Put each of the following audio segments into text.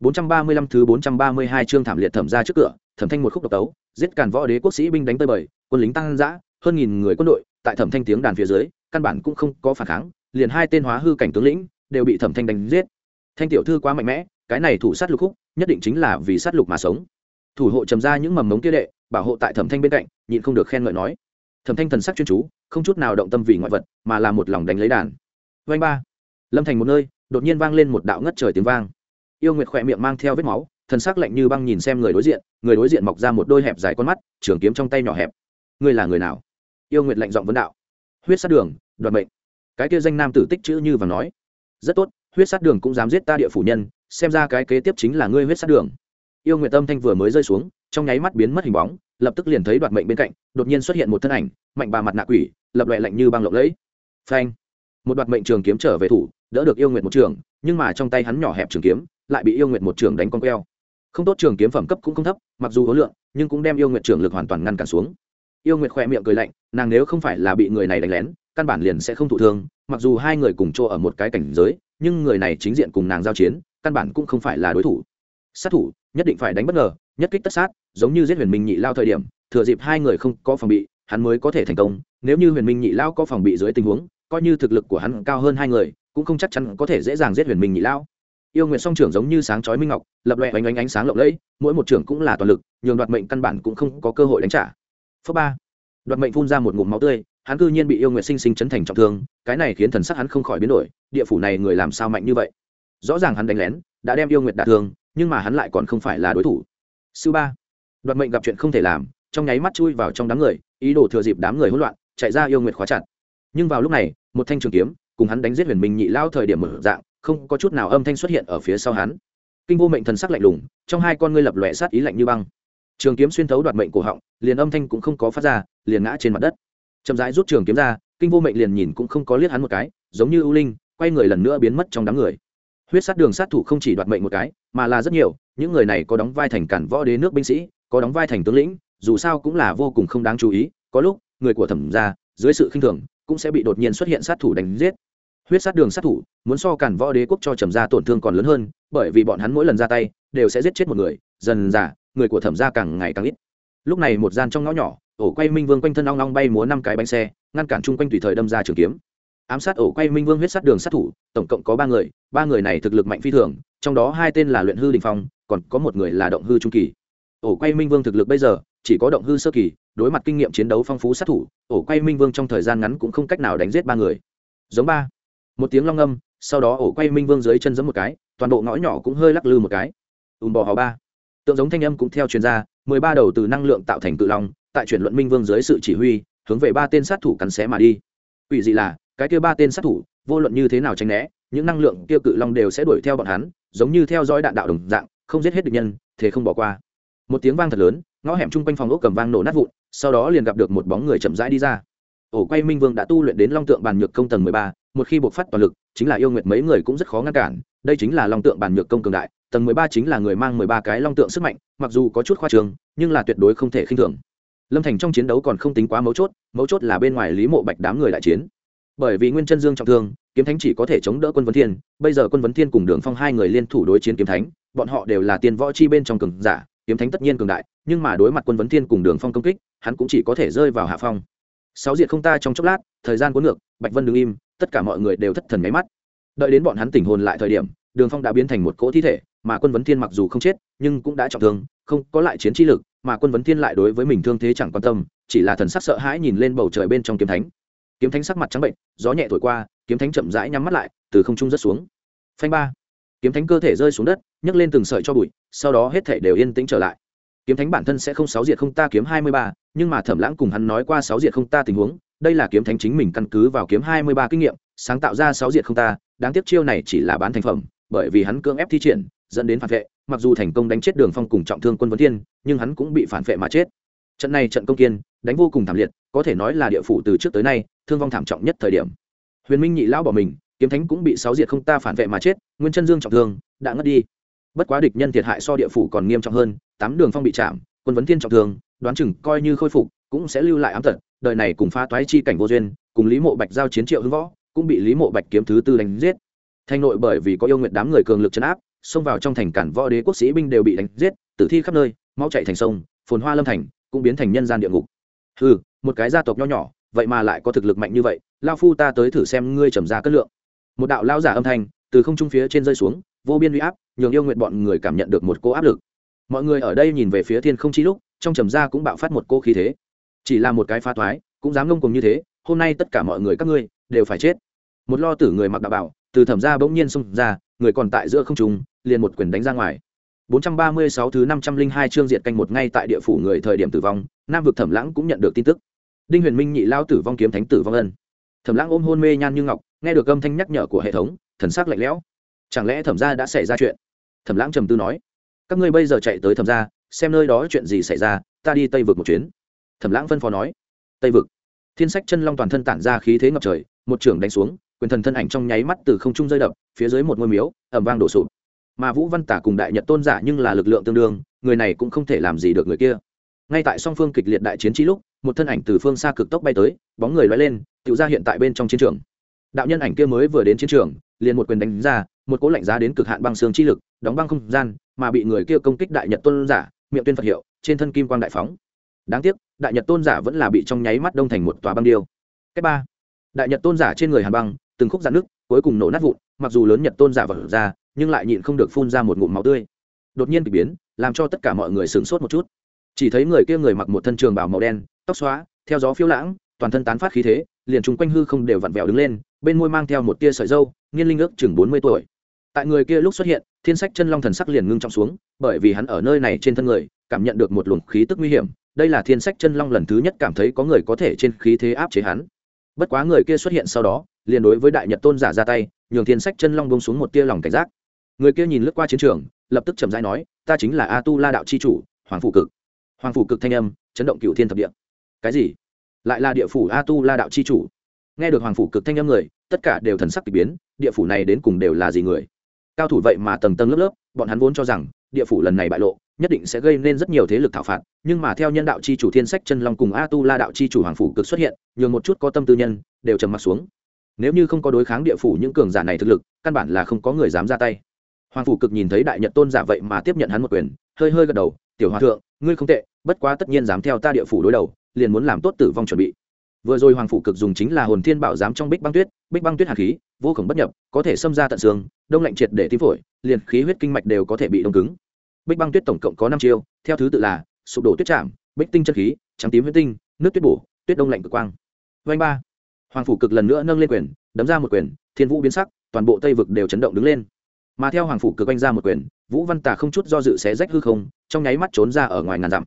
435 thứ 432 chương thảm liệt thẩm ra trước cửa, thẩm thanh một khúc độc tấu, giết càn võ đế quốc sĩ binh đánh tới bời, quân lính tăng dã, hơn nghìn người quân đội, tại thẩm thanh tiếng đàn phía dưới, căn bản cũng không có phản kháng, liền hai tên hóa hư cảnh tướng lĩnh đều bị thẩm thanh đánh giết. Thanh tiểu thư quá mạnh mẽ, cái này thủ sát lục khúc, nhất định chính là vì sát lục mà sống. Thủ hộ trầm ra những mầm mống kia đệ, bảo hộ tại thẩm thanh bên cạnh, nhịn không được khen ngợi nói. Thẩm thanh thần sắc chuyên chú, không chút nào động tâm vì ngoại vật, mà là một lòng đánh lấy đàn. Vành ba, lâm thành một nơi, đột nhiên vang lên một đạo ngất trời tiếng vang yêu nguyệt khỏe miệng mang theo vết máu, thần sắc lạnh như băng nhìn xem người đối diện, người đối diện mọc ra một đôi hẹp dài con mắt, trường kiếm trong tay nhỏ hẹp. Ngươi là người nào? Yêu nguyệt lạnh giọng vấn đạo. Huyết sát đường, đoạt mệnh. Cái kia danh nam tử tích chữ như và nói. Rất tốt, huyết sát đường cũng dám giết ta địa phủ nhân, xem ra cái kế tiếp chính là ngươi huyết sát đường. Yêu nguyệt tâm thanh vừa mới rơi xuống, trong nháy mắt biến mất hình bóng, lập tức liền thấy đoạt mệnh bên cạnh, đột nhiên xuất hiện một thân ảnh, mạnh bà mặt nạ quỷ, lập loại lạnh như băng lộng lẫy. Phanh! Một đoạt mệnh trường kiếm trở về thủ, đỡ được yêu nguyệt một trường, nhưng mà trong tay hắn nhỏ hẹp trường kiếm lại bị yêu nguyệt một trường đánh con queo. Không tốt trường kiếm phẩm cấp cũng không thấp, mặc dù hối lượng, nhưng cũng đem yêu nguyệt trường lực hoàn toàn ngăn cản xuống. Yêu nguyệt khỏe miệng cười lạnh, nàng nếu không phải là bị người này đánh lén, căn bản liền sẽ không thụ thương, mặc dù hai người cùng chỗ ở một cái cảnh giới, nhưng người này chính diện cùng nàng giao chiến, căn bản cũng không phải là đối thủ. Sát thủ, nhất định phải đánh bất ngờ, nhất kích tất sát, giống như giết huyền minh nhị lao thời điểm, thừa dịp hai người không có phòng bị, hắn mới có thể thành công, nếu như huyền minh nhị lao có phòng bị dưới tình huống, coi như thực lực của hắn cao hơn hai người, cũng không chắc chắn có thể dễ dàng giết huyền minh nhị lao yêu nguyện song trưởng giống như sáng chói minh ngọc, lập loẹ oanh oanh ánh sáng lộng lẫy, mỗi một trưởng cũng là toàn lực, nhường đoạt mệnh căn bản cũng không có cơ hội đánh trả. Phớ ba. Đoạt mệnh phun ra một ngụm máu tươi, hắn cư nhiên bị yêu nguyện sinh sinh chấn thành trọng thương, cái này khiến thần sắc hắn không khỏi biến đổi, địa phủ này người làm sao mạnh như vậy? Rõ ràng hắn đánh lén, đã đem yêu nguyện đả thương, nhưng mà hắn lại còn không phải là đối thủ. Sư ba. Đoạt mệnh gặp chuyện không thể làm, trong nháy mắt chui vào trong đám người, ý đồ thừa dịp đám người hỗn loạn, chạy ra yêu nguyện khóa chặt. Nhưng vào lúc này, một thanh trường kiếm, cùng hắn đánh giết huyền minh nhị lao thời điểm mở dạng không có chút nào âm thanh xuất hiện ở phía sau hắn. Kinh vô mệnh thần sắc lạnh lùng, trong hai con ngươi lập lòe sát ý lạnh như băng. Trường kiếm xuyên thấu đoạt mệnh cổ họng, liền âm thanh cũng không có phát ra, liền ngã trên mặt đất. Chậm rãi rút trường kiếm ra, kinh vô mệnh liền nhìn cũng không có liếc hắn một cái, giống như ưu linh, quay người lần nữa biến mất trong đám người. Huyết sát đường sát thủ không chỉ đoạt mệnh một cái, mà là rất nhiều, những người này có đóng vai thành cản võ đế nước binh sĩ, có đóng vai thành tướng lĩnh, dù sao cũng là vô cùng không đáng chú ý, có lúc, người của thẩm gia, dưới sự khinh thường, cũng sẽ bị đột nhiên xuất hiện sát thủ đánh giết huyết sát đường sát thủ, muốn so cản võ đế quốc cho trầm gia tổn thương còn lớn hơn, bởi vì bọn hắn mỗi lần ra tay, đều sẽ giết chết một người, dần dà, người của thẩm gia càng ngày càng ít. Lúc này một gian trong ngõ nhỏ, ổ quay minh vương quanh thân long long bay múa năm cái bánh xe, ngăn cản chung quanh tùy thời đâm ra trường kiếm. Ám sát ổ quay minh vương huyết sát đường sát thủ, tổng cộng có ba người ba người này thực lực mạnh phi thường, trong đó hai tên là luyện hư đình phong, còn có một người là động hư trung kỳ. Ổ quay minh vương thực lực bây giờ, chỉ có động hư sơ kỳ, đối mặt kinh nghiệm chiến đấu phong phú sát thủ, ổ quay minh vương trong thời gian ngắn cũng không cách nào đánh giết ba người. Giống ba một tiếng long âm sau đó ổ quay minh vương dưới chân giấm một cái, toàn bộ ngõ nhỏ cũng hơi lắc lư một cái. Ùm bò hò ba. Tượng giống thanh âm cũng theo chuyên gia mười ba đầu từ năng lượng tạo thành cự long, tại chuyển luận minh vương dưới sự chỉ huy, hướng về ba tên sát thủ cắn xé mà đi. Ủy dị là, cái kia ba tên sát thủ, vô luận như thế nào tránh né, những năng lượng kia cự long đều sẽ đuổi theo bọn hắn, giống như theo dõi đạn đạo đồng dạng, không giết hết được nhân, thế không bỏ qua. Một tiếng vang thật lớn, ngõ hẻm chung quanh phòng ốc cầm vang nổ nát vụn, sau đó liền gặp được một bóng người chậm rãi đi ra. Ổ quay minh vương đã tu luyện đến long tượng bàn nhược công tầng mười ba một khi buộc phát toàn lực, chính là yêu nguyệt mấy người cũng rất khó ngăn cản, đây chính là long tượng bản nhược công cường đại, tầng mười ba chính là người mang mười ba cái long tượng sức mạnh, mặc dù có chút khoa trường nhưng là tuyệt đối không thể khinh thường. Lâm thành trong chiến đấu còn không tính quá mấu chốt mấu chốt là bên ngoài lý mộ bạch đám người đại chiến. Bởi vì nguyên chân dương trọng thương, kiếm thánh chỉ có thể chống đỡ quân vấn thiên, bây giờ quân vấn thiên cùng đường phong hai người liên thủ đối chiến kiếm thánh, bọn họ đều là tiền võ chi bên trong cường giả, kiếm thánh tất nhiên cường đại, nhưng mà đối mặt quân vấn thiên cùng đường phong công kích, hắn cũng chỉ có thể rơi vào hạ phong sáu diệt không ta trong chốc lát, thời gian cuốn ngược, bạch vân đứng im, tất cả mọi người đều thất thần máy mắt. Đợi đến bọn hắn tỉnh hồn lại thời điểm, đường phong đã biến thành một cỗ thi thể, mà quân vấn thiên mặc dù không chết, nhưng cũng đã trọng thương, không có lại chiến trí lực, mà quân vấn thiên lại đối với mình thương thế chẳng quan tâm, chỉ là thần sắc sợ hãi nhìn lên bầu trời bên trong kiếm thánh. Kiếm thánh sắc mặt trắng bệnh, gió nhẹ thổi qua, kiếm thánh chậm rãi nhắm mắt lại, từ không trung rớt xuống. Phanh ba. Kiếm thánh cơ thể rơi xuống đất, nhấc lên từng sợi cho bụi, sau đó hết thể đều yên tĩnh trở lại kiếm thánh bản thân sẽ không sáu diệt không ta kiếm hai mươi ba, nhưng mà thẩm lãng cùng hắn nói qua sáu diệt không ta tình huống, đây là kiếm thánh chính mình căn cứ vào kiếm hai mươi ba kinh nghiệm, sáng tạo ra sáu diệt không ta, đáng tiếc chiêu này chỉ là bán thành phẩm, bởi vì hắn cưỡng ép thi triển, dẫn đến phản vệ, mặc dù thành công đánh chết đường phong cùng trọng thương quân vấn thiên, nhưng hắn cũng bị phản vệ mà chết. Trận này trận công kiên, đánh vô cùng thảm liệt, có thể nói là địa phủ từ trước tới nay, thương vong thảm trọng nhất thời điểm. Huyền minh nhị lão bỏ mình, kiếm thánh cũng bị sáu diệt không ta phản vệ mà chết, nguyên chân dương trọng thương, đã ngất đi. Bất quá địch nhân thiệt hại so địa phủ còn nghiêm trọng hơn tám đường phong bị chạm, quân vấn thiên trọng thương, đoán chừng coi như khôi phục, cũng sẽ lưu lại ám tật, đời này cùng phá toái chi cảnh vô duyên, cùng lý mộ bạch giao chiến triệu hưng võ, cũng bị lý mộ bạch kiếm thứ tư đánh giết. Thanh nội bởi vì có yêu nguyện đám người cường lực chấn áp, xông vào trong thành cản võ đế quốc sĩ binh đều bị đánh giết, tử thi khắp nơi, máu chạy thành sông, phồn hoa lâm thành, cũng biến thành nhân gian địa ngục. Ừ một cái gia tộc nho nhỏ, vậy mà lại có thực lực mạnh như vậy, lao phu ta tới thử xem ngươi trầm ra cất lượng. Một đạo lao giả âm thanh, từ không trung phía trên rơi xuống, vô biên huy áp, nhường yêu nguyện bọn người cảm nhận được một cô áp lực mọi người ở đây nhìn về phía thiên không chi lúc trong trầm ra cũng bạo phát một cô khí thế chỉ là một cái phá thoái cũng dám ngông cùng như thế hôm nay tất cả mọi người các ngươi đều phải chết một lo tử người mặc đạo bảo từ thẩm ra bỗng nhiên xông ra người còn tại giữa không trung liền một quyền đánh ra ngoài 436 thứ 502 chương diệt canh một ngay tại địa phủ người thời điểm tử vong, Nam vực Thẩm Lãng cũng nhận được tin tức. Đinh Huyền Minh nhị lao tử vong kiếm thánh tử vong ân. Thẩm Lãng ôm hôn mê nhan như ngọc, nghe được âm thanh nhắc nhở của hệ thống, thần sắc lạnh lẽo. Chẳng lẽ Thẩm gia đã xảy ra chuyện? Thẩm Lãng trầm tư nói, các ngươi bây giờ chạy tới Thẩm gia, xem nơi đó chuyện gì xảy ra, ta đi Tây vực một chuyến. Thẩm Lãng phân phó nói, Tây vực. Thiên Sách chân long toàn thân tản ra khí thế ngập trời, một trưởng đánh xuống, quyền thần thân ảnh trong nháy mắt từ không trung rơi đập, phía dưới một ngôi miếu, ầm vang đổ sụp mà vũ văn tả cùng đại nhật tôn giả nhưng là lực lượng tương đương người này cũng không thể làm gì được người kia ngay tại song phương kịch liệt đại chiến trí lúc một thân ảnh từ phương xa cực tốc bay tới bóng người loay lên tự ra hiện tại bên trong chiến trường đạo nhân ảnh kia mới vừa đến chiến trường liền một quyền đánh ra một cỗ lạnh giá đến cực hạn băng xương chi lực, đóng băng không gian, mà bị người kia công kích đại nhật tôn giả, miệng tuyên phật hiệu, trên thân kim quang đại phóng. Đáng tiếc, đại nhật tôn giả vẫn là bị trong nháy mắt đông thành một tòa băng điêu. Cách ba, đại nhật tôn giả trên người hàn băng, từng khúc dạn nước cuối cùng nổ nát vụn, mặc dù lớn nhật tôn giả vật ra, nhưng lại nhịn không được phun ra một ngụm máu tươi. Đột nhiên bị biến, làm cho tất cả mọi người sửng sốt một chút. Chỉ thấy người kia người mặc một thân trường bảo màu đen, tóc xóa, theo gió phiêu lãng, toàn thân tán phát khí thế, liền chung quanh hư không đều vặn vẹo đứng lên, bên môi mang theo một tia sợi dâu nghiên linh ước chừng bốn mươi tuổi tại người kia lúc xuất hiện, thiên sách chân long thần sắc liền ngưng trọng xuống, bởi vì hắn ở nơi này trên thân người, cảm nhận được một luồng khí tức nguy hiểm. Đây là thiên sách chân long lần thứ nhất cảm thấy có người có thể trên khí thế áp chế hắn. Bất quá người kia xuất hiện sau đó, liền đối với đại nhật tôn giả ra tay, nhường thiên sách chân long bông xuống một tia lòng cảnh giác. Người kia nhìn lướt qua chiến trường, lập tức chậm rãi nói, ta chính là a tu la đạo c h i chủ, hoàng phủ cực. Hoàng phủ cực thanh âm chấn động cựu thiên thập địa. Cái gì? Lại là địa phủ a tu la đạo c h i chủ? Nghe được hoàng phủ cực thanh âm người, tất cả đều thần sắc k ỳ biến, địa phủ này đến cùng đều là gì người? Cao thủ vậy mà tầng tầng lớp lớp, bọn hắn vốn cho rằng, địa phủ lần này bại lộ, nhất định sẽ gây nên rất nhiều thế lực thảo phạt, nhưng mà theo nhân đạo c h i chủ thiên sách chân long cùng a tu la đạo c h i chủ hoàng phủ cực xuất hiện, nhường một chút có tâm tư nhân, đều trầm m ặ t xuống. Nếu như không có đối kháng địa phủ những cường giả này thực lực, căn bản là không có người dám ra tay. Hoàng phủ cực nhìn thấy đại nhật tôn giả vậy mà tiếp nhận hắn một quyền, hơi hơi gật đầu, tiểu hòa thượng, ngươi không tệ, bất quá tất nhiên dám theo ta địa phủ đối đầu, liền muốn làm tốt tử vong chuẩn bị. Vừa rồi hoàng phủ cực dùng chính là hồn thiên bảo giám trong bích băng tuyết, bích băng tuyết hạt khí vô khổng bất nhập, có thể xâm ra tận xương, đông lạnh triệt để tím phổi, liền khí huyết kinh mạch đều có thể bị đông cứng. Bích băng tuyết tổng cộng có năm chiêu, theo thứ tự là sụp đổ tuyết chạm bích tinh chân khí, trắng tím huyết tinh, nước tuyết bổ, tuyết đông lạnh cực quang. Vanh ba. Hoàng phủ cực lần nữa nâng lên quyền, đấm ra một quyền, thiên vũ biến sắc, toàn bộ tây vực đều chấn động đứng lên. Mà theo hoàng phủ cực anh ra một quyền, vũ văn tà không chút do dự xé rách hư không, trong nháy mắt trốn ra ở ngoài ngàn dặm.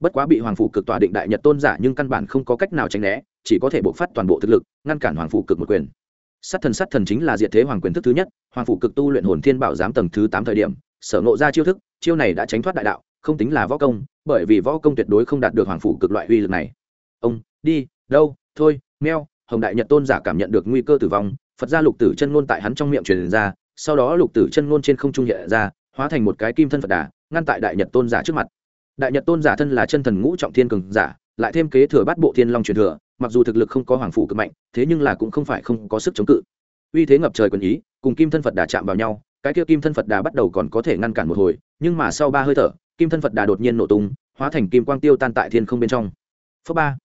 Bất quá bị hoàng phủ cực tỏa định đại nhật tôn giả nhưng căn bản không có cách nào tránh né, chỉ có thể bộc phát toàn bộ thực lực, ngăn cản hoàng phủ cực một quyền sát thần sát thần chính là diệt thế hoàng quyền thức thứ nhất, hoàng phủ cực tu luyện hồn thiên bảo giám tầng thứ tám thời điểm, sở nộ ra chiêu thức, chiêu này đã tránh thoát đại đạo, không tính là võ công, bởi vì võ công tuyệt đối không đạt được hoàng phủ cực loại uy lực này. Ông, đi, đâu, thôi, meo, hồng đại nhật tôn giả cảm nhận được nguy cơ tử vong, phật gia lục tử chân ngôn tại hắn trong miệng truyền ra, sau đó lục tử chân ngôn trên không trung hiện ra, hóa thành một cái kim thân phật đà, ngăn tại đại nhật tôn giả trước mặt. Đại nhật tôn giả thân là chân thần ngũ trọng thiên cường giả, lại thêm kế thừa bát bộ thiên long truyền thừa mặc dù thực lực không có hoàng phủ cực mạnh, thế nhưng là cũng không phải không có sức chống cự. Uy thế ngập trời quần ý, cùng kim thân phật đà chạm vào nhau, cái kia kim thân phật đà bắt đầu còn có thể ngăn cản một hồi, nhưng mà sau ba hơi thở, kim thân phật đà đột nhiên nổ tung, hóa thành kim quang tiêu tan tại thiên không bên trong. Phước ba.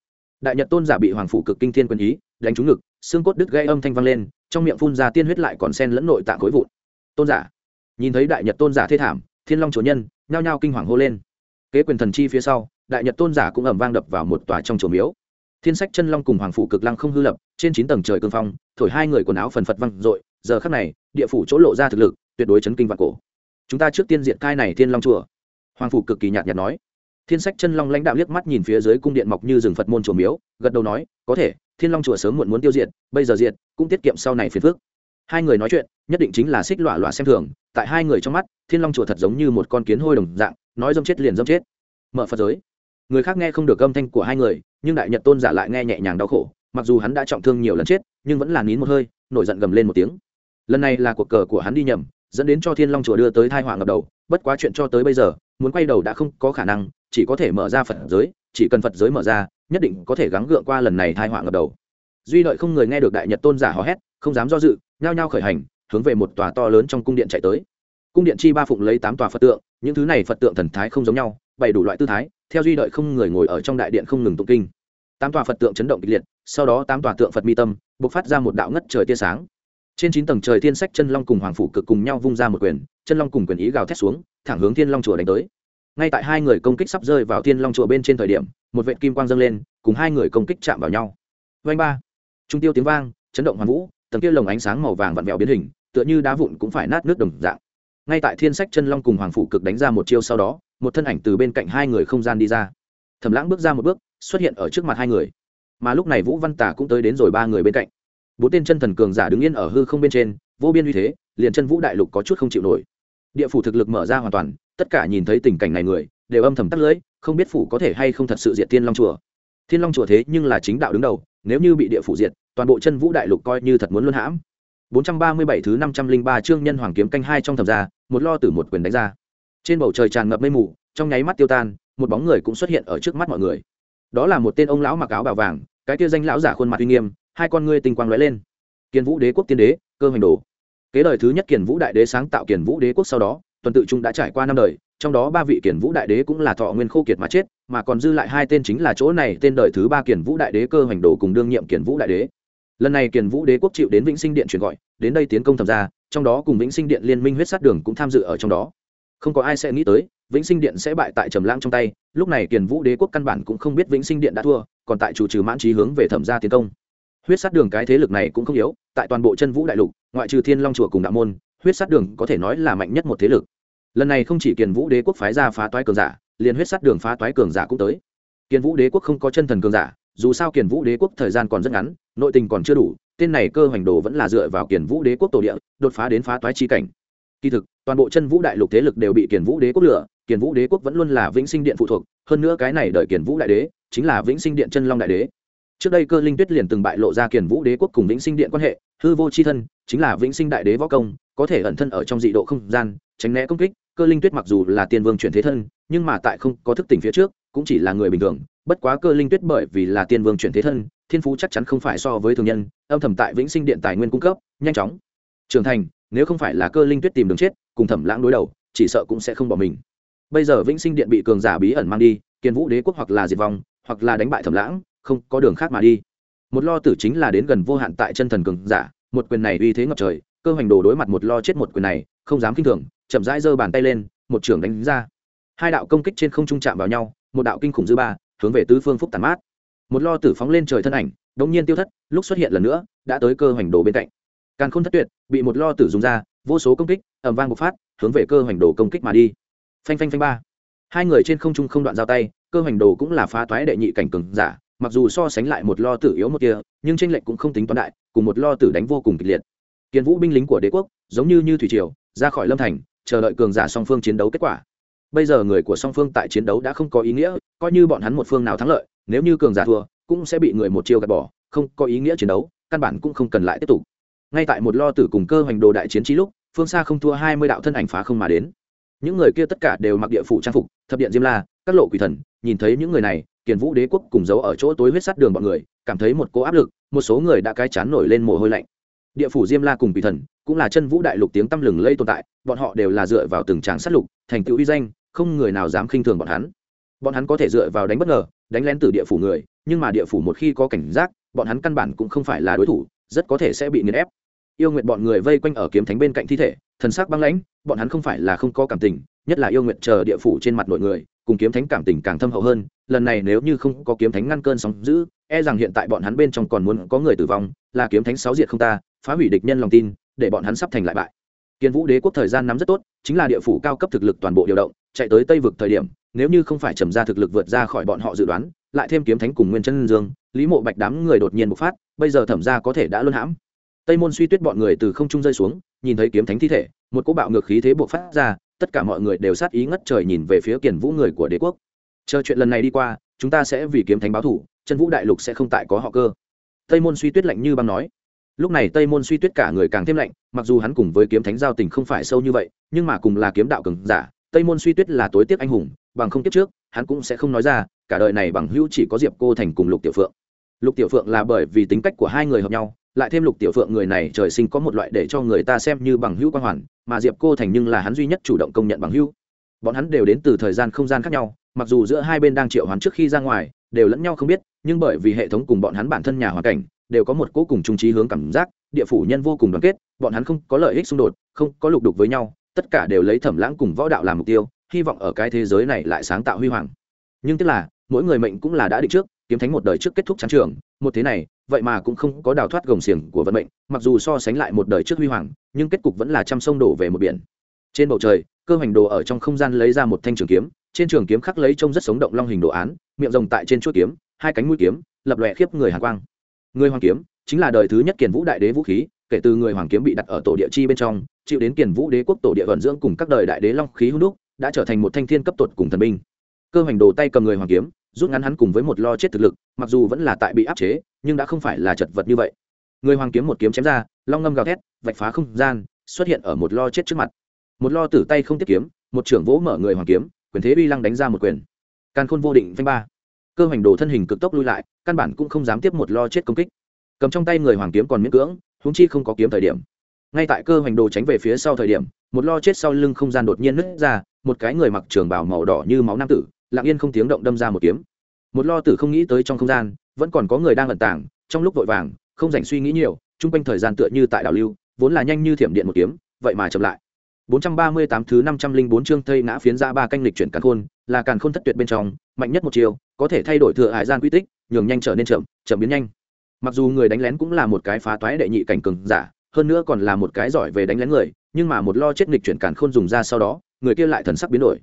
Đại nhật tôn giả bị hoàng phủ cực kinh thiên quân ý, đánh trúng ngực, xương cốt đứt gây âm thanh vang lên, trong miệng phun ra tiên huyết lại còn sen lẫn nội tạng khối vụn. Tôn giả. Nhìn thấy đại nhật tôn giả thê thảm, thiên long chủ nhân, nhao nhao kinh hoàng hô lên. Kế quyền thần chi phía sau, đại nhật tôn giả cũng ẩm vang đập vào một tòa trong chùa miếu thiên sách chân long cùng hoàng phủ cực lăng không hư lập, trên chín tầng trời cương phong, thổi hai người quần áo phần phật văng dội, giờ khắc này, địa phủ chỗ lộ ra thực lực, tuyệt đối chấn kinh vạn cổ. Chúng ta trước tiên diện cai này thiên long chùa. Hoàng phủ cực kỳ nhạt nhạt nói. Thiên sách chân long lãnh đạo liếc mắt nhìn phía dưới cung điện mọc như rừng phật môn chùa miếu, gật đầu nói, có thể, thiên long chùa sớm muộn muốn tiêu diệt, bây giờ diệt, cũng tiết kiệm sau này phiền phước hai người nói chuyện, nhất định chính là xích lọa lọa xem thường, tại hai người trong mắt, thiên long chùa thật giống như một con kiến hôi đồng dạng, nói dâm chết liền dâm chết. Mở phật giới. Người khác nghe không được âm thanh của hai người nhưng đại nhật tôn giả lại nghe nhẹ nhàng đau khổ, mặc dù hắn đã trọng thương nhiều lần chết, nhưng vẫn là nín một hơi, nổi giận gầm lên một tiếng. Lần này là cuộc cờ của hắn đi nhầm, dẫn đến cho thiên long chùa đưa tới thai họa ngập đầu, bất quá chuyện cho tới bây giờ, muốn quay đầu đã không có khả năng, chỉ có thể mở ra phật giới, chỉ cần phật giới mở ra, nhất định có thể gắng gượng qua lần này thai họa ngập đầu. Duy đợi không người nghe được đại nhật tôn giả hò hét, không dám do dự, nhao nhao khởi hành, hướng về một tòa to lớn trong cung điện chạy tới. Cung điện chi ba phụng lấy tám tòa phật tượng, những thứ này phật tượng thần thái không giống nhau, bày đủ loại tư thái theo duy đợi không người ngồi ở trong đại điện không ngừng tụng kinh. Tám tòa phật tượng chấn động kịch liệt, sau đó tám tòa tượng phật mi tâm, bộc phát ra một đạo ngất trời tia sáng. Trên chín tầng trời thiên sách chân long cùng hoàng phủ cực cùng nhau vung ra một quyền, chân long cùng quyền ý gào thét xuống, thẳng hướng thiên long chùa đánh tới. Ngay tại hai người công kích sắp rơi vào thiên long chùa bên trên thời điểm, một vệ kim quang dâng lên, cùng hai người công kích chạm vào nhau. Vanh ba. Trung tiêu tiếng vang, chấn động hoàn vũ, tầng kia lồng ánh sáng màu vàng vặn vẹo biến hình, tựa như đá vụn cũng phải nát nước đồng dạng. Ngay tại thiên sách chân long cùng hoàng phủ cực đánh ra một chiêu sau đó một thân ảnh từ bên cạnh hai người không gian đi ra. Thẩm lãng bước ra một bước xuất hiện ở trước mặt hai người. Mà lúc này vũ văn tả cũng tới đến rồi ba người bên cạnh. Bốn tên chân thần cường giả đứng yên ở hư không bên trên vô biên uy thế liền chân vũ đại lục có chút không chịu nổi. Địa phủ thực lực mở ra hoàn toàn tất cả nhìn thấy tình cảnh này người đều âm thầm tắt lưỡi không biết phủ có thể hay không thật sự diệt thiên long chùa. Thiên long chùa thế nhưng là chính đạo đứng đầu nếu như bị địa phủ diệt toàn bộ chân vũ đại lục coi như thật muốn luân hãm. 437 thứ 503 chương nhân hoàng kiếm canh hai trong thầm ra, một lo tử một quyền đánh ra. Trên bầu trời tràn ngập mây mù, trong nháy mắt tiêu tan, một bóng người cũng xuất hiện ở trước mắt mọi người. Đó là một tên ông lão mặc áo bào vàng, cái kia danh lão giả khuôn mặt uy nghiêm, hai con ngươi tinh quang lóe lên. Kiền Vũ Đế quốc tiên đế, cơ hành đồ. Kế đời thứ nhất Kiền Vũ đại đế sáng tạo Kiền Vũ Đế quốc sau đó, tuần tự trung đã trải qua năm đời, trong đó ba vị Kiền Vũ đại đế cũng là thọ nguyên khô kiệt mà chết, mà còn dư lại hai tên chính là chỗ này tên đời thứ ba Kiền Vũ đại đế cơ hành đồ cùng đương nhiệm Kiền Vũ đại đế lần này kiền vũ đế quốc chịu đến vĩnh sinh điện chuyển gọi đến đây tiến công thẩm ra trong đó cùng vĩnh sinh điện liên minh huyết sát đường cũng tham dự ở trong đó không có ai sẽ nghĩ tới, vĩnh sinh điện sẽ bại tại trầm lãng trong tay, lúc này kiền vũ đế quốc căn bản cũng không biết vĩnh sinh điện đã thua, còn tại chủ trừ mãn trí hướng về thẩm gia tiến công. Huyết sát đường cái thế lực này cũng không yếu, tại toàn bộ chân vũ đại lục, ngoại trừ thiên long chùa cùng đạo môn, huyết sát đường có thể nói là mạnh nhất một thế lực. Lần này không chỉ kiền vũ đế quốc phái ra phá toái cường giả, liền huyết sát đường phá toái cường giả cũng tới. Kiền vũ đế quốc không có chân thần cường giả, dù sao kiền vũ đế quốc thời gian còn rất ngắn, nội tình còn chưa đủ, tên này cơ hoành đồ vẫn là dựa vào kiền vũ đế quốc tổ địa, đột phá đến phá toái chi cảnh. Kỳ thực toàn bộ chân vũ đại lục thế lực đều bị kiền vũ đế quốc lửa, kiền vũ đế quốc vẫn luôn là vĩnh sinh điện phụ thuộc, hơn nữa cái này đợi kiền vũ đại đế chính là vĩnh sinh điện chân long đại đế. Trước đây cơ linh tuyết liền từng bại lộ ra kiền vũ đế quốc cùng vĩnh sinh điện quan hệ, hư vô c h i thân chính là vĩnh sinh đại đế võ công, có thể ẩn thân ở trong dị độ không gian, tránh né công kích, cơ linh tuyết mặc dù là tiên vương chuyển thế thân, nhưng mà tại không có thức tỉnh phía trước, cũng chỉ là người bình thường, bất quá cơ linh tuyết bởi vì là tiên vương chuyển thế thân, thiên phú chắc chắn không phải so với thường nhân, âm thầm tại vĩnh sinh điện tài nguyên cung cấp, nhanh chóng trưởng thành nếu không phải là cơ linh tuyết tìm đường chết, cùng thẩm lãng đối đầu, chỉ sợ cũng sẽ không bỏ mình. Bây giờ vĩnh sinh điện bị cường giả bí ẩn mang đi, kiên vũ đế quốc hoặc là diệt vong, hoặc là đánh bại thẩm lãng, không có đường khác mà đi. Một lo tử chính là đến gần vô hạn tại chân thần cường giả, một quyền này uy thế ngập trời, cơ hoành đồ đối mặt một lo chết một quyền này, không dám kinh thường, chậm rãi giơ bàn tay lên, một trường đánh ra. Hai đạo công kích trên không trung chạm vào nhau, một đạo kinh khủng dư ba, hướng về tứ phương phúc tàn mát. Một lo tử phóng lên trời thân ảnh đống nhiên tiêu thất, lúc xuất hiện lần nữa, đã tới cơ hoành đồ bên cạnh càn khôn thất tuyệt, bị một lo tử dùng ra, vô số công kích ẩm vang bộc phát, hướng về cơ hoành đồ công kích mà đi. Phanh phanh phanh ba. Hai người trên không trung không đoạn giao tay, cơ hoành đồ cũng là phá toái đệ nhị cảnh cường giả, mặc dù so sánh lại một lo tử yếu một kia, nhưng tranh lệch cũng không tính toán đại, cùng một lo tử đánh vô cùng kịch liệt. Kiên vũ binh lính của đế quốc, giống như như thủy triều, ra khỏi lâm thành, chờ đợi cường giả song phương chiến đấu kết quả. Bây giờ người của song phương tại chiến đấu đã không có ý nghĩa, coi như bọn hắn một phương nào thắng lợi, nếu như cường giả thua, cũng sẽ bị người một chiêu gạt bỏ, không có ý nghĩa chiến đấu, căn bản cũng không cần lại tiếp tục ngay tại một lo tử cùng cơ hoành đồ đại chiến trí lúc, phương xa không thua hai mươi đạo thân ảnh phá không mà đến. Những người kia tất cả đều mặc địa phủ trang phục, thập điện diêm la, các lộ quỷ thần, nhìn thấy những người này, kiền vũ đế quốc cùng giấu ở chỗ tối huyết sắt đường bọn người, cảm thấy một cỗ áp lực, một số người đã cái chán nổi lên mồ hôi lạnh. Địa phủ diêm la cùng quỷ thần, cũng là chân vũ đại lục tiếng tăm lừng lây tồn tại, bọn họ đều là dựa vào từng tràng sát lục, thành tựu uy danh, không người nào dám khinh thường bọn hắn. Bọn hắn có thể dựa vào đánh bất ngờ, đánh lén từ địa phủ người, nhưng mà địa phủ một khi có cảnh giác, bọn hắn căn bản cũng không phải là đối thủ, rất có thể sẽ bị nghiền ép yêu nguyện bọn người vây quanh ở kiếm thánh bên cạnh thi thể, thần sắc băng lãnh, bọn hắn không phải là không có cảm tình, nhất là yêu nguyện chờ địa phủ trên mặt nội người, cùng kiếm thánh cảm tình càng thâm hậu hơn, lần này nếu như không có kiếm thánh ngăn cơn sóng giữ e rằng hiện tại bọn hắn bên trong còn muốn có người tử vong, là kiếm thánh sáu diệt không ta, phá hủy địch nhân lòng tin, để bọn hắn sắp thành lại bại. Kiên vũ đế quốc thời gian nắm rất tốt, chính là địa phủ cao cấp thực lực toàn bộ điều động, chạy tới tây vực thời điểm, nếu như không phải trầm ra thực lực vượt ra khỏi bọn họ dự đoán, lại thêm kiếm thánh cùng nguyên chân dương, lý mộ bạch đám người đột nhiên bộc phát, bây giờ thẩm ra có thể đã luân hãm tây môn suy tuyết bọn người từ không trung rơi xuống, nhìn thấy kiếm thánh thi thể, một cỗ bạo ngược khí thế buộc phát ra, tất cả mọi người đều sát ý ngất trời nhìn về phía kiền vũ người của đế quốc. Chờ chuyện lần này đi qua, chúng ta sẽ vì kiếm thánh báo thủ, chân vũ đại lục sẽ không tại có họ cơ. Tây môn suy tuyết lạnh như băng nói. Lúc này tây môn suy tuyết cả người càng thêm lạnh, mặc dù hắn cùng với kiếm thánh giao tình không phải sâu như vậy, nhưng mà cùng là kiếm đạo cường giả, tây môn suy tuyết là tối tiếc anh hùng, bằng không tiếp trước, hắn cũng sẽ không nói ra, cả đời này bằng hữu chỉ có diệp cô thành cùng lục tiểu phượng. Lục tiểu phượng là bởi vì tính cách của hai người hợp nhau lại thêm lục tiểu phượng người này trời sinh có một loại để cho người ta xem như bằng hữu quan hoàn, mà diệp cô thành nhưng là hắn duy nhất chủ động công nhận bằng hữu. Bọn hắn đều đến từ thời gian không gian khác nhau, mặc dù giữa hai bên đang triệu hoán trước khi ra ngoài, đều lẫn nhau không biết, nhưng bởi vì hệ thống cùng bọn hắn bản thân nhà hoàn cảnh, đều có một cố cùng trung trí hướng cảm giác, địa phủ nhân vô cùng đoàn kết, bọn hắn không có lợi ích xung đột, không có lục đục với nhau, tất cả đều lấy thẩm lãng cùng võ đạo làm mục tiêu, hy vọng ở cái thế giới này lại sáng tạo huy hoàng. Nhưng tức là, mỗi người mệnh cũng là đã định trước, kiếm thánh một đời trước kết thúc trắng trường, một thế này vậy mà cũng không có đào thoát gồng xiềng của vận mệnh, mặc dù so sánh lại một đời trước huy hoàng, nhưng kết cục vẫn là trăm sông đổ về một biển. Trên bầu trời, cơ hoành đồ ở trong không gian lấy ra một thanh trường kiếm, trên trường kiếm khắc lấy trông rất sống động long hình đồ án, miệng rồng tại trên chuỗi kiếm, hai cánh mũi kiếm, lập lòe khiếp người hàn quang. Người hoàng kiếm chính là đời thứ nhất kiền vũ đại đế vũ khí, kể từ người hoàng kiếm bị đặt ở tổ địa chi bên trong, chịu đến kiền vũ đế quốc tổ địa vận dưỡng cùng các đời đại đế long khí hữu đúc, đã trở thành một thanh thiên cấp tột cùng thần binh. Cơ hoành đồ tay cầm người hoàng kiếm rút ngắn hắn cùng với một lo chết thực lực, mặc dù vẫn là tại bị áp chế, nhưng đã không phải là chật vật như vậy. Người hoàng kiếm một kiếm chém ra, long ngâm gào thét, vạch phá không gian, xuất hiện ở một lo chết trước mặt. Một lo tử tay không tiết kiếm, một trưởng vỗ mở người hoàng kiếm, quyền thế uy lăng đánh ra một quyền. Càn khôn vô định phanh ba. Cơ hoành đồ thân hình cực tốc lui lại, căn bản cũng không dám tiếp một lo chết công kích. Cầm trong tay người hoàng kiếm còn miễn cưỡng, huống chi không có kiếm thời điểm. Ngay tại cơ hoành đồ tránh về phía sau thời điểm, một lo chết sau lưng không gian đột nhiên nứt ra, một cái người mặc trường bào màu đỏ như máu nam tử lặng yên không tiếng động đâm ra một kiếm một lo tử không nghĩ tới trong không gian vẫn còn có người đang ẩn tàng trong lúc vội vàng không dành suy nghĩ nhiều chung quanh thời gian tựa như tại đảo lưu vốn là nhanh như thiểm điện một kiếm vậy mà chậm lại 438 thứ 504 chương Tây ngã phiến ra ba canh lịch chuyển càn khôn, là càn khôn thất tuyệt bên trong, mạnh nhất một chiều, có thể thay đổi thừa hải gian quy tích, nhường nhanh trở nên chậm, chậm biến nhanh. Mặc dù người đánh lén cũng là một cái phá toái đệ nhị cảnh cường giả, hơn nữa còn là một cái giỏi về đánh lén người, nhưng mà một lo chết lịch chuyển càn khôn dùng ra sau đó, người kia lại thần sắc biến đổi.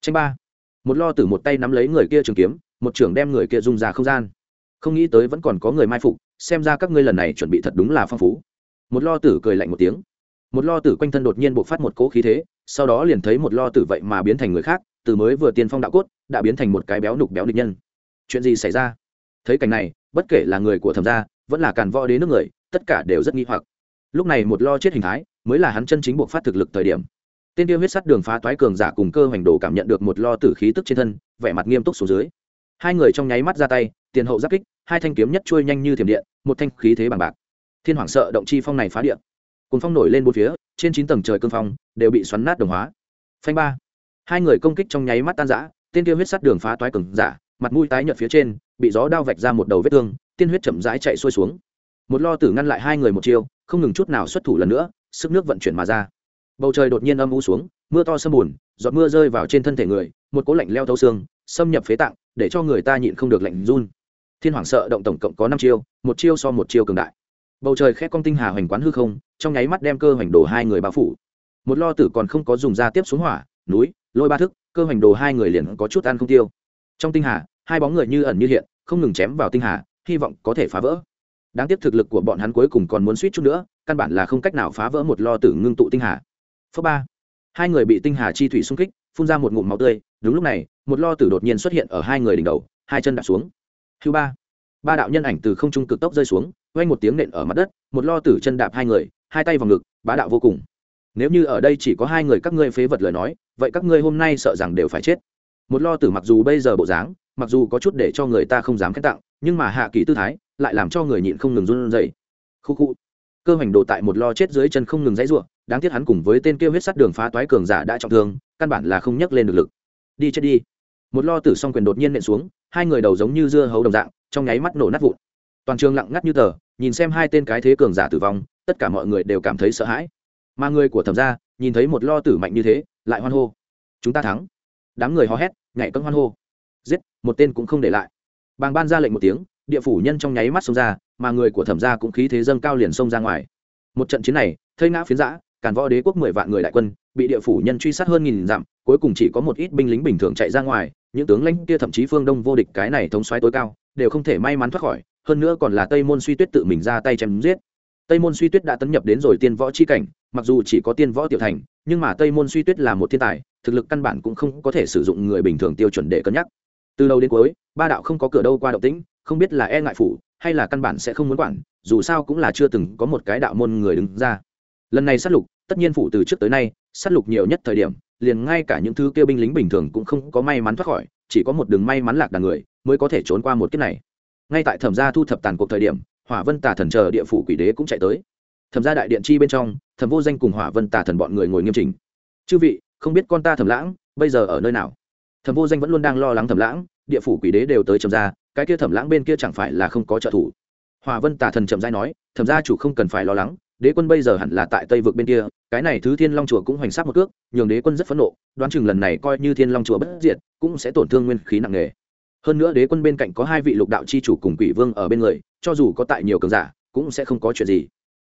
Tranh ba, một lo tử một tay nắm lấy người kia trường kiếm, một trưởng đem người kia dùng ra không gian. Không nghĩ tới vẫn còn có người mai phục, xem ra các ngươi lần này chuẩn bị thật đúng là phong phú. Một lo tử cười lạnh một tiếng. Một lo tử quanh thân đột nhiên bộc phát một cỗ khí thế sau đó liền thấy một lo tử vậy mà biến thành người khác từ mới vừa tiên phong đạo cốt đã biến thành một cái béo nục béo địch nhân. Chuyện gì xảy ra? Thấy cảnh này bất kể là người của thẩm gia vẫn là càn võ đế nước người tất cả đều rất nghi hoặc. Lúc này một lo chết hình thái mới là hắn chân chính bộc phát thực lực thời điểm tên tiêu huyết sắt đường phá toái cường giả cùng cơ hoành đồ cảm nhận được một lo tử khí tức trên thân, vẻ mặt nghiêm túc xuống dưới. Hai người trong nháy mắt ra tay, tiền hậu giáp kích, hai thanh kiếm nhất trôi nhanh như thiểm điện, một thanh khí thế bằng bạc. Thiên hoàng sợ động chi phong này phá điện cồn phong nổi lên bốn phía, trên chín tầng trời cương phong đều bị xoắn nát đồng hóa. Phanh ba. Hai người công kích trong nháy mắt tan rã tên tiêu huyết sắt đường phá toái cường giả, mặt mũi tái nhợt phía trên, bị gió đao vạch ra một đầu vết thương, tiên huyết chậm rãi chạy xuôi xuống. Một lo tử ngăn lại hai người một chiêu, không ngừng chút nào xuất thủ lần nữa, sức nước vận chuyển mà ra bầu trời đột nhiên âm u xuống, mưa to sâm bùn, giọt mưa rơi vào trên thân thể người, một cỗ lạnh leo thấu xương, xâm nhập phế tạng, để cho người ta nhịn không được lạnh run. Thiên hoàng sợ động tổng cộng có năm chiêu, một chiêu so một chiêu cường đại. Bầu trời khét con tinh hà hoành quán hư không, trong nháy mắt đem cơ hoành đồ hai người bao phủ. Một lo tử còn không có dùng ra tiếp xuống hỏa, núi, lôi ba thức, cơ hoành đồ hai người liền có chút ăn không tiêu. Trong tinh hà, hai bóng người như ẩn như hiện, không ngừng chém vào tinh hà, hy vọng có thể phá vỡ. Đáng tiếc thực lực của bọn hắn cuối cùng còn muốn suýt chút nữa, căn bản là không cách nào phá vỡ một lo tử ngưng tụ tinh hà phớ ba. Hai người bị tinh hà chi thủy xung kích, phun ra một ngụm máu tươi. Đúng lúc này, một lo tử đột nhiên xuất hiện ở hai người đỉnh đầu, hai chân đạp xuống. Hưu ba. Ba đạo nhân ảnh từ không trung cực tốc rơi xuống, vang một tiếng nện ở mặt đất, một lo tử chân đạp hai người, hai tay vào ngực, bá đạo vô cùng. Nếu như ở đây chỉ có hai người các ngươi phế vật lời nói, vậy các ngươi hôm nay sợ rằng đều phải chết. Một lo tử mặc dù bây giờ bộ dáng, mặc dù có chút để cho người ta không dám khen tặng, nhưng mà hạ kỳ tư thái lại làm cho người nhịn không ngừng run rẩy. Khu khu cơ hoành đồ tại một lo chết dưới chân không ngừng dãy ruộng, đáng tiếc hắn cùng với tên kêu huyết sắt đường phá toái cường giả đã trọng thương, căn bản là không nhấc lên được lực. Đi chết đi. Một lo tử song quyền đột nhiên nện xuống, hai người đầu giống như dưa hấu đồng dạng, trong nháy mắt nổ nát vụn. Toàn trường lặng ngắt như tờ, nhìn xem hai tên cái thế cường giả tử vong, tất cả mọi người đều cảm thấy sợ hãi. Mà người của thẩm gia, nhìn thấy một lo tử mạnh như thế, lại hoan hô. Chúng ta thắng. Đám người hò hét, nhảy cân hoan hô. Giết, một tên cũng không để lại. Bàng ban ra lệnh một tiếng địa phủ nhân trong nháy mắt xông ra, mà người của thẩm gia cũng khí thế dâng cao liền xông ra ngoài. Một trận chiến này, thây ngã phiến giã càn võ đế quốc mười vạn người đại quân, bị địa phủ nhân truy sát hơn nghìn dặm, cuối cùng chỉ có một ít binh lính bình thường chạy ra ngoài, những tướng lãnh kia thậm chí phương đông vô địch cái này thống xoáy tối cao, đều không thể may mắn thoát khỏi, hơn nữa còn là tây môn suy tuyết tự mình ra tay chém giết. Tây môn suy tuyết đã tấn nhập đến rồi tiên võ c h i cảnh, mặc dù chỉ có tiên võ tiểu thành, nhưng mà tây môn suy tuyết là một thiên tài, thực lực căn bản cũng không có thể sử dụng người bình thường tiêu chuẩn để cân nhắc. Từ đầu đến cuối, ba đạo không có cửa đâu qua động tĩnh không biết là e ngại phủ hay là căn bản sẽ không muốn quản, dù sao cũng là chưa từng có một cái đạo môn người đứng ra. Lần này sát lục, tất nhiên phủ từ trước tới nay, sát lục nhiều nhất thời điểm, liền ngay cả những thứ kêu binh lính bình thường cũng không có may mắn thoát khỏi, chỉ có một đường may mắn lạc đàn người mới có thể trốn qua một kiếp này. Ngay tại thẩm gia thu thập tàn cuộc thời điểm, hỏa vân tà thần chờ địa phủ quỷ đế cũng chạy tới. Thẩm gia đại điện chi bên trong, thẩm vô danh cùng hỏa vân tà thần bọn người ngồi nghiêm chỉnh. Chư vị, không biết con ta thẩm lãng bây giờ ở nơi nào? Thẩm vô danh vẫn luôn đang lo lắng thẩm lãng, địa phủ quỷ đế đều tới trầm gia cái kia thẩm lãng bên kia chẳng phải là không có trợ thủ. Hòa vân tà thần trầm giai nói, thẩm gia chủ không cần phải lo lắng, đế quân bây giờ hẳn là tại tây vực bên kia, cái này thứ thiên long chùa cũng hoành sát một cước, nhường đế quân rất phẫn nộ, đoán chừng lần này coi như thiên long chùa bất diệt, cũng sẽ tổn thương nguyên khí nặng nề. Hơn nữa đế quân bên cạnh có hai vị lục đạo chi chủ cùng quỷ vương ở bên người, cho dù có tại nhiều cường giả, cũng sẽ không có chuyện gì.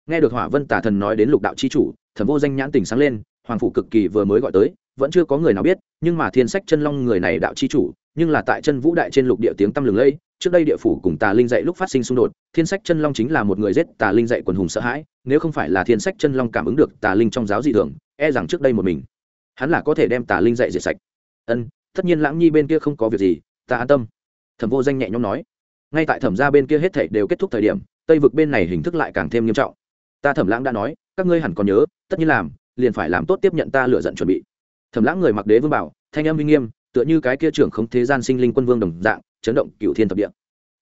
Nghe được hỏa vân tà thần nói đến lục đạo chi chủ, thẩm vô danh nhãn tình sáng lên, hoàng phủ cực kỳ vừa mới gọi tới, vẫn chưa có người nào biết, nhưng mà thiên sách chân long người này đạo chi chủ nhưng là tại chân vũ đại trên lục địa tiếng tăm lừng lây, trước đây địa phủ cùng tà linh dạy lúc phát sinh xung đột, thiên sách chân long chính là một người giết tà linh dạy quần hùng sợ hãi, nếu không phải là thiên sách chân long cảm ứng được tà linh trong giáo dị thường e rằng trước đây một mình, hắn là có thể đem tà linh dạy diệt sạch. Ân, tất nhiên lãng nhi bên kia không có việc gì, ta an tâm. Thẩm vô danh nhẹ nhõm nói. Ngay tại thẩm gia bên kia hết thảy đều kết thúc thời điểm, tây vực bên này hình thức lại càng thêm nghiêm trọng. Ta thẩm lãng đã nói, các ngươi hẳn còn nhớ, tất nhiên làm, liền phải làm tốt tiếp nhận ta lựa giận chuẩn bị. Thẩm lãng người mặc đế vương bảo, thanh âm uy nghiêm tựa như cái kia trưởng không thế gian sinh linh quân vương đồng dạng, chấn động cựu thiên thập địa.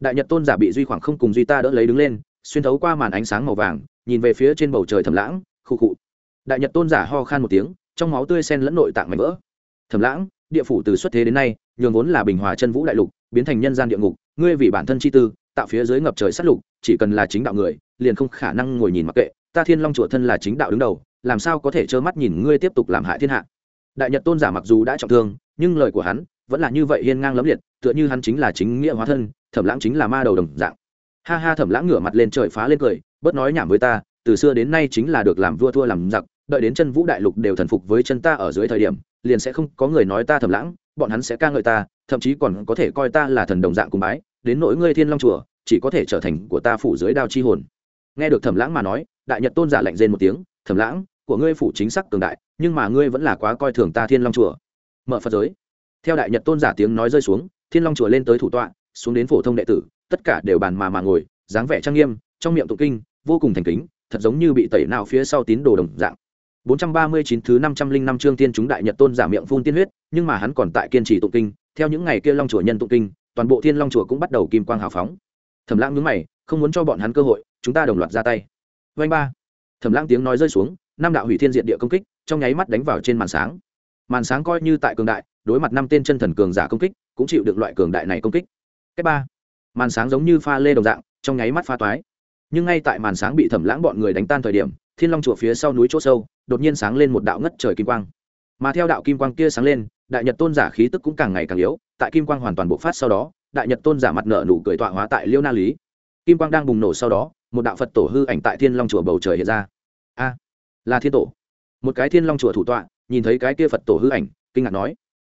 Đại nhật tôn giả bị duy khoảng không cùng duy ta đỡ lấy đứng lên, xuyên thấu qua màn ánh sáng màu vàng, nhìn về phía trên bầu trời thầm lãng khu khụ. Đại nhật tôn giả ho khan một tiếng, trong máu tươi sen lẫn nội tạng mảnh vỡ. Thầm lãng, địa phủ từ xuất thế đến nay, nhường vốn là bình hòa chân vũ đại lục, biến thành nhân gian địa ngục, ngươi vì bản thân chi tư, tạo phía dưới ngập trời sát lục, chỉ cần là chính đạo người, liền không khả năng ngồi nhìn mặc kệ, ta thiên long chùa thân là chính đạo đứng đầu, làm sao có thể trơ mắt nhìn ngươi tiếp tục làm hại thiên hạ? Đại nhật tôn giả mặc dù đã trọng thương, nhưng lời của hắn vẫn là như vậy hiên ngang lẫm liệt, tựa như hắn chính là chính nghĩa hóa thân, thẩm lãng chính là ma đầu đồng dạng. Ha ha, thẩm lãng ngửa mặt lên trời phá lên cười, bớt nói nhảm với ta, từ xưa đến nay chính là được làm vua thua làm giặc, đợi đến chân vũ đại lục đều thần phục với chân ta ở dưới thời điểm, liền sẽ không có người nói ta thẩm lãng, bọn hắn sẽ ca ngợi ta, thậm chí còn có thể coi ta là thần đồng dạng cùng bái, đến nỗi ngươi thiên long chùa, chỉ có thể trở thành của ta phủ dưới đao chi hồn. Nghe được thẩm lãng mà nói, đại nhật tôn giả lạnh rên một tiếng, thẩm lãng của ngươi phủ chính xác cường đại nhưng mà ngươi vẫn là quá coi thường ta thiên long chùa mở phật giới theo đại nhật tôn giả tiếng nói rơi xuống thiên long chùa lên tới thủ tọa xuống đến phổ thông đệ tử tất cả đều bàn mà mà ngồi dáng vẻ trang nghiêm trong miệng tụng kinh vô cùng thành kính thật giống như bị tẩy nào phía sau tín đồ đồng dạng 439 thứ 505 chương tiên chúng đại nhật tôn giả miệng phun tiên huyết, nhưng mà hắn còn tại kiên trì tụng kinh, theo những ngày kia long chùa nhân tụng kinh, toàn bộ thiên long chùa cũng bắt đầu kim quang hào phóng. Thẩm Lãng nhướng mày, không muốn cho bọn hắn cơ hội, chúng ta đồng loạt ra tay. Vành ba. Thẩm Lãng tiếng nói rơi xuống, năm đạo hủy thiên diệt địa công kích, trong nháy mắt đánh vào trên màn sáng. Màn sáng coi như tại cường đại, đối mặt năm tên chân thần cường giả công kích, cũng chịu được loại cường đại này công kích. Cách ba màn sáng giống như pha lê đồng dạng trong nháy mắt pha toái. Nhưng ngay tại màn sáng bị thẩm lãng bọn người đánh tan thời điểm thiên long chùa phía sau núi chỗ sâu đột nhiên sáng lên một đạo ngất trời kim quang. Mà theo đạo kim quang kia sáng lên đại nhật tôn giả khí tức cũng càng ngày càng yếu tại kim quang hoàn toàn bộc phát sau đó đại nhật tôn giả mặt nợ nụ cười tọa hóa tại liêu na lý. Kim quang đang bùng nổ sau đó một đạo phật tổ hư ảnh tại thiên long chùa bầu trời hiện ra. A là thiên tổ. Một cái thiên long chùa thủ tọa, nhìn thấy cái kia phật tổ hư ảnh, kinh ngạc nói.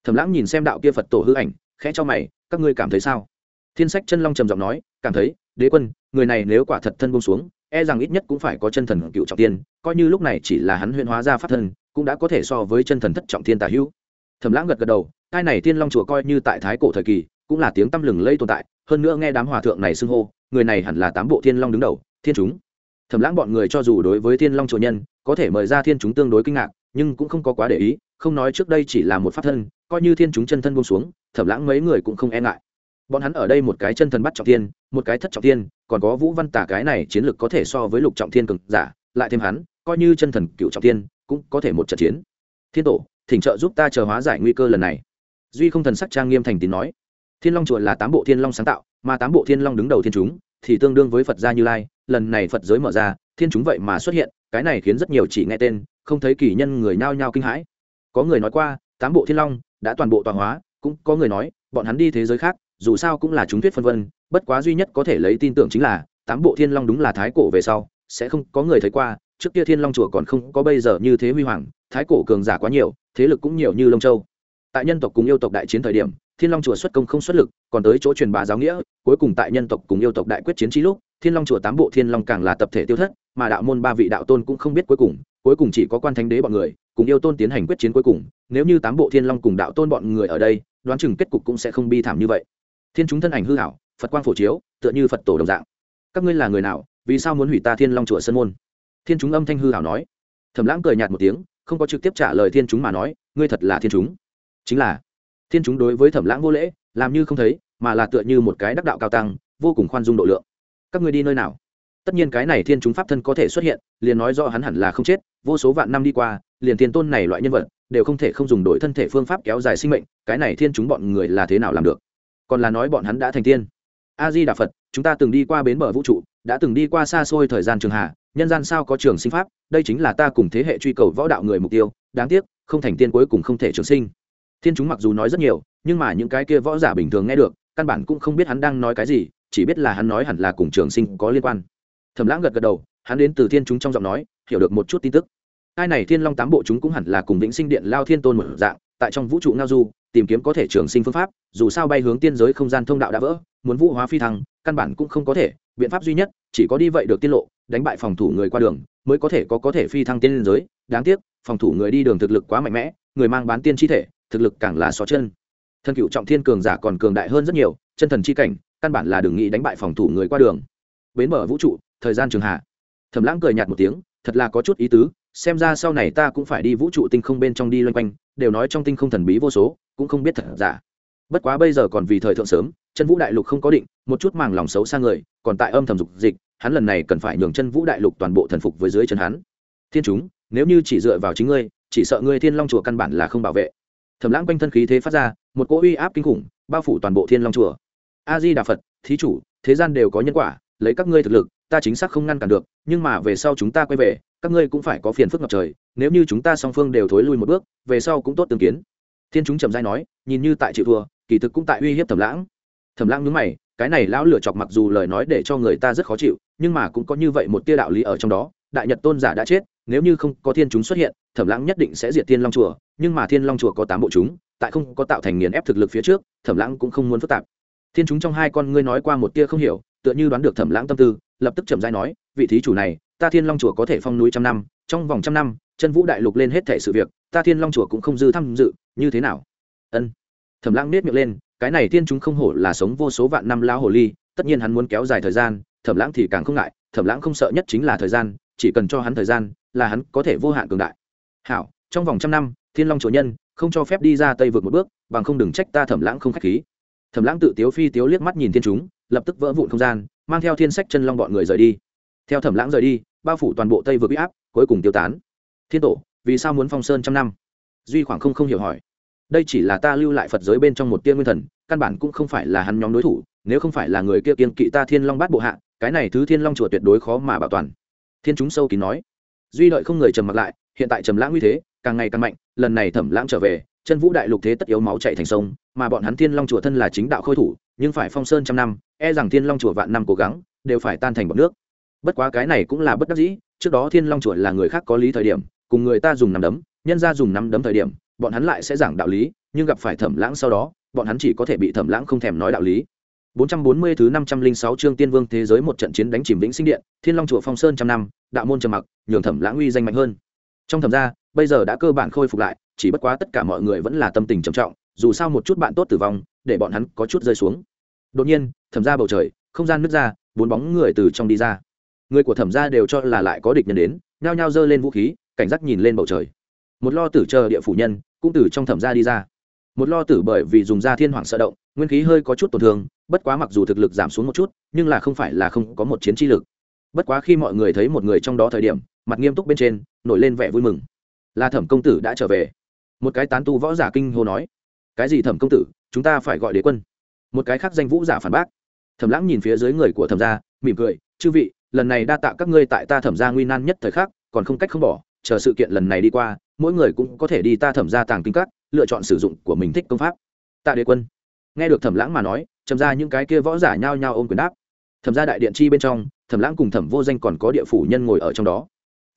Thẩm lãng nhìn xem đạo kia phật tổ hư ảnh, khẽ cho mày, các ngươi cảm thấy sao? Thiên sách chân long trầm giọng nói, cảm thấy, đế quân, người này nếu quả thật thân bông xuống e rằng ít nhất cũng phải có chân thần cựu trọng tiên, coi như lúc này chỉ là hắn huyễn hóa ra pháp thân, cũng đã có thể so với chân thần thất trọng thiên tả hữu. Thẩm lãng gật gật đầu hai này tiên long chùa coi như tại thái cổ thời kỳ, cũng là tiếng tăm lừng lây tồn tại, hơn nữa nghe đám hòa thượng này xưng hô, người này hẳn là tám bộ thiên long đứng đầu, thiên chúng thẩm lãng bọn người cho dù đối với thiên long chùa nhân, có thể mời ra thiên chúng tương đối kinh ngạc, nhưng cũng không có quá để ý, không nói trước đây chỉ là một pháp thân, coi như thiên chúng chân thân buông xuống thẩm lãng mấy người cũng không e ngại. Bọn hắn ở đây một cái chân thần bắt trọng thiên, một cái thất trọng thiên, còn có vũ văn tả cái này chiến lược có thể so với lục trọng thiên cực giả, lại thêm hắn, coi như chân thần cựu trọng thiên, cũng có thể một trận chiến. Thiên tổ, thỉnh trợ giúp ta chờ hóa giải nguy cơ lần này. Duy không thần sắc trang nghiêm thành tín nói. Thiên long chùa là tám bộ thiên long sáng tạo, mà tám bộ thiên long đứng đầu thiên chúng, thì tương đương với phật gia như lai lần này phật giới mở ra, thiên chúng vậy mà xuất hiện, cái này khiến rất nhiều chỉ nghe tên, không thấy kỳ nhân người nhao nhao kinh hãi. Có người nói qua, tám bộ thiên long đã toàn bộ tọa hóa, cũng có người nói, bọn hắn đi thế giới khác, dù sao cũng là chúng thuyết phân vân, bất quá duy nhất có thể lấy tin tưởng chính là, tám bộ thiên long đúng là thái cổ về sau, sẽ không có người thấy qua, trước kia thiên long chùa còn không có bây giờ như thế huy hoàng, thái cổ cường giả quá nhiều, thế lực cũng nhiều như lông châu. Tại nhân tộc cùng yêu tộc đại chiến thời điểm, thiên long chùa xuất công không xuất lực, còn tới chỗ truyền bá giáo nghĩa, cuối cùng tại nhân tộc cùng yêu tộc đại quyết chiến trí lúc thiên long chùa tám bộ thiên long càng là tập thể tiêu thất, mà đạo môn ba vị đạo tôn cũng không biết cuối cùng cuối cùng chỉ có quan thánh đế bọn người, cùng yêu tôn tiến hành quyết chiến cuối cùng. Nếu như tám bộ thiên long cùng đạo tôn bọn người ở đây, đoán chừng kết cục cũng sẽ không bi thảm như vậy. Thiên chúng thân ảnh hư hảo, phật quang phổ chiếu, tựa như phật tổ đồng dạng. Các ngươi là người nào, vì sao muốn hủy ta thiên long chùa sơn môn? Thiên chúng âm thanh hư hảo nói. Thẩm lãng cười nhạt một tiếng, không có trực tiếp trả lời thiên chúng mà nói, ngươi thật là thiên chúng. Chính là, thiên chúng đối với thẩm lãng vô lễ, làm như không thấy, mà là tựa như một cái đắc đạo cao tăng, vô cùng khoan dung độ lượng các ngươi đi nơi nào? Tất nhiên cái này thiên chúng pháp thân có thể xuất hiện, liền nói do hắn hẳn là không chết, vô số vạn năm đi qua, liền thiên tôn này loại nhân vật, đều không thể không dùng đổi thân thể phương pháp kéo dài sinh mệnh, cái này thiên chúng bọn người là thế nào làm được? Còn là nói bọn hắn đã thành tiên. A di đà phật, chúng ta từng đi qua bến bờ vũ trụ, đã từng đi qua xa xôi thời gian trường hạ, nhân gian sao có trường sinh pháp, đây chính là ta cùng thế hệ truy cầu võ đạo người mục tiêu, đáng tiếc, không thành tiên cuối cùng không thể trường sinh. Thiên chúng mặc dù nói rất nhiều, nhưng mà những cái kia võ giả bình thường nghe được, căn bản cũng không biết hắn đang nói cái gì chỉ biết là hắn nói hẳn là cùng trường sinh có liên quan. Thẩm lãng gật gật đầu, hắn đến từ thiên chúng trong giọng nói, hiểu được một chút tin tức. Hai này thiên long tám bộ chúng cũng hẳn là cùng vĩnh sinh điện lao thiên tôn một dạng, tại trong vũ trụ ngao du, tìm kiếm có thể trường sinh phương pháp, dù sao bay hướng tiên giới không gian thông đạo đã vỡ, muốn vũ hóa phi thăng, căn bản cũng không có thể, biện pháp duy nhất, chỉ có đi vậy được tiết lộ, đánh bại phòng thủ người qua đường, mới có thể có có thể phi thăng tiên giới. Đáng tiếc, phòng thủ người đi đường thực lực quá mạnh mẽ, người mang bán tiên chi thể, thực lực càng là xó chân. Thân cựu trọng thiên cường giả còn cường đại hơn rất nhiều, chân thần chi cảnh căn bản là đừng nghĩ đánh bại phòng thủ người qua đường. Bến mở vũ trụ, thời gian trường hạ. Thẩm lãng cười nhạt một tiếng, thật là có chút ý tứ, xem ra sau này ta cũng phải đi vũ trụ tinh không bên trong đi loanh quanh, đều nói trong tinh không thần bí vô số, cũng không biết thật giả. Bất quá bây giờ còn vì thời thượng sớm, chân vũ đại lục không có định, một chút màng lòng xấu xa người, còn tại âm thầm dục dịch, hắn lần này cần phải nhường chân vũ đại lục toàn bộ thần phục với dưới chân hắn. Thiên chúng, nếu như chỉ dựa vào chính ngươi, chỉ sợ ngươi thiên long chùa căn bản là không bảo vệ. Thẩm lãng quanh thân khí thế phát ra, một cỗ uy áp kinh khủng, bao phủ toàn bộ thiên long chùa a di đà phật, thí chủ, thế gian đều có nhân quả, lấy các ngươi thực lực, ta chính xác không ngăn cản được, nhưng mà về sau chúng ta quay về, các ngươi cũng phải có phiền phức ngập trời, nếu như chúng ta song phương đều thối lui một bước, về sau cũng tốt tương kiến. Thiên chúng trầm dai nói, nhìn như tại chịu thua, kỳ thực cũng tại uy hiếp thẩm lãng. Thẩm lãng nhớ mày, cái này lão lửa chọc mặc dù lời nói để cho người ta rất khó chịu, nhưng mà cũng có như vậy một tia đạo lý ở trong đó, đại nhật tôn giả đã chết, nếu như không có thiên chúng xuất hiện, thẩm lãng nhất định sẽ diệt thiên long chùa, nhưng mà thiên long chùa có tám bộ chúng, tại không có tạo thành nghiền ép thực lực phía trước, thẩm lãng cũng không muốn phức tạp thiên chúng trong hai con ngươi nói qua một tia không hiểu, tựa như đoán được thẩm lãng tâm tư, lập tức chậm dai nói, vị thí chủ này, ta thiên long chùa có thể phong núi trăm năm, trong vòng trăm năm, chân vũ đại lục lên hết thể sự việc, ta thiên long chùa cũng không dư tham dự, như thế nào? Ân. Thẩm lãng nết miệng lên, cái này thiên chúng không hổ là sống vô số vạn năm lao hồ ly, tất nhiên hắn muốn kéo dài thời gian, thẩm lãng thì càng không ngại, thẩm lãng không sợ nhất chính là thời gian, chỉ cần cho hắn thời gian, là hắn có thể vô hạn cường đại. Hảo, trong vòng trăm năm, thiên long chủ nhân, không cho phép đi ra tây vượt một bước, bằng không đừng trách ta thẩm lãng không khách khí thẩm lãng tự tiếu phi tiếu liếc mắt nhìn thiên chúng, lập tức vỡ vụn không gian, mang theo thiên sách chân long bọn người rời đi. Theo thẩm lãng rời đi, bao phủ toàn bộ tây vượt bị áp, cuối cùng tiêu tán. Thiên tổ, vì sao muốn phong sơn trăm năm? Duy khoảng không không hiểu hỏi. Đây chỉ là ta lưu lại phật giới bên trong một tiên nguyên thần, căn bản cũng không phải là hắn nhóm đối thủ, nếu không phải là người kia kiên kỵ ta thiên long bát bộ hạ, cái này thứ thiên long chùa tuyệt đối khó mà bảo toàn. Thiên chúng sâu kín nói. Duy lợi không người trầm mặc lại, hiện tại trầm lãng uy thế, càng ngày càng mạnh, lần này thẩm lãng trở về chân vũ đại lục thế tất yếu máu chạy thành sông mà bọn hắn thiên long chùa thân là chính đạo khôi thủ nhưng phải phong sơn trăm năm e rằng thiên long chùa vạn năm cố gắng đều phải tan thành bọn nước bất quá cái này cũng là bất đắc dĩ trước đó thiên long chùa là người khác có lý thời điểm cùng người ta dùng nắm đấm nhân ra dùng nắm đấm thời điểm bọn hắn lại sẽ giảng đạo lý nhưng gặp phải thẩm lãng sau đó bọn hắn chỉ có thể bị thẩm lãng không thèm nói đạo lý 440 thứ 506 chương Tiên Vương thế giới một trận chiến đánh chìm Vĩnh Sinh Điện, Thiên Long chùa Phong Sơn trăm năm, đạo môn trầm mặc, nhường Thẩm Lãng uy danh mạnh hơn. Trong thẩm gia, bây giờ đã cơ bản khôi phục lại, chỉ bất quá tất cả mọi người vẫn là tâm tình trầm trọng, dù sao một chút bạn tốt tử vong, để bọn hắn có chút rơi xuống. Đột nhiên, thẩm gia bầu trời, không gian nứt ra, bốn bóng người từ trong đi ra. Người của thẩm gia đều cho là lại có địch nhân đến, nhao nhao giơ lên vũ khí, cảnh giác nhìn lên bầu trời. Một lo tử chờ địa phủ nhân, cũng từ trong thẩm gia đi ra một lo tử bởi vì dùng da thiên hoàng sợ động nguyên khí hơi có chút tổn thương bất quá mặc dù thực lực giảm xuống một chút nhưng là không phải là không có một chiến chi lực bất quá khi mọi người thấy một người trong đó thời điểm mặt nghiêm túc bên trên nổi lên vẻ vui mừng là thẩm công tử đã trở về một cái tán tu võ giả kinh hô nói, cái gì thẩm công tử, chúng ta phải gọi đế quân. Một cái khác danh vũ giả phản bác, thẩm lãng nhìn phía dưới người của thẩm gia, mỉm cười, chư vị, lần này đa tạ các ngươi tại ta thẩm gia nguy nan nhất thời khắc, còn không cách không bỏ, chờ sự kiện lần này đi qua, mỗi người cũng có thể đi ta thẩm gia tàng kinh các, lựa chọn sử dụng của mình thích công pháp. Tạ đế quân. Nghe được thẩm lãng mà nói trầm ra những cái kia võ giả nhao nhao ôm quyền đáp. Thẩm gia đại điện chi bên trong, thẩm lãng cùng thẩm vô danh còn có địa phủ nhân ngồi ở trong đó.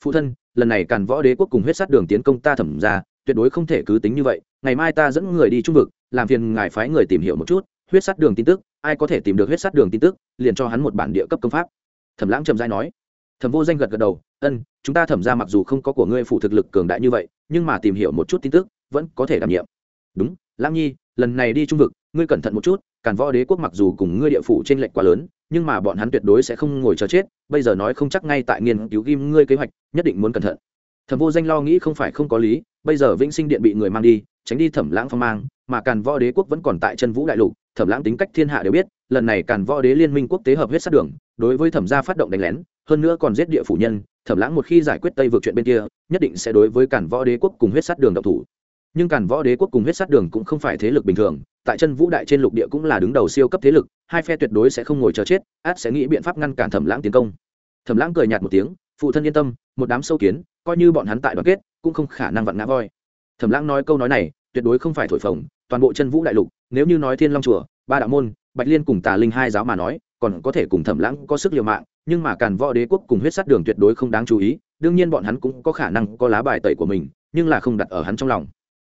Phụ thân, lần này càn võ đế quốc cùng huyết sát đường tiến công ta thẩm ra tuyệt đối không thể cứ tính như vậy, ngày mai ta dẫn người đi trung vực, làm phiền ngài phái người tìm hiểu một chút, huyết sát đường tin tức, ai có thể tìm được huyết sát đường tin tức, liền cho hắn một bản địa cấp công pháp. Thẩm lãng trầm giai nói. Thẩm vô danh gật gật đầu, ân, chúng ta thẩm ra mặc dù không có của ngươi phụ thực lực cường đại như vậy, nhưng mà tìm hiểu một chút tin tức, vẫn có thể đảm nhiệm. Đúng, lãng nhi, lần này đi trung vực, ngươi cẩn thận một chút, càn võ đế quốc mặc dù cùng ngươi địa phủ trên lệnh quá lớn, nhưng mà bọn hắn tuyệt đối sẽ không ngồi chờ chết, bây giờ nói không chắc ngay tại nghiên cứu ghim ngươi kế hoạch, nhất định muốn cẩn thận thẩm vô danh lo nghĩ không phải không có lý, bây giờ vĩnh sinh điện bị người mang đi, tránh đi thẩm lãng phong mang, mà càn võ đế quốc vẫn còn tại chân vũ đại lục, thẩm lãng tính cách thiên hạ đều biết, lần này càn võ đế liên minh quốc tế hợp huyết sát đường, đối với thẩm gia phát động đánh lén, hơn nữa còn giết địa phủ nhân, thẩm lãng một khi giải quyết tây vượt chuyện bên kia, nhất định sẽ đối với càn võ đế quốc cùng huyết sát đường độc thủ. Nhưng càn võ đế quốc cùng huyết sát đường cũng không phải thế lực bình thường, tại chân vũ đại trên lục địa cũng là đứng đầu siêu cấp thế lực, hai phe tuyệt đối sẽ không ngồi chờ chết, át sẽ nghĩ biện pháp ngăn cản thẩm lãng tiến công. Thẩm lãng cười nhạt một tiếng phụ thân yên tâm, một đám sâu kiến, coi như bọn hắn tại đoàn kết, cũng không khả năng vặn ngã voi. Thẩm lãng nói câu nói này, tuyệt đối không phải thổi phồng, toàn bộ chân vũ đại lục, nếu như nói thiên long chùa, ba đạo môn, bạch liên cùng tà linh hai giáo mà nói, còn có thể cùng thẩm lãng có sức liều mạng, nhưng mà càn võ đế quốc cùng huyết sát đường tuyệt đối không đáng chú ý, đương nhiên bọn hắn cũng có khả năng có lá bài tẩy của mình, nhưng là không đặt ở hắn trong lòng.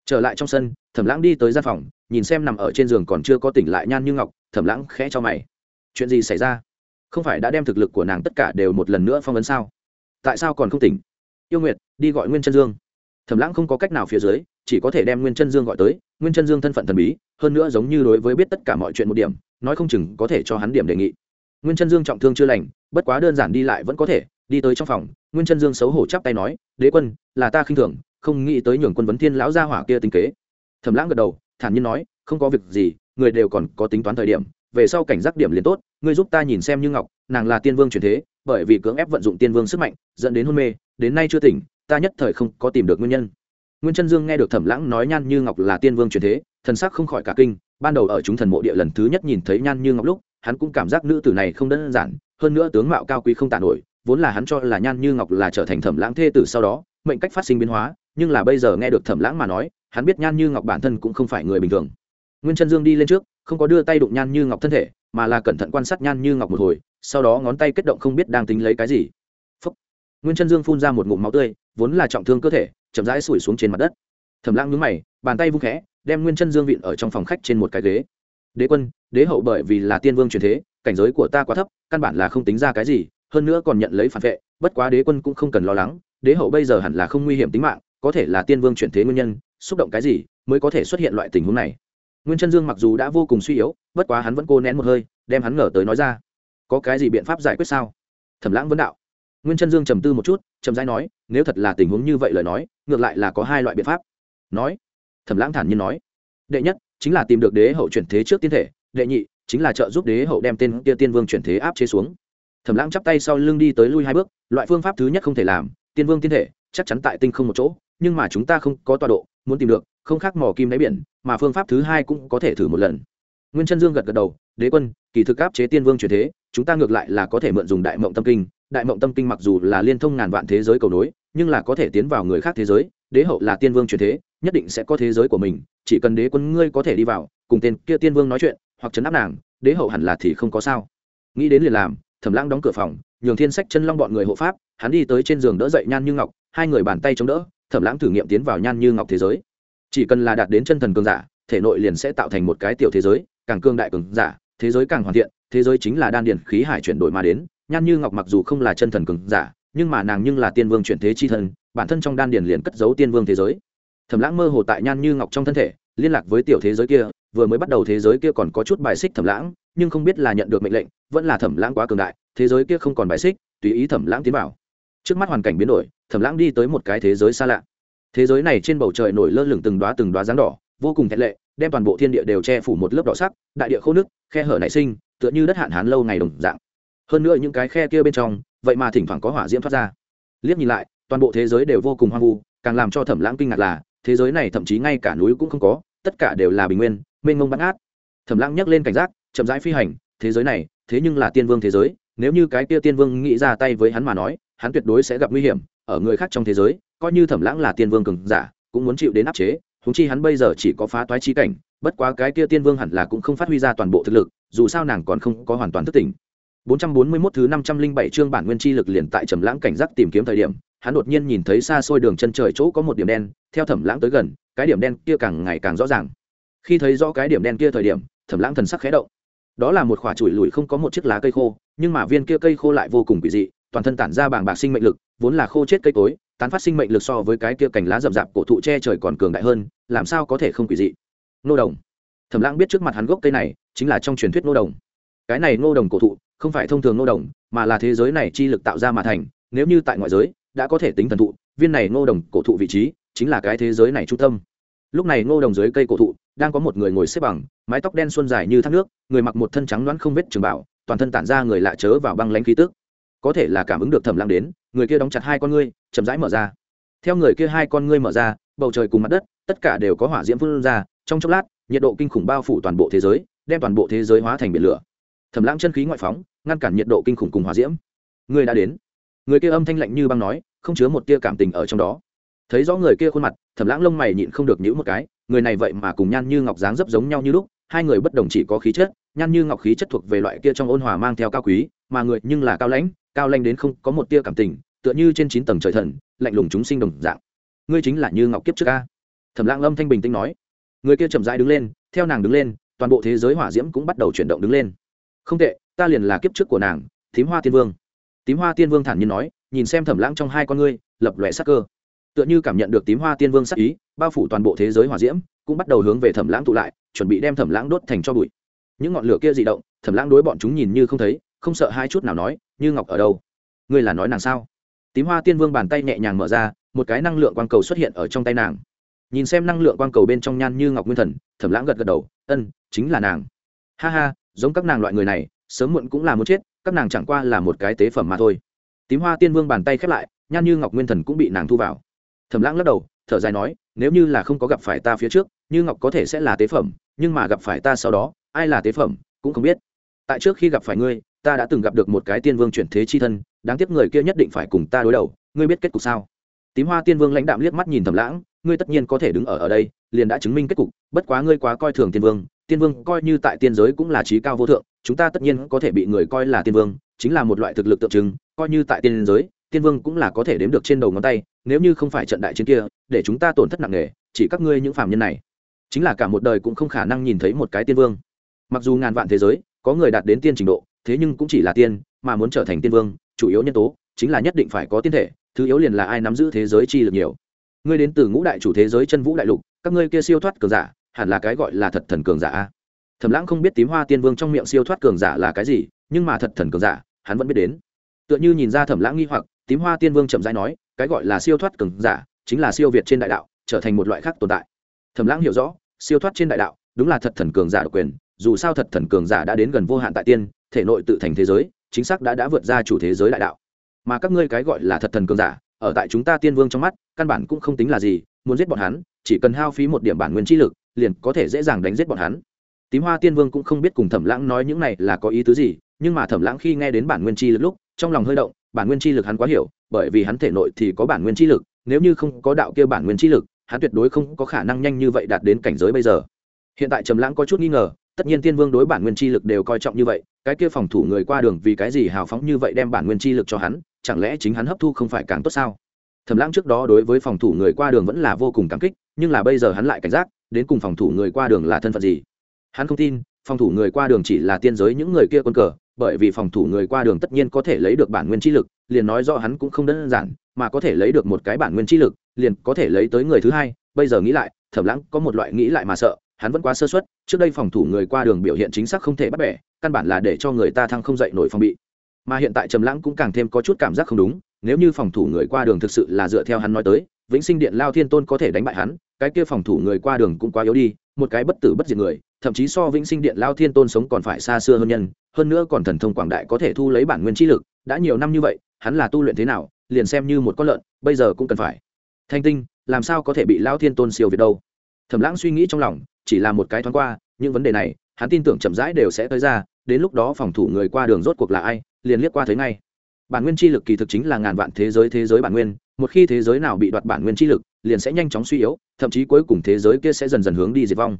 Trở lại trong sân, thẩm lãng đi tới gian phòng, nhìn xem nằm ở trên giường còn chưa có tỉnh lại nhan như ngọc, thẩm lãng khẽ cho mày. Chuyện gì xảy ra? Không phải đã đem thực lực của nàng tất cả đều một lần nữa phong ấn sao? Tại sao còn không tỉnh? Yêu nguyệt, đi gọi nguyên chân dương. Thẩm lãng không có cách nào phía dưới, chỉ có thể đem nguyên chân dương gọi tới. Nguyên chân dương thân phận thần bí, hơn nữa giống như đối với biết tất cả mọi chuyện một điểm, nói không chừng có thể cho hắn điểm đề nghị. Nguyên chân dương trọng thương chưa lành, bất quá đơn giản đi lại vẫn có thể, đi tới trong phòng, nguyên chân dương xấu hổ chắp tay nói, đế quân, là ta khinh thường, không nghĩ tới nhường quân vấn thiên lão gia hỏa kia tính kế. Thẩm lãng gật đầu, thản nhiên nói, không có việc gì, người đều còn có tính toán thời điểm, về sau cảnh giác điểm liền tốt, ngươi giúp ta nhìn xem như ngọc, nàng là tiên vương truyền thế bởi vì cưỡng ép vận dụng tiên vương sức mạnh, dẫn đến hôn mê, đến nay chưa tỉnh, ta nhất thời không có tìm được nguyên nhân. Nguyên chân dương nghe được thẩm lãng nói nhan như ngọc là tiên vương truyền thế, thần sắc không khỏi cả kinh, ban đầu ở chúng thần mộ địa lần thứ nhất nhìn thấy nhan như ngọc lúc, hắn cũng cảm giác nữ tử này không đơn giản, hơn nữa tướng mạo cao quý không tàn nổi, vốn là hắn cho là nhan như ngọc là trở thành thẩm lãng thê tử sau đó, mệnh cách phát sinh biến hóa, nhưng là bây giờ nghe được thẩm lãng mà nói, hắn biết nhan như ngọc bản thân cũng không phải người bình thường. Nguyên chân dương đi lên trước, không có đưa tay đụng nhan như ngọc thân thể, mà là cẩn thận quan sát nhan như ngọc một hồi sau đó ngón tay kết động không biết đang tính lấy cái gì. Phúc. nguyên chân dương phun ra một ngụm máu tươi, vốn là trọng thương cơ thể, chậm rãi sủi xuống trên mặt đất. Thẩm lãng nhướng mày, bàn tay vung khẽ, đem nguyên chân dương vịn ở trong phòng khách trên một cái ghế. Đế quân, đế hậu bởi vì là tiên vương truyền thế, cảnh giới của ta quá thấp, căn bản là không tính ra cái gì, hơn nữa còn nhận lấy phản vệ, bất quá đế quân cũng không cần lo lắng, đế hậu bây giờ hẳn là không nguy hiểm tính mạng, có thể là tiên vương chuyển thế nguyên nhân, xúc động cái gì mới có thể xuất hiện loại tình huống này. Nguyên chân dương mặc dù đã vô cùng suy yếu, bất quá hắn vẫn cô nén một hơi, đem hắn ngờ tới nói ra có cái gì biện pháp giải quyết sao? Thẩm lãng vấn đạo. Nguyên chân dương trầm tư một chút trầm rãi nói, nếu thật là tình huống như vậy lời nói, ngược lại là có hai loại biện pháp. Nói, thẩm lãng thản nhiên nói, đệ nhất, chính là tìm được đế hậu chuyển thế trước tiên thể, đệ nhị, chính là trợ giúp đế hậu đem tên kia tiên vương chuyển thế áp chế xuống. Thẩm lãng chắp tay sau lưng đi tới lui hai bước, loại phương pháp thứ nhất không thể làm, tiên vương tiên thể, chắc chắn tại tinh không một chỗ, nhưng mà chúng ta không có tọa độ, muốn tìm được, không khác mò kim đáy biển, mà phương pháp thứ hai cũng có thể thử một lần. Nguyên chân dương gật gật đầu đế quân, kỳ thực áp chế tiên vương chuyển thế, chúng ta ngược lại là có thể mượn dùng đại mộng tâm kinh. Đại mộng tâm kinh mặc dù là liên thông ngàn vạn thế giới cầu nối, nhưng là có thể tiến vào người khác thế giới. Đế hậu là tiên vương chuyển thế, nhất định sẽ có thế giới của mình. Chỉ cần đế quân ngươi có thể đi vào, cùng tên kia tiên vương nói chuyện, hoặc chấn áp nàng, đế hậu hẳn là thì không có sao. Nghĩ đến liền làm, thẩm lãng đóng cửa phòng, nhường thiên sách chân long bọn người hộ pháp, hắn đi tới trên giường đỡ dậy nhan như ngọc, hai người bàn tay chống đỡ, thẩm lãng thử nghiệm tiến vào nhan như ngọc thế giới. Chỉ cần là đạt đến chân thần cường giả, thể nội liền sẽ tạo thành một cái tiểu thế giới, càng cương đại cường giả thế giới càng hoàn thiện, thế giới chính là đan điền khí hải chuyển đổi mà đến, nhan như ngọc mặc dù không là chân thần cường giả, nhưng mà nàng nhưng là tiên vương chuyển thế chi thân bản thân trong đan điền liền cất giấu tiên vương thế giới. Thẩm lãng mơ hồ tại nhan như ngọc trong thân thể, liên lạc với tiểu thế giới kia, vừa mới bắt đầu thế giới kia còn có chút bài xích thẩm lãng, nhưng không biết là nhận được mệnh lệnh, vẫn là thẩm lãng quá cường đại, thế giới kia không còn bài xích, tùy ý thẩm lãng tiến vào. Trước mắt hoàn cảnh biến đổi, thẩm lãng đi tới một cái thế giới xa lạ. Thế giới này trên bầu trời nổi lơ lửng từng đoá từng đoá dáng đỏ, vô cùng thẹn lệ đem toàn bộ thiên địa đều che phủ một lớp đỏ sắc, đại địa khô nước, khe hở nảy sinh, tựa như đất hạn hán lâu ngày đồng dạng. Hơn nữa những cái khe kia bên trong, vậy mà thỉnh thoảng có hỏa diễm thoát ra. Liếc nhìn lại, toàn bộ thế giới đều vô cùng hoang vu, càng làm cho thẩm lãng kinh ngạc là, thế giới này thậm chí ngay cả núi cũng không có, tất cả đều là bình nguyên, mênh mông bắn át thẩm lãng nhấc lên cảnh giác, chậm rãi phi hành, thế giới này, thế nhưng là tiên vương thế giới, nếu như cái kia tiên vương nghĩ ra tay với hắn mà nói, hắn tuyệt đối sẽ gặp nguy hiểm, ở người khác trong thế giới, coi như thẩm lãng là tiên vương cường giả, cũng muốn chịu đến áp chế húng chi hắn bây giờ chỉ có phá toái chi cảnh, bất quá cái kia tiên vương hẳn là cũng không phát huy ra toàn bộ thực lực, dù sao nàng còn không có hoàn toàn thức tỉnh. 441 thứ 507 chương bản nguyên chi lực liền tại trầm lãng cảnh giác tìm kiếm thời điểm, hắn đột nhiên nhìn thấy xa xôi đường chân trời chỗ có một điểm đen, theo thẩm lãng tới gần, cái điểm đen kia càng ngày càng rõ ràng. Khi thấy rõ cái điểm đen kia thời điểm, thẩm lãng thần sắc khẽ động. Đó là một quả chuỗi lủi không có một chiếc lá cây khô, nhưng mà viên kia cây khô lại vô cùng quỷ dị, toàn thân tản ra bảng bạc sinh mệnh lực, vốn là khô chết cây cối tán phát sinh mệnh lực so với cái kia cành lá rậm rạp cổ thụ che trời còn cường đại hơn, làm sao có thể không quỷ dị? Nô đồng. Thẩm lãng biết trước mặt hắn gốc cây này chính là trong truyền thuyết nô đồng. Cái này nô đồng cổ thụ không phải thông thường nô đồng, mà là thế giới này chi lực tạo ra mà thành, nếu như tại ngoại giới đã có thể tính thần thụ, viên này nô đồng cổ thụ vị trí chính là cái thế giới này trung tâm. Lúc này ngô đồng dưới cây cổ thụ đang có một người ngồi xếp bằng, mái tóc đen xuân dài như thác nước, người mặc một thân trắng đoán không vết trường bảo toàn thân tản ra người lạ chớ vào băng lãnh khí tức có thể là cảm ứng được thẩm lãng đến, người kia đóng chặt hai con ngươi, chậm rãi mở ra. Theo người kia hai con ngươi mở ra, bầu trời cùng mặt đất, tất cả đều có hỏa diễm phun ra, trong chốc lát, nhiệt độ kinh khủng bao phủ toàn bộ thế giới, đem toàn bộ thế giới hóa thành biển lửa. Thẩm lãng chân khí ngoại phóng, ngăn cản nhiệt độ kinh khủng cùng hỏa diễm. Người đã đến. Người kia âm thanh lạnh như băng nói, không chứa một tia cảm tình ở trong đó. Thấy rõ người kia khuôn mặt, thẩm lãng lông mày nhịn không được nhữ một cái, người này vậy mà cùng nhan như ngọc dáng dấp giống nhau như lúc, hai người bất đồng chỉ có khí chất, nhan như ngọc khí chất thuộc về loại kia trong ôn hòa mang theo cao quý, mà người nhưng là cao lãnh cao lãnh đến không có một tia cảm tình, tựa như trên chín tầng trời thần, lạnh lùng chúng sinh đồng dạng. Ngươi chính là như ngọc kiếp trước ca thẩm lãng âm thanh bình tĩnh nói. Người kia chậm rãi đứng lên, theo nàng đứng lên, toàn bộ thế giới hỏa diễm cũng bắt đầu chuyển động đứng lên. Không tệ, ta liền là kiếp trước của nàng, tím hoa tiên vương. Tím hoa tiên vương thản nhiên nói, nhìn xem thẩm lãng trong hai con ngươi, lập lòe sắc cơ. Tựa như cảm nhận được tím hoa tiên vương sắc ý, bao phủ toàn bộ thế giới hỏa diễm, cũng bắt đầu hướng về thẩm lãng tụ lại, chuẩn bị đem thẩm lãng đốt thành cho bụi. Những ngọn lửa kia dị động, thẩm lãng đối bọn chúng nhìn như không thấy, không sợ hai chút nào nói như ngọc ở đâu? Ngươi là nói nàng sao? Tím hoa tiên vương bàn tay nhẹ nhàng mở ra, một cái năng lượng quang cầu xuất hiện ở trong tay nàng. Nhìn xem năng lượng quang cầu bên trong nhan như ngọc nguyên thần, thẩm lãng gật gật đầu, ân, chính là nàng. Ha ha, giống các nàng loại người này, sớm muộn cũng là muốn chết, các nàng chẳng qua là một cái tế phẩm mà thôi. Tím hoa tiên vương bàn tay khép lại, nhan như ngọc nguyên thần cũng bị nàng thu vào. Thẩm lãng lắc đầu, thở dài nói, nếu như là không có gặp phải ta phía trước, như ngọc có thể sẽ là tế phẩm, nhưng mà gặp phải ta sau đó, ai là tế phẩm, cũng không biết. Tại trước khi gặp phải ngươi ta đã từng gặp được một cái tiên vương chuyển thế chi thân, đáng tiếc người kia nhất định phải cùng ta đối đầu, ngươi biết kết cục sao? Tím hoa tiên vương lãnh đạm liếc mắt nhìn thầm lãng, ngươi tất nhiên có thể đứng ở ở đây, liền đã chứng minh kết cục, bất quá ngươi quá coi thường tiên vương tiên vương coi như tại tiên giới cũng là trí cao vô thượng, chúng ta tất nhiên có thể bị người coi là tiên vương, chính là một loại thực lực tượng trưng, coi như tại tiên giới, tiên vương cũng là có thể đếm được trên đầu ngón tay, nếu như không phải trận đại chiến kia, để chúng ta tổn thất nặng nề, chỉ các ngươi những phạm nhân này. Chính là cả một đời cũng không khả năng nhìn thấy một cái tiên vương. Mặc dù ngàn vạn thế giới, có người đạt đến tiên trình độ thế nhưng cũng chỉ là tiên, mà muốn trở thành tiên vương, chủ yếu nhân tố chính là nhất định phải có tiên thể, thứ yếu liền là ai nắm giữ thế giới chi lực nhiều. Ngươi đến từ ngũ đại chủ thế giới chân vũ đại lục, các ngươi kia siêu thoát cường giả, hẳn là cái gọi là thật thần cường giả thẩm lãng không biết tím hoa tiên vương trong miệng siêu thoát cường giả là cái gì, nhưng mà thật thần cường giả, hắn vẫn biết đến. Tựa như nhìn ra thẩm lãng nghi hoặc, tím hoa tiên vương chậm rãi nói, cái gọi là siêu thoát cường giả chính là siêu việt trên đại đạo, trở thành một loại khác tồn tại. Thẩm lãng hiểu rõ, siêu thoát trên đại đạo đúng là thật thần cường giả độc quyền, dù sao thật thần cường giả đã đến gần vô hạn tại tiên thể nội tự thành thế giới, chính xác đã đã vượt ra chủ thế giới đại đạo. Mà các ngươi cái gọi là thật thần cường giả, ở tại chúng ta tiên vương trong mắt, căn bản cũng không tính là gì, muốn giết bọn hắn, chỉ cần hao phí một điểm bản nguyên chi lực, liền có thể dễ dàng đánh giết bọn hắn. Tím hoa tiên vương cũng không biết cùng thẩm lãng nói những này là có ý tứ gì, nhưng mà thẩm lãng khi nghe đến bản nguyên chi lực lúc, trong lòng hơi động, bản nguyên chi lực hắn quá hiểu, bởi vì hắn thể nội thì có bản nguyên chi lực, nếu như không có đạo kia bản nguyên chi lực, hắn tuyệt đối không có khả năng nhanh như vậy đạt đến cảnh giới bây giờ. Hiện tại trầm lãng có chút nghi ngờ, tất nhiên tiên vương đối bản nguyên chi lực đều coi trọng như vậy cái kia phòng thủ người qua đường vì cái gì hào phóng như vậy đem bản nguyên chi lực cho hắn, chẳng lẽ chính hắn hấp thu không phải càng tốt sao? Thẩm lãng trước đó đối với phòng thủ người qua đường vẫn là vô cùng cảm kích, nhưng là bây giờ hắn lại cảnh giác, đến cùng phòng thủ người qua đường là thân phận gì? Hắn không tin, phòng thủ người qua đường chỉ là tiên giới những người kia quân cờ, bởi vì phòng thủ người qua đường tất nhiên có thể lấy được bản nguyên chi lực, liền nói rõ hắn cũng không đơn giản, mà có thể lấy được một cái bản nguyên chi lực, liền có thể lấy tới người thứ hai. Bây giờ nghĩ lại, thẩm lãng có một loại nghĩ lại mà sợ hắn vẫn quá sơ suất, trước đây phòng thủ người qua đường biểu hiện chính xác không thể bắt bẻ, căn bản là để cho người ta thăng không dậy nổi phòng bị. Mà hiện tại trầm lãng cũng càng thêm có chút cảm giác không đúng, nếu như phòng thủ người qua đường thực sự là dựa theo hắn nói tới, vĩnh sinh điện lao thiên tôn có thể đánh bại hắn, cái kia phòng thủ người qua đường cũng quá yếu đi, một cái bất tử bất diệt người, thậm chí so vĩnh sinh điện lao thiên tôn sống còn phải xa xưa hơn nhân, hơn nữa còn thần thông quảng đại có thể thu lấy bản nguyên chi lực, đã nhiều năm như vậy, hắn là tu luyện thế nào, liền xem như một con lợn, bây giờ cũng cần phải. Thanh tinh, làm sao có thể bị lao thiên tôn siêu việt đâu? Thẩm lãng suy nghĩ trong lòng chỉ là một cái thoáng qua, những vấn đề này, hắn tin tưởng chậm rãi đều sẽ tới ra, đến lúc đó phòng thủ người qua đường rốt cuộc là ai, liền liếc qua thấy ngay. Bản nguyên chi lực kỳ thực chính là ngàn vạn thế giới thế giới bản nguyên, một khi thế giới nào bị đoạt bản nguyên chi lực, liền sẽ nhanh chóng suy yếu, thậm chí cuối cùng thế giới kia sẽ dần dần hướng đi diệt vong.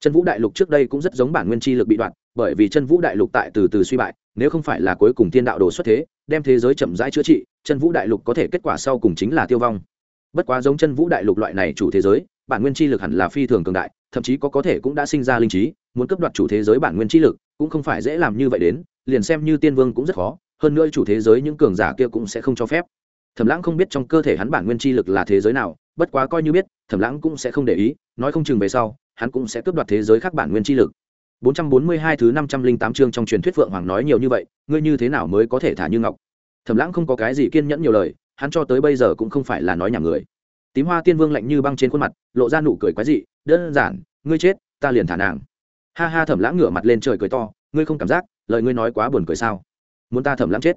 Chân vũ đại lục trước đây cũng rất giống bản nguyên chi lực bị đoạt, bởi vì chân vũ đại lục tại từ từ suy bại, nếu không phải là cuối cùng thiên đạo đồ xuất thế, đem thế giới chậm rãi chữa trị, chân vũ đại lục có thể kết quả sau cùng chính là tiêu vong. Bất quá giống chân vũ đại lục loại này chủ thế giới, bản nguyên chi lực hẳn là phi thường cường đại thậm chí có có thể cũng đã sinh ra linh trí muốn cấp đoạt chủ thế giới bản nguyên chi lực cũng không phải dễ làm như vậy đến liền xem như tiên vương cũng rất khó hơn nữa chủ thế giới những cường giả kia cũng sẽ không cho phép. Thẩm lãng không biết trong cơ thể hắn bản nguyên chi lực là thế giới nào bất quá coi như biết thẩm lãng cũng sẽ không để ý nói không chừng về sau hắn cũng sẽ cướp đoạt thế giới khác bản nguyên chi lực. 442 thứ 508 chương trong truyền thuyết Phượng Hoàng nói nhiều như vậy, ngươi như thế nào mới có thể thả như ngọc? Thẩm Lãng không có cái gì kiên nhẫn nhiều lời, hắn cho tới bây giờ cũng không phải là nói nhảm người tím hoa tiên vương lạnh như băng trên khuôn mặt, lộ ra nụ cười quái dị, đơn giản, ngươi chết, ta liền thả nàng. Ha ha thẩm lãng ngửa mặt lên trời cười to, ngươi không cảm giác, lời ngươi nói quá buồn cười sao? Muốn ta thẩm lãng chết?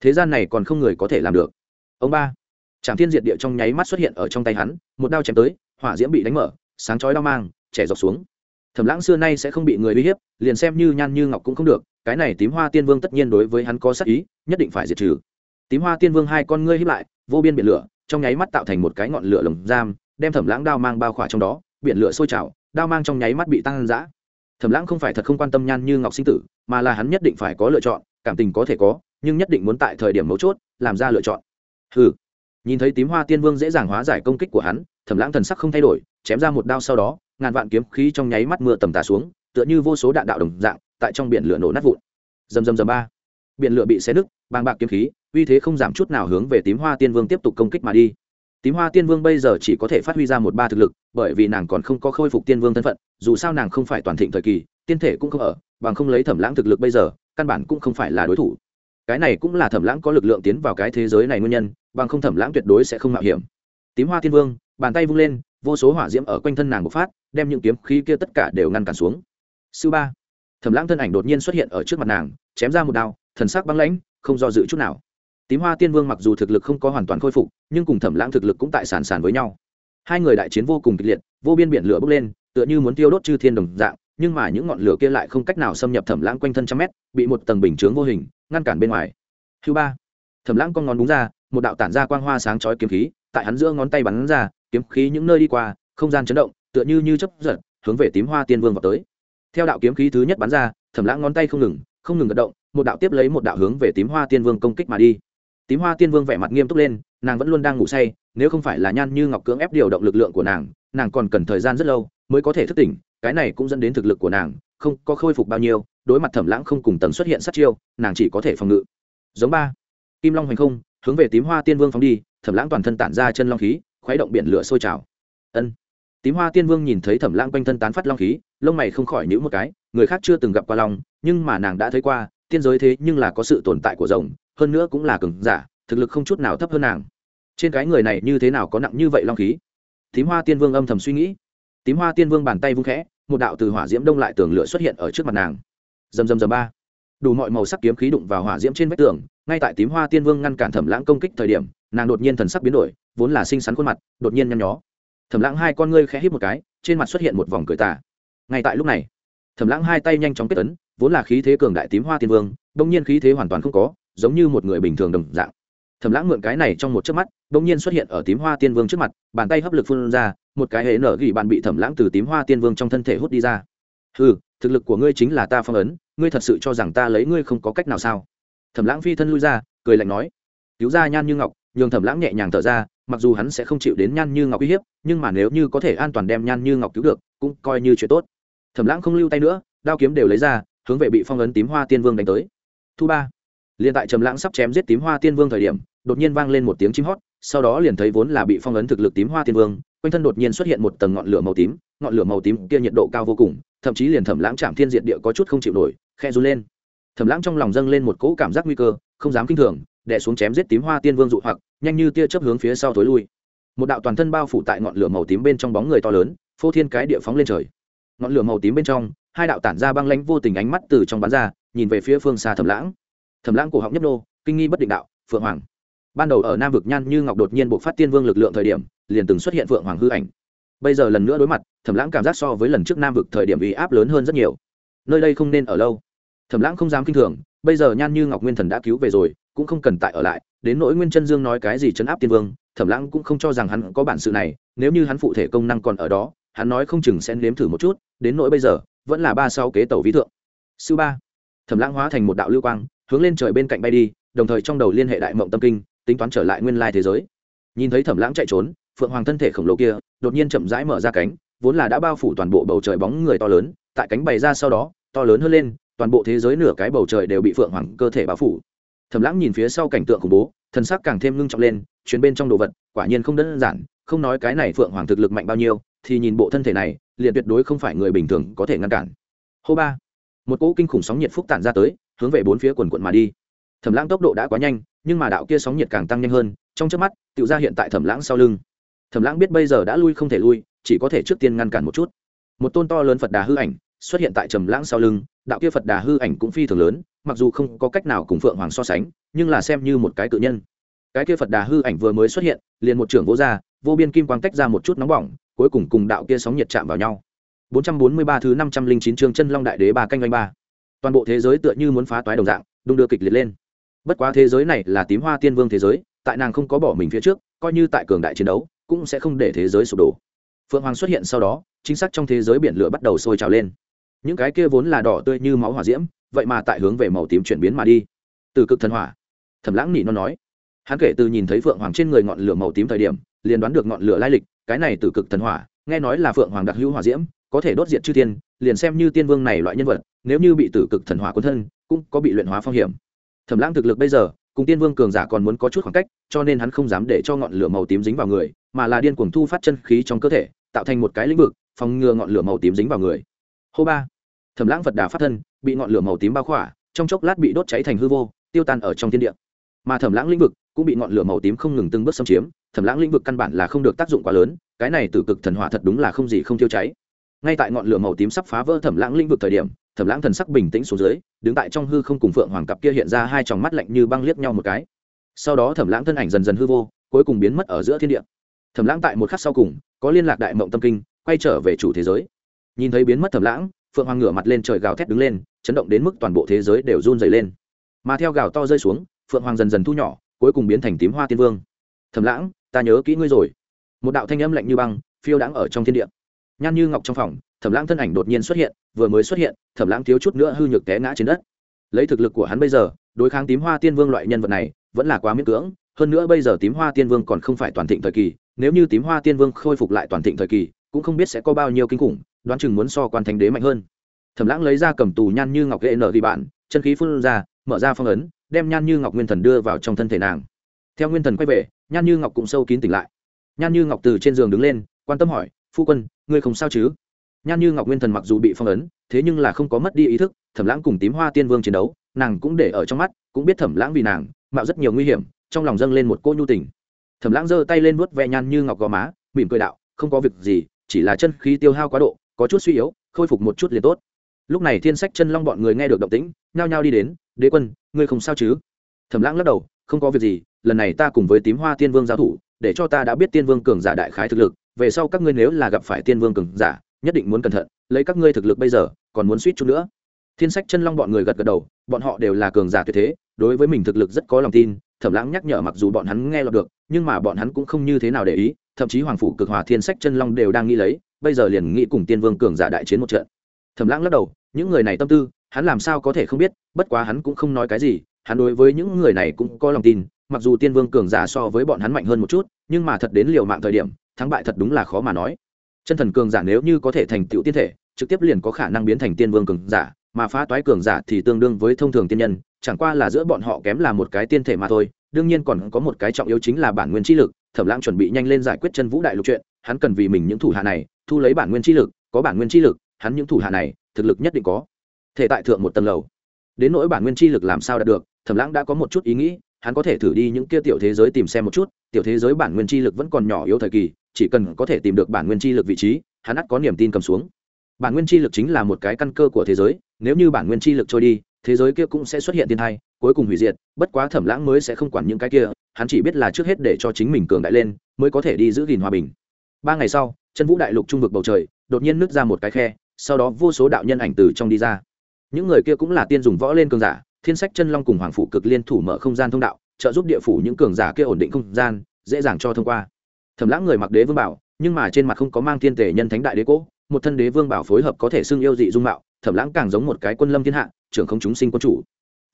Thế gian này còn không người có thể làm được. Ông ba tràng thiên diệt địa trong nháy mắt xuất hiện ở trong tay hắn, một đao chém tới, hỏa diễm bị đánh mở, sáng chói đao mang trẻ dọc xuống. Thẩm lãng xưa nay sẽ không bị người uy hiếp, liền xem như nhan như ngọc cũng không được, cái này tím hoa tiên vương tất nhiên đối với hắn có sắc ý, nhất định phải diệt trừ tím hoa tiên vương hai con ngươi hiếp lại vô biên biển lửa trong nháy mắt tạo thành một cái ngọn lửa lồng giam đem thẩm lãng đao mang bao khỏa trong đó biển lửa sôi trào đao mang trong nháy mắt bị tăng giã thẩm lãng không phải thật không quan tâm nhan như ngọc sinh tử mà là hắn nhất định phải có lựa chọn cảm tình có thể có nhưng nhất định muốn tại thời điểm mấu chốt làm ra lựa chọn. Hừ, nhìn thấy tím hoa tiên vương dễ dàng hóa giải công kích của hắn thẩm lãng thần sắc không thay đổi chém ra một đao sau đó ngàn vạn kiếm khí trong nháy mắt mưa tầm tà xuống tựa như vô số đạn đạo đồng dạng tại trong biển lửa nổ nát vụn. Dầm dầm dầm ba. Biển lửa bị xé nứt bàng bạc kiếm khí uy thế không giảm chút nào hướng về tím hoa tiên vương tiếp tục công kích mà đi. Tím hoa tiên vương bây giờ chỉ có thể phát huy ra một ba thực lực, bởi vì nàng còn không có khôi phục tiên vương thân phận, dù sao nàng không phải toàn thịnh thời kỳ, tiên thể cũng không ở, bằng không lấy thẩm lãng thực lực bây giờ, căn bản cũng không phải là đối thủ. Cái này cũng là thẩm lãng có lực lượng tiến vào cái thế giới này nguyên nhân, bằng không thẩm lãng tuyệt đối sẽ không mạo hiểm. Tím hoa tiên vương, bàn tay vung lên, vô số hỏa diễm ở quanh thân nàng bộc phát, đem những kiếm khí kia tất cả đều ngăn cản xuống. Sư ba. Thẩm lãng thân ảnh đột nhiên xuất hiện ở trước mặt nàng, chém ra một đao, thần sắc băng lãnh, không do dự chút nào tím hoa tiên vương mặc dù thực lực không có hoàn toàn khôi phục, nhưng cùng thẩm lãng thực lực cũng tại sàn sàn với nhau. Hai người đại chiến vô cùng kịch liệt, vô biên biển lửa bốc lên, tựa như muốn tiêu đốt chư thiên đồng dạng, nhưng mà những ngọn lửa kia lại không cách nào xâm nhập thẩm lãng quanh thân trăm mét, bị một tầng bình chướng vô hình, ngăn cản bên ngoài. Thứ ba, thẩm lãng con ngón đúng ra, một đạo tản ra quang hoa sáng chói kiếm khí, tại hắn giữa ngón tay bắn ra, kiếm khí những nơi đi qua, không gian chấn động, tựa như như chớp giật, hướng về tím hoa tiên vương vào tới. Theo đạo kiếm khí thứ nhất bắn ra, thẩm lãng ngón tay không ngừng không ngừng gật động, một đạo tiếp lấy một đạo hướng về tím hoa tiên vương công kích mà đi tím hoa tiên vương vẻ mặt nghiêm túc lên, nàng vẫn luôn đang ngủ say, nếu không phải là nhan như ngọc cưỡng ép điều động lực lượng của nàng nàng còn cần thời gian rất lâu mới có thể thức tỉnh, cái này cũng dẫn đến thực lực của nàng không có khôi phục bao nhiêu, đối mặt thẩm lãng không cùng tầng xuất hiện sát chiêu, nàng chỉ có thể phòng ngự. Giống ba, kim long hoành không, hướng về tím hoa tiên vương phóng đi, thẩm lãng toàn thân tản ra chân long khí, khuấy động biển lửa sôi trào. Ân. Tím hoa tiên vương nhìn thấy thẩm lãng quanh thân tán phát long khí, lông mày không khỏi nhữ một cái, người khác chưa từng gặp qua long, nhưng mà nàng đã thấy qua, tiên giới thế nhưng là có sự tồn tại của rồng hơn nữa cũng là cường giả, thực lực không chút nào thấp hơn nàng. Trên cái người này như thế nào có nặng như vậy long khí? Tím hoa tiên vương âm thầm suy nghĩ. Tím hoa tiên vương bàn tay vung khẽ, một đạo từ hỏa diễm đông lại tường lửa xuất hiện ở trước mặt nàng. Dầm dầm dầm ba. Đủ mọi màu sắc kiếm khí đụng vào hỏa diễm trên vách tường, ngay tại tím hoa tiên vương ngăn cản thẩm lãng công kích thời điểm, nàng đột nhiên thần sắc biến đổi, vốn là xinh xắn khuôn mặt, đột nhiên nhăn nhó. Thẩm lãng hai con ngươi khẽ hít một cái, trên mặt xuất hiện một vòng cười tà. Ngay tại lúc này, thẩm lãng hai tay nhanh chóng kết ấn, vốn là khí thế cường đại tím hoa tiên vương, đông nhiên khí thế hoàn toàn không có giống như một người bình thường đồng dạng. Thẩm lãng mượn cái này trong một chớp mắt đông nhiên xuất hiện ở tím hoa tiên vương trước mặt, bàn tay hấp lực phun ra, một cái hệ nở gỉ bạn bị thẩm lãng từ tím hoa tiên vương trong thân thể hút đi ra. Ừ thực lực của ngươi chính là ta phong ấn, ngươi thật sự cho rằng ta lấy ngươi không có cách nào sao? Thẩm lãng phi thân lui ra, cười lạnh nói, cứu ra nhan như ngọc. Nhường thẩm lãng nhẹ nhàng thở ra, mặc dù hắn sẽ không chịu đến nhan như ngọc uy hiếp, nhưng mà nếu như có thể an toàn đem nhan như ngọc cứu được, cũng coi như chuyện tốt. Thẩm lãng không lưu tay nữa, đao kiếm đều lấy ra, hướng về bị phong ấn tím hoa tiên vương đánh tới. Thu ba liền tại trầm lãng sắp chém giết tím hoa tiên vương thời điểm, đột nhiên vang lên một tiếng chim hót, sau đó liền thấy vốn là bị phong ấn thực lực tím hoa tiên vương, quanh thân đột nhiên xuất hiện một tầng ngọn lửa màu tím, ngọn lửa màu tím kia nhiệt độ cao vô cùng, thậm chí liền thẩm lãng chạm thiên diệt địa có chút không chịu nổi khe run lên. Thẩm lãng trong lòng dâng lên một cỗ cảm giác nguy cơ, không dám kinh thường, đè xuống chém giết tím hoa tiên vương dụ hoặc, nhanh như tia chớp hướng phía sau tối lui. Một đạo toàn thân bao phủ tại ngọn lửa màu tím bên trong bóng người to lớn, phô thiên cái địa phóng lên trời. Ngọn lửa màu tím bên trong, hai đạo tản ra băng lãnh vô tình ánh mắt từ trong bán ra, nhìn về phía phương xa thẩm lãng thẩm lãng cổ họng nhấp nô, kinh nghi bất định đạo, phượng hoàng. Ban đầu ở nam vực nhan như ngọc đột nhiên buộc phát tiên vương lực lượng thời điểm, liền từng xuất hiện phượng hoàng hư ảnh. Bây giờ lần nữa đối mặt thẩm lãng cảm giác so với lần trước nam vực thời điểm bị áp lớn hơn rất nhiều. Nơi đây không nên ở lâu. Thẩm lãng không dám kinh thường, bây giờ nhan như ngọc nguyên thần đã cứu về rồi, cũng không cần tại ở lại, đến nỗi nguyên chân dương nói cái gì chấn áp tiên vương thẩm lãng cũng không cho rằng hắn có bản sự này, nếu như hắn phụ thể công năng còn ở đó, hắn nói không chừng sẽ nếm thử một chút, đến nỗi bây giờ, vẫn là ba sau kế tàu ví thượng. Sư ba. Thẩm lãng hóa thành một đạo lưu quang hướng lên trời bên cạnh bay đi, đồng thời trong đầu liên hệ đại mộng tâm kinh, tính toán trở lại nguyên lai thế giới. Nhìn thấy thẩm lãng chạy trốn, phượng hoàng thân thể khổng lồ kia đột nhiên chậm rãi mở ra cánh, vốn là đã bao phủ toàn bộ bầu trời bóng người to lớn, tại cánh bày ra sau đó, to lớn hơn lên, toàn bộ thế giới nửa cái bầu trời đều bị phượng hoàng cơ thể bao phủ. Thẩm lãng nhìn phía sau cảnh tượng khủng bố, thần sắc càng thêm ngưng trọng lên, chuyến bên trong đồ vật, quả nhiên không đơn giản, không nói cái này phượng hoàng thực lực mạnh bao nhiêu, thì nhìn bộ thân thể này, liền tuyệt đối không phải người bình thường có thể ngăn cản. Hô ba, một cỗ kinh khủng sóng nhiệt phúc tản ra tới hướng về bốn phía quần quận mà đi. Thẩm lãng tốc độ đã quá nhanh, nhưng mà đạo kia sóng nhiệt càng tăng nhanh hơn, trong trước mắt tự ra hiện tại thẩm lãng sau lưng. Thẩm lãng biết bây giờ đã lui không thể lui, chỉ có thể trước tiên ngăn cản một chút. Một tôn to lớn phật đà hư ảnh xuất hiện tại trầm lãng sau lưng, đạo kia phật đà hư ảnh cũng phi thường lớn, mặc dù không có cách nào cùng phượng hoàng so sánh, nhưng là xem như một cái tự nhân. Cái kia phật đà hư ảnh vừa mới xuất hiện, liền một trưởng vô ra, vô biên kim quang tách ra một chút nóng bỏng, cuối cùng cùng đạo kia sóng nhiệt chạm vào nhau. 443 thứ 509 chương chân long đại đế ba canh anh ba toàn bộ thế giới tựa như muốn phá toái đồng dạng, đung đưa kịch liệt lên. Bất quá thế giới này là tím hoa tiên vương thế giới, tại nàng không có bỏ mình phía trước, coi như tại cường đại chiến đấu, cũng sẽ không để thế giới sụp đổ. Phượng hoàng xuất hiện sau đó, chính xác trong thế giới biển lửa bắt đầu sôi trào lên. Những cái kia vốn là đỏ tươi như máu hỏa diễm, vậy mà tại hướng về màu tím chuyển biến mà đi. Từ cực thần hỏa, thẩm lãng nỉ nó nói. Hắn kể từ nhìn thấy phượng hoàng trên người ngọn lửa màu tím thời điểm, liền đoán được ngọn lửa lai lịch, cái này từ cực thần hỏa, nghe nói là phượng hoàng đặc hữu hỏa diễm có thể đốt diệt chư thiên, liền xem như tiên vương này loại nhân vật, nếu như bị tử cực thần hỏa quân thân, cũng có bị luyện hóa phong hiểm. Thẩm lãng thực lực bây giờ, cùng tiên vương cường giả còn muốn có chút khoảng cách, cho nên hắn không dám để cho ngọn lửa màu tím dính vào người, mà là điên cuồng thu phát chân khí trong cơ thể, tạo thành một cái lĩnh vực, phòng ngừa ngọn lửa màu tím dính vào người. Hô ba. Thẩm lãng phật đà phát thân, bị ngọn lửa màu tím bao khỏa, trong chốc lát bị đốt cháy thành hư vô, tiêu tan ở trong thiên địa. Mà thẩm lãng lĩnh vực cũng bị ngọn lửa màu tím không ngừng từng bước xâm chiếm, thẩm lãng lĩnh vực căn bản là không được tác dụng quá lớn, cái này từ cực thần hỏa thật đúng là không gì không tiêu cháy ngay tại ngọn lửa màu tím sắp phá vỡ thẩm lãng lĩnh vực thời điểm, thẩm lãng thần sắc bình tĩnh xuống dưới, đứng tại trong hư không cùng phượng hoàng cặp kia hiện ra hai tròng mắt lạnh như băng liếc nhau một cái. Sau đó thẩm lãng thân ảnh dần dần hư vô, cuối cùng biến mất ở giữa thiên địa. Thẩm lãng tại một khắc sau cùng, có liên lạc đại mộng tâm kinh, quay trở về chủ thế giới. Nhìn thấy biến mất thẩm lãng, phượng hoàng ngửa mặt lên trời gào thét đứng lên, chấn động đến mức toàn bộ thế giới đều run dày lên. Mà theo gào to rơi xuống, phượng hoàng dần dần thu nhỏ, cuối cùng biến thành tím hoa tiên vương. Thẩm lãng, ta nhớ kỹ ngươi rồi. Một đạo thanh âm lạnh như băng, phiêu đãng ở trong thiên địa nhan như ngọc trong phòng, thẩm lãng thân ảnh đột nhiên xuất hiện, vừa mới xuất hiện, thẩm lãng thiếu chút nữa hư nhược té ngã trên đất. Lấy thực lực của hắn bây giờ, đối kháng tím hoa tiên vương loại nhân vật này, vẫn là quá miễn cưỡng, hơn nữa bây giờ tím hoa tiên vương còn không phải toàn thịnh thời kỳ, nếu như tím hoa tiên vương khôi phục lại toàn thịnh thời kỳ, cũng không biết sẽ có bao nhiêu kinh khủng, đoán chừng muốn so quan thánh đế mạnh hơn. Thẩm lãng lấy ra cầm tù nhan như ngọc ghệ nợ đi bạn, chân khí phun ra, mở ra phong ấn, đem nhan như ngọc nguyên thần đưa vào trong thân thể nàng. Theo nguyên thần quay về, nhan như ngọc cũng sâu kín tỉnh lại. Nhan như ngọc từ trên giường đứng lên, quan tâm hỏi phu quân, ngươi không sao chứ? Nhan như ngọc nguyên thần mặc dù bị phong ấn, thế nhưng là không có mất đi ý thức, thẩm lãng cùng tím hoa tiên vương chiến đấu, nàng cũng để ở trong mắt, cũng biết thẩm lãng vì nàng, mạo rất nhiều nguy hiểm, trong lòng dâng lên một cô nhu tình. Thẩm lãng giơ tay lên vuốt ve nhan như ngọc gò má, mỉm cười đạo, không có việc gì, chỉ là chân khí tiêu hao quá độ, có chút suy yếu, khôi phục một chút liền tốt. Lúc này thiên sách chân long bọn người nghe được động tĩnh, nhao nhao đi đến, đế quân, ngươi không sao chứ? Thẩm lãng lắc đầu, không có việc gì, lần này ta cùng với tím hoa tiên vương giao thủ, để cho ta đã biết tiên vương cường giả đại khái thực lực về sau các ngươi nếu là gặp phải tiên vương cường giả, nhất định muốn cẩn thận, lấy các ngươi thực lực bây giờ, còn muốn suýt chút nữa. Thiên sách chân long bọn người gật gật đầu, bọn họ đều là cường giả tuyệt thế, đối với mình thực lực rất có lòng tin, thẩm lãng nhắc nhở mặc dù bọn hắn nghe lọt được, nhưng mà bọn hắn cũng không như thế nào để ý, thậm chí hoàng phủ cực hòa thiên sách chân long đều đang nghĩ lấy, bây giờ liền nghĩ cùng tiên vương cường giả đại chiến một trận. Thẩm lãng lắc đầu, những người này tâm tư, hắn làm sao có thể không biết, bất quá hắn cũng không nói cái gì, hắn đối với những người này cũng có lòng tin, mặc dù tiên vương cường giả so với bọn hắn mạnh hơn một chút, nhưng mà thật đến liều mạng thời điểm thắng bại thật đúng là khó mà nói. Chân thần cường giả nếu như có thể thành tựu tiên thể, trực tiếp liền có khả năng biến thành tiên vương cường giả, mà phá toái cường giả thì tương đương với thông thường tiên nhân, chẳng qua là giữa bọn họ kém là một cái tiên thể mà thôi, đương nhiên còn có một cái trọng yếu chính là bản nguyên chi lực, thẩm lãng chuẩn bị nhanh lên giải quyết chân vũ đại lục chuyện, hắn cần vì mình những thủ hạ này, thu lấy bản nguyên chi lực, có bản nguyên chi lực, hắn những thủ hạ này, thực lực nhất định có. Thể tại thượng một tầng lầu. Đến nỗi bản nguyên chi lực làm sao đạt được, thẩm lãng đã có một chút ý nghĩ hắn có thể thử đi những kia tiểu thế giới tìm xem một chút, tiểu thế giới bản nguyên chi lực vẫn còn nhỏ yếu thời kỳ, chỉ cần có thể tìm được bản nguyên chi lực vị trí, hắn ắt có niềm tin cầm xuống. Bản nguyên chi lực chính là một cái căn cơ của thế giới, nếu như bản nguyên chi lực trôi đi, thế giới kia cũng sẽ xuất hiện thiên thai, cuối cùng hủy diệt, bất quá thẩm lãng mới sẽ không quản những cái kia, hắn chỉ biết là trước hết để cho chính mình cường đại lên, mới có thể đi giữ gìn hòa bình. Ba ngày sau, chân vũ đại lục trung vực bầu trời, đột nhiên nứt ra một cái khe, sau đó vô số đạo nhân ảnh từ trong đi ra. Những người kia cũng là tiên dùng võ lên cường giả thiên sách chân long cùng hoàng phủ cực liên thủ mở không gian thông đạo, trợ giúp địa phủ những cường giả kia ổn định không gian, dễ dàng cho thông qua. Thẩm lãng người mặc đế vương bảo, nhưng mà trên mặt không có mang thiên tể nhân thánh đại đế cố, một thân đế vương bảo phối hợp có thể xưng yêu dị dung mạo, thẩm lãng càng giống một cái quân lâm thiên hạ, trưởng không chúng sinh quân chủ.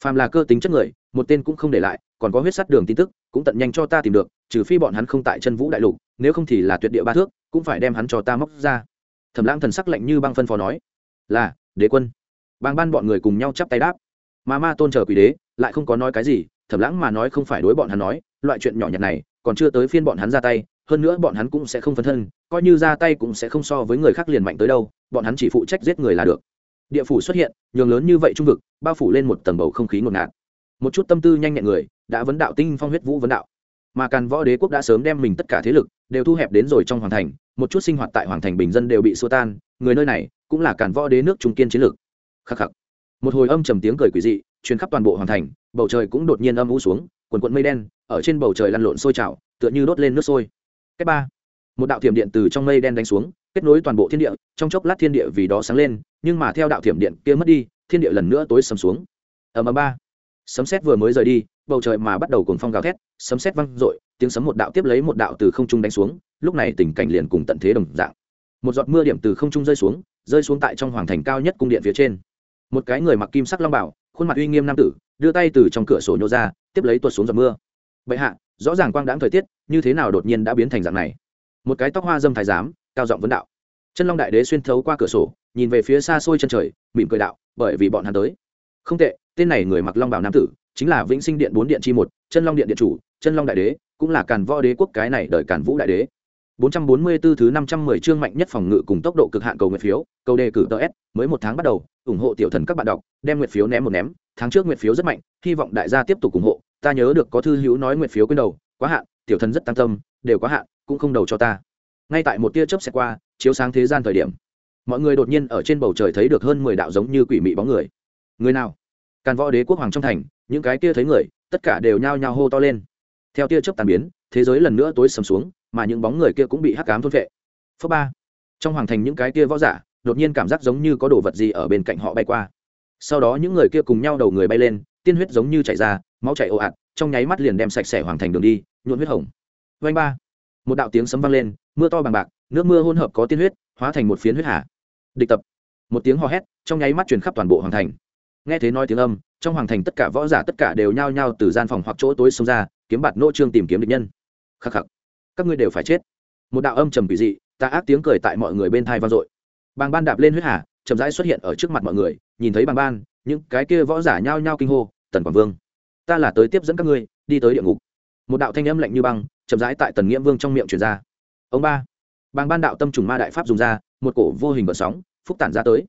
Phàm là cơ tính chất người, một tên cũng không để lại, còn có huyết sắt đường tin tức, cũng tận nhanh cho ta tìm được, trừ phi bọn hắn không tại chân vũ đại lục, nếu không thì là tuyệt địa ba thước, cũng phải đem hắn cho ta móc ra. Thẩm lãng thần sắc lạnh như băng phân phó nói, là, đế quân. Bang ban bọn người cùng nhau chắp tay đáp mà ma tôn chờ quỷ đế lại không có nói cái gì thẩm lãng mà nói không phải đối bọn hắn nói, loại chuyện nhỏ nhặt này, còn chưa tới phiên bọn hắn ra tay, hơn nữa bọn hắn cũng sẽ không phân thân, coi như ra tay cũng sẽ không so với người khác liền mạnh tới đâu, bọn hắn chỉ phụ trách giết người là được. Địa phủ xuất hiện, nhường lớn như vậy trung vực, bao phủ lên một tầng bầu không khí ngột ngạt. Một chút tâm tư nhanh nhẹn người, đã vấn đạo tinh phong huyết vũ vấn đạo. Mà càn võ đế quốc đã sớm đem mình tất cả thế lực đều thu hẹp đến rồi trong hoàng thành, một chút sinh hoạt tại hoàng thành bình dân đều bị xua tan, người nơi này cũng là càn võ đế nước trung kiên chiến lược. Khắc khắc một hồi âm trầm tiếng cười quỷ dị truyền khắp toàn bộ hoàng thành, bầu trời cũng đột nhiên âm u xuống, quần quận mây đen ở trên bầu trời lăn lộn sôi trào, tựa như đốt lên nước sôi. Cách ba, một đạo thiểm điện từ trong mây đen đánh xuống, kết nối toàn bộ thiên địa, trong chốc lát thiên địa vì đó sáng lên, nhưng mà theo đạo thiểm điện kia mất đi, thiên địa lần nữa tối sầm xuống. Ở ầm ba, sấm sét vừa mới rời đi, bầu trời mà bắt đầu cuồng phong gào thét, sấm sét vang dội, tiếng sấm một đạo tiếp lấy một đạo từ không trung đánh xuống, lúc này tình cảnh liền cùng tận thế đồng dạng. Một giọt mưa điểm từ không trung rơi xuống rơi xuống tại trong hoàng thành cao nhất cung điện phía trên một cái người mặc kim sắc long bảo, khuôn mặt uy nghiêm nam tử, đưa tay từ trong cửa sổ nhô ra, tiếp lấy tuột xuống giọt mưa. Bệ hạ, rõ ràng quang đãng thời tiết, như thế nào đột nhiên đã biến thành dạng này? Một cái tóc hoa dâm thái giám, cao giọng vấn đạo. Chân long đại đế xuyên thấu qua cửa sổ, nhìn về phía xa xôi chân trời, mỉm cười đạo, bởi vì bọn hắn tới. Không tệ, tên này người mặc long bảo nam tử, chính là vĩnh sinh điện bốn điện chi một, chân long điện điện chủ, chân long đại đế, cũng là càn võ đế quốc cái này đợi càn vũ đại đế. 444 thứ 510 chương mạnh nhất phòng ngự cùng tốc độ cực hạn cầu nguyện phiếu, cầu đề cử DS, mới một tháng bắt đầu, ủng hộ tiểu thần các bạn đọc, đem nguyện phiếu ném một ném, tháng trước nguyện phiếu rất mạnh, hy vọng đại gia tiếp tục ủng hộ, ta nhớ được có thư hữu nói nguyện phiếu quên đầu, quá hạn, tiểu thần rất tăng tâm, đều quá hạn, cũng không đầu cho ta. Ngay tại một tia chớp sẽ qua, chiếu sáng thế gian thời điểm, mọi người đột nhiên ở trên bầu trời thấy được hơn 10 đạo giống như quỷ mị bóng người. Người nào? Càn Võ Đế quốc hoàng trong thành, những cái kia thấy người, tất cả đều nhao nhao hô to lên. Theo tia chớp tan biến, thế giới lần nữa tối sầm xuống, mà những bóng người kia cũng bị hắc ám thôn vệ phước ba. Trong hoàng thành những cái kia võ giả, đột nhiên cảm giác giống như có đồ vật gì ở bên cạnh họ bay qua. Sau đó những người kia cùng nhau đầu người bay lên, tiên huyết giống như chảy ra, máu chảy ồ ạt, trong nháy mắt liền đem sạch sẽ hoàng thành đường đi, nhuộn huyết hồng. Vanh ba. Một đạo tiếng sấm vang lên, mưa to bằng bạc, nước mưa hỗn hợp có tiên huyết, hóa thành một phiến huyết hà. Địch tập. Một tiếng hò hét, trong nháy mắt truyền khắp toàn bộ hoàng thành. Nghe thế nói tiếng âm, trong hoàng thành tất cả võ giả tất cả đều nhao nhao từ gian phòng hoặc chỗ tối xông ra, kiếm bạt nô trương tìm kiếm địch nhân. Khắc khắc các ngươi đều phải chết. Một đạo âm trầm kỳ dị ta ác tiếng cười tại mọi người bên thai vang dội. Bàng ban đạp lên huyết hà, chậm rãi xuất hiện ở trước mặt mọi người, nhìn thấy bàng ban, những cái kia võ giả nhao nhao kinh hô, tần quảng vương, ta là tới tiếp dẫn các ngươi, đi tới địa ngục. Một đạo thanh âm lạnh như băng, chậm rãi tại tần nghĩa vương trong miệng truyền ra. Ông ba, bàng ban đạo tâm trùng ma đại pháp dùng ra, một cổ vô hình gợn sóng, phúc tản ra tới.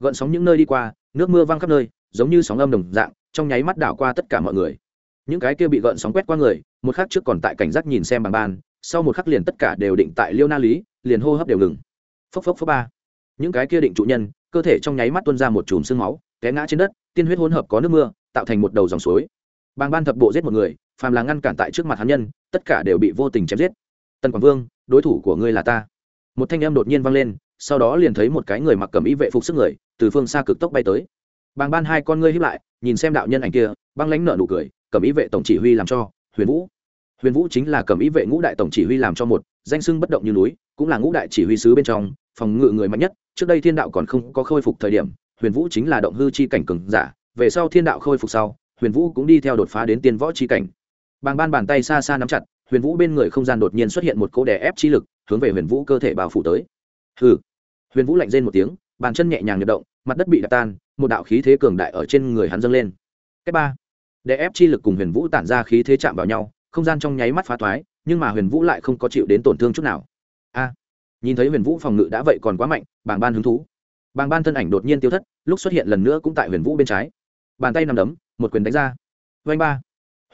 Gợn sóng những nơi đi qua, nước mưa văng khắp nơi, giống như sóng âm đồng dạng, trong nháy mắt đảo qua tất cả mọi người. Những cái kia bị gợn sóng quét qua người, một khắc trước còn tại cảnh giác nhìn xem bàng ban sau một khắc liền tất cả đều định tại liêu na lý, liền hô hấp đều ngừng. Phốc phốc phốc ba. Những cái kia định trụ nhân, cơ thể trong nháy mắt tuôn ra một chùm sương máu, té ngã trên đất, tiên huyết hỗn hợp có nước mưa, tạo thành một đầu dòng suối. Bàng ban thập bộ giết một người, phàm là ngăn cản tại trước mặt hắn nhân, tất cả đều bị vô tình chém giết. Tần quảng vương, đối thủ của ngươi là ta. Một thanh em đột nhiên vang lên, sau đó liền thấy một cái người mặc cầm y vệ phục sức người, từ phương xa cực tốc bay tới. Bàng ban hai con ngươi hiếp lại, nhìn xem đạo nhân ảnh kia, băng lãnh nợ nụ cười cầm ý vệ tổng chỉ huy làm cho, huyền vũ huyền vũ chính là cầm ý vệ ngũ đại tổng chỉ huy làm cho một, danh sưng bất động như núi, cũng là ngũ đại chỉ huy sứ bên trong, phòng ngự người mạnh nhất. Trước đây thiên đạo còn không có khôi phục thời điểm, huyền vũ chính là động hư chi cảnh cường giả, về sau thiên đạo khôi phục sau, huyền vũ cũng đi theo đột phá đến tiên võ chi cảnh. Bàng ban bàn tay xa xa nắm chặt, huyền vũ bên người không gian đột nhiên xuất hiện một cỗ đè ép chi lực, hướng về huyền vũ cơ thể bao phủ tới. Hư huyền vũ lạnh rên một tiếng, bàn chân nhẹ nhàng nhập động, mặt đất bị đập tan, một đạo khí thế cường đại ở trên người hắn dâng lên. Cách ba. Đè ép chi lực cùng huyền vũ tản ra khí thế chạm vào nhau không gian trong nháy mắt phá thoái, nhưng mà huyền vũ lại không có chịu đến tổn thương chút nào. A, nhìn thấy huyền vũ phòng ngự đã vậy còn quá mạnh, bàng ban hứng thú. Bàng ban thân ảnh đột nhiên tiêu thất, lúc xuất hiện lần nữa cũng tại huyền vũ bên trái. Bàn tay nằm đấm, một quyền đánh ra. Vanh ba.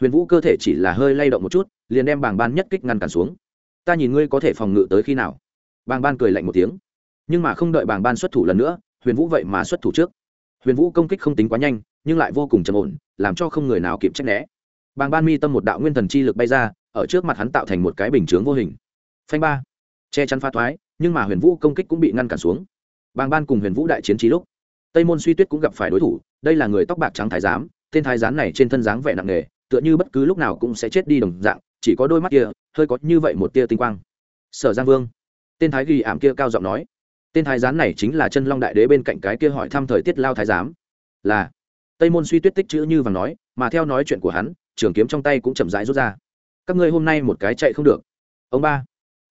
Huyền vũ cơ thể chỉ là hơi lay động một chút, liền đem bàng ban nhất kích ngăn cản xuống. Ta nhìn ngươi có thể phòng ngự tới khi nào? Bàng ban cười lạnh một tiếng. Nhưng mà không đợi bàng ban xuất thủ lần nữa, huyền vũ vậy mà xuất thủ trước. Huyền vũ công kích không tính quá nhanh, nhưng lại vô cùng trầm ổn, làm cho không người nào kịp trách né bàng ban mi tâm một đạo nguyên thần chi lực bay ra, ở trước mặt hắn tạo thành một cái bình chướng vô hình. Phanh ba. Che chắn pha thoái, nhưng mà huyền vũ công kích cũng bị ngăn cản xuống. Bàng ban cùng huyền vũ đại chiến trí lúc, tây môn suy tuyết cũng gặp phải đối thủ, đây là người tóc bạc trắng thái giám, tên thái giám này trên thân dáng vẻ nặng nề, tựa như bất cứ lúc nào cũng sẽ chết đi đồng dạng, chỉ có đôi mắt kia, hơi có như vậy một tia tinh quang. Sở giang vương. Tên thái ghi ảm kia cao giọng nói, tên thái giám này chính là chân long đại đế bên cạnh cái kia hỏi thăm thời tiết lao thái giám, là tây môn suy tuyết tích chữ như và nói, mà theo nói chuyện của hắn trường kiếm trong tay cũng chậm rãi rút ra. Các ngươi hôm nay một cái chạy không được. Ông ba.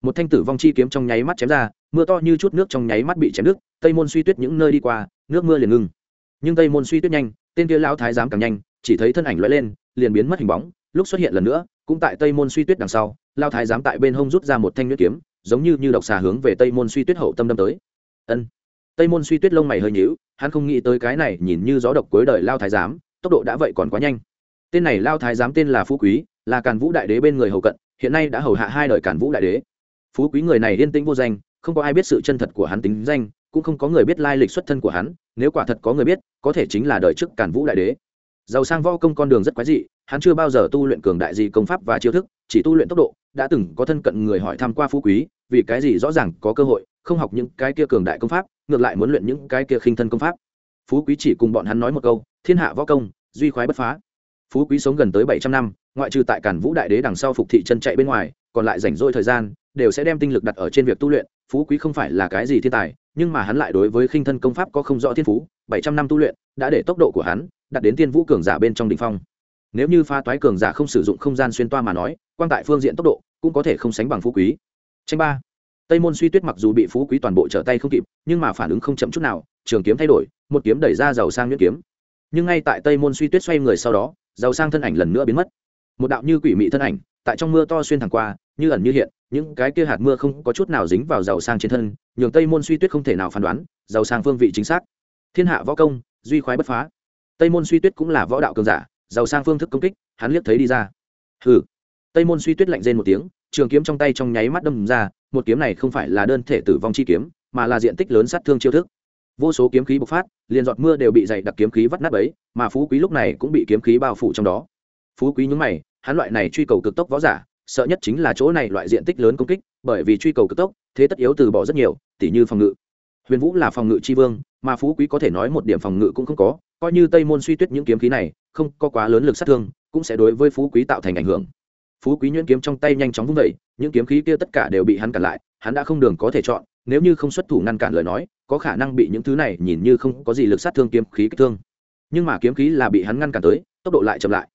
Một thanh tử vong chi kiếm trong nháy mắt chém ra, mưa to như chút nước trong nháy mắt bị chém nước tây môn suy tuyết những nơi đi qua, nước mưa liền ngưng nhưng tây môn suy tuyết nhanh, tên kia lão thái giám càng nhanh, chỉ thấy thân ảnh lóe lên, liền biến mất hình bóng, lúc xuất hiện lần nữa, cũng tại tây môn suy tuyết đằng sau lao thái giám tại bên hông rút ra một thanh nhuyễn kiếm, giống như như độc xà hướng về tây môn suy tuyết hậu tâm đâm tới. Ân. Tây môn suy tuyết lông mày hơi nhíu, hắn không nghĩ tới cái này nhìn như gió độc cuối đời lao thái giám, tốc độ đã vậy còn quá nhanh tên này lao thái giám tên là phú quý, là càn vũ đại đế bên người hầu cận, hiện nay đã hầu hạ hai đời càn vũ đại đế. Phú quý người này yên tĩnh vô danh, không có ai biết sự chân thật của hắn tính danh, cũng không có người biết lai lịch xuất thân của hắn, nếu quả thật có người biết, có thể chính là đời trước cản vũ đại đế. Giàu sang võ công con đường rất quái dị, hắn chưa bao giờ tu luyện cường đại gì công pháp và chiêu thức, chỉ tu luyện tốc độ, đã từng có thân cận người hỏi tham q u a phú quý, vì cái gì rõ ràng có cơ hội, không học những cái kia cường đại công pháp, ngược lại muốn luyện những cái kia khinh thân công pháp. Phú quý chỉ cùng bọn hắn nói một câu, thiên hạ võ công, duy khoái bất phá phú quý sống gần tới bảy trăm năm, ngoại trừ tại cản vũ đại đế đằng sau phục thị chân chạy bên ngoài, còn lại rảnh rỗi thời gian, đều sẽ đem tinh lực đặt ở trên việc tu luyện, phú quý không phải là cái gì thiên tài, nhưng mà hắn lại đối với khinh thân công pháp có không rõ thiên phú, bảy trăm năm tu luyện, đã để tốc độ của hắn đặt đến tiên vũ cường giả bên trong đ ỉ n h phong. Nếu như pha toái cường giả không sử dụng không gian xuyên toa mà nói quan tại phương diện tốc độ cũng có thể không sánh bằng phú quý. Tranh ba. Tây môn suy tuyết mặc dù bị phú quý toàn bộ trở tay không kịp, nhưng mà phản ứng không chậm chút nào, trường kiếm thay đổi, một kiếm đẩy ra giàu sang nhuyễn kiếm. Nhưng ngay tại tây môn suy tuyết xoay người sau đó giàu sang thân ảnh lần nữa biến mất. Một đạo như quỷ mị thân ảnh, tại trong mưa to xuyên thẳng qua, như ẩn như hiện, những cái kia hạt mưa không có chút nào dính vào giàu sang trên thân, nhường tây môn suy tuyết không thể nào phán đoán, giàu sang phương vị chính xác. Thiên hạ võ công, duy khoái bất phá. Tây môn suy tuyết cũng là võ đạo cường giả, giàu sang phương thức công kích, hắn liếc thấy đi ra. Hừ. Tây môn suy tuyết lạnh rên một tiếng, trường kiếm trong tay trong nháy mắt đâm ra, một kiếm này không phải là đơn thể tử vong chi kiếm, mà là diện tích lớn sát thương chiêu thức vô số kiếm khí bộc phát, liền giọt mưa đều bị dày đặc kiếm khí vắt nát ấy mà phú quý lúc này cũng bị kiếm khí bao phủ trong đó. Phú quý nhúng mày, hắn loại này truy cầu cực tốc võ giả, sợ nhất chính là chỗ này loại diện tích lớn công kích, bởi vì truy cầu cực tốc, thế tất yếu từ bỏ rất nhiều, tỉ như phòng ngự. Huyền vũ là phòng ngự tri vương, mà phú quý có thể nói một điểm phòng ngự cũng không có, coi như tây môn suy tuyết những kiếm khí này, không có quá lớn lực sát thương, cũng sẽ đối với phú quý tạo thành ảnh hưởng. Phú quý nhuyễn kiếm trong tay nhanh chóng vung vẩy những kiếm khí kia tất cả đều bị hắn cản lại, hắn đã không đường có thể chọn nếu như không xuất thủ ngăn cản lời nói, có khả năng bị những thứ này nhìn như không có gì lực sát thương kiếm khí kích thương. Nhưng mà kiếm khí là bị hắn ngăn cản tới, tốc độ lại chậm lại.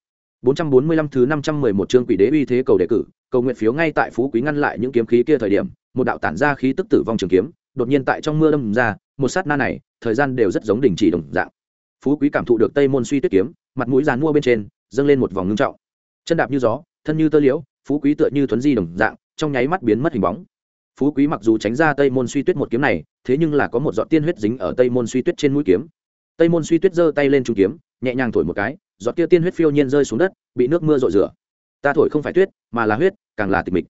445 thứ 511 chương quỷ đế uy thế cầu đề cử, cầu nguyện phiếu ngay tại phú quý ngăn lại những kiếm khí kia thời điểm, một đạo tản ra khí tức tử vong trường kiếm, đột nhiên tại trong mưa đâm ra, một sát na này, thời gian đều rất giống đình chỉ đồng dạng. Phú quý cảm thụ được tây môn suy tuyết kiếm, mặt mũi dàn mua bên trên, dâng lên một vòng ngưng trọng. Chân đạp như gió, thân như tơ liễu, phú quý tựa như thuấn di đồng dạng, trong nháy mắt biến mất hình bóng phú quý mặc dù tránh ra tây môn suy tuyết một kiếm này, thế nhưng là có một giọt tiên huyết dính ở tây môn suy tuyết trên mũi kiếm. Tây môn suy tuyết giơ tay lên trung kiếm, nhẹ nhàng thổi một cái, giọt kia tiên huyết phiêu nhiên rơi xuống đất, bị nước mưa rội rửa. Ta thổi không phải tuyết, mà là huyết, càng là tịch mịch.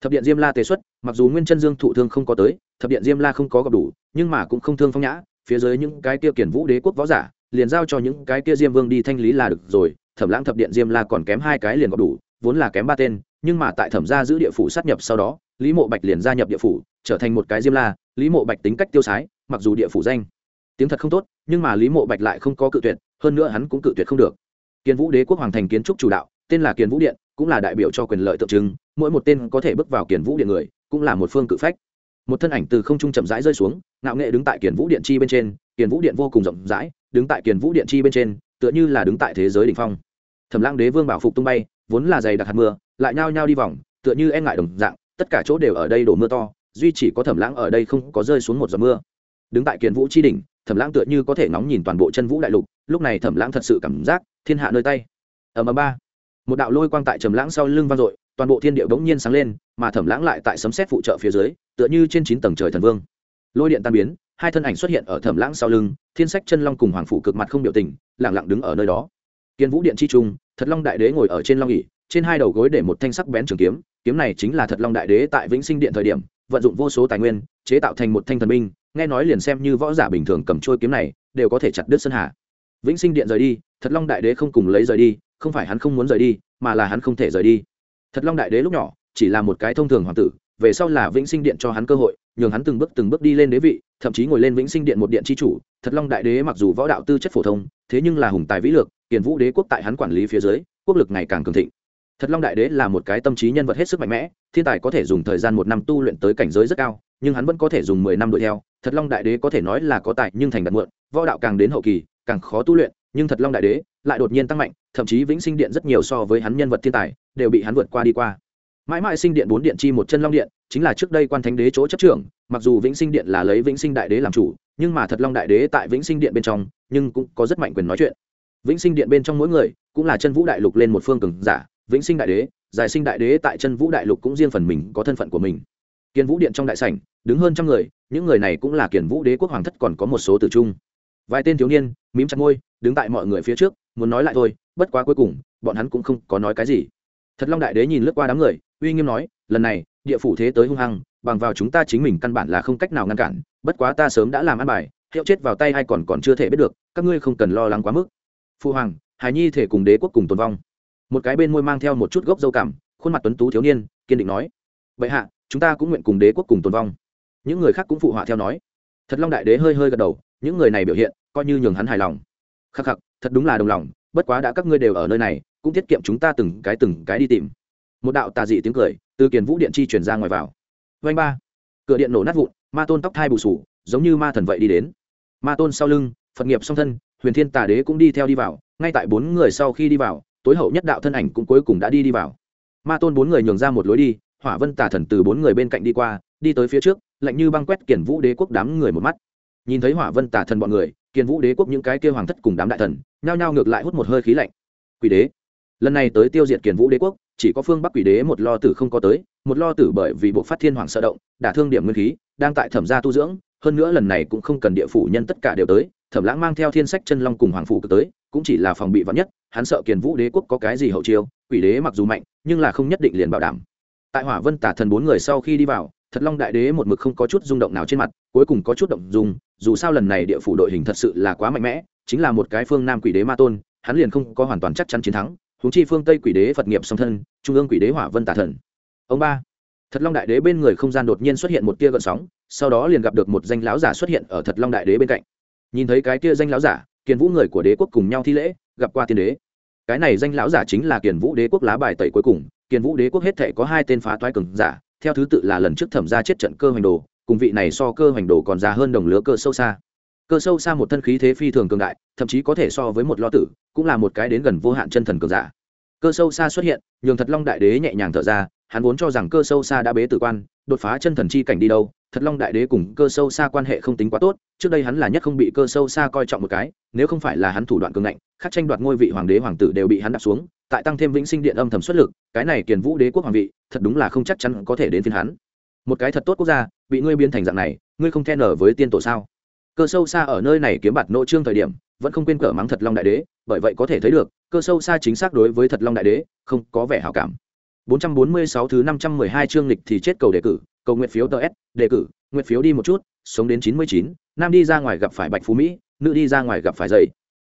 Thập điện diêm la tề xuất, mặc dù nguyên chân dương thụ thương không có tới, thập điện diêm la không có gặp đủ, nhưng mà cũng không thương phong nhã, phía dưới những cái kia kiển vũ đế quốc võ giả, liền giao cho những cái kia diêm vương đi thanh lý là được rồi, thẩm lãng thập điện diêm la còn kém hai cái liền gặp đủ, vốn là kém ba tên, nhưng mà tại thẩm gia giữ địa phủ sát nhập sau đó lý mộ bạch liền gia nhập địa phủ, trở thành một cái diêm la, lý mộ bạch tính cách tiêu sái, mặc dù địa phủ danh tiếng thật không tốt, nhưng mà lý mộ bạch lại không có cự tuyệt, hơn nữa hắn cũng cự tuyệt không được. Kiến vũ đế quốc hoàng thành kiến trúc chủ đạo, tên là Kiến vũ điện, cũng là đại biểu cho quyền lợi tượng trưng, mỗi một tên có thể bước vào Kiến vũ điện người, cũng là một phương cự phách. Một thân ảnh từ không trung chậm rãi rơi xuống, ngạo nghệ đứng tại Kiến vũ điện chi bên trên, Kiến vũ điện vô cùng rộng rãi, đứng tại Kiến vũ điện chi bên trên, tựa như là đứng tại thế giới đỉnh phong. Thẩm lãng đế vương bảo phục tung bay, vốn là dày đặc hạt mưa, lại nhao nhao đi vòng, tựa như e ngại đồng dạng tất cả chỗ đều ở đây đổ mưa to, duy chỉ có thẩm lãng ở đây không có rơi xuống một giọt mưa. Đứng tại kiền vũ chi đỉnh, thẩm lãng tựa như có thể nóng nhìn toàn bộ chân vũ đại lục, lúc này thẩm lãng thật sự cảm giác thiên hạ nơi tay. Ở ầm ba. Một đạo lôi quang tại trầm lãng sau lưng vang dội, toàn bộ thiên địa bỗng nhiên sáng lên, mà thẩm lãng lại tại sấm xét phụ trợ phía dưới, tựa như trên chín tầng trời thần vương. Lôi điện tan biến, hai thân ảnh xuất hiện ở thẩm lãng sau lưng, thiên sách chân long cùng hoàng phủ cực mặt không biểu tình lẳng lặng đứng ở nơi đó. Kiên vũ điện chi trung, thật long đại đế ngồi ở trên long ỉ trên hai đầu gối để một thanh sắc bén trường kiếm kiếm này chính là thật long đại đế tại vĩnh sinh điện thời điểm, vận dụng vô số tài nguyên, chế tạo thành một thanh thần binh, nghe nói liền xem như võ giả bình thường cầm trôi kiếm này, đều có thể chặt đứt sơn hà. Vĩnh sinh điện rời đi, thật long đại đế không cùng lấy rời đi, không phải hắn không muốn rời đi, mà là hắn không thể rời đi. Thật long đại đế lúc nhỏ, chỉ là một cái thông thường hoàng tử, về sau là vĩnh sinh điện cho hắn cơ hội, nhường hắn từng bước từng bước đi lên đế vị, thậm chí ngồi lên vĩnh sinh điện một điện tri chủ. Thật long đại đế mặc dù võ đạo tư chất phổ thông, thế nhưng là hùng tài vĩ lược, tiền vũ đế quốc tại hắn quản lý phía dưới, quốc lực ngày càng cường thịnh thật long đại đế là một cái tâm trí nhân vật hết sức mạnh mẽ, thiên tài có thể dùng thời gian một năm tu luyện tới cảnh giới rất cao, nhưng hắn vẫn có thể dùng mười năm đuổi theo. Thật long đại đế có thể nói là có tài nhưng thành đạt muộn, võ đạo càng đến hậu kỳ, càng khó tu luyện, nhưng thật long đại đế lại đột nhiên tăng mạnh, thậm chí vĩnh sinh điện rất nhiều so với hắn nhân vật thiên tài đều bị hắn vượt qua đi qua. Mãi mãi sinh điện bốn điện chi một chân long điện, chính là trước đây quan thánh đế chỗ chấp trưởng, mặc dù vĩnh sinh điện là lấy vĩnh sinh đại đế làm chủ, nhưng mà thật long đại đế tại vĩnh sinh điện bên trong, nhưng cũng có rất mạnh quyền nói chuyện. Vĩnh sinh điện bên trong mỗi người, cũng là chân vũ đại lục lên một phương cường giả vĩnh sinh đại đế, giải sinh đại đế tại chân vũ đại lục cũng riêng phần mình có thân phận của mình. Kiên vũ điện trong đại sảnh, đứng hơn trăm người, những người này cũng là kiền vũ đế quốc hoàng thất còn có một số tử trung. Vài tên thiếu niên, mím chặt môi, đứng tại mọi người phía trước, muốn nói lại thôi, bất quá cuối cùng, bọn hắn cũng không có nói cái gì. Thật long đại đế nhìn lướt qua đám người, uy nghiêm nói, lần này, địa phủ thế tới hung hăng, bằng vào chúng ta chính mình căn bản là không cách nào ngăn cản, bất quá ta sớm đã làm ăn bài, hiệu chết vào tay hay còn còn chưa thể biết được, các ngươi không cần lo lắng quá mức. Phu hoàng hài nhi thể cùng đế quốc cùng tồn vong một cái bên môi mang theo một chút gốc dâu cảm, khuôn mặt tuấn tú thiếu niên, kiên định nói, vậy hạ, chúng ta cũng nguyện cùng đế quốc cùng tồn vong. Những người khác cũng phụ họa theo nói. Thật long đại đế hơi hơi gật đầu, những người này biểu hiện, coi như nhường hắn hài lòng. Khắc khắc, thật đúng là đồng lòng, bất quá đã các ngươi đều ở nơi này, cũng tiết kiệm chúng ta từng cái từng cái đi tìm. Một đạo tà dị tiếng cười, từ kiền vũ điện chi truyền ra ngoài vào. Vanh ba. Cửa điện nổ nát vụn, ma tôn tóc thai bù sù, giống như ma thần vậy đi đến. Ma tôn sau lưng, phật nghiệp song thân, huyền thiên tà đế cũng đi theo đi vào, ngay tại bốn người sau khi đi vào tối hậu nhất đạo thân ảnh cũng cuối cùng đã đi đi vào. Ma tôn bốn người nhường ra một lối đi, hỏa vân tà thần từ bốn người bên cạnh đi qua, đi tới phía trước, lạnh như băng quét kiển vũ đế quốc đám người một mắt. Nhìn thấy hỏa vân tà thần bọn người kiển vũ đế quốc những cái kêu hoàng thất cùng đám đại thần, nhao nhao ngược lại hút một hơi khí lạnh. Quỷ đế, lần này tới tiêu diệt kiển vũ đế quốc, chỉ có phương bắc quỷ đế một lo tử không có tới, một lo tử bởi vì bộ phát thiên hoàng sợ động, đả thương điểm nguyên khí, đang tại thẩm gia tu dưỡng, hơn nữa lần này cũng không cần địa phủ nhân tất cả đều tới thẩm lãng mang theo thiên sách chân long cùng hoàng phủ cực tới, cũng chỉ là phòng bị vắn nhất, hắn sợ kiền vũ đế quốc có cái gì hậu chiêu, quỷ đế mặc dù mạnh, nhưng là không nhất định liền bảo đảm. Tại hỏa vân tả thần bốn người sau khi đi vào, thật long đại đế một mực không có chút rung động nào trên mặt, cuối cùng có chút động dung, dù sao lần này địa phủ đội hình thật sự là quá mạnh mẽ, chính là một cái phương nam quỷ đế ma tôn, hắn liền không có hoàn toàn chắc chắn chiến thắng, huống chi phương tây quỷ đế phật nghiệp song thân, trung ương quỷ đế hỏa vân tả thần. Ông ba, thật long đại đế bên người không gian đột nhiên xuất hiện một tia gợn sóng, sau đó liền gặp được một danh lão giả xuất hiện ở thật long đại đế bên cạnh nhìn thấy cái kia danh lão giả, kiền vũ người của đế quốc cùng nhau thi lễ, gặp qua tiên đế. Cái này danh lão giả chính là kiền vũ đế quốc lá bài tẩy cuối cùng. Kiền vũ đế quốc hết thể có hai tên phá toái cường giả, theo thứ tự là lần trước thẩm ra chết trận cơ hoành đồ, cùng vị này so cơ hoành đồ còn già hơn đồng lứa cơ sâu xa. Cơ sâu xa một thân khí thế phi thường cường đại, thậm chí có thể so với một lo tử, cũng là một cái đến gần vô hạn chân thần cường giả. Cơ sâu xa xuất hiện, nhường thật long đại đế nhẹ nhàng thở ra hắn vốn cho rằng cơ sâu xa đã bế tử quan, đột phá chân thần chi cảnh đi đâu, thật long đại đế cùng cơ sâu xa quan hệ không tính quá tốt, trước đây hắn là nhất không bị cơ sâu xa coi trọng một cái, nếu không phải là hắn thủ đoạn cường ngạnh, khắc tranh đoạt ngôi vị hoàng đế hoàng tử đều bị hắn đạp xuống, tại tăng thêm vĩnh sinh điện âm thầm xuất lực, cái này kiền vũ đế quốc hoàng vị, thật đúng là không chắc chắn có thể đến phiên hắn. Một cái thật tốt quốc gia, bị ngươi biến thành dạng này, ngươi không then ở với tiên tổ sao? Cơ sâu xa ở nơi này kiếm bạt nỗ trương thời điểm, vẫn không quên cỡ mắng thật long đại đế, bởi vậy có thể thấy được, cơ sâu xa chính xác đối với thật long đại đế, không có vẻ hảo cảm. 446 thứ 512 chương lịch thì chết cầu đề cử cầu nguyện phiếu ts đề cử nguyện phiếu đi một chút sống đến 99, nam đi ra ngoài gặp phải bạch phú mỹ nữ đi ra ngoài gặp phải dậy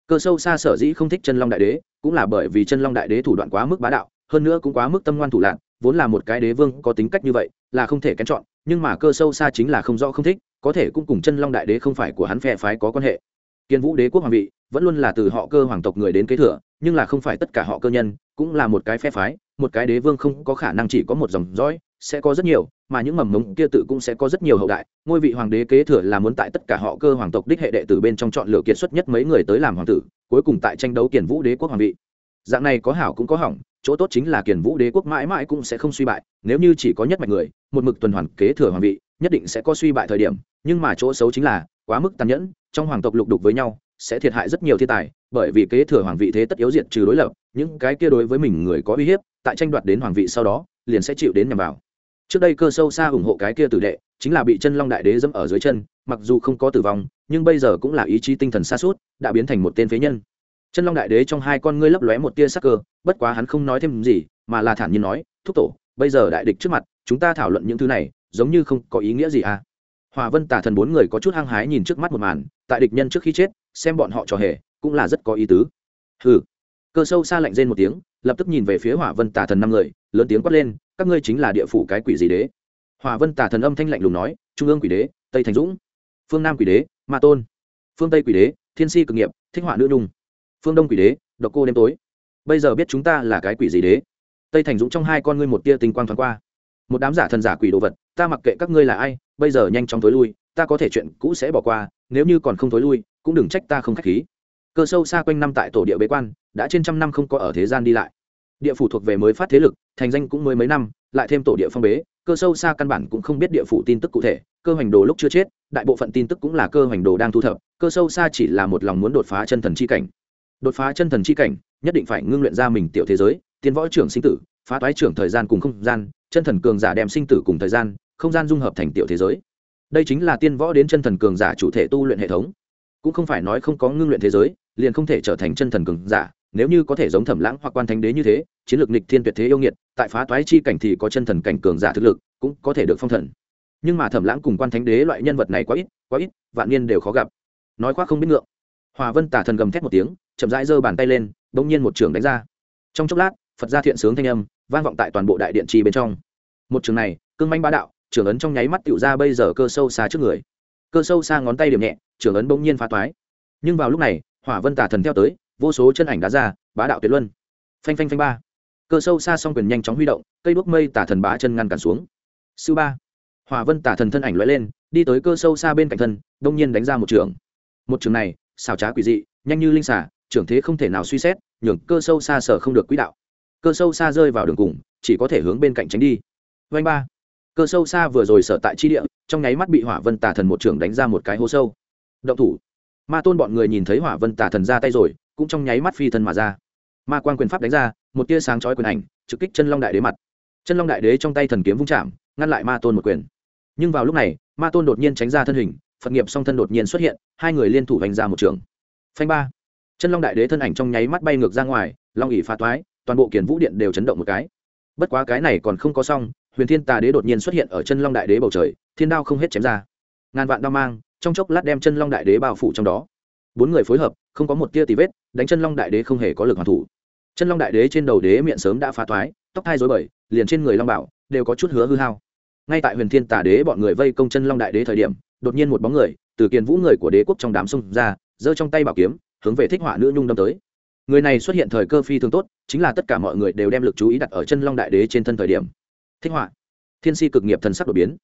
cơ sâu xa sở dĩ không thích chân long đại đế cũng là bởi vì chân long đại đế thủ đoạn quá mức bá đạo hơn nữa cũng quá mức tâm ngoan thủ lạn, vốn là một cái đế vương có tính cách như vậy là không thể kén chọn nhưng mà cơ sâu xa chính là không rõ không thích có thể cũng cùng chân long đại đế không phải của hắn phe phái có quan hệ kiên vũ đế quốc hoàng vị, vẫn luôn là từ họ cơ hoàng tộc người đến kế thừa, nhưng là không phải tất cả họ cơ nhân, cũng là một cái phe phái, một cái đế vương không có khả năng chỉ có một dòng dõi, sẽ có rất nhiều, mà những mầm mống kia tự cũng sẽ có rất nhiều hậu đại. Ngôi vị hoàng đế kế thừa là muốn tại tất cả họ cơ hoàng tộc đích hệ đệ tử bên trong chọn lựa kiệt xuất nhất mấy người tới làm hoàng tử, cuối cùng tại tranh đấu kiền vũ đế quốc hoàng vị. Dạng này có hảo cũng có hỏng, chỗ tốt chính là kiền vũ đế quốc mãi mãi cũng sẽ không suy bại, nếu như chỉ có nhất mạch người, một mực tuần hoàn kế thừa hoàng vị, nhất định sẽ có suy bại thời điểm, nhưng mà chỗ xấu chính là quá mức tàn nhẫn trong hoàng tộc lục đục với nhau, sẽ thiệt hại rất nhiều thiên tài, bởi vì kế thừa hoàng vị thế tất yếu diệt trừ đối lập, những cái kia đối với mình người có uy hiếp, tại tranh đoạt đến hoàng vị sau đó, liền sẽ chịu đến nhằm vào. Trước đây cơ sâu xa ủng hộ cái kia tử đệ, chính là bị chân long đại đế dẫm ở dưới chân, mặc dù không có tử vong, nhưng bây giờ cũng là ý chí tinh thần xa suốt, đã biến thành một tên phế nhân. Chân long đại đế trong hai con ngươi lấp lóe một tia sắc cơ, bất quá hắn không nói thêm gì, mà là thản nhiên nói, thúc tổ, bây giờ đại địch trước mặt, chúng ta thảo luận những thứ này, giống như không có ý nghĩa gì à? Hòa vân tả thần bốn người có chút hăng hái nhìn trước mắt một màn tại địch nhân trước khi chết, xem bọn họ trò hề, cũng là rất có ý tứ. Hừ. Cơ sâu xa lạnh rên một tiếng, lập tức nhìn về phía hỏa vân tả thần năm người, lớn tiếng quát lên, các ngươi chính là địa phủ cái quỷ gì đế? Hỏa vân tả thần âm thanh lạnh lùng nói, trung ương quỷ đế, tây thành dũng. Phương nam quỷ đế, ma tôn. Phương tây quỷ đế, thiên si cực nghiệp, thích họa nữ nhung phương đông quỷ đế, độc cô đêm tối. Bây giờ biết chúng ta là cái quỷ gì đế? Tây thành dũng trong hai con ngươi một tia tinh quang thoáng qua. Một đám giả thần giả quỷ đồ vật, ta mặc kệ các ngươi là ai, bây giờ nhanh chóng tối lui, ta có thể chuyện cũ sẽ bỏ qua nếu như còn không thối lui, cũng đừng trách ta không k h á c h khí. Cơ sâu xa quanh năm tại tổ địa bế quan, đã trên trăm năm không có ở thế gian đi lại. Địa phủ thuộc về mới phát thế lực, thành danh cũng mới mấy năm, lại thêm tổ địa phong bế, cơ sâu xa căn bản cũng không biết địa phủ tin tức cụ thể, cơ hoành đồ lúc chưa chết, đại bộ phận tin tức cũng là cơ hoành đồ đang thu thập, cơ sâu xa chỉ là một lòng muốn đột phá chân thần c h i cảnh. Đột phá chân thần c h i cảnh, nhất định phải ngưng luyện ra mình tiểu thế giới, tiến võ trưởng sinh tử, phá toái trưởng thời gian cùng không gian, chân thần cường giả đem sinh tử cùng thời gian, không gian dung hợp thành tiểu thế giới đây chính là tiên võ đến chân thần cường giả chủ thể tu luyện hệ thống. Cũng không phải nói không có ngưng luyện thế giới, liền không thể trở thành chân thần cường giả, nếu như có thể giống thẩm lãng hoặc quan thánh đế như thế, chiến lược nịch thiên tuyệt thế yêu nghiệt, tại phá toái chi cảnh thì có chân thần cảnh cường giả thực lực, cũng có thể được phong thần. Nhưng mà thẩm lãng cùng quan thánh đế loại nhân vật này quá ít quá ít, vạn niên đều khó gặp. Nói khoác không biết ngượng. Hòa vân tả thần gầm thét một tiếng, chậm rãi giơ bàn tay lên, bỗng nhiên một trường đánh ra. Trong chốc lát, phật gia thiện sướng thanh âm vang vọng tại toàn bộ đại điện trì bên trong. Một trường này, cương manh bá đạo trưởng ấn trong nháy mắt tựu ra bây giờ cơ sâu xa trước người. Cơ sâu xa ngón tay điểm nhẹ, trưởng ấn bỗng nhiên phá toái. Nhưng vào lúc này, hỏa vân tả thần theo tới, vô số chân ảnh đá ra, bá đạo tuyệt luân. Phanh phanh phanh ba. Cơ sâu xa s o n g quyền nhanh chóng huy động, cây bốc mây tả thần bá chân ngăn cản xuống. Sư ba. Hỏa vân tả thần thân ảnh l lên, đi tới cơ sâu xa bên cạnh thân đông nhiên đánh ra một trường. Một trường này xào trá quỷ dị, nhanh như linh xả trưởng thế không thể nào suy xét, nhường cơ sâu xa sở không được quỹ đạo. Cơ sâu xa rơi vào đường cùng, chỉ có thể hướng bên cạnh tránh đi. Vanh ba cơ sâu xa vừa rồi sở tại chi địa, trong nháy mắt bị hỏa vân tà thần một trưởng đánh ra một cái hố sâu. Động thủ. Ma tôn bọn người nhìn thấy hỏa vân tà thần ra tay rồi, cũng trong nháy mắt phi thân mà ra. Ma quan quyền pháp đánh ra, một tia sáng chói quyền ảnh, trực kích chân long đại đế mặt. Chân long đại đế trong tay thần kiếm vung chạm, ngăn lại ma tôn một quyền. Nhưng vào lúc này, ma tôn đột nhiên tránh ra thân hình, phật nghiệp song thân đột nhiên xuất hiện, hai người liên thủ vành ra một trường. Phanh ba. Chân long đại đế thân ảnh trong nháy mắt bay ngược ra ngoài, long ỉ phá toái, toàn bộ kiền vũ điện đều chấn động một cái. Bất quá cái này còn không có xong huyền thiên tà đế đột nhiên xuất hiện ở chân long đại đế bầu trời, thiên đao không hết chém ra. Ngàn vạn đao mang, trong chốc lát đem chân long đại đế bao phủ trong đó. Bốn người phối hợp, không có một tia tì vết, đánh chân long đại đế không hề có lực hoàn thủ. Chân long đại đế trên đầu đế miệng sớm đã phá thoái tóc thai dối bời, liền trên người long bảo đều có chút hứa hư hao. Ngay tại huyền thiên tà đế bọn người vây công chân long đại đế thời điểm, đột nhiên một bóng người từ kiền vũ người của đế quốc trong đám sông ra, giơ trong tay bảo kiếm, hướng về thích họa nữ nhung đâm tới. Người này xuất hiện thời cơ phi thường tốt, chính là tất cả mọi người đều đem lực chú ý đặt ở chân long đại đế trên thân thời điểm thích họa. Thiên si cực nghiệp thần sắc đột biến.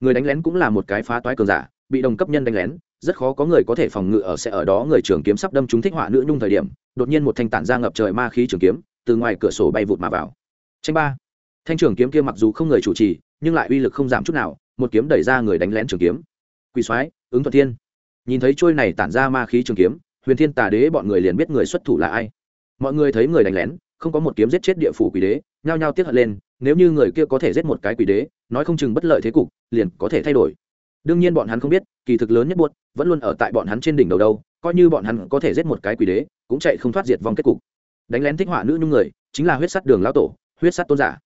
Người đánh lén cũng là một cái phá toái cường giả, bị đồng cấp nhân đánh lén, rất khó có người có thể phòng ngự ở sẽ ở đó người trường kiếm sắp đâm trúng thích họa nữ nhung thời điểm, đột nhiên một thanh tản ra ngập trời ma khí trường kiếm, từ ngoài cửa sổ bay vụt mà vào. Tranh ba. Thanh trường kiếm kia mặc dù không người chủ trì, nhưng lại uy lực không giảm chút nào, một kiếm đẩy ra người đánh lén trường kiếm. Quỳ soái, ứng thuận thiên. Nhìn thấy trôi này tản ra ma khí trường kiếm, huyền thiên tà đế bọn người liền biết người xuất thủ là ai. Mọi người thấy người đánh lén, không có một kiếm giết chết địa phủ quỷ đế, nhao nhao tiếc hận lên nếu như người kia có thể giết một cái quỷ đế, nói không chừng bất lợi thế cục, liền có thể thay đổi. Đương nhiên bọn hắn không biết, kỳ thực lớn nhất buốt, vẫn luôn ở tại bọn hắn trên đỉnh đầu đâu, coi như bọn hắn có thể giết một cái quỷ đế, cũng chạy không thoát diệt vong kết cục. Đánh lén thích họa nữ nhung người, chính là huyết sắt đường lão tổ, huyết sắt tôn giả.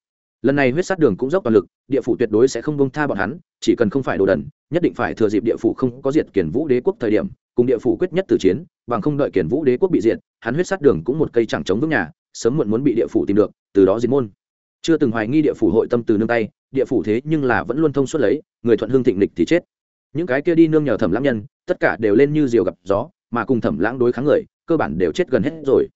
Lần này huyết sát đường cũng dốc toàn lực, địa phủ tuyệt đối sẽ không bông tha bọn hắn, chỉ cần không phải đồ đần, nhất định phải thừa dịp địa phủ không có diệt kiển vũ đế quốc thời điểm, cùng địa phủ quyết nhất từ chiến, bằng không đợi kiển vũ đế quốc bị diệt, hắn huyết sát đường cũng một cây chẳng chống vững nhà, sớm muộn muốn bị địa phủ tìm được, từ đó diệt môn chưa từng hoài nghi địa phủ hội tâm từ nương tay, địa phủ thế nhưng là vẫn luôn thông suốt lấy, người thuận hương thịnh lịch thì chết. Những cái kia đi nương nhờ thẩm lãng nhân, tất cả đều lên như diều gặp gió, mà cùng thẩm lãng đối kháng người, cơ bản đều chết gần hết rồi.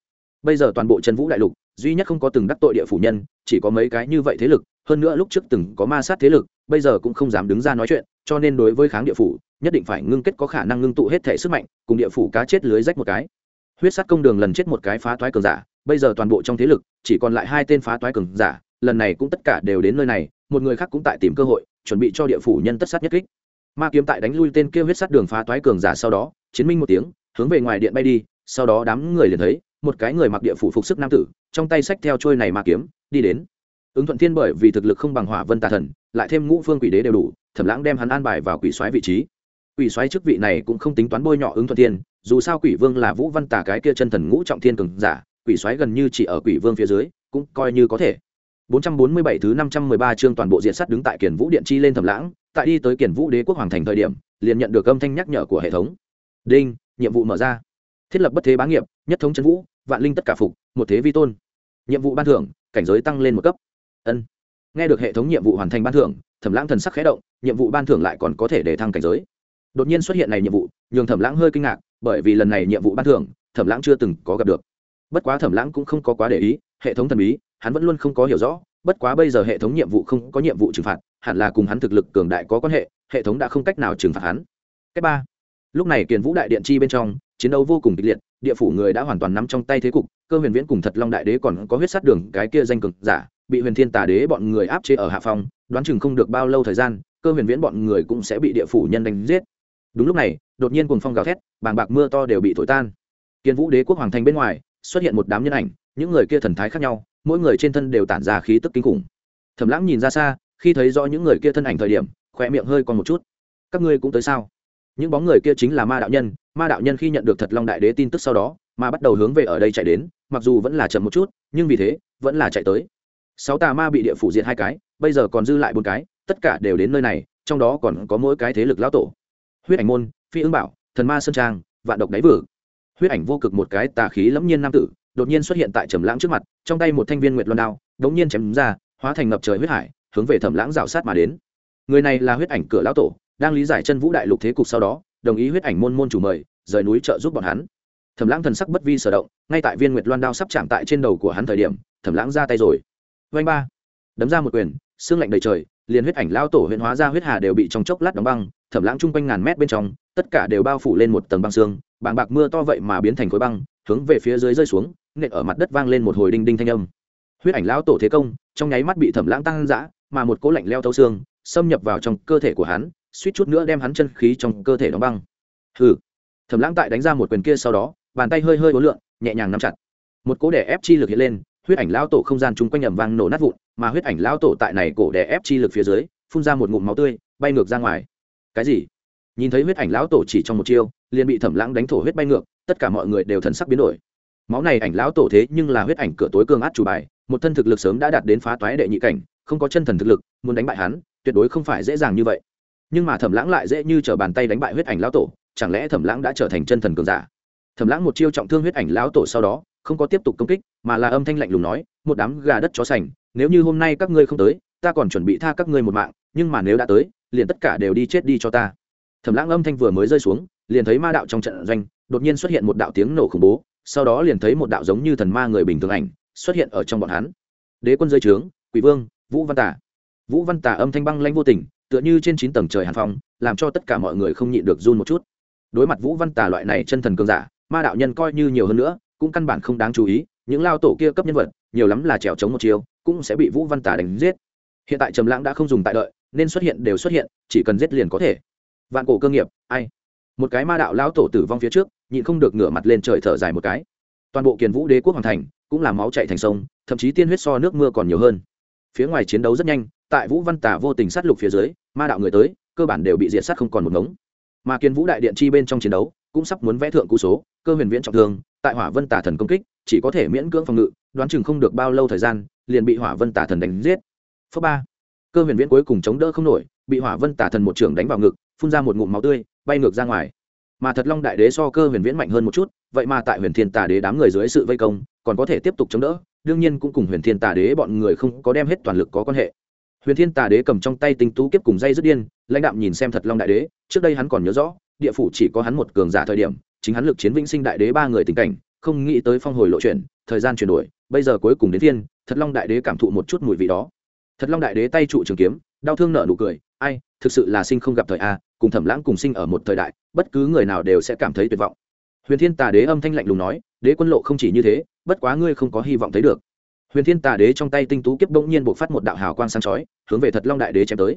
Bây giờ toàn bộ chân vũ đại lục, duy nhất không có từng đắc tội địa phủ nhân, chỉ có mấy cái như vậy thế lực, hơn nữa lúc trước từng có ma sát thế lực, bây giờ cũng không dám đứng ra nói chuyện, cho nên đối với kháng địa phủ, nhất định phải ngưng kết có khả năng ngưng tụ hết thể sức mạnh, cùng địa phủ cá chết lưới rách một cái. Huyết sát công đường lần chết một cái phá toái cường giả, bây giờ toàn bộ trong thế lực, chỉ còn lại hai tên phá toái cường giả lần này cũng tất cả đều đến nơi này, một người khác cũng tại tìm cơ hội, chuẩn bị cho địa phủ nhân tất sát nhất kích. Ma kiếm tại đánh lui tên kêu huyết sát đường phá toái cường giả sau đó, chiến minh một tiếng, hướng về ngoài điện bay đi, sau đó đám người liền thấy, một cái người mặc địa phủ phục sức nam tử, trong tay sách theo trôi này ma kiếm, đi đến. Ứng thuận thiên bởi vì thực lực không bằng hỏa vân tà thần, lại thêm ngũ phương quỷ đế đều đủ, thẩm lãng đem hắn an bài vào quỷ soái vị trí. Quỷ soái chức vị này cũng không tính toán bôi nhọ ứng thuận thiên, dù sao quỷ vương là vũ văn tà cái kia chân thần ngũ trọng thiên cường giả, quỷ soái gần như chỉ ở quỷ vương phía dưới, cũng coi như có thể. 447 thứ 513 chương toàn bộ diện sắt đứng tại Kiền Vũ Điện chi lên thẩm lãng, tại đi tới Kiền Vũ Đế quốc hoàng thành thời điểm, liền nhận được âm thanh nhắc nhở của hệ thống. Đinh, nhiệm vụ mở ra. Thiết lập bất thế bá nghiệp, nhất thống chân vũ, vạn linh tất cả phục, một thế vi tôn. Nhiệm vụ ban thưởng, cảnh giới tăng lên một cấp ân nghe được hệ thống nhiệm vụ hoàn thành ban thưởng thẩm lãng thần sắc khẽ động nhiệm vụ ban thưởng lại còn có thể để thăng cảnh giới đột nhiên xuất hiện này nhiệm vụ nhường thẩm lãng hơi kinh ngạc bởi vì lần này nhiệm vụ ban thưởng thẩm lãng chưa từng có gặp được bất quá thẩm lãng cũng không có quá để ý hệ thống thần bí hắn vẫn luôn không có hiểu rõ, bất quá bây giờ hệ thống nhiệm vụ không có nhiệm vụ trừng phạt, hẳn là cùng hắn thực lực cường đại có quan hệ hệ thống đã không cách nào trừng phạt hắn. Cách ba. Lúc này kiền vũ đại điện chi bên trong, chiến đấu vô cùng kịch liệt, địa phủ người đã hoàn toàn nắm trong tay thế cục, cơ huyền viễn cùng thật long đại đế còn có huyết sát đường, cái kia danh cực giả, bị huyền thiên tà đế bọn người áp chế ở hạ phòng đoán chừng không được bao lâu thời gian, cơ huyền viễn bọn người cũng sẽ bị địa phủ nhân đánh giết. Đúng lúc này, đột nhiên cùng phong gào thét, bàng bạc mưa to đều bị thổi tan. Kiên vũ đế quốc hoàng thành bên ngoài, xuất hiện một đám nhân ảnh, những người kia thần thái khác nhau mỗi người trên thân đều tản ra khí tức kinh khủng. Thẩm lãng nhìn ra xa, khi thấy rõ những người kia thân ảnh thời điểm khỏe miệng hơi còn một chút. Các ngươi cũng tới sao? Những bóng người kia chính là ma đạo nhân. Ma đạo nhân khi nhận được thật long đại đế tin tức sau đó mà bắt đầu hướng về ở đây chạy đến, mặc dù vẫn là chậm một chút, nhưng vì thế, vẫn là chạy tới. Sáu tà ma bị địa phủ diện hai cái, bây giờ còn dư lại bốn cái, tất cả đều đến nơi này, trong đó còn có mỗi cái thế lực lão tổ. Huyết ảnh môn, phi ứng bảo, thần ma sơn trang, vạn độc đáy vừa huyết ảnh vô cực một cái tà khí lẫm nhiên nam tử đột nhiên xuất hiện tại trầm lãng trước mặt, trong tay một thanh viên nguyệt loan đao đống nhiên chém ra, hóa thành ngập trời huyết hải, hướng về thẩm lãng rào sát mà đến. Người này là huyết ảnh cửa lão tổ, đang lý giải chân vũ đại lục thế cục sau đó, đồng ý huyết ảnh môn môn chủ mời, rời núi trợ giúp bọn hắn. Thẩm lãng thần sắc bất vi sở động, ngay tại viên nguyệt loan đao sắp chạm tại trên đầu của hắn thời điểm, thẩm lãng ra tay rồi. Vanh ba. Đấm ra một quyền, xương lạnh đầy trời, liền huyết ảnh lao tổ huyện hóa ra huyết hà đều bị trong chốc lát đóng băng, thẩm lãng chung quanh ngàn mét bên trong, tất cả đều bao phủ lên một tầng băng xương, bàng bạc mưa to vậy mà biến thành khối băng, hướng về phía dưới rơi xuống nện ở mặt đất vang lên một hồi đinh đinh thanh âm. Huyết ảnh lão tổ thế công, trong nháy mắt bị thẩm lãng tăng dã, mà một cỗ lạnh leo thấu xương, xâm nhập vào trong cơ thể của hắn, suýt chút nữa đem hắn chân khí trong cơ thể đóng băng. Hừ. Thẩm lãng tại đánh ra một quyền kia sau đó, bàn tay hơi hơi ố lượn, nhẹ nhàng nắm chặt. Một cỗ đè ép chi lực hiện lên, huyết ảnh lão tổ không gian chung quanh ầm vang nổ nát vụn, mà huyết ảnh lão tổ tại này cổ đè ép chi lực phía dưới, phun ra một ngụm máu tươi, bay ngược ra ngoài. Cái gì? Nhìn thấy huyết ảnh lão tổ chỉ trong một chiêu, liền bị thẩm lãng đánh thổ huyết bay ngược, tất cả mọi người đều thần sắc biến đổi máu này ảnh lão tổ thế nhưng là huyết ảnh cửa tối cường át chủ bài, một thân thực lực sớm đã đạt đến phá toái đệ nhị cảnh, không có chân thần thực lực, muốn đánh bại hắn, tuyệt đối không phải dễ dàng như vậy. Nhưng mà thẩm lãng lại dễ như t r ở bàn tay đánh bại huyết ảnh lão tổ, chẳng lẽ thẩm lãng đã trở thành chân thần cường giả? Thẩm lãng một chiêu trọng thương huyết ảnh lão tổ sau đó, không có tiếp tục công kích, mà là âm thanh lạnh lùng nói, một đám gà đất chó sành, nếu như hôm nay các ngươi không tới, ta còn chuẩn bị tha các ngươi một mạng, nhưng mà nếu đã tới, liền tất cả đều đi chết đi cho ta. Thẩm lãng âm thanh vừa mới rơi xuống, liền thấy ma đạo trong trận doanh, đột nhiên xuất hiện một đạo tiếng nổ khủng bố sau đó liền thấy một đạo giống như thần ma người bình thường ảnh xuất hiện ở trong bọn hắn. Đế quân dưới trướng, quỷ vương, vũ văn tả vũ văn tả âm thanh băng lanh vô tình, tựa như trên chín tầng trời hàn phong, làm cho tất cả mọi người không nhịn được run một chút. Đối mặt vũ văn tả loại này chân thần cường giả, ma đạo nhân coi như nhiều hơn nữa, cũng căn bản không đáng chú ý, những lao tổ kia cấp nhân vật, nhiều lắm là trèo chống một chiều, cũng sẽ bị vũ văn tả đánh giết. Hiện tại trầm lãng đã không dùng tại đợi, nên xuất hiện đều xuất hiện, chỉ cần giết liền có thể. Vạn cổ cơ nghiệp, ai? Một cái ma đạo lão tổ tử vong phía trước nhịn không được ngửa mặt lên trời thở dài một cái. Toàn bộ kiền vũ đế quốc hoàng thành, cũng là máu chạy thành sông, thậm chí tiên huyết so nước mưa còn nhiều hơn. Phía ngoài chiến đấu rất nhanh, tại vũ văn tả vô tình sát lục phía dưới, ma đạo người tới, cơ bản đều bị diệt sát không còn một ngống. Mà kiền vũ đại điện chi bên trong chiến đấu, cũng sắp muốn vẽ thượng cú số, cơ huyền viễn trọng thương, tại hỏa vân tả thần công kích, chỉ có thể miễn cưỡng phòng ngự, đoán chừng không được bao lâu thời gian, liền bị hỏa vân tả thần đánh giết. Phớ ba. Cơ huyền viễn cuối cùng chống đỡ không nổi, bị hỏa vân tả thần một trường đánh vào ngực, phun ra một ngụm máu tươi, bay ngược ra ngoài mà thật long đại đế so cơ huyền viễn mạnh hơn một chút, vậy mà tại huyền thiên tà đế đám người dưới sự vây công, còn có thể tiếp tục chống đỡ, đương nhiên cũng cùng huyền thiên tà đế bọn người không có đem hết toàn lực có quan hệ. Huyền thiên tà đế cầm trong tay tinh tú kiếp cùng dây dứt điên, lãnh đạm nhìn xem thật long đại đế, trước đây hắn còn nhớ rõ, địa phủ chỉ có hắn một cường giả thời điểm, chính hắn lực chiến vĩnh sinh đại đế ba người tình cảnh, không nghĩ tới phong hồi lộ chuyển, thời gian chuyển đổi, bây giờ cuối cùng đến thiên thật long đại đế cảm thụ một chút mùi vị đó. Thật long đại đế tay trụ trường kiếm, đau thương nở nụ cười, ai thực sự là sinh không gặp thời a, cùng thẩm lãng cùng sinh ở một thời đại, bất cứ người nào đều sẽ cảm thấy tuyệt vọng. Huyền thiên tà đế âm thanh lạnh lùng nói, đế quân lộ không chỉ như thế, bất quá ngươi không có hy vọng thấy được. Huyền thiên tà đế trong tay tinh tú kiếp bỗng nhiên buộc phát một đạo hào quang sáng chói, hướng về thật long đại đế chém tới.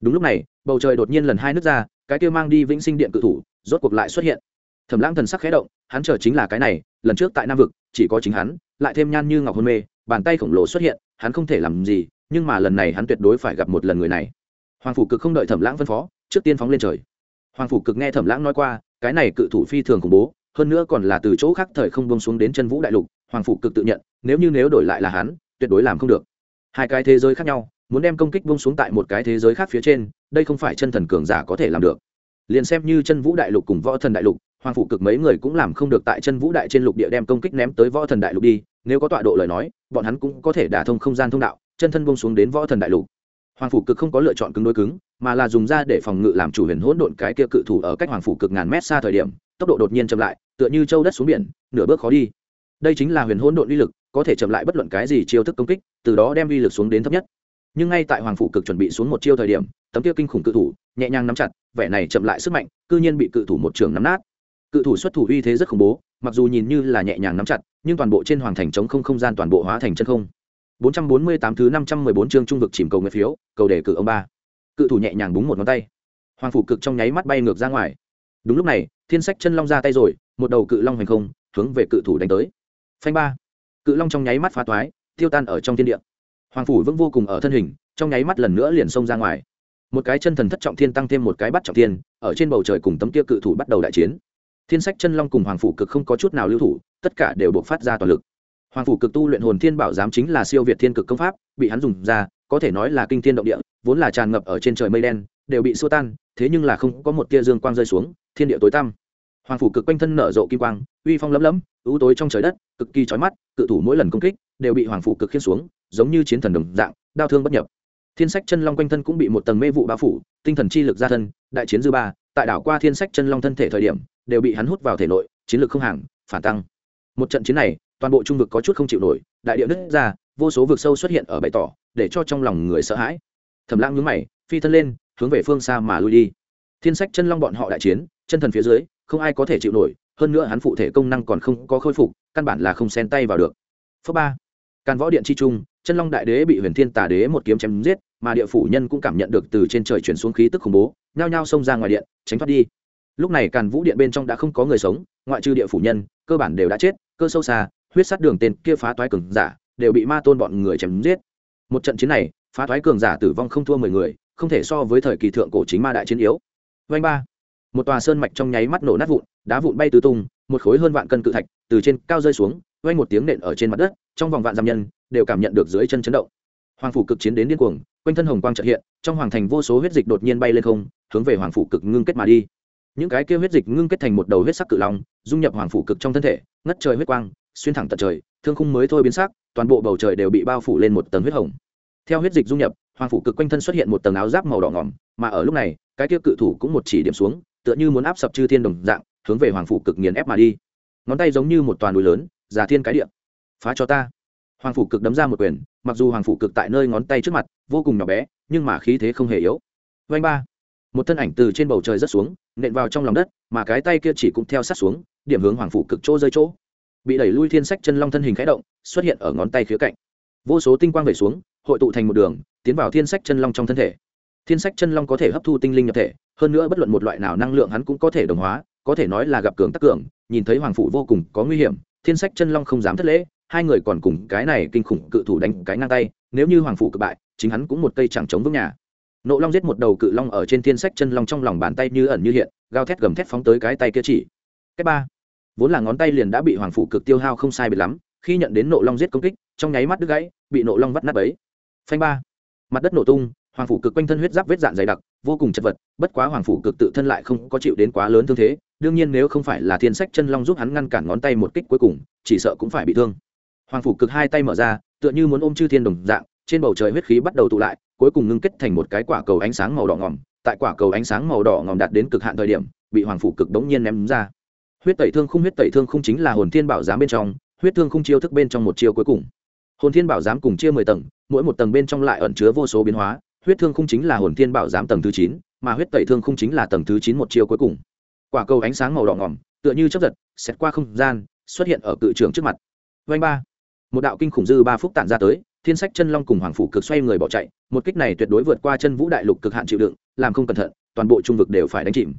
Đúng lúc này, bầu trời đột nhiên lần hai nước ra, cái kia mang đi vĩnh sinh điện cự thủ, rốt cuộc lại xuất hiện. Thẩm lãng thần sắc khẽ động, hắn chờ chính là cái này, lần trước tại nam vực, chỉ có chính hắn, lại thêm nhan như ngọc hôn mê, bàn tay khổng lồ xuất hiện, hắn không thể làm gì, nhưng mà lần này hắn tuyệt đối phải gặp một lần người này hoàng phủ cực không đợi thẩm lãng phân phó, trước tiên phóng lên trời. Hoàng phủ cực nghe thẩm lãng nói qua, cái này cự thủ phi thường khủng bố, hơn nữa còn là từ chỗ khác thời không bông xuống đến chân vũ đại lục, hoàng phủ cực tự nhận, nếu như nếu đổi lại là hắn, tuyệt đối làm không được. Hai cái thế giới khác nhau, muốn đem công kích bông xuống tại một cái thế giới khác phía trên, đây không phải chân thần cường giả có thể làm được. Liền xem như chân vũ đại lục cùng võ thần đại lục, hoàng phủ cực mấy người cũng làm không được tại chân vũ đại trên lục địa đem công kích ném tới võ thần đại lục đi, nếu có tọa độ lời nói, bọn hắn cũng có thể đả thông không gian thông đạo, chân thân bông xuống đến võ thần đại lục hoàng phủ cực không có lựa chọn cứng đối cứng, mà là dùng ra để phòng ngự làm chủ huyền hỗn độn cái kia cự thủ ở cách hoàng phủ cực ngàn mét xa thời điểm, tốc độ đột nhiên chậm lại, tựa như châu đất xuống biển, nửa bước khó đi. Đây chính là huyền hỗn độn uy lực, có thể chậm lại bất luận cái gì chiêu thức công kích, từ đó đem uy lực xuống đến thấp nhất. Nhưng ngay tại hoàng phủ cực chuẩn bị xuống một chiêu thời điểm, tấm kia kinh khủng cự thủ nhẹ nhàng nắm chặt, vẻ này chậm lại sức mạnh, cư nhiên bị cự thủ một trường nắm nát. Cự thủ xuất thủ uy thế rất khủng bố, mặc dù nhìn như là nhẹ nhàng nắm chặt, nhưng toàn bộ trên hoàng thành Trống không không gian toàn bộ hóa thành chân không. 448 thứ 514 chương trung vực chìm cầu nguyện phiếu, cầu đề cử ông ba. Cự thủ nhẹ nhàng búng một ngón tay. Hoàng phủ cực trong nháy mắt bay ngược ra ngoài. Đúng lúc này, Thiên Sách chân long ra tay rồi, một đầu cự long hành không, hướng về cự thủ đánh tới. Phanh ba. Cự long trong nháy mắt phá toái, tiêu tan ở trong thiên địa. Hoàng phủ vững vô cùng ở thân hình, trong nháy mắt lần nữa liền xông ra ngoài. Một cái chân thần thất trọng thiên tăng thêm một cái bắt trọng thiên, ở trên bầu trời cùng tấm kia cự thủ bắt đầu đại chiến. Thiên Sách chân long cùng Hoàng phủ cực không có chút nào lưu thủ, tất cả đều bộc phát ra toàn lực hoàng phủ cực tu luyện hồn thiên bảo giám chính là siêu việt thiên cực công pháp, bị hắn dùng ra, có thể nói là kinh thiên động địa, vốn là tràn ngập ở trên trời mây đen, đều bị xua tan, thế nhưng là không có một tia dương quang rơi xuống, thiên địa tối tăm. Hoàng phủ cực quanh thân nở rộ kim quang, uy phong lấm lấm, ưu tối trong trời đất, cực kỳ chói mắt, cự thủ mỗi lần công kích, đều bị hoàng phủ cực khiên xuống, giống như chiến thần đồng dạng, đau thương bất nhập. Thiên sách chân long quanh thân cũng bị một tầng mê vụ bao phủ, tinh thần chi lực ra thân, đại chiến dư ba, tại đảo qua thiên sách chân long thân thể thời điểm, đều bị hắn hút vào thể nội, chiến lược không hàng, phản tăng. Một trận chiến này toàn bộ trung vực có chút không chịu nổi, đại địa nứt ra, vô số vực sâu xuất hiện ở bày tỏ, để cho trong lòng người sợ hãi. Thầm lãng nhướng mày, phi thân lên, hướng về phương xa mà lui đi. Thiên sách chân long bọn họ đại chiến, chân thần phía dưới, không ai có thể chịu nổi, hơn nữa hắn phụ thể công năng còn không có khôi phục, căn bản là không xen tay vào được. Phớ ba, càn võ điện chi trung, chân long đại đế bị huyền thiên tà đế một kiếm chém giết, mà địa phủ nhân cũng cảm nhận được từ trên trời chuyển xuống khí tức khủng bố, nhao nhao xông ra ngoài điện, tránh thoát đi. Lúc này càn vũ điện bên trong đã không có người sống, ngoại trừ địa phủ nhân, cơ bản đều đã chết, cơ sâu xa huyết sát đường tên kia phá toái cường giả, đều bị ma tôn bọn người chém giết. Một trận chiến này, phá toái cường giả tử vong không thua mười người, không thể so với thời kỳ thượng cổ chính ma đại chiến yếu. Vanh ba. Một tòa sơn mạch trong nháy mắt nổ nát vụn, đá vụn bay tứ tung, một khối hơn vạn cân cự thạch từ trên cao rơi xuống vanh một tiếng nện ở trên mặt đất, trong vòng vạn giam nhân đều cảm nhận được dưới chân chấn động. Hoàng phủ cực chiến đến điên cuồng, quanh thân hồng quang trợ hiện, trong hoàng thành vô số huyết dịch đột nhiên bay lên không, hướng về hoàng phủ cực ngưng kết mà đi. Những cái kia huyết dịch ngưng kết thành một đầu huyết sắc cự long, dung nhập hoàng phủ cực trong thân thể, ngất trời huyết quang xuyên thẳng tận trời, thương khung mới thôi biến sắc, toàn bộ bầu trời đều bị bao phủ lên một tầng huyết hồng. Theo huyết dịch dung nhập, hoàng phủ cực quanh thân xuất hiện một tầng áo giáp màu đỏ ngỏm, mà ở lúc này, cái tiêu cự thủ cũng một chỉ điểm xuống, tựa như muốn áp sập chư thiên đồng dạng, hướng về hoàng phủ cực nghiền ép mà đi. Ngón tay giống như một toàn núi lớn, giả thiên cái địa. Phá cho ta. Hoàng phủ cực đấm ra một quyền, mặc dù hoàng phủ cực tại nơi ngón tay trước mặt, vô cùng nhỏ bé, nhưng mà khí thế không hề yếu. Vanh ba. Một thân ảnh từ trên bầu trời rớt xuống, nện vào trong lòng đất, mà cái tay kia chỉ cũng theo sát xuống, điểm hướng hoàng phủ cực chỗ rơi chỗ bị đẩy lui thiên sách chân long thân hình khẽ động, xuất hiện ở ngón tay khía cạnh. Vô số tinh quang về xuống, hội tụ thành một đường, tiến vào thiên sách chân long trong thân thể. Thiên sách chân long có thể hấp thu tinh linh nhập thể, hơn nữa bất luận một loại nào năng lượng hắn cũng có thể đồng hóa, có thể nói là gặp cường tắc cường, nhìn thấy hoàng phủ vô cùng có nguy hiểm, thiên sách chân long không dám thất lễ, hai người còn cùng cái này kinh khủng cự thủ đánh cái ngang tay, nếu như hoàng phủ cự bại, chính hắn cũng một cây chẳng chống vững nhà. Nộ long giết một đầu cự long ở trên thiên sách chân long trong lòng bàn tay như ẩn như hiện gao thét gầm thét phóng tới cái tay kia chỉ. Cái ba vốn là ngón tay liền đã bị hoàng phủ cực tiêu hao không sai biệt lắm, khi nhận đến nộ long giết công kích, trong nháy mắt đứt gãy, bị nộ long vắt nát ấy phanh ba. Mặt đất nổ tung, hoàng phủ cực quanh thân huyết giáp vết dạn dày đặc, vô cùng chật vật, bất quá hoàng phủ cực tự thân lại không có chịu đến quá lớn thương thế, đương nhiên nếu không phải là thiên sách chân long giúp hắn ngăn cản ngón tay một kích cuối cùng, chỉ sợ cũng phải bị thương. Hoàng phủ cực hai tay mở ra, tựa như muốn ôm chư thiên đồng dạng, trên bầu trời huyết khí bắt đầu tụ lại, cuối cùng ngưng kết thành một cái quả cầu ánh sáng màu đỏ ngòm. Tại quả cầu ánh sáng màu đỏ ngòm đạt đến cực hạn thời điểm, bị hoàng phủ cực đống nhiên ném ra huyết tẩy thương Khung huyết tẩy thương Khung chính là hồn thiên bảo giám bên trong, huyết thương Khung chiêu thức bên trong một chiêu cuối cùng. Hồn thiên bảo giám cùng chia mười tầng, mỗi một tầng bên trong lại ẩn chứa vô số biến hóa, huyết thương Khung chính là hồn thiên bảo giám tầng thứ chín, mà huyết tẩy thương Khung chính là tầng thứ chín một chiêu cuối cùng. Quả cầu ánh sáng màu đỏ ngỏm, tựa như chấp giật xét qua không gian, xuất hiện ở cự trường trước mặt. Vanh ba. Một đạo kinh khủng dư ba phúc tản ra tới, thiên sách chân long cùng hoàng phủ cực xoay người bỏ chạy, một kích này tuyệt đối vượt qua chân vũ đại lục cực hạn chịu đựng, làm không cẩn thận, toàn bộ trung vực đều phải đánh chìm.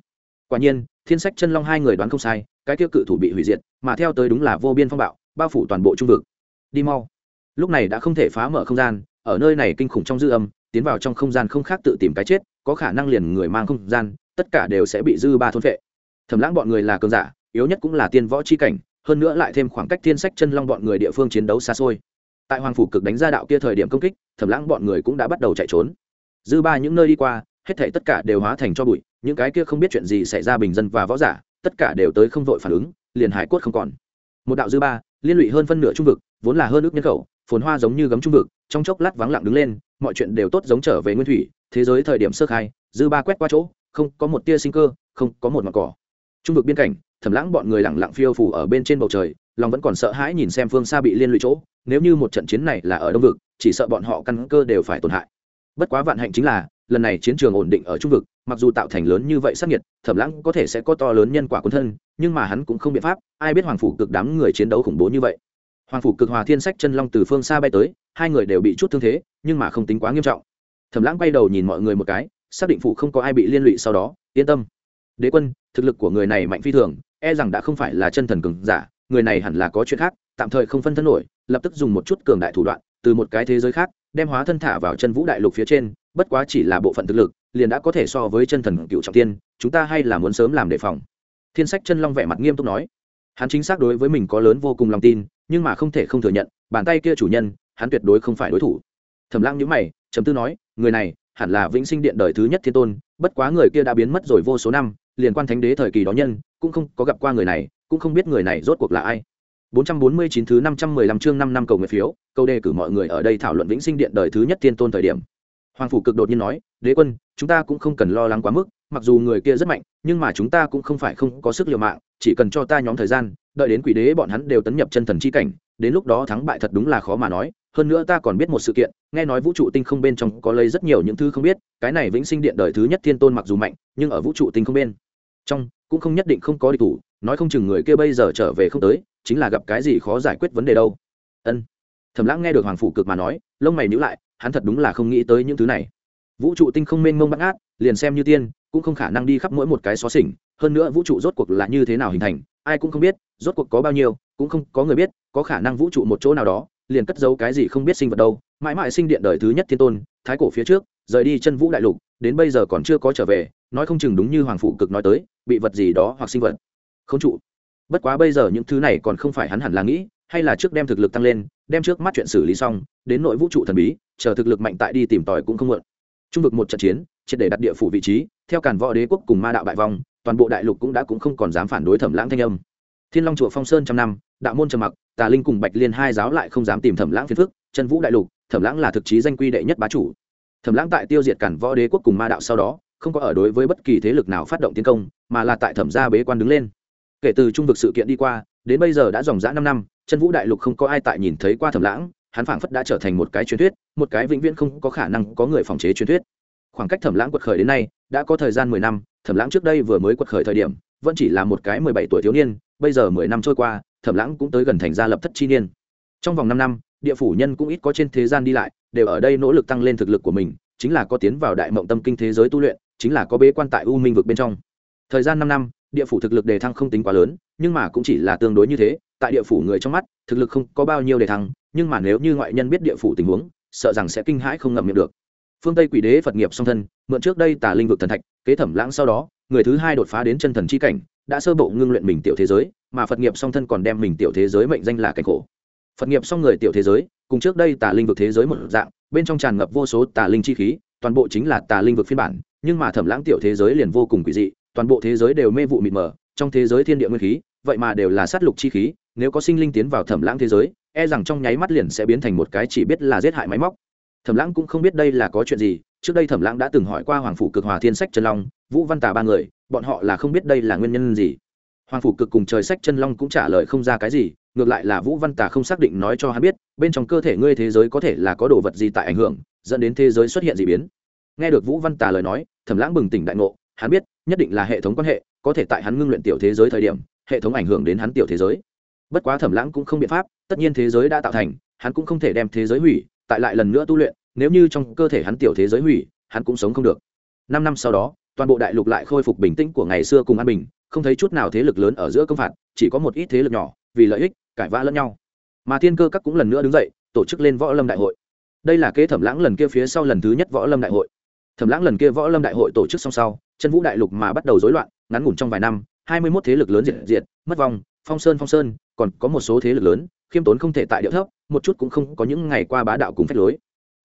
Quả nhiên, thiên sách chân long hai người đoán không sai cái tiêu cự thủ bị hủy diệt, mà theo tới đúng là vô biên phong bạo, bao phủ toàn bộ trung vực. Đi mau. Lúc này đã không thể phá mở không gian, ở nơi này kinh khủng trong dư âm, tiến vào trong không gian không khác tự tìm cái chết, có khả năng liền người mang không gian, tất cả đều sẽ bị dư ba thôn vệ thầm lãng bọn người là cường giả, yếu nhất cũng là tiên võ c h i cảnh, hơn nữa lại thêm khoảng cách thiên sách chân long bọn người địa phương chiến đấu xa xôi. Tại hoàng phủ cực đánh ra đạo kia thời điểm công kích, thẩm lãng bọn người cũng đã bắt đầu chạy trốn. Dư ba những nơi đi qua, hết thể tất cả đều hóa thành cho bụi, những cái kia không biết chuyện gì xảy ra bình dân và võ giả tất cả đều tới không vội phản ứng, liền hải quất không còn. Một đạo dư ba, liên lụy hơn phân nửa trung vực, vốn là hơn ước nhân khẩu, phồn hoa giống như gấm trung vực, trong chốc lát vắng lặng đứng lên, mọi chuyện đều tốt giống trở về nguyên thủy, thế giới thời điểm sơ khai, dư ba quét qua chỗ, không có một tia sinh cơ, không có một mặt cỏ. Trung vực biên cảnh thẩm lãng bọn người lẳng lặng phiêu phủ ở bên trên bầu trời, lòng vẫn còn sợ hãi nhìn xem phương xa bị liên lụy chỗ, nếu như một trận chiến này là ở đông vực, chỉ sợ bọn họ căn cơ đều phải tổn hại. Bất quá vạn hạnh chính là lần này chiến trường ổn định ở trung vực, mặc dù tạo thành lớn như vậy sắc nhiệt thẩm lãng có thể sẽ có to lớn nhân quả quân thân, nhưng mà hắn cũng không biện pháp, ai biết hoàng phủ cực đám người chiến đấu khủng bố như vậy. Hoàng phủ cực hòa thiên sách chân long từ phương xa bay tới, hai người đều bị chút thương thế, nhưng mà không tính quá nghiêm trọng. Thẩm lãng bay đầu nhìn mọi người một cái, xác định phụ không có ai bị liên lụy sau đó, yên tâm. Đế quân, thực lực của người này mạnh phi thường e rằng đã không phải là chân thần cường giả, người này hẳn là có chuyện khác, tạm thời không phân thân nổi, lập tức dùng một chút cường đại thủ đoạn, từ một cái thế giới khác, đem hóa thân thả vào chân vũ đại lục phía trên bất quá chỉ là bộ phận thực lực liền đã có thể so với chân thần cựu trọng tiên chúng ta hay là muốn sớm làm đề phòng. Thiên sách chân long vẻ mặt nghiêm túc nói. Hắn chính xác đối với mình có lớn vô cùng lòng tin nhưng mà không thể không thừa nhận bàn tay kia chủ nhân hắn tuyệt đối không phải đối thủ. Thẩm lãng nhữ mày chấm tư nói người này hẳn là vĩnh sinh điện đời thứ nhất thiên tôn bất quá người kia đã biến mất rồi vô số năm liền quan thánh đế thời kỳ đó nhân cũng không có gặp qua người này cũng không biết người này rốt cuộc là ai. 449 thứ 515 chương 5 năm cầu nguyện phiếu, câu đề cử mọi người ở đây thảo luận vĩnh sinh điện đời thứ nhất tiên tôn thời điểm. Hoàng phủ cực đột nhiên nói, "Đế quân, chúng ta cũng không cần lo lắng quá mức, mặc dù người kia rất mạnh, nhưng mà chúng ta cũng không phải không có sức liều mạng, chỉ cần cho ta nhóm thời gian, đợi đến quỷ đế bọn hắn đều tấn nhập chân thần chi cảnh, đến lúc đó thắng bại thật đúng là khó mà nói, hơn nữa ta còn biết một sự kiện, nghe nói vũ trụ tinh không bên trong có lấy rất nhiều những thứ không biết, cái này vĩnh sinh điện đời thứ nhất Thiên tôn mặc dù mạnh, nhưng ở vũ trụ tinh không bên trong cũng không nhất định không có địch thủ, nói không chừng người kia bây giờ trở về không tới, chính là gặp cái gì khó giải quyết vấn đề đâu. Ân. Thẩm lãng nghe được hoàng phủ cực mà nói lông mày nhíu lại hắn thật đúng là không nghĩ tới những thứ này. Vũ trụ tinh không mênh mông bắt ngát liền xem như tiên, cũng không khả năng đi khắp mỗi một cái xó xỉnh, hơn nữa vũ trụ rốt cuộc là như thế nào hình thành, ai cũng không biết, rốt cuộc có bao nhiêu, cũng không có người biết, có khả năng vũ trụ một chỗ nào đó, liền cất giấu cái gì không biết sinh vật đâu. Mãi mãi sinh điện đời thứ nhất thiên tôn, thái cổ phía trước, rời đi chân vũ đại lục, đến bây giờ còn chưa có trở về, nói không chừng đúng như hoàng phụ cực nói tới, bị vật gì đó hoặc sinh vật. Không trụ. Bất quá bây giờ những thứ này còn không phải hắn hẳn là nghĩ, hay là trước đem thực lực tăng lên đem trước mắt chuyện xử lý xong, đến nội vũ trụ thần bí, chờ thực lực mạnh tại đi tìm tòi cũng không mượn trung vực một trận chiến, triệt để đặt địa phủ vị trí, theo cản võ đế quốc cùng ma đạo bại vong, toàn bộ đại lục cũng đã cũng không còn dám phản đối thẩm lãng thanh âm. Thiên long chùa phong sơn trăm năm, đạo môn trầm mặc, tà linh cùng bạch liên hai giáo lại không dám tìm thẩm lãng phiền phức, chân vũ đại lục, thẩm lãng là thực chí danh quy đệ nhất bá chủ. Thẩm lãng tại tiêu diệt cản võ đế quốc cùng ma đạo sau đó, không có ở đối với bất kỳ thế lực nào phát động tiến công, mà là tại thẩm gia bế quan đứng lên. Kể từ trung vực sự kiện đi qua, đến bây giờ đã dòng dã năm năm chân vũ đại lục không có ai tại nhìn thấy qua thẩm lãng, hắn phảng phất đã trở thành một cái truyền thuyết, một cái vĩnh viễn không có khả năng có người phòng chế truyền thuyết. Khoảng cách thẩm lãng quật khởi đến nay, đã có thời gian mười năm, thẩm lãng trước đây vừa mới quật khởi thời điểm, vẫn chỉ là một cái mười bảy tuổi thiếu niên, bây giờ mười năm trôi qua, thẩm lãng cũng tới gần thành gia lập thất chi niên. Trong vòng năm năm, địa phủ nhân cũng ít có trên thế gian đi lại, đều ở đây nỗ lực tăng lên thực lực của mình, chính là có tiến vào đại mộng tâm kinh thế giới tu luyện, chính là có bế quan tại u minh vực bên trong. Thời gian năm năm, địa phủ thực lực đề thăng không tính quá lớn, nhưng mà cũng chỉ là tương đối như thế tại địa phủ người trong mắt, thực lực không có bao nhiêu đề thăng nhưng mà nếu như ngoại nhân biết địa phủ tình huống, sợ rằng sẽ kinh hãi không ngậm miệng được. Phương tây quỷ đế phật nghiệp song thân, mượn trước đây tà linh vực thần thạch, kế thẩm lãng sau đó, người thứ hai đột phá đến chân thần chi cảnh, đã sơ bộ ngưng luyện mình tiểu thế giới, mà phật nghiệp song thân còn đem mình tiểu thế giới mệnh danh là cảnh khổ. Phật nghiệp song người tiểu thế giới, cùng trước đây tà linh vực thế giới một dạng, bên trong tràn ngập vô số tà linh chi khí, toàn bộ chính là tà linh vực phiên bản, nhưng mà thẩm lãng tiểu thế giới liền vô cùng quỷ dị, toàn bộ thế giới đều mê vụ mịt mờ, trong thế giới thiên địa nguyên khí, vậy mà đều là sát lục chi khí nếu có sinh linh tiến vào thẩm lãng thế giới e rằng trong nháy mắt liền sẽ biến thành một cái chỉ biết là giết hại máy móc. Thẩm lãng cũng không biết đây là có chuyện gì, trước đây thẩm lãng đã từng hỏi qua hoàng phủ cực hòa thiên sách chân long, vũ văn tà ba người, bọn họ là không biết đây là nguyên nhân gì. Hoàng phủ cực cùng trời sách chân long cũng trả lời không ra cái gì, ngược lại là vũ văn tà không xác định nói cho hắn biết, bên trong cơ thể ngươi thế giới có thể là có đồ vật gì tại ảnh hưởng, dẫn đến thế giới xuất hiện d ị biến. Nghe được vũ văn tà lời nói, thẩm lãng bừng tỉnh đại ngộ, hắn biết, nhất định là hệ thống quan hệ, có thể tại hắn ngưng luyện tiểu thế giới thời điểm, hệ thống ảnh hưởng đến hắn tiểu thế giới bất quá thẩm lãng cũng không biện pháp, tất nhiên thế giới đã tạo thành, hắn cũng không thể đem thế giới hủy, tại lại lần nữa tu luyện, nếu như trong cơ thể hắn tiểu thế giới hủy, hắn cũng sống không được. Năm năm sau đó, toàn bộ đại lục lại khôi phục bình tĩnh của ngày xưa cùng an bình, không thấy chút nào thế lực lớn ở giữa công phạt, chỉ có một ít thế lực nhỏ, vì lợi ích, cãi vã lẫn nhau. Mà thiên cơ các cũng lần nữa đứng dậy, tổ chức lên võ lâm đại hội. Đây là kế thẩm lãng lần kia phía sau lần thứ nhất võ lâm đại hội. Thẩm lãng lần kia võ lâm đại hội tổ chức song sau, chân vũ đại lục mà bắt đầu rối loạn, ngắn ngủn trong vài năm, hai mươi mốt thế lực lớn diệt diệt, mất vong phong sơn phong sơn, còn có một số thế lực lớn, khiêm tốn không thể tại địa thấp, một chút cũng không có những ngày qua bá đạo cùng phép lối.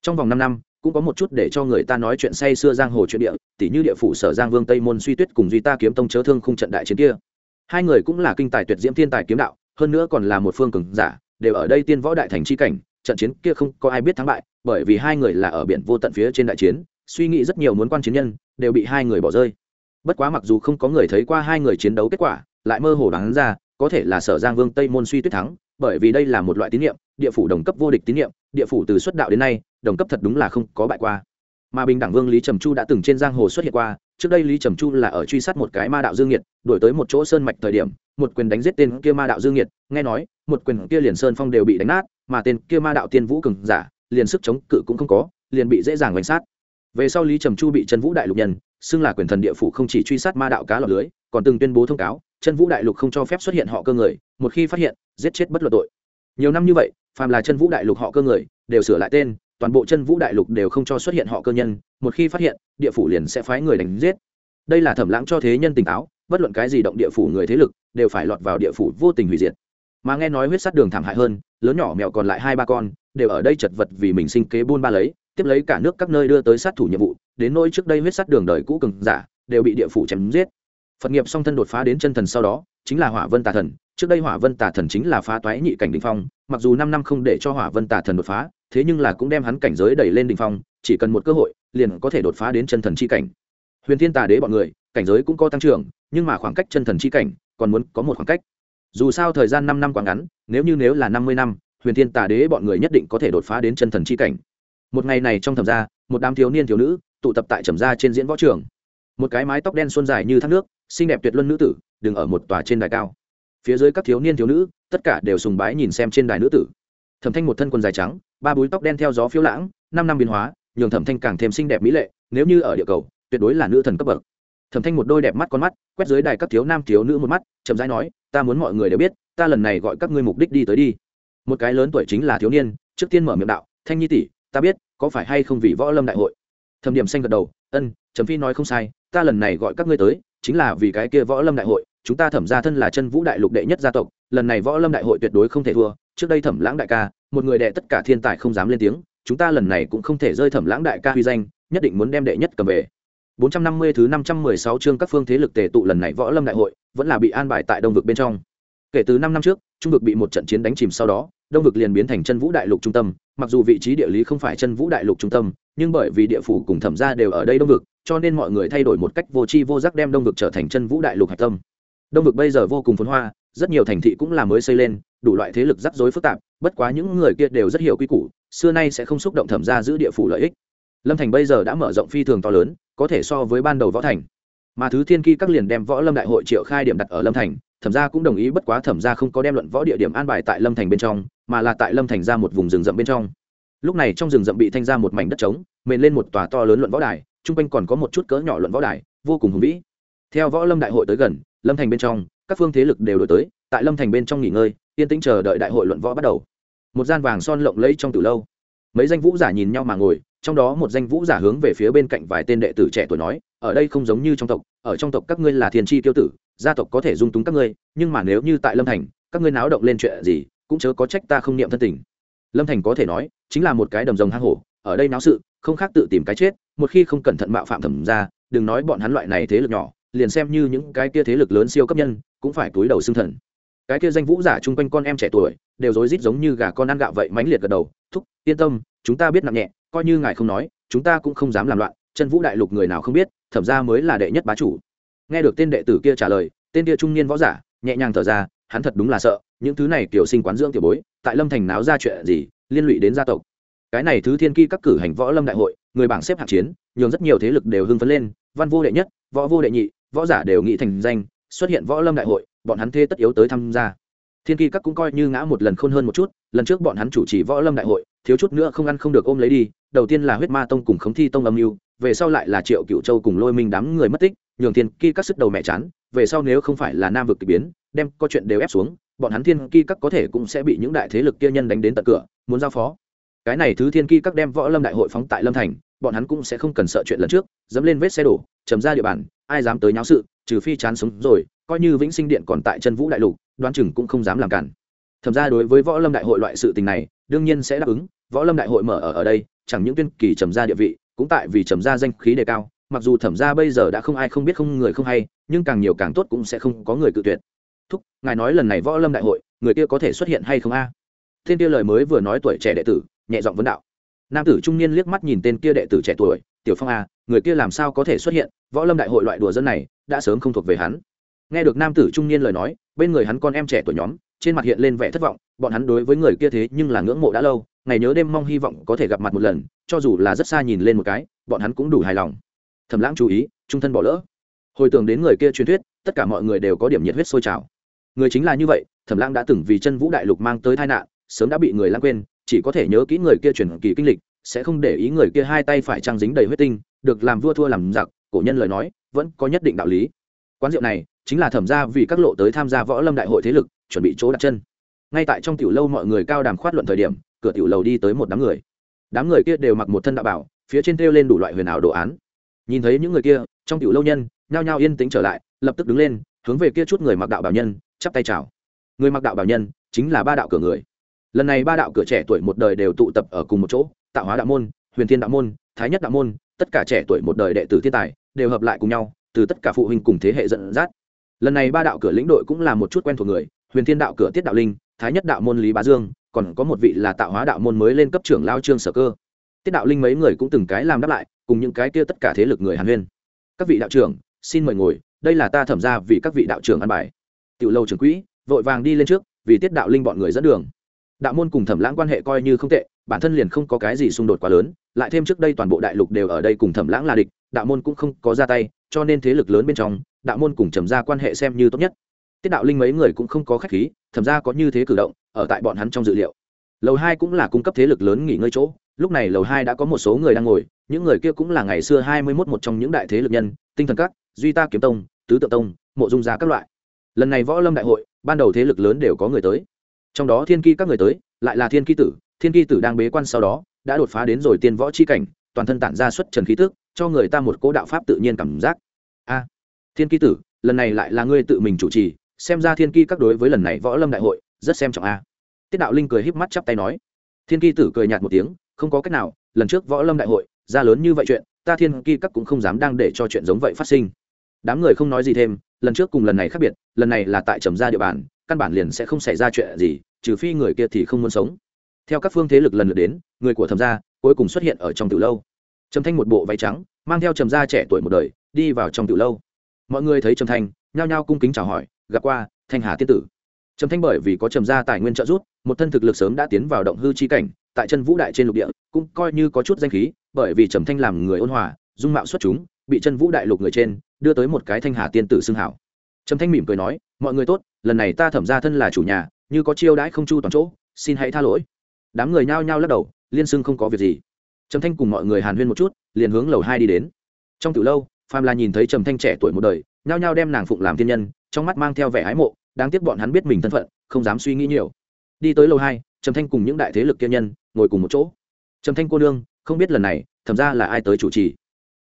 Trong vòng năm năm, cũng có một chút để cho người ta nói chuyện say xưa giang hồ chuyện địa tỷ như địa phủ sở giang vương tây môn suy tuyết cùng duy ta kiếm tông chớ thương khung trận đại chiến kia. Hai người cũng là kinh tài tuyệt diễm thiên tài kiếm đạo, hơn nữa còn là một phương cường giả, đều ở đây tiên võ đại thành chi cảnh, trận chiến kia không có ai biết thắng bại, bởi vì hai người là ở biển vô tận phía trên đại chiến, suy nghĩ rất nhiều muốn quan chiến nhân, đều bị hai người bỏ rơi. Bất quá mặc dù không có người thấy qua hai người chiến đấu kết quả, lại mơ hồ đoán ra có thể là sở giang vương tây môn suy tuyết thắng, bởi vì đây là một loại tín nhiệm địa phủ đồng cấp vô địch tín nhiệm địa phủ từ xuất đạo đến nay, đồng cấp thật đúng là không có bại qua. Mà bình đẳng vương lý trầm chu đã từng trên giang hồ xuất hiện qua, trước đây lý trầm chu là ở truy sát một cái ma đạo dương nhiệt đổi tới một chỗ sơn mạch thời điểm, một quyền đánh giết tên kia ma đạo dương nhiệt nghe nói, một quyền kia liền sơn phong đều bị đánh nát, mà tên kia ma đạo tiên vũ cường giả, liền sức chống cự cũng không có, liền bị dễ dàng bánh sát. Về sau lý trầm chu bị trần vũ đại lục nhân, xưng là quyền thần địa phủ không chỉ truy sát ma đạo cá lọt lưới, còn từng tuyên bố thông cáo chân vũ đại lục không cho phép xuất hiện họ cơ người, một khi phát hiện, giết chết bất luận tội. Nhiều năm như vậy, phàm là chân vũ đại lục họ cơ người, đều sửa lại tên, toàn bộ chân vũ đại lục đều không cho xuất hiện họ cơ nhân, một khi phát hiện, địa phủ liền sẽ phái người đánh giết. Đây là thẩm lãng cho thế nhân tỉnh táo, bất luận cái gì động địa phủ người thế lực, đều phải lọt vào địa phủ vô tình hủy diệt. Mà nghe nói huyết sát đường thảm hại hơn, lớn nhỏ mèo còn lại hai ba con, đều ở đây chật vật vì mình sinh kế buôn ba lấy, tiếp lấy cả nước các nơi đưa tới sát thủ nhiệm vụ, đến nỗi trước đây huyết sát đường đời cũ cường giả, đều bị địa phủ chém giết phật nghiệp song thân đột phá đến chân thần sau đó, chính là hỏa vân tà thần. Trước đây hỏa vân tà thần chính là phá toái nhị cảnh đ ỉ n h phong, mặc dù năm năm không để cho hỏa vân tà thần đột phá, thế nhưng là cũng đem hắn cảnh giới đẩy lên đ ỉ n h phong, chỉ cần một cơ hội, liền có thể đột phá đến chân thần c h i cảnh. Huyền thiên tà đế bọn người, cảnh giới cũng có tăng trưởng, nhưng mà khoảng cách chân thần c h i cảnh còn muốn có một khoảng cách. Dù sao thời gian năm năm quá ngắn, nếu như nếu là năm mươi năm, huyền thiên tà đế bọn người nhất định có thể đột phá đến chân thần c cảnh. Một ngày này trong thẩm gia, một đám thiếu niên thiếu nữ tụ tập tại trầm gia trên diễn võ trường một cái mái tóc đen xuân dài như thác nước, xinh đẹp tuyệt luân nữ tử đừng ở một tòa trên đài cao. Phía dưới các thiếu niên thiếu nữ, tất cả đều sùng bái nhìn xem trên đài nữ tử. Thẩm thanh một thân quần dài trắng, ba búi tóc đen theo gió phiêu lãng, năm năm biến hóa, nhường thẩm thanh càng thêm xinh đẹp mỹ lệ, nếu như ở địa cầu, tuyệt đối là nữ thần cấp bậc. Thẩm thanh một đôi đẹp mắt con mắt, quét dưới đài các thiếu nam thiếu nữ một mắt, chậm rãi nói, ta muốn mọi người đều biết, ta lần này gọi các ngươi mục đích đi tới đi. Một cái lớn tuổi chính là thiếu niên, trước tiên mở miệng đạo, thanh nhi tỷ, ta biết, có phải hay không vì võ lâm đại hội? Thẩm điểm xanh gật đầu, ân, trầm phi nói không sai ta lần này gọi các ngươi tới, chính là vì cái kia võ lâm đại hội, chúng ta thẩm gia thân là chân vũ đại lục đệ nhất gia tộc, lần này võ lâm đại hội tuyệt đối không thể thua, trước đây thẩm lãng đại ca, một người đệ tất cả thiên tài không dám lên tiếng, chúng ta lần này cũng không thể rơi thẩm lãng đại ca huy danh, nhất định muốn đem đệ nhất cầm về. 450 thứ 516 chương các phương thế lực tề tụ lần này võ lâm đại hội, vẫn là bị an bài tại đông vực bên trong. Kể từ năm năm trước, trung vực bị một trận chiến đánh chìm sau đó, đông vực liền biến thành chân vũ đại lục trung tâm, mặc dù vị trí địa lý không phải chân vũ đại lục trung tâm, nhưng bởi vì địa phủ cùng thẩm gia đều ở đây đông vực cho nên mọi người thay đổi một cách vô tri vô giác đem đông vực trở thành chân vũ đại lục hạch tâm. Đông vực bây giờ vô cùng phồn hoa, rất nhiều thành thị cũng là mới xây lên, đủ loại thế lực rắc rối phức tạp, bất quá những người kia đều rất hiểu quy củ, xưa nay sẽ không xúc động thẩm ra giữ địa phủ lợi ích. Lâm thành bây giờ đã mở rộng phi thường to lớn, có thể so với ban đầu võ thành. Mà thứ thiên kỳ các liền đem võ lâm đại hội triệu khai điểm đặt ở lâm thành, thẩm ra cũng đồng ý bất quá thẩm ra không có đem luận võ địa điểm an bài tại lâm thành bên trong, mà là tại lâm thành ra một vùng rừng rậm bên trong. Lúc này trong rừng rậm bị thanh ra một mảnh đất trống, mền lên một tòa to lớn luận võ đài chung quanh còn có một chút cỡ nhỏ luận võ đài, vô cùng hùng vĩ. Theo võ lâm đại hội tới gần, lâm thành bên trong, các phương thế lực đều đổi tới, tại lâm thành bên trong nghỉ ngơi, yên tĩnh chờ đợi đại hội luận võ bắt đầu. Một gian vàng son lộng lẫy trong từ lâu. Mấy danh vũ giả nhìn nhau mà ngồi, trong đó một danh vũ giả hướng về phía bên cạnh vài tên đệ tử trẻ tuổi nói, ở đây không giống như trong tộc, ở trong tộc các ngươi là thiên tri tiêu tử, gia tộc có thể dung túng các ngươi, nhưng mà nếu như tại lâm thành, các ngươi náo động lên chuyện gì, cũng chớ có trách ta không niệm thân tình. Lâm thành có thể nói, chính là một cái đầm rồng hang hổ, ở đây náo sự, không khác tự tìm cái chết một khi không cẩn thận mạo phạm thẩm ra đừng nói bọn hắn loại này thế lực nhỏ, liền xem như những cái kia thế lực lớn siêu cấp nhân, cũng phải túi đầu xương thần. Cái kia danh vũ giả chung quanh con em trẻ tuổi, đều rối rít giống như gà con ăn gạo vậy mãnh liệt gật đầu, thúc, yên tâm, chúng ta biết nặng nhẹ, coi như ngài không nói, chúng ta cũng không dám làm loạn, chân vũ đại lục người nào không biết, thẩm ra mới là đệ nhất bá chủ. Nghe được tên đệ tử kia trả lời, tên kia trung niên võ giả, nhẹ nhàng thở ra, hắn thật đúng là sợ, những thứ này kiểu sinh quán dưỡng tiểu bối, tại lâm thành náo ra chuyện gì, liên lụy đến gia tộc cái này thứ thiên ki các cử hành võ lâm đại hội, người bảng xếp hạng chiến, nhường rất nhiều thế lực đều hưng phấn lên, văn vô đệ nhất, võ vô đệ nhị, võ giả đều nghĩ thành danh, xuất hiện võ lâm đại hội, bọn hắn thê tất yếu tới tham gia. Thiên kỳ các cũng coi như ngã một lần khôn hơn một chút, lần trước bọn hắn chủ trì võ lâm đại hội, thiếu chút nữa không ăn không được ôm lấy đi, đầu tiên là huyết ma tông cùng khống thi tông âm mưu, về sau lại là triệu cựu châu cùng lôi minh đám người mất tích, nhường thiên kỳ các sức đầu mẹ chán, về sau nếu không phải là nam vực k ỳ biến, đem có chuyện đều ép xuống, bọn hắn thiên kỳ các có thể cũng sẽ bị những đại thế lực kia nhân đánh đến tận cửa, muốn giao phó cái này thứ thiên ki các đem võ lâm đại hội phóng tại lâm thành, bọn hắn cũng sẽ không cần sợ chuyện lần trước, dẫm lên vết xe đổ chấm ra địa bàn, ai dám tới nháo sự, trừ phi chán sống rồi, coi như vĩnh sinh điện còn tại chân vũ đại lục, đoán chừng cũng không dám làm cản thậm ra đối với võ lâm đại hội loại sự tình này, đương nhiên sẽ đáp ứng, võ lâm đại hội mở ở ở đây, chẳng những tuyên kỳ trầm ra địa vị, cũng tại vì trầm ra danh khí đề cao, mặc dù thẩm ra bây giờ đã không ai không biết không người không hay, nhưng càng nhiều càng tốt cũng sẽ không có người cự tuyệt thúc, ngài nói lần này võ lâm đại hội, người kia có thể xuất hiện hay không a à? thiên kia lời mới vừa nói tuổi trẻ đệ tử nhẹ giọng vấn đạo. Nam tử trung niên liếc mắt nhìn tên kia đệ tử trẻ tuổi, tiểu phong a người kia làm sao có thể xuất hiện? Võ lâm đại hội loại đùa dân này, đã sớm không thuộc về hắn. Nghe được nam tử trung niên lời nói, bên người hắn con em trẻ tuổi nhóm, trên mặt hiện lên vẻ thất vọng, bọn hắn đối với người kia thế nhưng là ngưỡng mộ đã lâu, ngày nhớ đêm mong hy vọng có thể gặp mặt một lần, cho dù là rất xa nhìn lên một cái, bọn hắn cũng đủ hài lòng. Thầm lãng chú ý, trung thân bỏ lỡ. Hồi tưởng đến người kia truyền thuyết, tất cả mọi người đều có điểm nhiệt huyết sôi trào. Người chính là như vậy thẩm lãng đã từng vì chân vũ đại lục mang tới tai nạn, sớm đã bị người lãng quên chỉ có thể nhớ kỹ người kia truyền kỳ kinh lịch, sẽ không để ý người kia hai tay phải trang dính đầy huyết tinh, được làm vua thua làm giặc, cổ nhân lời nói, vẫn có nhất định đạo lý. Quán rượu này chính là thẩm ra vì các lộ tới tham gia võ lâm đại hội thế lực, chuẩn bị chỗ đặt chân. Ngay tại trong tiểu lâu mọi người cao đàm khoát luận thời điểm, cửa tiểu lầu đi tới một đám người. Đám người kia đều mặc một thân đạo bảo, phía trên thêu lên đủ loại huyền ảo đồ án. Nhìn thấy những người kia, trong tiểu lâu nhân, nhao nhao yên tĩnh trở lại, lập tức đứng lên, hướng về kia chút người mặc đạo bảo nhân, chắp tay chào. Người mặc đạo bảo nhân chính là ba đạo cửa người lần này ba đạo cửa trẻ tuổi một đời đều tụ tập ở cùng một chỗ, tạo hóa đạo môn, huyền thiên đạo môn, thái nhất đạo môn, tất cả trẻ tuổi một đời đệ tử thiên tài đều hợp lại cùng nhau, từ tất cả phụ huynh cùng thế hệ dẫn dắt. Lần này ba đạo cửa lĩnh đội cũng là một chút quen thuộc người, huyền thiên đạo cửa tiết đạo linh, thái nhất đạo môn lý bá dương, còn có một vị là tạo hóa đạo môn mới lên cấp trưởng lao trương sở cơ. Tiết đạo linh mấy người cũng từng cái làm đáp lại, cùng những cái kia tất cả thế lực người hàn huyên. Các vị đạo trưởng, xin mời ngồi, đây là ta thẩm ra vì các vị đạo trưởng ăn bài. Tiểu lâu trưởng quỹ vội vàng đi lên trước, vì tiết đạo linh bọn người dẫn đường đạo môn cùng thẩm lãng quan hệ coi như không tệ, bản thân liền không có cái gì xung đột quá lớn, lại thêm trước đây toàn bộ đại lục đều ở đây cùng thẩm lãng là địch, đạo môn cũng không có ra tay, cho nên thế lực lớn bên trong, đạo môn cùng trầm ra quan hệ xem như tốt nhất. Tiết đạo linh mấy người cũng không có khách khí, thẩm ra có như thế cử động, ở tại bọn hắn trong dự liệu. Lầu hai cũng là cung cấp thế lực lớn nghỉ ngơi chỗ, lúc này lầu hai đã có một số người đang ngồi, những người kia cũng là ngày xưa hai mươi mốt một trong những đại thế lực nhân, tinh thần các, duy ta kiếm tông, tứ tự tông, mộ dung gia các loại. Lần này võ lâm đại hội, ban đầu thế lực lớn đều có người tới trong đó thiên ki các người tới, lại là thiên ki tử, thiên ki tử đang bế quan sau đó, đã đột phá đến rồi tiên võ c h i cảnh, toàn thân tản ra xuất trần khí tức, cho người ta một cố đạo pháp tự nhiên cảm giác. A, thiên ki tử, lần này lại là ngươi tự mình chủ trì, xem ra thiên ki các đối với lần này võ lâm đại hội, rất xem trọng a. Tiết đạo linh cười híp mắt chắp tay nói. Thiên ki tử cười nhạt một tiếng, không có cách nào, lần trước võ lâm đại hội, ra lớn như vậy chuyện, ta thiên ki các cũng không dám đang để cho chuyện giống vậy phát sinh. Đám người không nói gì thêm, lần trước cùng lần này khác biệt, lần này là tại trầm gia địa bàn căn bản liền sẽ không xảy ra chuyện gì, trừ phi người kia thì không muốn sống. Theo các phương thế lực lần lượt đến, người của thẩm gia cuối cùng xuất hiện ở trong từ lâu. Trầm thanh một bộ váy trắng, mang theo trầm gia trẻ tuổi một đời, đi vào trong từ lâu. Mọi người thấy trầm thanh, nhao nhao cung kính chào hỏi, gặp qua, thanh hà tiên tử. Trầm thanh bởi vì có trầm gia tài nguyên trợ giúp, một thân thực lực sớm đã tiến vào động hư chi cảnh, tại chân vũ đại trên lục địa, cũng coi như có chút danh khí, bởi vì trầm thanh làm người ôn hòa, dung mạo xuất chúng, bị chân vũ đại lục người trên, đưa tới một cái thanh hà tiên tử xưng hảo. Trầm thanh mỉm cười nói, mọi người tốt lần này ta thẩm ra thân là chủ nhà, như có chiêu đãi không chu toàn chỗ, xin hãy tha lỗi. Đám người nhao nhao lắc đầu, liên xưng không có việc gì. Trầm thanh cùng mọi người hàn huyên một chút, liền hướng lầu hai đi đến. Trong từ lâu phàm là nhìn thấy trầm thanh trẻ tuổi một đời, nhao nhao đem nàng phụng làm thiên nhân, trong mắt mang theo vẻ ái mộ, đáng tiếc bọn hắn biết mình thân phận, không dám suy nghĩ nhiều. Đi tới lầu hai, trầm thanh cùng những đại thế lực kia nhân, ngồi cùng một chỗ. Trầm thanh cô nương, không biết lần này, thẩm ra là ai tới chủ trì?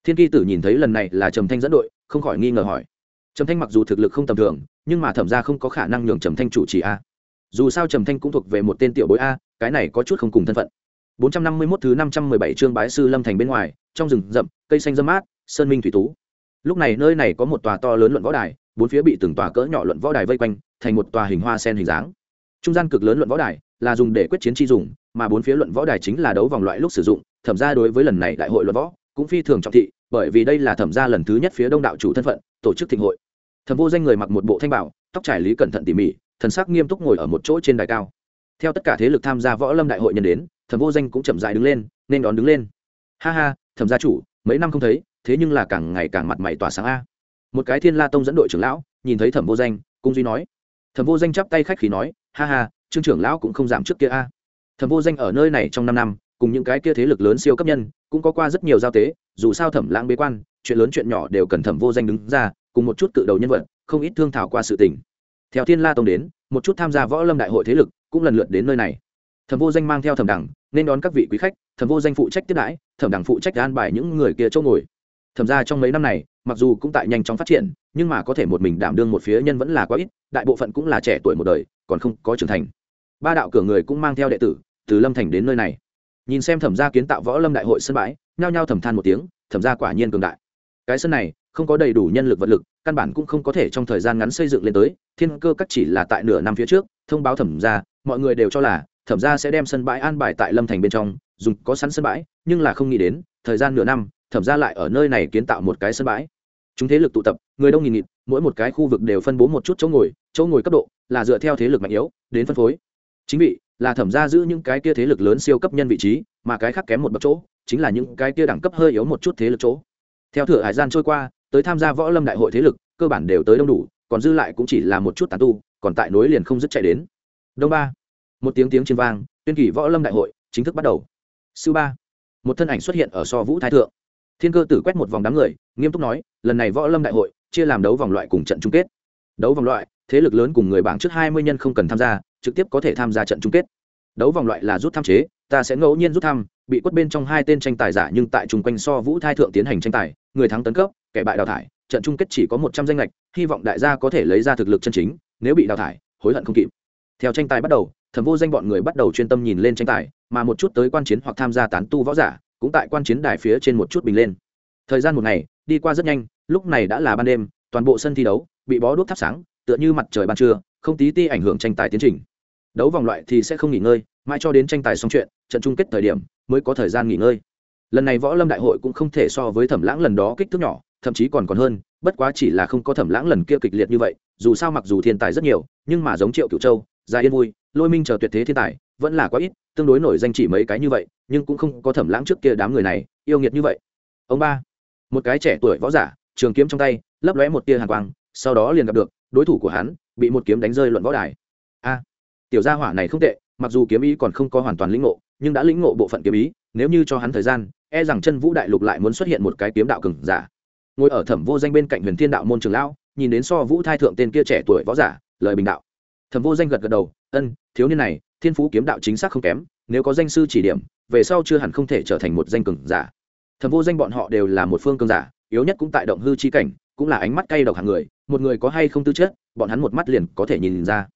Thiên kỳ tử nhìn thấy lần này là trầm thanh dẫn đội, không khỏi nghi ngờ hỏi trầm thanh mặc dù thực lực không tầm thường, nhưng mà thẩm ra không có khả năng nhường trầm thanh chủ trì a. Dù sao trầm thanh cũng thuộc về một tên tiểu bối a, cái này có chút không cùng thân phận. 451 thứ 517 chương bái sư lâm thành bên ngoài, trong rừng rậm, cây xanh râm mát, sơn minh thủy tú. Lúc này nơi này có một tòa to lớn luận võ đài, bốn phía bị từng tòa cỡ nhỏ luận võ đài vây quanh, thành một tòa hình hoa sen hình dáng. Trung gian cực lớn luận võ đài là dùng để quyết chiến chi dùng, mà bốn phía luận võ đài chính là đấu vòng loại lúc sử dụng, thẩm ra đối với lần này đại hội luận võ cũng phi thường trọng thị, bởi vì đây là thẩm ra lần thứ nhất phía đông đạo chủ thân phận tổ chức thịnh hội. Thẩm vô danh người mặc một bộ thanh bảo, tóc trải lý cẩn thận tỉ mỉ, thần sắc nghiêm túc ngồi ở một chỗ trên đài cao. Theo tất cả thế lực tham gia võ lâm đại hội nhân đến, thẩm vô danh cũng chậm dại đứng lên, nên đón đứng lên. Ha ha, thẩm gia chủ, mấy năm không thấy, thế nhưng là càng ngày càng mặt mày tỏa sáng a. Một cái thiên la tông dẫn đội trưởng lão, nhìn thấy thẩm vô danh, cung duy nói. Thẩm vô danh chắp tay khách khí nói, ha ha, trương trưởng lão cũng không giảm trước kia a. Thẩm vô danh ở nơi này trong năm năm cùng những cái kia thế lực lớn siêu cấp nhân, cũng có qua rất nhiều giao tế, dù sao thẩm lãng bế quan, chuyện lớn chuyện nhỏ đều cần thẩm vô danh đứng ra, cùng một chút cự đầu nhân vật, không ít thương thảo qua sự tình. Theo thiên la tông đến, một chút tham gia võ lâm đại hội thế lực cũng lần lượt đến nơi này. Thẩm vô danh mang theo thẩm đẳng, nên đón các vị quý khách, thẩm vô danh phụ trách tiếp đãi, thẩm đẳng phụ trách an bài những người kia chỗ ngồi. Thẩm ra trong mấy năm này, mặc dù cũng tại nhanh chóng phát triển, nhưng mà có thể một mình đảm đương một phía nhân vẫn là quá ít, đại bộ phận cũng là trẻ tuổi một đời, còn không có trưởng thành. Ba đạo cửa người cũng mang theo đệ tử, từ lâm thành đến nơi này nhìn xem thẩm gia kiến tạo võ lâm đại hội sân bãi, nhao nhao thẩm than một tiếng, thẩm gia quả nhiên cường đại. Cái sân này, không có đầy đủ nhân lực vật lực, căn bản cũng không có thể trong thời gian ngắn xây dựng lên tới, thiên cơ các chỉ là tại nửa năm phía trước, thông báo thẩm gia, mọi người đều cho là, thẩm gia sẽ đem sân bãi an bài tại lâm thành bên trong, dùng có sẵn sân bãi, nhưng là không nghĩ đến, thời gian nửa năm, thẩm gia lại ở nơi này kiến tạo một cái sân bãi. Chúng thế lực tụ tập, người đông nghìn nghịt, mỗi một cái khu vực đều phân bố một chút chỗ ngồi chỗ ngồi cấp độ là dựa theo thế lực mạnh yếu, đến phân phối. Chính vị là thẩm gia giữ những cái kia thế lực lớn siêu cấp nhân vị trí, mà cái khác kém một bậc chỗ, chính là những cái kia đẳng cấp hơi yếu một chút thế lực chỗ. Theo thửa hải gian trôi qua, tới tham gia võ lâm đại hội thế lực, cơ bản đều tới đông đủ, còn dư lại cũng chỉ là một chút tàn tu, còn tại nối liền không dứt chạy đến. Đông ba, một tiếng tiếng trên vang, tuyên kỳ võ lâm đại hội chính thức bắt đầu. Sư ba, một thân ảnh xuất hiện ở so vũ thái thượng. Thiên cơ tử quét một vòng đám người, nghiêm túc nói, lần này võ lâm đại hội, chia làm đấu vòng loại cùng trận chung kết. Đấu vòng loại, thế lực lớn cùng người bảng trước hai mươi nhân không cần tham gia trực tiếp có thể tham gia trận chung kết. Đấu vòng loại là rút tham chế, ta sẽ ngẫu nhiên rút thăm bị quất bên trong hai tên tranh tài giả nhưng tại chung quanh so vũ thai thượng tiến hành tranh tài, người thắng tấn cấp, kẻ bại đào thải, trận chung kết chỉ có một trăm danh lệch, hy vọng đại gia có thể lấy ra thực lực chân chính, nếu bị đào thải, hối hận không kịp. Theo tranh tài bắt đầu, thẩm vô danh bọn người bắt đầu chuyên tâm nhìn lên tranh tài, mà một chút tới quan chiến hoặc tham gia tán tu võ giả, cũng tại quan chiến đài phía trên một chút bình lên. Thời gian một ngày, đi qua rất nhanh, lúc này đã là ban đêm, toàn bộ sân thi đấu, bị bó đuốc thắp sáng, tựa như mặt trời ban trưa, không tí ti ảnh hưởng tranh tài tiến trình đấu vòng loại thì sẽ không nghỉ ngơi, mãi cho đến tranh tài xong chuyện, trận chung kết thời điểm mới có thời gian nghỉ ngơi. Lần này võ lâm đại hội cũng không thể so với thẩm lãng lần đó kích thước nhỏ, thậm chí còn còn hơn, bất quá chỉ là không có thẩm lãng lần kia kịch liệt như vậy, dù sao mặc dù thiên tài rất nhiều, nhưng mà giống triệu cựu châu, gia yên vui, lôi minh chờ tuyệt thế thiên tài, vẫn là quá ít, tương đối nổi danh chỉ mấy cái như vậy, nhưng cũng không có thẩm lãng trước kia đám người này yêu nghiệt như vậy. Ông ba, một cái trẻ tuổi võ giả, trường kiếm trong tay, lấp lóe một tia hàn quang, sau đó liền gặp được, đối thủ của hắn bị một kiếm đánh rơi luận võ đài tiểu gia hỏa này không tệ, mặc dù kiếm ý còn không có hoàn toàn lĩnh ngộ, nhưng đã lĩnh ngộ bộ phận kiếm ý, nếu như cho hắn thời gian e rằng chân vũ đại lục lại muốn xuất hiện một cái kiếm đạo cừng giả. Ngồi ở thẩm vô danh bên cạnh huyền thiên đạo môn trường lão, nhìn đến so vũ thai thượng tên kia trẻ tuổi võ giả, lời bình đạo. Thẩm vô danh gật gật đầu, ân, thiếu niên này, thiên phú kiếm đạo chính xác không kém, nếu có danh sư chỉ điểm, về sau chưa hẳn không thể trở thành một danh cường giả. Thẩm vô danh bọn họ đều là một phương cường giả, yếu nhất cũng tại động hư chi cảnh, cũng là ánh mắt cay độc hàng người, một người có hay không tư chất, bọn hắn một mắt liền có thể nhìn ra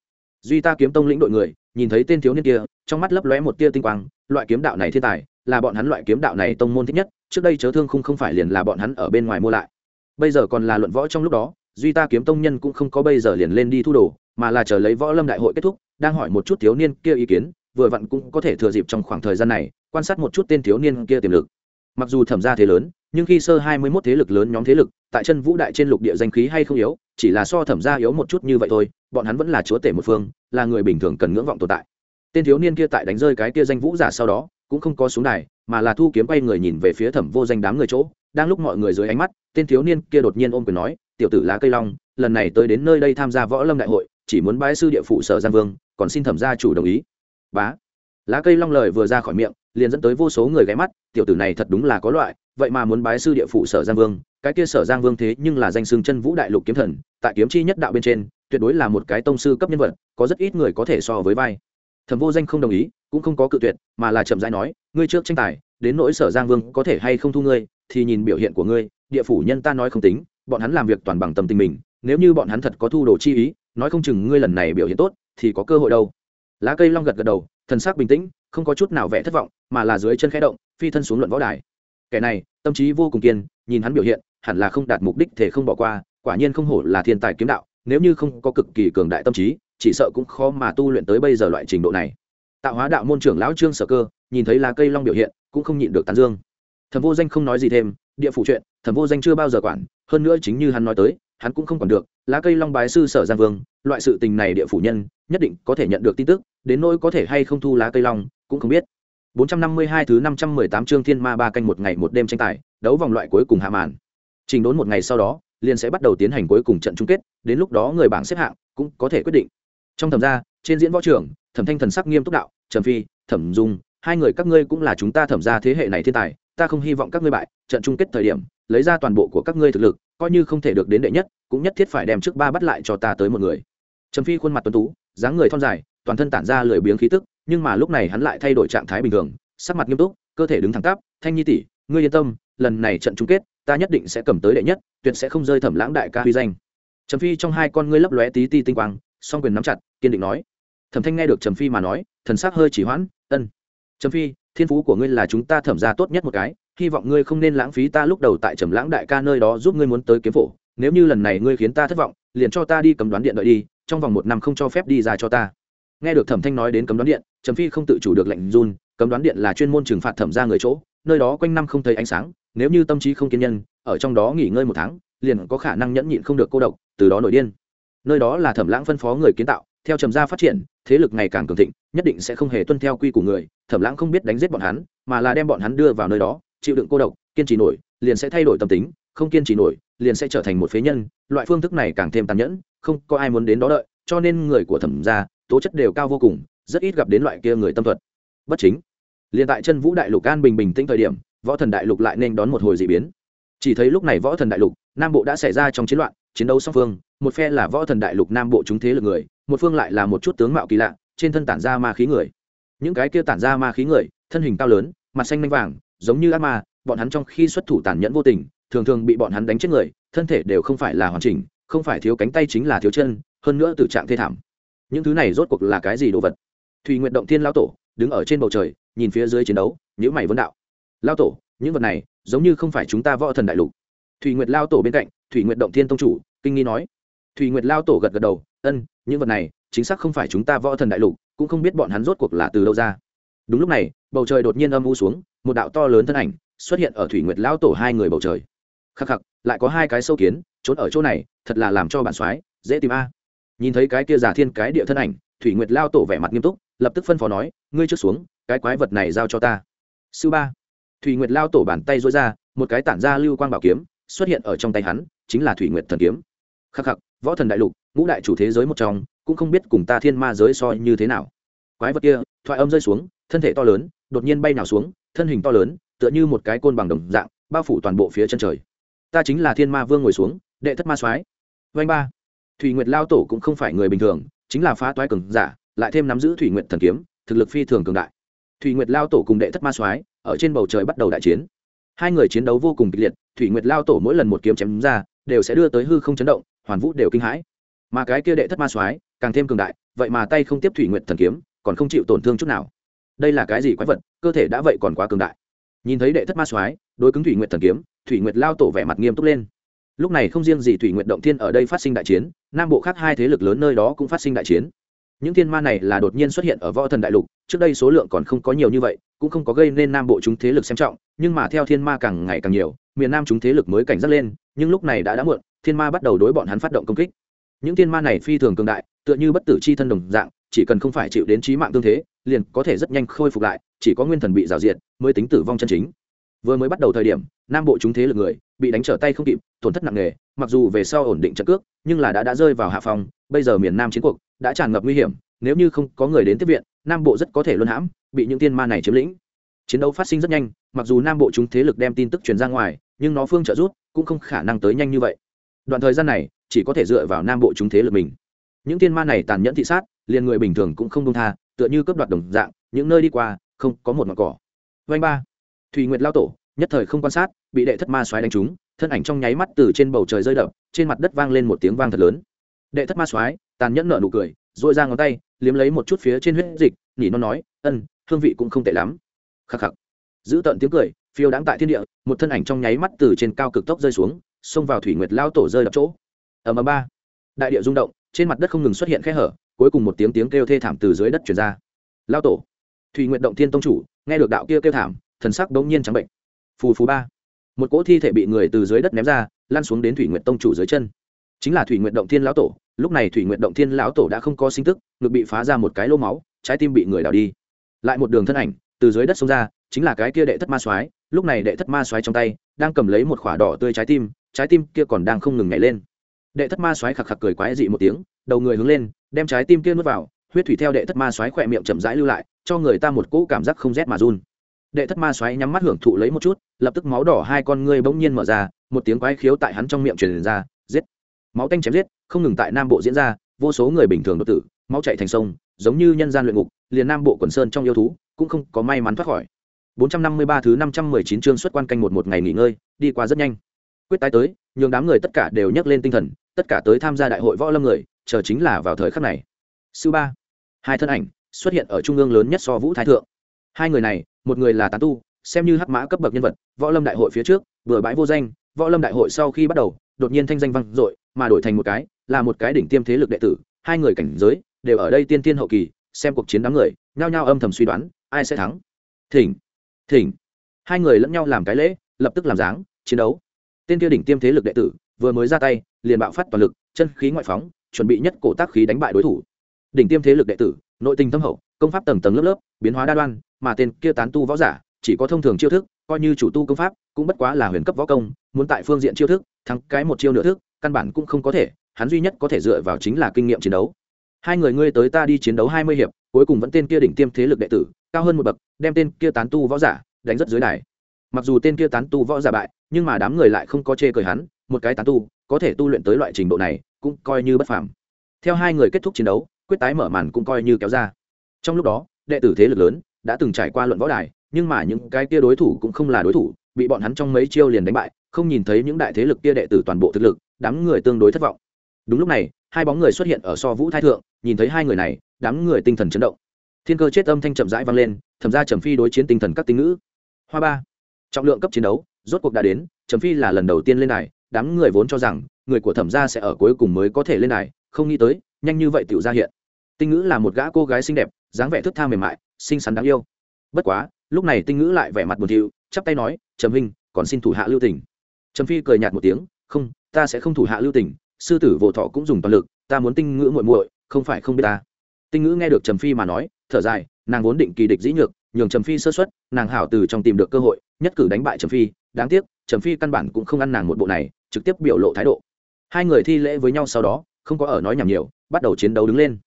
duy ta kiếm tông lĩnh đội người, nhìn thấy tên thiếu niên kia, trong mắt lấp lóe một tia tinh quang, loại kiếm đạo này thiên tài, là bọn hắn loại kiếm đạo này tông môn thích nhất, trước đây chớ thương không không phải liền là bọn hắn ở bên ngoài mua lại. Bây giờ còn là luận võ trong lúc đó, duy ta kiếm tông nhân cũng không có bây giờ liền lên đi thu đồ, mà là chờ lấy võ lâm đại hội kết thúc, đang hỏi một chút thiếu niên kia ý kiến, vừa vặn cũng có thể thừa dịp trong khoảng thời gian này, quan sát một chút tên thiếu niên kia tiềm lực. Mặc dù thẩm ra thế lớn nhưng khi sơ hai mươi 21 thế lực lớn nhóm thế lực, tại chân vũ đại trên lục địa danh khí hay không yếu, chỉ là so thẩm gia yếu một chút như vậy thôi, bọn hắn vẫn là chúa tể một phương, là người bình thường cần ngưỡng vọng tồn tại. Tên thiếu niên kia tại đánh rơi cái kia danh vũ giả sau đó, cũng không có xuống đài, mà là thu kiếm quay người nhìn về phía thẩm vô danh đám người chỗ, đang lúc mọi người dưới ánh mắt, tên thiếu niên kia đột nhiên ôm quyền nói, tiểu tử lá cây long, lần này tới đến nơi đây tham gia võ lâm đại hội, chỉ muốn bái sư địa phụ sở giang vương, còn xin thẩm gia chủ đồng ý. Bá. Lá cây long lời vừa ra khỏi miệng, liền dẫn tới vô số người ghé mắt, tiểu tử này thật đúng là có loại vậy mà muốn bái sư địa phủ sở giang vương, cái kia sở giang vương thế nhưng là danh xưng chân vũ đại lục kiếm thần, tại kiếm chi nhất đạo bên trên, tuyệt đối là một cái tông sư cấp nhân vật, có rất ít người có thể so với vai. Thẩm vô danh không đồng ý, cũng không có cự tuyệt, mà là chậm rãi nói, ngươi trước tranh tài, đến nỗi sở giang vương có thể hay không thu ngươi, thì nhìn biểu hiện của ngươi, địa phủ nhân ta nói không tính, bọn hắn làm việc toàn bằng tâm tình mình, nếu như bọn hắn thật có thu đồ chi ý, nói không chừng ngươi lần này biểu hiện tốt, thì có cơ hội đâu. Lá cây long gật gật đầu, thần sắc bình tĩnh, không có chút nào vẻ thất vọng, mà là dưới chân khẽ động, phi thân xuống luận võ đài kẻ này, tâm trí vô cùng kiên, nhìn hắn biểu hiện, hẳn là không đạt mục đích thể không bỏ qua, quả nhiên không hổ là thiên tài kiếm đạo, nếu như không có cực kỳ cường đại tâm trí, chỉ sợ cũng khó mà tu luyện tới bây giờ loại trình độ này. Tạo hóa đạo môn trưởng lão trương sở cơ, nhìn thấy lá cây long biểu hiện, cũng không nhịn được tán dương. Thẩm vô danh không nói gì thêm, địa phủ chuyện thẩm vô danh chưa bao giờ quản, hơn nữa chính như hắn nói tới, hắn cũng không còn được, lá cây long bái sư sở giang vương, loại sự tình này địa phủ nhân, nhất định có thể nhận được tin tức, đến nỗi có thể hay không thu lá cây long, cũng không biết. 452 thứ 518 chương thiên ma ba canh một ngày một đêm tranh tài, đấu vòng loại cuối cùng hạ màn. Trình đốn một ngày sau đó, liền sẽ bắt đầu tiến hành cuối cùng trận chung kết, đến lúc đó người bảng xếp hạng cũng có thể quyết định. Trong thẩm gia, trên diễn võ trưởng, thẩm thanh thần sắc nghiêm túc đạo, trầm phi, thẩm dung, hai người các ngươi cũng là chúng ta thẩm gia thế hệ này thiên tài, ta không hy vọng các ngươi bại, trận chung kết thời điểm, lấy ra toàn bộ của các ngươi thực lực, coi như không thể được đến đệ nhất, cũng nhất thiết phải đem trước ba bắt lại cho ta tới một người. Trầm phi khuôn mặt tuấn tú, dáng người thon dài, toàn thân tản ra lười biếng khí tức nhưng mà lúc này hắn lại thay đổi trạng thái bình thường, sắc mặt nghiêm túc, cơ thể đứng thẳng tắp, thanh nhi tỷ, ngươi yên tâm, lần này trận chung kết, ta nhất định sẽ cầm tới đệ nhất, tuyệt sẽ không rơi thẩm lãng đại ca huy danh. Trầm phi trong hai con ngươi lấp lóe tí ti tinh quang, song quyền nắm chặt, kiên định nói. Thẩm thanh nghe được trầm phi mà nói, thần sắc hơi chỉ hoãn, ân, trầm phi, thiên phú của ngươi là chúng ta thẩm ra tốt nhất một cái, hy vọng ngươi không nên lãng phí ta lúc đầu tại trầm lãng đại ca nơi đó giúp ngươi muốn tới kiếm phổ. Nếu như lần này ngươi khiến ta thất vọng, liền cho ta đi cầm đoán điện đợi đi, trong vòng một năm không cho phép đi ra cho ta nghe được thẩm thanh nói đến cấm đoán điện, trầm phi không tự chủ được lệnh run, cấm đoán điện là chuyên môn trừng phạt thẩm ra người chỗ, nơi đó quanh năm không thấy ánh sáng, nếu như tâm trí không kiên nhân ở trong đó nghỉ ngơi một tháng, liền có khả năng nhẫn nhịn không được cô độc, từ đó nổi điên. Nơi đó là thẩm lãng phân phó người kiến tạo, theo trầm gia phát triển, thế lực ngày càng cường thịnh, nhất định sẽ không hề tuân theo quy của người, thẩm lãng không biết đánh giết bọn hắn, mà là đem bọn hắn đưa vào nơi đó, chịu đựng cô độc, kiên trì nổi, liền sẽ thay đổi tâm tính, không kiên trì nổi, liền sẽ trở thành một phế nhân, loại phương thức này càng thêm tàn nhẫn, không có ai muốn đến đó đợi, cho nên người của thẩm gia tố chất đều cao vô cùng, rất ít gặp đến loại kia người tâm thuật. Bất chính. Liền tại chân vũ đại lục an bình bình tĩnh thời điểm, võ thần đại lục lại nên đón một hồi d ị biến. Chỉ thấy lúc này võ thần đại lục, nam bộ đã xảy ra trong chiến loạn, chiến đấu song phương, một phe là võ thần đại lục nam bộ chúng thế lực người, một phương lại là một chút tướng mạo kỳ lạ, trên thân tản ra ma khí người. Những cái kia tản ra ma khí người, thân hình cao lớn, mặt xanh manh vàng, giống như ác ma, bọn hắn trong khi xuất thủ tàn nhẫn vô tình, thường thường bị bọn hắn đánh chết người, thân thể đều không phải là hoàn chỉnh, không phải thiếu cánh tay chính là thiếu chân, hơn nữa từ trạng thê thảm những thứ này rốt cuộc là cái gì đồ vật? Thùy nguyện động thiên lao tổ đứng ở trên bầu trời, nhìn phía dưới chiến đấu nhữ mày vân đạo. Lao tổ, những vật này giống như không phải chúng ta võ thần đại lục. Thùy nguyệt lao tổ bên cạnh, thủy nguyệt động thiên tông chủ, kinh nghi nói. Thùy nguyệt lao tổ gật gật đầu, ân, những vật này chính xác không phải chúng ta võ thần đại lục, cũng không biết bọn hắn rốt cuộc là từ đâu ra. Đúng lúc này, bầu trời đột nhiên âm u xuống, một đạo to lớn thân ảnh xuất hiện ở thủy nguyệt lao tổ hai người bầu trời. Khắc khắc, lại có hai cái sâu kiến trốn ở chỗ này, thật là làm cho bản soái dễ tìm a nhìn thấy cái kia giả thiên cái địa thân ảnh, thủy nguyệt lao tổ vẻ mặt nghiêm túc, lập tức phân phó nói, ngươi trước xuống, cái quái vật này giao cho ta. Sư ba. Thủy nguyệt lao tổ bàn tay dối ra, một cái tản ra lưu quang bảo kiếm, xuất hiện ở trong tay hắn, chính là thủy nguyệt thần kiếm. Khắc khắc, võ thần đại lục, ngũ đại chủ thế giới một trong, cũng không biết cùng ta thiên ma giới so như thế nào. Quái vật kia, thoại âm rơi xuống, thân thể to lớn, đột nhiên bay nào xuống, thân hình to lớn, tựa như một cái côn bằng đồng dạng, bao phủ toàn bộ phía chân trời. Ta chính là thiên ma vương ngồi xuống, đệ thất ma soái. Vanh ba thủy nguyệt lao tổ cũng không phải người bình thường, chính là phá toái cường giả, lại thêm nắm giữ thủy nguyệt thần kiếm, thực lực phi thường cường đại. Thủy nguyệt lao tổ cùng đệ thất ma soái, ở trên bầu trời bắt đầu đại chiến. Hai người chiến đấu vô cùng kịch liệt, thủy nguyệt lao tổ mỗi lần một kiếm chém ra, đều sẽ đưa tới hư không chấn động, hoàn vũ đều kinh hãi. Mà cái kia đệ thất ma soái, càng thêm cường đại, vậy mà tay không tiếp thủy nguyệt thần kiếm, còn không chịu tổn thương chút nào. Đây là cái gì quái vật, cơ thể đã vậy còn quá cường đại. Nhìn thấy đệ thất ma soái, đối cứng thủy nguyệt thần kiếm, thủy nguyệt lao tổ vẻ mặt nghiêm túc lên lúc này không riêng gì thủy nguyện động thiên ở đây phát sinh đại chiến, nam bộ khác hai thế lực lớn nơi đó cũng phát sinh đại chiến. Những thiên ma này là đột nhiên xuất hiện ở võ thần đại lục, trước đây số lượng còn không có nhiều như vậy, cũng không có gây nên nam bộ chúng thế lực xem trọng, nhưng mà theo thiên ma càng ngày càng nhiều, miền nam chúng thế lực mới cảnh giác lên, nhưng lúc này đã đã muộn, thiên ma bắt đầu đối bọn hắn phát động công kích. Những thiên ma này phi thường cường đại, tựa như bất tử c h i thân đồng dạng, chỉ cần không phải chịu đến trí mạng tương thế, liền có thể rất nhanh khôi phục lại, chỉ có nguyên thần bị rào diệt, mới tính tử vong chân chính vừa mới bắt đầu thời điểm, nam bộ chúng thế lực người bị đánh trở tay không kịp, tổn thất nặng nề, mặc dù về sau ổn định trận cước, nhưng là đã đã rơi vào hạ phòng bây giờ miền nam chiến cuộc đã tràn ngập nguy hiểm, nếu như không có người đến tiếp viện, nam bộ rất có thể luân hãm, bị những tiên ma này chiếm lĩnh. Chiến đấu phát sinh rất nhanh, mặc dù nam bộ chúng thế lực đem tin tức truyền ra ngoài, nhưng nó phương trợ rút cũng không khả năng tới nhanh như vậy. Đoạn thời gian này, chỉ có thể dựa vào nam bộ chúng thế lực mình. Những tiên ma này tàn nhẫn thị sát, liền người bình thường cũng không đông tha, tựa như cướp đoạt đồng dạng, những nơi đi qua, không có một mặt cỏ. Vanh ba thùy nguyệt lao tổ, nhất thời không quan sát, bị đệ thất ma xoáy đánh trúng, thân ảnh trong nháy mắt từ trên bầu trời rơi đập, trên mặt đất vang lên một tiếng vang thật lớn. Đệ thất ma xoáy tàn nhẫn nở nụ cười dội ra ngón tay, liếm lấy một chút phía trên huyết dịch nhỉ nó nói, ân, hương vị cũng không tệ lắm. Khắc khắc. Giữ tận tiếng cười, phiêu đáng tại thiên địa, một thân ảnh trong nháy mắt từ trên cao cực tốc rơi xuống, xông vào thủy nguyệt lao tổ rơi đập chỗ. Ở ầm ba. Đại địa rung động, trên mặt đất không ngừng xuất hiện khe hở, cuối cùng một tiếng tiếng kêu thê thảm từ dưới đất truyền ra. Lao tổ. Thủy nguyệt động thiên tông chủ, nghe được đạo kia kêu thảm thần sắc đống nhiên trắng bệnh. Phù phù ba. Một cỗ thi thể bị người từ dưới đất ném ra lan xuống đến thủy nguyệt tông chủ dưới chân. Chính là thủy nguyệt động thiên lão tổ, lúc này thủy nguyệt động thiên lão tổ đã không có sinh tức, ngực bị phá ra một cái lô máu, trái tim bị người đào đi. Lại một đường thân ảnh, từ dưới đất xông ra, chính là cái kia đệ thất ma soái, lúc này đệ thất ma soái trong tay, đang cầm lấy một khỏa đỏ tươi trái tim trái tim kia còn đang không ngừng nhảy lên. Đệ thất ma soái khạc khạc cười quái dị một tiếng, đầu người hướng lên, đem trái tim kia nuốt vào, huyết thủy theo đệ thất ma soái khỏe miệng chậm rãi lưu lại, cho người ta một cỗ cảm giác không rét mà run đệ thất ma xoáy nhắm mắt hưởng thụ lấy một chút, lập tức máu đỏ hai con ngươi bỗng nhiên mở ra, một tiếng quái khiếu tại hắn trong miệng truyền ra, giết. Máu tanh chém giết, không ngừng tại nam bộ diễn ra, vô số người bình thường đột tử, máu chạy thành sông, giống như nhân gian luyện ngục, liền nam bộ quần sơn trong yêu thú cũng không có may mắn thoát khỏi. 453 thứ 519 chương xuất quan canh một một ngày nghỉ ngơi, đi qua rất nhanh. Quyết tái tới, nhường đám người tất cả đều nhấc lên tinh thần, tất cả tới tham gia đại hội võ lâm người, chờ chính là vào thời khắc này. Sư ba, hai thân ảnh xuất hiện ở trung ương lớn nhất so vũ thái thượng hai người này, một người là tán tu, xem như hắc mã cấp bậc nhân vật, võ lâm đại hội phía trước, vừa bãi vô danh, võ lâm đại hội sau khi bắt đầu, đột nhiên thanh danh vang dội, mà đổi thành một cái, là một cái đỉnh tiêm thế lực đệ tử, hai người cảnh giới, đều ở đây tiên tiên hậu kỳ, xem cuộc chiến đám người, nhao nhao âm thầm suy đoán, ai sẽ thắng. Thỉnh thỉnh. Hai người lẫn nhau làm cái lễ, lập tức làm dáng, chiến đấu. Tên kia đỉnh tiêm thế lực đệ tử, vừa mới ra tay, liền bạo phát toàn lực, chân khí ngoại phóng, chuẩn bị nhất cổ tác khí đánh bại đối thủ. Đỉnh tiêm thế lực đệ tử, nội tình thâm hậu, công pháp tầng tầng lớp lớp, biến hóa đa đoan mà tên kia tán tu võ giả chỉ có thông thường chiêu thức, coi như chủ tu công pháp, cũng bất quá là huyền cấp võ công, muốn tại phương diện chiêu thức, thắng cái một chiêu nửa thức, căn bản cũng không có thể, hắn duy nhất có thể dựa vào chính là kinh nghiệm chiến đấu. Hai người ngươi tới ta đi chiến đấu hai mươi hiệp, cuối cùng vẫn tên kia đỉnh tiêm thế lực đệ tử, cao hơn một bậc, đem tên kia tán tu võ giả đánh rất dưới đài. Mặc dù tên kia tán tu võ giả bại, nhưng mà đám người lại không có chê cười hắn, một cái tán tu, có thể tu luyện tới loại trình độ này, cũng coi như bất phàm. Theo hai người kết thúc chiến đấu, quyết tái mở màn cũng coi như kéo ra. Trong lúc đó, đệ tử thế lực lớn đã từng trải qua luận võ đài nhưng mà những cái kia đối thủ cũng không là đối thủ bị bọn hắn trong mấy chiêu liền đánh bại không nhìn thấy những đại thế lực kia đệ tử toàn bộ thực lực đám người tương đối thất vọng. Đúng lúc này hai bóng người xuất hiện ở so vũ thái thượng nhìn thấy hai người này đám người tinh thần chấn động. Thiên cơ chết âm thanh chậm rãi vang lên thẩm ra trầm phi đối chiến tinh thần các tinh ngữ. Hoa ba. Trọng lượng cấp chiến đấu rốt cuộc đã đến trầm phi là lần đầu tiên lên này, đám người vốn cho rằng người của thẩm gia sẽ ở cuối cùng mới có thể lên này, không nghĩ tới nhanh như vậy tiểu ra hiện. Tinh ngữ là một gã cô gái xinh đẹp dáng vẻ thức tha mềm mại xinh xắn đáng yêu. Bất quá, lúc này tinh ngữ lại vẻ mặt buồn thiu, chắp tay nói, trầm huynh, còn xin thủ hạ lưu tình. Trầm phi cười nhạt một tiếng, không, ta sẽ không thủ hạ lưu tình, sư tử vô thọ cũng dùng toàn lực, ta muốn tinh ngữ muội muội, không phải không biết ta. Tinh ngữ nghe được trầm phi mà nói, thở dài, nàng vốn định kỳ địch dĩ nhược, nhường trầm phi sơ xuất nàng hảo từ trong tìm được cơ hội, nhất cử đánh bại trầm phi, đáng tiếc, trầm phi căn bản cũng không ăn nàng một bộ này, trực tiếp biểu lộ thái độ. Hai người thi lễ với nhau sau đó, không có ở nói nhảm nhiều, bắt đầu chiến đấu đứng lên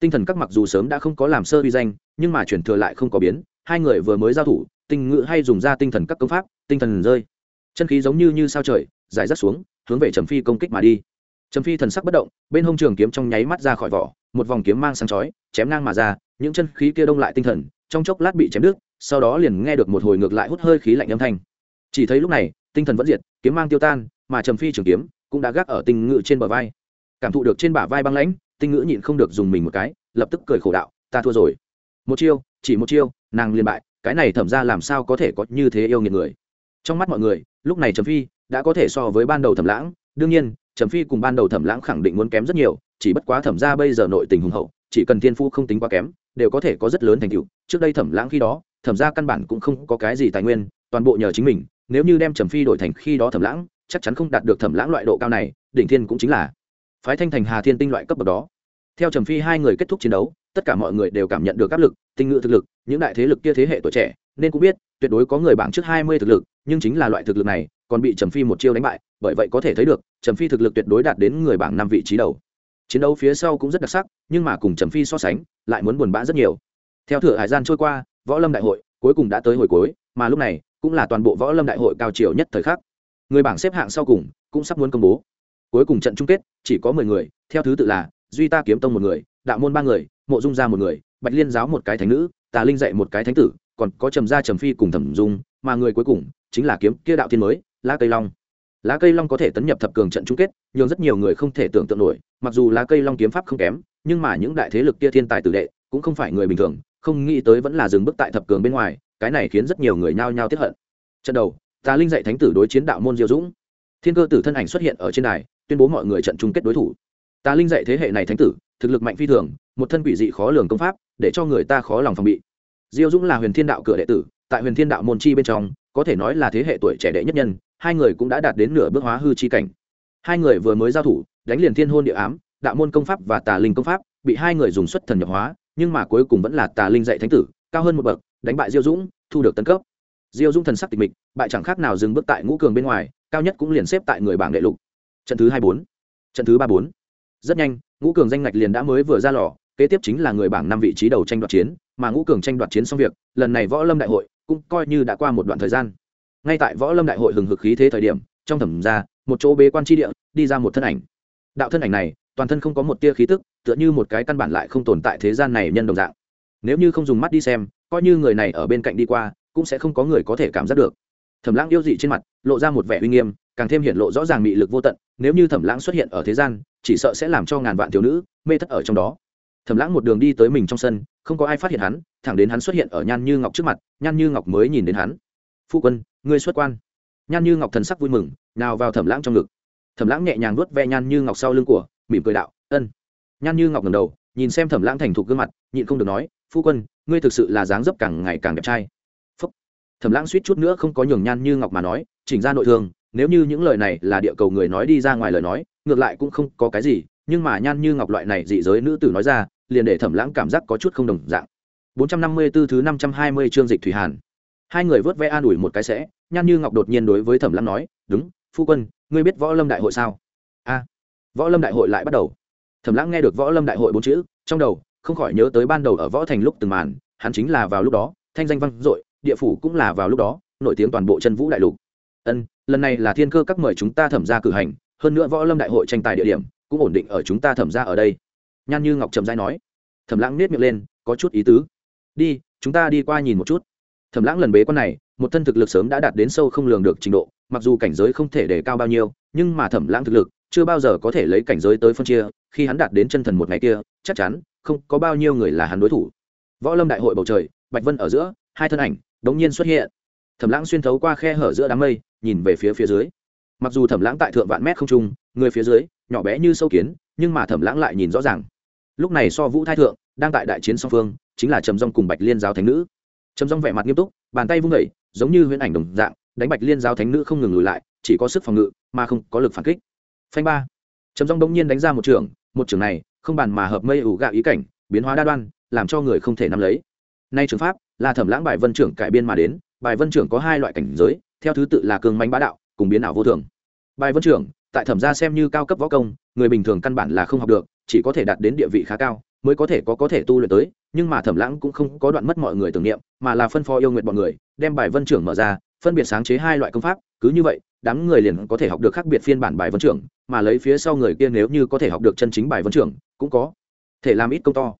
tinh thần các mặc dù sớm đã không có làm sơ uy danh, nhưng mà chuyển thừa lại không có biến. Hai người vừa mới giao thủ, tinh ngữ hay dùng ra tinh thần các công pháp, tinh thần rơi. Chân khí giống như như sao trời, giải rác xuống, hướng về trầm phi công kích mà đi. Trầm phi thần sắc bất động, bên hông trường kiếm trong nháy mắt ra khỏi vỏ, một vòng kiếm mang sáng chói, chém ngang mà ra, những chân khí kia đông lại tinh thần, trong chốc lát bị chém đứt, sau đó liền nghe được một hồi ngược lại hút hơi khí lạnh âm thanh. Chỉ thấy lúc này, tinh thần vẫn diệt, kiếm mang tiêu tan, mà trầm phi trường kiếm cũng đã gác ở tinh ngự trên bờ vai. Cảm thụ được trên bả vai băng lãnh tinh ngữ nhịn không được dùng mình một cái, lập tức cười khổ đạo, ta thua rồi. Một chiêu, chỉ một chiêu, nàng liên bại, cái này thẩm ra làm sao có thể có như thế yêu nghiệt người? Trong mắt mọi người, lúc này trầm phi đã có thể so với ban đầu thẩm lãng. Đương nhiên, trầm phi cùng ban đầu thẩm lãng khẳng định muốn kém rất nhiều, chỉ bất quá thẩm ra bây giờ nội tình hùng hậu, chỉ cần thiên phu không tính quá kém, đều có thể có rất lớn thành tựu. Trước đây thẩm lãng khi đó, thẩm ra căn bản cũng không có cái gì tài nguyên, toàn bộ nhờ chính mình. Nếu như đem trầm phi đổi thành khi đó thẩm lãng, chắc chắn không đạt được thẩm lãng loại độ cao này, đỉnh thiên cũng chính là phái thanh thành hà thiên tinh loại cấp bậc đó. Theo trầm phi, hai người kết thúc chiến đấu, tất cả mọi người đều cảm nhận được áp lực, tinh ngự thực lực, những đại thế lực kia thế hệ tuổi trẻ, nên cũng biết, tuyệt đối có người bảng trước hai mươi thực lực, nhưng chính là loại thực lực này, còn bị trầm phi một chiêu đánh bại, bởi vậy có thể thấy được, trầm phi thực lực tuyệt đối đạt đến người bảng năm vị trí đầu. Chiến đấu phía sau cũng rất đặc sắc, nhưng mà cùng trầm phi so sánh, lại muốn buồn bã rất nhiều. Theo thửa hải gian trôi qua, võ lâm đại hội cuối cùng đã tới hồi cuối, mà lúc này cũng là toàn bộ võ lâm đại hội cao chiều nhất thời khắc. Người bảng xếp hạng sau cùng cũng sắp muốn công bố cuối cùng trận chung kết, chỉ có mười người, theo thứ tự là, duy ta kiếm tông một người, đạo môn ba người, mộ dung gia một người, bạch liên giáo một cái thánh nữ, tà linh dạy một cái thánh tử, còn có trầm gia trầm phi cùng thẩm dung, mà người cuối cùng chính là kiếm kia đạo thiên mới, lá cây long. Lá cây long có thể tấn nhập thập cường trận chung kết nhưng rất nhiều người không thể tưởng tượng nổi, mặc dù lá cây long kiếm pháp không kém, nhưng mà những đại thế lực kia thiên tài tử đệ cũng không phải người bình thường, không nghĩ tới vẫn là dừng bước tại thập cường bên ngoài, cái này khiến rất nhiều người nhao nhao tiếp hận. Trận đầu, tà linh dạy thánh tử đối chiến đạo môn diêu dũng. Thiên cơ tử thân ảnh xuất hiện ở trên đài tuyên bố mọi người trận chung kết đối thủ. Tà linh dạy thế hệ này thánh tử, thực lực mạnh phi thường, một thân quỷ dị khó lường công pháp, để cho người ta khó lòng phòng bị. Diêu dũng là huyền thiên đạo cửa đệ tử, tại huyền thiên đạo môn chi bên trong, có thể nói là thế hệ tuổi trẻ đệ nhất nhân, hai người cũng đã đạt đến nửa bước hóa hư chi cảnh. Hai người vừa mới giao thủ, đánh liền thiên hôn địa ám, đạo môn công pháp và tà linh công pháp, bị hai người dùng xuất thần nhập hóa, nhưng mà cuối cùng vẫn là tà linh dạy thánh tử, cao hơn một bậc, đánh bại diêu dũng, thu được tân cấp. Diêu dũng thần sắc tịch mịch, bại chẳng khác nào dừng bước tại ngũ cường bên ngoài, cao nhất cũng liền xếp tại người bảng đệ lục trận thứ hai bốn. Trận thứ ba bốn. Rất nhanh, ngũ cường danh ngạch liền đã mới vừa ra lò, kế tiếp chính là người bảng năm vị trí đầu tranh đoạt chiến, mà ngũ cường tranh đoạt chiến xong việc, lần này võ lâm đại hội cũng coi như đã qua một đoạn thời gian. Ngay tại võ lâm đại hội hừng hực khí thế thời điểm, trong thẩm ra, một chỗ bế quan tri địa, đi ra một thân ảnh. Đạo thân ảnh này, toàn thân không có một tia khí tức, tựa như một cái căn bản lại không tồn tại thế gian này nhân đồng dạng. Nếu như không dùng mắt đi xem, coi như người này ở bên cạnh đi qua, cũng sẽ không có người có thể cảm giác được. Thẩm lãng yêu dị trên mặt, lộ ra một vẻ uy nghiêm càng thêm hiện lộ rõ ràng mị lực vô tận, nếu như thẩm lãng xuất hiện ở thế gian, chỉ sợ sẽ làm cho ngàn vạn thiếu nữ mê thất ở trong đó. Thẩm lãng một đường đi tới mình trong sân, không có ai phát hiện hắn, thẳng đến hắn xuất hiện ở nhan như ngọc trước mặt, nhan như ngọc mới nhìn đến hắn. Phu quân, ngươi xuất quan. Nhan như ngọc thần sắc vui mừng, nào vào thẩm lãng trong ngực. Thẩm lãng nhẹ nhàng vuốt ve nhan như ngọc sau lưng của, mỉm cười đạo, ân. Nhan như ngọc ngầm đầu, nhìn xem thẩm lãng thành thục gương mặt, nhịn không được nói, phu quân, ngươi thực sự là dáng dấp càng ngày càng đẹp trai. Phúc. thẩm lãng suýt chút nữa không có nhường nhan như ngọc mà nói, chỉnh ra nội thương nếu như những lời này là địa cầu người nói đi ra ngoài lời nói, ngược lại cũng không có cái gì, nhưng mà nhan như ngọc loại này dị giới nữ tử nói ra, liền để thẩm lãng cảm giác có chút không đồng dạng. 454 thứ 520 chương dịch thủy hàn. Hai người vớt vẽ an ủi một cái sẽ, nhan như ngọc đột nhiên đối với thẩm lãng nói, đúng, phu quân, ngươi biết võ lâm đại hội sao? A. Võ lâm đại hội lại bắt đầu. Thẩm lãng nghe được võ lâm đại hội bốn chữ, trong đầu, không khỏi nhớ tới ban đầu ở võ thành lúc từng màn, hắn chính là vào lúc đó, thanh danh vang dội, địa phủ cũng là vào lúc đó, nổi tiếng toàn bộ chân vũ đại lục. Ân lần này là thiên cơ các mời chúng ta thẩm ra cử hành, hơn nữa võ lâm đại hội tranh tài địa điểm cũng ổn định ở chúng ta thẩm ra ở đây. Nhan như ngọc trầm giai nói. Thẩm lãng nết miệng lên, có chút ý tứ. Đi, chúng ta đi qua nhìn một chút. Thẩm lãng lần bế quan này, một thân thực lực sớm đã đạt đến sâu không lường được trình độ, mặc dù cảnh giới không thể đề cao bao nhiêu, nhưng mà thẩm lãng thực lực chưa bao giờ có thể lấy cảnh giới tới phân chia, khi hắn đạt đến chân thần một ngày kia, chắc chắn không có bao nhiêu người là hắn đối thủ. Võ lâm đại hội bầu trời, bạch vân ở giữa, hai thân ảnh đống nhiên xuất hiện. Thẩm lãng xuyên thấu qua khe hở giữa đám mây nhìn về phía phía dưới. Mặc dù thẩm lãng tại thượng vạn mét không trung, người phía dưới, nhỏ bé như sâu kiến, nhưng mà thẩm lãng lại nhìn rõ ràng. Lúc này so vũ thái thượng, đang tại đại chiến song phương, chính là trầm dong cùng bạch liên giáo thánh nữ. Trầm dong vẻ mặt nghiêm túc, bàn tay vung vẩy giống như huyễn ảnh đồng dạng, đánh bạch liên giáo thánh nữ không ngừng lùi lại, chỉ có sức phòng ngự, mà không có lực phản kích. Phanh ba. Trầm dong đông nhiên đánh ra một trường một trường này, không bàn mà hợp mây ủ gạo ý cảnh, biến hóa đa đoan, làm cho người không thể nắm lấy. Nay trường pháp là thẩm lãng bài vân trưởng cải biên mà đến, bài vân trưởng có hai loại cảnh giới theo thứ tự là cường mạnh bá đạo, cùng biến ảo vô thường. Bài vân trưởng, tại thẩm gia xem như cao cấp võ công, người bình thường căn bản là không học được, chỉ có thể đạt đến địa vị khá cao, mới có thể có có thể tu luyện tới, nhưng mà thẩm lãng cũng không có đoạn mất mọi người tưởng niệm, mà là phân phó yêu nguyện bọn người, đem bài vân trưởng mở ra, phân biệt sáng chế hai loại công pháp, cứ như vậy, đám người liền có thể học được khác biệt phiên bản bài vân trưởng, mà lấy phía sau người kia nếu như có thể học được chân chính bài vân trưởng, cũng có thể làm ít công to.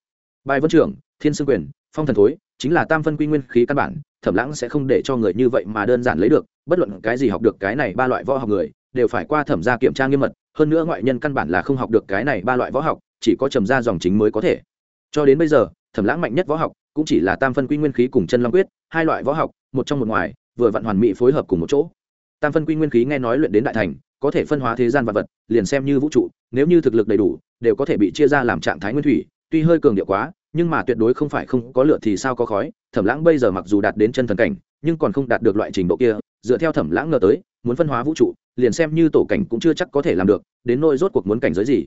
Bài vân trưởng, thiên Sư quyền phong thần thối, chính là tam phân quy nguyên khí căn bản, thẩm lãng sẽ không để cho người như vậy mà đơn giản lấy được, bất luận cái gì học được cái này ba loại võ học người, đều phải qua thẩm gia kiểm tra nghiêm mật, hơn nữa ngoại nhân căn bản là không học được cái này ba loại võ học, chỉ có trầm gia dòng chính mới có thể. Cho đến bây giờ, thẩm lãng mạnh nhất võ học cũng chỉ là tam phân quy nguyên khí cùng chân long quyết, hai loại võ học, một trong một ngoài, vừa vặn hoàn mỹ phối hợp cùng một chỗ. Tam phân quy nguyên khí nghe nói luyện đến đại thành, có thể phân hóa thế gian vật vật, liền xem như vũ trụ, nếu như thực lực đầy đủ, đều có thể bị chia ra làm trạng thái nguyên thủy, tuy hơi cường điệu quá nhưng mà tuyệt đối không phải không có lửa thì sao có khói, thẩm lãng bây giờ mặc dù đạt đến chân thần cảnh, nhưng còn không đạt được loại trình độ kia, dựa theo thẩm lãng ngờ tới, muốn phân hóa vũ trụ, liền xem như tổ cảnh cũng chưa chắc có thể làm được, đến nỗi rốt cuộc muốn cảnh giới gì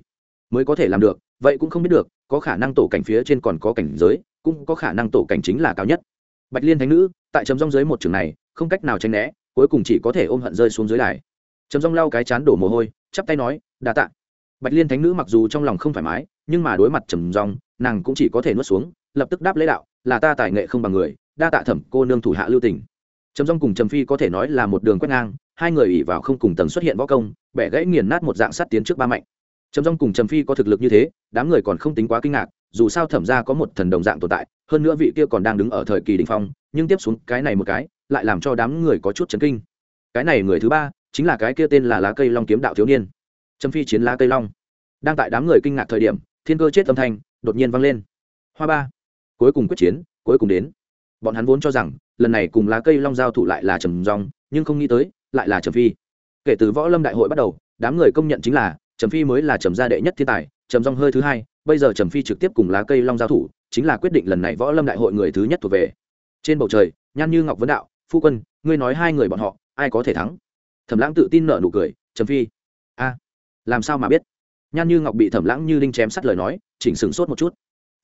mới có thể làm được, vậy cũng không biết được, có khả năng tổ cảnh phía trên còn có cảnh giới, cũng có khả năng tổ cảnh chính là cao nhất. Bạch liên thánh nữ, tại trầm rong dưới một trường này, không cách nào tránh né, cuối cùng chỉ có thể ôm hận rơi xuống dưới đài. Trầm rong lau cái chán đổ mồ hôi, chắp tay nói, đa tạ. Bạch liên thánh nữ mặc dù trong lòng không thoải mái, nhưng mà đối mặt trầm rong nàng cũng chỉ có thể nuốt xuống, lập tức đáp lễ đạo, là ta tài nghệ không bằng người, đa tạ thẩm cô nương thủ hạ lưu tình. Trầm rong cùng trầm phi có thể nói là một đường quét ngang, hai người ỉ vào không cùng tầng xuất hiện võ công, bẻ gãy nghiền nát một dạng sắt tiến trước ba mạnh trầm rong cùng trầm phi có thực lực như thế, đám người còn không tính quá kinh ngạc, dù sao thẩm ra có một thần đồng dạng tồn tại, hơn nữa vị kia còn đang đứng ở thời kỳ đình phong, nhưng tiếp xuống cái này một cái, lại làm cho đám người có chút chấn kinh. Cái này người thứ ba, chính là cái kia tên là lá cây long kiếm đạo thiếu niên. Trầm phi chiến lá cây long. Đang tại đám người kinh ngạc thời điểm, thiên cơ chết âm thanh đột nhiên vang lên. Hoa ba. Cuối cùng quyết chiến, cuối cùng đến. Bọn hắn vốn cho rằng, lần này cùng lá cây long giao thủ lại là trầm rong nhưng không nghĩ tới, lại là trầm phi. Kể từ võ lâm đại hội bắt đầu, đám người công nhận chính là, trầm phi mới là trầm gia đệ nhất thiên tài, trầm rong hơi thứ hai, bây giờ trầm phi trực tiếp cùng lá cây long giao thủ, chính là quyết định lần này võ lâm đại hội người thứ nhất thuộc về. Trên bầu trời, nhan như ngọc vấn đạo, phu quân, ngươi nói hai người bọn họ, ai có thể thắng? Thẩm lãng tự tin nở nụ cười, trầm phi. A, làm sao mà biết? Nhan như ngọc bị thẩm lãng như đinh chém sắt lời nói, chỉnh sửng sốt một chút.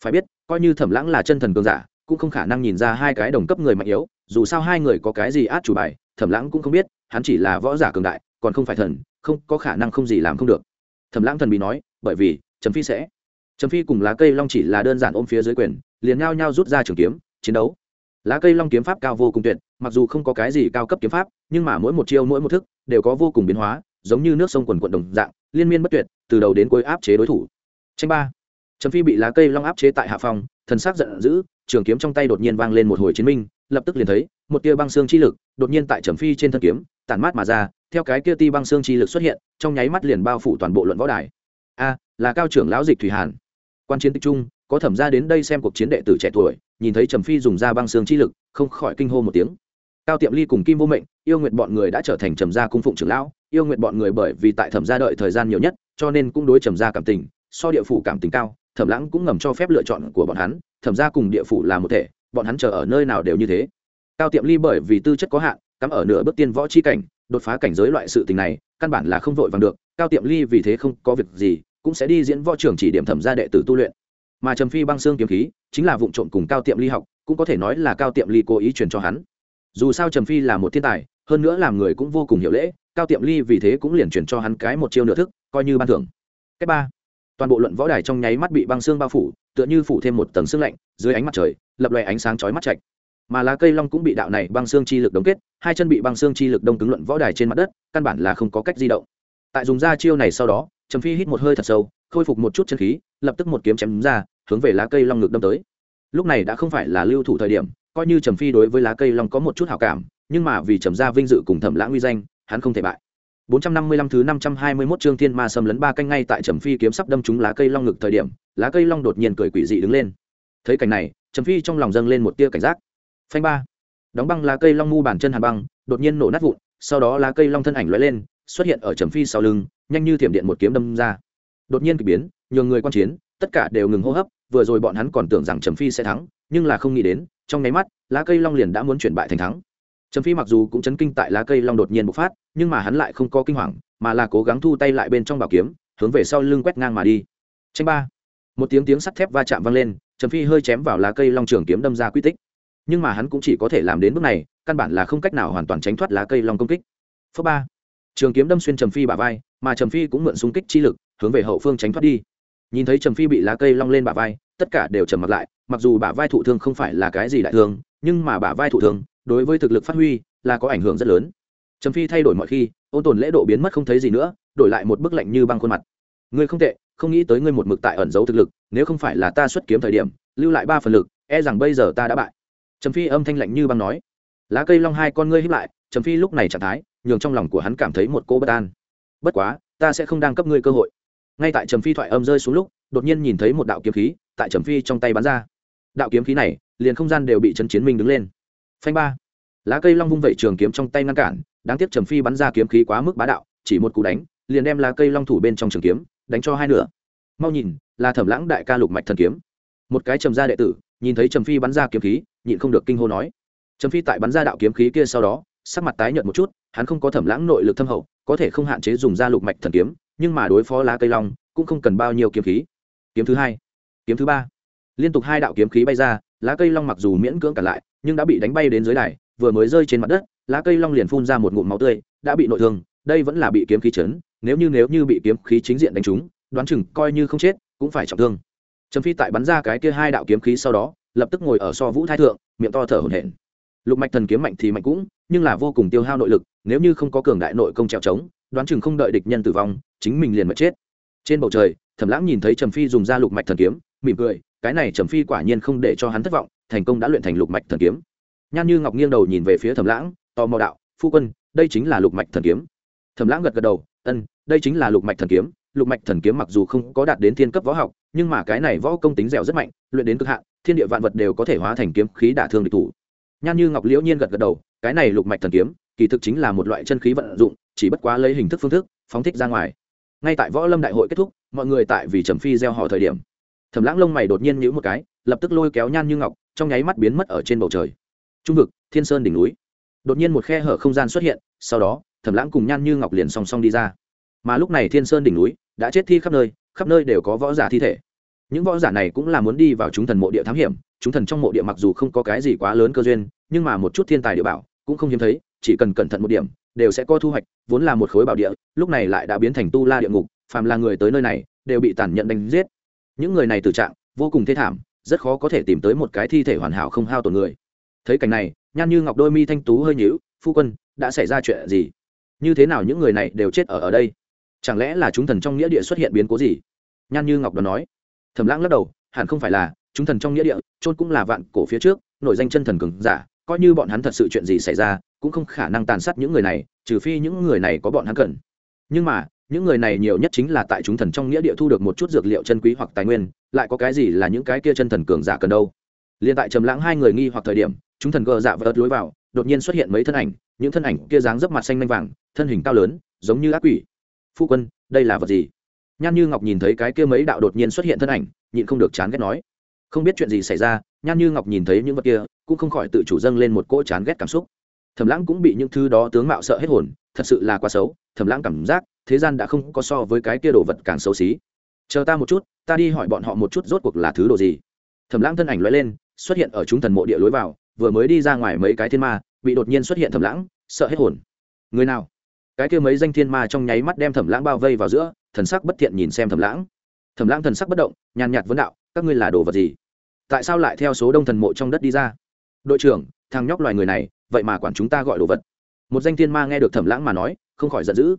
Phải biết, coi như thẩm lãng là chân thần cường giả, cũng không khả năng nhìn ra hai cái đồng cấp người mạnh yếu, dù sao hai người có cái gì át chủ bài, thẩm lãng cũng không biết, hắn chỉ là võ giả cường đại, còn không phải thần, không, có khả năng không gì làm không được. Thẩm lãng thần bị nói, bởi vì, trầm phi sẽ. Trầm phi cùng lá cây long chỉ là đơn giản ôm phía dưới quyền, liền nhao nhao rút ra trường kiếm, chiến đấu. Lá cây long kiếm pháp cao vô cùng tuyệt, mặc dù không có cái gì cao cấp kiếm pháp, nhưng mà mỗi một chiêu, mỗi một thức, đều có vô cùng biến hóa, giống như nước sông quần quận đồng dạng liên miên bất tuyệt, từ đầu đến cuối áp chế đối thủ. Tranh ba. Trầm phi bị lá cây long áp chế tại hạ phòng, thần sắc giận dữ, trường kiếm trong tay đột nhiên vang lên một hồi chiến minh, lập tức liền thấy, một tia băng xương chi lực đột nhiên tại trầm phi trên thân kiếm, tản mát mà ra, theo cái kia ti băng xương chi lực xuất hiện, trong nháy mắt liền bao phủ toàn bộ luận võ đài. A, là cao trưởng lão dịch thủy hàn. Quan chiến tích trung có thẩm ra đến đây xem cuộc chiến đệ tử trẻ tuổi, nhìn thấy trầm phi dùng ra băng xương chi lực, không khỏi kinh hô một tiếng. Cao tiệm ly cùng kim vô mệnh, yêu nguyện bọn người đã trở thành trầm gia cung phụng trưởng lão yêu nguyện bọn người bởi vì tại thẩm gia đợi thời gian nhiều nhất, cho nên cũng đối trầm gia cảm tình, so địa phủ cảm tình cao, thẩm lãng cũng ngầm cho phép lựa chọn của bọn hắn, thẩm gia cùng địa phủ là một thể, bọn hắn chờ ở nơi nào đều như thế. Cao tiệm ly bởi vì tư chất có hạn, cắm ở nửa bước tiên võ chi cảnh, đột phá cảnh giới loại sự tình này, căn bản là không vội vàng được, cao tiệm ly vì thế không có việc gì, cũng sẽ đi diễn võ trưởng chỉ điểm thẩm gia đệ tử tu luyện. Mà trầm phi băng xương kiếm khí, chính là vụ trộm cùng cao tiệm ly học, cũng có thể nói là cao tiệm ly cố ý truyền cho hắn. Dù sao trầm phi là một thiên tài, hơn nữa làm người cũng vô cùng hiểu lễ cao tiệm ly vì thế cũng liền chuyển cho hắn cái một chiêu nửa thức, coi như ban thưởng. Cách ba, toàn bộ luận võ đài trong nháy mắt bị băng xương bao phủ, tựa như phủ thêm một tầng xương lạnh, dưới ánh mặt trời, lập loè ánh sáng chói mắt chạch mà lá cây long cũng bị đạo này băng xương chi lực đóng kết, hai chân bị băng xương chi lực đông cứng luận võ đài trên mặt đất, căn bản là không có cách di động. Tại dùng ra chiêu này sau đó, trầm phi hít một hơi thật sâu, khôi phục một chút chân khí, lập tức một kiếm chém ra, hướng về lá cây long ngực đâm tới. Lúc này đã không phải là lưu thủ thời điểm, coi như trầm phi đối với lá cây long có một chút hảo cảm, nhưng mà vì trầm gia vinh dự cùng thẩm lãng uy danh hắn không thể bại 455 thứ 521 chương thiên ma xâm lấn ba canh ngay tại Trầm Phi kiếm sắp đâm trúng lá cây long ngực thời điểm, lá cây long đột nhiên cười quỷ dị đứng lên. Thấy cảnh này, Trầm Phi trong lòng dâng lên một tia cảnh giác. Phanh ba. Đóng băng lá cây long mu bàn chân hàn băng, đột nhiên nổ nát vụn, sau đó lá cây long thân ảnh lóe lên, xuất hiện ở Trầm Phi sau lưng, nhanh như thiểm điện một kiếm đâm ra. Đột nhiên kỳ biến, nhường người quan chiến, tất cả đều ngừng hô hấp, vừa rồi bọn hắn còn tưởng rằng Trầm Phi sẽ thắng, nhưng là không nghĩ đến, trong nháy mắt, lá cây long liền đã muốn chuyển bại thành thắng trầm phi mặc dù cũng chấn kinh tại lá cây long đột nhiên bộc phát, nhưng mà hắn lại không có kinh hoàng, mà là cố gắng thu tay lại bên trong bảo kiếm, hướng về sau lưng quét ngang mà đi. Tranh ba. Một tiếng tiếng sắt thép va chạm vang lên, trầm phi hơi chém vào lá cây long trường kiếm đâm ra quy tích. Nhưng mà hắn cũng chỉ có thể làm đến bước này, căn bản là không cách nào hoàn toàn tránh thoát lá cây long công kích. Phớ ba. Trường kiếm đâm xuyên trầm phi bả vai, mà trầm phi cũng mượn xung kích chi lực, hướng về hậu phương tránh thoát đi. Nhìn thấy trầm phi bị lá cây long lên bả vai, tất cả đều trầm mặt lại, mặc dù bả vai thụ thương không phải là cái gì đại thương, nhưng mà bả vai thụ thương đối với thực lực phát huy là có ảnh hưởng rất lớn. Trầm phi thay đổi mọi khi, ôn tồn lễ độ biến mất không thấy gì nữa, đổi lại một bức lạnh như băng khuôn mặt. Ngươi không tệ, không nghĩ tới ngươi một mực tại ẩn giấu thực lực, nếu không phải là ta xuất kiếm thời điểm, lưu lại ba phần lực e rằng bây giờ ta đã bại. Trầm phi âm thanh lạnh như băng nói. Lá cây long hai con ngươi hiếp lại, trầm phi lúc này trạng thái, nhường trong lòng của hắn cảm thấy một cô bất an. Bất quá, ta sẽ không đang cấp ngươi cơ hội. Ngay tại trầm phi thoại âm rơi xuống lúc, đột nhiên nhìn thấy một đạo kiếm khí tại trầm phi trong tay bắn ra. Đạo kiếm khí này, liền không gian đều bị chấn chiến minh đứng lên phanh ba. Lá cây long vung vẩy trường kiếm trong tay ngăn cản, đáng tiếc trầm phi bắn ra kiếm khí quá mức bá đạo, chỉ một cú đánh, liền đem lá cây long thủ bên trong trường kiếm, đánh cho hai nửa. Mau nhìn, là thẩm lãng đại ca lục mạch thần kiếm. Một cái trầm gia đệ tử, nhìn thấy trầm phi bắn ra kiếm khí, nhịn không được kinh hô nói. Trầm phi tại bắn ra đạo kiếm khí kia sau đó, sắc mặt tái nhợt một chút, hắn không có thẩm lãng nội lực thâm hậu, có thể không hạn chế dùng ra lục mạch thần kiếm, nhưng mà đối phó lá cây long, cũng không cần bao nhiêu kiếm khí. Kiếm thứ hai, kiếm thứ ba. Liên tục hai đạo kiếm khí bay ra, lá cây long mặc dù miễn cưỡng cả lại nhưng đã bị đánh bay đến dưới đài, vừa mới rơi trên mặt đất, lá cây long liền phun ra một ngụm máu tươi, đã bị nội thương, đây vẫn là bị kiếm khí chấn, nếu như nếu như bị kiếm khí chính diện đánh trúng, đoán chừng coi như không chết, cũng phải trọng thương. Trầm phi tại bắn ra cái kia hai đạo kiếm khí sau đó, lập tức ngồi ở so vũ thái thượng, miệng to thở hổn hển. Lục mạch thần kiếm mạnh thì mạnh cũng, nhưng là vô cùng tiêu hao nội lực, nếu như không có cường đại nội công trèo trống, đoán chừng không đợi địch nhân tử vong, chính mình liền mất chết. Trên bầu trời, thẩm lãng nhìn thấy trầm phi dùng ra lục mạch thần kiếm, mỉm cười, cái này trầm phi quả nhiên không để cho hắn thất vọng thành công đã luyện thành lục mạch thần kiếm. Nhan như ngọc nghiêng đầu nhìn về phía thẩm lãng, tò mò đạo, phu quân, đây chính là lục mạch thần kiếm. Thẩm lãng gật gật đầu, ân, đây chính là lục mạch thần kiếm. Lục mạch thần kiếm mặc dù không có đạt đến thiên cấp võ học, nhưng mà cái này võ công tính dẻo rất mạnh, luyện đến cực hạn, thiên địa vạn vật đều có thể hóa thành kiếm khí đả thương địch thủ. Nhan như ngọc liễu nhiên gật gật đầu, cái này lục mạch thần kiếm, kỳ thực chính là một loại chân khí vận dụng, chỉ bất quá lấy hình thức phương thức, phóng thích ra ngoài. Ngay tại võ lâm đại hội kết thúc, mọi người tại vì trầm phi gieo họ thời điểm, thẩm lãng lông mày đột nhiên nhíu một cái, lập tức lôi kéo nhan như ngọc trong nháy mắt biến mất ở trên bầu trời. Trung vực, thiên sơn đỉnh núi. Đột nhiên một khe hở không gian xuất hiện, sau đó, thẩm lãng cùng nhan như ngọc liền song song đi ra. Mà lúc này thiên sơn đỉnh núi đã chết thi khắp nơi khắp nơi đều có võ giả thi thể. Những võ giả này cũng là muốn đi vào chúng thần mộ địa thám hiểm, chúng thần trong mộ địa mặc dù không có cái gì quá lớn cơ duyên, nhưng mà một chút thiên tài địa bảo cũng không hiếm thấy, chỉ cần cẩn thận một điểm, đều sẽ có thu hoạch, vốn là một khối bảo địa, lúc này lại đã biến thành tu la địa ngục, phàm là người tới nơi này, đều bị tàn nhẫn đánh giết. Những người này từ trạng, vô cùng thê thảm rất khó có thể tìm tới một cái thi thể hoàn hảo không hao tổn người. Thấy cảnh này, nhan như ngọc đôi mi thanh tú hơi nhíu, phu quân, đã xảy ra chuyện gì? Như thế nào những người này đều chết ở ở đây? Chẳng lẽ là chúng thần trong nghĩa địa xuất hiện biến cố gì? Nhan như ngọc đoán nói. Thẩm lãng lắc đầu, hẳn không phải là, chúng thần trong nghĩa địa trôn cũng là vạn cổ phía trước nổi danh chân thần cường giả, coi như bọn hắn thật sự chuyện gì xảy ra, cũng không khả năng tàn sát những người này, trừ phi những người này có bọn hắn cần. Nhưng mà những người này nhiều nhất chính là tại chúng thần trong nghĩa địa thu được một chút dược liệu chân quý hoặc tài nguyên, lại có cái gì là những cái kia chân thần cường giả cần đâu? Liền tại trầm lãng hai người nghi hoặc thời điểm, chúng thần gờ dạ và lối vào, đột nhiên xuất hiện mấy thân ảnh, những thân ảnh kia dáng dấp mặt xanh lanh vàng, thân hình cao lớn, giống như ác quỷ. Phu quân, đây là vật gì? Nhan như ngọc nhìn thấy cái kia mấy đạo đột nhiên xuất hiện thân ảnh, nhịn không được chán ghét nói. Không biết chuyện gì xảy ra? Nhan như ngọc nhìn thấy những vật kia, cũng không khỏi tự chủ dâng lên một cỗ chán ghét cảm xúc. Thẩm lãng cũng bị những thứ đó tướng mạo sợ hết hồn, thật sự là quá xấu thẩm lãng cảm giác thế gian đã không có so với cái kia đồ vật càng xấu xí. Chờ ta một chút, ta đi hỏi bọn họ một chút rốt cuộc là thứ đồ gì. Thẩm lãng thân ảnh lóe lên, xuất hiện ở chúng thần mộ địa lối vào, vừa mới đi ra ngoài mấy cái thiên ma, bị đột nhiên xuất hiện thẩm lãng, sợ hết hồn. Người nào? Cái kia mấy danh thiên ma trong nháy mắt đem thẩm lãng bao vây vào giữa, thần sắc bất thiện nhìn xem thẩm lãng. Thẩm lãng thần sắc bất động, nhàn nhạt vấn đạo, các ngươi là đồ vật gì? Tại sao lại theo số đông thần mộ trong đất đi ra? Đội trưởng, thằng nhóc loài người này, vậy mà quản chúng ta gọi đồ vật. Một danh thiên ma nghe được thẩm lãng mà nói, không khỏi giận dữ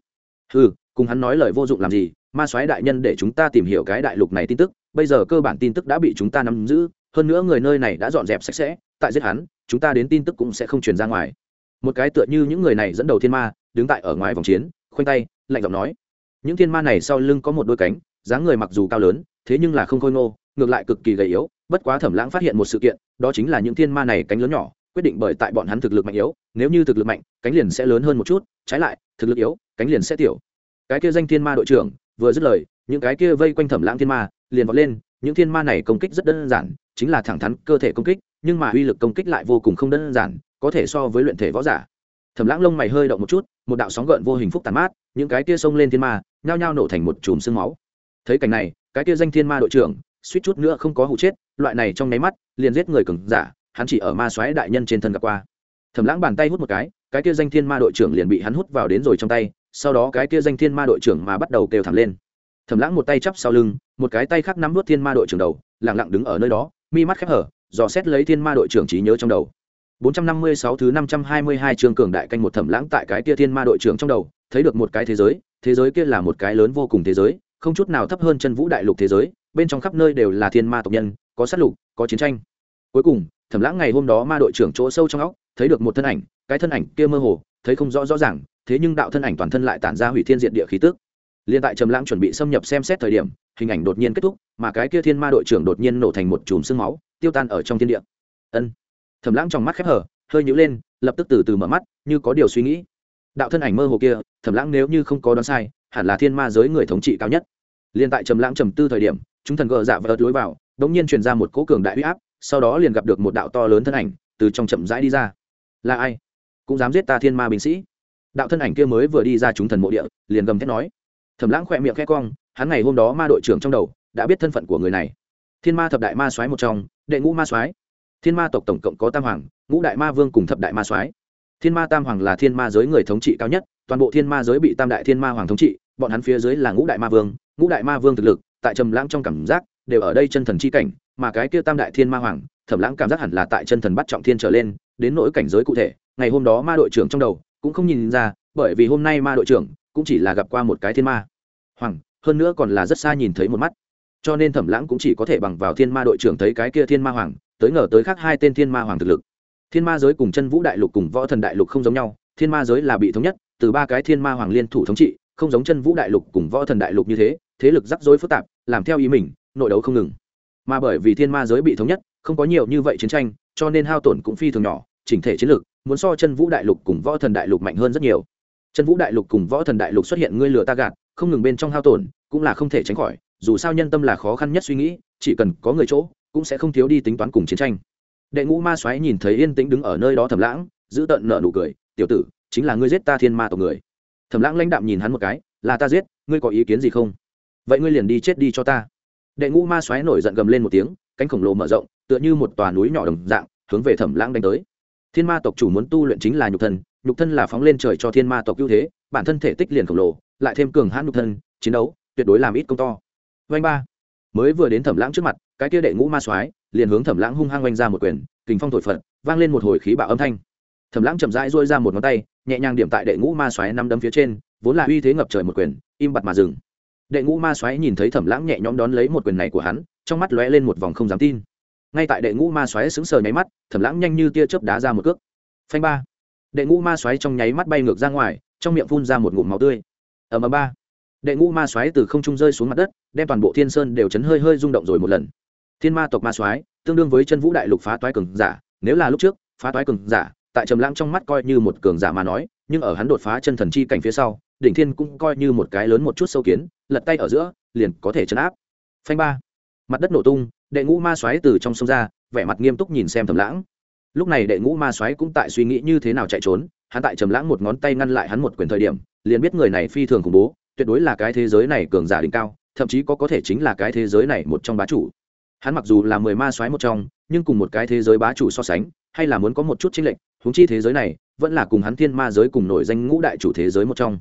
ừ cùng hắn nói lời vô dụng làm gì, ma soái đại nhân để chúng ta tìm hiểu cái đại lục này tin tức, bây giờ cơ bản tin tức đã bị chúng ta nắm giữ, hơn nữa người nơi này đã dọn dẹp sạch sẽ, tại giết hắn, chúng ta đến tin tức cũng sẽ không truyền ra ngoài. Một cái tựa như những người này dẫn đầu thiên ma, đứng tại ở ngoài vòng chiến, khoanh tay, lạnh giọng nói. Những thiên ma này sau lưng có một đôi cánh, dáng người mặc dù cao lớn, thế nhưng là không khôi ngô, ngược lại cực kỳ gầy yếu, bất quá thẩm lãng phát hiện một sự kiện, đó chính là những thiên ma này cánh lớn nhỏ, quyết định bởi tại bọn hắn thực lực mạnh yếu, nếu như thực lực mạnh, cánh liền sẽ lớn hơn một chút, trái lại, thực lực yếu cánh liền sẽ tiểu. Cái kia danh thiên ma đội trưởng vừa dứt lời, những cái kia vây quanh thẩm lãng thiên ma liền vọt lên. Những thiên ma này công kích rất đơn giản, chính là thẳng thắn cơ thể công kích, nhưng mà uy lực công kích lại vô cùng không đơn giản, có thể so với luyện thể võ giả. Thẩm lãng lông mày hơi động một chút, một đạo sóng gợn vô hình phúc tàn mát, những cái kia xông lên thiên ma, nhao nhao nổ thành một chùm sương máu. Thấy cảnh này, cái kia danh thiên ma đội trưởng, suýt chút nữa không có hụ chết, loại này trong nháy mắt, liền giết người cừng giả, hắn chỉ ở ma xoáy đại nhân trên thân gặp qua. Thẩm lãng bàn tay hút một cái cái kia danh thiên ma đội trưởng liền bị hắn hút vào đến rồi trong tay sau đó cái kia danh thiên ma đội trưởng mà bắt đầu kêu thẳng lên thẩm lãng một tay chắp sau lưng một cái tay khác nắm vút thiên ma đội trưởng đầu lẳng lặng đứng ở nơi đó mi mắt khép hở dò xét lấy thiên ma đội trưởng trí nhớ trong đầu 456 thứ 522 chương cường đại canh một thẩm lãng tại cái kia thiên ma đội trưởng trong đầu, thấy được một cái thế giới, thế giới kia là một cái lớn vô cùng thế giới, không chút nào thấp hơn chân vũ đại lục thế giới, bên trong khắp nơi đều là thiên ma tộc nhân, có sát lục, có chiến tranh. Cuối cùng, thẩm lãng ngày hôm đó ma đội trưởng chỗ sâu trong óc, thấy được một thân ảnh, cái thân ảnh kia mơ hồ, thấy không rõ rõ ràng, thế nhưng đạo thân ảnh toàn thân lại tản ra hủy thiên diện địa khí tức. Liên tại Trầm Lãng chuẩn bị xâm nhập xem xét thời điểm, hình ảnh đột nhiên kết thúc, mà cái kia thiên ma đội trưởng đột nhiên nổ thành một chùm xương máu, tiêu tan ở trong thiên địa. Ân. Trầm lãng trong mắt khép hở hơi nhíu lên lập tức từ từ mở mắt như có điều suy nghĩ. Đạo thân ảnh mơ hồ kia trầm lãng nếu như không có đoán sai hẳn là thiên ma giới người thống trị cao nhất. Liền tại trầm lãng trầm tư thời điểm chúng thần gờ dạ và ớt lối vào đống nhiên truyền ra một cỗ cường đại uy áp sau đó liền gặp được một đạo to lớn thân ảnh từ trong chậm rãi đi ra. Là ai? Cũng dám giết ta thiên ma binh sĩ đạo thân ảnh kia mới vừa đi ra chúng thần mộ địa, liền gầm thét nói. Thẩm lãng khỏe miệng khẽ cong, hắn ngày hôm đó ma đội trưởng trong đầu đã biết thân phận của người này. Thiên ma thập đại ma soái một trong, đệ ngũ ma soái. Thiên ma tộc tổng cộng có tam hoàng, ngũ đại ma vương cùng thập đại ma soái. Thiên ma tam hoàng là thiên ma giới người thống trị cao nhất, toàn bộ thiên ma giới bị tam đại thiên ma hoàng thống trị, bọn hắn phía dưới là ngũ đại ma vương, ngũ đại ma vương thực lực, tại trầm lãng trong cảm giác, đều ở đây chân thần chi cảnh, mà cái kia tam đại thiên ma hoàng, thẩm lãng cảm giác hẳn là tại chân thần bắt trọng thiên trở lên, đến nỗi cảnh giới cụ thể, ngày hôm đó ma đội trưởng trong đầu cũng không nhìn ra, bởi vì hôm nay ma đội trưởng cũng chỉ là gặp qua một cái thiên ma. Hoàng, hơn nữa còn là rất xa nhìn thấy một mắt. Cho nên thẩm lãng cũng chỉ có thể bằng vào thiên ma đội trưởng thấy cái kia thiên ma hoàng, tới ngờ tới khác hai tên thiên ma hoàng thực lực. Thiên ma giới cùng chân vũ đại lục cùng võ thần đại lục không giống nhau, thiên ma giới là bị thống nhất, từ ba cái thiên ma hoàng liên thủ thống trị, không giống chân vũ đại lục cùng võ thần đại lục như thế thế lực rắc rối phức tạp, làm theo ý mình, nội đấu không ngừng. Mà bởi vì thiên ma giới bị thống nhất, không có nhiều như vậy chiến tranh, cho nên hao tổn cũng phi thường nhỏ chỉnh thể chiến lược, muốn so chân vũ đại lục cùng võ thần đại lục mạnh hơn rất nhiều. Chân vũ đại lục cùng võ thần đại lục xuất hiện ngươi lừa ta gạt, không ngừng bên trong hao tổn, cũng là không thể tránh khỏi, dù sao nhân tâm là khó khăn nhất suy nghĩ, chỉ cần có người chỗ, cũng sẽ không thiếu đi tính toán cùng chiến tranh. Đệ ngũ ma xoáy nhìn thấy yên tĩnh đứng ở nơi đó thầm lãng, giữ tận nợ nụ cười, tiểu tử, chính là ngươi giết ta thiên ma tộc người. Thầm lãng lãnh đạm nhìn hắn một cái, là ta giết, ngươi có ý kiến gì không? Vậy ngươi liền đi chết đi cho ta. Đệ ngũ ma xoáy nổi giận gầm lên một tiếng, cánh khổng lồ mở rộng, tựa như một tòa núi nhỏ đồng dạng, hướng về thẩm lãng đánh tới thiên ma tộc chủ muốn tu luyện chính là nhục thân nhục thân là phóng lên trời cho thiên ma tộc ưu thế, bản thân thể tích liền khổng lồ, lại thêm cường hãn nhục thân, chiến đấu tuyệt đối làm ít công to. Vanh ba. Mới vừa đến thẩm lãng trước mặt, cái kia đệ ngũ ma soái liền hướng thẩm lãng hung hăng oanh ra một quyền, kình phong thổi phật, vang lên một hồi khí bạo âm thanh. Thẩm lãng chậm rãi dôi ra một ngón tay, nhẹ nhàng điểm tại đệ ngũ ma xoáy năm đấm phía trên, vốn là uy thế ngập trời một quyền, im bặt mà dừng. Đệ ngũ ma xoáy nhìn thấy thẩm lãng nhẹ nhõm đón lấy một quyền này của hắn, trong mắt lóe lên một vòng không dám tin ngay tại đệ ngũ ma xoáy sững sờ nháy mắt thẩm lãng nhanh như tia chớp đá ra một cước. Phanh ba. Đệ ngũ ma xoáy trong nháy mắt bay ngược ra ngoài, trong miệng phun ra một ngụm máu tươi. Ở ầm ba. Đệ ngũ ma xoáy từ không trung rơi xuống mặt đất, đem toàn bộ thiên sơn đều chấn hơi hơi rung động rồi một lần. Thiên ma tộc ma xoáy, tương đương với chân vũ đại lục phá toái cường giả, nếu là lúc trước, phá toái cường giả, tại trầm lãng trong mắt coi như một cường giả mà nói, nhưng ở hắn đột phá chân thần chi cảnh phía sau, đỉnh thiên cũng coi như một cái lớn một chút sâu kiến, lật tay ở giữa, liền có thể chấn áp. Phanh ba. Mặt đất nổ tung đệ ngũ ma soái từ trong sông ra vẻ mặt nghiêm túc nhìn xem thầm lãng. Lúc này đệ ngũ ma soái cũng tại suy nghĩ như thế nào chạy trốn hắn tại trầm lãng một ngón tay ngăn lại hắn một quyền thời điểm liền biết người này phi thường khủng bố tuyệt đối là cái thế giới này cường giả đỉnh cao thậm chí có có thể chính là cái thế giới này một trong bá chủ. Hắn mặc dù là mười ma soái một trong nhưng cùng một cái thế giới bá chủ so sánh hay là muốn có một chút chính lệnh, huống chi thế giới này vẫn là cùng hắn thiên ma giới cùng nổi danh ngũ đại chủ thế giới một trong.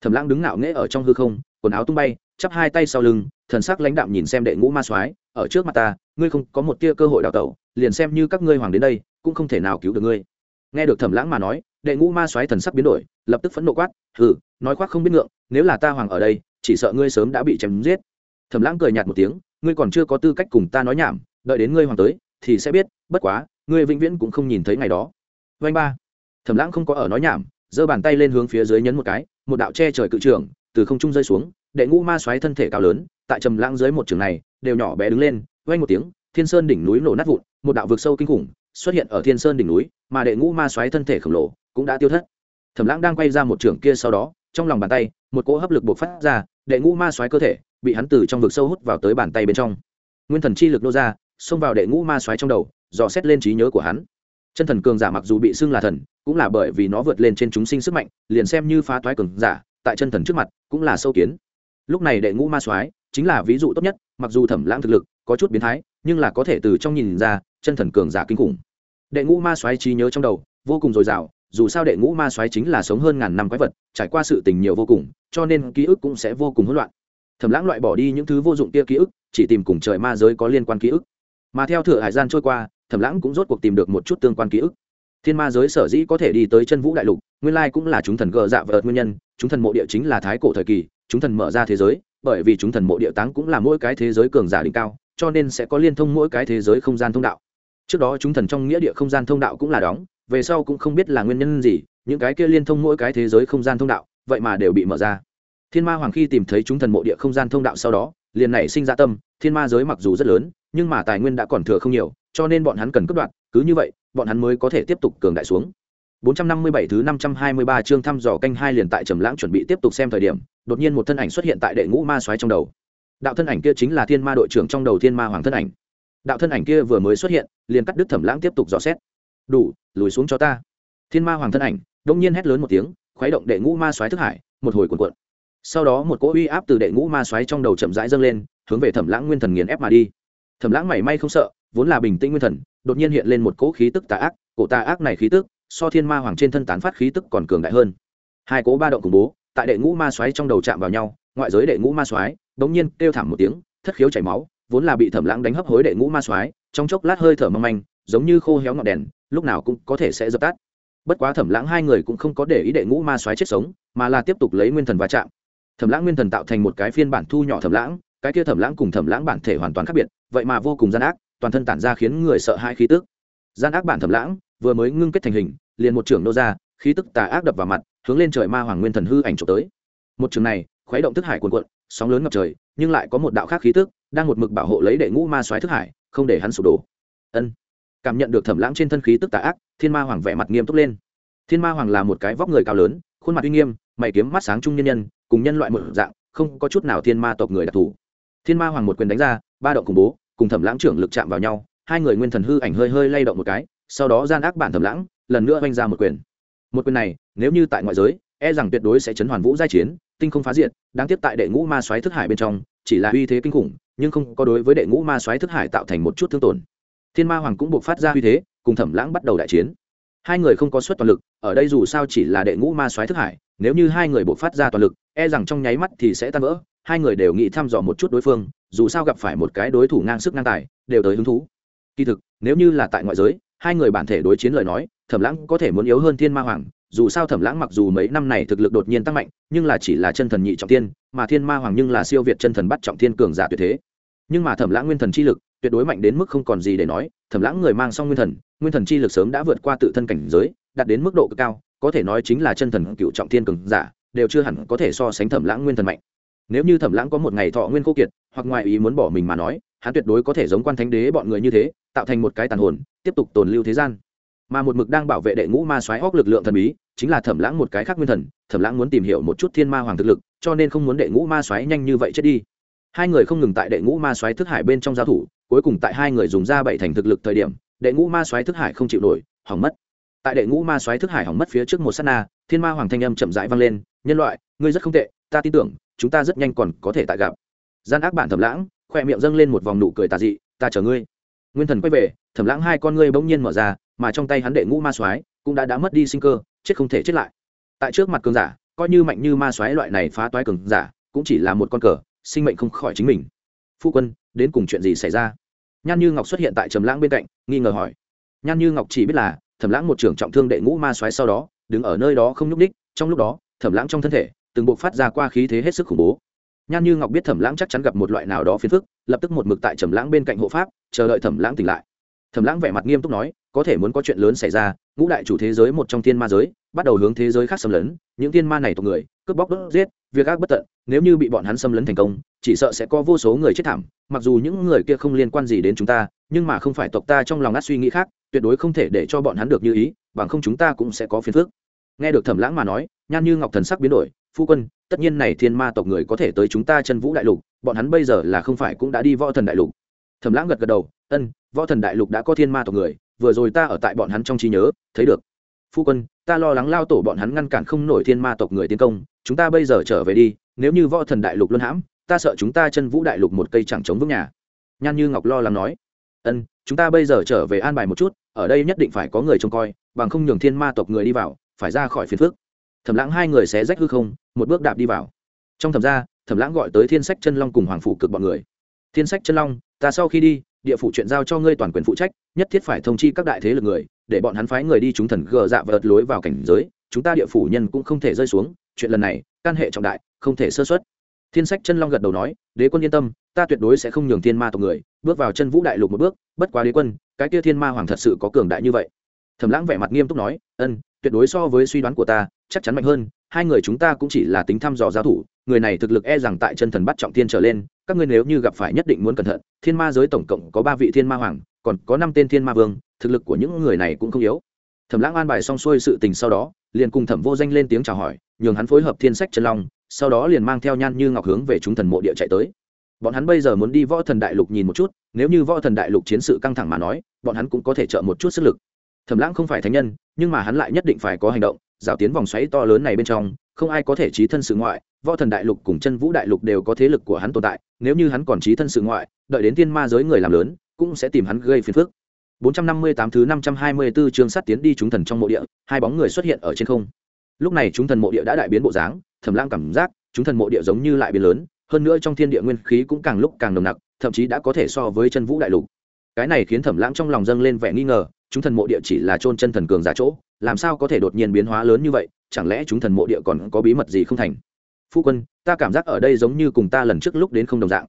Thẩm lãng đứng ngạo nghễ ở trong hư không quần áo tung bay chắp hai tay sau lưng thần sắc lãnh đạm nhìn xem đệ ngũ ma soái, ở trước mặt ta, ngươi không có một tia cơ hội đào tẩu, liền xem như các ngươi hoàng đến đây, cũng không thể nào cứu được ngươi. Nghe được thẩm lãng mà nói, đệ ngũ ma soái thần sắc biến đổi, lập tức phẫn nộ quát, hừ, nói khoác không biết ngượng, nếu là ta hoàng ở đây, chỉ sợ ngươi sớm đã bị chém giết. Thẩm lãng cười nhạt một tiếng, ngươi còn chưa có tư cách cùng ta nói nhảm, đợi đến ngươi hoàng tới, thì sẽ biết, bất quá, ngươi vĩnh viễn cũng không nhìn thấy ngày đó. Vanh ba. Thẩm lãng không có ở nói nhảm, giơ bàn tay lên hướng phía dưới nhấn một cái, một đạo che trời cự trường, từ không trung rơi xuống, đệ ngũ ma xoáy thân thể cao lớn tại trầm lãng dưới một trường này, đều nhỏ bé đứng lên, vang một tiếng, thiên sơn đỉnh núi nổ nát vụn, một đạo vực sâu kinh khủng xuất hiện ở thiên sơn đỉnh núi, mà đệ ngũ ma xoáy thân thể khổng lồ cũng đã tiêu thất. Thẩm lãng đang quay ra một trường kia sau đó, trong lòng bàn tay, một cỗ hấp lực bộc phát ra, đệ ngũ ma xoáy cơ thể bị hắn từ trong vực sâu hút vào tới bàn tay bên trong. Nguyên thần chi lực nô ra, xông vào đệ ngũ ma xoáy trong đầu, dò xét lên trí nhớ của hắn. Chân thần cường giả mặc dù bị xưng là thần, cũng là bởi vì nó vượt lên trên chúng sinh sức mạnh, liền xem như phá toái cường giả, tại chân thần trước mặt, cũng là sâu kiến. Lúc này đệ ngũ ma soái chính là ví dụ tốt nhất, mặc dù thẩm lãng thực lực có chút biến thái, nhưng là có thể từ trong nhìn ra, chân thần cường giả kinh khủng. Đệ ngũ ma soái trí nhớ trong đầu, vô cùng dồi dào, dù sao đệ ngũ ma soái chính là sống hơn ngàn năm quái vật, trải qua sự tình nhiều vô cùng, cho nên ký ức cũng sẽ vô cùng hỗn loạn. Thẩm lãng loại bỏ đi những thứ vô dụng kia ký ức, chỉ tìm cùng trời ma giới có liên quan ký ức. Mà theo thừa hải gian trôi qua, thẩm lãng cũng rốt cuộc tìm được một chút tương quan ký ức. Thiên ma giới sở dĩ có thể đi tới chân vũ đại lục, nguyên lai cũng là chúng thần gờ dạ vợt nguyên nhân, chúng thần mộ địa chính là thái cổ thời kỳ, chúng thần mở ra thế giới bởi vì chúng thần mộ địa táng cũng là mỗi cái thế giới cường giả đỉnh cao, cho nên sẽ có liên thông mỗi cái thế giới không gian thông đạo. Trước đó chúng thần trong nghĩa địa không gian thông đạo cũng là đóng, về sau cũng không biết là nguyên nhân gì, những cái kia liên thông mỗi cái thế giới không gian thông đạo, vậy mà đều bị mở ra. Thiên ma hoàng khi tìm thấy chúng thần mộ địa không gian thông đạo sau đó, liền nảy sinh ra tâm, thiên ma giới mặc dù rất lớn, nhưng mà tài nguyên đã còn thừa không nhiều, cho nên bọn hắn cần cướp đoạt cứ như vậy, bọn hắn mới có thể tiếp tục cường đại xuống. 457 thứ 523 chương thăm dò canh hai liền tại Trầm Lãng chuẩn bị tiếp tục xem thời điểm, đột nhiên một thân ảnh xuất hiện tại đệ ngũ ma soái trong đầu. Đạo thân ảnh kia chính là Thiên Ma đội trưởng trong đầu Thiên Ma Hoàng thân ảnh. Đạo thân ảnh kia vừa mới xuất hiện, liền cắt đứt Thẩm Lãng tiếp tục dò xét. "Đủ, lùi xuống cho ta." Thiên Ma Hoàng thân ảnh, đột nhiên hét lớn một tiếng, khuấy động đệ ngũ ma soái thức hải, một hồi cuộn cuộn. Sau đó một cỗ uy áp từ đệ ngũ ma soái trong đầu chậm rãi dâng lên, hướng về Thẩm Lãng nguyên thần nghiền ép mà đi. Thẩm Lãng mảy may không sợ, vốn là bình tĩnh nguyên thần, đột nhiên hiện lên một cỗ khí tức tà ác, cổ tà ác này khí tức so thiên ma hoàng trên thân tán phát khí tức còn cường đại hơn. Hai cố ba động khủng bố, tại đệ ngũ ma xoáy trong đầu chạm vào nhau, ngoại giới đệ ngũ ma xoáy bỗng nhiên kêu thảm một tiếng, thất khiếu chảy máu, vốn là bị thẩm lãng đánh hấp hối đệ ngũ ma xoáy trong chốc lát hơi thở mong manh, giống như khô héo ngọn đèn, lúc nào cũng có thể sẽ dập tắt. Bất quá thẩm lãng hai người cũng không có để ý đệ ngũ ma xoáy chết sống, mà là tiếp tục lấy nguyên thần va chạm. Thẩm lãng nguyên thần tạo thành một cái phiên bản thu nhỏ thẩm lãng, cái kia thẩm lãng cùng thẩm lãng bản thể hoàn toàn khác biệt, vậy mà vô cùng gian ác, toàn thân tản ra khiến người sợ hãi khí tức. Gian ác bản thẩm lãng vừa mới ngưng kết thành hình, liền một trưởng nô ra, khí tức tà ác đập vào mặt, hướng lên trời ma hoàng nguyên thần hư ảnh trộm tới. Một trường này, khuấy động thức hải cuồn cuộn, sóng lớn ngập trời, nhưng lại có một đạo khác khí tức, đang một mực bảo hộ lấy đệ ngũ ma xoáy thức hải, không để hắn sụp đổ. Ân. Cảm nhận được thẩm lãng trên thân khí tức tà ác, thiên ma hoàng vẻ mặt nghiêm túc lên. Thiên ma hoàng là một cái vóc người cao lớn, khuôn mặt uy nghiêm, mày kiếm mắt sáng trung nhân nhân, cùng nhân loại một dạng, không có chút nào thiên ma tộc người đặc thù. Thiên ma hoàng một quyền đánh ra, ba động khủng bố, cùng thẩm lãng trưởng lực chạm vào nhau, hai người nguyên thần hư ảnh hơi hơi lay động một cái sau đó gian ác bản thẩm lãng, lần nữa oanh ra một quyền. Một quyền này, nếu như tại ngoại giới e rằng tuyệt đối sẽ chấn hoàn vũ giai chiến, tinh không phá diện đáng tiếc tại đệ ngũ ma xoáy thức hải bên trong, chỉ là uy thế kinh khủng, nhưng không có đối với đệ ngũ ma xoáy thức hải tạo thành một chút thương tổn. Thiên ma hoàng cũng buộc phát ra uy thế, cùng thẩm lãng bắt đầu đại chiến. Hai người không có suất toàn lực, ở đây dù sao chỉ là đệ ngũ ma xoáy thức hải, nếu như hai người buộc phát ra toàn lực e rằng trong nháy mắt thì sẽ tan vỡ, hai người đều nghĩ thăm dò một chút đối phương, dù sao gặp phải một cái đối thủ ngang sức ngang tài, đều tới hứng thú. Kỳ thực, nếu như là tại ngoại giới hai người bản thể đối chiến lời nói, thẩm lãng có thể muốn yếu hơn thiên ma hoàng, dù sao thẩm lãng mặc dù mấy năm này thực lực đột nhiên tăng mạnh, nhưng là chỉ là chân thần nhị trọng tiên, mà thiên ma hoàng nhưng là siêu việt chân thần bắt trọng thiên cường giả tuyệt thế. Nhưng mà thẩm lãng nguyên thần chi lực tuyệt đối mạnh đến mức không còn gì để nói, thẩm lãng người mang song nguyên thần nguyên thần chi lực sớm đã vượt qua tự thân cảnh giới, đạt đến mức độ cực cao, có thể nói chính là chân thần cựu trọng thiên cường giả, đều chưa hẳn có thể so sánh thẩm lãng nguyên thần mạnh. Nếu như thẩm lãng có một ngày thọ nguyên khô kiệt, hoặc ngoại ý muốn bỏ mình mà nói hắn tuyệt đối có thể giống quan thánh đế bọn người như thế, tạo thành một cái tàn hồn, tiếp tục tồn lưu thế gian. Mà một mực đang bảo vệ đệ ngũ ma xoáy hóc lực lượng thần bí, chính là thẩm lãng một cái khác nguyên thần. Thẩm lãng muốn tìm hiểu một chút thiên ma hoàng thực lực, cho nên không muốn đệ ngũ ma xoáy nhanh như vậy chết đi. Hai người không ngừng tại đệ ngũ ma xoáy thức hải bên trong giao thủ, cuối cùng tại hai người dùng ra bảy thành thực lực thời điểm, đệ ngũ ma xoáy thức hải không chịu nổi, hỏng mất. Tại đệ ngũ ma xoáy thức hải hỏng mất phía trước một s á t na, thiên ma hoàng thanh âm chậm rãi vang lên, nhân loại, ngươi rất không tệ, ta tin tưởng, chúng ta rất nhanh còn có thể tại gặp. Gian ác bản thẩm lãng khoe miệng dâng lên một vòng nụ cười tà dị, ta chờ ngươi. Nguyên thần quay về thẩm lãng hai con ngươi bỗng nhiên mở ra, mà trong tay hắn đệ ngũ ma soái cũng đã đã mất đi sinh cơ, chết không thể chết lại. Tại trước mặt cường giả, coi như mạnh như ma soái loại này phá toái cường giả, cũng chỉ là một con cờ, sinh mệnh không khỏi chính mình. Phu quân, đến cùng chuyện gì xảy ra? Nhan như ngọc xuất hiện tại trầm lãng bên cạnh, nghi ngờ hỏi. Nhan như ngọc chỉ biết là, thẩm lãng một trưởng trọng thương đệ ngũ ma soái sau đó, đứng ở nơi đó không nhúc ních trong lúc đó, thẩm lãng trong thân thể từng buộc phát ra qua khí thế hết sức khủng bố nhan như ngọc biết thẩm lãng chắc chắn gặp một loại nào đó phiền phức, lập tức một mực tại Thẩm lãng bên cạnh hộ pháp, chờ đợi thẩm lãng tỉnh lại. Thẩm lãng vẻ mặt nghiêm túc nói, có thể muốn có chuyện lớn xảy ra, ngũ đại chủ thế giới một trong thiên ma giới, bắt đầu hướng thế giới khác xâm lấn, những thiên ma này tộc người, cướp bóc, đốt, giết, việc ác bất tận, nếu như bị bọn hắn xâm lấn thành công, chỉ sợ sẽ có vô số người chết thảm, mặc dù những người kia không liên quan gì đến chúng ta, nhưng mà không phải tộc ta trong lòng át suy nghĩ khác, tuyệt đối không thể để cho bọn hắn được như ý, bằng không chúng ta cũng sẽ có phiền phức. Nghe được thẩm lãng mà nói, nhan như ngọc thần sắc biến đổi, phu quân tất nhiên này thiên ma tộc người có thể tới chúng ta chân vũ đại lục, bọn hắn bây giờ là không phải cũng đã đi võ thần đại lục. Thẩm lãng gật gật đầu, ân, võ thần đại lục đã có thiên ma tộc người, vừa rồi ta ở tại bọn hắn trong trí nhớ, thấy được. Phu quân, ta lo lắng lao tổ bọn hắn ngăn cản không nổi thiên ma tộc người tiến công, chúng ta bây giờ trở về đi, nếu như võ thần đại lục luân hãm, ta sợ chúng ta chân vũ đại lục một cây chẳng chống vững nhà. Nhan như ngọc lo lắng nói, ân, chúng ta bây giờ trở về an bài một chút, ở đây nhất định phải có người trông coi, bằng không nhường thiên ma tộc người đi vào, phải ra khỏi phiền phước thẩm lãng hai người xé rách hư không, một bước đạp đi vào. Trong thẩm gia, thẩm lãng gọi tới thiên sách chân long cùng hoàng phủ cực bọn người. Thiên sách chân long, ta sau khi đi, địa phủ chuyện giao cho ngươi toàn quyền phụ trách, nhất thiết phải thông chi các đại thế lực người, để bọn hắn phái người đi chúng thần gờ dạ vợt lối vào cảnh giới, chúng ta địa phủ nhân cũng không thể rơi xuống, chuyện lần này, can hệ trọng đại, không thể sơ xuất thiên sách chân long gật đầu nói, đế quân yên tâm, ta tuyệt đối sẽ không nhường thiên ma tộc người, bước vào chân vũ đại lục một bước, bất quá đế quân, cái kia thiên ma hoàng thật sự có cường đại như vậy. Thẩm lãng vẻ mặt nghiêm túc nói, ân, tuyệt đối so với suy đoán của ta chắc chắn mạnh hơn, hai người chúng ta cũng chỉ là tính thăm dò giao thủ, người này thực lực e rằng tại chân thần bắt trọng thiên trở lên, các ngươi nếu như gặp phải nhất định muốn cẩn thận, thiên ma giới tổng cộng có ba vị thiên ma hoàng, còn có năm tên thiên ma vương, thực lực của những người này cũng không yếu. Thẩm lãng an bài xong xuôi sự tình sau đó, liền cùng thẩm vô danh lên tiếng chào hỏi, nhường hắn phối hợp thiên sách chân long, sau đó liền mang theo nhan như ngọc hướng về chúng thần mộ địa chạy tới. Bọn hắn bây giờ muốn đi võ thần đại lục nhìn một chút, nếu như võ thần đại lục chiến sự căng thẳng mà nói, bọn hắn cũng có thể trợ một chút sức lực. Thẩm lãng không phải thánh nhân, nhưng mà hắn lại nhất định phải có hành động rào tiến vòng xoáy to lớn này bên trong không ai có thể trí thân sự ngoại võ thần đại lục cùng chân vũ đại lục đều có thế lực của hắn tồn tại nếu như hắn còn trí thân sự ngoại đợi đến thiên ma giới người làm lớn cũng sẽ tìm hắn gây phiền phức 458 thứ 524 chương sát tiến đi chúng thần trong mộ địa, hai bóng người xuất hiện ở trên không. Lúc này chúng thần mộ địa đã đại biến bộ dáng, Thẩm Lãng cảm giác, chúng thần mộ địa giống như lại biến lớn, hơn nữa trong thiên địa nguyên khí cũng càng lúc càng nồng nặc, thậm chí đã có thể so với chân vũ đại lục. Cái này khiến Thẩm Lãng trong lòng dâng lên vẻ nghi ngờ, chúng thần mộ địa chỉ là chôn chân thần cường giả chỗ, làm sao có thể đột nhiên biến hóa lớn như vậy, chẳng lẽ chúng thần mộ địa còn có bí mật gì không thành? Phu quân, ta cảm giác ở đây giống như cùng ta lần trước lúc đến không đồng dạng.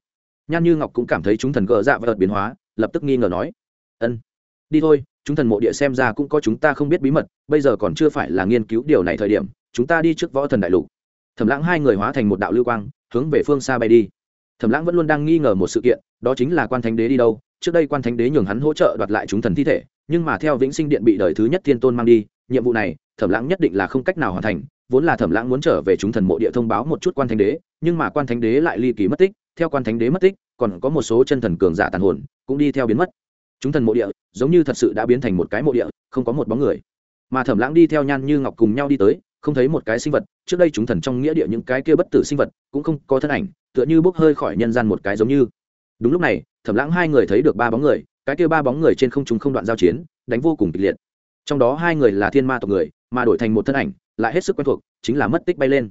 Nhan Như Ngọc cũng cảm thấy chúng thần gỡ dạ và biến hóa, lập tức nghi ngờ nói: "Ân, đi thôi chúng thần mộ địa xem ra cũng có chúng ta không biết bí mật bây giờ còn chưa phải là nghiên cứu điều này thời điểm chúng ta đi trước võ thần đại lục thẩm lãng hai người hóa thành một đạo lưu quang hướng về phương xa bay đi thẩm lãng vẫn luôn đang nghi ngờ một sự kiện đó chính là quan thánh đế đi đâu trước đây quan thánh đế nhường hắn hỗ trợ đoạt lại chúng thần thi thể nhưng mà theo vĩnh sinh điện bị đời thứ nhất thiên tôn mang đi nhiệm vụ này, thẩm lãng nhất định là không cách nào hoàn thành, vốn là thẩm lãng muốn trở về chúng thần mộ địa thông báo một chút quan thánh đế, nhưng mà quan thánh đế lại ly kỳ mất tích, theo quan thánh đế mất tích, còn có một số chân thần cường giả tàn hồn cũng đi theo biến mất. Chúng thần mộ địa giống như thật sự đã biến thành một cái mộ địa, không có một bóng người. Mà thẩm lãng đi theo nhan như ngọc cùng nhau đi tới, không thấy một cái sinh vật, trước đây chúng thần trong nghĩa địa những cái kia bất tử sinh vật cũng không có thân ảnh, tựa như bốc hơi khỏi nhân gian một cái giống như. Đúng lúc này, thẩm lãng hai người thấy được ba bóng người, cái kia ba bóng người trên không trung không đoạn giao chiến, đánh vô cùng kịch liệt trong đó hai người là thiên ma tộc người, mà đổi thành một thân ảnh, lại hết sức quen thuộc, chính là mất tích bay lên.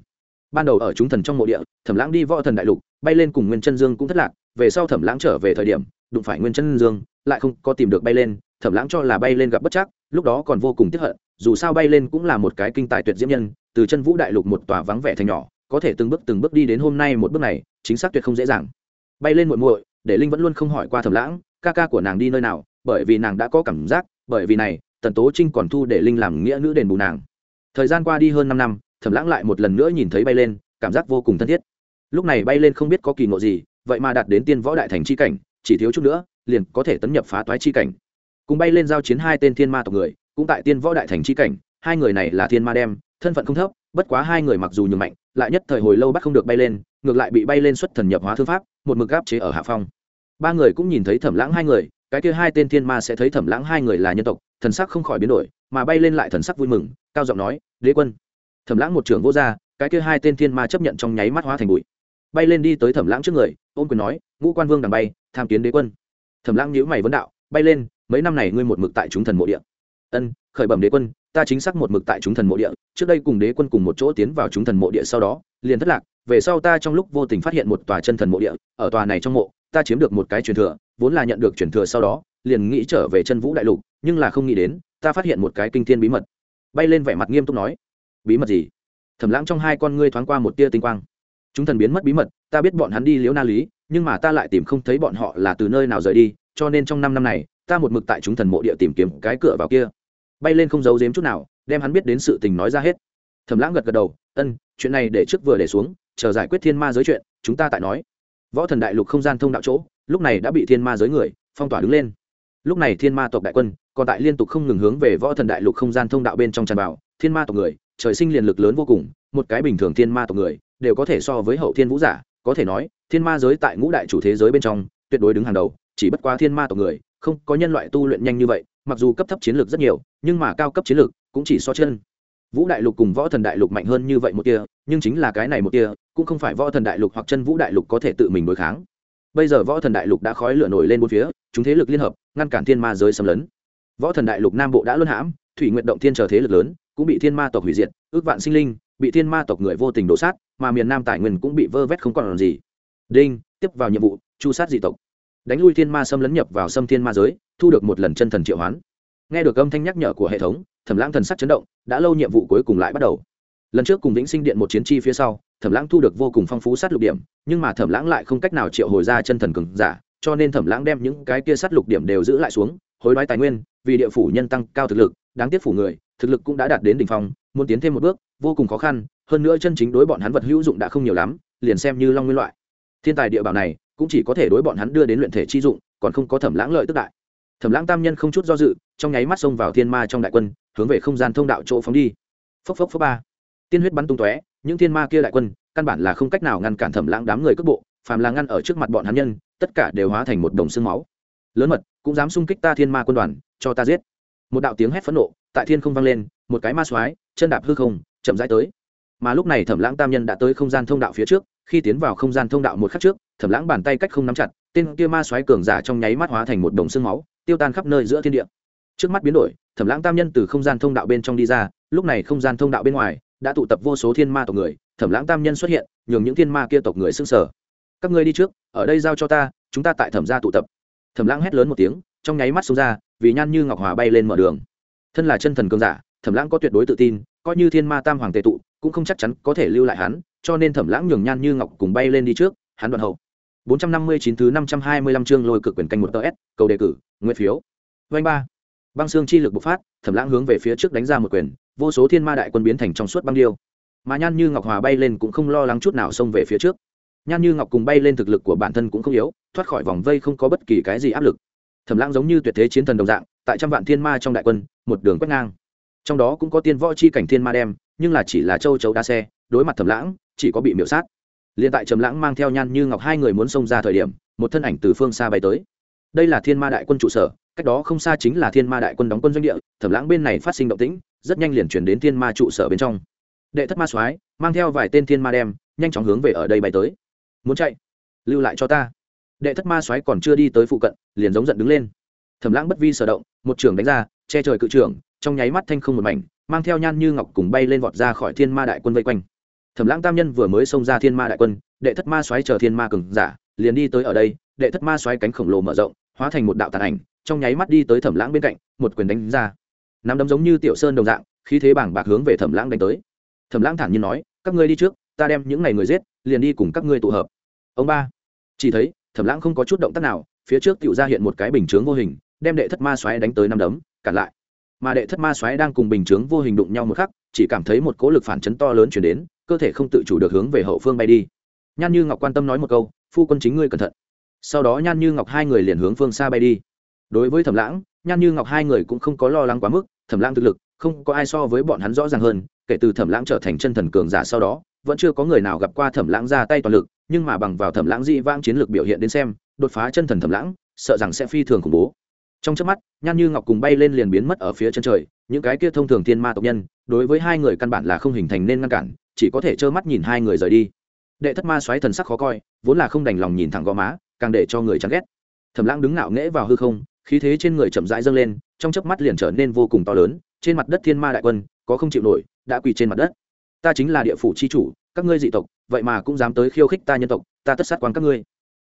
Ban đầu ở chúng thần trong mộ địa, thẩm lãng đi võ thần đại lục, bay lên cùng nguyên chân dương cũng thất lạc, về sau thẩm lãng trở về thời điểm, đụng phải nguyên chân dương, lại không có tìm được bay lên, thẩm lãng cho là bay lên gặp bất chắc, lúc đó còn vô cùng tiếc hận, dù sao bay lên cũng là một cái kinh tài tuyệt diễm nhân, từ chân vũ đại lục một tòa vắng vẻ thành nhỏ, có thể từng bước từng bước đi đến hôm nay một bước này, chính xác tuyệt không dễ dàng. Bay lên muội muội, để linh vẫn luôn không hỏi qua thẩm lãng, ca ca của nàng đi nơi nào, bởi vì nàng đã có cảm giác, bởi vì này tần tố trinh còn thu để linh làm nghĩa nữ đền bù nàng thời gian qua đi hơn năm năm thẩm lãng lại một lần nữa nhìn thấy bay lên cảm giác vô cùng thân thiết lúc này bay lên không biết có kỳ ngộ gì vậy mà đạt đến tiên võ đại thành c h i cảnh chỉ thiếu chút nữa liền có thể tấn nhập phá toái chi cảnh cùng bay lên giao chiến hai tên thiên ma tộc người cũng tại tiên võ đại thành chi cảnh hai người này là thiên ma đem thân phận không thấp bất quá hai người mặc dù nhường mạnh lại nhất thời hồi lâu bắt không được bay lên ngược lại bị bay lên xuất thần nhập hóa thư pháp một mực gáp chế ở hạ phong ba người cũng nhìn thấy thẩm lãng hai người cái kia hai tên thiên ma sẽ thấy thẩm lãng hai người là nhân tộc, thần sắc không khỏi biến đổi, mà bay lên lại thần sắc vui mừng, cao giọng nói, đế quân. Thẩm lãng một trưởng vô gia, cái kia hai tên thiên ma chấp nhận trong nháy mắt hóa thành bụi. Bay lên đi tới thẩm lãng trước người ôm quyền nói, ngũ quan vương đằng bay, tham kiến đế quân. Thẩm lãng nhíu mày vấn đạo, bay lên, mấy năm này ngươi một mực tại chúng thần mộ địa. Ân, khởi bẩm đế quân, ta chính xác một mực tại chúng thần mộ địa, trước đây cùng đế quân cùng một chỗ tiến vào chúng thần mộ địa sau đó, liền thất lạc, về sau ta trong lúc vô tình phát hiện một tòa chân thần mộ địa, ở tòa này trong mộ, ta chiếm được một cái truyền thừa vốn là nhận được truyền thừa sau đó, liền nghĩ trở về chân vũ đại lục, nhưng là không nghĩ đến, ta phát hiện một cái kinh thiên bí mật. Bay lên vẻ mặt nghiêm túc nói, bí mật gì? Thẩm lãng trong hai con ngươi thoáng qua một tia tinh quang. Chúng thần biến mất bí mật, ta biết bọn hắn đi liễu na lý, nhưng mà ta lại tìm không thấy bọn họ là từ nơi nào rời đi, cho nên trong năm năm này, ta một mực tại chúng thần mộ địa tìm kiếm cái cửa vào kia. Bay lên không giấu giếm chút nào, đem hắn biết đến sự tình nói ra hết. Thẩm lãng gật gật đầu, ân, chuyện này để trước vừa để xuống, chờ giải quyết thiên ma giới chuyện, chúng ta tại nói. Võ thần đại lục không gian thông đạo chỗ lúc này đã bị thiên ma giới người, phong tỏa đứng lên. Lúc này thiên ma tộc đại quân còn tại liên tục không ngừng hướng về võ thần đại lục không gian thông đạo bên trong tràn vào, thiên ma tộc người, trời sinh liền lực lớn vô cùng, một cái bình thường thiên ma tộc người, đều có thể so với hậu thiên vũ giả, có thể nói, thiên ma giới tại ngũ đại chủ thế giới bên trong, tuyệt đối đứng hàng đầu, chỉ bất quá thiên ma tộc người, không có nhân loại tu luyện nhanh như vậy, mặc dù cấp thấp chiến lược rất nhiều, nhưng mà cao cấp chiến lược cũng chỉ so chân. Vũ đại lục cùng võ thần đại lục mạnh hơn như vậy một kia nhưng chính là cái này một kia cũng không phải võ thần đại lục hoặc chân vũ đại lục có thể tự mình đối kháng bây giờ võ thần đại lục đã khói lửa nổi lên bốn phía, chúng thế lực liên hợp, ngăn cản thiên ma giới xâm lấn. Võ thần đại lục nam bộ đã luân hãm, thủy nguyện động thiên chờ thế lực lớn, cũng bị thiên ma tộc hủy diệt, ước vạn sinh linh, bị thiên ma tộc người vô tình đổ sát, mà miền nam tài nguyên cũng bị vơ vét không còn làm gì. Đinh, tiếp vào nhiệm vụ, chu sát dị tộc. Đánh lui thiên ma xâm lấn nhập vào xâm thiên ma giới, thu được một lần chân thần triệu hoán. Nghe được âm thanh nhắc nhở của hệ thống, thẩm lãng thần sắc chấn động, đã lâu nhiệm vụ cuối cùng lại bắt đầu lần trước cùng vĩnh sinh điện một chiến chi phía sau, thẩm lãng thu được vô cùng phong phú sát lục điểm, nhưng mà thẩm lãng lại không cách nào triệu hồi ra chân thần cường giả, cho nên thẩm lãng đem những cái kia sát lục điểm đều giữ lại xuống, hối đoái tài nguyên, vì địa phủ nhân tăng cao thực lực, đáng tiếc phủ người, thực lực cũng đã đạt đến đỉnh phong, muốn tiến thêm một bước, vô cùng khó khăn, hơn nữa chân chính đối bọn hắn vật hữu dụng đã không nhiều lắm, liền xem như long nguyên loại. Thiên tài địa bảo này, cũng chỉ có thể đối bọn hắn đưa đến luyện thể chi dụng, còn không có thẩm lãng lợi tức đại. Thẩm lãng tam nhân không chút do dự, trong nháy mắt xông vào thiên ma trong đại quân, hướng về không gian thông đạo chỗ phóng đi. Phốc phốc phốc ba tiên huyết bắn tung tóe, những thiên ma kia đại quân, căn bản là không cách nào ngăn cản thẩm lãng đám người cước bộ, phàm là ngăn ở trước mặt bọn hắn nhân, tất cả đều hóa thành một đồng xương máu. Lớn mật, cũng dám xung kích ta thiên ma quân đoàn, cho ta giết. Một đạo tiếng hét phẫn nộ, tại thiên không vang lên, một cái ma soái, chân đạp hư không, chậm rãi tới. Mà lúc này thẩm lãng tam nhân đã tới không gian thông đạo phía trước, khi tiến vào không gian thông đạo một khắc trước, thẩm lãng bàn tay cách không nắm chặt, tên kia ma soái cường giả trong nháy mắt hóa thành một đồng xương máu, tiêu tan khắp nơi giữa thiên địa. Trước mắt biến đổi, thẩm lãng tam nhân từ không gian thông đạo bên trong đi ra, lúc này không gian thông đạo bên ngoài đã tụ tập vô số thiên ma tộc người thẩm lãng tam nhân xuất hiện nhường những thiên ma kia tộc người xưng sở các ngươi đi trước ở đây giao cho ta chúng ta tại thẩm gia tụ tập thẩm lãng hét lớn một tiếng trong nháy mắt xuống ra vì nhan như ngọc hòa bay lên mở đường thân là chân thần cường giả thẩm lãng có tuyệt đối tự tin coi như thiên ma tam hoàng tệ tụ cũng không chắc chắn có thể lưu lại hắn cho nên thẩm lãng nhường nhan như ngọc cùng bay lên đi trước hắn đoạn hậu 459 thứ 525 chương lôi cực quyền canh một tờ S, cầu đề cử, nguyện phiếu. Vành ba. Băng xương chi lực bộc phát, Thẩm Lãng hướng về phía trước đánh ra một quyền, vô số thiên ma đại quân biến thành trong suốt băng điêu. Mà Nhan Như Ngọc Hòa bay lên cũng không lo lắng chút nào xông về phía trước. Nhan Như Ngọc cùng bay lên thực lực của bản thân cũng không yếu, thoát khỏi vòng vây không có bất kỳ cái gì áp lực. Thẩm Lãng giống như tuyệt thế chiến thần đồng dạng, tại trăm vạn thiên ma trong đại quân, một đường quét ngang. Trong đó cũng có tiên võ chi cảnh thiên ma đem, nhưng là chỉ là châu chấu đa xe, đối mặt Thẩm Lãng, chỉ có bị miễu sát liền tại trầm lãng mang theo nhan như ngọc hai người muốn xông ra thời điểm một thân ảnh từ phương xa bay tới đây là thiên ma đại quân trụ sở cách đó không xa chính là thiên ma đại quân đóng quân doanh địa thẩm lãng bên này phát sinh động tĩnh rất nhanh liền chuyển đến thiên ma trụ sở bên trong. Đệ thất ma soái, mang theo vài tên thiên ma đem, nhanh chóng hướng về ở đây bay tới. Muốn chạy? Lưu lại cho ta. Đệ thất ma soái còn chưa đi tới phụ cận, liền giống giận đứng lên. Thẩm lãng bất vi sở động, một trường đánh ra, che trời cự trường trong nháy mắt thanh không một mảnh, mang theo nhan như ngọc cùng bay lên vọt ra khỏi thiên ma đại quân vây quanh. Thẩm lãng tam nhân vừa mới xông ra thiên ma đại quân, đệ thất ma xoáy chờ thiên ma cường giả, liền đi tới ở đây, đệ thất ma xoáy cánh khổng lồ mở rộng, hóa thành một đạo tàn ảnh, trong nháy mắt đi tới thẩm lãng bên cạnh, một quyền đánh ra nắm đấm giống như tiểu sơn đồng dạng, khí thế bảng bạc hướng về thẩm lãng đánh tới. Thẩm lãng thản nhiên nói, các ngươi đi trước, ta đem những ngày người giết, liền đi cùng các ngươi tụ hợp. Ông ba, chỉ thấy thẩm lãng không có chút động tác nào, phía trước tự ra hiện một cái bình chướng vô hình, đem đệ thất ma xoáy đánh tới năm đấm, cản lại. Mà đệ thất ma xoáy đang cùng bình chướng vô hình đụng nhau một khắc, chỉ cảm thấy một cỗ lực phản chấn to lớn chuyển đến, cơ thể không tự chủ được hướng về hậu phương bay đi. Nhan như ngọc quan tâm nói một câu, phu quân chính ngươi cẩn thận. Sau đó nhan như ngọc hai người liền hướng phương xa bay đi. Đối với thẩm lãng nhan như ngọc hai người cũng không có lo lắng quá mức, thẩm lãng thực lực, không có ai so với bọn hắn rõ ràng hơn, kể từ thẩm lãng trở thành chân thần cường giả sau đó, vẫn chưa có người nào gặp qua thẩm lãng ra tay toàn lực, nhưng mà bằng vào thẩm lãng dị vang chiến lược biểu hiện đến xem, đột phá chân thần thẩm lãng, sợ rằng sẽ phi thường khủng bố. Trong trước mắt, nhan như ngọc cùng bay lên liền biến mất ở phía chân trời, những cái kia thông thường thiên ma tộc nhân, đối với hai người căn bản là không hình thành nên ngăn cản, chỉ có thể trơ mắt nhìn hai người rời đi. Đệ thất ma xoáy thần sắc khó coi, vốn là không đành lòng nhìn thẳng gò má, càng để cho người chán ghét. Thẩm lãng đứng ngạo nghễ vào hư không khí thế trên người chậm rãi dâng lên, trong chớp mắt liền trở nên vô cùng to lớn, trên mặt đất thiên ma đại quân, có không chịu nổi, đã quỳ trên mặt đất. Ta chính là địa phủ c h i chủ, các ngươi dị tộc, vậy mà cũng dám tới khiêu khích ta nhân tộc, ta tất sát quán các ngươi.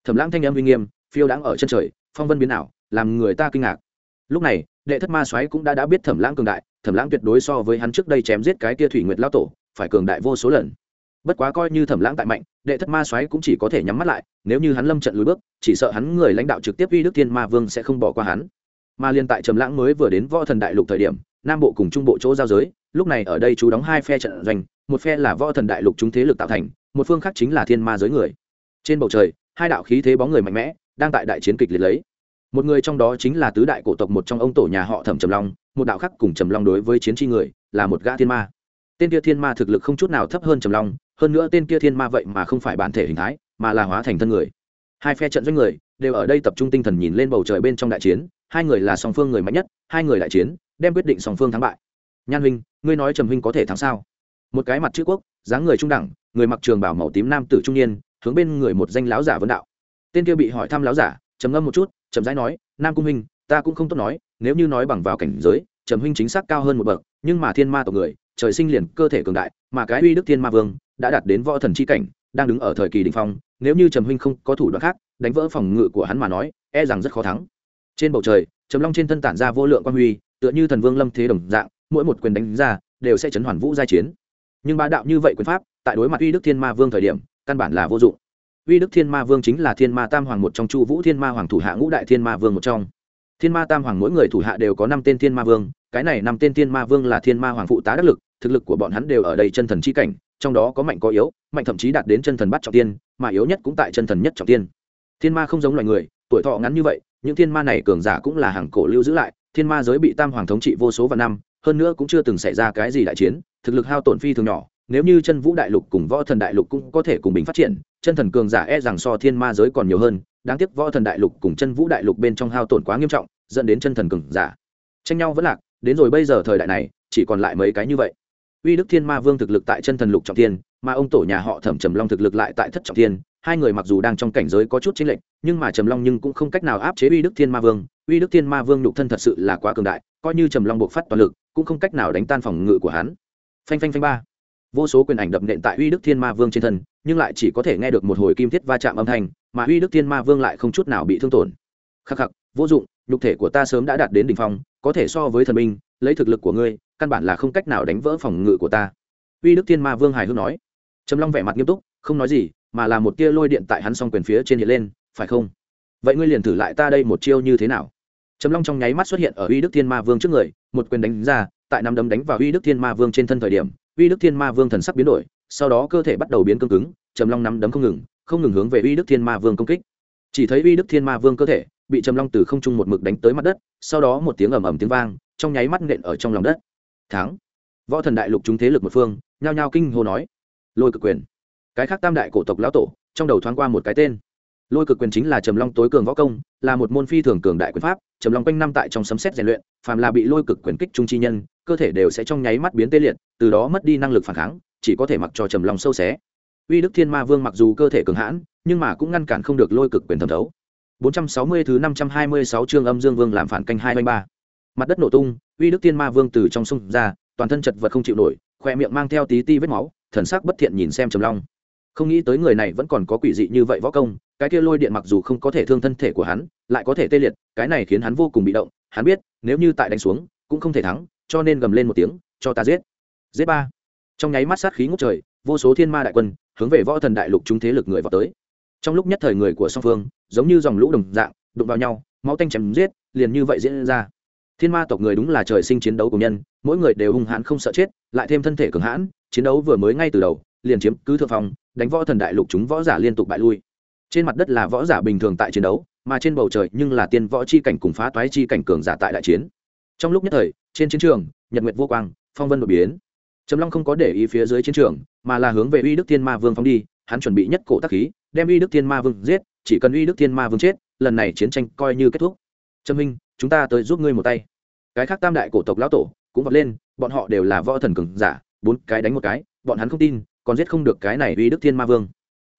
Thẩm lãng thanh âm uy nghiêm, phiêu đáng ở chân trời, phong vân biến ảo, làm người ta kinh ngạc. Lúc này, đệ thất ma xoáy cũng đã đã biết thẩm lãng cường đại, thẩm lãng tuyệt đối so với hắn trước đây chém giết cái kia thủy nguyệt lao tổ, phải cường đại vô số lần bất quá coi như thẩm lãng tại mạnh, đệ thất ma xoáy cũng chỉ có thể nhắm mắt lại, nếu như hắn lâm trận lùi bước, chỉ sợ hắn người lãnh đạo trực tiếp uy đức thiên ma vương sẽ không bỏ qua hắn. Mà liên tại trầm lãng mới vừa đến võ thần đại lục thời điểm, nam bộ cùng trung bộ chỗ giao giới, lúc này ở đây chú đóng hai phe trận doanh, một phe là võ thần đại lục chúng thế lực tạo thành, một phương khác chính là thiên ma giới người. Trên bầu trời, hai đạo khí thế bóng người mạnh mẽ, đang tại đại chiến kịch liệt lấy. Một người trong đó chính là tứ đại cổ tộc một trong ông tổ nhà họ thẩm trầm long, một đạo khác cùng trầm long đối với chiến tri người, là một gã thiên ma tên kia thiên ma thực lực không chút nào thấp hơn trầm long, hơn nữa tên kia thiên ma vậy mà không phải bản thể hình thái, mà là hóa thành thân người. Hai phe trận doanh người đều ở đây tập trung tinh thần nhìn lên bầu trời bên trong đại chiến, hai người là song phương người mạnh nhất, hai người đại chiến, đem quyết định song phương thắng bại. Nhan huynh, ngươi nói trầm huynh có thể thắng sao? Một cái mặt chữ quốc, dáng người trung đẳng, người mặc trường bảo màu tím nam tử trung niên, hướng bên người một danh láo giả vấn đạo. Tên kia bị hỏi thăm láo giả, trầm ngâm một chút trầm rãi nói, nam cung huynh, ta cũng không tốt nói, nếu như nói bằng vào cảnh giới, trầm huynh chính xác cao hơn một bậc, nhưng mà thiên ma tộc người trời sinh liền cơ thể cường đại, mà cái uy đức thiên ma vương đã đạt đến võ thần chi cảnh, đang đứng ở thời kỳ đỉnh phong, nếu như trầm huynh không có thủ đoạn khác, đánh vỡ phòng ngự của hắn mà nói e rằng rất khó thắng. Trên bầu trời, trầm long trên thân tản ra vô lượng quan huy, tựa như thần vương lâm thế đồng dạng, mỗi một quyền đánh ra đều sẽ chấn hoàn vũ giai chiến. Nhưng bá đạo như vậy quyền pháp, tại đối mặt uy đức thiên ma vương thời điểm, căn bản là vô dụng. Uy đức thiên ma vương chính là thiên ma tam hoàng một trong chu vũ, thiên ma hoàng thủ hạ ngũ đại thiên ma vương một trong. Thiên ma tam hoàng mỗi người thủ hạ đều có năm tên thiên ma vương, cái này năm tên thiên ma vương là thiên ma hoàng phụ tá đắc lực thực lực của bọn hắn đều ở đây chân thần chi cảnh, trong đó có mạnh có yếu, mạnh thậm chí đạt đến chân thần bắt trọng tiên, mà yếu nhất cũng tại chân thần nhất trọng tiên. Thiên ma không giống loài người, tuổi thọ ngắn như vậy, những thiên ma này cường giả cũng là hàng cổ lưu giữ lại, thiên ma giới bị tam hoàng thống trị vô số và năm, hơn nữa cũng chưa từng xảy ra cái gì đại chiến, thực lực hao tổn phi thường nhỏ, nếu như chân vũ đại lục cùng võ thần đại lục cũng có thể cùng bình phát triển, chân thần cường giả e rằng so thiên ma giới còn nhiều hơn, đáng tiếc võ thần đại lục cùng chân vũ đại lục bên trong hao tổn quá nghiêm trọng, dẫn đến chân thần cường giả. Tranh nhau vẫn lạc, đến rồi bây giờ thời đại này, chỉ còn lại mấy cái như vậy uy đức thiên ma vương thực lực tại chân thần lục trọng thiên, mà ông tổ nhà họ thẩm trầm long thực lực lại tại thất trọng thiên, hai người mặc dù đang trong cảnh giới có chút chính lệnh nhưng mà trầm long nhưng cũng không cách nào áp chế uy đức thiên ma vương. Uy đức thiên ma vương nhục thân thật sự là quá cường đại, coi như trầm long buộc phát toàn lực, cũng không cách nào đánh tan phòng ngự của hắn. Phanh phanh phanh ba. Vô số quyền ảnh đập nện tại uy đức thiên ma vương trên thân, nhưng lại chỉ có thể nghe được một hồi kim thiết va chạm âm thanh, mà uy đức thiên ma vương lại không chút nào bị thương tổn. Khắc khắc, vô dụng, nhục thể của ta sớm đã đạt đến đ ỉ n h phong có thể so với thần minh lấy thực lực của ngươi, căn bản là không cách nào đánh vỡ phòng ngự của ta. Uy đức thiên ma vương hài hước nói. Trầm long vẻ mặt nghiêm túc, không nói gì, mà là một tia lôi điện tại hắn s o n g quyền phía trên hiện lên, phải không? Vậy ngươi liền thử lại ta đây một chiêu như thế nào? Trầm long trong nháy mắt xuất hiện ở uy đức thiên ma vương trước người, một quyền đánh ra, tại năm đấm đánh vào uy đức thiên ma vương trên thân thời điểm, uy đức thiên ma vương thần sắc biến đổi, sau đó cơ thể bắt đầu biến cương cứng, trầm long năm đấm không ngừng không ngừng hướng về uy đức thiên ma vương công kích. Chỉ thấy uy đức thiên ma vương cơ thể bị trầm long từ không trung một mực đánh tới mặt đất, sau đó một tiếng ầm ầm tiếng vang, trong nháy mắt nện ở trong lòng đất. Thắng. Võ thần đại lục chúng thế lực một phương, nhao nhao kinh hô nói. Lôi cực quyền. Cái khác tam đại cổ tộc lão tổ, trong đầu thoáng qua một cái tên. Lôi cực quyền chính là trầm long tối cường võ công, là một môn phi thường cường đại quyền pháp, trầm long quanh năm tại trong sấm xét rèn luyện, phàm là bị lôi cực quyền kích trung chi nhân, cơ thể đều sẽ trong nháy mắt biến tê liệt, từ đó mất đi năng lực phản kháng, chỉ có thể mặc cho trầm long sâu xé. Uy đức thiên ma vương mặc dù cơ thể cường hãn, nhưng mà cũng ngăn cản không được lôi cực quyền thẩm thấu. 460 thứ 526 chương âm dương vương làm phản canh hai ba. Mặt đất nổ tung, uy đức tiên ma vương từ trong sông ra, toàn thân chật vật không chịu nổi, khóe miệng mang theo tí ti vết máu, thần sắc bất thiện nhìn xem Trầm Long. Không nghĩ tới người này vẫn còn có quỷ dị như vậy võ công, cái kia lôi điện mặc dù không có thể thương thân thể của hắn, lại có thể tê liệt, cái này khiến hắn vô cùng bị động, hắn biết, nếu như tại đánh xuống, cũng không thể thắng, cho nên gầm lên một tiếng, cho ta giết. Giết ba. Trong nháy mắt sát khí ngút trời, vô số thiên ma đại quân hướng về võ thần đại lục chúng thế lực người vào tới trong lúc nhất thời người của song phương, giống như dòng lũ đồng dạng, đụng vào nhau, máu tanh chém giết, liền như vậy diễn ra. Thiên ma tộc người đúng là trời sinh chiến đấu của nhân, mỗi người đều hung hãn không sợ chết, lại thêm thân thể cường hãn, chiến đấu vừa mới ngay từ đầu, liền chiếm cứ thượng phòng đánh võ thần đại lục chúng võ giả liên tục bại lui. Trên mặt đất là võ giả bình thường tại chiến đấu, mà trên bầu trời nhưng là tiên võ chi cảnh cùng phá toái chi cảnh cường giả tại đại chiến. Trong lúc nhất thời, trên chiến trường, nhật nguyệt vô quang, phong vân đột biến. Trầm long không có để ý phía dưới chiến trường, mà là hướng về uy đức thiên ma vương phóng đi, hắn chuẩn bị nhất cổ tác khí đem uy đức thiên ma vương giết, chỉ cần uy đức thiên ma vương chết, lần này chiến tranh coi như kết thúc. Trâm minh chúng ta tới giúp ngươi một tay. Cái khác tam đại cổ tộc lão tổ cũng vọt lên, bọn họ đều là võ thần cường giả, bốn cái đánh một cái, bọn hắn không tin, còn giết không được cái này uy đức thiên ma vương.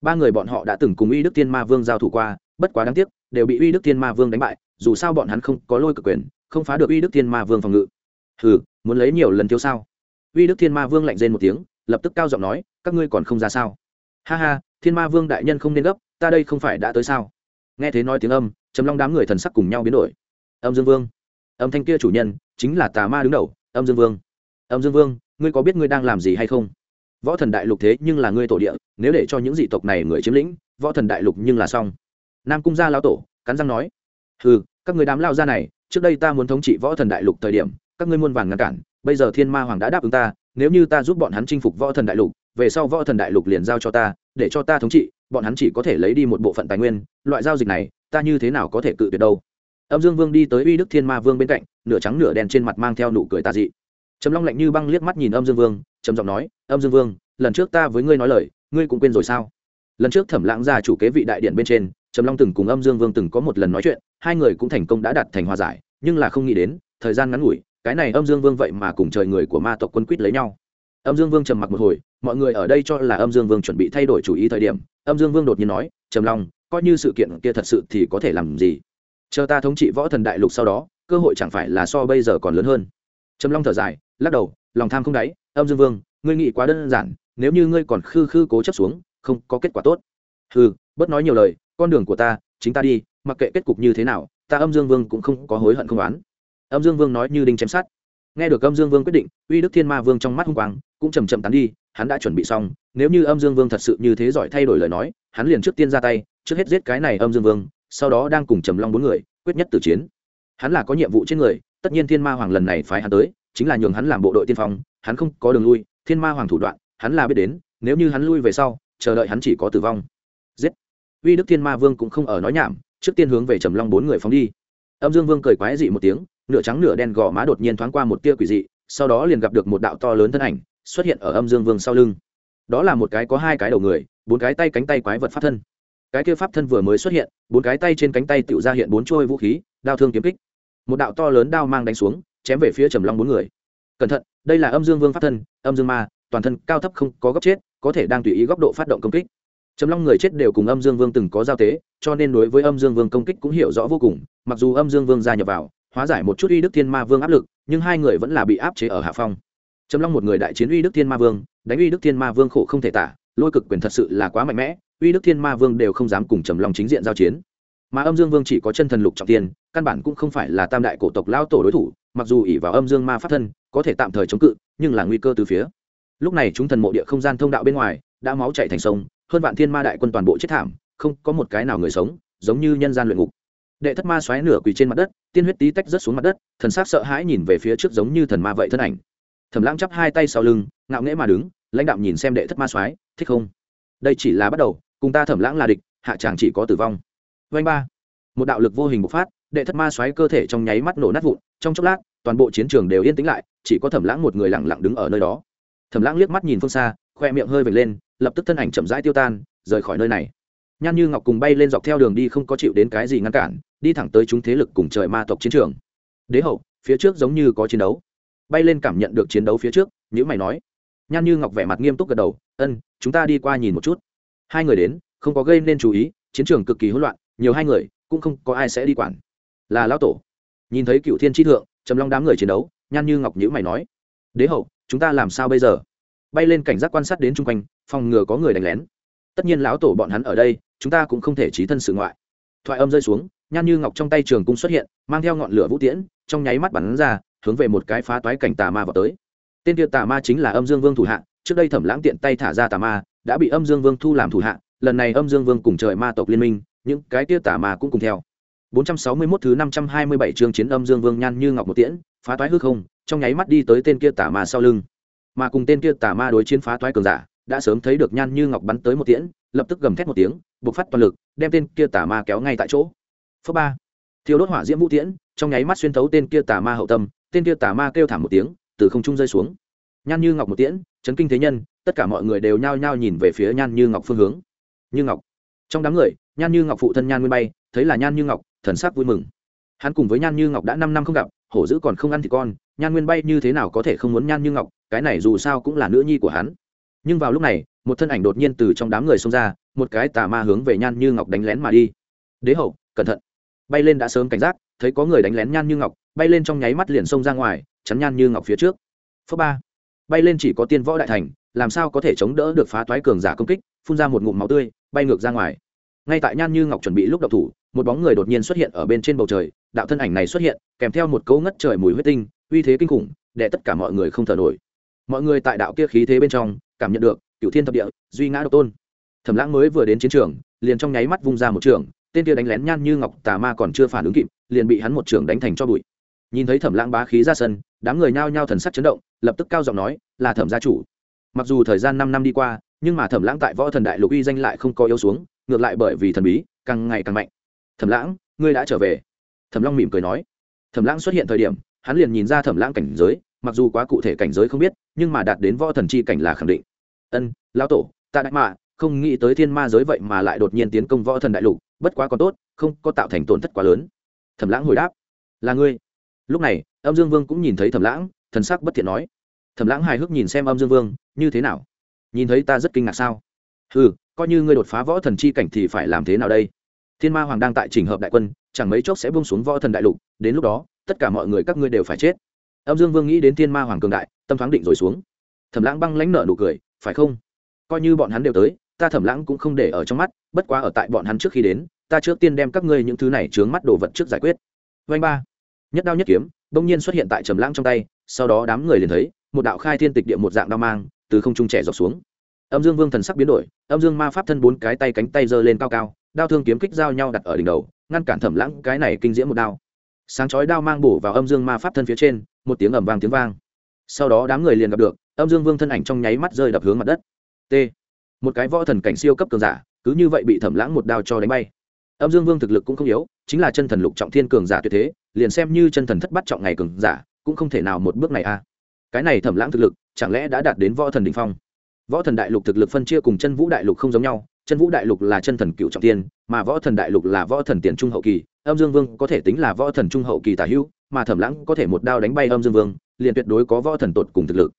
Ba người bọn họ đã từng cùng uy đức thiên ma vương giao thủ qua, bất quá đáng tiếc, đều bị uy đức thiên ma vương đánh bại, dù sao bọn hắn không có lôi cực quyền, không phá được uy đức thiên ma vương phòng ngự. Hừ, muốn lấy nhiều lần thiếu sao? Uy đức thiên ma vương lạnh rên một tiếng, lập tức cao giọng nói, các ngươi còn không ra sao? Ha ha, thiên ma vương đại nhân không nên gấp, ta đây không phải đã tới sao? Nghe thế nói tiếng âm, trầm long đám người thần sắc cùng nhau biến đổi. Âm dương vương. Âm thanh kia chủ nhân chính là tà ma đứng đầu, âm dương vương. Âm dương vương, ngươi có biết ngươi đang làm gì hay không? Võ thần đại lục thế nhưng là ngươi tổ địa, nếu để cho những dị tộc này người chiếm lĩnh, võ thần đại lục nhưng là xong. Nam cung gia lão tổ, cắn răng nói ừ các người đám lao gia này, trước đây ta muốn thống trị võ thần đại lục thời điểm, các ngươi muôn vàng ngăn cản, bây giờ thiên ma hoàng đã đáp ứng ta, nếu như ta giúp bọn hắn chinh phục võ thần đại lục về sau võ thần đại lục liền giao cho ta, để cho ta thống trị, bọn hắn chỉ có thể lấy đi một bộ phận tài nguyên, loại giao dịch này, ta như thế nào có thể cự tuyệt đâu? Âm dương vương đi tới uy đức thiên ma vương bên cạnh, nửa trắng nửa đen trên mặt mang theo nụ cười tà dị. Trầm long lạnh như băng liếc mắt nhìn âm dương vương, trầm giọng nói, âm dương vương, lần trước ta với ngươi nói lời, ngươi cũng quên rồi sao? Lần trước thẩm lãng ra chủ kế vị đại điện bên trên, trầm long từng cùng âm dương vương từng có một lần nói chuyện, hai người cũng thành công đã đạt thành hòa giải, nhưng là không nghĩ đến, thời gian ngắn ngủi, cái này âm dương vương vậy mà cùng trời người của ma tộc quân quýt lấy nhau âm dương vương trầm mặc một hồi mọi người ở đây cho là âm dương vương chuẩn bị thay đổi chủ ý thời điểm. Âm dương vương đột nhiên nói trầm long coi như sự kiện kia thật sự thì có thể làm gì? Chờ ta thống trị võ thần đại lục sau đó cơ hội chẳng phải là so bây giờ còn lớn hơn. Trầm long thở dài lắc đầu lòng tham không đáy âm dương vương ngươi nghĩ quá đơn giản nếu như ngươi còn khư khư cố chấp xuống không có kết quả tốt. Hừ, bớt nói nhiều lời con đường của ta chính ta đi mặc kệ kết cục như thế nào ta âm dương vương cũng không có hối hận không oán. âm dương vương nói như đinh chém sát nghe được âm dương vương quyết định uy đức thiên ma vương trong mắt hung quang cũng chầm chậm tán đi, hắn đã chuẩn bị xong, nếu như âm dương vương thật sự như thế giỏi thay đổi lời nói, hắn liền trước tiên ra tay, trước hết giết cái này âm dương vương, sau đó đang cùng trầm long bốn người, quyết nhất tử chiến. Hắn là có nhiệm vụ trên người, tất nhiên thiên ma hoàng lần này phái hắn tới, chính là nhường hắn làm bộ đội tiên phong, hắn không có đường lui, thiên ma hoàng thủ đoạn, hắn là biết đến, nếu như hắn lui về sau, chờ đợi hắn chỉ có tử vong. Giết! Uy đức thiên ma vương cũng không ở nói nhảm, trước tiên hướng về trầm long bốn người phóng đi. Âm dương vương cười quái dị một tiếng, nửa trắng nửa đen gò má đột nhiên thoáng qua một tia quỷ dị, sau đó liền gặp được một đạo to lớn thân ảnh xuất hiện ở âm dương vương sau lưng. Đó là một cái có hai cái đầu người, bốn cái tay cánh tay quái vật pháp thân. Cái kia pháp thân vừa mới xuất hiện, bốn cái tay trên cánh tay tự ra hiện bốn trôi vũ khí, đao thương kiếm kích. Một đạo to lớn đao mang đánh xuống, chém về phía trầm long bốn người. Cẩn thận, đây là âm dương vương pháp thân, âm dương ma, toàn thân cao thấp không có góc chết, có thể đang tùy ý góc độ phát động công kích. Trầm long người chết đều cùng âm dương vương từng có giao tế, cho nên đối với âm dương vương công kích cũng hiểu rõ vô cùng, mặc dù âm dương vương gia nhập vào, hóa giải một chút uy đức thiên ma vương áp lực, nhưng hai người vẫn là bị áp chế ở hạ phong trầm long một người đại chiến uy đức thiên ma vương, đánh uy đức thiên ma vương khổ không thể tả, lôi cực quyền thật sự là quá mạnh mẽ, uy đức thiên ma vương đều không dám cùng trầm long chính diện giao chiến. Mà âm dương vương chỉ có chân thần lục trọng tiên, căn bản cũng không phải là tam đại cổ tộc lao tổ đối thủ, mặc dù ỉ vào âm dương ma pháp thân, có thể tạm thời chống cự, nhưng là nguy cơ từ phía. Lúc này chúng thần mộ địa không gian thông đạo bên ngoài, đã máu chạy thành sông, hơn vạn thiên ma đại quân toàn bộ chết thảm, không có một cái nào người sống, giống như nhân gian luyện ngục. Đệ thất ma xoáy nửa quỳ trên mặt đất, tiên huyết tí tách rớt xuống mặt đất, thần sắc sợ hãi nhìn về phía trước giống như thần ma vậy thân ảnh thẩm lãng chắp hai tay sau lưng, ngạo nghễ mà đứng, lãnh đạo nhìn xem đệ thất ma soái, thích không? Đây chỉ là bắt đầu, cùng ta thẩm lãng là địch, hạ chàng chỉ có tử vong. Vanh ba, một đạo lực vô hình bộc phát, đệ thất ma xoáy cơ thể trong nháy mắt nổ nát vụn, trong chốc lát, toàn bộ chiến trường đều yên tĩnh lại, chỉ có thẩm lãng một người lặng lặng đứng ở nơi đó. Thẩm lãng liếc mắt nhìn phương xa, khoe miệng hơi vệt lên, lập tức thân ảnh chậm rãi tiêu tan, rời khỏi nơi này. Nhan như ngọc cùng bay lên dọc theo đường đi không có chịu đến cái gì ngăn cản, đi thẳng tới chúng thế lực cùng trời ma tộc chiến trường. Đế hậu, phía trước giống như có chiến đấu bay lên cảm nhận được chiến đấu phía trước nhữ mày nói. Nhan như ngọc vẻ mặt nghiêm túc gật đầu, ân, chúng ta đi qua nhìn một chút. Hai người đến, không có gây nên chú ý, chiến trường cực kỳ hỗn loạn, nhiều hai người, cũng không có ai sẽ đi quản. Là lão tổ. Nhìn thấy cựu thiên tri thượng, trầm long đám người chiến đấu, nhan như ngọc nhữ mày nói, đế hậu, chúng ta làm sao bây giờ? Bay lên cảnh giác quan sát đến chung quanh, phòng ngừa có người đánh lén. Tất nhiên lão tổ bọn hắn ở đây, chúng ta cũng không thể trí thân sự ngoại. Thoại âm rơi xuống, nhan như ngọc trong tay trường cung xuất hiện, mang theo ngọn lửa vũ tiễn trong nháy mắt bắn ra, hướng về một cái phá toái cảnh tà ma vào tới. Tên kia tà ma chính là âm dương vương thủ hạ, trước đây thẩm lãng tiện tay thả ra tà ma, đã bị âm dương vương thu làm thủ hạ, lần này âm dương vương cùng trời ma tộc liên minh, những cái kia tà ma cũng cùng theo. 461 thứ 527 chương chiến âm dương vương nhan như ngọc một tiễn, phá toái hư không, trong nháy mắt đi tới tên kia tà ma sau lưng. Mà cùng tên kia tà ma đối chiến phá toái cường giả, đã sớm thấy được nhan như ngọc bắn tới một tiễn, lập tức gầm thét một tiếng buộc phát toàn lực, đem tên kia tà ma kéo ngay tại chỗ. Phớ ba, thiêu đốt hỏa diễm vũ tiễn trong nháy mắt xuyên thấu tên kia tà ma hậu tâm, tên kia tà ma kêu thảm một tiếng, từ không trung rơi xuống. Nhan như ngọc một tiễn, chấn kinh thế nhân, tất cả mọi người đều nhao nhao nhìn về phía nhan như ngọc phương hướng. Như ngọc. Trong đám người, nhan như ngọc phụ thân nhan nguyên bay, thấy là nhan như ngọc, thần sắc vui mừng. Hắn cùng với nhan như ngọc đã năm năm không gặp, hổ dữ còn không ăn thì con, nhan nguyên bay như thế nào có thể không muốn nhan như ngọc, cái này dù sao cũng là nữ nhi của hắn. Nhưng vào lúc này, một thân ảnh đột nhiên từ trong đám người xông ra, một cái tà ma hướng về nhan như ngọc đánh lén mà đi. Đế hậu, cẩn thận. Bay lên đã sớm cảnh giác thấy có người đánh lén nhan như ngọc, bay lên trong nháy mắt liền xông ra ngoài, chắn nhan như ngọc phía trước. Phớ ba. Bay lên chỉ có tiên võ đại thành, làm sao có thể chống đỡ được phá toái cường giả công kích, phun ra một ngụm máu tươi, bay ngược ra ngoài. Ngay tại nhan như ngọc chuẩn bị lúc đậu thủ, một bóng người đột nhiên xuất hiện ở bên trên bầu trời, đạo thân ảnh này xuất hiện, kèm theo một cấu ngất trời mùi huyết tinh, uy thế kinh khủng, để tất cả mọi người không thở nổi. Mọi người tại đạo kia khí thế bên trong, cảm nhận được cựu thiên thập địa, duy ngã độc tôn. Thẩm lãng mới vừa đến chiến trường, liền trong nháy mắt vung ra một trường tên kia đánh lén nhan như ngọc tà ma còn chưa phản ứng kịp, liền bị hắn một trưởng đánh thành cho bụi. Nhìn thấy thẩm lãng bá khí ra sân, đám người nhao nhao thần sắc chấn động, lập tức cao giọng nói, là thẩm gia chủ. Mặc dù thời gian năm năm đi qua, nhưng mà thẩm lãng tại võ thần đại lục uy danh lại không có yếu xuống, ngược lại bởi vì thần bí, càng ngày càng mạnh. Thẩm lãng, ngươi đã trở về. Thẩm long mỉm cười nói. Thẩm lãng xuất hiện thời điểm, hắn liền nhìn ra thẩm lãng cảnh giới, mặc dù quá cụ thể cảnh giới không biết, nhưng mà đạt đến võ thần chi cảnh là khẳng định. Ân, lão tổ, ta đại mạ, không nghĩ tới thiên ma giới vậy mà lại đột nhiên tiến công võ thần đại lục bất quá còn tốt, không có tạo thành tổn thất quá lớn. Thẩm lãng hồi đáp, là ngươi. Lúc này, âm dương vương cũng nhìn thấy thẩm lãng, thần sắc bất thiện nói, thẩm lãng hài hước nhìn xem âm dương vương, như thế nào? Nhìn thấy ta rất kinh ngạc sao? Ừ coi như ngươi đột phá võ thần chi cảnh thì phải làm thế nào đây? Thiên ma hoàng đang tại trình hợp đại quân, chẳng mấy chốc sẽ buông xuống võ thần đại lục, đến lúc đó, tất cả mọi người các ngươi đều phải chết. Âm dương vương nghĩ đến thiên ma hoàng cường đại, tâm thoáng định rồi xuống. Thẩm lãng băng lãnh nợ nụ cười, phải không? Coi như bọn hắn đều tới ta thẩm lãng cũng không để ở trong mắt, bất quá ở tại bọn hắn trước khi đến, ta trước tiên đem các ngươi những thứ này chướng mắt đồ vật trước giải quyết. Vanh ba. Nhất đao nhất kiếm, bỗng nhiên xuất hiện tại trầm lãng trong tay, sau đó đám người liền thấy, một đạo khai thiên tịch địa một dạng đao mang, từ không trung trẻ dọc xuống. Âm dương vương thần sắc biến đổi, âm dương ma pháp thân bốn cái tay cánh tay giơ lên cao cao, đao thương kiếm kích giao nhau đặt ở đỉnh đầu, ngăn cản thẩm lãng cái này kinh diễm một đao. Sáng chói đao mang bổ vào âm dương ma pháp thân phía trên, một tiếng ầm vang tiếng vang. Sau đó đám người liền gặp được, âm dương vương thân ảnh trong nháy mắt rơi đập hướng mặt đất. T một cái võ thần cảnh siêu cấp cường giả, cứ như vậy bị thẩm lãng một đao cho đánh bay. Âm dương vương thực lực cũng không yếu, chính là chân thần lục trọng thiên cường giả tuyệt thế, liền xem như chân thần thất bắt trọng ngày cường giả, cũng không thể nào một bước này a. Cái này thẩm lãng thực lực, chẳng lẽ đã đạt đến võ thần đỉnh phong? Võ thần đại lục thực lực phân chia cùng chân vũ đại lục không giống nhau, chân vũ đại lục là chân thần cựu trọng tiên mà võ thần đại lục là võ thần tiền trung hậu kỳ, âm dương vương có thể tính là võ thần trung hậu kỳ tả hữu, mà thẩm lãng có thể một đao đánh bay âm dương vương, liền tuyệt đối có võ thần tột cùng thực lực.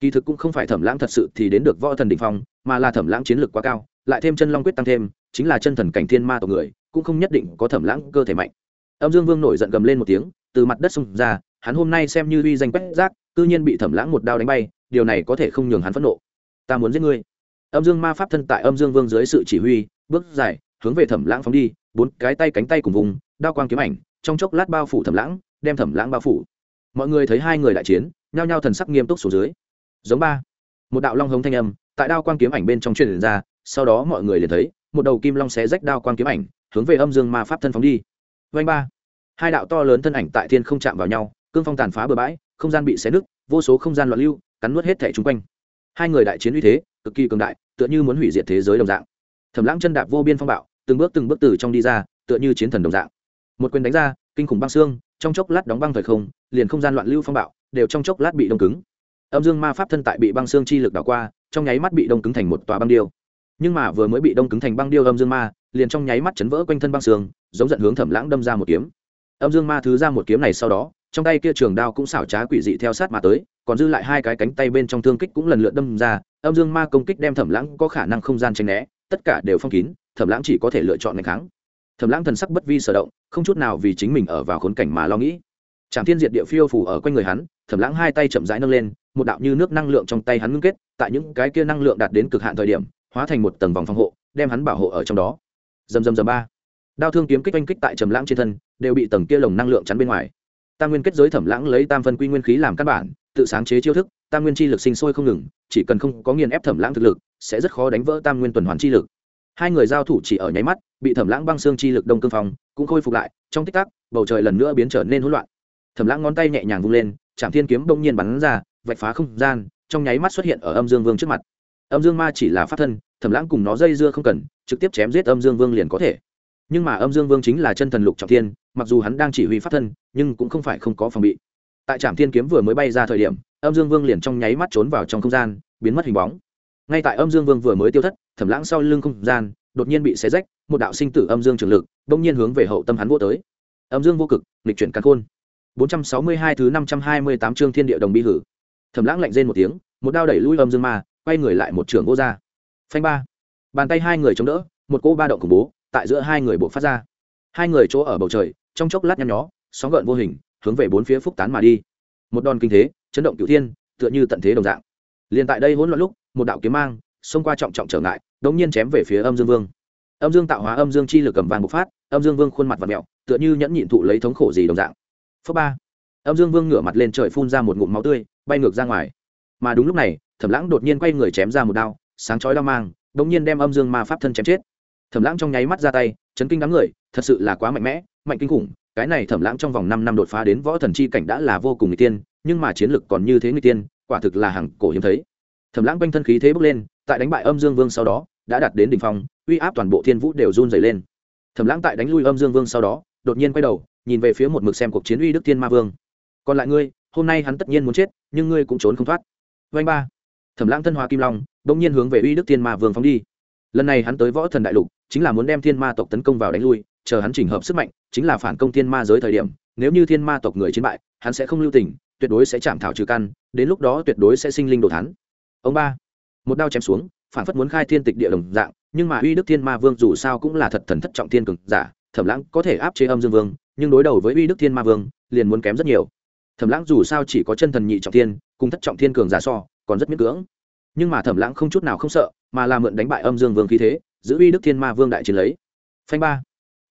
Kỳ thực cũng không phải thẩm lãng thật sự thì đến được võ thần đỉnh phong mà là thẩm lãng chiến lược quá cao, lại thêm chân long quyết tăng thêm, chính là chân thần cảnh thiên ma tộc người, cũng không nhất định có thẩm lãng cơ thể mạnh. Âm dương vương nổi giận gầm lên một tiếng, từ mặt đất xông ra, hắn hôm nay xem như uy danh quét rác tự nhiên bị thẩm lãng một đao đánh bay, điều này có thể không nhường hắn phẫn nộ. Ta muốn giết ngươi. Âm dương ma pháp thân tại âm dương vương dưới sự chỉ huy, bước dài, hướng về thẩm lãng phóng đi, bốn cái tay cánh tay cùng vùng, đao quang kiếm ảnh, trong chốc lát bao phủ thẩm lãng, đem thẩm lãng bao phủ. Mọi người thấy hai người đại chiến, nhao nhao thần sắc nghiêm túc xuống dưới. Giống ba. Một đạo long hống thanh âm tại đao quang kiếm ảnh bên trong truyền ra, sau đó mọi người liền thấy, một đầu kim long xé rách đao quang kiếm ảnh, hướng về âm dương ma pháp thân phóng đi. Vanh ba. Hai đạo to lớn thân ảnh tại thiên không chạm vào nhau, cương phong tàn phá bừa bãi, không gian bị xé nứt, vô số không gian loạn lưu, cắn nuốt hết thẻ chung quanh. Hai người đại chiến uy thế, cực kỳ cường đại, tựa như muốn hủy diệt thế giới đồng dạng. Thẩm lãng chân đạp vô biên phong bạo, từng bước từng bước từ trong đi ra, tựa như chiến thần đồng dạng. Một quyền đánh ra, kinh khủng băng xương, trong chốc lát đóng băng thời không, liền không gian loạn lưu phong bạo, đều trong chốc lát bị đông cứng âm dương ma pháp thân tại bị băng xương chi lực đảo qua, trong nháy mắt bị đông cứng thành một tòa băng điêu. Nhưng mà vừa mới bị đông cứng thành băng điêu âm dương ma, liền trong nháy mắt chấn vỡ quanh thân băng xương, giống giận hướng thẩm lãng đâm ra một kiếm. Âm dương ma thứ ra một kiếm này sau đó, trong tay kia trường đao cũng xảo trá quỷ dị theo sát mà tới, còn dư lại hai cái cánh tay bên trong thương kích cũng lần lượt đâm ra, âm dương ma công kích đem thẩm lãng có khả năng không gian tranh né, tất cả đều phong kín, thẩm lãng chỉ có thể lựa chọn ngày kháng. Thẩm lãng thần sắc bất vi sở động, không chút nào vì chính mình ở vào khốn cảnh mà lo nghĩ. Tràng thiên diệt địa phiêu phủ ở quanh người hắn, thẩm lãng hai tay chậm rãi nâng lên một đạo như nước năng lượng trong tay hắn ngưng kết, tại những cái kia năng lượng đạt đến cực hạn thời điểm, hóa thành một tầng vòng phòng hộ, đem hắn bảo hộ ở trong đó. Dầm dầm dầm ba. Đao thương kiếm kích oanh kích tại trầm lãng trên thân, đều bị tầng kia lồng năng lượng chắn bên ngoài. Tam nguyên kết giới thẩm lãng lấy tam phân quy nguyên khí làm căn bản, tự sáng chế chiêu thức, tam nguyên chi lực sinh sôi không ngừng, chỉ cần không có nghiền ép thẩm lãng thực lực, sẽ rất khó đánh vỡ tam nguyên tuần hoàn chi lực. Hai người giao thủ chỉ ở nháy mắt, bị thẩm lãng băng xương chi lực đông cương phong, cũng khôi phục lại, trong tích tắc, bầu trời lần nữa biến trở nên hỗn loạn. Thẩm lãng ngón tay nhẹ nhàng vung lên trạm thiên kiếm đông nhiên bắn ra vạch phá không gian, trong nháy mắt xuất hiện ở âm dương vương trước mặt. Âm dương ma chỉ là pháp thân, thẩm lãng cùng nó dây dưa không cần, trực tiếp chém giết âm dương vương liền có thể. Nhưng mà âm dương vương chính là chân thần lục trọng thiên, mặc dù hắn đang chỉ huy pháp thân, nhưng cũng không phải không có phòng bị. Tại trạm thiên kiếm vừa mới bay ra thời điểm, âm dương vương liền trong nháy mắt trốn vào trong không gian, biến mất hình bóng. Ngay tại âm dương vương vừa mới tiêu thất, thẩm lãng sau lưng không gian, đột nhiên bị xé rách, một đạo sinh tử âm dương trường lực, bỗng nhiên hướng về hậu tâm hắn vô tới. Âm dương vô cực lịch chuyển căn khôn. 462 thứ 528 chương thiên địa đồng bi hử thẩm lãng lạnh rên một tiếng, một đao đẩy lui âm dương ma, quay người lại một trường vô ra phanh ba. Bàn tay hai người chống đỡ, một cỗ ba động khủng bố tại giữa hai người buộc phát ra. Hai người chỗ ở bầu trời, trong chốc lát nhăn nhó, sóng gợn vô hình, hướng về bốn phía phúc tán mà đi. Một đòn kinh thế, chấn động cửu thiên, tựa như tận thế đồng dạng. Liền tại đây hỗn loạn lúc, một đạo kiếm mang, xông qua trọng trọng trở ngại, đống nhiên chém về phía âm dương vương. Âm dương tạo hóa âm dương chi lực cầm vàng bộc phát, âm dương vương khuôn mặt và mẹo tựa như nhẫn nhịn thụ lấy thống khổ gì đồng dạng. Phước ba. Âm dương vương ngửa mặt lên trời phun ra một ngụm máu tươi bay ngược ra ngoài. Mà đúng lúc này, thẩm lãng đột nhiên quay người chém ra một đao, sáng chói đao mang đống nhiên đem âm dương ma pháp thân chém chết. Thẩm lãng trong nháy mắt ra tay, chấn kinh đám người, thật sự là quá mạnh mẽ, mạnh kinh khủng. Cái này thẩm lãng trong vòng năm năm đột phá đến võ thần chi cảnh đã là vô cùng người tiên, nhưng mà chiến lực còn như thế người tiên, quả thực là hàng cổ hiếm thấy. Thẩm lãng quanh thân khí thế bước lên, tại đánh bại âm dương vương sau đó, đã đạt đến đỉnh phong, uy áp toàn bộ thiên vũ đều run rẩy lên. Thẩm lãng tại đánh lui âm dương vương sau đó, đột nhiên quay đầu, nhìn về phía một mực xem cuộc chiến uy đức thiên ma vương. Còn lại ngươi hôm nay hắn tất nhiên muốn chết, nhưng ngươi cũng trốn không thoát. Vanh ba. Thẩm lãng thân hóa kim long đ ỗ n g nhiên hướng về uy đức thiên ma vương phóng đi. Lần này hắn tới võ thần đại lục, chính là muốn đem thiên ma tộc tấn công vào đánh lui, chờ hắn chỉnh hợp sức mạnh, chính là phản công thiên ma giới thời điểm, nếu như thiên ma tộc người chiến bại, hắn sẽ không lưu tình, tuyệt đối sẽ chạm thảo trừ căn, đến lúc đó tuyệt đối sẽ sinh linh đồ thắn ông ba. Một đao chém xuống, phản phất muốn khai thiên tịch địa đồng dạng, nhưng mà uy đức thiên ma vương dù sao cũng là thật thần thất trọng thiên cực giả, thẩm lãng có thể áp chế âm dương vương, nhưng đối đầu với uy đức thiên ma vương, liền muốn kém rất nhiều thẩm lãng dù sao chỉ có chân thần nhị trọng thiên, cùng thất trọng thiên cường giả so, còn rất miễn cưỡng. Nhưng mà thẩm lãng không chút nào không sợ, mà là mượn đánh bại âm dương vương khí thế, giữ uy đức thiên ma vương đại chiến lấy. Phanh ba.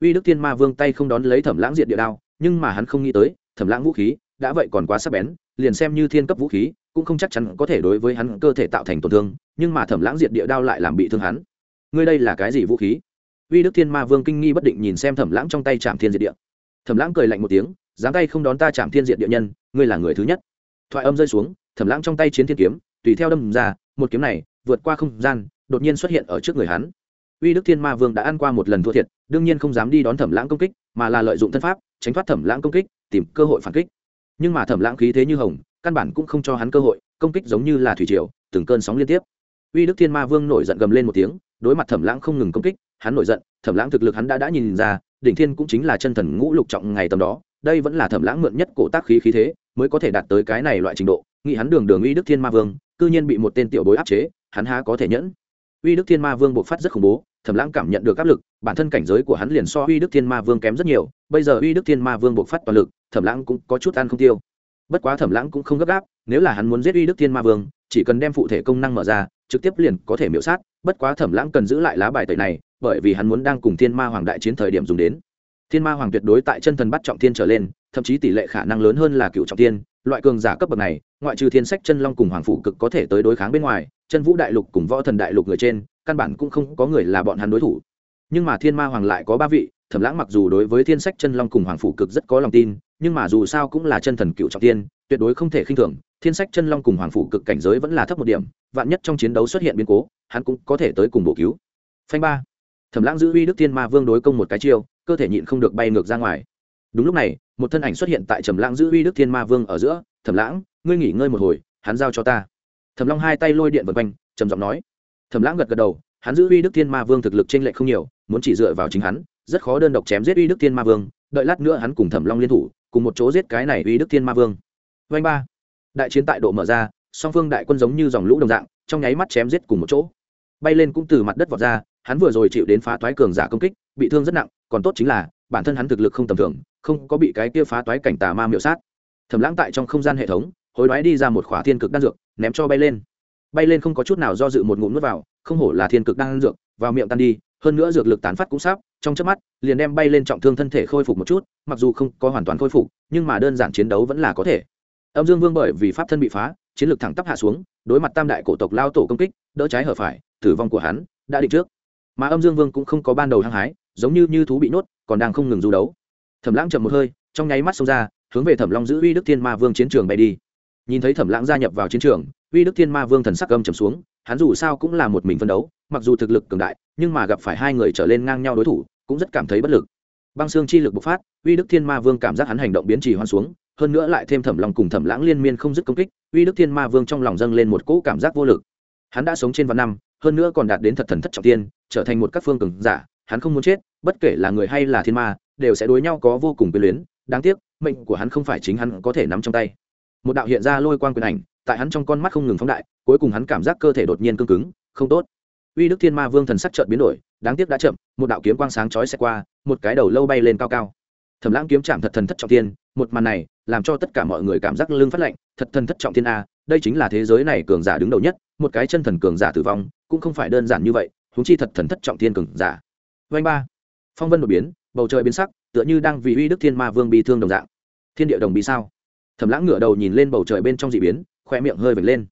Uy đức thiên ma vương tay không đón lấy thẩm lãng diện địa đao, nhưng mà hắn không nghĩ tới, thẩm lãng vũ khí đã vậy còn quá sắc bén, liền xem như thiên cấp vũ khí, cũng không chắc chắn có thể đối với hắn cơ thể tạo thành tổn thương, nhưng mà thẩm lãng diệt địa đao lại làm bị thương hắn. Ngươi đây là cái gì vũ khí? Uy đức thiên ma vương kinh nghi bất định nhìn xem thẩm lãng trong tay chạm thiên diệt địa. Thẩm lãng cười lạnh một tiếng dáng tay không đón ta chạm thiên diện địa nhân, ngươi là người thứ nhất. Thoại âm rơi xuống, thẩm lãng trong tay chiến thiên kiếm, tùy theo đâm ra, một kiếm này, vượt qua không gian, đột nhiên xuất hiện ở trước người hắn. Uy đức thiên ma vương đã ăn qua một lần thua thiệt, đương nhiên không dám đi đón thẩm lãng công kích, mà là lợi dụng thân pháp, tránh thoát thẩm lãng công kích, tìm cơ hội phản kích. Nhưng mà thẩm lãng khí thế như hồng, căn bản cũng không cho hắn cơ hội, công kích giống như là thủy triều, từng cơn sóng liên tiếp. Uy đức thiên ma vương nổi giận gầm lên một tiếng, đối mặt thẩm lãng không ngừng công kích, hắn nổi giận, thẩm lãng thực lực hắn đã đã nhìn ra, đỉnh thiên cũng chính là chân thần ngũ lục trọng ngày tầm đó đây vẫn là thẩm lãng mượn nhất cổ tác khí khí thế, mới có thể đạt tới cái này loại trình độ. Nghĩ hắn đường đường uy đức thiên ma vương, cư nhiên bị một tên tiểu bối áp chế, hắn há có thể nhẫn? Uy đức thiên ma vương bộc phát rất khủng bố, thẩm lãng cảm nhận được áp lực, bản thân cảnh giới của hắn liền so uy đức thiên ma vương kém rất nhiều, bây giờ uy đức thiên ma vương bộc phát toàn lực, thẩm lãng cũng có chút ăn không tiêu. Bất quá thẩm lãng cũng không gấp gáp, nếu là hắn muốn giết uy đức thiên ma vương, chỉ cần đem phụ thể công năng mở ra, trực tiếp liền có thể miễu sát, bất quá thẩm lãng cần giữ lại lá bài tẩy này, bởi vì hắn muốn đang cùng thiên ma hoàng đại chiến thời điểm dùng đến thiên ma hoàng tuyệt đối tại chân thần bắt trọng thiên trở lên, thậm chí tỷ lệ khả năng lớn hơn là cựu trọng thiên, loại cường giả cấp bậc này, ngoại trừ thiên sách chân long cùng hoàng phủ cực có thể tới đối kháng bên ngoài, chân vũ đại lục cùng võ thần đại lục người trên, căn bản cũng không có người là bọn hắn đối thủ. Nhưng mà thiên ma hoàng lại có ba vị, thẩm lãng mặc dù đối với thiên sách chân long cùng hoàng phủ cực rất có lòng tin, nhưng mà dù sao cũng là chân thần cựu trọng thiên, tuyệt đối không thể khinh thường, thiên sách chân long cùng hoàng phủ cực cảnh giới vẫn là thấp một điểm, vạn nhất trong chiến đấu xuất hiện biến cố, hắn cũng có thể tới cùng bổ cứu. Phanh ba thẩm lãng giữ uy đức thiên ma vương đối công một cái chiêu, cơ thể nhịn không được bay ngược ra ngoài. Đúng lúc này, một thân ảnh xuất hiện tại trầm lãng giữ uy đức thiên ma vương ở giữa, thẩm lãng, ngươi nghỉ ngơi một hồi, hắn giao cho ta. Thẩm long hai tay lôi điện vần quanh, trầm giọng nói. Thẩm lãng gật gật đầu, hắn giữ uy đức thiên ma vương thực lực trên lệ không nhiều, muốn chỉ dựa vào chính hắn, rất khó đơn độc chém giết uy đức thiên ma vương, đợi lát nữa hắn cùng thẩm long liên thủ, cùng một chỗ giết cái này uy đức thiên ma vương. Vanh ba. Đại chiến tại độ mở ra, song phương đại quân giống như dòng lũ đồng dạng, trong nháy mắt chém giết cùng một chỗ. Bay lên cũng từ mặt đất vọt ra hắn vừa rồi chịu đến phá toái cường giả công kích, bị thương rất nặng, còn tốt chính là, bản thân hắn thực lực không tầm thường, không có bị cái kia phá toái cảnh tà ma miểu sát. Thẩm lãng tại trong không gian hệ thống, hối đoái đi ra một khỏa thiên cực đan dược, ném cho bay lên. Bay lên không có chút nào do dự một ngụm nuốt vào, không hổ là thiên cực đan dược, vào miệng tan đi, hơn nữa dược lực tán phát cũng sắp, trong chớp mắt, liền đem bay lên trọng thương thân thể khôi phục một chút, mặc dù không có hoàn toàn khôi phục, nhưng mà đơn giản chiến đấu vẫn là có thể. Âm dương vương bởi vì pháp thân bị phá, chiến lược thẳng tắp hạ xuống, đối mặt tam đại cổ tộc lao tổ công kích, đỡ trái hở phải, tử vong của hắn đã định trước mà âm dương vương cũng không có ban đầu hăng hái, giống như như thú bị nhốt, còn đang không ngừng du đấu. Thẩm lãng chậm một hơi, trong nháy mắt xông ra, hướng về thẩm long giữ uy đức thiên ma vương chiến trường bay đi. Nhìn thấy thẩm lãng gia nhập vào chiến trường, uy đức thiên ma vương thần sắc âm trầm xuống, hắn dù sao cũng là một mình phân đấu, mặc dù thực lực cường đại, nhưng mà gặp phải hai người trở lên ngang nhau đối thủ, cũng rất cảm thấy bất lực. Băng xương chi lực bộc phát, uy đức thiên ma vương cảm giác hắn hành động biến trì hoan xuống, hơn nữa lại thêm thẩm lòng cùng thẩm lãng liên miên không dứt công kích, uy đức thiên ma vương trong lòng dâng lên một cỗ cảm giác vô lực. Hắn đã sống trên vạn năm, hơn nữa còn đạt đến thật thần thất trọng tiên trở thành một các phương cường giả, hắn không muốn chết, bất kể là người hay là thiên ma, đều sẽ đối nhau có vô cùng quyền luyến. Đáng tiếc, mệnh của hắn không phải chính hắn có thể nắm trong tay. Một đạo hiện ra lôi quang quyền ảnh, tại hắn trong con mắt không ngừng phóng đại, cuối cùng hắn cảm giác cơ thể đột nhiên cương cứng, không tốt. Uy đức thiên ma vương thần sắc chợt biến đổi, đáng tiếc đã chậm, một đạo kiếm quang sáng chói sẽ qua, một cái đầu lâu bay lên cao cao. Thẩm lãng kiếm chạm thật thần thất trọng tiên một màn này làm cho tất cả mọi người cảm giác lưng phát lạnh, thật thần thất trọng thiên a, đây chính là thế giới này cường giả đứng đầu nhất, một cái chân thần cường giả tử vong, cũng không phải đơn giản như vậy húng chi thật thần thất trọng thiên cường giả. Vanh ba. Phong vân đột biến bầu trời biến sắc tựa như đang vì uy đức thiên ma vương bị thương đồng dạng. Thiên địa đồng bị sao? Thẩm lãng ngửa đầu nhìn lên bầu trời bên trong dị biến khoe miệng hơi vệt lên.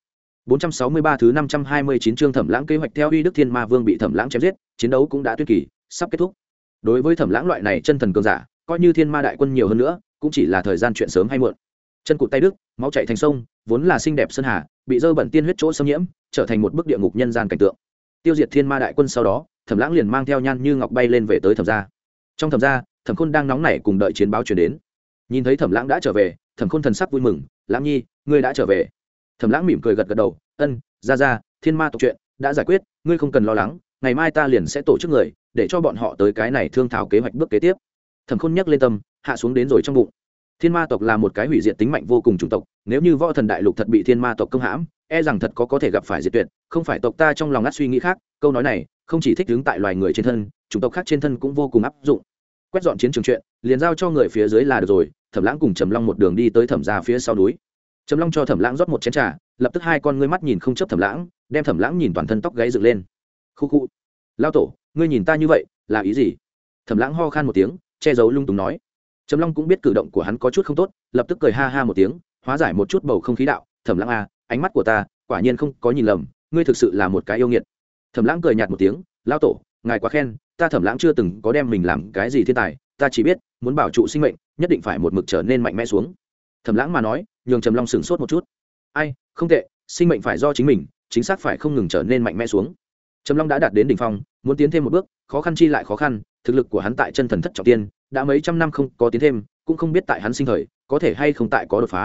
463 thứ 529 chương Thẩm Lãng kế hoạch theo uy Đức Thiên Ma Vương bị Thẩm Lãng chém giết, chiến đấu cũng đã tuyên kỳ, sắp kết thúc. đối với thẩm lãng loại này chân thần cường giả coi như thiên ma đại quân nhiều hơn nữa cũng chỉ là thời gian chuyện sớm hay muộn. Chân cụt tay đức máu chảy thành sông vốn là xinh đẹp sơn hà bị dơ bẩn tiên huyết chỗ xâm nhiễm trở thành một bức địa ngục nhân gian cảnh tượng tiêu diệt thiên ma đại quân sau đó, thẩm lãng liền mang theo nhan như ngọc bay lên về tới thẩm gia. Trong thẩm gia, thẩm khôn đang nóng nảy cùng đợi chiến báo chuyển đến. Nhìn thấy thẩm lãng đã trở về, thẩm khôn thần sắc vui mừng, lãng nhi, ngươi đã trở về. Thẩm lãng mỉm cười gật gật đầu, ân, ra ra, thiên ma tộc chuyện đã giải quyết, ngươi không cần lo lắng, ngày mai ta liền sẽ tổ chức người, để cho bọn họ tới cái này thương thảo kế hoạch bước kế tiếp. Thẩm khôn nhắc lên tâm, hạ xuống đến rồi trong bụng. Thiên ma tộc là một cái hủy diệt tính mạnh vô cùng chủng tộc, nếu như võ thần đại lục thật bị thiên ma tộc công hãm e rằng thật có có thể gặp phải diệt tuyệt không phải tộc ta trong lòng ngắt suy nghĩ khác câu nói này không chỉ thích đứng tại loài người trên thân chủng tộc khác trên thân cũng vô cùng áp dụng. Quét dọn chiến trường chuyện liền giao cho người phía dưới là được rồi thẩm lãng cùng trầm long một đường đi tới thẩm ra phía sau núi. Trầm long cho thẩm lãng rót một chén trà lập tức hai con ngươi mắt nhìn không chấp thẩm lãng đem thẩm lãng nhìn toàn thân tóc gáy dựng lên. Khu khu. Lao tổ ngươi nhìn ta như vậy là ý gì? Thẩm lãng ho khan một tiếng che giấu lung túng nói. Trầm long cũng biết cử động của hắn có chút không tốt lập tức cười ha ha một tiếng hóa giải một chút bầu không khí đạo thẩm lãng a à, ánh mắt của ta, quả nhiên không có nhìn lầm, ngươi thực sự là một cái yêu nghiệt. Thẩm lãng cười nhạt một tiếng lao tổ, ngài quá khen, ta thẩm lãng chưa từng có đem mình làm cái gì thiên tài, ta chỉ biết, muốn bảo trụ sinh mệnh, nhất định phải một mực trở nên mạnh mẽ xuống. Thẩm lãng mà nói, nhường trầm long sửng sốt một chút. Ai, không tệ, sinh mệnh phải do chính mình, chính xác phải không ngừng trở nên mạnh mẽ xuống. Trầm long đã đạt đến đ ỉ n h phong, muốn tiến thêm một bước, khó khăn chi lại khó khăn, thực lực của hắn tại chân thần thất trọng tiên, đã mấy trăm năm không có tiến thêm, cũng không biết tại hắn sinh thời, có thể hay không tại có đột phá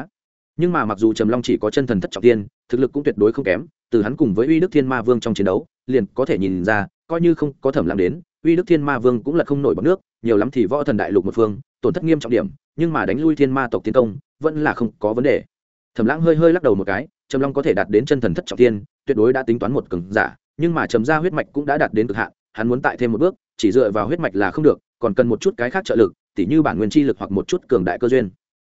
nhưng mà mặc dù trầm long chỉ có chân thần thất trọng tiên thực lực cũng tuyệt đối không kém, từ hắn cùng với uy đức thiên ma vương trong chiến đấu, liền có thể nhìn ra, coi như không có thẩm lãng đến, uy đức thiên ma vương cũng là không nổi bọc nước, nhiều lắm thì võ thần đại lục một phương, tổn thất nghiêm trọng điểm, nhưng mà đánh lui thiên ma tộc tiến công, vẫn là không có vấn đề. Thẩm lãng hơi hơi lắc đầu một cái, trầm long có thể đạt đến chân thần thất trọng tiên tuyệt đối đã tính toán một cường giả, nhưng mà trầm ra huyết mạch cũng đã đạt đến cực hạn, hắn muốn tại thêm một bước, chỉ dựa vào huyết mạch là không được, còn cần một chút cái khác trợ lực, tỉ như bản nguyên chi lực hoặc một chút cường đại cơ duyên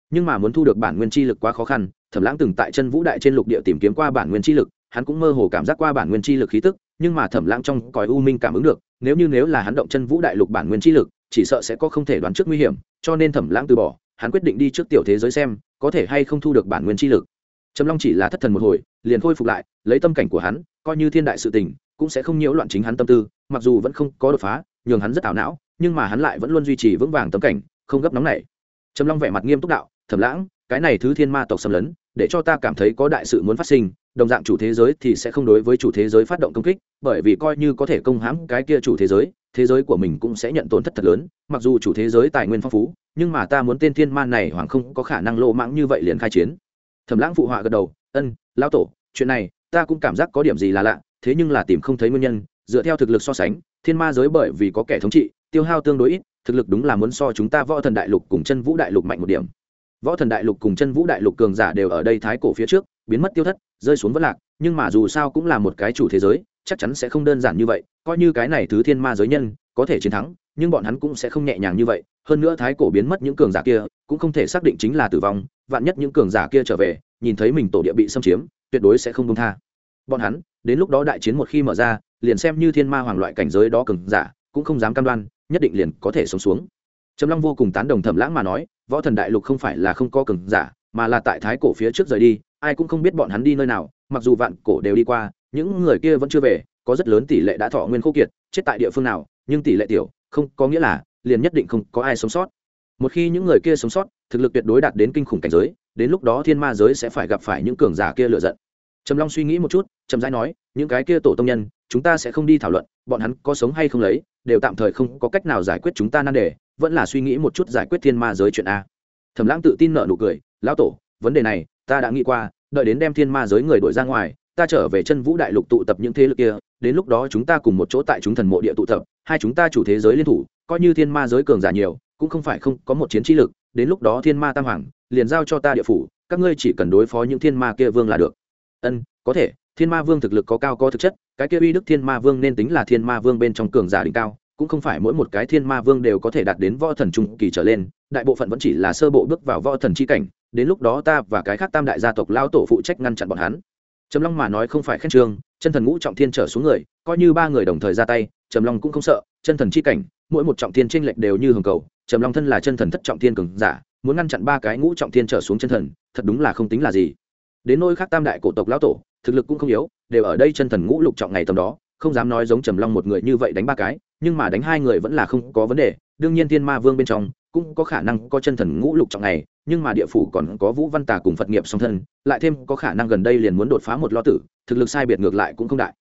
nhưng mà muốn thu được bản nguyên chi lực quá khó khăn, thẩm lãng từng tại chân vũ đại trên lục địa tìm kiếm qua bản nguyên chi lực, hắn cũng mơ hồ cảm giác qua bản nguyên chi lực khí tức, nhưng mà thẩm lãng trong cõi u minh cảm ứng được, nếu như nếu là hắn động chân vũ đại lục bản nguyên chi lực, chỉ sợ sẽ có không thể đoán trước nguy hiểm, cho nên thẩm lãng từ bỏ, hắn quyết định đi trước tiểu thế giới xem, có thể hay không thu được bản nguyên chi lực. Trầm long chỉ là thất thần một hồi, liền khôi phục lại, lấy tâm cảnh của hắn, coi như thiên đại sự tình, cũng sẽ không nhiễu loạn chính hắn tâm tư, mặc dù vẫn không có đột phá, nhường hắn rất ảo não, nhưng mà hắn lại vẫn luôn duy trì vững vàng tâm cảnh, không gấp nóng nảy. Trầm long vẻ mặt nghiêm túc đạo thẩm lãng, cái này thứ thiên ma tộc xâm lấn, để cho ta cảm thấy có đại sự muốn phát sinh, đồng dạng chủ thế giới thì sẽ không đối với chủ thế giới phát động công kích, bởi vì coi như có thể công hãm cái kia chủ thế giới thế giới của mình cũng sẽ nhận tổn thất thật lớn, mặc dù chủ thế giới tài nguyên phong phú, nhưng mà ta muốn tên thiên Ma này hoàng không có khả năng lộ mãng như vậy liền khai chiến. Thẩm lãng phụ họa gật đầu, ân lao tổ, chuyện này ta cũng cảm giác có điểm gì là lạ, thế nhưng là tìm không thấy nguyên nhân, dựa theo thực lực so sánh, thiên ma giới bởi vì có kẻ thống trị, tiêu hao tương đối ít, thực lực đúng là muốn so chúng ta võ thần đại lục cùng chân vũ đại lục mạnh một điểm võ thần đại lục cùng chân vũ đại lục cường giả đều ở đây thái cổ phía trước, biến mất tiêu thất, rơi xuống vất lạc, nhưng mà dù sao cũng là một cái chủ thế giới, chắc chắn sẽ không đơn giản như vậy, coi như cái này thứ thiên ma giới nhân, có thể chiến thắng, nhưng bọn hắn cũng sẽ không nhẹ nhàng như vậy. Hơn nữa thái cổ biến mất những cường giả kia, cũng không thể xác định chính là tử vong, vạn nhất những cường giả kia trở về, nhìn thấy mình tổ địa bị xâm chiếm, tuyệt đối sẽ không công tha. Bọn hắn, đến lúc đó đại chiến một khi mở ra, liền xem như thiên ma hoàng loại cảnh giới đó cường giả, cũng không dám cam đoan, nhất định liền có thể sống xuống. Trầm long vô cùng tán đồng thẩm lãng mà nói võ thần đại lục không phải là không có cường giả, mà là tại thái cổ phía trước rời đi, ai cũng không biết bọn hắn đi nơi nào, mặc dù vạn cổ đều đi qua, những người kia vẫn chưa về, có rất lớn tỷ lệ đã thọ nguyên khô kiệt, chết tại địa phương nào, nhưng tỷ lệ tiểu, không, có nghĩa là, liền nhất định không có ai sống sót. Một khi những người kia sống sót, thực lực tuyệt đối đạt đến kinh khủng cảnh giới, đến lúc đó thiên ma giới sẽ phải gặp phải những cường giả kia lựa giận. Trầm long suy nghĩ một chút trầm rãi nói, những cái kia tổ tông nhân, chúng ta sẽ không đi thảo luận, bọn hắn có sống hay không lấy, đều tạm thời không có cách nào giải quyết chúng ta nan đề vẫn là suy nghĩ một chút giải quyết thiên ma giới chuyện a. Thẩm lãng tự tin nợ nụ cười, lão tổ, vấn đề này ta đã nghĩ qua, đợi đến đem thiên ma giới người đổi ra ngoài, ta trở về chân vũ đại lục tụ tập những thế lực kia, đến lúc đó chúng ta cùng một chỗ tại chúng thần mộ địa tụ tập, hai chúng ta chủ thế giới liên thủ, coi như thiên ma giới cường giả nhiều, cũng không phải không có một chiến trí lực, đến lúc đó thiên ma tam hoàng, liền giao cho ta địa phủ, các ngươi chỉ cần đối phó những thiên ma kia vương là được. Ân, có thể, thiên ma vương thực lực có cao có thực chất, cái kia uy đức thiên ma vương nên tính là thiên ma vương bên trong cường giả đỉnh cao cũng không phải mỗi một cái thiên ma vương đều có thể đạt đến võ thần trung kỳ trở lên, đại bộ phận vẫn chỉ là sơ bộ bước vào võ thần c h i cảnh, đến lúc đó ta và cái khác tam đại gia tộc lao tổ phụ trách ngăn chặn bọn hắn. Trầm long mà nói không phải khen trương chân thần ngũ trọng thiên trở xuống người, coi như ba người đồng thời ra tay, trầm long cũng không sợ, chân thần c h i cảnh, mỗi một trọng thiên tranh lệch đều như hưởng cầu, trầm long thân là chân thần thất trọng thiên cường giả, muốn ngăn chặn ba cái ngũ trọng thiên trở xuống chân thần, thật đúng là không tính là gì. Đến nôi khác tam đại cổ tộc lão tổ, thực lực cũng không yếu, đều ở đây chân thần ngũ lục trọng ngày tầm đó, không dám nói giống trầm long một người như vậy đánh ba cái nhưng mà đánh hai người vẫn là không có vấn đề, đương nhiên thiên ma vương bên trong cũng có khả năng có chân thần ngũ lục trọng này, nhưng mà địa phủ còn có vũ văn tà cùng phật nghiệp song thân, lại thêm có khả năng gần đây liền muốn đột phá một lo tử, thực lực sai biệt ngược lại cũng không đại.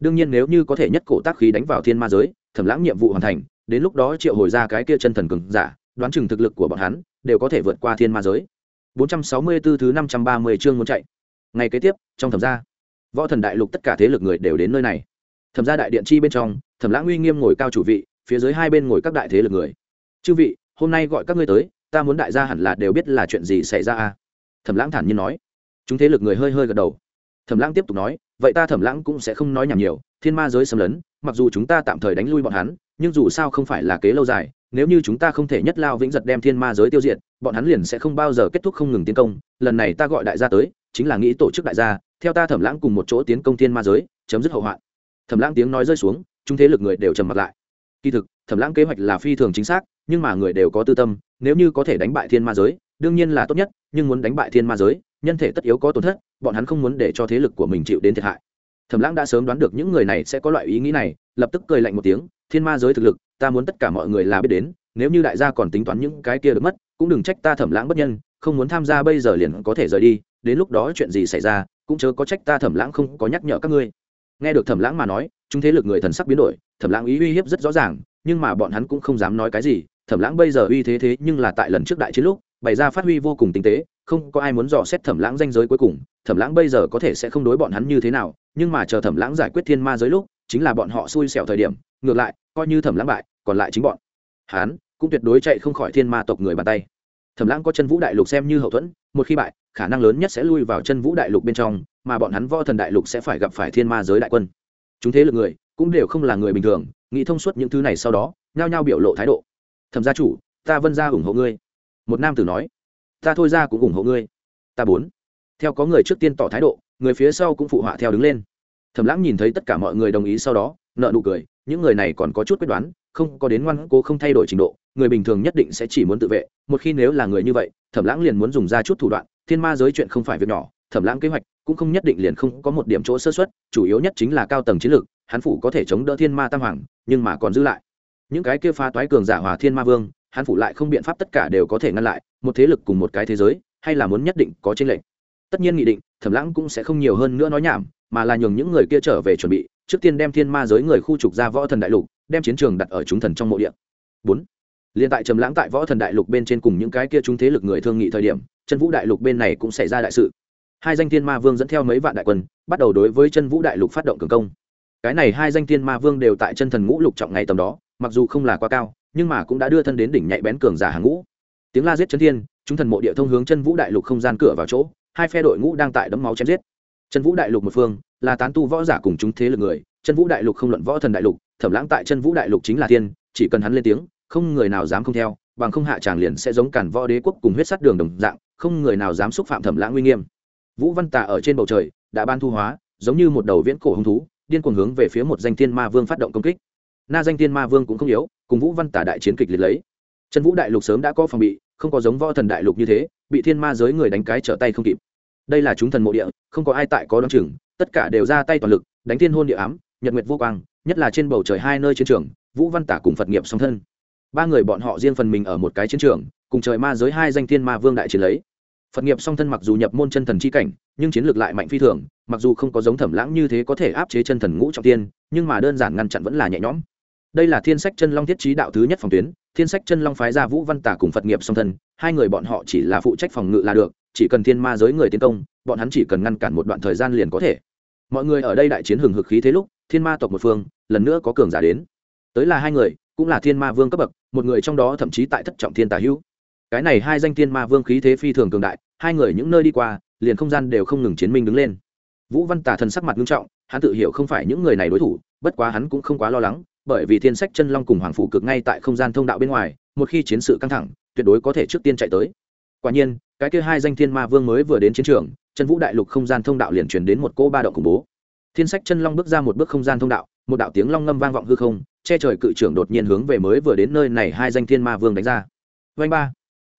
Đương nhiên nếu như có thể nhất cổ tác khí đánh vào thiên ma giới, thẩm lãng nhiệm vụ hoàn thành, đến lúc đó triệu hồi ra cái kia chân thần cường giả, đoán chừng thực lực của bọn hắn đều có thể vượt qua thiên ma giới. 464 thứ 530 chương muốn chạy. Ngày kế tiếp, trong thẩm gia, võ thần đại lục tất cả thế lực người đều đến nơi này. Thẩm gia đại điện chi bên trong thẩm lãng uy nghiêm ngồi cao chủ vị, phía dưới hai bên ngồi các đại thế lực người. Chư vị, hôm nay gọi các ngươi tới, ta muốn đại gia hẳn là đều biết là chuyện gì xảy ra à thẩm lãng thản nhiên nói. Chúng thế lực người hơi hơi gật đầu. Thẩm lãng tiếp tục nói, vậy ta thẩm lãng cũng sẽ không nói nhảm nhiều, thiên ma giới xâm lấn, mặc dù chúng ta tạm thời đánh lui bọn hắn, nhưng dù sao không phải là kế lâu dài, nếu như chúng ta không thể nhất lao vĩnh giật đem thiên ma giới tiêu diệt, bọn hắn liền sẽ không bao giờ kết thúc không ngừng tiến công, lần này ta gọi đại gia tới, chính là nghĩ tổ chức đại gia, theo ta thẩm lãng cùng một chỗ tiến công thiên ma giới, chấm dứt hậu hoạn. Thẩm lãng tiếng nói rơi xuống chúng thế lực người đều trầm mặt lại. Kỳ thực, thẩm lãng kế hoạch là phi thường chính xác, nhưng mà người đều có tư tâm, nếu như có thể đánh bại thiên ma giới, đương nhiên là tốt nhất, nhưng muốn đánh bại thiên ma giới, nhân thể tất yếu có tổn thất, bọn hắn không muốn để cho thế lực của mình chịu đến thiệt hại. Thẩm lãng đã sớm đoán được những người này sẽ có loại ý nghĩ này, lập tức cười lạnh một tiếng, thiên ma giới thực lực, ta muốn tất cả mọi người là biết đến, nếu như đại gia còn tính toán những cái kia được mất, cũng đừng trách ta thẩm lãng bất nhân, không muốn tham gia bây giờ liền có thể rời đi, đến lúc đó chuyện gì xảy ra, cũng chớ có trách ta thẩm lãng không có nhắc nhở các ngươi. Nghe được thẩm lãng mà nói chúng thế lực người thần sắc biến đổi, thẩm lãng ý uy hiếp rất rõ ràng, nhưng mà bọn hắn cũng không dám nói cái gì. Thẩm lãng bây giờ uy thế thế nhưng là tại lần trước đại chiến lúc, bày ra phát huy vô cùng tinh tế, không có ai muốn dò xét thẩm lãng danh giới cuối cùng. Thẩm lãng bây giờ có thể sẽ không đối bọn hắn như thế nào, nhưng mà chờ thẩm lãng giải quyết thiên ma giới lúc, chính là bọn họ xui xẻo thời điểm, ngược lại, coi như thẩm lãng bại, còn lại chính bọn hắn cũng tuyệt đối chạy không khỏi thiên ma tộc người bàn tay. Thẩm lãng có chân vũ đại lục xem như hậu thuẫn, một khi bại, khả năng lớn nhất sẽ lui vào chân vũ đại lục bên trong, mà bọn hắn võ thần đại lục sẽ phải gặp phải thiên ma giới đại quân chúng thế lực người cũng đều không là người bình thường, nghĩ thông suốt những thứ này sau đó, nhao nhao biểu lộ thái độ. Thẩm gia chủ, ta vân ra ủng hộ ngươi. Một nam tử nói, ta thôi ra cũng ủng hộ ngươi. Ta bốn. Theo có người trước tiên tỏ thái độ, người phía sau cũng phụ họa theo đứng lên. Thẩm lãng nhìn thấy tất cả mọi người đồng ý sau đó, nợ nụ cười, những người này còn có chút quyết đoán, không có đến ngoan cố không thay đổi trình độ, người bình thường nhất định sẽ chỉ muốn tự vệ, một khi nếu là người như vậy, thẩm lãng liền muốn dùng ra chút thủ đoạn, thiên ma giới chuyện không phải việc nhỏ thẩm lãng kế hoạch, cũng không nhất định liền không có một điểm chỗ sơ xuất chủ yếu nhất chính là cao tầng chiến lược, hắn phủ có thể chống đỡ thiên ma tam hoàng, nhưng mà còn giữ lại. Những cái kia phá toái cường giả hòa thiên ma vương, hắn phủ lại không biện pháp tất cả đều có thể ngăn lại, một thế lực cùng một cái thế giới, hay là muốn nhất định có tranh lệch. Tất nhiên nghị định, thẩm lãng cũng sẽ không nhiều hơn nữa nói nhảm, mà là nhường những người kia trở về chuẩn bị, trước tiên đem thiên ma giới người khu trục ra võ thần đại lục, đem chiến trường đặt ở chúng thần trong mộ địa. Bốn, liền tại trầm lãng tại võ thần đại lục bên trên cùng những cái kia chúng thế lực người thương nghị thời điểm, chân vũ đại lục bên này cũng xảy ra đại sự hai danh thiên ma vương dẫn theo mấy vạn đại quân, bắt đầu đối với chân vũ đại lục phát động cường công. Cái này hai danh thiên ma vương đều tại chân thần ngũ lục trọng ngày tầm đó, mặc dù không là quá cao, nhưng mà cũng đã đưa thân đến đỉnh nhạy bén cường giả hàng ngũ. Tiếng la giết chân thiên, chúng thần mộ địa thông hướng chân vũ đại lục không gian cửa vào chỗ, hai phe đội ngũ đang tại đấm máu chém giết. Chân vũ đại lục một phương, là tán tu võ giả cùng chúng thế lực người, chân vũ đại lục không luận võ thần đại lục, thẩm lãng tại chân vũ đại lục chính là thiên, chỉ cần hắn lên tiếng, không người nào dám không theo, bằng không hạ tràng liền sẽ giống cản võ đế quốc cùng huyết sắt đường đồng dạng, không người nào dám xúc phạm thẩm lãng uy nghiêm vũ văn tà ở trên bầu trời, đã ban thu hóa, giống như một đầu viễn cổ hung thú, điên cuồng hướng về phía một danh thiên ma vương phát động công kích. Na danh thiên ma vương cũng không yếu, cùng vũ văn tà đại chiến kịch liệt lấy. Trần vũ đại lục sớm đã có phòng bị, không có giống võ thần đại lục như thế, bị thiên ma giới người đánh cái trở tay không kịp. Đây là chúng thần mộ địa, không có ai tại có đ o chừng, tất cả đều ra tay toàn lực, đánh thiên hôn địa ám, nhật nguyệt vô quang, nhất là trên bầu trời hai nơi chiến trường, vũ văn tả cùng phật nghiệp song thân. Ba người bọn họ riêng phần mình ở một cái chiến trường, cùng trời ma giới hai danh thiên ma vương đại chiến lấy phật nghiệp song thân mặc dù nhập môn chân thần c h i cảnh, nhưng chiến lược lại mạnh phi thường, mặc dù không có giống thẩm lãng như thế có thể áp chế chân thần ngũ trọng tiên, nhưng mà đơn giản ngăn chặn vẫn là nhẹ nhõm. Đây là thiên sách chân long thiết trí đạo thứ nhất phòng tuyến, thiên sách chân long phái ra vũ văn tả cùng phật nghiệp song thân, hai người bọn họ chỉ là phụ trách phòng ngự là được, chỉ cần thiên ma giới người tiến công, bọn hắn chỉ cần ngăn cản một đoạn thời gian liền có thể. Mọi người ở đây đại chiến hừng hực khí thế lúc, thiên ma tộc một phương, lần nữa có cường giả đến. Tới là hai người, cũng là thiên ma vương cấp bậc, một người trong đó thậm chí tại thất trọng thiên tà hữu. Cái này hai danh thiên ma vương khí thế phi thường cường đại hai người những nơi đi qua, liền không gian đều không ngừng chiến minh đứng lên. Vũ văn tà thần sắc mặt nghiêm trọng, hắn tự hiểu không phải những người này đối thủ, bất quá hắn cũng không quá lo lắng, bởi vì thiên sách chân long cùng hoàng phủ cực ngay tại không gian thông đạo bên ngoài, một khi chiến sự căng thẳng, tuyệt đối có thể trước tiên chạy tới. Quả nhiên, cái kia hai danh thiên ma vương mới vừa đến chiến trường, chân vũ đại lục không gian thông đạo liền truyền đến một cô ba động khủng bố. Thiên sách chân long bước ra một bước không gian thông đạo, một đạo tiếng long ngâm vang vọng hư không, che trời cự trưởng đột nhiên hướng về mới vừa đến nơi này hai danh thiên ma vương đánh ra. Vanh ba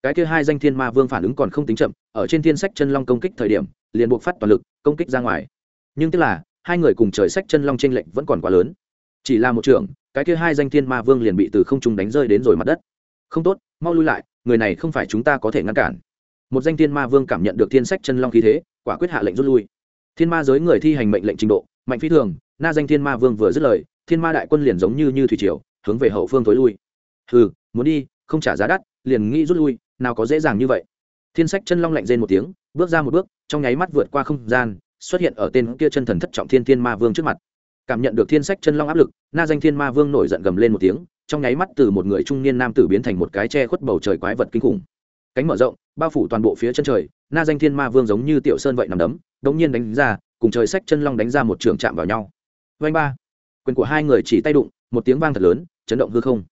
cái kia hai danh thiên ma vương phản ứng còn không tính chậm ở trên thiên sách chân long công kích thời điểm liền buộc phát toàn lực công kích ra ngoài. Nhưng tức là hai người cùng trời sách chân long tranh lệnh vẫn còn quá lớn. Chỉ là một trường, cái kia hai danh thiên ma vương liền bị từ không trung đánh rơi đến rồi mặt đất. Không tốt mau lui lại người này không phải chúng ta có thể ngăn cản. Một danh thiên ma vương cảm nhận được thiên sách chân long khí thế quả quyết hạ lệnh rút lui. Thiên ma giới người thi hành mệnh lệnh trình độ mạnh phi thường na danh thiên ma vương vừa dứt lời thiên ma đại quân liền giống như như thủy triều hướng về hậu phương tối lui. Hừ muốn đi không trả giá đắt liền nghĩ rút lui nào có dễ dàng như vậy. Thiên sách chân long lạnh rên một tiếng, bước ra một bước, trong nháy mắt vượt qua không gian, xuất hiện ở tên kia chân thần thất trọng thiên thiên ma vương trước mặt. Cảm nhận được thiên sách chân long áp lực, na danh thiên ma vương nổi giận gầm lên một tiếng, trong nháy mắt từ một người trung niên nam tử biến thành một cái che khuất bầu trời quái vật kinh khủng. Cánh mở rộng, bao phủ toàn bộ phía chân trời, na danh thiên ma vương giống như tiểu sơn vậy nằm đấm đống nhiên đánh ra, cùng trời sách chân long đánh ra một trường chạm vào nhau. Vanh ba. Quyền của hai người chỉ tay đụng, một tiếng vang thật lớn, chấn động hư không.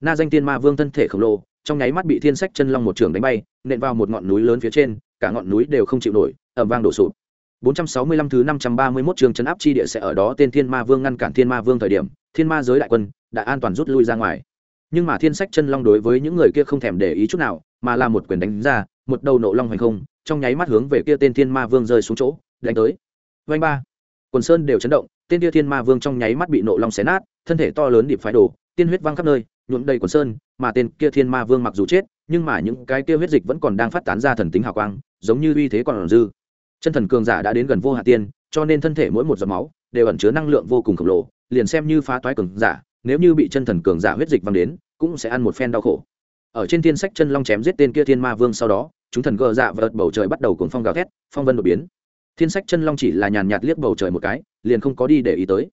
Na danh thiên ma vương thân thể khổng lồ trong nháy mắt bị thiên sách chân long một trường đánh bay nện vào một ngọn núi lớn phía trên cả ngọn núi đều không chịu nổi ẩm vang đổ sụp 465 thứ 531 trường trấn áp chi địa sẽ ở đó tên Thiên Ma Vương ngăn cản Thiên Ma Vương thời điểm, Thiên Ma giới đại quân đã an toàn rút lui ra ngoài. Nhưng mà Thiên Sách Chân Long đối với những người kia không thèm để ý chút nào, mà là một quyền đánh ra, một đầu nộ long hành không, trong nháy mắt hướng về kia tên Thiên Ma Vương rơi xuống chỗ, đánh tới. Vành ba, quần sơn đều chấn động, tên kia Thiên Ma Vương trong nháy mắt bị nộ long xé nát, thân thể to lớn điệp phái đổ, tiên huyết văng khắp nơi, nhuộm đầy quần sơn, mà tên kia Thiên Ma Vương mặc dù chết, nhưng mà những cái kia huyết dịch vẫn còn đang phát tán ra thần tính hào quang, giống như uy thế còn dư. Chân thần cường giả đã đến gần vô hạ tiên cho nên thân thể mỗi một giọt máu đều ẩn chứa năng lượng vô cùng khổng lồ liền xem như phá toái cường giả nếu như bị chân thần cường giả huyết dịch văng đến cũng sẽ ăn một phen đau khổ. Ở trên thiên sách chân long chém giết tên kia thiên ma vương sau đó chúng thần gờ dạ và ợt bầu trời bắt đầu cuồng phong gào thét phong vân đột biến. Thiên sách chân long chỉ là nhàn nhạt liếc bầu trời một cái liền không có đi để ý tới.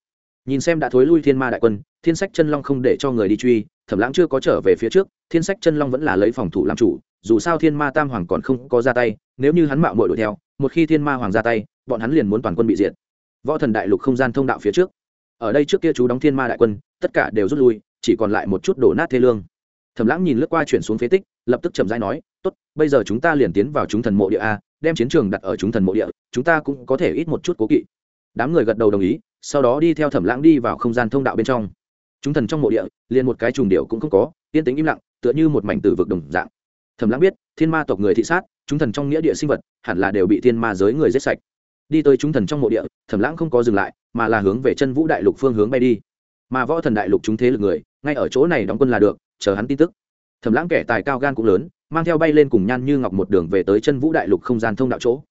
Nhìn xem đã thối lui thiên ma đại quân thiên sách chân long không để cho người đi truy thẩm lãng chưa có trở về phía trước, thiên sách chân long vẫn là lấy phòng thủ làm chủ, dù sao thiên ma tam hoàng còn không có ra tay, nếu như hắn mạo mội đuổi theo, một khi thiên ma hoàng ra tay, bọn hắn liền muốn toàn quân bị diệt. Võ thần đại lục không gian thông đạo phía trước. Ở đây trước kia chú đóng thiên ma đại quân, tất cả đều rút lui, chỉ còn lại một chút đổ nát thê lương. Thẩm lãng nhìn lướt qua chuyển xuống phế tích, lập tức chậm rãi nói, tốt, bây giờ chúng ta liền tiến vào chúng thần mộ địa a, đem chiến trường đặt ở chúng thần mộ địa, chúng ta cũng có thể ít một chút cố kỵ. Đám người gật đầu đồng ý, sau đó đi theo thẩm lãng đi vào không gian thông đạo bên trong chúng thần trong mộ địa, liền một cái trùng điệu cũng không có tiên tính im lặng, tựa như một mảnh tử vực đồng dạng. Thẩm lãng biết, thiên ma tộc người thị sát, chúng thần trong nghĩa địa sinh vật, hẳn là đều bị thiên ma giới người giết sạch. Đi tới chúng thần trong mộ địa thẩm lãng không có dừng lại, mà là hướng về chân vũ đại lục phương hướng bay đi. Mà võ thần đại lục chúng thế lực người, ngay ở chỗ này đóng quân là được, chờ hắn tin tức. Thẩm lãng kẻ tài cao gan cũng lớn, mang theo bay lên cùng nhan như ngọc một đường về tới chân vũ đại lục không gian thông đạo chỗ.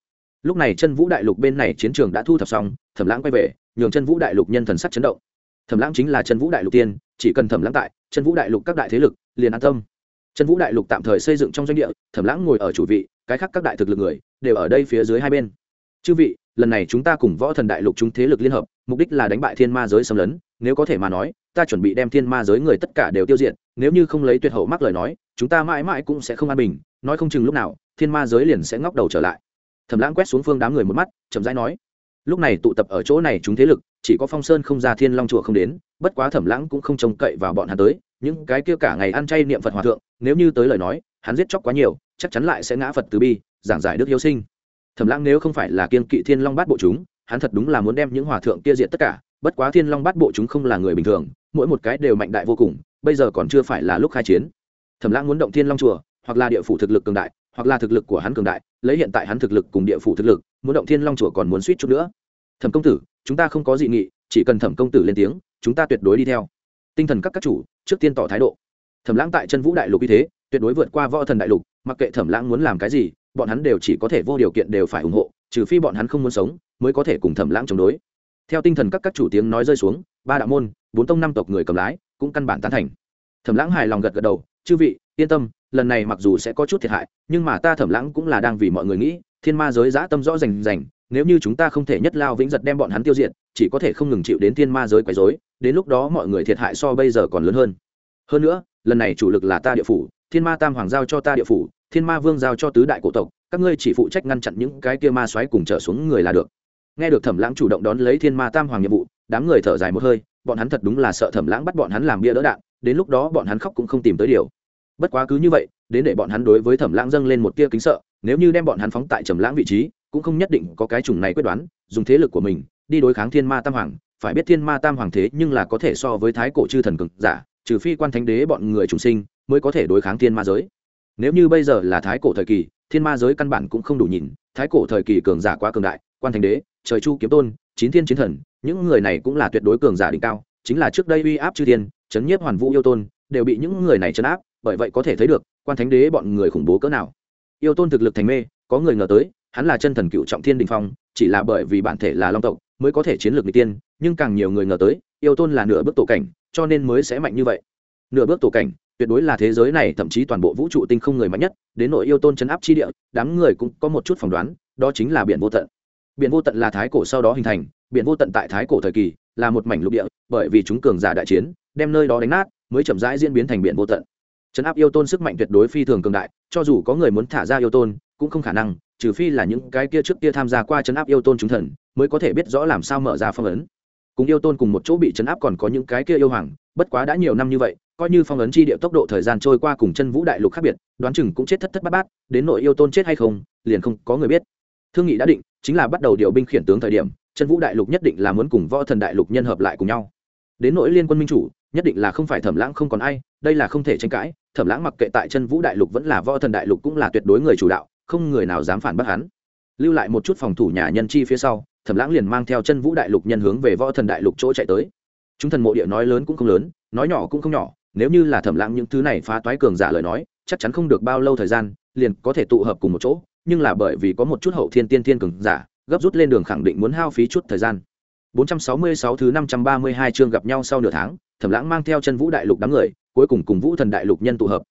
Lúc này chân vũ đại lục bên này chiến trường đã thu thập xong thẩm lãng quay về, nhường chân vũ đại lục nhân thần sắc chấn động thẩm lãng chính là chân vũ đại lục tiên, chỉ cần thẩm lãng tại, chân vũ đại lục các đại thế lực liền an tâm. Chân vũ đại lục tạm thời xây dựng trong doanh địa, thẩm lãng ngồi ở chủ vị, cái khác các đại thực lực người đều ở đây phía dưới hai bên. Chư vị, lần này chúng ta cùng võ thần đại lục chúng thế lực liên hợp, mục đích là đánh bại thiên ma giới xâm lấn, nếu có thể mà nói, ta chuẩn bị đem thiên ma giới người tất cả đều tiêu diệt, nếu như không lấy tuyệt hậu mắc lời nói, chúng ta mãi mãi cũng sẽ không an bình, nói không chừng lúc nào, thiên ma giới liền sẽ ngóc đầu trở lại. Thẩm lãng quét xuống phương đám người một mắt, chậm rãi nói, lúc này tụ tập ở chỗ này chúng thế lực chỉ có phong sơn không ra thiên long chùa không đến, bất quá thẩm lãng cũng không trông cậy vào bọn hắn tới, những cái kia cả ngày ăn chay niệm phật hòa thượng, nếu như tới lời nói, hắn giết chóc quá nhiều, chắc chắn lại sẽ ngã phật từ bi, giảng giải đức hiếu sinh. Thẩm lãng nếu không phải là kiên kỵ thiên long bát bộ chúng, hắn thật đúng là muốn đem những hòa thượng kia diện tất cả, bất quá thiên long bát bộ chúng không là người bình thường, mỗi một cái đều mạnh đại vô cùng, bây giờ còn chưa phải là lúc khai chiến. Thẩm lãng muốn động thiên long chùa, hoặc là địa phủ thực lực cường đại, hoặc là thực lực của hắn cường đại, lấy hiện tại hắn thực lực cùng địa phủ thực lực, muốn động thiên long chùa còn muốn suýt chút nữa. Thẩm công tử chúng ta không có dị nghị, chỉ cần thẩm công tử lên tiếng, chúng ta tuyệt đối đi theo. Tinh thần các các chủ, trước tiên tỏ thái độ. Thẩm lãng tại chân vũ đại lục như thế, tuyệt đối vượt qua võ thần đại lục, mặc kệ thẩm lãng muốn làm cái gì, bọn hắn đều chỉ có thể vô điều kiện đều phải ủng hộ, trừ phi bọn hắn không muốn sống, mới có thể cùng thẩm lãng chống đối. Theo tinh thần các các chủ tiếng nói rơi xuống, ba đạo môn, bốn tông năm tộc người cầm lái, cũng căn bản tán thành. Thẩm lãng hài lòng gật gật đầu, chư vị, yên tâm, lần này mặc dù sẽ có chút thiệt hại, nhưng mà ta thẩm lãng cũng là đang vì mọi người nghĩ, thiên ma giới giã tâm rõ rành rành nếu như chúng ta không thể nhất lao vĩnh giật đem bọn hắn tiêu diệt, chỉ có thể không ngừng chịu đến thiên ma giới quấy rối, đến lúc đó mọi người thiệt hại so bây giờ còn lớn hơn. Hơn nữa, lần này chủ lực là ta địa phủ, thiên ma tam hoàng giao cho ta địa phủ, thiên ma vương giao cho tứ đại cổ tộc, các ngươi chỉ phụ trách ngăn chặn những cái kia ma xoáy cùng trở xuống người là được. Nghe được thẩm lãng chủ động đón lấy thiên ma tam hoàng nhiệm vụ, đám người thở dài một hơi, bọn hắn thật đúng là sợ thẩm lãng bắt bọn hắn làm bia đỡ đạn, đến lúc đó bọn hắn khóc cũng không tìm tới điều. Bất quá cứ như vậy, đến để bọn hắn đối với thẩm lãng dâng lên một tia kính sợ, nếu như đem bọn hắn phóng tại trầm lãng vị trí cũng không nhất định có cái chủng này quyết đoán, dùng thế lực của mình, đi đối kháng thiên ma tam hoàng. Phải biết thiên ma tam hoàng thế nhưng là có thể so với thái cổ chư thần cực giả, trừ phi quan thánh đế bọn người trùng sinh, mới có thể đối kháng thiên ma giới. Nếu như bây giờ là thái cổ thời kỳ, thiên ma giới căn bản cũng không đủ nhìn, thái cổ thời kỳ cường giả quá cường đại, quan thánh đế, trời chu kiếm tôn, chín thiên chiến thần, những người này cũng là tuyệt đối cường giả đỉnh cao, chính là trước đây uy áp chư thiên, chấn nhiếp hoàn vũ yêu tôn, đều bị những người này chấn áp, bởi vậy có thể thấy được, quan thánh đế bọn người khủng bố cỡ nào. Yêu tôn thực lực thành mê, có người ngờ tới hắn là chân thần cựu trọng thiên đình phong, chỉ là bởi vì bản thể là long tộc mới có thể chiến lược n tiên, nhưng càng nhiều người ngờ tới, yêu tôn là nửa bước tổ cảnh, cho nên mới sẽ mạnh như vậy. Nửa bước tổ cảnh, tuyệt đối là thế giới này, thậm chí toàn bộ vũ trụ tinh không người mạnh nhất, đến nội yêu tôn chấn áp chi địa, đám người cũng có một chút phỏng đoán, đó chính là biển vô tận. Biển vô tận là thái cổ sau đó hình thành, biển vô tận tại thái cổ thời kỳ là một mảnh lục địa, bởi vì chúng cường giả đại chiến, đem nơi đó đánh nát, mới chậm rãi diễn biến thành biển vô tận. Chấn áp yêu tôn sức mạnh tuyệt đối phi thường cường đại, cho dù có người muốn thả ra yêu tôn, cũng không khả năng trừ phi là những cái kia trước kia tham gia qua chấn áp yêu tôn chúng thần, mới có thể biết rõ làm sao mở ra phong ấn. Cùng yêu tôn cùng một chỗ bị chấn áp còn có những cái kia yêu hoàng, bất quá đã nhiều năm như vậy, coi như phong ấn chi địa tốc độ thời gian trôi qua cùng chân vũ đại lục khác biệt, đoán chừng cũng chết thất thất bát bát, đến nội yêu tôn chết hay không, liền không có người biết. Thương nghị đã định, chính là bắt đầu điều binh khiển tướng thời điểm, chân vũ đại lục nhất định là muốn cùng võ thần đại lục nhân hợp lại cùng nhau. Đến nỗi liên quân minh chủ, nhất định là không phải thẩm lãng không còn ai, đây là không thể tranh cãi, thẩm lãng mặc kệ tại chân vũ đại lục vẫn là võ thần đại lục cũng là tuyệt đối người chủ đạo không người nào dám phản bác hắn. Lưu lại một chút phòng thủ nhà nhân chi phía sau, thẩm lãng liền mang theo chân vũ đại lục nhân hướng về võ thần đại lục chỗ chạy tới. Chúng thần mộ địa nói lớn cũng không lớn, nói nhỏ cũng không nhỏ, nếu như là thẩm lãng những thứ này phá toái cường giả lời nói, chắc chắn không được bao lâu thời gian, liền có thể tụ hợp cùng một chỗ, nhưng là bởi vì có một chút hậu thiên tiên thiên cường giả, gấp rút lên đường khẳng định muốn hao phí chút thời gian. 466 thứ 532 chương gặp nhau sau nửa tháng, thẩm lãng mang theo chân vũ đại lục đám người, cuối cùng cùng vũ thần đại lục nhân tụ hợp.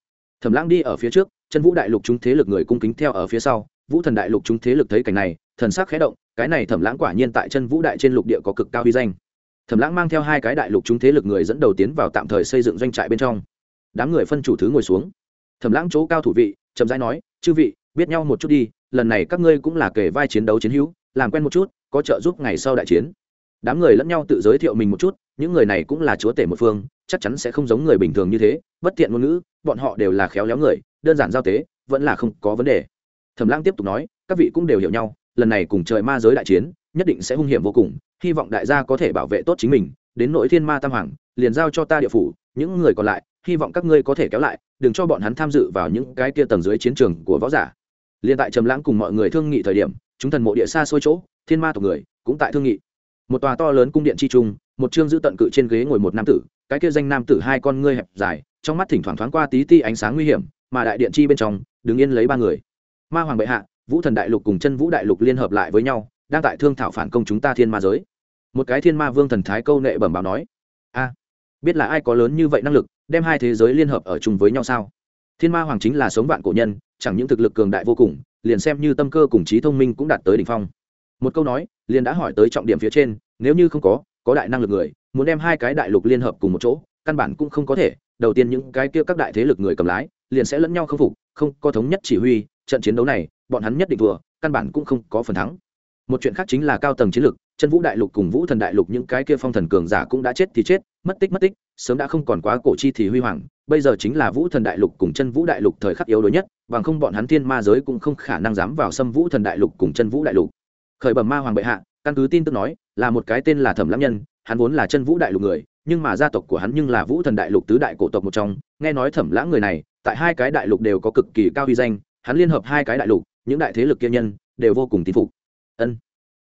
Thẩm lãng đi ở phía trước chân vũ đại lục chúng thế lực người cung kính theo ở phía sau, vũ thần đại lục chúng thế lực thấy cảnh này, thần sắc khẽ động, cái này thẩm lãng quả nhiên tại chân vũ đại trên lục địa có cực cao uy danh. Thẩm lãng mang theo hai cái đại lục chúng thế lực người dẫn đầu tiến vào tạm thời xây dựng doanh trại bên trong. Đám người phân chủ thứ ngồi xuống. Thẩm lãng chỗ cao thủ vị, chậm rãi nói, chư vị, biết nhau một chút đi, lần này các ngươi cũng là kể vai chiến đấu chiến hữu, làm quen một chút, có trợ giúp ngày sau đại chiến. Đám người lẫn nhau tự giới thiệu mình một chút, những người này cũng là chúa tể một phương, chắc chắn sẽ không giống người bình thường như thế, bất tiện ngôn ngữ bọn họ đều là khéo léo người, đơn giản giao tế, vẫn là không có vấn đề. Thẩm lãng tiếp tục nói, các vị cũng đều hiểu nhau, lần này cùng trời ma giới đại chiến, nhất định sẽ hung hiểm vô cùng, hy vọng đại gia có thể bảo vệ tốt chính mình, đến nỗi thiên ma tam hoàng, liền giao cho ta địa phủ, những người còn lại, hy vọng các ngươi có thể kéo lại, đừng cho bọn hắn tham dự vào những cái kia tầng dưới chiến trường của võ giả. Liền tại trầm lãng cùng mọi người thương nghị thời điểm, chúng thần mộ địa xa xôi chỗ, thiên ma tộc người cũng tại thương nghị. Một tòa to lớn cung điện chi trung, một trương giữ tận cự trên ghế ngồi một nam tử, cái kia danh nam tử hai con ngươi hẹp dài trong mắt thỉnh thoảng thoáng qua tí ti ánh sáng nguy hiểm, mà đại điện chi bên trong, đứng yên lấy ba người. Ma hoàng bệ hạ, vũ thần đại lục cùng chân vũ đại lục liên hợp lại với nhau, đang tại thương thảo phản công chúng ta thiên ma giới. Một cái thiên ma vương thần thái câu nệ bẩm báo nói, a, biết là ai có lớn như vậy năng lực, đem hai thế giới liên hợp ở chung với nhau sao? Thiên ma hoàng chính là sống vạn cổ nhân, chẳng những thực lực cường đại vô cùng, liền xem như tâm cơ cùng trí thông minh cũng đạt tới đỉnh phong. Một câu nói, liền đã hỏi tới trọng điểm phía trên, nếu như không có có đại năng lực người, muốn đem hai cái đại lục liên hợp cùng một chỗ, căn bản cũng không có thể đầu tiên những cái kia các đại thế lực người cầm lái liền sẽ lẫn nhau khâm phục, không có thống nhất chỉ huy, trận chiến đấu này, bọn hắn nhất định vừa căn bản cũng không có phần thắng. Một chuyện khác chính là cao tầng chiến lược chân vũ đại lục cùng vũ thần đại lục những cái kia phong thần cường giả cũng đã chết thì chết, mất tích mất tích, sớm đã không còn quá cổ chi thì huy hoàng, bây giờ chính là vũ thần đại lục cùng chân vũ đại lục thời khắc yếu đuối nhất, bằng không bọn hắn thiên ma giới cũng không khả năng dám vào xâm vũ thần đại lục cùng chân vũ đại lục. Khởi bẩm ma hoàng bệ hạ, căn cứ tin tức nói, là một cái tên là thẩm lãm nhân, hắn vốn là chân vũ đại lục người nhưng mà gia tộc của hắn nhưng là vũ thần đại lục tứ đại cổ tộc một trong. Nghe nói thẩm lãng người này, tại hai cái đại lục đều có cực kỳ cao uy danh, hắn liên hợp hai cái đại lục, những đại thế lực kia nhân, đều vô cùng tín phục. Ân,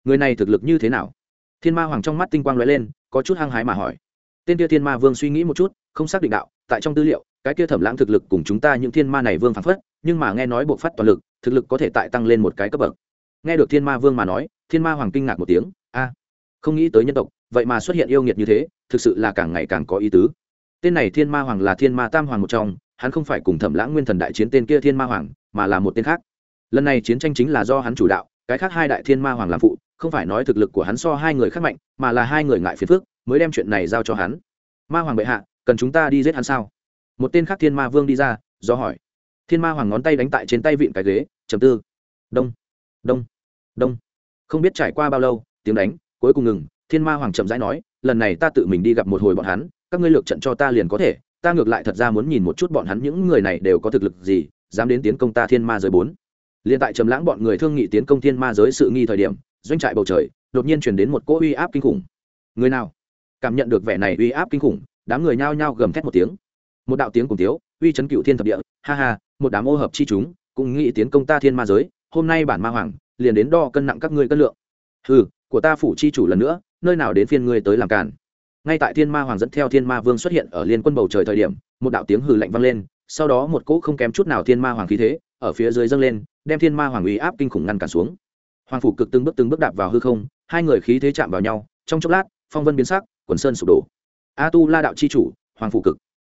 người này thực lực như thế nào? Thiên ma hoàng trong mắt tinh quang lóe lên, có chút hăng hái mà hỏi. Tên kia thiên ma vương suy nghĩ một chút, không xác định đạo, tại trong tư liệu, cái kia thẩm lãng thực lực cùng chúng ta những thiên ma này vương phản phất, nhưng mà nghe nói bộ phát toàn lực, thực lực có thể tại tăng lên một cái cấp bậc. Nghe được thiên ma vương mà nói, thiên ma hoàng kinh ngạc một tiếng, a, không nghĩ tới nhân tộc vậy mà xuất hiện yêu nghiệt như thế, thực sự là càng ngày càng có ý tứ. Tên này thiên ma hoàng là thiên ma tam hoàng một trong, hắn không phải cùng thẩm lãng nguyên thần đại chiến tên kia thiên ma hoàng, mà là một tên khác. Lần này chiến tranh chính là do hắn chủ đạo, cái khác hai đại thiên ma hoàng làm phụ, không phải nói thực lực của hắn so hai người khác mạnh, mà là hai người ngại phiền phức, mới đem chuyện này giao cho hắn. Ma hoàng bệ hạ, cần chúng ta đi giết hắn sao? Một tên khác thiên ma vương đi ra, do hỏi. Thiên ma hoàng ngón tay đánh tại trên tay vịn cái ghế chầm tư. Đông đông đông. Không biết trải qua bao lâu, tiếng đánh cuối cùng ngừng thiên ma hoàng chậm rãi nói, lần này ta tự mình đi gặp một hồi bọn hắn, các ngươi lược trận cho ta liền có thể, ta ngược lại thật ra muốn nhìn một chút bọn hắn những người này đều có thực lực gì, dám đến tiến công ta thiên ma giới bốn. Liền tại trầm lãng bọn người thương nghị tiến công thiên ma giới sự nghi thời điểm, doanh trại bầu trời, đột nhiên truyền đến một cỗ uy áp kinh khủng. Người nào? Cảm nhận được vẻ này uy áp kinh khủng, đám người nhao nhao gầm thét một tiếng. Một đạo tiếng cùng tiếu, uy chấn cựu thiên thập địa, ha ha, một đám ô hợp chi chúng, cũng nghĩ tiến công ta thiên ma giới, hôm nay bản ma hoàng, liền đến đo cân nặng các ngươi cân lượng. Hừ, của ta phủ chi chủ lần nữa nơi nào đến phiên ngươi tới làm cản ngay tại thiên ma hoàng dẫn theo thiên ma vương xuất hiện ở liên quân bầu trời thời điểm, một đạo tiếng hừ lạnh vang lên, sau đó một cỗ không kém chút nào thiên ma hoàng khí thế, ở phía dưới dâng lên, đem thiên ma hoàng uy áp kinh khủng ngăn cản xuống. Hoàng phủ cực từng bước từng bước đạp vào hư không, hai người khí thế chạm vào nhau, trong chốc lát, phong vân biến sắc, quần sơn sụp đổ. A tu la đạo chi chủ, hoàng phủ cực.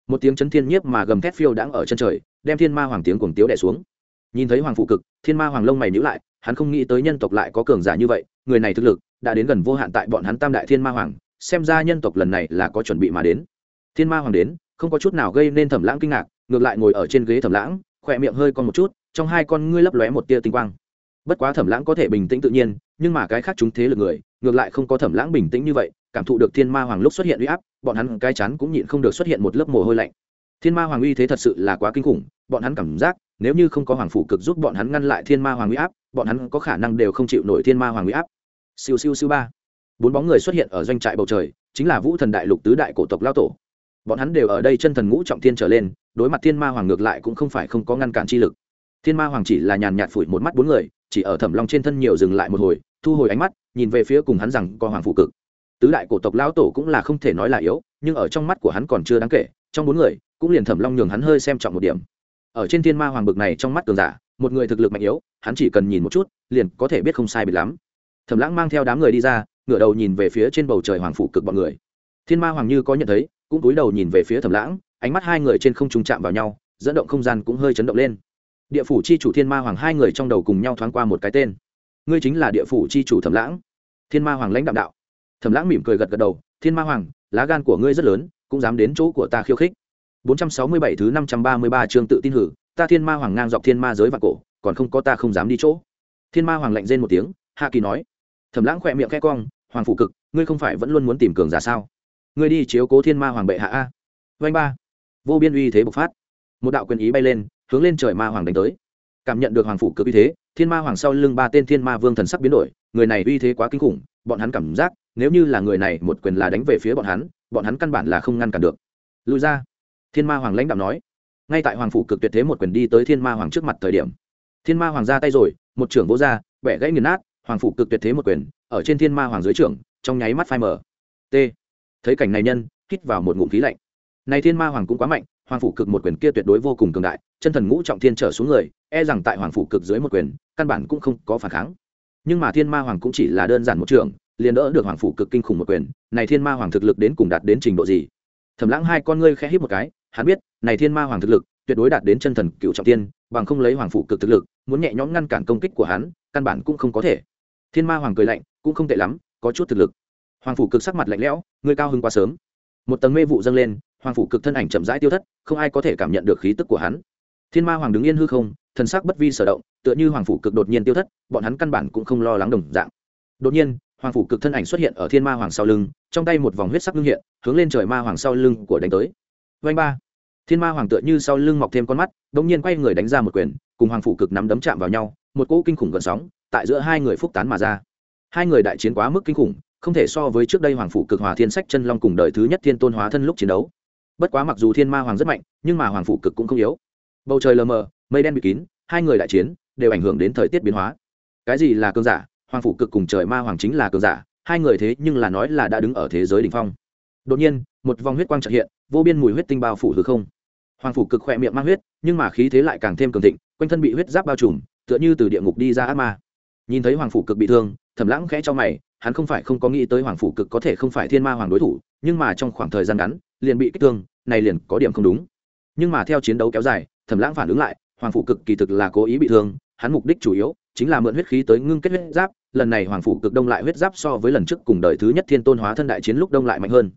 Một tiếng chấn thiên nhiếp mà gầm thét phiêu đãng ở chân trời, đem thiên ma hoàng tiếng cuồng tiếu đẻ xuống. Nhìn thấy hoàng phủ cực, thiên ma hoàng lông mày nhữ lại, hắn không nghĩ tới nhân tộc lại có cường giả như vậy, người này thực lực đã đến gần vô hạn tại bọn hắn tam đại thiên ma hoàng, xem ra nhân tộc lần này là có chuẩn bị mà đến. Thiên ma hoàng đến, không có chút nào gây nên thẩm lãng kinh ngạc, ngược lại ngồi ở trên ghế thẩm lãng, khỏe miệng hơi con một chút, trong hai con ngươi lấp lóe một tia tinh quang. Bất quá thẩm lãng có thể bình tĩnh tự nhiên, nhưng mà cái khác chúng thế lực người, ngược lại không có thẩm lãng bình tĩnh như vậy, cảm thụ được thiên ma hoàng lúc xuất hiện uy áp, bọn hắn cái chắn cũng nhịn không được xuất hiện một lớp mồ hôi lạnh. Thiên ma hoàng uy thế thật sự là quá kinh khủng, bọn hắn cảm giác, nếu như không có hoàng phủ cực giúp bọn hắn ngăn lại thiên ma hoàng uy áp, bọn hắn có khả năng đều không chịu nổi thiên ma hoàng uy áp siêu siêu siêu ba. Bốn bóng người xuất hiện ở doanh trại bầu trời, chính là vũ thần đại lục tứ đại cổ tộc lao tổ. Bọn hắn đều ở đây chân thần ngũ trọng thiên trở lên, đối mặt thiên ma hoàng ngược lại cũng không phải không có ngăn cản chi lực. Thiên ma hoàng chỉ là nhàn nhạt phủi một mắt bốn người, chỉ ở thẩm long trên thân nhiều dừng lại một hồi, thu hồi ánh mắt, nhìn về phía cùng hắn rằng có hoàng phụ cực. Tứ đại cổ tộc lão tổ cũng là không thể nói là yếu, nhưng ở trong mắt của hắn còn chưa đáng kể, trong bốn người, cũng liền thẩm long nhường hắn hơi xem trọng một điểm. Ở trên thiên ma hoàng bực này trong mắt cường giả, một người thực lực mạnh yếu, hắn chỉ cần nhìn một chút, liền có thể biết không sai bị lắm thẩm lãng mang theo đám người đi ra, ngửa đầu nhìn về phía trên bầu trời hoàng phủ cực bọn người. Thiên ma hoàng như có nhận thấy, cũng cúi đầu nhìn về phía thẩm lãng, ánh mắt hai người trên không trùng chạm vào nhau, dẫn động không gian cũng hơi chấn động lên. Địa phủ chi chủ thiên ma hoàng hai người trong đầu cùng nhau thoáng qua một cái tên. Ngươi chính là địa phủ chi chủ thẩm lãng. Thiên ma hoàng lãnh đạm đạo. Thẩm lãng mỉm cười gật gật đầu, thiên ma hoàng, lá gan của ngươi rất lớn, cũng dám đến chỗ của ta khiêu khích. 467 thứ 533 chương tự tin hử, ta thiên ma hoàng ngang dọc thiên ma giới và cổ, còn không có ta không dám đi chỗ. Thiên ma hoàng lạnh rên một tiếng, hạ kỳ nói thẩm lãng khỏe miệng khẽ cong, hoàng phủ cực, ngươi không phải vẫn luôn muốn tìm cường giả sao? Ngươi đi chiếu cố thiên ma hoàng bệ hạ a. Vanh ba, vô biên uy thế bộc phát. Một đạo quyền ý bay lên, hướng lên trời ma hoàng đánh tới. Cảm nhận được hoàng phủ cực uy thế, thiên ma hoàng sau lưng ba tên thiên ma vương thần sắc biến đổi, người này uy thế quá kinh khủng, bọn hắn cảm giác, nếu như là người này một quyền là đánh về phía bọn hắn bọn hắn căn bản là không ngăn cản được. Lùi ra. Thiên ma hoàng lãnh đạo nói. Ngay tại hoàng phủ cực tuyệt thế một quyền đi tới thiên ma hoàng trước mặt thời điểm, thiên ma hoàng ra tay rồi, một trưởng vỗ ra, bẻ gãy nghiền nát hoàng phủ cực tuyệt thế một quyền, ở trên thiên ma hoàng dưới trưởng, trong nháy mắt phai mở t. Thấy cảnh này nhân, hít vào một ngụm khí lạnh. Này thiên ma hoàng cũng quá mạnh, hoàng phủ cực một quyền kia tuyệt đối vô cùng cường đại, chân thần ngũ trọng thiên trở xuống người e rằng tại hoàng phủ cực dưới một quyền, căn bản cũng không có phản kháng. Nhưng mà thiên ma hoàng cũng chỉ là đơn giản một trường liền đỡ được hoàng phủ cực kinh khủng một quyền, này thiên ma hoàng thực lực đến cùng đạt đến trình độ gì? Thẩm lãng hai con ngươi khẽ hít một cái, hắn biết, này thiên ma hoàng thực lực tuyệt đối đạt đến chân thần cựu trọng tiên bằng không lấy hoàng phủ cực thực lực, muốn nhẹ nhõm ngăn cản công kích của hắn, căn bản cũng không có thể thiên ma hoàng cười lạnh, cũng không tệ lắm, có chút thực lực. Hoàng phủ cực sắc mặt lạnh lẽo ngươi cao hơn quá sớm. Một tầng mê vụ dâng lên, hoàng phủ cực thân ảnh chậm rãi tiêu thất, không ai có thể cảm nhận được khí tức của hắn. Thiên ma hoàng đứng yên hư không, thần sắc bất vi sở động, tựa như hoàng phủ cực đột nhiên tiêu thất, bọn hắn căn bản cũng không lo lắng đồng dạng. Đột nhiên, hoàng phủ cực thân ảnh xuất hiện ở thiên ma hoàng sau lưng, trong tay một vòng huyết sắc ngưng hiện, hướng lên trời ma hoàng sau lưng của đánh tới. Vanh ba. Thiên ma hoàng tựa như sau lưng mọc thêm con mắt đ ỗ n g nhiên quay người đánh ra một quyền, cùng hoàng phủ cực nắm đấm chạm vào nhau, một cỗ kinh khủng gần sóng tại giữa hai người phúc tán mà ra. Hai người đại chiến quá mức kinh khủng, không thể so với trước đây hoàng phủ cực hòa thiên sách chân long cùng đời thứ nhất thiên tôn hóa thân lúc chiến đấu. Bất quá mặc dù thiên ma hoàng rất mạnh, nhưng mà hoàng phủ cực cũng không yếu. Bầu trời lờ mờ, mây đen bị kín, hai người đại chiến đều ảnh hưởng đến thời tiết biến hóa. Cái gì là cơn giả? Hoàng phủ cực cùng trời ma hoàng chính là cường giả, hai người thế nhưng là nói là đã đứng ở thế giới đ ỉ n h phong. Đột nhiên, một vòng huyết quang trợ hiện, vô biên mùi huyết tinh bao phủ hư không. Hoàng phủ cực khỏe miệng mang huyết, nhưng mà khí thế lại càng thêm cường thịnh, quanh thân bị huyết giáp bao trùm, tựa như từ địa ngục đi ra ác ma nhìn thấy hoàng phủ cực bị thương, thẩm lãng khẽ cho mày, hắn không phải không có nghĩ tới hoàng phủ cực có thể không phải thiên ma hoàng đối thủ, nhưng mà trong khoảng thời gian ngắn, liền bị kích thương, này liền có điểm không đúng. Nhưng mà theo chiến đấu kéo dài, thẩm lãng phản ứng lại, hoàng phủ cực kỳ thực là cố ý bị thương, hắn mục đích chủ yếu chính là mượn huyết khí tới ngưng kết huyết giáp, lần này hoàng phủ cực đông lại huyết giáp so với lần trước cùng đời thứ nhất thiên tôn hóa thân đại chiến lúc đông lại mạnh hơn.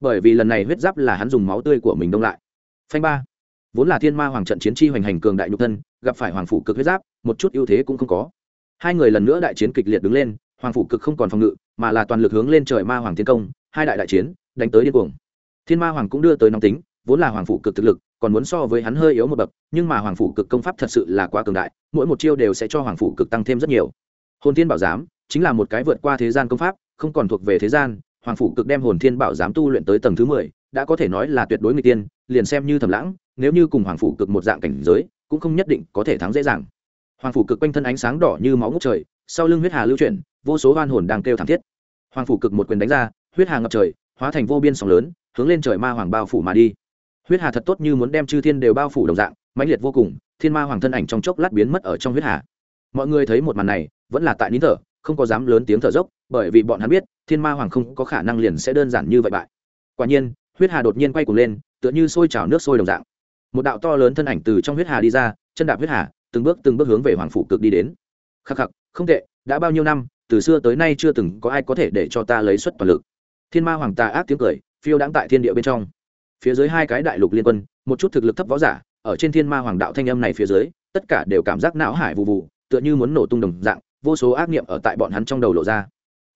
Bởi vì lần này huyết giáp là hắn dùng máu tươi của mình đông lại. Phanh ba. Vốn là thiên ma hoàng trận chiến chi hoành hành cường đại nhục thân, gặp phải hoàng phủ cực huyết giáp, một chút ưu thế cũng không có hai người lần nữa đại chiến kịch liệt đứng lên, hoàng phủ cực không còn phòng ngự, mà là toàn lực hướng lên trời ma hoàng tiến công, hai đại đại chiến, đánh tới điên cuồng. Thiên ma hoàng cũng đưa tới nóng tính, vốn là hoàng phủ cực thực lực, còn muốn so với hắn hơi yếu một bậc, nhưng mà hoàng phủ cực công pháp thật sự là quá cường đại, mỗi một chiêu đều sẽ cho hoàng phủ cực tăng thêm rất nhiều. Hồn thiên bảo giám chính là một cái vượt qua thế gian công pháp, không còn thuộc về thế gian, hoàng phủ cực đem hồn thiên bảo giám tu luyện tới tầng thứ mười, đã có thể nói là tuyệt đối người tiên, liền xem như thầm lãng, nếu như cùng hoàng phủ cực một dạng cảnh giới, cũng không nhất định có thể thắng dễ dàng hoàng phủ cực quanh thân ánh sáng đỏ như máu ngốc trời, sau lưng huyết hà lưu chuyển, vô số oan hồn đang kêu thảm thiết. Hoàng phủ cực một quyền đánh ra, huyết hà ngập trời, hóa thành vô biên sóng lớn, hướng lên trời ma hoàng bao phủ mà đi. Huyết hà thật tốt như muốn đem chư thiên đều bao phủ đồng dạng, mãnh liệt vô cùng, thiên ma hoàng thân ảnh trong chốc lát biến mất ở trong huyết hà. Mọi người thấy một màn này, vẫn là tại nín thở, không có dám lớn tiếng thở dốc, bởi vì bọn hắn biết, thiên ma hoàng không có khả năng liền sẽ đơn giản như vậy bại. Quả nhiên, huyết hà đột nhiên quay cuồng lên, tựa như sôi trào nước sôi đồng dạng. Một đạo to lớn thân ảnh từ trong huyết hà đi ra, chân đạp huyết hà từng bước từng bước hướng về hoàng phủ cực đi đến. Khắc khắc, không tệ, đã bao nhiêu năm, từ xưa tới nay chưa từng có ai có thể để cho ta lấy xuất toàn lực. Thiên ma hoàng tà ác tiếng cười, phiêu đãng tại thiên địa bên trong. Phía dưới hai cái đại lục liên quân, một chút thực lực thấp võ giả, ở trên thiên ma hoàng đạo thanh âm này phía dưới, tất cả đều cảm giác não hải vụ vụ tựa như muốn nổ tung đồng dạng, vô số ác niệm ở tại bọn hắn trong đầu lộ ra.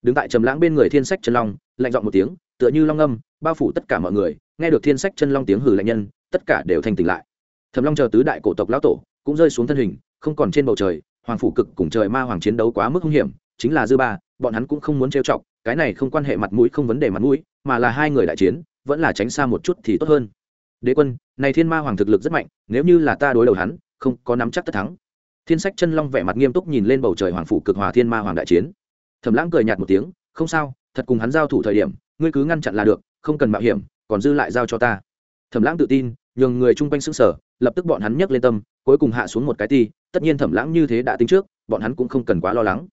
Đứng tại trầm lãng bên người thiên sách chân long, lạnh giọng một tiếng, tựa như long âm, bao phủ tất cả mọi người, nghe được thiên sách chân long tiếng hừ lạnh nhân, tất cả đều thanh tỉnh lại. Thầm long chờ tứ đại cổ tộc lão tổ cũng rơi xuống thân hình, không còn trên bầu trời, hoàng phủ cực cùng trời ma hoàng chiến đấu quá mức hung hiểm, chính là dư ba, bọn hắn cũng không muốn trêu chọc, cái này không quan hệ mặt mũi không vấn đề mặt mũi, mà là hai người đại chiến, vẫn là tránh xa một chút thì tốt hơn. Đế quân, này thiên ma hoàng thực lực rất mạnh, nếu như là ta đối đầu hắn, không có nắm chắc tất thắng. Thiên sách chân long vẻ mặt nghiêm túc nhìn lên bầu trời hoàng phủ cực hòa thiên ma hoàng đại chiến. Thẩm lãng cười nhạt một tiếng, không sao, thật cùng hắn giao thủ thời điểm, ngươi cứ ngăn chặn là được, không cần mạo hiểm, còn dư lại giao cho ta. Thẩm lãng tự tin, nhường người chung quanh xứng sở lập tức bọn hắn nhấc lên tâm cuối cùng hạ xuống một cái ti, tất nhiên thẩm lãng như thế đã tính trước, bọn hắn cũng không cần quá lo lắng.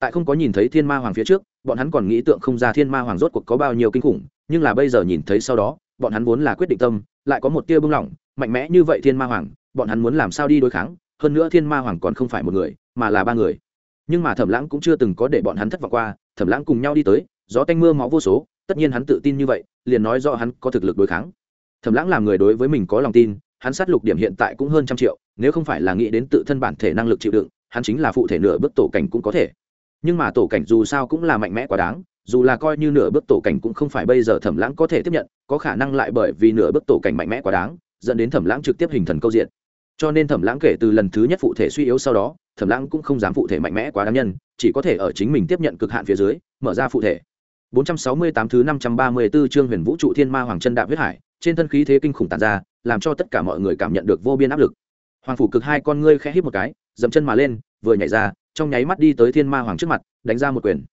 Tại không có nhìn thấy thiên ma hoàng phía trước, bọn hắn còn nghĩ tượng không ra thiên ma hoàng rốt cuộc có bao nhiêu kinh khủng, nhưng là bây giờ nhìn thấy sau đó, bọn hắn vốn là quyết định tâm, lại có một tia bưng lỏng, mạnh mẽ như vậy thiên ma hoàng, bọn hắn muốn làm sao đi đối kháng, hơn nữa thiên ma hoàng còn không phải một người, mà là ba người. Nhưng mà thẩm lãng cũng chưa từng có để bọn hắn thất vọng qua, thẩm lãng cùng nhau đi tới, gió tanh mưa máu vô số, tất nhiên hắn tự tin như vậy, liền nói do hắn có thực lực đối kháng. Thẩm lãng làm người đối với mình có lòng tin hắn sát lục điểm hiện tại cũng hơn trăm triệu nếu không phải là nghĩ đến tự thân bản thể năng lực chịu đựng hắn chính là phụ thể nửa bước tổ cảnh cũng có thể. Nhưng mà tổ cảnh dù sao cũng là mạnh mẽ quá đáng dù là coi như nửa bước tổ cảnh cũng không phải bây giờ thẩm lãng có thể tiếp nhận có khả năng lại bởi vì nửa bước tổ cảnh mạnh mẽ quá đáng dẫn đến thẩm lãng trực tiếp hình thần câu diện. Cho nên thẩm lãng kể từ lần thứ nhất phụ thể suy yếu sau đó thẩm lãng cũng không dám phụ thể mạnh mẽ quá đáng nhân chỉ có thể ở chính mình tiếp nhận cực hạn phía dưới mở ra phụ thể. 468 thứ 534 chương Huyền Vũ trụ Thiên Ma Hoàng chân đạp huyết hải, trên thân khí thế kinh khủng tàn ra, làm cho tất cả mọi người cảm nhận được vô biên áp lực. Hoàng phủ cực hai con ngươi khẽ hít một cái, dậm chân mà lên, vừa nhảy ra, trong nháy mắt đi tới Thiên Ma Hoàng trước mặt, đánh ra một quyền.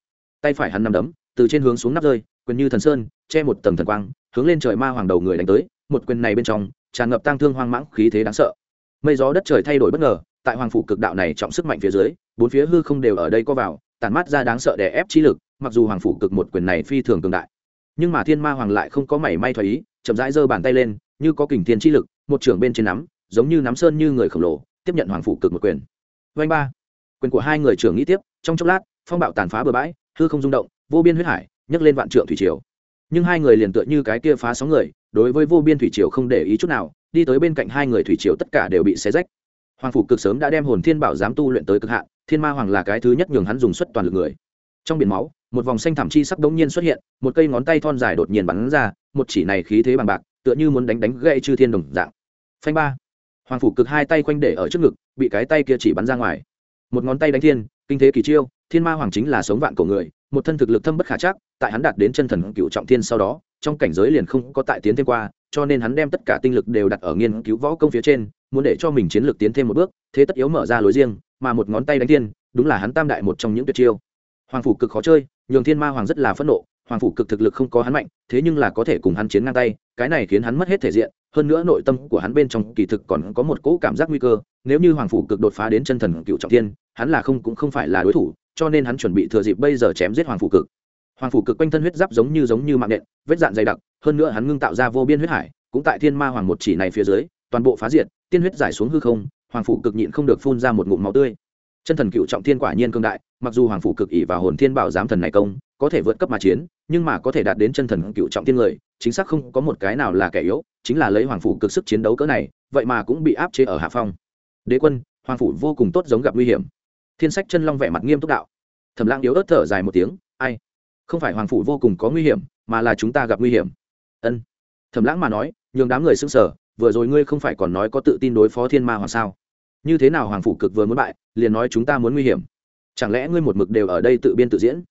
Tay phải hắn nằm đấm, từ trên hướng xuống nắp rơi, quyền như thần sơn, che một tầng thần quang, hướng lên trời Ma Hoàng đầu người đánh tới, một quyền này bên trong tràn ngập tang thương hoang mãng khí thế đáng sợ. Mây gió đất trời thay đổi bất ngờ, tại Hoàng phủ cực đạo này trọng sức mạnh phía dưới, bốn phía hư không đều ở đây có vào, tàn mát ra đáng sợ đè ép chi lực, mặc dù hoàng phủ cực một quyền này phi thường cường đại nhưng mà thiên ma hoàng lại không có mảy may thoái ý chậm rãi giơ bàn tay lên, như có kình thiên chi lực, một trưởng bên trên nắm, giống như nắm sơn như người khổng lồ, tiếp nhận hoàng phủ cực một quyền. Vanh ba. Quyền của hai người trưởng nghĩ tiếp, trong chốc lát, phong bạo tàn phá bờ bãi, hư không rung động, vô biên huyết hải, nhấc lên vạn trượng thủy triều. Nhưng hai người liền tựa như cái kia phá sóng người, đối với vô biên thủy triều không để ý chút nào, đi tới bên cạnh hai người thủy triều tất cả đều bị xé rách. Hoàng phủ cực sớm đã đem hồn thiên bảo giám tu luyện tới cực hạn, thiên ma hoàng là cái thứ nhất nhường hắn dùng xuất toàn lực người. Trong biển máu, một vòng xanh thảm chi sắc đống nhiên xuất hiện, một cây ngón tay thon dài đột nhiên bắn ra một chỉ này khí thế bằng bạc, tựa như muốn đánh đánh gãy chư thiên đồng dạng. Phanh ba. Hoàng phủ cực hai tay quanh để ở trước ngực, bị cái tay kia chỉ bắn ra ngoài. Một ngón tay đánh thiên, kinh thế kỳ chiêu, thiên ma hoàng chính là sống vạn cổ người, một thân thực lực thâm bất khả chắc, tại hắn đạt đến chân thần cựu trọng thiên sau đó, trong cảnh giới liền không có tại tiến thêm qua, cho nên hắn đem tất cả tinh lực đều đặt ở nghiên cứu võ công phía trên, muốn để cho mình chiến lược tiến thêm một bước, thế tất yếu mở ra lối riêng, mà một ngón tay đánh thiên, đúng là hắn tam đại một trong những tuyệt chiêu. Hoàng phủ cực khó chơi, nhường thiên ma hoàng rất là phẫn nộ hoàng phủ cực thực lực không có hắn mạnh, thế nhưng là có thể cùng hắn chiến ngang tay, cái này khiến hắn mất hết thể diện, hơn nữa nội tâm của hắn bên trong kỳ thực còn có một cỗ cảm giác nguy cơ, nếu như hoàng phủ cực đột phá đến chân thần cựu trọng thiên, hắn là không cũng không phải là đối thủ, cho nên hắn chuẩn bị thừa dịp bây giờ chém giết hoàng phủ cực. Hoàng phủ cực quanh thân huyết giáp giống như giống như mạng nện, vết dạn dày đặc, hơn nữa hắn ngưng tạo ra vô biên huyết hải, cũng tại thiên ma hoàng một chỉ này phía dưới, toàn bộ phá diệt, tiên huyết giải xuống hư không, hoàng phủ cực nhịn không được phun ra một ngụm máu tươi. Chân thần cựu trọng thiên quả nhiên cương đại, mặc dù hoàng phủ cực ỷ và hồn thiên bảo giám thần này công có thể vượt cấp mà chiến, nhưng mà có thể đạt đến chân thần cựu trọng thiên người, chính xác không có một cái nào là kẻ yếu, chính là lấy hoàng phủ cực sức chiến đấu cỡ này, vậy mà cũng bị áp chế ở hạ phong. Đế quân, hoàng phủ vô cùng tốt giống gặp nguy hiểm. Thiên sách chân long vẻ mặt nghiêm túc đạo. Thầm lãng yếu ớt thở dài một tiếng, ai? Không phải hoàng phủ vô cùng có nguy hiểm, mà là chúng ta gặp nguy hiểm. Ân. Thầm lãng mà nói, nhường đám người s ư n g sở vừa rồi ngươi không phải còn nói có tự tin đối phó thiên ma hoàng sao? Như thế nào hoàng phủ cực vừa muốn bại, liền nói chúng ta muốn nguy hiểm. Chẳng lẽ ngươi một mực đều ở đây tự biên tự diễn?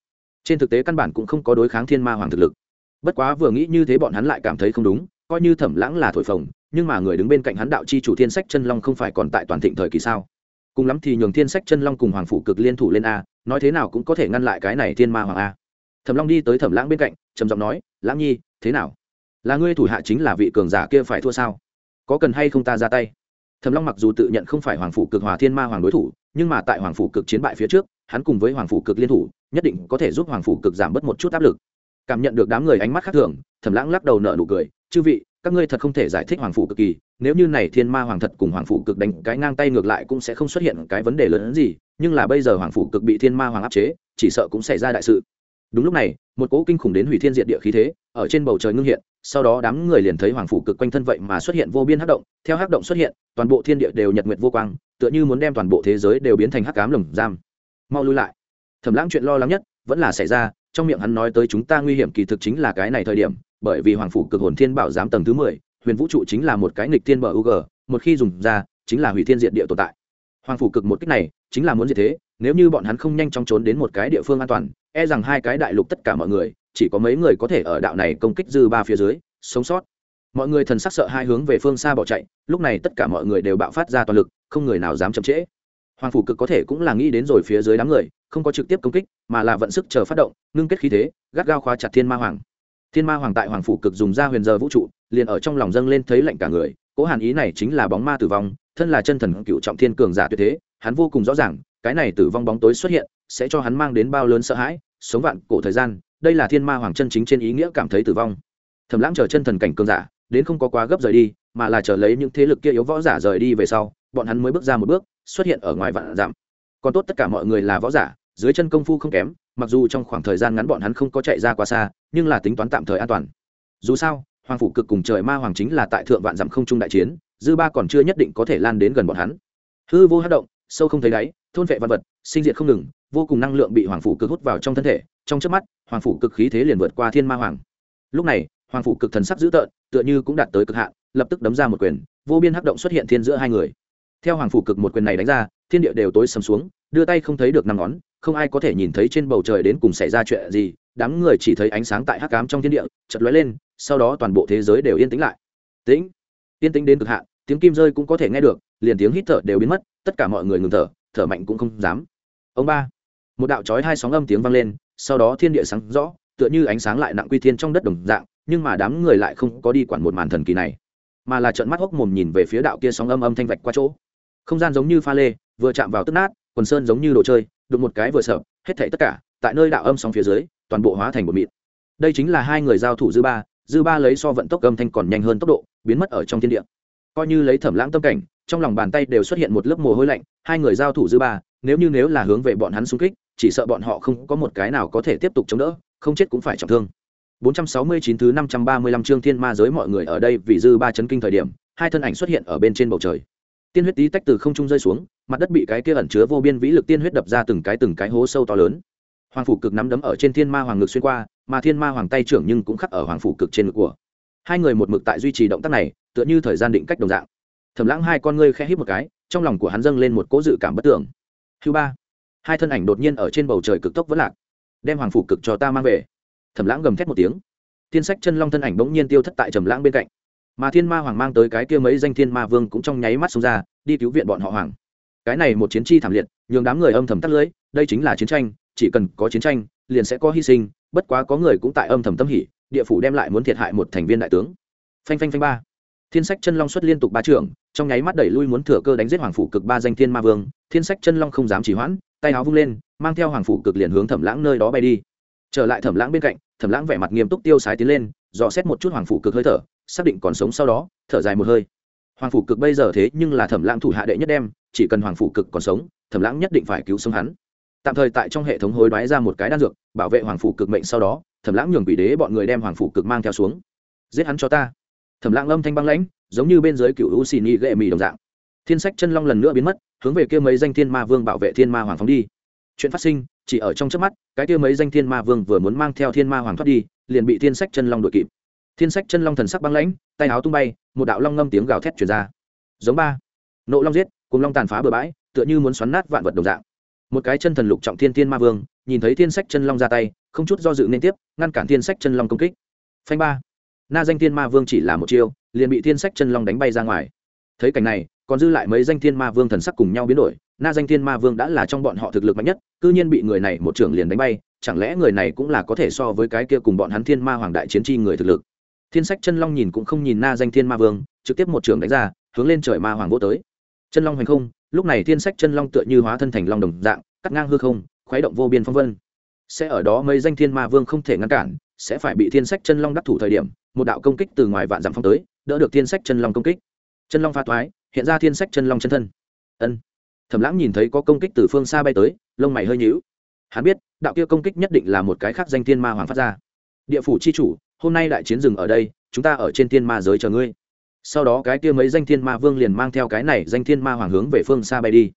Trên thực tế căn bản cũng không có đối kháng thiên ma hoàng thực lực. Bất quá vừa nghĩ như thế bọn hắn lại cảm thấy không đúng, coi như thẩm lãng là thổi phồng, nhưng mà người đứng bên cạnh hắn đạo chi chủ thiên sách chân long không phải còn tại toàn thịnh thời kỳ sao? Cùng lắm thì nhường thiên sách chân long cùng hoàng phủ cực liên thủ lên a, nói thế nào cũng có thể ngăn lại cái này thiên ma hoàng a. Thẩm long đi tới thẩm lãng bên cạnh, trầm giọng nói, lãng nhi, thế nào? Là ngươi thủ hạ chính là vị cường giả kia phải thua sao? Có cần hay không ta ra tay? Thẩm long mặc dù tự nhận không phải hoàng phủ cực hòa thiên ma hoàng đối thủ, nhưng mà tại hoàng phủ cực chiến bại phía trước hắn cùng với hoàng phủ cực liên thủ, nhất định có thể giúp hoàng phủ cực giảm bớt một chút áp lực. Cảm nhận được đám người ánh mắt khác thường, thẩm lãng lắc đầu nợ nụ cười, chư vị, các ngươi thật không thể giải thích hoàng phủ cực kỳ, nếu như này thiên ma hoàng thật cùng hoàng phủ cực đánh cái ngang tay ngược lại cũng sẽ không xuất hiện cái vấn đề lớn hơn gì, nhưng là bây giờ hoàng phủ cực bị thiên ma hoàng áp chế, chỉ sợ cũng xảy ra đại sự. Đúng lúc này, một cỗ kinh khủng đến hủy thiên diệt địa khí thế, ở trên bầu trời ngưng hiện, sau đó đám người liền thấy hoàng phủ cực quanh thân vậy mà xuất hiện vô biên hắc động, theo hắc động xuất hiện, toàn bộ thiên địa đều nhật nguyệt vô quang, tựa như muốn đem toàn bộ thế giới đều biến thành hắc cám lồng giam mau lui lại. Thẩm lãng chuyện lo lắng nhất vẫn là xảy ra, trong miệng hắn nói tới chúng ta nguy hiểm kỳ thực chính là cái này thời điểm, bởi vì hoàng phủ cực hồn thiên bảo giám tầng thứ mười, huyền vũ trụ chính là một cái nghịch thiên bờ u g một khi dùng ra, chính là hủy thiên diện địa tồn tại. Hoàng phủ cực một cách này, chính là muốn gì thế, nếu như bọn hắn không nhanh chóng trốn đến một cái địa phương an toàn e rằng hai cái đại lục tất cả mọi người, chỉ có mấy người có thể ở đạo này công kích dư ba phía dưới, sống sót. Mọi người thần sắc sợ hai hướng về phương xa bỏ chạy, lúc này tất cả mọi người đều bạo phát ra toàn lực, không người nào dám chậm trễ hoàng phủ cực có thể cũng là nghĩ đến rồi phía dưới đám người, không có trực tiếp công kích, mà là vận sức chờ phát động, ngưng kết khí thế, gắt gao khóa chặt thiên ma hoàng. Thiên ma hoàng tại hoàng phủ cực dùng ra huyền giờ vũ trụ, liền ở trong lòng dâng lên thấy lạnh cả người, cố hàn ý này chính là bóng ma tử vong, thân là chân thần cựu trọng thiên cường giả tuyệt thế, hắn vô cùng rõ ràng, cái này tử vong bóng tối xuất hiện, sẽ cho hắn mang đến bao lớn sợ hãi, sống vạn cổ thời gian, đây là thiên ma hoàng chân chính trên ý nghĩa cảm thấy tử vong. Thầm lãng chờ chân thần cảnh cường giả, đến không có quá gấp rời đi, mà là chờ lấy những thế lực kia yếu võ giả rời đi về sau bọn hắn mới bước ra một bước, xuất hiện ở ngoài vạn dặm. Còn tốt tất cả mọi người là võ giả, dưới chân công phu không kém, mặc dù trong khoảng thời gian ngắn bọn hắn không có chạy ra quá xa, nhưng là tính toán tạm thời an toàn. Dù sao, hoàng phủ cực cùng trời ma hoàng chính là tại thượng vạn dặm không trung đại chiến, dư ba còn chưa nhất định có thể lan đến gần bọn hắn. Hư vô hát động, sâu không thấy đáy, thôn vệ văn vật, sinh diệt không ngừng, vô cùng năng lượng bị hoàng phủ cực hút vào trong thân thể, trong trước mắt, hoàng phủ cực khí thế liền vượt qua thiên ma hoàng. Lúc này, hoàng phủ cực thần sắc dữ tợn, tựa như cũng đạt tới cực hạn, lập tức đấm ra một quyền, vô biên hắc động xuất hiện thiên giữa hai người theo hoàng phủ cực một quyền này đánh ra, thiên địa đều tối sầm xuống, đưa tay không thấy được năm ngón, không ai có thể nhìn thấy trên bầu trời đến cùng xảy ra chuyện gì, đám người chỉ thấy ánh sáng tại hắc cám trong thiên địa chật lóe lên, sau đó toàn bộ thế giới đều yên tĩnh lại. Tĩnh. Yên tĩnh đến cực hạn, tiếng kim rơi cũng có thể nghe được, liền tiếng hít thở đều biến mất, tất cả mọi người ngừng thở thở mạnh cũng không dám. Ông ba. Một đạo chói hai sóng âm tiếng vang lên, sau đó thiên địa sáng rõ, tựa như ánh sáng lại nặng quy thiên trong đất đồng dạng, nhưng mà đám người lại không có đi quản một màn thần kỳ này, mà là trợn mắt hốc mồm nhìn về phía đạo kia sóng âm âm thanh vạch qua chỗ không gian giống như pha lê, vừa chạm vào tức nát, quần sơn giống như đồ chơi, đụng một cái vừa sợ, hết thảy tất cả, tại nơi đạo âm sóng phía dưới, toàn bộ hóa thành một mịn. Đây chính là hai người giao thủ dư ba dư ba lấy so vận tốc âm thanh còn nhanh hơn tốc độ, biến mất ở trong thiên địa. Coi như lấy thẩm lãng tâm cảnh, trong lòng bàn tay đều xuất hiện một lớp mồ hôi lạnh, hai người giao thủ dư ba, nếu như nếu là hướng về bọn hắn xung kích, chỉ sợ bọn họ không có một cái nào có thể tiếp tục chống đỡ, không chết cũng phải trọng thương. 469 thứ 535 chương thiên ma giới mọi người ở đây vì dư ba chấn kinh thời điểm, hai thân ảnh xuất hiện ở bên trên bầu trời tiên huyết tí tách từ không trung rơi xuống, mặt đất bị cái kia ẩn chứa vô biên vĩ lực tiên huyết đập ra từng cái từng cái hố sâu to lớn. Hoàng phủ cực nắm đấm ở trên thiên ma hoàng ngực xuyên qua, mà thiên ma hoàng tay trưởng nhưng cũng khắc ở hoàng phủ cực trên ngực của. Hai người một mực tại duy trì động tác này, tựa như thời gian định cách đồng dạng. Thầm lãng hai con ngươi khẽ hít một cái, trong lòng của hắn dâng lên một cỗ dự cảm bất tưởng thứ ba. Hai thân ảnh đột nhiên ở trên bầu trời cực tốc vẫn lạc, đem hoàng phủ cực cho ta mang về. Thầm lãng gầm thét một tiếng. Thiên sách chân long thân ảnh bỗng nhiên tiêu thất tại trầm lãng bên cạnh mà thiên ma hoàng mang tới cái kia mấy danh thiên ma vương cũng trong nháy mắt xông ra, đi cứu viện bọn họ hoàng. Cái này một chiến chi thảm liệt, nhường đám người âm thầm tắt lưới, đây chính là chiến tranh, chỉ cần có chiến tranh, liền sẽ có hy sinh, bất quá có người cũng tại âm thầm tâm hỉ, địa phủ đem lại muốn thiệt hại một thành viên đại tướng. Phanh phanh phanh ba. Thiên sách chân long xuất liên tục ba trưởng, trong nháy mắt đẩy lui muốn thừa cơ đánh giết hoàng phủ cực ba danh thiên ma vương, thiên sách chân long không dám chỉ hoãn, tay áo vung lên, mang theo hoàng phủ cực liền hướng thẩm lãng nơi đó bay đi. Trở lại thẩm lãng bên cạnh, thẩm lãng vẻ mặt nghiêm túc tiêu sái tiến lên, dò xét một chút hoàng phủ cực hơi thở xác định còn sống sau đó, thở dài một hơi. Hoàng phủ cực bây giờ thế nhưng là thẩm lãng thủ hạ đệ nhất đem, chỉ cần hoàng phủ cực còn sống, thẩm lãng nhất định phải cứu sống hắn. Tạm thời tại trong hệ thống hối đoái ra một cái đan dược, bảo vệ hoàng phủ cực mệnh sau đó, thẩm lãng nhường quỷ đế bọn người đem hoàng phủ cực mang theo xuống. Giết hắn cho ta. Thẩm lãng âm thanh băng lãnh, giống như bên dưới cựu u xì ni gệ mì đồng dạng. Thiên sách chân long lần nữa biến mất, hướng về kia mấy danh thiên ma vương bảo vệ thiên ma hoàng phóng đi. Chuyện phát sinh, chỉ ở trong trước mắt, cái kia mấy danh thiên ma vương vừa muốn mang theo thiên ma hoàng thoát đi, liền bị thiên sách chân long đội kịp thiên sách chân long thần sắc băng lãnh, tay áo tung bay, một đạo long ngâm tiếng gào thét chuyển ra. Giống ba. Nộ long giết cùng long tàn phá bừa bãi, tựa như muốn xoắn nát vạn vật đồng dạng. Một cái chân thần lục trọng thiên thiên ma vương, nhìn thấy thiên sách chân long ra tay, không chút do dự nên tiếp, ngăn cản thiên sách chân long công kích. Phanh ba. Na danh thiên ma vương chỉ là một chiêu, liền bị thiên sách chân long đánh bay ra ngoài. Thấy cảnh này, còn dư lại mấy danh thiên ma vương thần sắc cùng nhau biến đổi, na danh thiên ma vương đã là trong bọn họ thực lực mạnh nhất, cư nhiên bị người này một trưởng liền đánh bay, chẳng lẽ người này cũng là có thể so với cái kia cùng bọn hắn thiên ma hoàng đại chiến chi người thực lực? Thiên sách chân long nhìn cũng không nhìn na danh thiên ma vương, trực tiếp một trường đánh ra, hướng lên trời ma hoàng vô tới. Chân long hành không, lúc này thiên sách chân long tựa như hóa thân thành long đồng dạng, cắt ngang hư không, khuấy động vô biên phong vân. Sẽ ở đó mấy danh thiên ma vương không thể ngăn cản, sẽ phải bị thiên sách chân long đắc thủ thời điểm, một đạo công kích từ ngoài vạn dặm phong tới, đỡ được thiên sách chân long công kích. Chân long pha thoái hiện ra thiên sách chân long chân thân. Ân. Thẩm lãng nhìn thấy có công kích từ phương xa bay tới, lông mày hơi nhíu. Hắn biết, đạo kia công kích nhất định là một cái khác danh thiên ma hoàng phát ra. Địa phủ chi chủ hôm nay đại chiến dừng ở đây, chúng ta ở trên thiên ma giới chờ ngươi. Sau đó cái kia mấy danh thiên ma vương liền mang theo cái này danh thiên ma hoàng hướng về phương xa bay đi.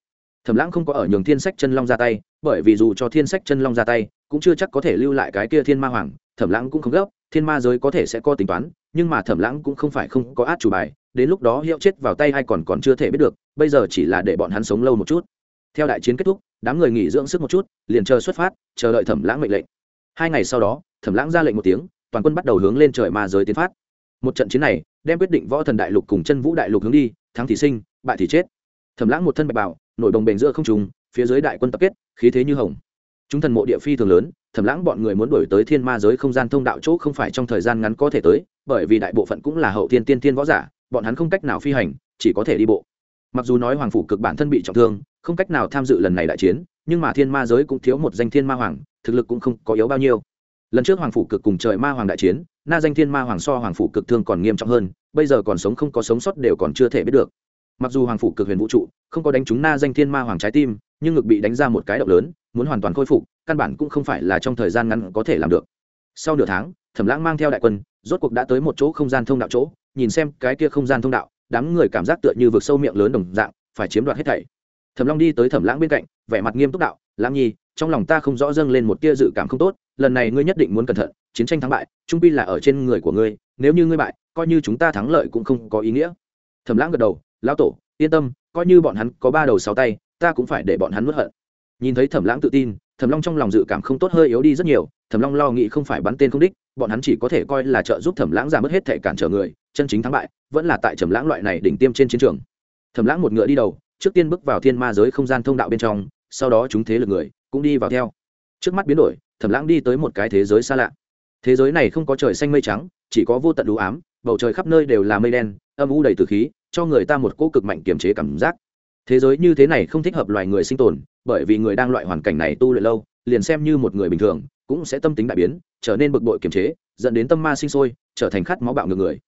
Thẩm lãng không có ở nhường thiên sách chân long ra tay, bởi vì dù cho thiên sách chân long ra tay, cũng chưa chắc có thể lưu lại cái kia thiên ma hoàng, thẩm lãng cũng không gấp, thiên ma giới có thể sẽ có tính toán, nhưng mà thẩm lãng cũng không phải không có át chủ bài, đến lúc đó hiệu chết vào tay hay còn còn chưa thể biết được, bây giờ chỉ là để bọn hắn sống lâu một chút. Theo đại chiến kết thúc, đám người nghỉ dưỡng sức một chút, liền chờ xuất phát, chờ đợi thẩm lãng mệnh lệnh. Hai ngày sau đó, thẩm lãng ra lệnh một tiếng toàn quân bắt đầu hướng lên trời ma giới tiến phát. Một trận chiến này, đem quyết định võ thần đại lục cùng chân vũ đại lục hướng đi, thắng thì sinh, bại thì chết. Thẩm lãng một thân bạch bảo nổi đồng bền giữa không trùng phía dưới đại quân tập kết, khí thế như hồng. Chúng thần mộ địa phi thường lớn, thẩm lãng bọn người muốn đổi tới thiên ma giới không gian thông đạo chỗ không phải trong thời gian ngắn có thể tới, bởi vì đại bộ phận cũng là hậu thiên tiên tiên võ giả, bọn hắn không cách nào phi hành, chỉ có thể đi bộ. Mặc dù nói hoàng phủ cực bản thân bị trọng thương, không cách nào tham dự lần này đại chiến, nhưng mà thiên ma giới cũng thiếu một danh thiên ma hoàng, thực lực cũng không có yếu bao nhiêu lần trước hoàng phủ cực cùng trời ma hoàng đại chiến, na danh thiên ma hoàng so hoàng phủ cực thương còn nghiêm trọng hơn, bây giờ còn sống không có sống sót đều còn chưa thể biết được. Mặc dù hoàng phủ cực huyền vũ trụ, không có đánh trúng na danh thiên ma hoàng trái tim, nhưng ngực bị đánh ra một cái động lớn, muốn hoàn toàn khôi phục, căn bản cũng không phải là trong thời gian ngắn có thể làm được. Sau nửa tháng, thẩm lãng mang theo đại quân, rốt cuộc đã tới một chỗ không gian thông đạo chỗ, nhìn xem cái kia không gian thông đạo, đám người cảm giác tựa như vực sâu miệng lớn đồng dạng, phải chiếm đoạt hết thảy. Thẩm long đi tới thẩm lãng bên cạnh, vẻ mặt nghiêm túc đạo, lãng nhi trong lòng ta không rõ dâng lên một tia dự cảm không tốt, lần này ngươi nhất định muốn cẩn thận, chiến tranh thắng bại, trung pi là ở trên người của ngươi, nếu như ngươi bại, coi như chúng ta thắng lợi cũng không có ý nghĩa. Thẩm lãng gật đầu, lão tổ, yên tâm, coi như bọn hắn có ba đầu sáu tay, ta cũng phải để bọn hắn nuốt hận. Nhìn thấy thẩm lãng tự tin, thẩm long trong lòng dự cảm không tốt hơi yếu đi rất nhiều, thẩm long lo nghĩ không phải bắn tên không đích, bọn hắn chỉ có thể coi là trợ giúp thẩm lãng giảm bớt hết thể cản trở người, chân chính thắng bại, vẫn là tại thẩm lãng loại này đỉnh tiêm trên chiến trường. Thẩm lãng một ngựa đi đầu, trước tiên bước vào thiên ma giới không gian thông đạo bên trong, sau đó chúng thế lực người cũng đi vào theo. Trước mắt biến đổi, thẩm lãng đi tới một cái thế giới xa lạ. Thế giới này không có trời xanh mây trắng, chỉ có vô tận đủ ám, bầu trời khắp nơi đều là mây đen, âm u đầy từ khí, cho người ta một cỗ cực mạnh kiềm chế cảm giác. Thế giới như thế này không thích hợp loài người sinh tồn, bởi vì người đang loại hoàn cảnh này tu luyện lâu, liền xem như một người bình thường, cũng sẽ tâm tính đại biến, trở nên bực bội kiềm chế, dẫn đến tâm ma sinh sôi, trở thành khát máu bạo ngược người.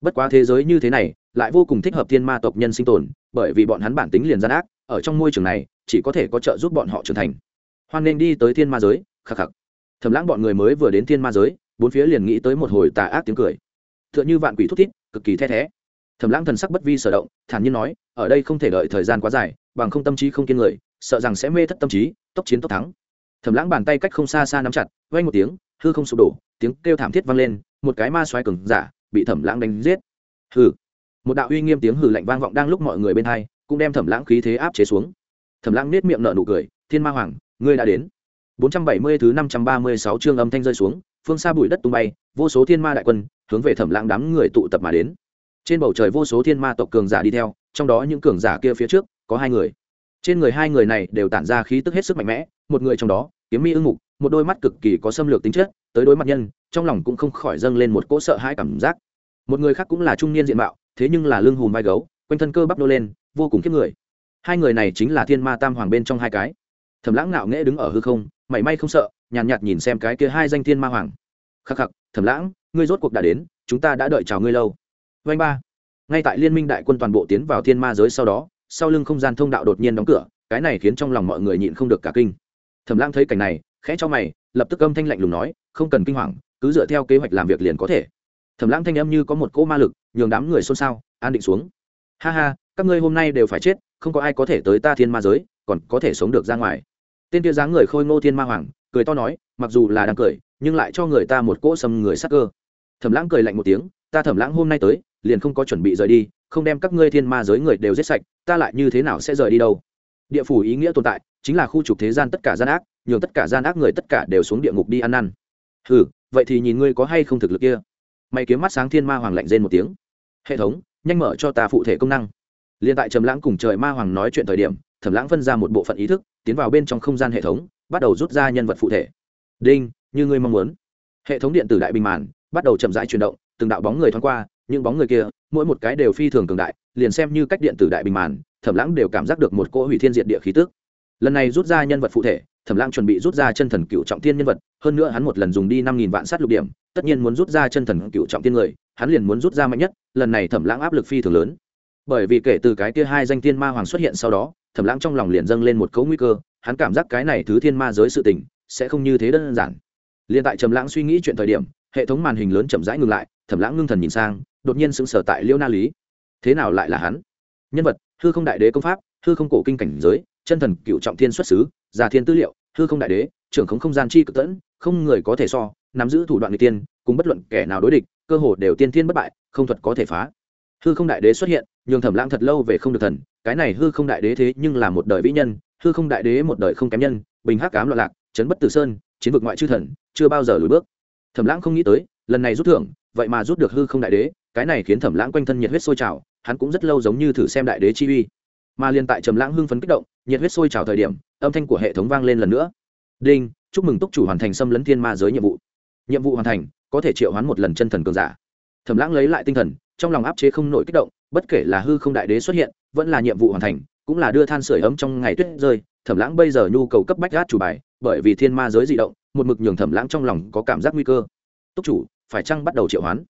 Bất quá thế giới như thế này, lại vô cùng thích hợp thiên ma tộc nhân sinh tồn, bởi vì bọn hắn bản tính liền gian ác, ở trong môi trường này, chỉ có thể có trợ giúp bọn họ trưởng thành hoan nên đi tới thiên ma giới, khắc khắc. Thầm lãng bọn người mới vừa đến thiên ma giới, bốn phía liền nghĩ tới một hồi tà ác tiếng cười. T h ư ợ n h ư vạn quỷ thúc thít, cực kỳ the thé. Thầm lãng thần sắc bất vi sở động, thản nhiên nói, ở đây không thể đợi thời gian quá dài, bằng không tâm trí không kiên người, sợ rằng sẽ mê thất tâm trí, tốc chiến tốc thắng. Thầm lãng bàn tay cách không xa xa nắm chặt vay một tiếng, hư không sụp đổ, tiếng kêu thảm thiết vang lên, một cái ma xoáy cừng giả bị thẩm lãng đánh giết. Hừ. Một đạo uy nghiêm tiếng hừ lạnh vang vọng đang lúc mọi người bên hai, cũng đem thẩm lãng khí thế áp chế xuống. Thẩm lãng nết miệng nở nụ cười, thiên ma hoàng ngươi đã đến 470 thứ 536 chương âm thanh rơi xuống, phương xa bụi đất tung bay, vô số thiên ma đại quân hướng về Thẩm Lãng đám người tụ tập mà đến. Trên bầu trời vô số thiên ma tộc cường giả đi theo, trong đó những cường giả kia phía trước có hai người. Trên người hai người này đều tản ra khí tức hết sức mạnh mẽ, một người trong đó, kiếm mi ưng mục, một đôi mắt cực kỳ có xâm lược tính chất, tới đối mặt nhân, trong lòng cũng không khỏi dâng lên một cỗ sợ hãi cảm giác. Một người khác cũng là trung niên diện mạo, thế nhưng là lưng hùm vai gấu, quanh thân cơ bắp nô lên, vô cùng kiếp người. Hai người này chính là Thiên Ma Tam Hoàng bên trong hai cái. Thẩm Lãng ngạo nghễ đứng ở hư không, mảy may không sợ nhàn nhạt, nhạt nhìn xem cái kia hai danh thiên ma hoàng. Khắc khắc thẩm lãng ngươi rốt cuộc đã đến chúng ta đã đợi chào ngươi lâu. Vanh ba. Ngay tại liên minh đại quân toàn bộ tiến vào thiên ma giới sau đó sau lưng không gian thông đạo đột nhiên đóng cửa cái này khiến trong lòng mọi người nhịn không được cả kinh. Thẩm lãng thấy cảnh này khẽ cho mày lập tức âm thanh lạnh lùng nói không cần kinh hoàng cứ dựa theo kế hoạch làm việc liền có thể. Thẩm lãng thanh âm như có một cỗ ma lực nhường đám người xôn xao an định xuống. Ha ha các ngươi hôm nay đều phải chết không có ai có thể tới ta thiên ma giới còn có thể sống được ra ngoài tên kia dáng người khôi ngô thiên ma hoàng, cười to nói, mặc dù là đang cười, nhưng lại cho người ta một cỗ sầm người sắc cơ. Thẩm lãng cười lạnh một tiếng, ta thẩm lãng hôm nay tới, liền không có chuẩn bị rời đi, không đem các ngươi thiên ma giới người đều giết sạch, ta lại như thế nào sẽ rời đi đâu? Địa phủ ý nghĩa tồn tại, chính là khu trục thế gian tất cả gian ác, nhường tất cả gian ác người tất cả đều xuống địa ngục đi ăn năn. Ừ vậy thì nhìn ngươi có hay không thực lực kia. Mày kiếm mắt sáng thiên ma hoàng lạnh rên một tiếng. Hệ thống, nhanh mở cho ta phụ thể công năng. Liền tại trầm lãng cùng trời ma hoàng nói chuyện thời điểm thẩm lãng phân ra một bộ phận ý thức, tiến vào bên trong không gian hệ thống, bắt đầu rút ra nhân vật phụ thể. Đinh, như ngươi mong muốn. Hệ thống điện tử đại bình màn, bắt đầu chậm rãi chuyển động, từng đạo bóng người thoáng qua, những bóng người kia, mỗi một cái đều phi thường cường đại, liền xem như cách điện tử đại bình màn, thẩm lãng đều cảm giác được một cỗ hủy thiên diện địa khí tức. Lần này rút ra nhân vật phụ thể, thẩm lãng chuẩn bị rút ra chân thần cựu trọng tiên nhân vật, hơn nữa hắn một lần dùng đi năm nghìn vạn sát lục điểm, tất nhiên muốn rút ra chân thần cựu trọng tiên người, hắn liền muốn rút ra mạnh nhất, lần này thẩm lãng áp lực phi thường lớn. Bởi vì kể từ cái kia hai danh tiên ma hoàng xuất hiện sau đó thẩm lãng trong lòng liền dâng lên một cấu nguy cơ, hắn cảm giác cái này thứ thiên ma giới sự tình sẽ không như thế đơn giản. Liền tại trầm lãng suy nghĩ chuyện thời điểm, hệ thống màn hình lớn chậm rãi ngừng lại, thẩm lãng ngưng thần nhìn sang, đột nhiên sững sờ tại liêu na lý. Thế nào lại là hắn? Nhân vật, hư không đại đế công pháp, hư không cổ kinh cảnh giới, chân thần, cựu trọng thiên xuất xứ già thiên tư liệu, hư không đại đế, trưởng không không gian chi cực tẫn, không người có thể so, nắm giữ thủ đoạn người tiên, cùng bất luận kẻ nào đối địch, cơ hồ đều tiên thiên bất bại, không thuật có thể phá. Hư không đại đế xuất hiện nhường thẩm lãng thật lâu về không được thần, cái này hư không đại đế thế nhưng là một đời vĩ nhân, hư không đại đế một đời không kém nhân, bình hắc cám loạn lạc, chấn bất tử sơn, chiến vực ngoại chư thần, chưa bao giờ lùi bước. Thẩm lãng không nghĩ tới, lần này rút thưởng, vậy mà rút được hư không đại đế, cái này khiến thẩm lãng quanh thân nhiệt huyết sôi trào, hắn cũng rất lâu giống như thử xem đại đế chi uy. Mà liên tại trầm lãng hưng phấn kích động, nhiệt huyết sôi trào thời điểm, âm thanh của hệ thống vang lên lần nữa. Đinh, chúc mừng túc chủ hoàn thành xâm lấn thiên ma giới nhiệm vụ. Nhiệm vụ hoàn thành, có thể triệu hoán một lần chân thần cường giả. Thẩm lãng lấy lại tinh thần, trong lòng áp chế không nổi kích động bất kể là hư không đại đế xuất hiện, vẫn là nhiệm vụ hoàn thành, cũng là đưa than sửa ấm trong ngày tuyết rơi, thẩm lãng bây giờ nhu cầu cấp bách gác chủ bài, bởi vì thiên ma giới di động, một mực nhường thẩm lãng trong lòng có cảm giác nguy cơ. Túc chủ, phải chăng bắt đầu triệu hoán?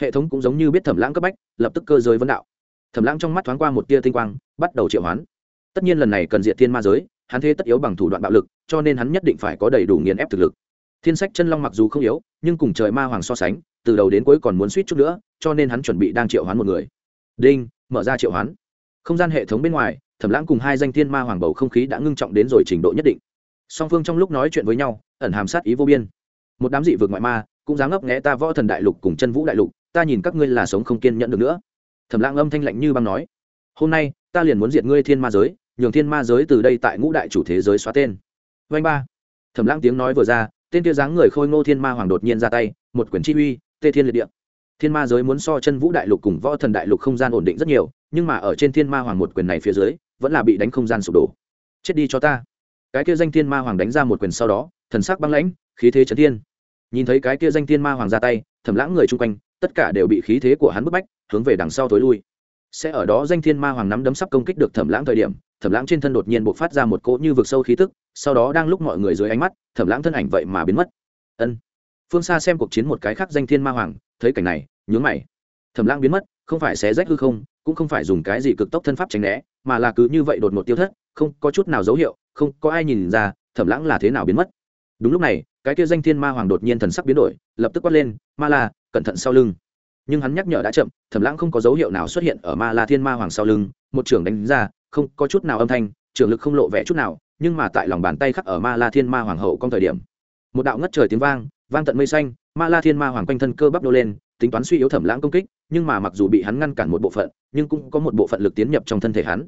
Hệ thống cũng giống như biết thẩm lãng cấp bách, lập tức cơ giới vấn đạo. Thẩm lãng trong mắt thoáng qua một tia tinh quang, bắt đầu triệu hoán. Tất nhiên lần này cần diện thiên ma giới, hắn thế tất yếu bằng thủ đoạn bạo lực, cho nên hắn nhất định phải có đầy đủ nghiền ép thực lực. Thiên sách chân long mặc dù không yếu, nhưng cùng trời ma hoàng so sánh, từ đầu đến cuối còn muốn suýt chút nữa, cho nên hắn chuẩn bị đang triệu hoán một người đinh, mở ra triệu hoán. Không gian hệ thống bên ngoài, thẩm lãng cùng hai danh thiên ma hoàng bầu không khí đã ngưng trọng đến rồi trình độ nhất định. Song phương trong lúc nói chuyện với nhau, ẩn hàm sát ý vô biên. Một đám dị vực ngoại ma cũng dám ngấp nghẽ ta võ thần đại lục cùng chân vũ đại lục, ta nhìn các ngươi là sống không kiên nhẫn được nữa. Thẩm lãng âm thanh lạnh như băng nói, hôm nay, ta liền muốn diệt ngươi thiên ma giới, nhường thiên ma giới từ đây tại ngũ đại chủ thế giới xóa tên. Vanh ba. Thẩm lãng tiếng nói vừa ra, tên kia dáng người khôi ngô thiên ma hoàng đột nhiên ra tay, một quyển chi uy, tê thiên liệt địa thiên ma giới muốn so chân vũ đại lục cùng võ thần đại lục không gian ổn định rất nhiều, nhưng mà ở trên thiên ma hoàng một quyền này phía dưới, vẫn là bị đánh không gian sụp đổ. Chết đi cho ta. Cái kia danh thiên ma hoàng đánh ra một quyền sau đó, thần sắc băng lãnh, khí thế trấn thiên. Nhìn thấy cái kia danh thiên ma hoàng ra tay, thẩm lãng người chung quanh, tất cả đều bị khí thế của hắn bức bách, hướng về đằng sau tối lui. Sẽ ở đó danh thiên ma hoàng nắm đấm sắp công kích được thẩm lãng thời điểm, thẩm lãng trên thân đột nhiên b ộ c phát ra một cỗ như vực sâu khí tức, sau đó đang lúc mọi người dưới ánh mắt, thẩm lãng thân ảnh vậy mà biến mất. Ân phương xa xem cuộc chiến một cái khác danh thiên ma hoàng, thấy cảnh này, nhướng mày. Thẩm lãng biến mất, không phải xé rách hư không, cũng không phải dùng cái gì cực tốc thân pháp tránh né, mà là cứ như vậy đột một tiêu thất, không có chút nào dấu hiệu, không có ai nhìn ra thẩm lãng là thế nào biến mất. Đúng lúc này, cái kia danh thiên ma hoàng đột nhiên thần sắc biến đổi, lập tức quát lên, ma la, cẩn thận sau lưng. Nhưng hắn nhắc nhở đã chậm, thẩm lãng không có dấu hiệu nào xuất hiện ở ma la thiên ma hoàng sau lưng, một trưởng đánh ra, không có chút nào âm thanh, trưởng lực không lộ vẻ chút nào, nhưng mà tại lòng bàn tay khắc ở ma la thiên ma hoàng hậu con thời điểm, một đạo ngất trời tiếng vang vang tận mây xanh, ma la thiên ma hoàng quanh thân cơ bắp đô lên, tính toán suy yếu thẩm lãng công kích, nhưng mà mặc dù bị hắn ngăn cản một bộ phận, nhưng cũng có một bộ phận lực tiến nhập trong thân thể hắn.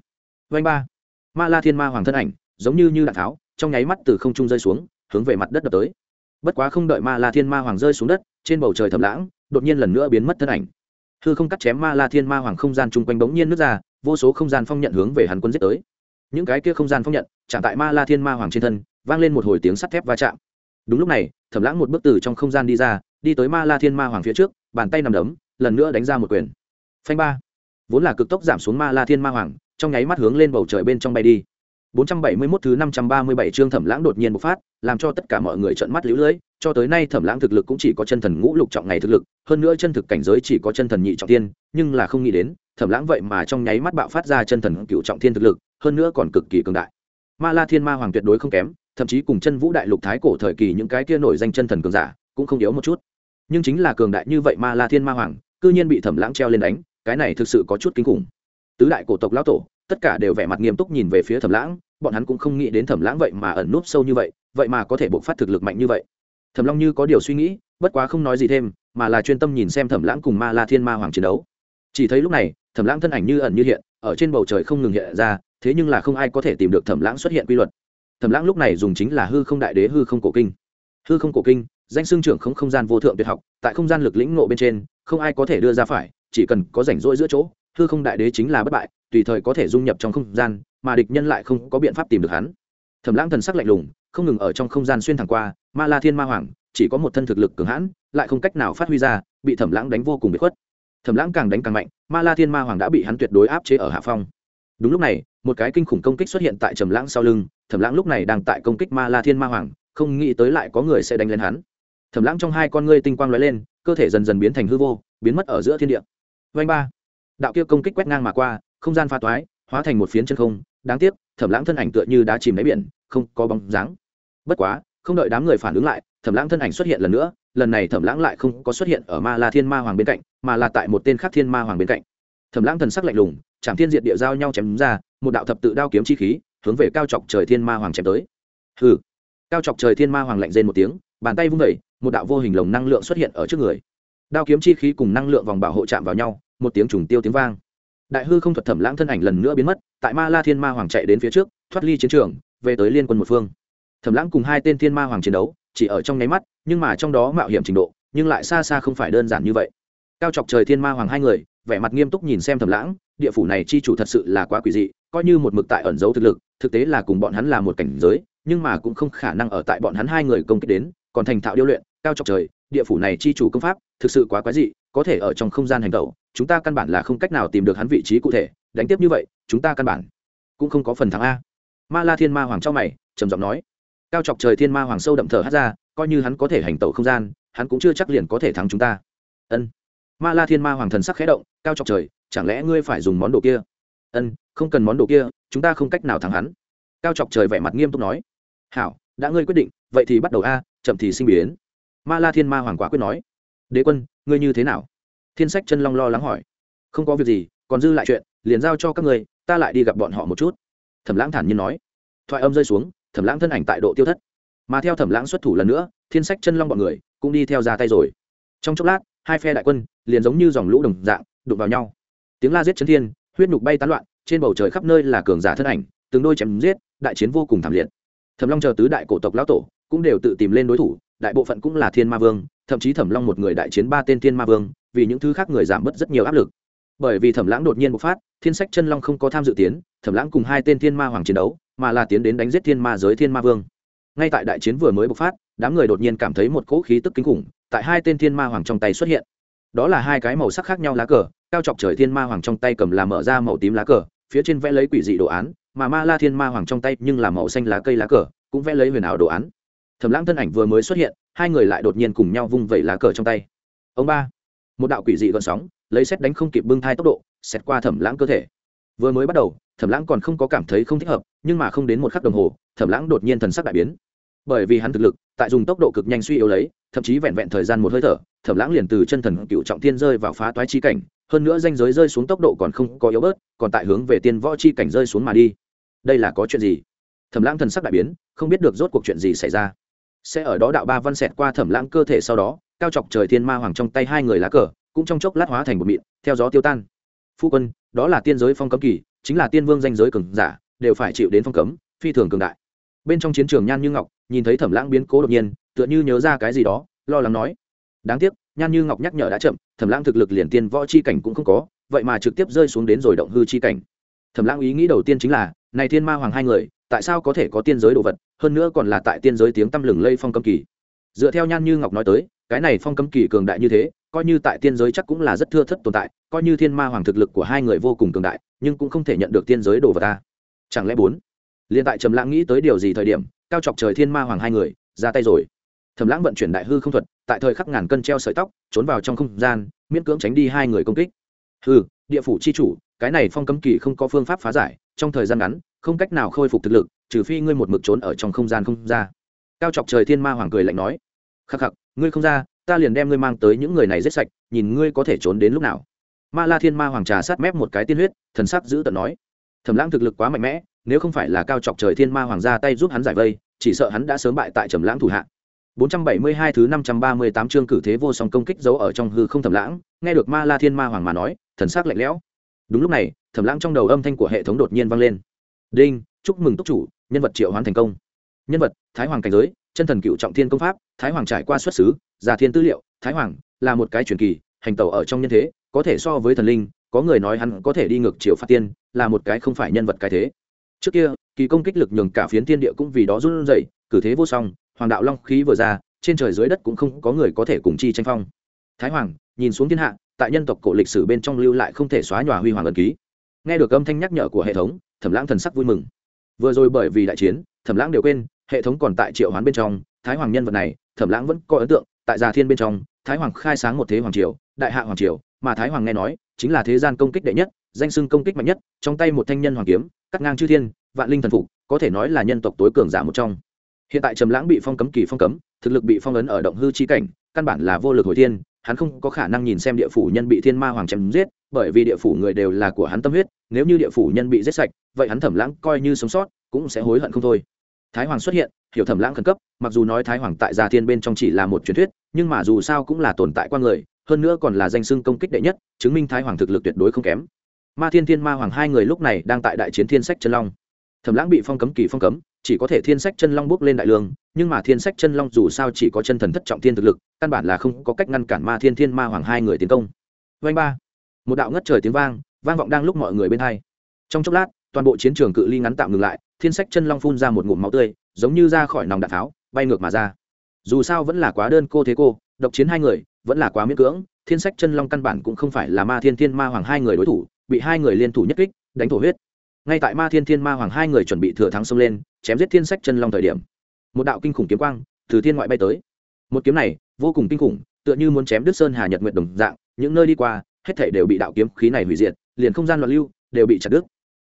Vanh ba. Ma la thiên ma hoàng thân ảnh, giống như như đạn tháo, trong nháy mắt từ không trung rơi xuống, hướng về mặt đất đập tới. Bất quá không đợi ma la thiên ma hoàng rơi xuống đất, trên bầu trời thẩm lãng, đột nhiên lần nữa biến mất thân ảnh. Hư không cắt chém ma la thiên ma hoàng không gian chung quanh bỗng nhiên nước ra, vô số không gian phong nhận hướng về hắn quân giết tới. Những cái kia không gian phong nhận, chạm tại ma la thiên ma hoàng trên thân, vang lên một hồi tiếng sắt thép va chạm đúng lúc này thẩm lãng một bước từ trong không gian đi ra đi tới ma la thiên ma hoàng phía trước bàn tay nằm đấm lần nữa đánh ra một quyền. Phanh ba. Vốn là cực tốc giảm xuống ma la thiên ma hoàng trong nháy mắt hướng lên bầu trời bên trong bay đi. 471 thứ 537 chương Thẩm Lãng đột nhiên bộc phát, làm cho tất cả mọi người trợn mắt liễu lưỡi, cho tới nay Thẩm Lãng thực lực cũng chỉ có chân thần ngũ lục trọng ngày thực lực, hơn nữa chân thực cảnh giới chỉ có chân thần nhị trọng thiên, nhưng là không nghĩ đến, Thẩm Lãng vậy mà trong nháy mắt bạo phát ra chân thần cửu trọng thiên thực lực, hơn nữa còn cực kỳ cường đại. Ma La Thiên Ma Hoàng tuyệt đối không kém, thậm chí cùng chân vũ đại lục thái cổ thời kỳ những cái kia nổi danh chân thần cường giả, cũng không yếu một chút. Nhưng chính là cường đại như vậy Ma La Thiên Ma Hoàng, cư nhiên bị Thẩm Lãng treo lên đánh, cái này thực sự có chút kinh khủng. Tứ đại cổ tộc lão tổ, tất cả đều vẻ mặt nghiêm túc nhìn về phía Thẩm Lãng, bọn hắn cũng không nghĩ đến thẩm lãng vậy mà ẩn núp sâu như vậy vậy mà có thể bộc phát thực lực mạnh như vậy thẩm long như có điều suy nghĩ bất quá không nói gì thêm mà là chuyên tâm nhìn xem thẩm lãng cùng ma la thiên ma hoàng chiến đấu chỉ thấy lúc này thẩm lãng thân ảnh như ẩn như hiện ở trên bầu trời không ngừng hiện ra thế nhưng là không ai có thể tìm được thẩm lãng xuất hiện quy luật thẩm lãng lúc này dùng chính là hư không đại đế, hư không cổ kinh. Hư không cổ kinh, danh xương trưởng không không gian vô thượng tuyệt học, tại không gian lực lĩnh ngộ bên trên, không ai có thể đưa ra phải, chỉ cần có rảnh rỗi giữa chỗ, hư không đại đế chính là bất bại, tùy thời có thể dung nhập trong không gian, mà địch nhân lại không có biện pháp tìm được hắn. Thẩm lãng thần sắc lạnh lùng, không ngừng ở trong không gian xuyên thẳng qua, ma la thiên ma hoàng, chỉ có một thân thực lực cường hãn, lại không cách nào phát huy ra, bị thẩm lãng đánh vô cùng bị khuất. Thẩm lãng càng đánh càng mạnh, ma la thiên ma hoàng đã bị hắn tuyệt đối áp chế ở hạ phong. Đúng lúc này một cái kinh khủng công kích xuất hiện tại trầm lãng sau lưng thẩm lãng lúc này đang tại công kích ma la thiên ma hoàng, không nghĩ tới lại có người sẽ đánh lên hắn. Thẩm lãng trong hai con ngươi tinh quang lóe lên, cơ thể dần dần biến thành hư vô, biến mất ở giữa thiên địa. Vanh ba. Đạo kia công kích quét ngang mà qua, không gian pha toái, hóa thành một phiến chân không. Đáng tiếc thẩm lãng thân ảnh tựa như đá chìm đáy biển, không có bóng dáng. Bất quá, không đợi đám người phản ứng lại thẩm lãng thân ảnh xuất hiện lần nữa, lần này thẩm lãng lại không có xuất hiện ở ma la thiên ma hoàng bên cạnh, mà là tại một tên khác thiên ma hoàng bên cạnh thẩm lãng thần sắc lạnh lùng chạm thiên diện địa giao nhau chém ra, một đạo thập tự đao kiếm chi khí hướng về cao chọc trời thiên ma hoàng chém tới. Hừ. Cao chọc trời thiên ma hoàng lạnh rên một tiếng, bàn tay vung vẩy một đạo vô hình lồng năng lượng xuất hiện ở trước người. Đao kiếm chi khí cùng năng lượng vòng bảo hộ chạm vào nhau, một tiếng trùng tiêu tiếng vang. Đại hư không thuật thẩm lãng thân ảnh lần nữa biến mất, tại ma la thiên ma hoàng chạy đến phía trước, thoát ly chiến trường, về tới liên quân một phương. Thẩm lãng cùng hai tên thiên ma hoàng chiến đấu, chỉ ở trong nháy mắt, nhưng mà trong đó mạo hiểm trình độ, nhưng lại xa xa không phải đơn giản như vậy. Cao chọc trời thiên ma hoàng hai người vẻ mặt nghiêm túc nhìn xem thẩm lãng, địa phủ này chi chủ thật sự là quá quỷ dị, coi như một mực tại ẩn giấu thực lực, thực tế là cùng bọn hắn là một cảnh giới, nhưng mà cũng không khả năng ở tại bọn hắn hai người công kích đến, còn thành thạo điêu luyện, cao chọc trời, địa phủ này chi chủ công pháp, thực sự quá quái dị, có thể ở trong không gian hành tẩu, chúng ta căn bản là không cách nào tìm được hắn vị trí cụ thể, đánh tiếp như vậy, chúng ta căn bản cũng không có phần thắng a. Ma la thiên ma hoàng trong mày, trầm giọng nói. Cao chọc trời thiên ma hoàng sâu đậm thở hát ra, coi như hắn có thể hành tẩu không gian, hắn cũng chưa chắc liền có thể thắng chúng ta. Ân. Ma la thiên ma hoàng thần sắc khẽ động cao chọc trời, chẳng lẽ ngươi phải dùng món đồ kia? Ân, không cần món đồ kia, chúng ta không cách nào thắng hắn. Cao chọc trời vẻ mặt nghiêm túc nói. Hảo, đã ngươi quyết định, vậy thì bắt đầu a, chậm thì sinh biến. Ma la thiên ma hoàng quả quyết nói. Đế quân, ngươi như thế nào? Thiên sách chân long lo lắng hỏi. Không có việc gì, còn dư lại chuyện, liền giao cho các ngươi, ta lại đi gặp bọn họ một chút. Thẩm lãng thản nhiên nói. Thoại âm rơi xuống, thẩm lãng thân ảnh tại độ tiêu thất. Mà theo thẩm lãng xuất thủ lần nữa, thiên sách chân long bọn người cũng đi theo ra tay rồi. Trong chốc lát, hai phe đại quân liền giống như dòng lũ đồng dạng đụng vào nhau. Tiếng la giết chấn thiên, huyết nhục bay tán loạn, trên bầu trời khắp nơi là cường giả thân ảnh, từng đôi chém giết, đại chiến vô cùng thảm liệt. Thẩm long chờ tứ đại cổ tộc lão tổ cũng đều tự tìm lên đối thủ, đại bộ phận cũng là thiên ma vương, thậm chí thẩm long một người đại chiến ba tên thiên ma vương, vì những thứ khác người giảm bớt rất nhiều áp lực. Bởi vì thẩm lãng đột nhiên bộc phát, thiên sách chân long không có tham dự tiến, thẩm lãng cùng hai tên thiên ma hoàng chiến đấu, mà là tiến đến đánh giết thiên ma giới, thiên ma vương. Ngay tại đại chiến vừa mới bộc phát, đám người đột nhiên cảm thấy một cỗ khí tức kinh khủng, tại hai tên thiên ma hoàng trong tay xuất hiện đó là hai cái màu sắc khác nhau lá cờ, cao chọc trời thiên ma hoàng trong tay cầm là mở ra màu tím lá cờ, phía trên vẽ lấy quỷ dị đồ án, mà ma la thiên ma hoàng trong tay nhưng là màu xanh lá cây lá cờ, cũng vẽ lấy huyền ảo đồ án. Thẩm lãng thân ảnh vừa mới xuất hiện, hai người lại đột nhiên cùng nhau vung vẩy lá cờ trong tay. Ông ba, một đạo quỷ dị gợn sóng, lấy xét đánh không kịp bưng thai tốc độ xét qua thẩm lãng cơ thể. Vừa mới bắt đầu, thẩm lãng còn không có cảm thấy không thích hợp, nhưng mà không đến một khắc đồng hồ, thẩm lãng đột nhiên thần sắc đại biến. Bởi vì hắn thực lực, tại dùng tốc độ cực nhanh suy yếu lấy thậm chí vẹn vẹn thời gian một hơi thở, thẩm lãng liền từ chân thần cựu trọng tiên rơi vào phá toái chi cảnh, hơn nữa danh giới rơi xuống tốc độ còn không có yếu bớt, còn tại hướng về tiên võ chi cảnh rơi xuống mà đi. Đây là có chuyện gì? Thẩm lãng thần sắc đại biến, không biết được rốt cuộc chuyện gì xảy ra. Sẽ ở đó đạo ba văn xẹt qua thẩm lãng cơ thể sau đó, cao chọc trời thiên ma hoàng trong tay hai người lá cờ, cũng trong chốc lát hóa thành một mịn, theo gió tiêu tan. Phu quân, đó là tiên giới phong cấm kỳ, chính là tiên vương danh giới cường giả, đều phải chịu đến phong cấm, phi thường cường đại. Bên trong chiến trường nhan như ngọc, nhìn thấy thẩm lãng biến cố đột nhiên tựa như nhớ ra cái gì đó, lo lắng nói. Đáng tiếc, nhan như ngọc nhắc nhở đã chậm, thẩm lãng thực lực liền tiên võ chi cảnh cũng không có, vậy mà trực tiếp rơi xuống đến rồi động hư chi cảnh. Thẩm lãng ý nghĩ đầu tiên chính là, này thiên ma hoàng hai người, tại sao có thể có tiên giới đồ vật, hơn nữa còn là tại tiên giới tiếng tăm lừng lây phong cấm kỳ. Dựa theo nhan như ngọc nói tới, cái này phong cấm kỳ cường đại như thế, coi như tại tiên giới chắc cũng là rất thưa thất tồn tại, coi như thiên ma hoàng thực lực của hai người vô cùng cường đại, nhưng cũng không thể nhận được tiên giới đồ vật ta. Chẳng lẽ bốn? Liền tại trầm lãng nghĩ tới điều gì thời điểm, cao chọc trời thiên ma hoàng hai người, ra tay rồi thẩm lãng vận chuyển đại hư không thuật, tại thời khắc ngàn cân treo sợi tóc, trốn vào trong không gian, miễn cưỡng tránh đi hai người công kích. Hư địa phủ chi chủ, cái này phong cấm kỳ không có phương pháp phá giải, trong thời gian ngắn, không cách nào khôi phục thực lực, trừ phi ngươi một mực trốn ở trong không gian không ra. Cao chọc trời thiên ma hoàng cười lạnh nói, khắc khắc, ngươi không ra, ta liền đem ngươi mang tới những người này giết sạch, nhìn ngươi có thể trốn đến lúc nào. Ma la thiên ma hoàng trà sát mép một cái tiên huyết, thần sắc giữ tận nói, thẩm lãng thực lực quá mạnh mẽ, nếu không phải là cao chọc trời thiên ma hoàng ra tay giúp hắn giải vây, chỉ sợ hắn đã sớm bại tại trầm lãng thủ hạ. 472 thứ 538 chương cử thế vô song công kích giấu ở trong hư không thẩm lãng, nghe được ma la thiên ma hoàng mà nói, thần sắc lạnh lẽo. Đúng lúc này, thẩm lãng trong đầu âm thanh của hệ thống đột nhiên vang lên. Đinh, chúc mừng tốc chủ, nhân vật triệu hoán thành công. Nhân vật, thái hoàng cảnh giới, chân thần cựu trọng thiên công pháp, thái hoàng trải qua xuất xứ, giả thiên tư liệu, thái hoàng là một cái truyền kỳ, hành tẩu ở trong nhân thế, có thể so với thần linh, có người nói hắn có thể đi ngược chiều phạt tiên, là một cái không phải nhân vật cái thế trước kia, kỳ công kích lực nhường cả phiến thiên địa cũng vì đó run rẩy, cử thế vô song, hoàng đạo long khí vừa ra, trên trời dưới đất cũng không có người có thể cùng chi tranh phong. Thái hoàng, nhìn xuống thiên hạ, tại nhân tộc cổ lịch sử bên trong lưu lại không thể xóa nhòa huy hoàng ẩn ký. Nghe được âm thanh nhắc nhở của hệ thống, thẩm lãng thần sắc vui mừng. Vừa rồi bởi vì đại chiến, thẩm lãng đều quên, hệ thống còn tại triệu hoán bên trong, thái hoàng nhân vật này, thẩm lãng vẫn có ấn tượng, tại già thiên bên trong, thái hoàng khai sáng một thế hoàng triều, đại hạ hoàng triều mà thái hoàng nghe nói, chính là thế gian công kích đệ nhất, danh sưng công kích mạnh nhất, trong tay một thanh nhân hoàng kiếm, cắt ngang chư thiên, vạn linh thần phục, có thể nói là nhân tộc tối cường giả một trong. Hiện tại trầm lãng bị phong cấm kỳ phong cấm, thực lực bị phong ấn ở động hư chi cảnh, căn bản là vô lực hồi thiên, hắn không có khả năng nhìn xem địa phủ nhân bị thiên ma hoàng chém giết, bởi vì địa phủ người đều là của hắn tâm huyết, nếu như địa phủ nhân bị giết sạch, vậy hắn thẩm lãng coi như sống sót, cũng sẽ hối hận không thôi. Thái hoàng xuất hiện, hiểu thẩm lãng khẩn cấp, mặc dù nói thái hoàng tại gia thiên bên trong chỉ là một truyền thuyết, nhưng mà dù sao cũng là tồn tại qua người hơn nữa còn là danh xưng công kích đệ nhất, chứng minh thái hoàng thực lực tuyệt đối không kém. Ma thiên thiên ma hoàng hai người lúc này đang tại đại chiến thiên sách chân long. Thẩm lãng bị phong cấm kỳ phong cấm, chỉ có thể thiên sách chân long bước lên đại lương, nhưng mà thiên sách chân long dù sao chỉ có chân thần thất trọng thiên thực lực, căn bản là không có cách ngăn cản ma thiên thiên ma hoàng hai người tiến công. Vanh ba. Một đạo ngất trời tiếng vang vang vọng đang lúc mọi người bên hai. Trong chốc lát, toàn bộ chiến trường cự ly ngắn tạm ngừng lại, thiên sách chân long phun ra một ngụm máu tươi, giống như ra khỏi nòng đạn tháo, bay ngược mà ra. Dù sao vẫn là quá đơn cô thế cô, độc chiến hai người vẫn là quá miễn cưỡng, thiên sách chân long căn bản cũng không phải là ma thiên thiên ma hoàng hai người đối thủ, bị hai người liên thủ nhất kích, đánh thổ huyết. Ngay tại ma thiên thiên ma hoàng hai người chuẩn bị thừa thắng xông lên, chém giết thiên sách chân long thời điểm, một đạo kinh khủng kiếm quang từ thiên ngoại bay tới. Một kiếm này, vô cùng kinh khủng, tựa như muốn chém đứt sơn hà nhật nguyệt đồng dạng, những nơi đi qua, hết thảy đều bị đạo kiếm khí này hủy diệt, liền không gian loạn lưu, đều bị chặt đứt.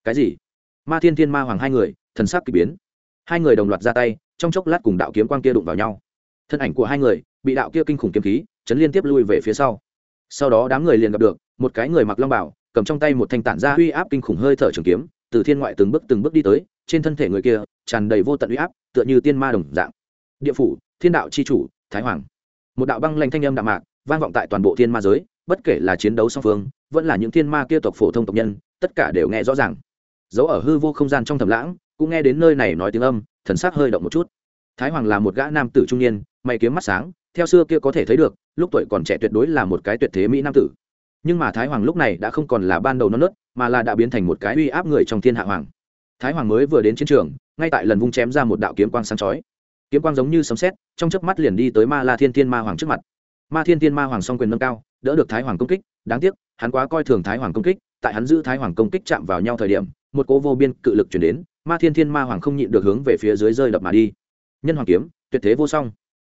Cái gì? Ma thiên thiên ma hoàng hai người, thần sắc kỳ biến. Hai người đồng loạt ra tay, trong chốc lát cùng đạo kiếm quang kia đụng vào nhau. Thân ảnh của hai người, bị đạo kia kinh khủng kiếm khí chấn liên tiếp lui về phía sau. Sau đó đám người liền gặp được, một cái người mặc long bảo, cầm trong tay một thanh tản ra uy áp kinh khủng hơi thở trường kiếm, từ thiên ngoại từng bước từng bước đi tới, trên thân thể người kia tràn đầy vô tận uy áp, tựa như tiên ma đồng dạng. Địa phủ, thiên đạo c h i chủ, thái hoàng. Một đạo băng lanh thanh âm đạm mạc, vang vọng tại toàn bộ thiên ma giới, bất kể là chiến đấu song phương, vẫn là những thiên ma kia tộc phổ thông tộc nhân, tất cả đều nghe rõ ràng. Dấu ở hư vô không gian trong thầm lãng, cũng nghe đến nơi này nói tiếng âm, thần sắc hơi động một chút. Thái hoàng là một gã nam tử trung niên mày kiếm mắt sáng, theo xưa kia có thể thấy được, lúc tuổi còn trẻ tuyệt đối là một cái tuyệt thế mỹ nam tử. Nhưng mà thái hoàng lúc này đã không còn là ban đầu non nớt, mà là đã biến thành một cái uy áp người trong thiên hạ hoàng. Thái hoàng mới vừa đến chiến trường, ngay tại lần vung chém ra một đạo kiếm quang sáng chói. Kiếm quang giống như sấm sét, trong chớp mắt liền đi tới ma la thiên thiên ma hoàng trước mặt. Ma thiên thiên ma hoàng song quyền nâng cao, đỡ được thái hoàng công kích, đáng tiếc, hắn quá coi thường thái hoàng công kích, tại hắn giữ thái hoàng công kích chạm vào nhau thời điểm, một cố vô biên cự lực chuyển đến, ma thiên thiên ma hoàng không nhịn được hướng về phía dưới rơi đập mà đi. Nhân hoàng kiếm, tuyệt thế vô song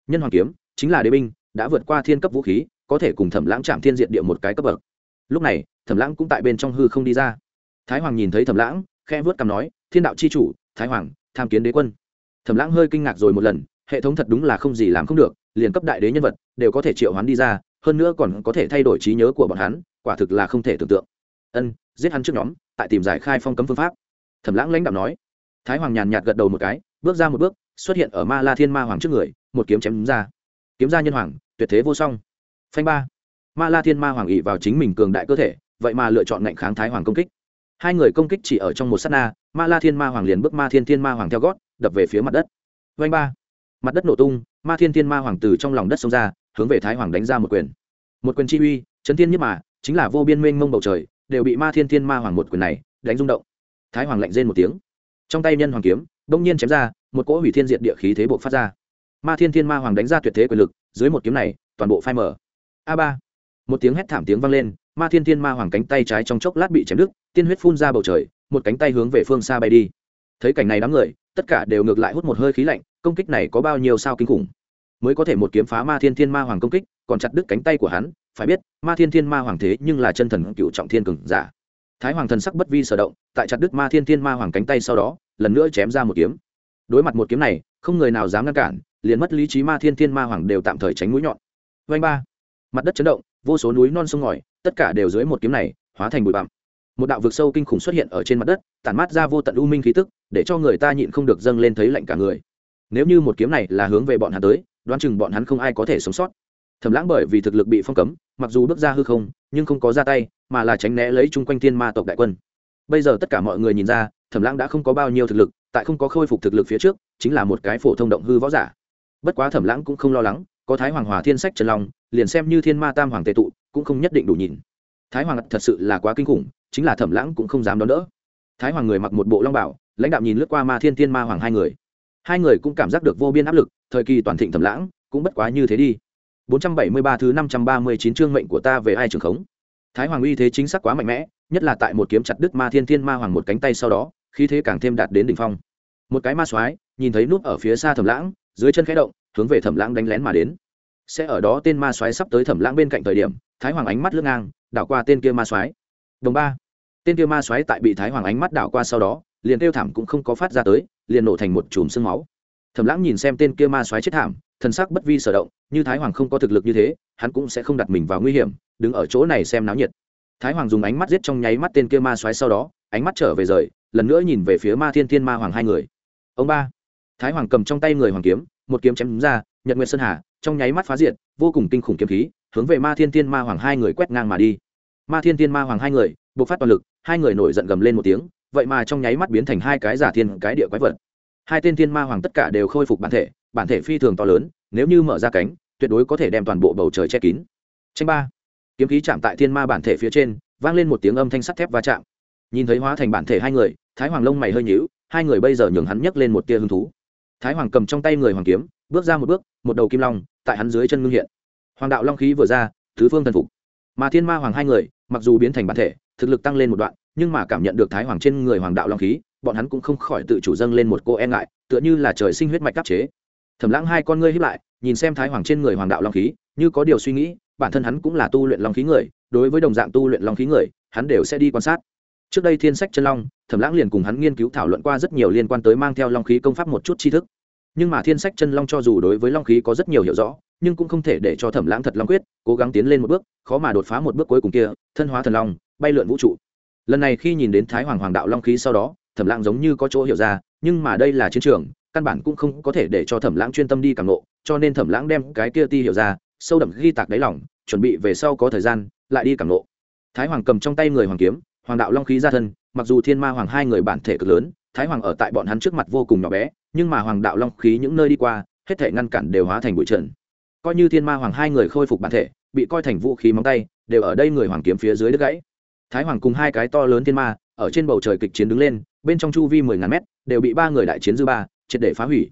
nhân hoàng kiếm, chính là đế binh, đã vượt qua thiên cấp vũ khí, có thể cùng thẩm lãng chạm thiên diện địa một cái cấp bậc. Lúc này, thẩm lãng cũng tại bên trong hư không đi ra. Thái hoàng nhìn thấy thẩm lãng khe vớt cằm nói, thiên đạo c h i chủ, thái hoàng, tham kiến đế quân. Thẩm lãng hơi kinh ngạc rồi một lần, hệ thống thật đúng là không gì làm không được, liền cấp đại đế nhân vật, đều có thể triệu hoán đi ra, hơn nữa còn có thể thay đổi trí nhớ của bọn hắn, quả thực là không thể tưởng tượng. Ân, giết hắn trước nhóm, tại tìm giải khai phong cấm phương pháp. Thẩm lãng lãnh đạo nói. Thái hoàng nhàn nhạt gật đầu một cái, bước ra một bước xuất hiện ở ma la thiên ma hoàng trước người, một kiếm chém đúng ra. Kiếm ra nhân hoàng, tuyệt thế vô song. Phanh ba. Ma la thiên ma hoàng ỉ vào chính mình cường đại cơ thể, vậy mà lựa chọn ngạnh kháng thái hoàng công kích. Hai người công kích chỉ ở trong một s á t na, ma la thiên ma hoàng liền bước ma thiên thiên ma hoàng theo gót, đập về phía mặt đất. Vanh ba. Mặt đất nổ tung, ma thiên thiên ma hoàng từ trong lòng đất xông ra, hướng về thái hoàng đánh ra một quyền. Một quyền chi uy, chấn thiên nhất mà, chính là vô biên mênh mông bầu trời, đều bị ma thiên thiên ma hoàng một quyền này đánh rung động. Thái hoàng lạnh rên một tiếng. Trong tay nhân hoàng kiếm đông nhiên chém ra, một cỗ hủy thiên diệt địa khí thế buộc phát ra. Ma thiên thiên ma hoàng đánh ra tuyệt thế quyền lực, dưới một kiếm này, toàn bộ phai mở a ba. Một tiếng hét thảm tiếng vang lên, ma thiên thiên ma hoàng cánh tay trái trong chốc lát bị chém đứt, tiên huyết phun ra bầu trời, một cánh tay hướng về phương xa bay đi. Thấy cảnh này đám người, tất cả đều ngược lại hút một hơi khí lạnh, công kích này có bao nhiêu sao kinh khủng. Mới có thể một kiếm phá ma thiên thiên ma hoàng công kích, còn chặt đứt cánh tay của hắn, phải biết, ma thiên thiên ma hoàng thế nhưng là chân thần cựu trọng thiên cường giả thái hoàng thần sắc bất vi sở động, tại chặt đứt ma thiên thiên ma hoàng cánh tay sau đó, lần nữa chém ra một kiếm. Đối mặt một kiếm này, không người nào dám ngăn cản, liền mất lý trí ma thiên thiên ma hoàng đều tạm thời tránh mũi nhọn. Vanh ba. Mặt đất chấn động, vô số núi non sông ngòi, tất cả đều dưới một kiếm này, hóa thành bụi bặm. Một đạo vực sâu kinh khủng xuất hiện ở trên mặt đất, tản mát ra vô tận u minh khí tức, để cho người ta nhịn không được dâng lên thấy lạnh cả người. Nếu như một kiếm này là hướng về bọn hắn tới, đoán chừng bọn hắn không ai có thể sống sót. Thầm lãng bởi vì thực lực bị phong cấm, mặc dù bước ra hư không nhưng không có ra tay, mà là tránh né lấy chung quanh thiên ma tộc đại quân. Bây giờ tất cả mọi người nhìn ra, thẩm lãng đã không có bao nhiêu thực lực, tại không có khôi phục thực lực phía trước, chính là một cái phổ thông động hư võ giả. Bất quá thẩm lãng cũng không lo lắng, có thái hoàng hòa thiên sách trần long, liền xem như thiên ma tam hoàng tề tụ, cũng không nhất định đủ nhìn. Thái hoàng thật sự là quá kinh khủng, chính là thẩm lãng cũng không dám đón đỡ. Thái hoàng người mặc một bộ long bảo, lãnh đạo nhìn lướt qua ma thiên thiên ma hoàng hai người. Hai người cũng cảm giác được vô biên áp lực, thời kỳ toàn thịnh thẩm lãng cũng bất quá như thế đi. 473 thứ 539 chương mệnh của ta về ai trường khống. Thái hoàng uy thế chính xác quá mạnh mẽ, nhất là tại một kiếm chặt đứt ma thiên thiên ma hoàng một cánh tay sau đó, khí thế càng thêm đạt đến đỉnh phong. Một cái ma soái, nhìn thấy núp ở phía xa thẩm lãng, dưới chân khẽ động, hướng về thẩm lãng đánh lén mà đến. Sẽ ở đó tên ma soái sắp tới thẩm lãng bên cạnh thời điểm, thái hoàng ánh mắt lướt ngang, đảo qua tên kia ma soái. Đồng ba. Tên kia ma soái tại bị thái hoàng ánh mắt đảo qua sau đó, liền tiêu thảm cũng không có phát ra tới, liền nổ thành một chùm xương máu. Thẩm lãng nhìn xem tên kia ma soái chết thảm thần sắc bất vi sở động, như thái hoàng không có thực lực như thế, hắn cũng sẽ không đặt mình vào nguy hiểm, đứng ở chỗ này xem náo nhiệt. Thái hoàng dùng ánh mắt giết trong nháy mắt tên kia ma soái sau đó, ánh mắt trở về rời, lần nữa nhìn về phía ma thiên thiên ma hoàng hai người. Ông ba. Thái hoàng cầm trong tay người hoàng kiếm, một kiếm chém đúng ra, nhật nguyệt sơn hà, trong nháy mắt phá diện vô cùng kinh khủng kiếm khí, hướng về ma thiên thiên ma hoàng hai người quét ngang mà đi. Ma thiên thiên ma hoàng hai người, bộc phát toàn lực, hai người nổi giận gầm lên một tiếng, vậy mà trong nháy mắt biến thành hai cái giả thiên, cái địa quái vật. Hai tên thiên ma hoàng tất cả đều khôi phục bản thể bản thể phi thường to lớn, nếu như mở ra cánh, tuyệt đối có thể đem toàn bộ bầu trời che kín. Tranh ba. Kiếm khí chạm tại thiên ma bản thể phía trên, vang lên một tiếng âm thanh sắt thép va chạm. Nhìn thấy hóa thành bản thể hai người, thái hoàng lông mày hơi nhíu, hai người bây giờ nhường hắn nhấc lên một tia hứng thú. Thái hoàng cầm trong tay người hoàng kiếm, bước ra một bước, một đầu kim long, tại hắn dưới chân ngưng hiện. Hoàng đạo long khí vừa ra thứ phương thần phục. Mà thiên ma hoàng hai người, mặc dù biến thành bản thể, thực lực tăng lên một đoạn, nhưng mà cảm nhận được thái hoàng trên người hoàng đạo long khí, bọn hắn cũng không khỏi tự chủ dâng lên một cô e ngại, tựa như là trời sinh huyết mạch đắc chế thẩm lãng hai con ngươi hiếp lại, nhìn xem thái hoàng trên người hoàng đạo long khí, như có điều suy nghĩ, bản thân hắn cũng là tu luyện long khí người, đối với đồng dạng tu luyện long khí người, hắn đều sẽ đi quan sát. Trước đây thiên sách chân long, thẩm lãng liền cùng hắn nghiên cứu thảo luận qua rất nhiều liên quan tới mang theo long khí công pháp một chút tri thức. Nhưng mà thiên sách chân long cho dù đối với long khí có rất nhiều hiểu rõ, nhưng cũng không thể để cho thẩm lãng thật long quyết, cố gắng tiến lên một bước, khó mà đột phá một bước cuối cùng kia, thân hóa thần long, bay lượn vũ trụ. Lần này khi nhìn đến thái hoàng hoàng đạo long khí sau đó, thẩm lãng giống như có chỗ hiểu ra, nhưng mà đây là chiến trường căn bản cũng không có thể để cho thẩm lãng chuyên tâm đi càng nộ, cho nên thẩm lãng đem cái kia ti hiểu ra sâu đậm ghi tạc đáy lòng chuẩn bị về sau có thời gian lại đi càng nộ. thái hoàng cầm trong tay người hoàng kiếm hoàng đạo long khí ra thân mặc dù thiên ma hoàng hai người bản thể cực lớn thái hoàng ở tại bọn hắn trước mặt vô cùng nhỏ bé nhưng mà hoàng đạo long khí những nơi đi qua hết thể ngăn cản đều hóa thành bụi trần coi như thiên ma hoàng hai người khôi phục bản thể bị coi thành vũ khí móng tay đều ở đây người hoàng kiếm phía dưới đứt gãy thái hoàng cùng hai cái to lớn thiên ma ở trên bầu trời kịch chiến đứng lên bên trong chu vi mười ngàn mét đều bị ba người đại chiến dư ba triệt để phá hủy.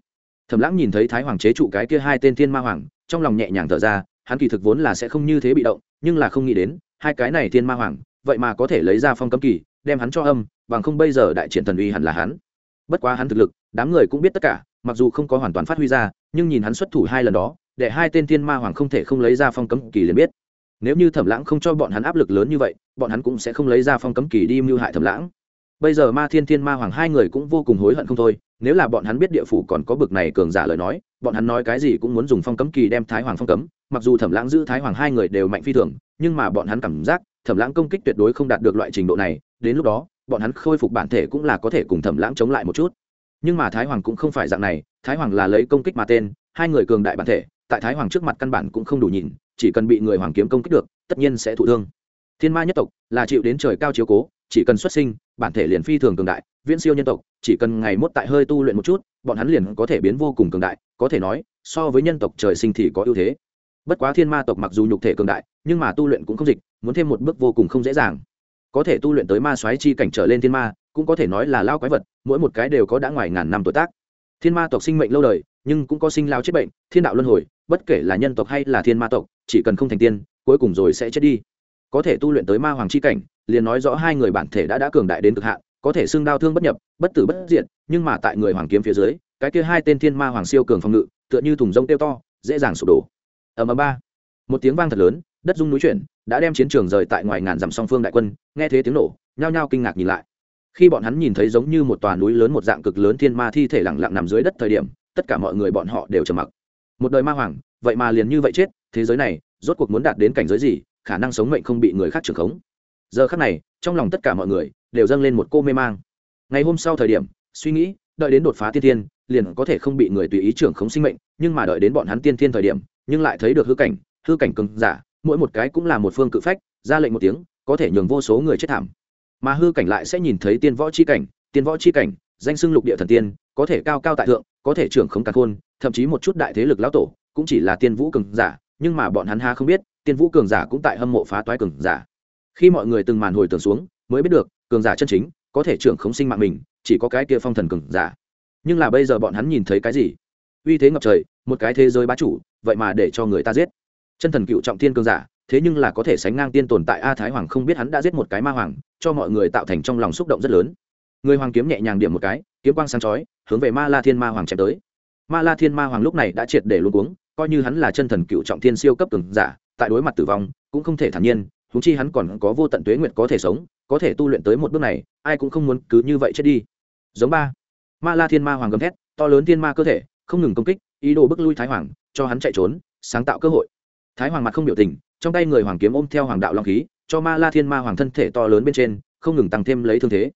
Thẩm lãng nhìn thấy thái hoàng chế trụ cái kia hai tên thiên ma hoàng, trong lòng nhẹ nhàng thở ra, hắn kỳ thực vốn là sẽ không như thế bị động, nhưng là không nghĩ đến, hai cái này thiên ma hoàng, vậy mà có thể lấy ra phong cấm kỳ, đem hắn cho âm, bằng không bây giờ đại triển thần uy hẳn là hắn. Bất quá hắn thực lực, đám người cũng biết tất cả, mặc dù không có hoàn toàn phát huy ra, nhưng nhìn hắn xuất thủ hai lần đó, để hai tên thiên ma hoàng không thể không lấy ra phong cấm kỳ liền biết. Nếu như thẩm lãng không cho bọn hắn áp lực lớn như vậy, bọn hắn cũng sẽ không lấy ra phong cấm kỳ đi mưu hại thẩm lãng bây giờ ma thiên thiên ma hoàng hai người cũng vô cùng hối hận không thôi, nếu là bọn hắn biết địa phủ còn có bực này cường giả lời nói, bọn hắn nói cái gì cũng muốn dùng phong cấm kỳ đem thái hoàng phong cấm, mặc dù thẩm lãng giữ thái hoàng hai người đều mạnh phi thường, nhưng mà bọn hắn cảm giác thẩm lãng công kích tuyệt đối không đạt được loại trình độ này, đến lúc đó, bọn hắn khôi phục bản thể cũng là có thể cùng thẩm lãng chống lại một chút. Nhưng mà thái hoàng cũng không phải dạng này, thái hoàng là lấy công kích mà tên, hai người cường đại bản thể, tại thái hoàng trước mặt căn bản cũng không đủ nhìn, chỉ cần bị người hoàng kiếm công kích được, tất nhiên sẽ thụ thương. Thiên ma nhất tộc là chịu đến trời cao chiếu cố chỉ cần xuất sinh, bản thể liền phi thường cường đại, viễn siêu nhân tộc, chỉ cần ngày mốt tại hơi tu luyện một chút, bọn hắn liền có thể biến vô cùng cường đại, có thể nói, so với nhân tộc trời sinh thì có ưu thế. Bất quá thiên ma tộc mặc dù nhục thể cường đại, nhưng mà tu luyện cũng không dịch, muốn thêm một bước vô cùng không dễ dàng. Có thể tu luyện tới ma xoáy chi cảnh trở lên thiên ma, cũng có thể nói là lao quái vật, mỗi một cái đều có đã ngoài ngàn năm tuổi tác. Thiên ma tộc sinh mệnh lâu đời, nhưng cũng có sinh lao chết bệnh, thiên đạo luân hồi, bất kể là nhân tộc hay là thiên ma tộc, chỉ cần không thành tiên, cuối cùng rồi sẽ chết đi. Có thể tu luyện tới ma hoàng chi cảnh liền nói rõ hai người bản thể đã đã cường đại đến cực hạn, có thể xưng đau thương bất nhập, bất tử bất diệt, nhưng mà tại người hoàng kiếm phía dưới, cái kia hai tên thiên ma hoàng siêu cường phòng ngự, tựa như thùng rông tiêu to, dễ dàng sụp đổ. Ầm ầm ba. Một tiếng vang thật lớn, đất rung núi chuyển, đã đem chiến trường rời tại ngoài ngàn dặm song phương đại quân, nghe thế tiếng nổ, nhao nhao kinh ngạc nhìn lại. Khi bọn hắn nhìn thấy giống như một tòa núi lớn một dạng cực lớn thiên ma thi thể lặng lặng nằm dưới đất thời điểm, tất cả mọi người bọn họ đều trầm mặc. Một đời ma hoàng, vậy mà liền như vậy chết, thế giới này rốt cuộc muốn đạt đến cảnh giới gì, khả năng sống mệnh không bị người khác trưởng khống giờ khắc này, trong lòng tất cả mọi người đều dâng lên một cô mê mang. Ngày hôm sau thời điểm, suy nghĩ, đợi đến đột phá tiên thiên, liền có thể không bị người tùy ý trưởng khống sinh mệnh, nhưng mà đợi đến bọn hắn tiên thiên thời điểm, nhưng lại thấy được hư cảnh hư cảnh cường giả, mỗi một cái cũng là một phương cự phách, ra lệnh một tiếng, có thể nhường vô số người chết thảm. Mà hư cảnh lại sẽ nhìn thấy tiên võ chi cảnh, tiên võ chi cảnh, danh xưng lục địa thần tiên, có thể cao cao tại thượng, có thể trưởng khống cả khôn thậm chí một chút đại thế lực lão tổ, cũng chỉ là tiên vũ cường giả, nhưng mà bọn hắn ha không biết, tiên vũ cường giả cũng tại hâm mộ phá toái cường giả khi mọi người từng màn hồi tưởng xuống, mới biết được, cường giả chân chính, có thể trưởng khống sinh mạng mình, chỉ có cái kia phong thần cường giả. Nhưng là bây giờ bọn hắn nhìn thấy cái gì? Uy thế ngập trời, một cái thế giới bá chủ, vậy mà để cho người ta giết. Chân thần cựu trọng thiên cường giả, thế nhưng là có thể sánh ngang tiên tồn tại a thái hoàng không biết hắn đã giết một cái ma hoàng, cho mọi người tạo thành trong lòng xúc động rất lớn. Người hoàng kiếm nhẹ nhàng điểm một cái, kiếm quang sáng chói, hướng về ma la thiên ma hoàng chém tới. Ma la thiên ma hoàng lúc này đã triệt để luôn cuống, coi như hắn là chân thần cựu trọng thiên siêu cấp cường giả, tại đối mặt tử vong, cũng không thể thản nhiên húng chi hắn còn có vô tận tuế nguyệt có thể sống, có thể tu luyện tới một bước này, ai cũng không muốn cứ như vậy chết đi. Giống ba. Ma la thiên ma hoàng gầm thét, to lớn thiên ma cơ thể, không ngừng công kích, ý đồ bức lui thái hoàng, cho hắn chạy trốn, sáng tạo cơ hội. Thái hoàng mặt không biểu tình, trong tay người hoàng kiếm ôm theo hoàng đạo long khí, cho ma la thiên ma hoàng thân thể to lớn bên trên, không ngừng tăng thêm lấy thương thế.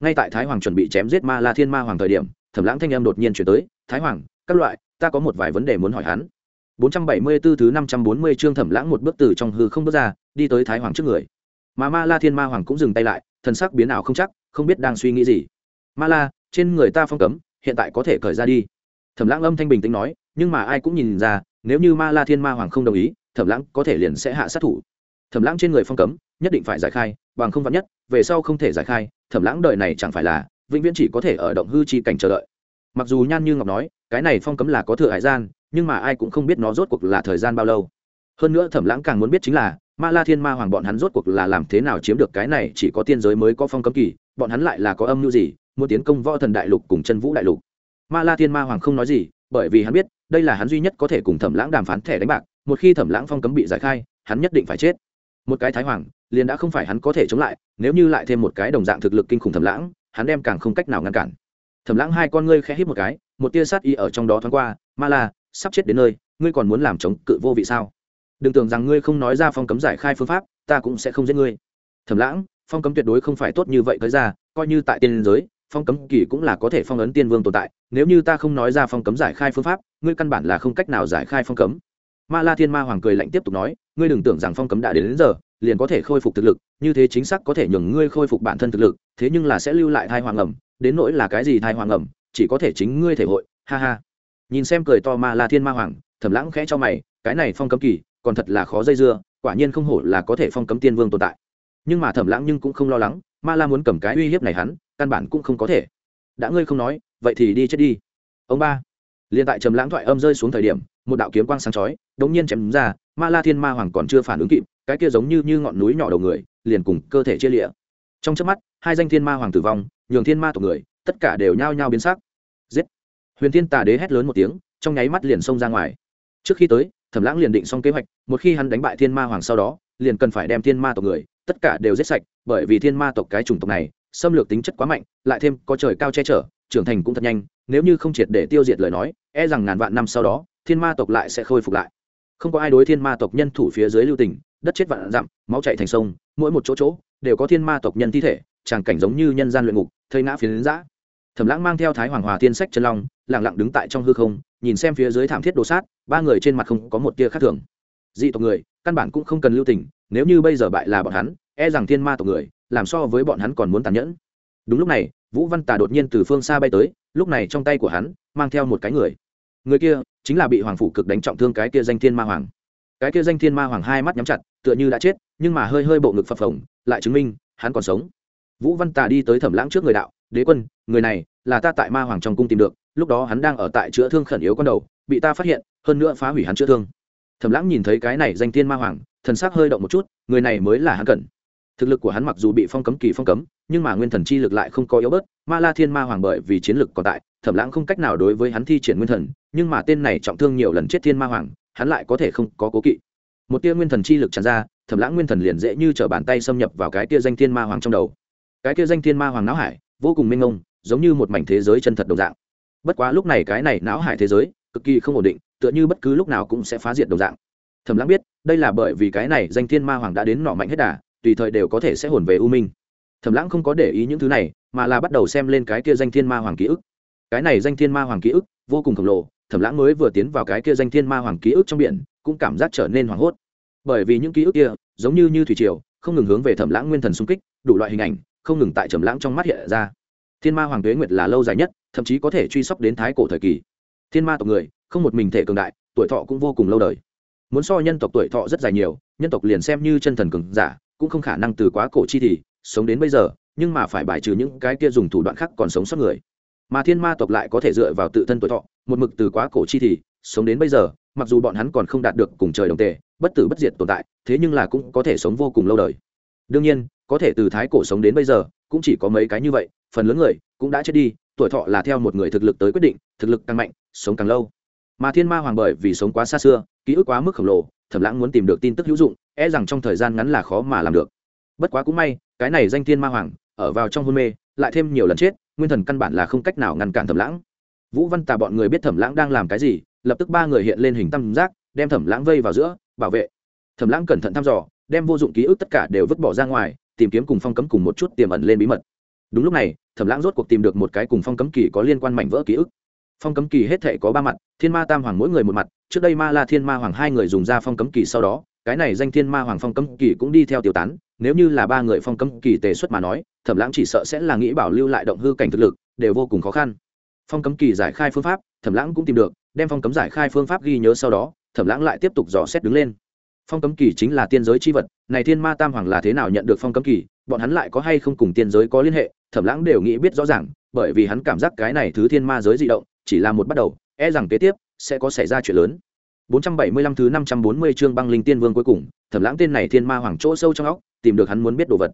Ngay tại thái hoàng chuẩn bị chém giết ma la thiên ma hoàng thời điểm, thẩm lãng thanh em đột nhiên chuyển tới, thái hoàng, các loại, ta có một vài vấn đề muốn hỏi hắn. 474 thứ 540 chương thẩm lãng một bước từ trong hư không bước ra đi tới thái hoàng trước người. Mà ma la thiên ma hoàng cũng dừng tay lại, thần sắc biến ảo không chắc, không biết đang suy nghĩ gì. Ma la, trên người ta phong cấm, hiện tại có thể cởi ra đi. Thẩm lãng âm thanh bình tĩnh nói, nhưng mà ai cũng nhìn ra, nếu như ma la thiên ma hoàng không đồng ý, thẩm lãng có thể liền sẽ hạ sát thủ. Thẩm lãng trên người phong cấm, nhất định phải giải khai, bằng không vắn nhất, về sau không thể giải khai, thẩm lãng đời này chẳng phải là, vĩnh viễn chỉ có thể ở động hư chi cảnh chờ đợi. Mặc dù nhan như ngọc nói, cái này phong cấm là có thừa hải gian, nhưng mà ai cũng không biết nó rốt cuộc là thời gian bao lâu. Hơn nữa thẩm lãng càng muốn biết chính là ma la thiên ma hoàng bọn hắn rốt cuộc là làm thế nào chiếm được cái này, chỉ có tiên giới mới có phong cấm kỳ, bọn hắn lại là có âm mưu gì, muốn tiến công võ thần đại lục cùng chân vũ đại lục. Ma la thiên ma hoàng không nói gì, bởi vì hắn biết, đây là hắn duy nhất có thể cùng thẩm lãng đàm phán thẻ đánh bạc, một khi thẩm lãng phong cấm bị giải khai, hắn nhất định phải chết. Một cái thái hoàng, liền đã không phải hắn có thể chống lại, nếu như lại thêm một cái đồng dạng thực lực kinh khủng thẩm lãng, hắn đem càng không cách nào ngăn cản. Thẩm lãng hai con ngươi khẽ hít một cái, một tia sát y ở trong đó thoáng qua, ma la, sắp chết đến nơi, ngươi còn muốn làm chống cự vô vị sao? Đừng tưởng rằng ngươi không nói ra phong cấm giải khai phương pháp ta cũng sẽ không giết ngươi. Thẩm lãng phong cấm tuyệt đối không phải tốt như vậy tới ra coi như tại tiên giới phong cấm kỳ cũng là có thể phong ấn tiên vương tồn tại. Nếu như ta không nói ra phong cấm giải khai phương pháp ngươi căn bản là không cách nào giải khai phong cấm. Ma la thiên ma hoàng cười lạnh tiếp tục nói ngươi đừng tưởng rằng phong cấm đã đến, đến giờ liền có thể khôi phục thực lực như thế chính xác có thể nhường ngươi khôi phục bản thân thực lực thế nhưng là sẽ lưu lại thai hoàng ẩm đến nỗi là cái gì thai hoàng ẩm chỉ có thể chính ngươi thể hội. Ha ha. Nhìn xem cười to ma la thiên ma hoàng thẩm lãng khẽ cho mày cái này phong cấm kỳ còn thật là khó dây dưa, quả nhiên không hổ là có thể phong cấm tiên vương tồn tại. Nhưng mà thẩm lãng nhưng cũng không lo lắng, ma la muốn cầm cái uy hiếp này hắn, căn bản cũng không có thể. Đã ngươi không nói, vậy thì đi chết đi. Ông ba, liền tại trầm lãng thoại âm rơi xuống thời điểm, một đạo kiếm quang sáng chói đống nhiên chém ra, ma la thiên ma hoàng còn chưa phản ứng kịp, cái kia giống như như ngọn núi nhỏ đầu người, liền cùng cơ thể chia lịa. Trong chớp mắt, hai danh thiên ma hoàng tử vong, nhường thiên ma tộc người, tất cả đều nhao nhao biến sắc. Giết! Huyền thiên tà đế hét lớn một tiếng, trong nháy mắt liền xông ra ngoài. Trước khi tới thẩm lãng liền định xong kế hoạch, một khi hắn đánh bại thiên ma hoàng sau đó, liền cần phải đem thiên ma tộc người, tất cả đều giết sạch, bởi vì thiên ma tộc cái chủng tộc này, xâm lược tính chất quá mạnh, lại thêm có trời cao che chở, trưởng thành cũng thật nhanh, nếu như không triệt để tiêu diệt lời nói e rằng ngàn vạn năm sau đó, thiên ma tộc lại sẽ khôi phục lại. Không có ai đối thiên ma tộc nhân thủ phía dưới lưu tình, đất chết vạn dặm, máu chạy thành sông, mỗi một chỗ chỗ, đều có thiên ma tộc nhân thi thể, tràng cảnh giống như nhân gian luyện ngục, thây ngã phiến giã thẩm lãng mang theo thái hoàng hòa thiên sách chân long lẳng lặng đứng tại trong hư không, nhìn xem phía dưới thảm thiết đồ sát, ba người trên mặt không có một tia khác thường. Dị tộc người, căn bản cũng không cần lưu tình, nếu như bây giờ bại là bọn hắn e rằng thiên ma tộc người, làm so với bọn hắn còn muốn tàn nhẫn. Đúng lúc này, vũ văn tà đột nhiên từ phương xa bay tới, lúc này trong tay của hắn, mang theo một cái người. Người kia, chính là bị hoàng phủ cực đánh trọng thương cái kia danh thiên ma hoàng. Cái kia danh thiên ma hoàng hai mắt nhắm chặt, tựa như đã chết, nhưng mà hơi hơi bộ ngực phập phồng, lại chứng minh, hắn còn sống. Vũ văn tà đi tới thẩm lãng trước người đạo đế quân, người này là ta tại ma hoàng trong cung tìm được, lúc đó hắn đang ở tại chữa thương khẩn yếu con đầu, bị ta phát hiện, hơn nữa phá hủy hắn chữa thương. Thẩm lãng nhìn thấy cái này danh thiên ma hoàng, thần sắc hơi động một chút, người này mới là hắn cần. Thực lực của hắn mặc dù bị phong cấm kỳ phong cấm, nhưng mà nguyên thần chi lực lại không có yếu bớt, ma la thiên ma hoàng bởi vì chiến lực còn tại, thẩm lãng không cách nào đối với hắn thi triển nguyên thần, nhưng mà tên này trọng thương nhiều lần chết thiên ma hoàng, hắn lại có thể không có cố kỵ. Một tia nguyên thần chi lực tràn ra, thẩm lãng nguyên thần liền dễ như t bàn tay xâm nhập vào cái tia danh thiên ma hoàng trong đầu. Cái tia danh thiên ma hoàng não hải vô cùng mênh mông, giống như một mảnh thế giới chân thật đồng dạng. Bất quá lúc này cái này não hải thế giới cực kỳ không ổn định tựa như bất cứ lúc nào cũng sẽ phá diệt đồng dạng. Thẩm lãng biết đây là bởi vì cái này danh thiên ma hoàng đã đến nọ mạnh hết đà tùy thời đều có thể sẽ hồn về u minh. Thẩm lãng không có để ý những thứ này mà là bắt đầu xem lên cái kia danh thiên ma hoàng ký ức. Cái này danh thiên ma hoàng ký ức vô cùng khổng lồ thẩm lãng mới vừa tiến vào cái kia danh thiên ma hoàng ký ức trong biển cũng cảm giác trở nên hoảng hốt. Bởi vì những ký ức kia giống như như thủy triều không ngừng hướng về thẩm lãng nguyên thần xung kích đủ loại hình ảnh không ngừng tại trầm lãng trong mắt hiện ra. Thiên ma hoàng tuế nguyệt là lâu dài nhất, thậm chí có thể truy sóc đến thái cổ thời kỳ. Thiên ma tộc người, không một mình thể cường đại, tuổi thọ cũng vô cùng lâu đời. Muốn so nhân tộc tuổi thọ rất dài nhiều, nhân tộc liền xem như chân thần cường giả, cũng không khả năng từ quá cổ chi thì sống đến bây giờ, nhưng mà phải bài trừ những cái kia dùng thủ đoạn khác còn sống sót người. Mà thiên ma tộc lại có thể dựa vào tự thân tuổi thọ, một mực từ quá cổ chi thì sống đến bây giờ, mặc dù bọn hắn còn không đạt được cùng trời đồng tề, bất tử bất diệt tồn tại, thế nhưng là cũng có thể sống vô cùng lâu đời. Đương nhiên có thể từ thái cổ sống đến bây giờ, cũng chỉ có mấy cái như vậy, phần lớn người cũng đã chết đi, tuổi thọ là theo một người thực lực tới quyết định, thực lực càng mạnh, sống càng lâu. Mà thiên ma hoàng bởi vì sống quá xa xưa, ký ức quá mức khổng lồ, thẩm lãng muốn tìm được tin tức hữu dụng e rằng trong thời gian ngắn là khó mà làm được. Bất quá cũng may, cái này danh thiên ma hoàng, ở vào trong hôn mê, lại thêm nhiều lần chết, nguyên thần căn bản là không cách nào ngăn cản thẩm lãng. Vũ văn tà bọn người biết thẩm lãng đang làm cái gì, lập tức ba người hiện lên hình tam giác, đem thẩm lãng vây vào giữa, bảo vệ. Thẩm lãng cẩn thận thăm dò, đem vô dụng ký ức tất cả đều vứt bỏ ra ngoài tìm kiếm cùng phong cấm cùng một chút tiềm ẩn lên bí mật. Đúng lúc này, thẩm lãng rốt cuộc tìm được một cái cùng phong cấm kỳ có liên quan mảnh vỡ ký ức. Phong cấm kỳ hết thể có ba mặt, thiên ma tam hoàng mỗi người một mặt, trước đây ma la thiên ma hoàng hai người dùng ra phong cấm kỳ sau đó, cái này danh thiên ma hoàng phong cấm kỳ cũng đi theo tiêu tán, nếu như là ba người phong cấm kỳ tề xuất mà nói, thẩm lãng chỉ sợ sẽ là nghĩ bảo lưu lại động hư cảnh thực lực, đều vô cùng khó khăn. Phong cấm kỳ giải khai phương pháp, thẩm lãng cũng tìm được, đem phong cấm giải khai phương pháp ghi nhớ sau đó, thẩm lãng lại tiếp tục dò xét đứng lên phong cấm kỳ chính là tiên giới c h i vật, này thiên ma tam hoàng là thế nào nhận được phong cấm kỳ, bọn hắn lại có hay không cùng tiên giới có liên hệ, thẩm lãng đều nghĩ biết rõ ràng, bởi vì hắn cảm giác cái này thứ thiên ma giới di động, chỉ là một bắt đầu e rằng kế tiếp sẽ có xảy ra chuyện lớn. 475 thứ 540 chương băng linh tiên vương cuối cùng, thẩm lãng tên này thiên ma hoàng chỗ sâu trong óc, tìm được hắn muốn biết đồ vật.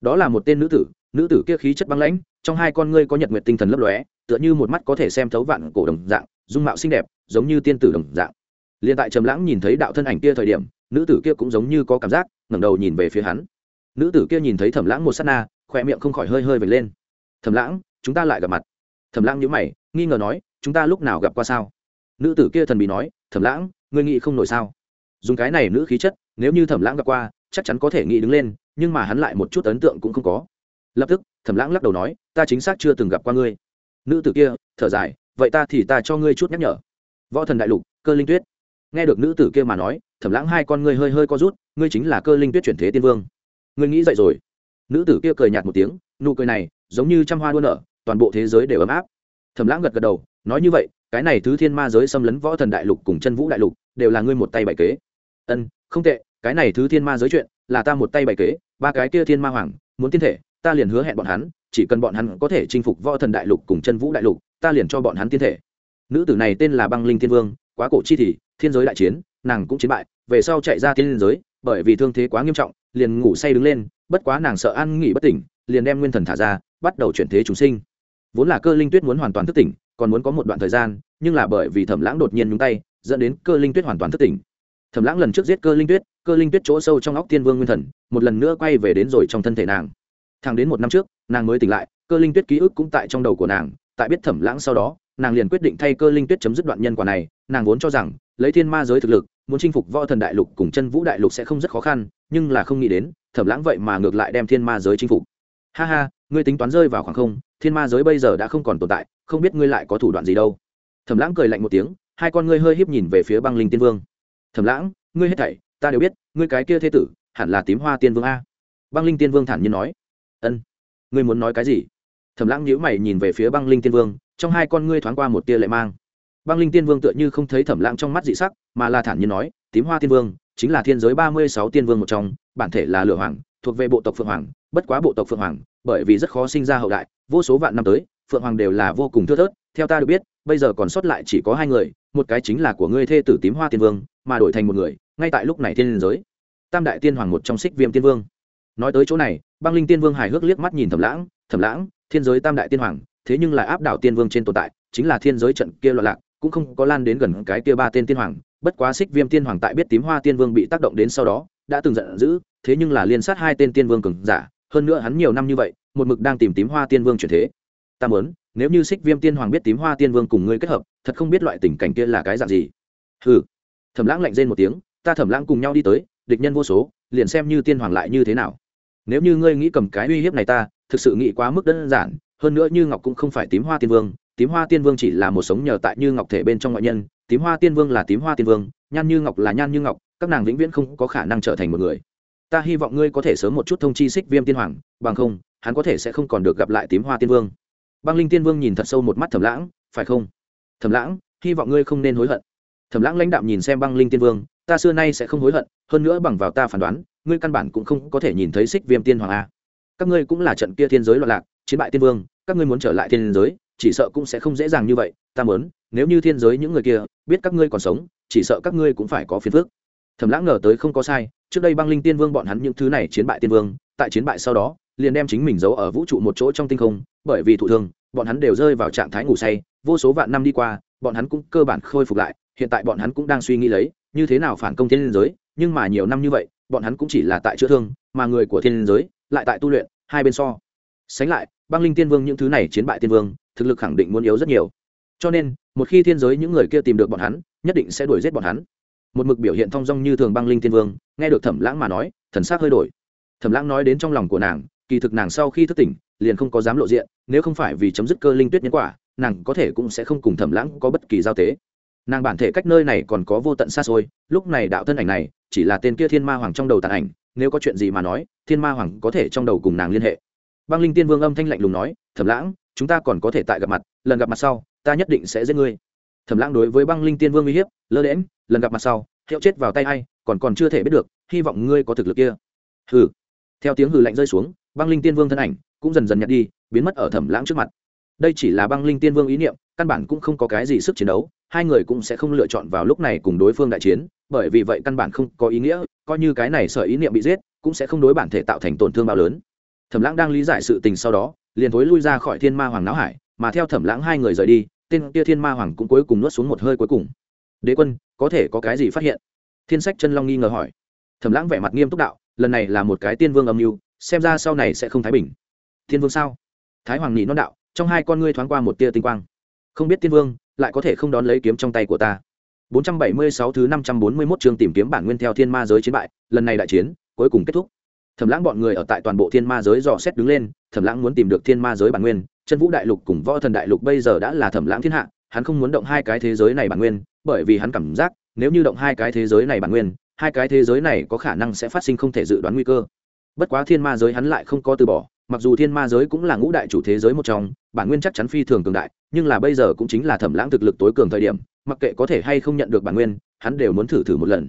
Đó là một tên nữ tử nữ tử kia khí chất băng lãnh, trong hai con ngươi có nhật nguyệt tinh thần lấp lóe, tựa như một mắt có thể xem thấu vạn cổ đồng dạng, dung mạo xinh đẹp, giống như tiên tử đồng dạng. Liền tại trầm lãng nhìn thấy đạo thân ảnh kia thời điểm nữ tử kia cũng giống như có cảm giác, ngẩng đầu nhìn về phía hắn. Nữ tử kia nhìn thấy thẩm lãng một sát na khoe miệng không khỏi hơi hơi vệt lên. Thẩm lãng, chúng ta lại gặp mặt. Thẩm lãng nhíu mày, nghi ngờ nói, chúng ta lúc nào gặp qua sao? Nữ tử kia thần bí nói, thẩm lãng, ngươi nghĩ không nổi sao? Dùng cái này nữ khí chất, nếu như thẩm lãng gặp qua, chắc chắn có thể nghĩ đứng lên, nhưng mà hắn lại một chút ấn tượng cũng không có. Lập tức, thẩm lãng lắc đầu nói, ta chính xác chưa từng gặp qua ngươi. Nữ tử kia, thở dài, vậy ta thì ta cho ngươi chút nhắc nhở. Võ thần đại lục, cơ linh tuyết. Nghe được nữ tử kia mà nói thẩm lãng hai con ngươi hơi hơi co rút, ngươi chính là cơ linh tuyết chuyển thế tiên vương. Ngươi nghĩ dậy rồi. Nữ tử kia cười nhạt một tiếng, nụ cười này, giống như trăm hoa đua nở, toàn bộ thế giới đều ấm áp. Thẩm lãng gật gật đầu, nói như vậy, cái này thứ thiên ma giới xâm lấn võ thần đại lục cùng chân vũ đại lục, đều là ngươi một tay bày kế. Ân, không tệ, cái này thứ thiên ma giới chuyện, là ta một tay bày kế, ba cái kia thiên ma hoàng, muốn tiên thể, ta liền hứa hẹn bọn hắn, chỉ cần bọn hắn có thể chinh phục võ thần đại lục cùng chân vũ đại lục, ta liền cho bọn hắn tiên thể. Nữ tử này tên là băng linh thiên vương, quá cổ chi thì, thiên giới đại chiến nàng cũng chiến bại, về sau chạy ra tiên giới, bởi vì thương thế quá nghiêm trọng, liền ngủ say đứng lên, bất quá nàng sợ an nghỉ bất tỉnh, liền đem nguyên thần thả ra, bắt đầu chuyển thế chúng sinh. Vốn là cơ linh tuyết muốn hoàn toàn thức tỉnh, còn muốn có một đoạn thời gian, nhưng là bởi vì thẩm lãng đột nhiên nhúng tay, dẫn đến cơ linh tuyết hoàn toàn thức tỉnh. Thẩm lãng lần trước giết cơ linh tuyết, cơ linh tuyết chỗ sâu trong óc tiên vương nguyên thần, một lần nữa quay về đến rồi trong thân thể nàng. Thẳng đến một năm trước, nàng mới tỉnh lại, cơ linh tuyết ký ức cũng tại trong đầu của nàng, tại biết thẩm lãng sau đó, nàng liền quyết định thay cơ linh tuyết chấm dứt đoạn nhân quả này, nàng vốn cho rằng, lấy thiên ma giới thực lực muốn chinh phục võ thần đại lục cùng chân vũ đại lục sẽ không rất khó khăn, nhưng là không nghĩ đến, thẩm lãng vậy mà ngược lại đem thiên ma giới chinh phục. Ha ha, ngươi tính toán rơi vào khoảng không, thiên ma giới bây giờ đã không còn tồn tại, không biết ngươi lại có thủ đoạn gì đâu. Thẩm lãng cười lạnh một tiếng, hai con ngươi hơi híp nhìn về phía băng linh tiên vương. Thẩm lãng, ngươi hết thảy, ta đều biết, ngươi cái kia thế tử, hẳn là tím hoa tiên vương a. Băng linh tiên vương thản nhiên nói. Ân, ngươi muốn nói cái gì? Thẩm lãng nhíu mày nhìn về phía băng linh tiên vương, trong hai con ngươi thoáng qua một tia lệ mang băng linh tiên vương tựa như không thấy thẩm lãng trong mắt dị sắc, mà là thản nhiên nói, tím hoa tiên vương, chính là thiên giới ba mươi sáu tiên vương một trong, bản thể là lửa hoàng, thuộc về bộ tộc phượng hoàng, bất quá bộ tộc phượng hoàng, bởi vì rất khó sinh ra hậu đại, vô số vạn năm tới, phượng hoàng đều là vô cùng thưa thớt, theo ta được biết, bây giờ còn sót lại chỉ có hai người, một cái chính là của ngươi thê tử tím hoa tiên vương, mà đổi thành một người, ngay tại lúc này thiên giới. Tam đại tiên hoàng một trong xích viêm tiên vương. Nói tới chỗ này, băng linh tiên vương hài hước liếc mắt nhìn thẩm lãng thẩm lãng, thiên giới tam đại tiên hoàng, thế nhưng lại áp đảo tiên vương trên tồn tại, chính là thiên giới trận kia loạn lạc cũng không có lan đến gần cái kia ba tên tiên hoàng, bất quá xích viêm tiên hoàng tại biết tím hoa tiên vương bị tác động đến sau đó, đã từng giận dữ, thế nhưng là liên sát hai tên tiên vương cường giả, hơn nữa hắn nhiều năm như vậy, một mực đang tìm tím hoa tiên vương chuyển thế. Ta muốn, nếu như xích viêm tiên hoàng biết tím hoa tiên vương cùng ngươi kết hợp, thật không biết loại tình cảnh kia là cái dạng gì. Hừ. Thẩm lãng lạnh rên một tiếng, ta thẩm lãng cùng nhau đi tới, địch nhân vô số, liền xem như tiên hoàng lại như thế nào. Nếu như ngươi nghĩ cầm cái uy hiếp này ta, thực sự nghĩ quá mức đơn giản, hơn nữa như ngọc cũng không phải tím hoa tiên vương tím hoa tiên vương chỉ là một sống nhờ tại như ngọc thể bên trong ngoại nhân, tím hoa tiên vương là tím hoa tiên vương, nhan như ngọc là nhan như ngọc, các nàng vĩnh viễn không có khả năng trở thành một người. Ta hy vọng ngươi có thể sớm một chút thông chi xích viêm tiên hoàng, bằng không, hắn có thể sẽ không còn được gặp lại tím hoa tiên vương. Băng linh tiên vương nhìn thật sâu một mắt thầm lãng, phải không? Thầm lãng, hy vọng ngươi không nên hối hận. Thầm lãng lãnh đạo nhìn xem băng linh tiên vương, ta xưa nay sẽ không hối hận, hơn nữa bằng vào ta phán đoán, ngươi căn bản cũng không có thể nhìn thấy xích viêm tiên hoàng a. Các ngươi cũng là trận kia thiên giới loạn lạc, chiến bại tiên vương, các ngươi muốn trở lại thiên giới chỉ sợ cũng sẽ không dễ dàng như vậy, ta mớn nếu như thiên giới những người kia biết các ngươi còn sống, chỉ sợ các ngươi cũng phải có phiền phức. Thẩm lãng ngờ tới không có sai, trước đây băng linh tiên vương bọn hắn những thứ này chiến bại tiên vương, tại chiến bại sau đó, liền đem chính mình giấu ở vũ trụ một chỗ trong tinh không, bởi vì thụ thương, bọn hắn đều rơi vào trạng thái ngủ say, vô số vạn năm đi qua, bọn hắn cũng cơ bản khôi phục lại, hiện tại bọn hắn cũng đang suy nghĩ lấy, như thế nào phản công thiên giới, nhưng mà nhiều năm như vậy, bọn hắn cũng chỉ là tại chữa thương, mà người của thiên giới lại tại tu luyện, hai bên so sánh lại băng linh tiên vương những thứ này chiến bại tiên vương, thực lực khẳng định muốn yếu rất nhiều. Cho nên, một khi thiên giới những người kia tìm được bọn hắn, nhất định sẽ đuổi giết bọn hắn. Một mực biểu hiện thong dong như thường băng linh tiên vương, nghe được thẩm lãng mà nói, thần s c hơi đổi. Thẩm lãng nói đến trong lòng của nàng, kỳ thực nàng sau khi thức tỉnh, liền không có dám lộ diện, nếu không phải vì chấm dứt cơ linh tuyết nhân quả, nàng có thể cũng sẽ không cùng thẩm lãng có bất kỳ giao tế. Nàng bản thể cách nơi này còn có vô tận xa xôi, lúc này đạo thân ảnh này, chỉ là tên kia thiên ma hoàng trong đầu tàn ảnh, nếu có chuyện gì mà nói, thiên ma hoàng có thể trong đầu cùng nàng liên hệ băng linh tiên vương âm thanh lạnh lùng nói, thẩm lãng, chúng ta còn có thể tại gặp mặt, lần gặp mặt sau, ta nhất định sẽ giết ngươi. Thẩm lãng đối với băng linh tiên vương uy hiếp, lơ đễm lần gặp mặt sau, hiệu chết vào tay a i còn còn chưa thể biết được, hy vọng ngươi có thực lực kia. Hừ. Theo tiếng hừ lạnh rơi xuống, băng linh tiên vương thân ảnh cũng dần dần nhặt đi, biến mất ở thẩm lãng trước mặt. Đây chỉ là băng linh tiên vương ý niệm, căn bản cũng không có cái gì sức chiến đấu, hai người cũng sẽ không lựa chọn vào lúc này cùng đối phương đại chiến, bởi vì vậy căn bản không có ý nghĩa, coi như cái này sở ý niệm bị giết, cũng sẽ không đối bản thể tạo thành tổn thương bao lớn thẩm lãng đang lý giải sự tình sau đó, liền thối lui ra khỏi thiên ma hoàng náo hải, mà theo thẩm lãng hai người rời đi, tên kia thiên ma hoàng cũng cuối cùng nuốt xuống một hơi cuối cùng. Đế quân, có thể có cái gì phát hiện? Thiên sách chân long nghi ngờ hỏi. Thẩm lãng vẻ mặt nghiêm túc đạo, lần này là một cái tiên vương âm mưu, xem ra sau này sẽ không thái bình. Thiên vương sao? Thái hoàng nhị non đạo, trong hai con ngươi thoáng qua một tia tinh quang. Không biết tiên vương lại có thể không đón lấy kiếm trong tay của ta. 476 thứ 541 chương tìm kiếm bản nguyên theo thiên ma giới chiến bại, lần này đại chiến, cuối cùng kết thúc thẩm lãng bọn người ở tại toàn bộ thiên ma giới dò xét đứng lên, thẩm lãng muốn tìm được thiên ma giới bản nguyên, chân vũ đại lục cùng võ thần đại lục bây giờ đã là thẩm lãng thiên hạ, hắn không muốn động hai cái thế giới này bản nguyên, bởi vì hắn cảm giác, nếu như động hai cái thế giới này bản nguyên, hai cái thế giới này có khả năng sẽ phát sinh không thể dự đoán nguy cơ. Bất quá thiên ma giới hắn lại không có từ bỏ, mặc dù thiên ma giới cũng là ngũ đại chủ thế giới một trong, bản nguyên chắc chắn phi thường cường đại, nhưng là bây giờ cũng chính là thẩm lãng thực lực tối cường thời điểm, mặc kệ có thể hay không nhận được bản nguyên, hắn đều muốn thử thử một lần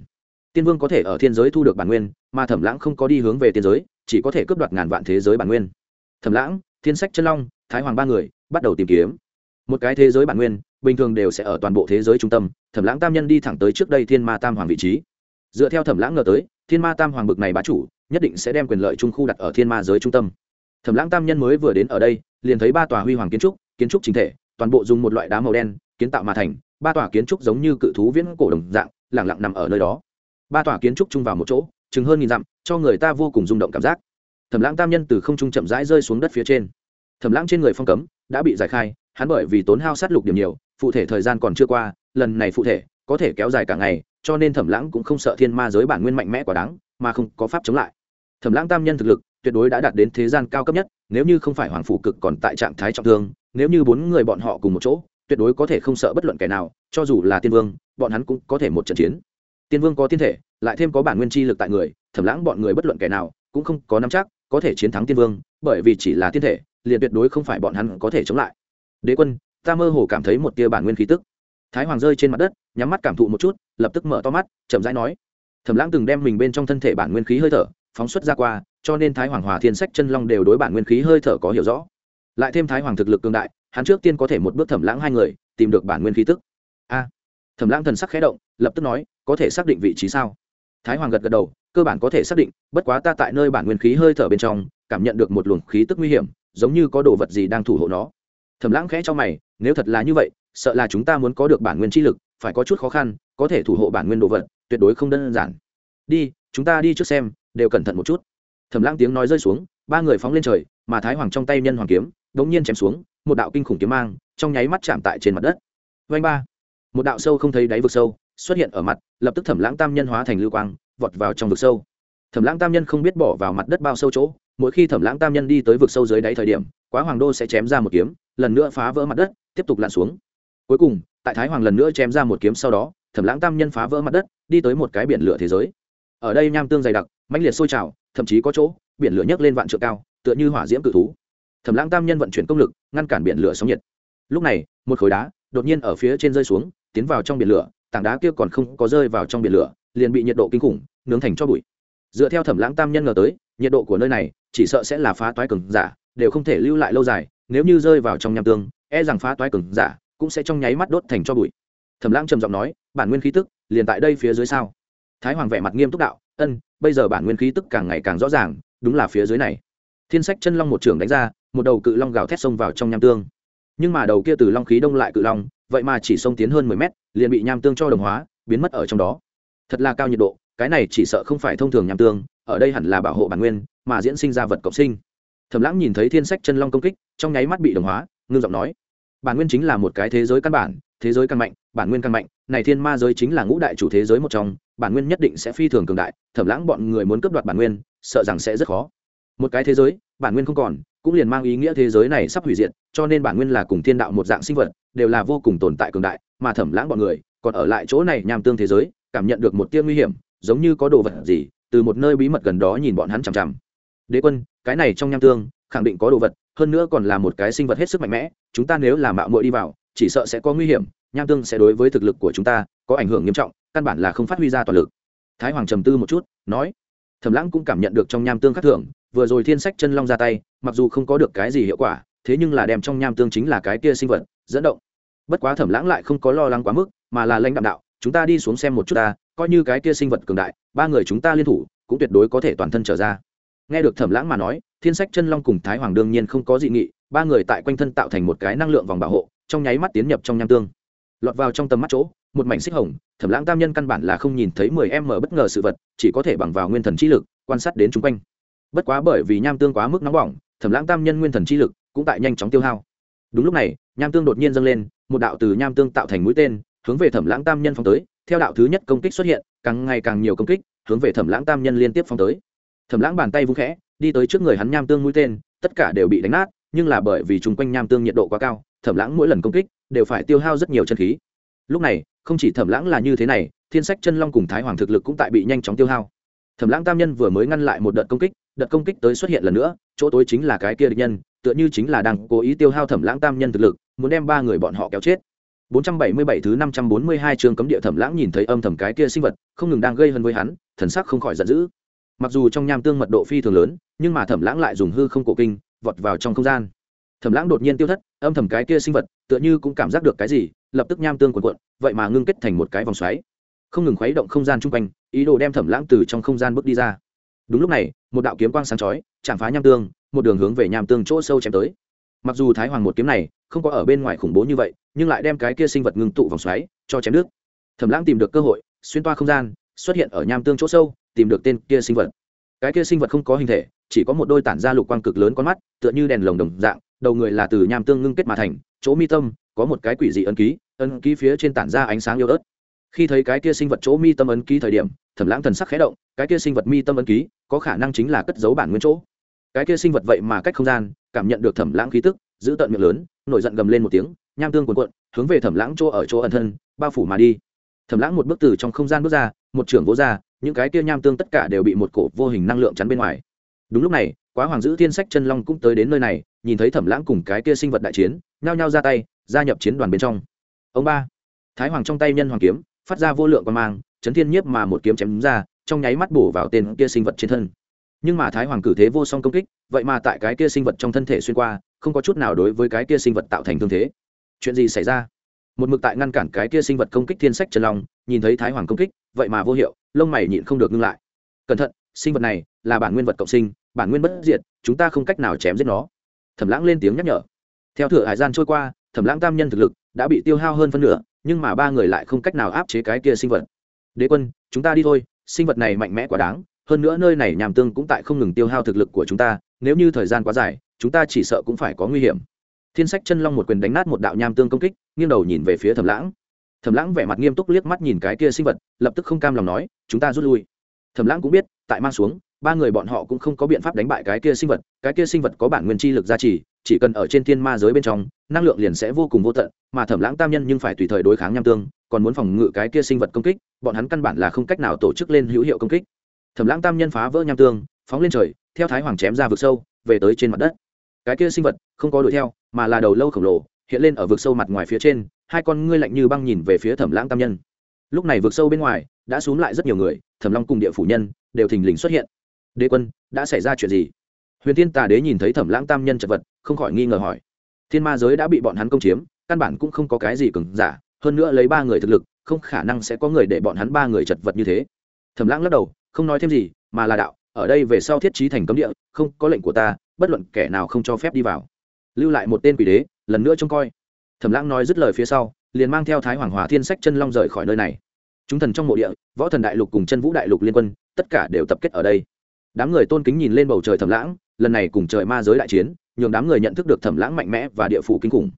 tiên vương có thể ở thiên giới thu được bản nguyên, mà thẩm lãng không có đi hướng về tiên giới, chỉ có thể cướp đoạt ngàn vạn thế giới bản nguyên. Thẩm lãng, thiên sách chân long, thái hoàng ba người, bắt đầu tìm kiếm. Một cái thế giới bản nguyên, bình thường đều sẽ ở toàn bộ thế giới trung tâm, thẩm lãng tam nhân đi thẳng tới trước đây thiên ma tam hoàng vị trí. Dựa theo thẩm lãng ngờ tới, thiên ma tam hoàng bực này bá chủ, nhất định sẽ đem quyền lợi trung khu đặt ở thiên ma giới trung tâm. Thẩm lãng tam nhân mới vừa đến ở đây, liền thấy ba tòa huy hoàng kiến trúc kiến trúc chính thể, toàn bộ dùng một loại đá màu đen, kiến tạo mà thành, ba tòa kiến trúc giống như cự thú viễn cổ đồng dạng, lẳng lặng nằm ở nơi đó ba tòa kiến trúc chung vào một chỗ, chừng hơn nghìn dặm, cho người ta vô cùng rung động cảm giác. Thẩm lãng tam nhân từ không trung chậm rãi rơi xuống đất phía trên. Thẩm lãng trên người phong cấm đã bị giải khai, hắn bởi vì tốn hao sát lục điểm nhiều, phụ thể thời gian còn chưa qua, lần này phụ thể có thể kéo dài cả ngày, cho nên thẩm lãng cũng không sợ thiên ma giới bản nguyên mạnh mẽ quá đáng, mà không có pháp chống lại. Thẩm lãng tam nhân thực lực tuyệt đối đã đạt đến thế gian cao cấp nhất, nếu như không phải hoàng phủ cực còn tại trạng thái trọng thương, nếu như bốn người bọn họ cùng một chỗ, tuyệt đối có thể không sợ bất luận kẻ nào, cho dù là tiên vương, bọn hắn cũng có thể một trận chiến tiên vương có tiên thể, lại thêm có bản nguyên chi lực tại người, thẩm lãng bọn người bất luận kẻ nào cũng không có nắm chắc, có thể chiến thắng tiên vương, bởi vì chỉ là tiên thể, liền tuyệt đối không phải bọn hắn có thể chống lại. Đế quân, ta mơ hồ cảm thấy một tia bản nguyên khí tức. Thái hoàng rơi trên mặt đất, nhắm mắt cảm thụ một chút, lập tức mở to mắt, chậm rãi nói. Thẩm lãng từng đem mình bên trong thân thể bản nguyên khí hơi thở, phóng xuất ra qua, cho nên thái hoàng hòa thiên sách chân long đều đối bản nguyên khí hơi thở có hiểu rõ. Lại thêm thái hoàng thực lực cường đại, hắn trước tiên có thể một bước thẩm lãng hai người, tìm được bản nguyên khí tức. A. Thẩm lãng thần sắc khẽ động lập tức nói, có thể xác định vị trí sao? Thái hoàng gật gật đầu, cơ bản có thể xác định, bất quá ta tại nơi bản nguyên khí hơi thở bên trong, cảm nhận được một luồng khí tức nguy hiểm, giống như có đồ vật gì đang thủ hộ nó. Thẩm lãng khẽ cho mày, nếu thật là như vậy, sợ là chúng ta muốn có được bản nguyên chi lực, phải có chút khó khăn, có thể thủ hộ bản nguyên đồ vật, tuyệt đối không đơn giản. Đi, chúng ta đi trước xem, đều cẩn thận một chút. Thẩm lãng tiếng nói rơi xuống, ba người phóng lên trời, mà thái hoàng trong tay nhân hoàng kiếm đ ỗ n g nhiên chém xuống, một đạo kinh khủng kiếm mang, trong nháy mắt chạm tại trên mặt đất. Vanh ba! Một đạo sâu không thấy đáy vực sâu xuất hiện ở mặt, lập tức thẩm lãng tam nhân hóa thành lưu quang, vọt vào trong vực sâu. Thẩm lãng tam nhân không biết bỏ vào mặt đất bao sâu chỗ, mỗi khi thẩm lãng tam nhân đi tới vực sâu dưới đáy thời điểm quá hoàng đô sẽ chém ra một kiếm, lần nữa phá vỡ mặt đất, tiếp tục lặn xuống. Cuối cùng, tại thái hoàng lần nữa chém ra một kiếm sau đó, thẩm lãng tam nhân phá vỡ mặt đất, đi tới một cái biển lửa thế giới. Ở đây nham tương dày đặc, mãnh liệt sôi trào, thậm chí có chỗ, biển lửa nhấc lên vạn trượng cao, tựa như hỏa diễm cự thú. Thẩm lãng tam nhân vận chuyển công lực, ngăn cản biển lửa sóng nhiệt. Lúc này, một khối đá đột nhiên ở phía trên rơi xuống, tiến vào trong biển lửa tảng đá kia còn không có rơi vào trong biển lửa, liền bị nhiệt độ kinh khủng nướng thành cho bụi. Dựa theo thẩm lãng tam nhân ngờ tới, nhiệt độ của nơi này chỉ sợ sẽ là phá toái cường giả, đều không thể lưu lại lâu dài, nếu như rơi vào trong nham tương e rằng phá toái cường giả cũng sẽ trong nháy mắt đốt thành cho bụi. Thẩm lãng trầm giọng nói, bản nguyên khí tức liền tại đây phía dưới sao? Thái hoàng vẻ mặt nghiêm túc đạo, ân, bây giờ bản nguyên khí tức càng ngày càng rõ ràng, đúng là phía dưới này. Thiên sách chân long một trường đánh ra, một đầu cự long gào thét xông vào trong nham tương. Nhưng mà đầu kia từ long khí đông lại cự long vậy mà chỉ xông tiến hơn mười mét, liền bị nham tương cho đồng hóa, biến mất ở trong đó. Thật là cao nhiệt độ, cái này chỉ sợ không phải thông thường nham tương, ở đây hẳn là bảo hộ bản nguyên, mà diễn sinh ra vật cộng sinh. Thẩm lãng nhìn thấy thiên sách chân long công kích, trong nháy mắt bị đồng hóa, ngưng giọng nói, bản nguyên chính là một cái thế giới căn bản, thế giới căn mạnh, bản nguyên căn mạnh, này thiên ma giới chính là ngũ đại chủ thế giới một trong, bản nguyên nhất định sẽ phi thường cường đại, thẩm lãng bọn người muốn cướp đoạt bản nguyên, sợ rằng sẽ rất khó. Một cái thế giới, bản nguyên không còn cũng liền mang ý nghĩa thế giới này sắp hủy diệt, cho nên bản nguyên là cùng thiên đạo một dạng sinh vật, đều là vô cùng tồn tại cường đại, mà thẩm lãng bọn người, còn ở lại chỗ này nham tương thế giới, cảm nhận được một tia nguy hiểm, giống như có đồ vật gì, từ một nơi bí mật gần đó nhìn bọn hắn chằm chằm. Đế quân, cái này trong nham tương, khẳng định có đồ vật, hơn nữa còn là một cái sinh vật hết sức mạnh mẽ, chúng ta nếu là mạo muội đi vào, chỉ sợ sẽ có nguy hiểm, nham tương sẽ đối với thực lực của chúng ta có ảnh hưởng nghiêm trọng, căn bản là không phát huy ra toàn lực. Thái hoàng trầm tư một chút, nói, thẩm lãng cũng cảm nhận được trong nham tương khác thường vừa rồi thiên sách chân long ra tay, mặc dù không có được cái gì hiệu quả, thế nhưng là đem trong nham tương chính là cái kia sinh vật, dẫn động. Bất quá thẩm lãng lại không có lo lắng quá mức, mà là lãnh đạm đạo, chúng ta đi xuống xem một chút ta, coi như cái kia sinh vật cường đại, ba người chúng ta liên thủ, cũng tuyệt đối có thể toàn thân trở ra. Nghe được thẩm lãng mà nói, thiên sách chân long cùng thái hoàng đương nhiên không có dị nghị, ba người tại quanh thân tạo thành một cái năng lượng vòng bảo hộ, trong nháy mắt tiến nhập trong nham tương. Lọt vào trong tầm mắt chỗ, một mảnh xích hồng, thẩm lãng tam nhân căn bản là không nhìn thấy mười em mở bất ngờ sự vật, chỉ có thể bằng vào nguyên thần trí lực, quan sát đến chung quanh bất quá bởi vì nham tương quá mức nóng bỏng, thẩm lãng tam nhân nguyên thần chi lực cũng tại nhanh chóng tiêu hao. Đúng lúc này, nham tương đột nhiên dâng lên, một đạo từ nham tương tạo thành mũi tên, hướng về thẩm lãng tam nhân phong tới. Theo đạo thứ nhất công kích xuất hiện, càng ngày càng nhiều công kích, hướng về thẩm lãng tam nhân liên tiếp phong tới. Thẩm lãng bàn tay vung khẽ, đi tới trước người hắn nham tương mũi tên, tất cả đều bị đánh nát, nhưng là bởi vì chung quanh nham tương nhiệt độ quá cao, thẩm lãng mỗi lần công kích đều phải tiêu hao rất nhiều chân khí. Lúc này, không chỉ thẩm lãng là như thế này, thiên sách chân long cùng thái hoàng thực lực cũng tại bị nhanh chóng tiêu hao. Thẩm lãng tam nhân vừa mới ngăn lại một đợt công kích đợt công kích tới xuất hiện lần nữa, chỗ tối chính là cái kia địch nhân, tựa như chính là đang cố ý tiêu hao thẩm lãng tam nhân thực lực, muốn đem ba người bọn họ kéo chết. 477 thứ 542 chương cấm địa thẩm lãng nhìn thấy âm thầm cái kia sinh vật, không ngừng đang gây hấn với hắn, thần sắc không khỏi giận dữ. Mặc dù trong nham tương mật độ phi thường lớn, nhưng mà thẩm lãng lại dùng hư không cổ kinh, vọt vào trong không gian. Thẩm lãng đột nhiên tiêu thất, âm thầm cái kia sinh vật, tựa như cũng cảm giác được cái gì, lập tức nham tương cuộn cuộn, vậy mà ngưng kết thành một cái vòng xoáy. Không ngừng khuấy động không gian chung quanh, ý đồ đem thẩm lãng từ trong không gian bước đi ra. Đúng lúc này một đạo kiếm quang sáng chói, chạm phá nham tương, một đường hướng về nham tương chỗ sâu chém tới. Mặc dù thái hoàng một kiếm này không có ở bên ngoài khủng bố như vậy, nhưng lại đem cái kia sinh vật ngưng tụ vòng xoáy cho chém nước thẩm lãng tìm được cơ hội, xuyên toa không gian, xuất hiện ở nham tương chỗ sâu, tìm được tên kia sinh vật. Cái kia sinh vật không có hình thể, chỉ có một đôi tản ra lục quang cực lớn con mắt, tựa như đèn lồng đồng dạng, đầu người là từ nham tương ngưng kết mà thành, chỗ mi tâm có một cái quỷ dị ấn ký ấn ký phía trên tản ra ánh sáng yếu ớt. Khi thấy cái kia sinh vật chỗ mi tâm ấn ký thời điểm, thẩm lãng thần sắc khẽ động, cái kia sinh vật mi tâm ấn ký có khả năng chính là cất giấu bản nguyên chỗ. Cái kia sinh vật vậy mà cách không gian, cảm nhận được thẩm lãng khí tức, giữ tận miệng lớn, nổi giận gầm lên một tiếng, nham tương cuồn cuộn, hướng về thẩm lãng chỗ ở chỗ ẩn thân, bao phủ mà đi. Thẩm lãng một bước từ trong không gian bước ra, một trưởng vỗ ra, những cái kia nham tương tất cả đều bị một cổ vô hình năng lượng chắn bên ngoài. Đúng lúc này, quá hoàng giữ thiên sách chân long cũng tới đến nơi này, nhìn thấy thẩm lãng cùng cái kia sinh vật đại chiến, nhao nhao ra tay, gia nhập chiến đoàn bên trong. Ông ba. Thái hoàng trong tay nhân hoàng kiếm, phát ra vô lượng quan mang, chấn thiên nhiếp mà một kiếm chém đúng ra trong nháy mắt bổ vào tên kia sinh vật trên thân. Nhưng mà thái hoàng cử thế vô song công kích, vậy mà tại cái kia sinh vật trong thân thể xuyên qua, không có chút nào đối với cái kia sinh vật tạo thành thương thế. Chuyện gì xảy ra? Một mực tại ngăn cản cái kia sinh vật công kích thiên sách trần long, nhìn thấy thái hoàng công kích, vậy mà vô hiệu, lông mày nhịn không được ngưng lại. Cẩn thận, sinh vật này là bản nguyên vật cộng sinh, bản nguyên bất diệt, chúng ta không cách nào chém giết nó. Thẩm lãng lên tiếng nhắc nhở. Theo thửa hải gian trôi qua, thẩm lãng tam nhân thực lực đã bị tiêu hao hơn phân nửa, nhưng mà ba người lại không cách nào áp chế cái kia sinh vật. Đế quân, chúng ta đi thôi sinh vật này mạnh mẽ quá đáng, hơn nữa nơi này nhàm tương cũng tại không ngừng tiêu hao thực lực của chúng ta, nếu như thời gian quá dài, chúng ta chỉ sợ cũng phải có nguy hiểm. Thiên sách chân long một quyền đánh nát một đạo nham tương công kích, nghiêng đầu nhìn về phía thẩm lãng. Thẩm lãng vẻ mặt nghiêm túc liếc mắt nhìn cái kia sinh vật, lập tức không cam lòng nói, chúng ta rút lui. Thẩm lãng cũng biết, tại mang xuống, ba người bọn họ cũng không có biện pháp đánh bại cái kia sinh vật, cái kia sinh vật có bản nguyên chi lực gia trì, chỉ cần ở trên thiên ma giới bên trong, năng lượng liền sẽ vô cùng vô tận, mà thẩm lãng tam nhân nhưng phải tùy thời đối kháng nham tương còn muốn phòng ngự cái kia sinh vật công kích, bọn hắn căn bản là không cách nào tổ chức lên hữu hiệu công kích. Thẩm lãng tam nhân phá vỡ nham tương, phóng lên trời, theo thái hoàng chém ra vực sâu, về tới trên mặt đất. Cái kia sinh vật không có đuổi theo, mà là đầu lâu khổng lồ, hiện lên ở vực sâu mặt ngoài phía trên, hai con ngươi lạnh như băng nhìn về phía thẩm lãng tam nhân. Lúc này vực sâu bên ngoài đã xuống lại rất nhiều người, thẩm long cùng địa phủ nhân đều thình lình xuất hiện. Đế quân, đã xảy ra chuyện gì? Huyền tiên tà đế nhìn thấy thẩm lãng tam nhân chật vật, không khỏi nghi ngờ hỏi. Thiên ma giới đã bị bọn hắn công chiếm, căn bản cũng không có cái gì cứng giả hơn nữa lấy ba người thực lực, không khả năng sẽ có người để bọn hắn ba người chật vật như thế. Thẩm lãng lắc đầu, không nói thêm gì, mà là đạo, ở đây về sau thiết trí thành cấm địa, không có lệnh của ta, bất luận kẻ nào không cho phép đi vào. Lưu lại một tên quỷ đế, lần nữa trông coi. Thẩm lãng nói dứt lời phía sau, liền mang theo thái hoàng hòa thiên sách chân long rời khỏi nơi này. Chúng thần trong mộ địa, võ thần đại lục cùng chân vũ đại lục liên quân, tất cả đều tập kết ở đây. Đám người tôn kính nhìn lên bầu trời thẩm lãng, lần này cùng trời ma giới đại chiến, nhường đám người nhận thức được thẩm lãng mạnh mẽ và địa phủ kinh khủng.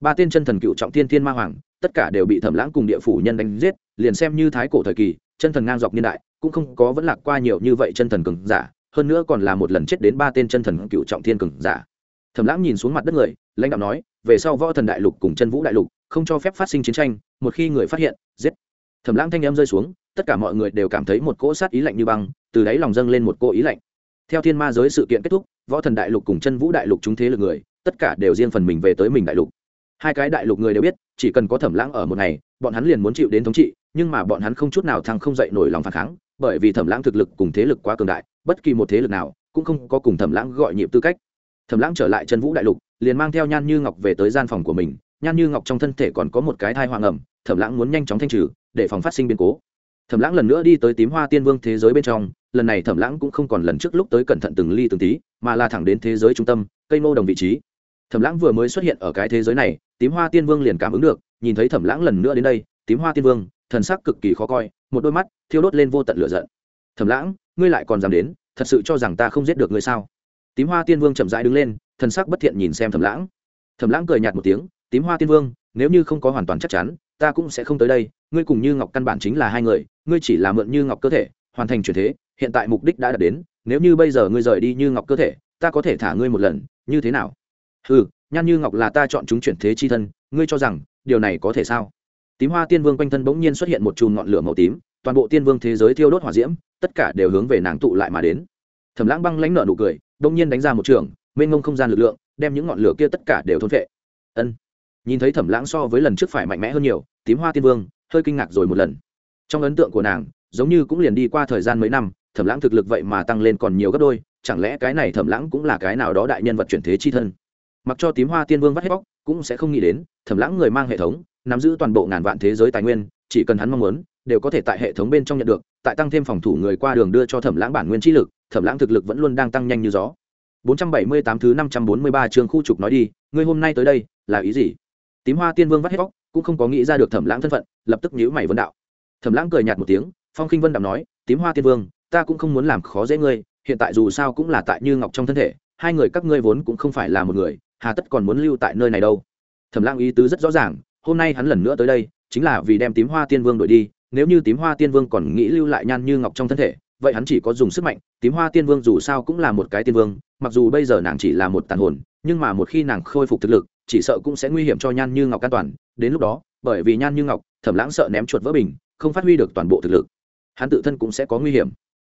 Ba tên chân thần cựu trọng thiên thiên ma hoàng tất cả đều bị thẩm lãng cùng địa phủ nhân đánh giết, liền xem như thái cổ thời kỳ, chân thần ngang dọc niên đại, cũng không có vẫn lạc qua nhiều như vậy chân thần cường giả, hơn nữa còn là một lần chết đến ba tên chân thần cựu trọng thiên cường giả. Thẩm lãng nhìn xuống mặt đất người, lãnh đạo nói, về sau võ thần đại lục cùng chân vũ đại lục, không cho phép phát sinh chiến tranh, một khi người phát hiện, giết. Thẩm lãng thanh em rơi xuống, tất cả mọi người đều cảm thấy một cỗ sát ý lạnh như băng, từ đáy lòng dâng lên một cỗ ý lạnh. Theo thiên ma giới sự kiện kết thúc, võ thần đại lục cùng chân vũ đại lục chúng thế lực người, tất cả đều riêng phần mình về tới mình đại lục hai cái đại lục người đều biết, chỉ cần có thẩm lãng ở một ngày, bọn hắn liền muốn chịu đến thống trị, nhưng mà bọn hắn không chút nào thăng không dậy nổi lòng phản kháng, bởi vì thẩm lãng thực lực cùng thế lực quá cường đại, bất kỳ một thế lực nào cũng không có cùng thẩm lãng gọi nhịp tư cách. Thẩm lãng trở lại chân vũ đại lục, liền mang theo nhan như ngọc về tới gian phòng của mình, nhan như ngọc trong thân thể còn có một cái thai hoàng ẩm, thẩm lãng muốn nhanh chóng thanh trừ, để phòng phát sinh biến cố. Thẩm lãng lần nữa đi tới tím hoa tiên vương thế giới bên trong, lần này thẩm lãng cũng không còn lần trước lúc tới cẩn thận từng ly từng tí, mà là thẳng đến thế giới trung tâm, cây nô đồng vị trí. Thẩm lãng vừa mới xuất hiện ở cái thế giới này tím hoa tiên vương liền cảm ứng được, nhìn thấy thẩm lãng lần nữa đến đây, tím hoa tiên vương, thần sắc cực kỳ khó coi, một đôi mắt thiêu đốt lên vô tận lửa giận. Thẩm lãng, ngươi lại còn dám đến, thật sự cho rằng ta không giết được ngươi sao? Tím hoa tiên vương chậm rãi đứng lên, thần sắc bất thiện nhìn xem thẩm lãng. Thẩm lãng cười nhạt một tiếng, tím hoa tiên vương, nếu như không có hoàn toàn chắc chắn, ta cũng sẽ không tới đây, ngươi cùng như ngọc căn bản chính là hai người, ngươi chỉ là mượn như ngọc cơ thể, hoàn thành chuyển thế, hiện tại mục đích đã đạt đến, nếu như bây giờ ngươi rời đi như ngọc cơ thể, ta có thể thả ngươi một lần, như thế nào? Ừ nhan như ngọc là ta chọn chúng chuyển thế chi thân, ngươi cho rằng, điều này có thể sao? Tím hoa tiên vương quanh thân bỗng nhiên xuất hiện một chùm ngọn lửa màu tím, toàn bộ tiên vương thế giới thiêu đốt hỏa diễm, tất cả đều hướng về nàng tụ lại mà đến. Thẩm lãng băng lãnh nợ nụ cười, bỗng nhiên đánh ra một trường, mênh ngông không gian lực lượng, đem những ngọn lửa kia tất cả đều thôn vệ ân. Nhìn thấy thẩm lãng so với lần trước phải mạnh mẽ hơn nhiều, tím hoa tiên vương, hơi kinh ngạc rồi một lần. Trong ấn tượng của nàng, giống như cũng liền đi qua thời gian mấy năm, thẩm lãng thực lực vậy mà tăng lên còn nhiều gấp đôi, chẳng lẽ cái này thẩm lãng cũng là cái nào đó đại nhân vật chuyển thế chi thân? Mặc cho tím hoa tiên vương vắt hết bóc, cũng sẽ không nghĩ đến, thẩm lãng người mang hệ thống, nắm giữ toàn bộ ngàn vạn thế giới tài nguyên, chỉ cần hắn mong muốn, đều có thể tại hệ thống bên trong nhận được, tại tăng thêm phòng thủ người qua đường đưa cho thẩm lãng bản nguyên trí lực, thẩm lãng thực lực vẫn luôn đang tăng nhanh như gió. 478 thứ 543 chương khu trục nói đi, ngươi hôm nay tới đây, là ý gì? Tím hoa tiên vương vắt hết bóc, cũng không có nghĩ ra được thẩm lãng thân phận, lập tức nhíu mày vấn đạo. Thẩm lãng cười nhạt một tiếng, phong khinh vân đạm nói, tím hoa tiên vương, ta cũng không muốn làm khó dễ ngươi, hiện tại dù sao cũng là tại như ngọc trong thân thể, hai người các ngươi vốn cũng không phải là một người hà tất còn muốn lưu tại nơi này đâu? Thẩm lãng ý tứ rất rõ ràng, hôm nay hắn lần nữa tới đây, chính là vì đem tím hoa tiên vương đuổi đi, nếu như tím hoa tiên vương còn nghĩ lưu lại nhan như ngọc trong thân thể, vậy hắn chỉ có dùng sức mạnh, tím hoa tiên vương dù sao cũng là một cái tiên vương, mặc dù bây giờ nàng chỉ là một tàn hồn, nhưng mà một khi nàng khôi phục thực lực, chỉ sợ cũng sẽ nguy hiểm cho nhan như ngọc an toàn. Đến lúc đó, bởi vì nhan như ngọc, thẩm lãng sợ ném chuột vỡ bình, không phát huy được toàn bộ thực lực, hắn tự thân cũng sẽ có nguy hiểm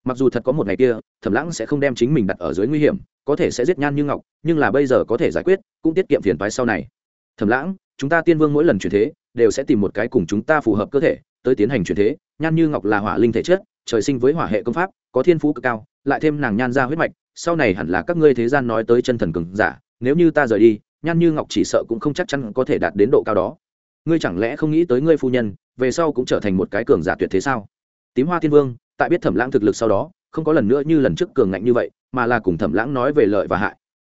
mặc dù thật có một ngày kia, thẩm lãng sẽ không đem chính mình đặt ở dưới nguy hiểm, có thể sẽ giết nhan như ngọc, nhưng là bây giờ có thể giải quyết, cũng tiết kiệm phiền toái sau này. Thẩm lãng, chúng ta tiên vương mỗi lần chuyển thế, đều sẽ tìm một cái cùng chúng ta phù hợp cơ thể, tới tiến hành chuyển thế. Nhan như ngọc là hỏa linh thể chất, trời sinh với hỏa hệ công pháp, có thiên phú cực cao, lại thêm nàng nhan ra huyết mạch, sau này hẳn là các ngươi thế gian nói tới chân thần cường giả, nếu như ta rời đi, nhan như ngọc chỉ sợ cũng không chắc chắn có thể đạt đến độ cao đó. Ngươi chẳng lẽ không nghĩ tới ngươi phu nhân, về sau cũng trở thành một cái cường giả tuyệt thế sao? Tím hoa thiên vương tại biết thẩm lãng thực lực sau đó, không có lần nữa như lần trước cường ngạnh như vậy, mà là cùng thẩm lãng nói về lợi và hại.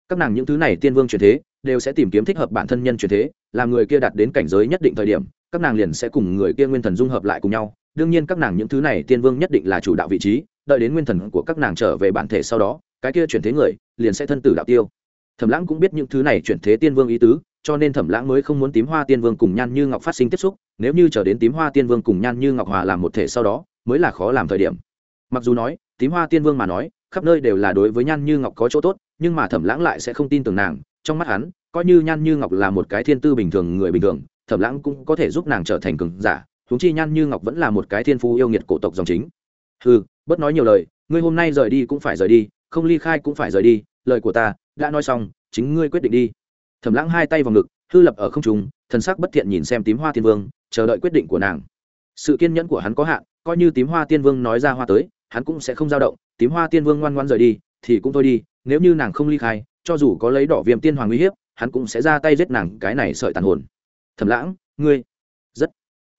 Các nàng những thứ này tiên vương truyền thế, đều sẽ tìm kiếm thích hợp bản thân nhân truyền thế, làm người kia đạt đến cảnh giới nhất định thời điểm, các nàng liền sẽ cùng người kia nguyên thần dung hợp lại cùng nhau. Đương nhiên các nàng những thứ này tiên vương nhất định là chủ đạo vị trí, đợi đến nguyên thần của các nàng trở về bản thể sau đó, cái kia chuyển thế người liền sẽ thân tử đạo tiêu. Thẩm lãng cũng biết những thứ này chuyển thế tiên vương ý tứ, cho nên thẩm lãng mới không muốn tím hoa tiên vương cùng nhan như ngọc phát sinh tiếp xúc. Nếu như chờ đến tím hoa tiên vương cùng nhan như ngọc hòa làm một thể sau đó mới là khó làm thời điểm. Mặc dù nói, tím hoa tiên vương mà nói, khắp nơi đều là đối với nhan như ngọc có chỗ tốt, nhưng mà thẩm lãng lại sẽ không tin tưởng nàng. Trong mắt hắn, coi như nhan như ngọc là một cái thiên tư bình thường người bình thường, thẩm lãng cũng có thể giúp nàng trở thành cường giả thúng chi nhan như ngọc vẫn là một cái thiên phú yêu nghiệt cổ tộc dòng chính. Ừ bớt nói nhiều lời, ngươi hôm nay rời đi cũng phải rời đi, không ly khai cũng phải rời đi, lời của ta, đã nói xong, chính ngươi quyết định đi. Thẩm lãng hai tay vào ngực, hư lập ở không trung, thần sắc bất thiện nhìn xem tím hoa thiên vương, chờ đợi quyết định của nàng sự kiên nhẫn của hắn có hạn, coi như tím hoa tiên vương nói ra hoa tới, hắn cũng sẽ không dao động, tím hoa tiên vương ngoan ngoan rời đi, thì cũng thôi đi, nếu như nàng không ly khai, cho dù có lấy đỏ viêm tiên hoàng uy hiếp, hắn cũng sẽ ra tay giết nàng, cái này sợi tàn hồn. Thẩm lãng, ngươi, rất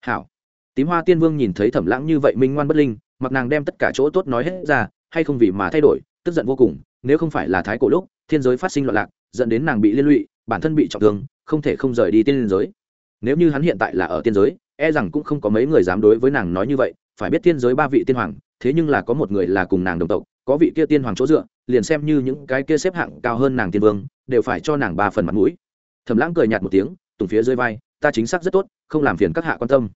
hảo. Tím hoa tiên vương nhìn thấy thẩm lãng như vậy minh ngoan bất linh, mặc nàng đem tất cả chỗ tốt nói hết ra, hay không vì mà thay đổi, tức giận vô cùng, nếu không phải là thái cổ lúc, thiên giới phát sinh loạn lạc, dẫn đến nàng bị liên lụy, bản thân bị trọng thương, không thể không rời đi tiên giới. Nếu như hắn hiện tại là ở tiên giới e rằng cũng không có mấy người dám đối với nàng nói như vậy, phải biết tiên giới ba vị tiên hoàng, thế nhưng là có một người là cùng nàng đồng tộc, có vị kia tiên hoàng chỗ dựa, liền xem như những cái kia xếp hạng cao hơn nàng tiên vương, đều phải cho nàng ba phần mặt mũi. Thầm lãng cười nhạt một tiếng, tùng phía dưới vai, ta chính xác rất tốt, không làm phiền các hạ quan tâm.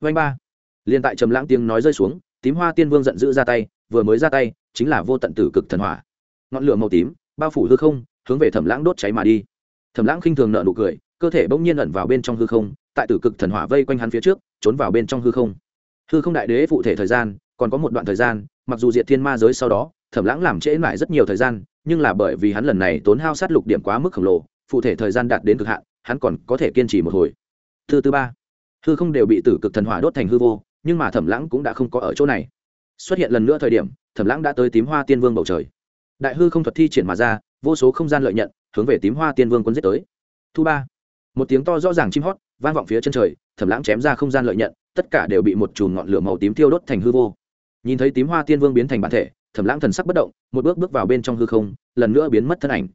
Vanh ba. Liền tại trầm lãng tiếng nói rơi xuống, tím hoa tiên vương giận dữ ra tay, vừa mới ra tay, chính là vô tận tử cực thần hỏa. Ngọn lửa màu tím, bao phủ hư không, hướng về thẩm lãng đốt cháy mà đi. Thẩm lãng khinh thường nợ nụ cười, cơ thể bỗng nhiên ẩn vào bên trong hư không tại tử cực thần hỏa vây quanh hắn phía trước, trốn vào bên trong hư không. Hư không đại đế phụ thể thời gian, còn có một đoạn thời gian, mặc dù diệt thiên ma giới sau đó, thẩm lãng làm trễ lại rất nhiều thời gian, nhưng là bởi vì hắn lần này tốn hao sát lục điểm quá mức khổng lồ, phụ thể thời gian đạt đến cực hạn, hắn còn có thể kiên trì một hồi. Thứ thứ ba, hư không đều bị tử cực thần hỏa đốt thành hư vô, nhưng mà thẩm lãng cũng đã không có ở chỗ này. Xuất hiện lần nữa thời điểm, thẩm lãng đã tới tím hoa tiên vương bầu trời. Đại hư không thuật thi triển mà ra, vô số không gian lợi nhận, hướng về tím hoa tiên vương quân giết tới. Thu ba, một tiếng to rõ ràng chim hót vang vọng phía chân trời, thẩm lãng chém ra không gian lợi nhận, tất cả đều bị một chùm ngọn lửa màu tím thiêu đốt thành hư vô. Nhìn thấy tím hoa tiên vương biến thành bản thể, thẩm lãng thần sắc bất động, một bước bước vào bên trong hư không, lần nữa biến mất thân ảnh.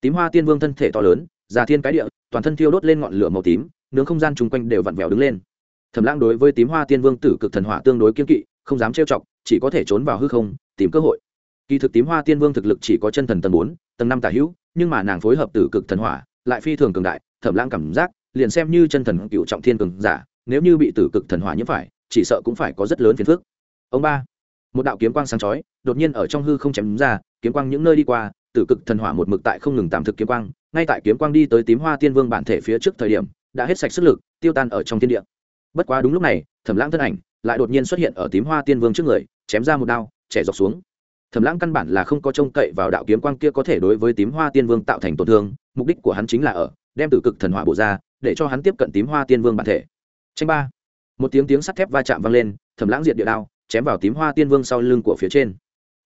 Tím hoa tiên vương thân thể to lớn già thiên cái địa, toàn thân thiêu đốt lên ngọn lửa màu tím, nướng không gian chung quanh đều vặn vẹo đứng lên. Thẩm lãng đối với tím hoa tiên vương tử cực thần hỏa tương đối kiên kỵ, không dám trêu chọc, chỉ có thể trốn vào hư không, tìm cơ hội. Kỳ thực tím hoa tiên vương thực lực chỉ có chân thần tầng bốn, tầng năm tả hữu, nhưng mà nàng phối hợp tử cực thần hỏa, lại phi thường cường đại, thẩm lãng cảm giác liền xem như chân thần cựu trọng thiên cường giả, nếu như bị tử cực thần hỏa nhiễm phải, chỉ sợ cũng phải có rất lớn phiền phức. Ông ba, một đạo kiếm quang sáng chói, đột nhiên ở trong hư không chém ra, kiếm quang những nơi đi qua, tử cực thần hỏa một mực tại không ngừng tạm thực kiếm quang, ngay tại kiếm quang đi tới tím hoa tiên vương bản thể phía trước thời điểm, đã hết sạch sức lực, tiêu tan ở trong thiên địa. Bất quá đúng lúc này, thẩm lãng thân ảnh lại đột nhiên xuất hiện ở tím hoa tiên vương trước người, chém ra một đao, chẻ dọc xuống. Thẩm lãng căn bản là không có trông cậy vào đạo kiếm quang kia có thể đối với tím hoa tiên vương tạo thành tổn thương, mục đích của hắn chính là ở đem tử cực thần hỏa bổ ra, để cho hắn tiếp cận tím hoa tiên vương bản thể. Tranh ba. Một tiếng tiếng sắt thép va chạm vang lên, thẩm lãng diệt địa đao, chém vào tím hoa tiên vương sau lưng của phía trên.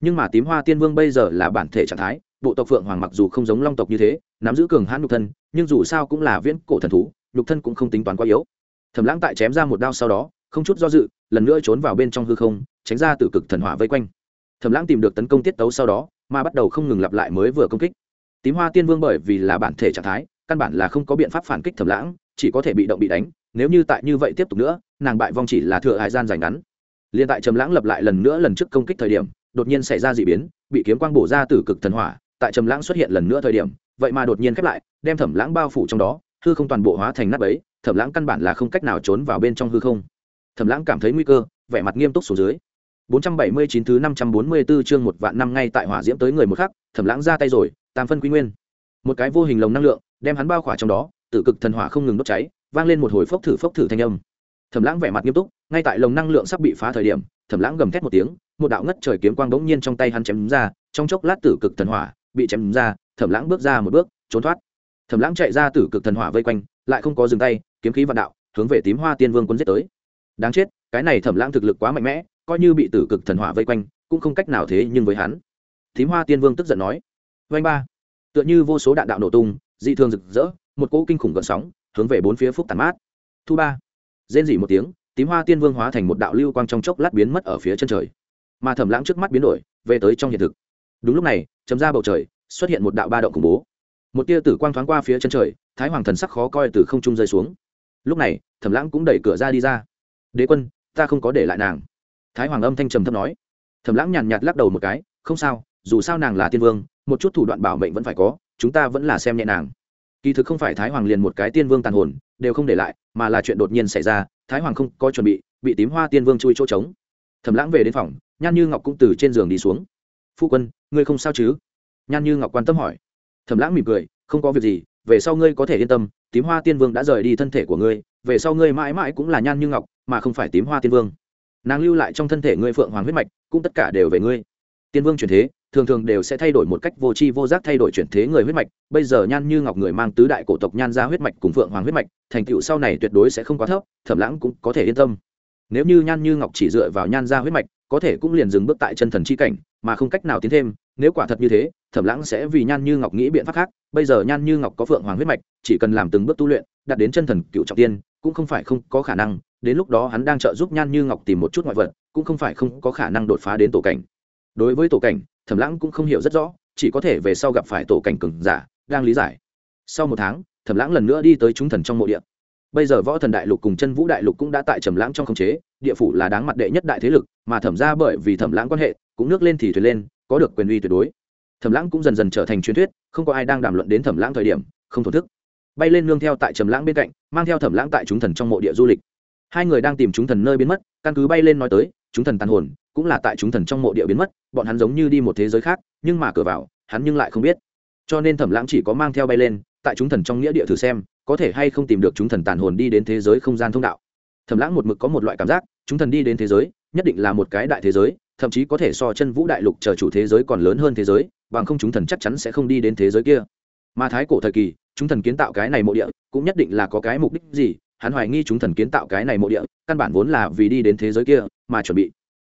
Nhưng mà tím hoa tiên vương bây giờ là bản thể trạng thái, bộ tộc phượng hoàng mặc dù không giống long tộc như thế, nắm giữ cường hãn nhục thân, nhưng dù sao cũng là viễn cổ thần thú, nhục thân cũng không tính toán quá yếu. Thẩm lãng tại chém ra một đao sau đó, không chút do dự, lần nữa trốn vào bên trong hư không, tránh ra từ cực thần hỏa vây quanh. Thẩm lãng tìm được tấn công tiết tấu sau đó, mà bắt đầu không ngừng lặp lại mới vừa công kích. Tím hoa tiên vương bởi vì là bản thể trạng thái căn bản là không có biện pháp phản kích thẩm lãng, chỉ có thể bị động bị đánh, nếu như tại như vậy tiếp tục nữa, nàng bại vong chỉ là thừa hải gian dành ngắn. Liền tại trầm lãng lập lại lần nữa lần trước công kích thời điểm, đột nhiên xảy ra dị biến, bị kiếm quang bổ ra từ cực thần hỏa, tại trầm lãng xuất hiện lần nữa thời điểm, vậy mà đột nhiên khép lại, đem thẩm lãng bao phủ trong đó, hư không toàn bộ hóa thành nát ấy thẩm lãng căn bản là không cách nào trốn vào bên trong hư không. Thẩm lãng cảm thấy nguy cơ, vẻ mặt nghiêm túc xuống dưới. 479 thứ 544 chương một vạn năm ngay tại hỏa diễm tới người một khắc, thẩm lãng ra tay rồi, tam phân quy nguyên. Một cái vô hình lồng năng lượng đem hắn bao khỏa trong đó tự cực thần hỏa không ngừng đốt cháy, vang lên một hồi phốc thử phốc thử thanh âm. Thẩm lãng vẻ mặt nghiêm túc, ngay tại lồng năng lượng sắp bị phá thời điểm, thẩm lãng gầm thét một tiếng, một đạo ngất trời kiếm quang bỗng nhiên trong tay hắn chém ra, trong chốc lát tử cực thần hỏa bị chém ra, thẩm lãng bước ra một bước, trốn thoát. Thẩm lãng chạy ra tử cực thần hỏa vây quanh, lại không có dừng tay, kiếm khí vạn đạo, hướng về tím hoa tiên vương quân giết tới. Đáng chết, cái này thẩm lãng thực lực quá mạnh mẽ, coi như bị tử cực thần hỏa vây quanh, cũng không cách nào thế nhưng với hắn. Tím hoa tiên vương tức giận nói vanh ba. Tựa như vô số đạn đạo nổ tung dị thường rực rỡ, một cỗ kinh khủng gợn sóng hướng về bốn phía phúc tàn mát. Thu ba, rên dỉ một tiếng, tím hoa tiên vương hóa thành một đạo lưu quang trong chốc lát biến mất ở phía chân trời. Mà thẩm lãng trước mắt biến đổi, về tới trong hiện thực. Đúng lúc này, chấm ra bầu trời, xuất hiện một đạo ba động khủng bố. Một tia tử quang thoáng qua phía chân trời, thái hoàng thần sắc khó coi từ không trung rơi xuống. Lúc này, thẩm lãng cũng đẩy cửa ra đi ra. Đế quân, ta không có để lại nàng. Thái hoàng âm thanh trầm thấp nói. Thẩm lãng nhàn nhạt lắc đầu một cái, không sao, dù sao nàng là tiên vương, một chút thủ đoạn bảo mệnh vẫn phải có chúng ta vẫn là xem nhẹ nàng. Kỳ thực không phải thái hoàng liền một cái tiên vương tàn hồn, đều không để lại, mà là chuyện đột nhiên xảy ra, thái hoàng không có chuẩn bị bị tím hoa tiên vương chui chỗ trống. Thẩm lãng về đến phòng, nhan như ngọc cũng từ trên giường đi xuống. Phu quân, ngươi không sao chứ? Nhan như ngọc quan tâm hỏi. Thẩm lãng mỉm cười, không có việc gì, về sau ngươi có thể yên tâm, tím hoa tiên vương đã rời đi thân thể của ngươi, về sau ngươi mãi mãi cũng là nhan như ngọc, mà không phải tím hoa tiên vương. Nàng lưu lại trong thân thể ngươi phượng hoàng huyết mạch, cũng tất cả đều về ngươi. Tiên vương truyền thế thường thường đều sẽ thay đổi một cách vô tri vô giác thay đổi chuyển thế người huyết mạch. Bây giờ nhan như ngọc người mang tứ đại cổ tộc nhan ra huyết mạch cùng phượng hoàng huyết mạch, thành tựu sau này tuyệt đối sẽ không quá thấp, thẩm lãng cũng có thể yên tâm. Nếu như nhan như ngọc chỉ dựa vào nhan ra huyết mạch, có thể cũng liền dừng bước tại chân thần c h i cảnh, mà không cách nào tiến thêm. Nếu quả thật như thế, thẩm lãng sẽ vì nhan như ngọc nghĩ biện pháp khác. Bây giờ nhan như ngọc có phượng hoàng huyết mạch, chỉ cần làm từng bước tu luyện, đạt đến chân thần cựu trọng tiên, cũng không phải không có khả năng. Đến lúc đó hắn đang trợ giúp nhan như ngọc tìm một chút ngoại vật, cũng không phải không có khả năng đột phá đến tổ cảnh. Đối với tổ cảnh thẩm lãng cũng không hiểu rất rõ, chỉ có thể về sau gặp phải tổ cảnh cường giả, đang lý giải. Sau một tháng, thẩm lãng lần nữa đi tới chúng thần trong mộ địa. Bây giờ võ thần đại lục cùng chân vũ đại lục cũng đã tại trầm lãng trong khống chế, địa phủ là đáng mặt đệ nhất đại thế lực, mà thẩm ra bởi vì thẩm lãng quan hệ, cũng nước lên thì thuyền lên, có được quyền uy tuyệt đối. Thẩm lãng cũng dần dần trở thành truyền thuyết, không có ai đang đàm luận đến thẩm lãng thời điểm, không thổ thức. Bay lên nương theo tại trầm lãng bên cạnh, mang theo thẩm lãng tại chúng thần trong mộ địa du lịch. Hai người đang tìm chúng thần nơi biến mất, căn cứ bay lên nói tới, chúng thần tàn hồn cũng là tại chúng thần trong mộ địa biến mất, bọn hắn giống như đi một thế giới khác, nhưng mà cửa vào, hắn nhưng lại không biết. Cho nên thẩm lãng chỉ có mang theo bay lên, tại chúng thần trong nghĩa địa thử xem, có thể hay không tìm được chúng thần tàn hồn đi đến thế giới không gian thông đạo. Thẩm lãng một mực có một loại cảm giác, chúng thần đi đến thế giới, nhất định là một cái đại thế giới, thậm chí có thể so chân vũ đại lục chờ chủ thế giới còn lớn hơn thế giới, bằng không chúng thần chắc chắn sẽ không đi đến thế giới kia. Mà thái cổ thời kỳ, chúng thần kiến tạo cái này mộ địa, cũng nhất định là có cái mục đích gì, hắn hoài nghi chúng thần kiến tạo cái này mộ địa, căn bản vốn là vì đi đến thế giới kia mà chuẩn bị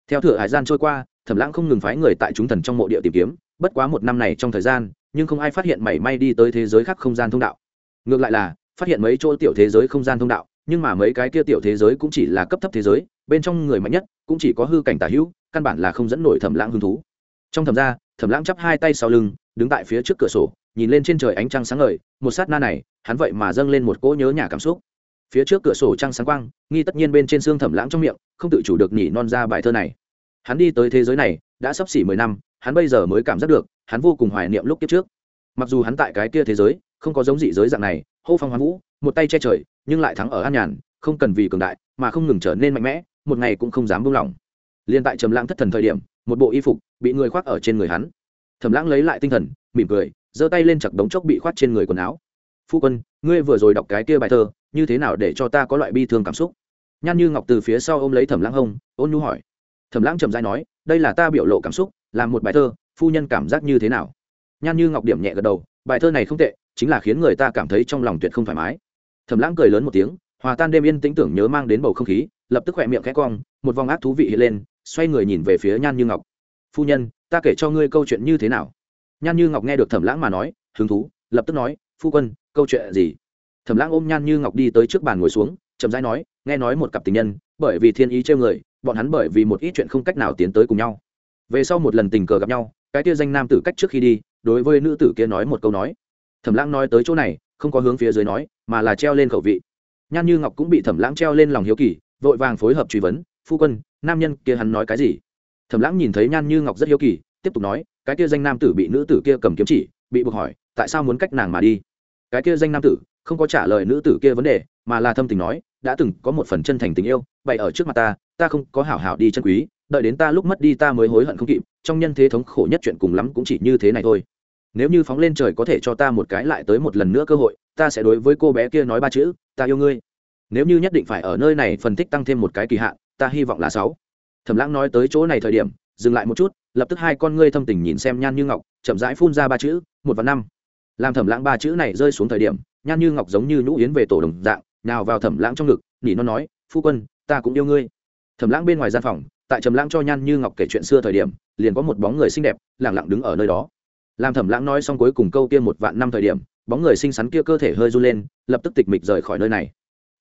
theo thửa hải gian trôi qua, thẩm lãng không ngừng phái người tại chúng thần trong mộ địa tìm kiếm, bất quá một năm này trong thời gian, nhưng không ai phát hiện mảy may đi tới thế giới khác không gian thông đạo. Ngược lại là, phát hiện mấy chỗ tiểu thế giới không gian thông đạo, nhưng mà mấy cái kia tiểu thế giới cũng chỉ là cấp thấp thế giới, bên trong người mạnh nhất cũng chỉ có hư cảnh tả hữu, căn bản là không dẫn nổi thẩm lãng hứng thú. Trong thẩm ra, thẩm lãng chắp hai tay sau lưng, đứng tại phía trước cửa sổ, nhìn lên trên trời ánh trăng sáng ngời, một sát na này, hắn vậy mà dâng lên một cỗ nhớ nhà cảm xúc phía trước cửa sổ trăng sáng quang, nghi tất nhiên bên trên xương thẩm lãng trong miệng, không tự chủ được nhỉ non ra bài thơ này. Hắn đi tới thế giới này, đã sắp xỉ mười năm, hắn bây giờ mới cảm giác được, hắn vô cùng hoài niệm lúc kiếp trước. Mặc dù hắn tại cái kia thế giới, không có giống dị giới dạng này, hô phong hoán vũ, một tay che trời, nhưng lại thắng ở an nhàn, không cần vì cường đại, mà không ngừng trở nên mạnh mẽ, một ngày cũng không dám buông lỏng. Liên tại trầm lãng thất thần thời điểm, một bộ y phục bị người khoác ở trên người hắn. Thẩm lãng lấy lại tinh thần, mỉm cười, giơ tay lên chặt đống chốc bị khoác trên người quần áo. Phu quân, ngươi vừa rồi đọc cái kia bài thơ như thế nào để cho ta có loại bi thương cảm xúc? Nhan như ngọc từ phía sau ôm lấy thẩm lãng hông ôn nhu hỏi. Thẩm lãng trầm dai nói, đây là ta biểu lộ cảm xúc là một bài thơ, phu nhân cảm giác như thế nào? Nhan như ngọc điểm nhẹ gật đầu, bài thơ này không tệ, chính là khiến người ta cảm thấy trong lòng tuyệt không thoải mái. Thẩm lãng cười lớn một tiếng, hòa tan đêm yên tĩnh tưởng nhớ mang đến bầu không khí, lập tức khỏe miệng khẽ cong, một vòng ác thú vị hiện lên, xoay người nhìn về phía nhan như ngọc. Phu nhân, ta kể cho ngươi câu chuyện như thế nào? Nhan như ngọc nghe được thẩm lãng mà nói, hứng thú, lập tức nói, phu quân, câu chuyện gì? Thẩm lãng ôm nhan như ngọc đi tới trước bàn ngồi xuống, chậm rãi nói, nghe nói một cặp tình nhân, bởi vì thiên ý trêu người, bọn hắn bởi vì một ít chuyện không cách nào tiến tới cùng nhau. Về sau một lần tình cờ gặp nhau, cái tia danh nam tử cách trước khi đi, đối với nữ tử kia nói một câu nói. Thẩm lãng nói tới chỗ này, không có hướng phía dưới nói, mà là treo lên khẩu vị. Nhan như ngọc cũng bị thẩm lãng treo lên lòng hiếu kỳ, vội vàng phối hợp truy vấn, phu quân, nam nhân kia hắn nói cái gì? Thẩm lãng nhìn thấy nhan như ngọc rất hiếu kỳ, tiếp tục nói, cái kia danh nam tử bị nữ tử kia cầm kiếm chỉ, bị buộc hỏi, tại sao muốn cách nàng mà đi? Cái kia danh nam tử không có trả lời nữ tử kia vấn đề, mà là thâm tình nói, đã từng có một phần chân thành tình yêu, bày ở trước mặt ta ta không có hảo hảo đi chân quý, đợi đến ta lúc mất đi ta mới hối hận không kịp, trong nhân thế thống khổ nhất chuyện cùng lắm cũng chỉ như thế này thôi. Nếu như phóng lên trời có thể cho ta một cái lại tới một lần nữa cơ hội, ta sẽ đối với cô bé kia nói ba chữ, ta yêu ngươi. Nếu như nhất định phải ở nơi này phân tích tăng thêm một cái kỳ hạn, ta hy vọng là sáu. Thẩm lãng nói tới chỗ này thời điểm, dừng lại một chút, lập tức hai con ngươi thâm tình nhìn xem nhan như ngọc, chậm rãi phun ra ba chữ, một và năm. Làm thẩm lãng ba chữ này rơi xuống thời điểm nhan như ngọc giống như nhũ yến về tổ đồng dạng nào vào thẩm lãng trong ngực, nỉ nó nói, phu quân, ta cũng yêu ngươi. Thẩm lãng bên ngoài gian phòng, tại trầm lãng cho nhan như ngọc kể chuyện xưa thời điểm, liền có một bóng người xinh đẹp lẳng lặng đứng ở nơi đó. Làm thẩm lãng nói xong cuối cùng câu kia một vạn năm thời điểm, bóng người xinh xắn kia cơ thể hơi run lên, lập tức tịch mịch rời khỏi nơi này.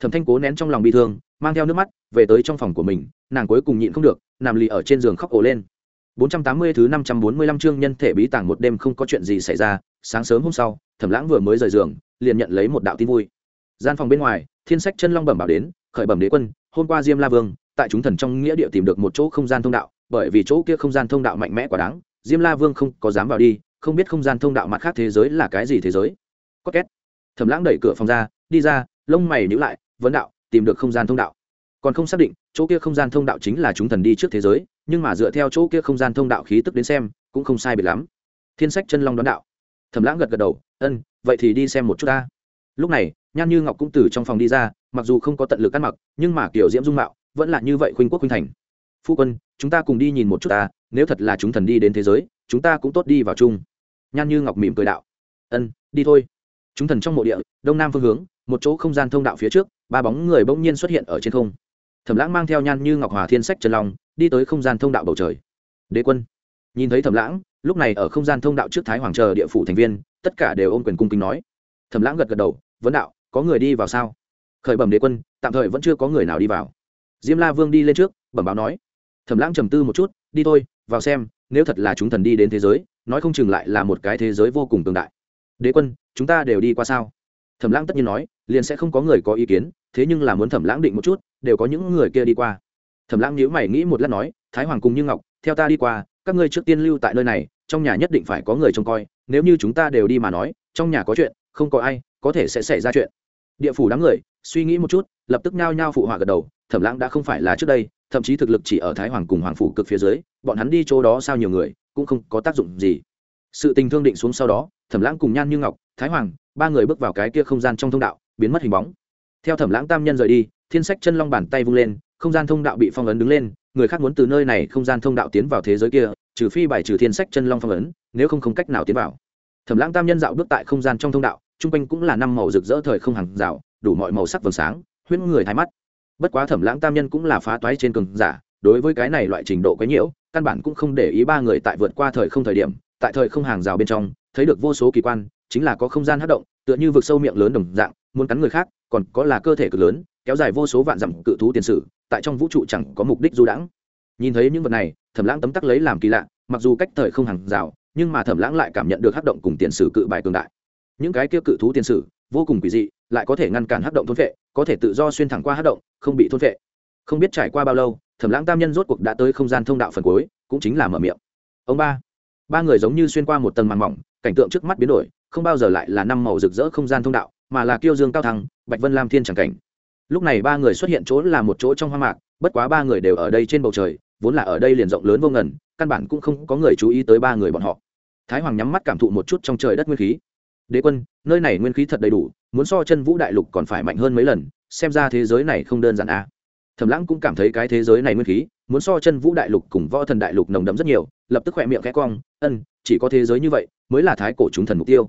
Thẩm thanh cố nén trong lòng bi thương, mang theo nước mắt, về tới trong phòng của mình, nàng cuối cùng nhịn không được, nằm lì ở trên giường khóc ổ lên. 480 thứ 545 chương nhân thể bí tàng một đêm không có chuyện gì xảy ra, sáng sớm hôm sau, thẩm lãng vừa mới rời giường liền nhận lấy một đạo tin vui. Gian phòng bên ngoài, thiên sách chân long bẩm bảo đến, khởi bẩm đế quân, hôm qua diêm la vương, tại chúng thần trong nghĩa địa tìm được một chỗ không gian thông đạo, bởi vì chỗ kia không gian thông đạo mạnh mẽ quá đáng, diêm la vương không có dám vào đi, không biết không gian thông đạo mặt khác thế giới là cái gì thế giới. Có két. Thẩm lãng đẩy cửa phòng ra, đi ra, lông mày nhíu lại, vấn đạo, tìm được không gian thông đạo. Còn không xác định, chỗ kia không gian thông đạo chính là chúng thần đi trước thế giới, nhưng mà dựa theo chỗ kia không gian thông đạo khí tức đến xem, cũng không sai biệt lắm. Thiên sách chân long đoán đạo. Thẩm lãng gật gật đầu, ân vậy thì đi xem một chút ta. Lúc này, nhan như ngọc cũng từ trong phòng đi ra, mặc dù không có tận lực ăn mặc, nhưng mà kiểu diễm dung mạo vẫn là như vậy khuynh quốc khuynh thành. Phu quân, chúng ta cùng đi nhìn một chút ta, nếu thật là chúng thần đi đến thế giới, chúng ta cũng tốt đi vào chung. Nhan như ngọc mỉm cười đạo. Ân, đi thôi. Chúng thần trong mộ địa, đông nam phương hướng, một chỗ không gian thông đạo phía trước, ba bóng người bỗng nhiên xuất hiện ở trên không. Thẩm lãng mang theo nhan như ngọc hòa thiên sách trần long, đi tới không gian thông đạo bầu trời. Đế quân. Nhìn thấy thẩm lãng lúc này ở không gian thông đạo trước thái hoàng chờ địa phủ thành viên, tất cả đều ôm quyền cung kính nói. Thẩm lãng gật gật đầu, vấn đạo, có người đi vào sao? Khởi bẩm đế quân, tạm thời vẫn chưa có người nào đi vào. Diêm la vương đi lên trước, bẩm báo nói. Thẩm lãng trầm tư một chút, đi thôi, vào xem, nếu thật là chúng thần đi đến thế giới, nói không chừng lại là một cái thế giới vô cùng tương đại. Đế quân, chúng ta đều đi qua sao? Thẩm lãng tất nhiên nói, liền sẽ không có người có ý kiến, thế nhưng là muốn thẩm lãng định một chút, đều có những người kia đi qua. Thẩm lãng nhíu mày nghĩ một lát nói, thái hoàng cùng như ngọc, theo ta đi qua, các ngươi trước tiên lưu tại nơi này trong nhà nhất định phải có người trông coi, nếu như chúng ta đều đi mà nói, trong nhà có chuyện, không có ai, có thể sẽ xảy ra chuyện. Địa phủ đám người, suy nghĩ một chút, lập tức nhao nhao phụ họa gật đầu, thẩm lãng đã không phải là trước đây, thậm chí thực lực chỉ ở thái hoàng cùng hoàng phủ cực phía dưới, bọn hắn đi chỗ đó sao nhiều người, cũng không có tác dụng gì. Sự tình thương định xuống sau đó, thẩm lãng cùng nhan như ngọc, thái hoàng, ba người bước vào cái kia không gian trong thông đạo, biến mất hình bóng. Theo thẩm lãng tam nhân rời đi, thiên sách chân long bàn tay vung lên, không gian thông đạo bị phong ấn đứng lên, người khác muốn từ nơi này không gian thông đạo tiến vào thế giới kia trừ phi bài trừ thiên sách chân long phong ấn, nếu không không cách nào tiến vào. Thẩm lãng tam nhân dạo bước tại không gian trong thông đạo, chung quanh cũng là năm màu rực rỡ thời không hàng rào, đủ mọi màu sắc vầng sáng, huyễn người thái mắt. Bất quá thẩm lãng tam nhân cũng là phá toái trên cường giả, đối với cái này loại trình độ quấy nhiễu, căn bản cũng không để ý ba người tại vượt qua thời không thời điểm, tại thời không hàng rào bên trong, thấy được vô số kỳ quan, chính là có không gian hát động, tựa như vực sâu miệng lớn đồng dạng, muốn cắn người khác, còn có là cơ thể cực lớn, kéo dài vô số vạn dặm cự thú tiền sử, tại trong vũ trụ chẳng có mục đích du đãng nhìn thấy những vật này, thẩm lãng tấm tắc lấy làm kỳ lạ, mặc dù cách thời không hàng rào, nhưng mà thẩm lãng lại cảm nhận được hắc động cùng tiền sử cự bài cường đại. Những cái kia cự thú tiền sử, vô cùng quỷ dị, lại có thể ngăn cản hắc động thôn vệ có thể tự do xuyên thẳng qua hắc động, không bị thôn vệ không biết trải qua bao lâu, thẩm lãng tam nhân rốt cuộc đã tới không gian thông đạo phần cuối, cũng chính là mở miệng. Ông ba. Ba người giống như xuyên qua một tầng màn mỏng, cảnh tượng trước mắt biến đổi, không bao giờ lại là năm màu rực rỡ không gian thông đạo, mà là kiêu dương cao thăng, bạch vân lam thiên tràng cảnh. Lúc này ba người xuất hiện chỗ là một chỗ trong hoa mạc bất quá ba người đều ở đây trên bầu trời, vốn là ở đây liền rộng lớn vô ngần, căn bản cũng không có người chú ý tới ba người bọn họ. Thái hoàng nhắm mắt cảm thụ một chút trong trời đất nguyên khí. Đế quân, nơi này nguyên khí thật đầy đủ, muốn so chân vũ đại lục còn phải mạnh hơn mấy lần, xem ra thế giới này không đơn giản a à. thẩm lãng cũng cảm thấy cái thế giới này nguyên khí, muốn so chân vũ đại lục cùng võ thần đại lục nồng đậm rất nhiều, lập tức khỏe miệng khẽ cong, ân, chỉ có thế giới như vậy, mới là thái cổ chúng thần mục tiêu.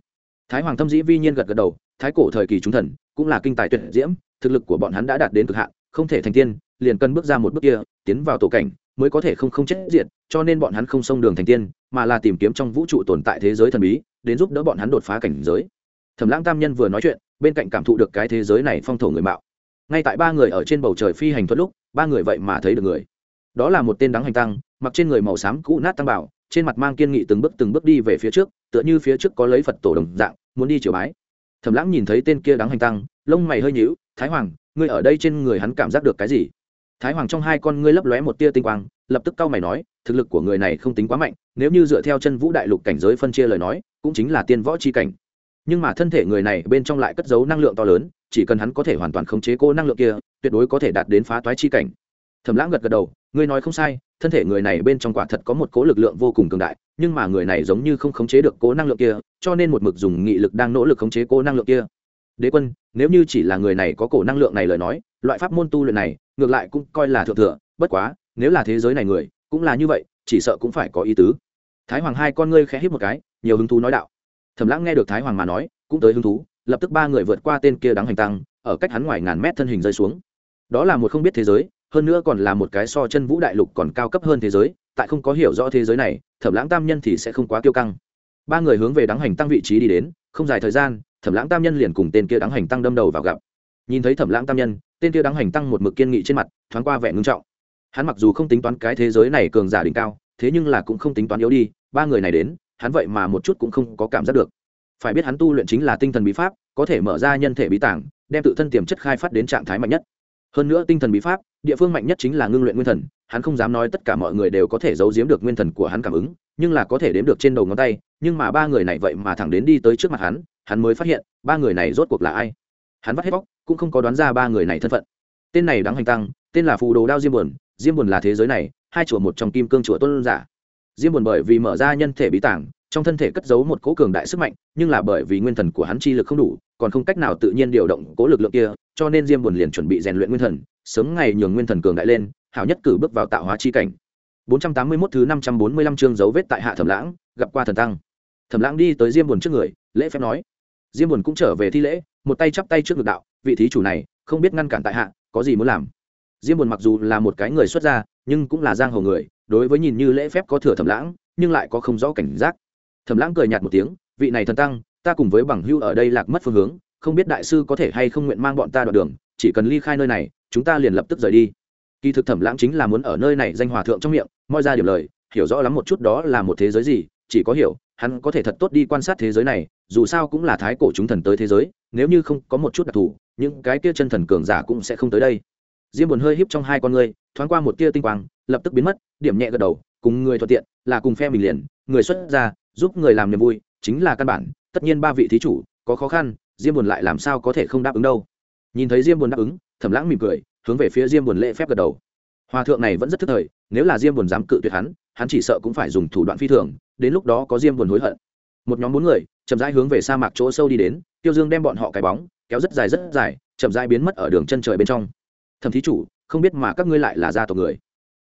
Thái hoàng thâm dĩ vi nhiên gật gật đầu, thái cổ thời kỳ chúng thần, cũng là kinh tài tuyệt diễm, thực lực của bọn hắn đã đạt đến cực hạn, không thể thành tiên liền cần bước ra một bước kia, tiến vào tổ cảnh, mới có thể không không chết diệt, cho nên bọn hắn không xông đường thành tiên, mà là tìm kiếm trong vũ trụ tồn tại thế giới thần bí, đến giúp đỡ bọn hắn đột phá cảnh giới. Thẩm lãng tam nhân vừa nói chuyện, bên cạnh cảm thụ được cái thế giới này phong thổ người mạo. Ngay tại ba người ở trên bầu trời phi hành thuật lúc, ba người vậy mà thấy được người. Đó là một tên đáng hành tăng, mặc trên người màu xám cũ nát tăng bảo, trên mặt mang kiên nghị từng bước từng bước đi về phía trước, tựa như phía trước có lấy phật tổ đồng dạng, muốn đi chiều bái. Thẩm lãng nhìn thấy tên kia đáng hành tăng, lông mày hơi nhíu, thái hoàng, ngươi ở đây trên người hắn cảm giác được cái gì? Thái hoàng trong hai con ngươi lấp lóe một tia tinh quang, lập tức cau mày nói, thực lực của người này không tính quá mạnh, nếu như dựa theo chân vũ đại lục cảnh giới phân chia lời nói, cũng chính là tiên võ c h i cảnh. Nhưng mà thân thể người này bên trong lại cất giấu năng lượng to lớn, chỉ cần hắn có thể hoàn toàn khống chế cô năng lượng kia, tuyệt đối có thể đạt đến phá toái chi cảnh. Thầm lãng gật gật đầu, ngươi nói không sai, thân thể người này bên trong quả thật có một cố lực lượng vô cùng cường đại, nhưng mà người này giống như không khống chế được cố năng lượng kia, cho nên một mực dùng nghị lực đang nỗ lực khống chế cố năng lượng kia đế quân, nếu như chỉ là người này có cổ năng lượng này lời nói, loại pháp môn tu luyện này, ngược lại cũng coi là thượng thừa, bất quá, nếu là thế giới này người, cũng là như vậy, chỉ sợ cũng phải có ý tứ. Thái hoàng hai con ngươi khẽ hít một cái, nhiều hứng thú nói đạo. Thẩm lãng nghe được thái hoàng mà nói, cũng tới hứng thú, lập tức ba người vượt qua tên kia đáng hành tăng, ở cách hắn ngoài ngàn mét thân hình rơi xuống. Đó là một không biết thế giới, hơn nữa còn là một cái so chân vũ đại lục còn cao cấp hơn thế giới, tại không có hiểu rõ thế giới này, thẩm lãng tam nhân thì sẽ không quá kiêu căng. Ba người hướng về đáng hành tăng vị trí đi đến, không dài thời gian thẩm lãng tam nhân liền cùng tên kia đáng hành tăng đâm đầu vào gặp. Nhìn thấy thẩm lãng tam nhân, tên kia đáng hành tăng một mực kiên nghị trên mặt, thoáng qua vẻ ngưng trọng. Hắn mặc dù không tính toán cái thế giới này cường giả đỉnh cao, thế nhưng là cũng không tính toán yếu đi, ba người này đến, hắn vậy mà một chút cũng không có cảm giác được. Phải biết hắn tu luyện chính là tinh thần bí pháp, có thể mở ra nhân thể bí tảng, đem tự thân tiềm chất khai phát đến trạng thái mạnh nhất. Hơn nữa tinh thần bí pháp, địa phương mạnh nhất chính là ngưng luyện nguyên thần, hắn không dám nói tất cả mọi người đều có thể giấu giếm được nguyên thần của hắn cảm ứng, nhưng là có thể đếm được trên đầu ngón tay, nhưng mà ba người này vậy mà thẳng đến đi tới trước mặt hắn hắn mới phát hiện, ba người này rốt cuộc là ai. Hắn vắt hết bóc, cũng không có đoán ra ba người này thân phận. Tên này đáng hành tăng, tên là phù đồ đao diêm buồn. Diêm buồn là thế giới này, hai chùa một trong kim cương chùa tôn giả. Diêm buồn bởi vì mở ra nhân thể bí tảng, trong thân thể cất giấu một cố cường đại sức mạnh, nhưng là bởi vì nguyên thần của hắn chi lực không đủ, còn không cách nào tự nhiên điều động cố lực lượng kia, cho nên diêm buồn liền chuẩn bị rèn luyện nguyên thần, sớm ngày nhường nguyên thần cường đại lên, hảo nhất cử bước vào tạo hóa chi cảnh. 481 thứ 545 chương dấu vết tại hạ thẩm lãng, gặp qua thần tăng. Thẩm lãng đi tới diêm buồn trước người, lễ phép nói diêm buồn cũng trở về thi lễ, một tay chắp tay trước ngực đạo, vị thí chủ này, không biết ngăn cản tại hạ, có gì muốn làm? Diêm buồn mặc dù là một cái người xuất gia, nhưng cũng là giang hồ người, đối với nhìn như lễ phép có thừa thẩm lãng, nhưng lại có không rõ cảnh giác. Thẩm lãng cười nhạt một tiếng, vị này thần tăng, ta cùng với bằng hưu ở đây lạc mất phương hướng, không biết đại sư có thể hay không nguyện mang bọn ta đoạn đường, chỉ cần ly khai nơi này, chúng ta liền lập tức rời đi. Kỳ thực thẩm lãng chính là muốn ở nơi này danh hòa thượng trong miệng, moi ra điểm lời, hiểu rõ lắm một chút đó là một thế giới gì, chỉ có hiểu, hắn có thể thật tốt đi quan sát thế giới này dù sao cũng là thái cổ chúng thần tới thế giới, nếu như không có một chút đặc thù, những cái kia chân thần cường giả cũng sẽ không tới đây. Diêm buồn hơi híp trong hai con ngươi, thoáng qua một tia tinh quang, lập tức biến mất, điểm nhẹ gật đầu, cùng người thuận tiện, là cùng phe mình liền, người xuất ra giúp người làm niềm vui, chính là căn bản, tất nhiên ba vị thí chủ, có khó khăn, diêm buồn lại làm sao có thể không đáp ứng đâu. Nhìn thấy diêm buồn đáp ứng, thẩm lãng mỉm cười, hướng về phía diêm buồn lễ phép gật đầu. Hòa thượng này vẫn rất thức thời, nếu là diêm buồn dám cự tuyệt hắn hắn chỉ sợ cũng phải dùng thủ đoạn phi thường, đến lúc đó có diêm buồn hối hận một nhóm bốn người, chậm rãi hướng về sa mạc chỗ sâu đi đến, tiêu dương đem bọn họ cái bóng kéo rất dài rất dài, chậm rãi biến mất ở đường chân trời bên trong. Thẩm thí chủ, không biết mà các ngươi lại là gia tộc người?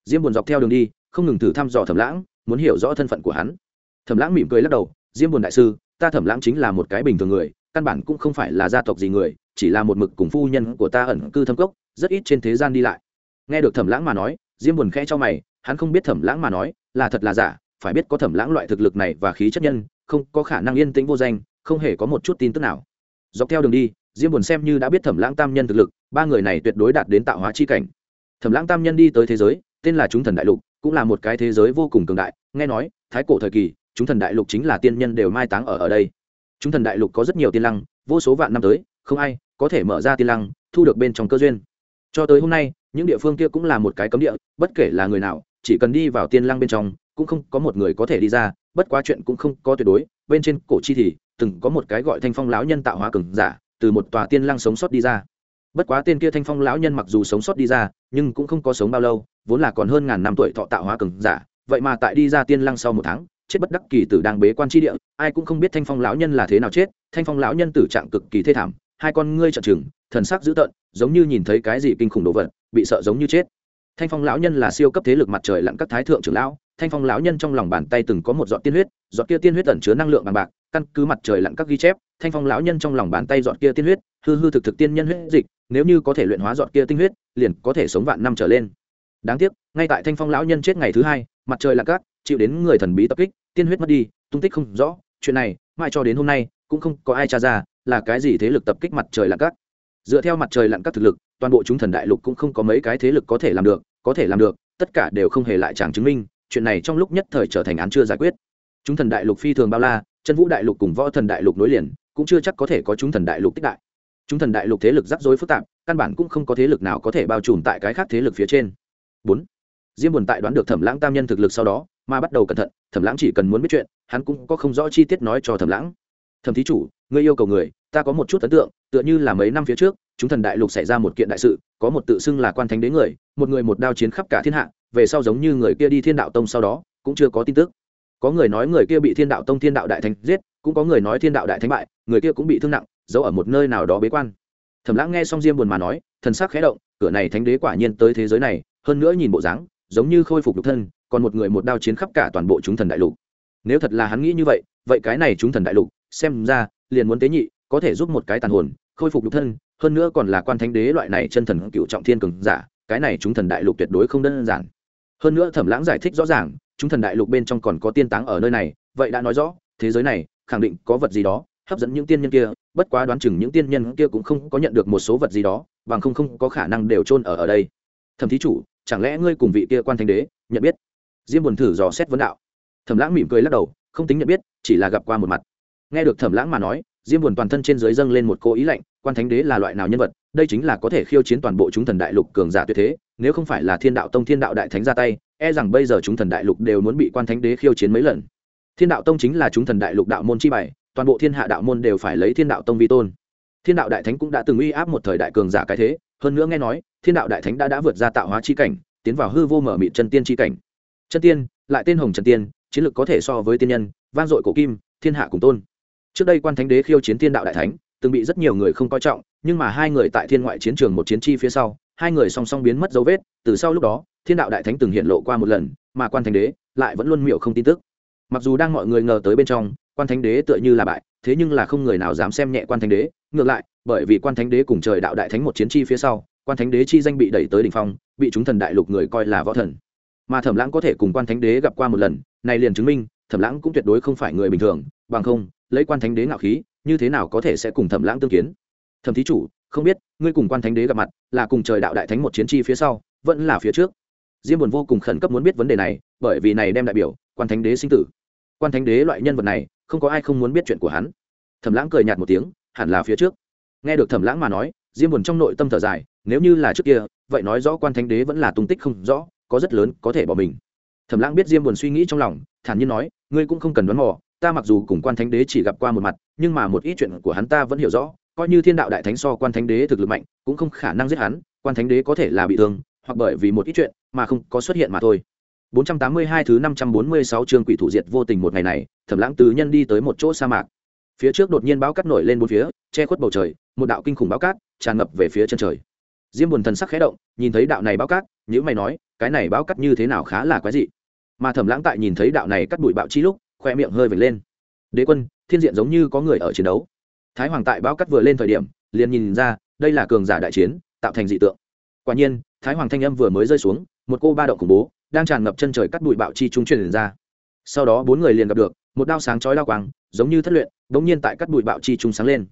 Diêm buồn dọc theo đường đi, không ngừng thử thăm dò thẩm lãng, muốn hiểu rõ thân phận của hắn. Thẩm lãng mỉm cười lắc đầu, diêm buồn đại sư, ta thẩm lãng chính là một cái bình thường người, căn bản cũng không phải là gia tộc gì người, chỉ là một mực cùng phu nhân của ta ẩn cư thâm cốc, rất ít trên thế gian đi lại. Nghe được thẩm lãng mà nói, diêm buồn khẽ cho mày, hắn không biết thẩm lãng mà nói là thật là giả, phải biết có thẩm lãng loại thực lực này và khí chất nhân không có khả năng yên tĩnh vô danh, không hề có một chút tin tức nào. Dọc theo đường đi, diêm buồn xem như đã biết thẩm lãng tam nhân thực lực, ba người này tuyệt đối đạt đến tạo hóa chi cảnh. Thẩm lãng tam nhân đi tới thế giới, tên là chúng thần đại lục, cũng là một cái thế giới vô cùng cường đại, nghe nói, thái cổ thời kỳ, chúng thần đại lục chính là tiên nhân đều mai táng ở ở đây. Chúng thần đại lục có rất nhiều tiên lăng, vô số vạn năm tới, không ai có thể mở ra tiên lăng, thu được bên trong cơ duyên. Cho tới hôm nay, những địa phương kia cũng là một cái cấm địa, bất kể là người nào, chỉ cần đi vào tiên lăng bên trong, cũng không có một người có thể đi ra bất quá chuyện cũng không có tuyệt đối, bên trên cổ chi thì từng có một cái gọi thanh phong lão nhân tạo hóa cường giả, từ một tòa tiên lăng sống sót đi ra. Bất quá tên kia thanh phong lão nhân mặc dù sống sót đi ra, nhưng cũng không có sống bao lâu, vốn là còn hơn ngàn năm tuổi thọ tạo hóa cường giả, vậy mà tại đi ra tiên lăng sau một tháng, chết bất đắc kỳ tử đang bế quan tri địa, ai cũng không biết thanh phong lão nhân là thế nào chết, thanh phong lão nhân tử trạng cực kỳ thê thảm, hai con ngươi trợn trừng, thần sắc dữ tợn, giống như nhìn thấy cái gì kinh khủng đồ vật, bị sợ giống như chết. Thanh phong lão nhân là siêu cấp thế lực mặt trời lặn các thái thượng trưởng lão thanh phong lão nhân trong lòng bàn tay từng có một giọt tiên huyết, giọt kia tiên huyết tẩn chứa năng lượng bằng bạc, căn cứ mặt trời lặn các ghi chép, thanh phong lão nhân trong lòng bàn tay giọt kia tiên huyết, hư hư thực thực tiên nhân huyết dịch, nếu như có thể luyện hóa giọt kia tinh huyết, liền có thể sống vạn năm trở lên. Đáng tiếc, ngay tại thanh phong lão nhân chết ngày thứ hai, mặt trời lặn các, chịu đến người thần bí tập kích, tiên huyết mất đi, tung tích không rõ, chuyện này mai cho đến hôm nay, cũng không có ai tra ra, là cái gì thế lực tập kích mặt trời lặn các. Dựa theo mặt trời lặn các thực lực, toàn bộ chúng thần đại lục cũng không có mấy cái thế lực có thể làm được, có thể làm được, tất cả đều không hề lại chẳng chứng minh chuyện này trong lúc nhất thời trở thành án chưa giải quyết. Chúng thần đại lục phi thường bao la, chân vũ đại lục cùng võ thần đại lục nối liền, cũng chưa chắc có thể có chúng thần đại lục tích đại. Chúng thần đại lục thế lực rắc rối phức tạp, căn bản cũng không có thế lực nào có thể bao trùm tại cái khác thế lực phía trên. Bốn, diêm buồn tại đoán được thẩm lãng tam nhân thực lực sau đó, mà bắt đầu cẩn thận, thẩm lãng chỉ cần muốn biết chuyện, hắn cũng có không rõ chi tiết nói cho thẩm lãng. Thẩm thí chủ, ngươi yêu cầu người, ta có một chút ấn tượng, tựa như là mấy năm phía trước, chúng thần đại lục xảy ra một kiện đại sự, có một tự xưng là quan thánh đế người, một người một đao chiến khắp cả thiên hạ về sau giống như người kia đi thiên đạo tông sau đó, cũng chưa có tin tức. Có người nói người kia bị thiên đạo tông, thiên đạo đại thánh giết, cũng có người nói thiên đạo đại thánh bại, người kia cũng bị thương nặng, giấu ở một nơi nào đó bế quan. Thẩm lãng nghe xong diêm buồn mà nói, thần sắc khẽ động, cửa này thánh đế quả nhiên tới thế giới này, hơn nữa nhìn bộ dáng, giống như khôi phục lục thân, còn một người một đao chiến khắp cả toàn bộ chúng thần đại lục. Nếu thật là hắn nghĩ như vậy vậy cái này chúng thần đại lục, xem ra, liền muốn tế nhị, có thể giúp một cái tàn hồn, khôi phục lục thân, hơn nữa còn là quan thánh đế loại này chân thần cựu trọng thiên cường giả, cái này chúng thần đại lục tuyệt đối không đơn giản hơn nữa thẩm lãng giải thích rõ ràng, chúng thần đại lục bên trong còn có tiên táng ở nơi này, vậy đã nói rõ, thế giới này, khẳng định có vật gì đó, hấp dẫn những tiên nhân kia, bất quá đoán chừng những tiên nhân kia cũng không có nhận được một số vật gì đó, bằng không không có khả năng đều chôn ở ở đây. Thẩm thí chủ, chẳng lẽ ngươi cùng vị kia quan thanh đế, nhận biết? Diêm buồn thử dò xét vấn đạo. Thẩm lãng mỉm cười lắc đầu, không tính nhận biết, chỉ là gặp qua một mặt. Nghe được thẩm lãng mà nói, diêm buồn toàn thân trên dưới dâng lên một cô ý lạnh quan thánh đế là loại nào nhân vật, đây chính là có thể khiêu chiến toàn bộ chúng thần đại lục cường giả tuyệt thế, nếu không phải là thiên đạo tông thiên đạo đại thánh ra tay e rằng bây giờ chúng thần đại lục đều muốn bị quan thánh đế khiêu chiến mấy lần. Thiên đạo tông chính là chúng thần đại lục đạo môn chi bảy toàn bộ thiên hạ đạo môn đều phải lấy thiên đạo tông vi tôn. Thiên đạo đại thánh cũng đã từng uy áp một thời đại cường giả cái thế, hơn nữa nghe nói, thiên đạo đại thánh đã đã vượt ra tạo hóa chi cảnh, tiến vào hư vô mở mịt chân tiên chi cảnh. Chân tiên, lại tên hồng trần tiên, chiến lược có thể so với tiên nhân, vang dội cổ kim, thiên hạ cùng tôn. Trước đây quan thánh đế khiêu chiến thiên đạo đại thánh từng bị rất nhiều người không coi trọng, nhưng mà hai người tại thiên ngoại chiến trường một chiến chi phía sau, hai người song song biến mất dấu vết, từ sau lúc đó, thiên đạo đại thánh từng hiện lộ qua một lần, mà quan thánh đế lại vẫn luôn miệu không tin tức. Mặc dù đang mọi người ngờ tới bên trong, quan thánh đế tựa như là bại, thế nhưng là không người nào dám xem nhẹ quan thánh đế, ngược lại, bởi vì quan thánh đế cùng trời đạo đại thánh một chiến chi phía sau, quan thánh đế chi danh bị đẩy tới đỉnh phong, bị chúng thần đại lục người coi là võ thần. Mà thẩm lãng có thể cùng quan thánh đế gặp qua một lần, này liền chứng minh, thẩm lãng cũng tuyệt đối không phải người bình thường, bằng không, lấy quan thánh đế ngạo khí như thế nào có thể sẽ cùng thẩm lãng tương kiến? Thẩm thí chủ, không biết, ngươi cùng quan thánh đế gặp mặt, là cùng trời đạo đại thánh một chiến chi phía sau, vẫn là phía trước. Diêm buồn vô cùng khẩn cấp muốn biết vấn đề này, bởi vì này đem đại biểu, quan thánh đế sinh tử. Quan thánh đế loại nhân vật này, không có ai không muốn biết chuyện của hắn. Thẩm lãng cười nhạt một tiếng, hẳn là phía trước. Nghe được thẩm lãng mà nói, diêm buồn trong nội tâm thở dài, nếu như là trước kia, vậy nói rõ quan thánh đế vẫn là tung tích không rõ, có rất lớn có thể bỏ mình. Thẩm lãng biết diêm buồn suy nghĩ trong lòng, thản nhiên nói, ngươi cũng không cần đoán mò ta mặc dù cùng quan thánh đế chỉ gặp qua một mặt nhưng mà một ít chuyện của hắn ta vẫn hiểu rõ coi như thiên đạo đại thánh so quan thánh đế thực lực mạnh cũng không khả năng giết hắn quan thánh đế có thể là bị thương hoặc bởi vì một ít chuyện mà không có xuất hiện mà thôi 482 thứ 546 chương quỷ thủ diệt vô tình một ngày này, Thẩm Lãng tứ nhân đi tới một chỗ sa mạc. Phía trước đột nhiên bão cát nổi lên bốn phía, che khuất bầu trời, một đạo kinh khủng bão cát tràn ngập về phía chân trời. Diêm Buồn thần sắc khẽ động, nhìn thấy đạo này bão cát, nhíu mày nói, cái này bão cát như thế nào khá là quái dị. Mà Thẩm Lãng tại nhìn thấy đạo này cắt bụi bạo chi lúc, khoe miệng hơi vểnh lên. Đế quân, thiên diện giống như có người ở chiến đấu. Thái Hoàng tại bao cắt vừa lên thời điểm, liền nhìn ra, đây là cường giả đại chiến, tạo thành dị tượng. Quả nhiên, Thái Hoàng thanh âm vừa mới rơi xuống, một cô ba động khủng bố, đang tràn ngập chân trời cắt bụi bạo chi trung truyền ra sau đó bốn người liền gặp được một đao sáng chói đao quang giống như thất luyện bỗng nhiên tại cắt bụi bạo chi trung sáng lên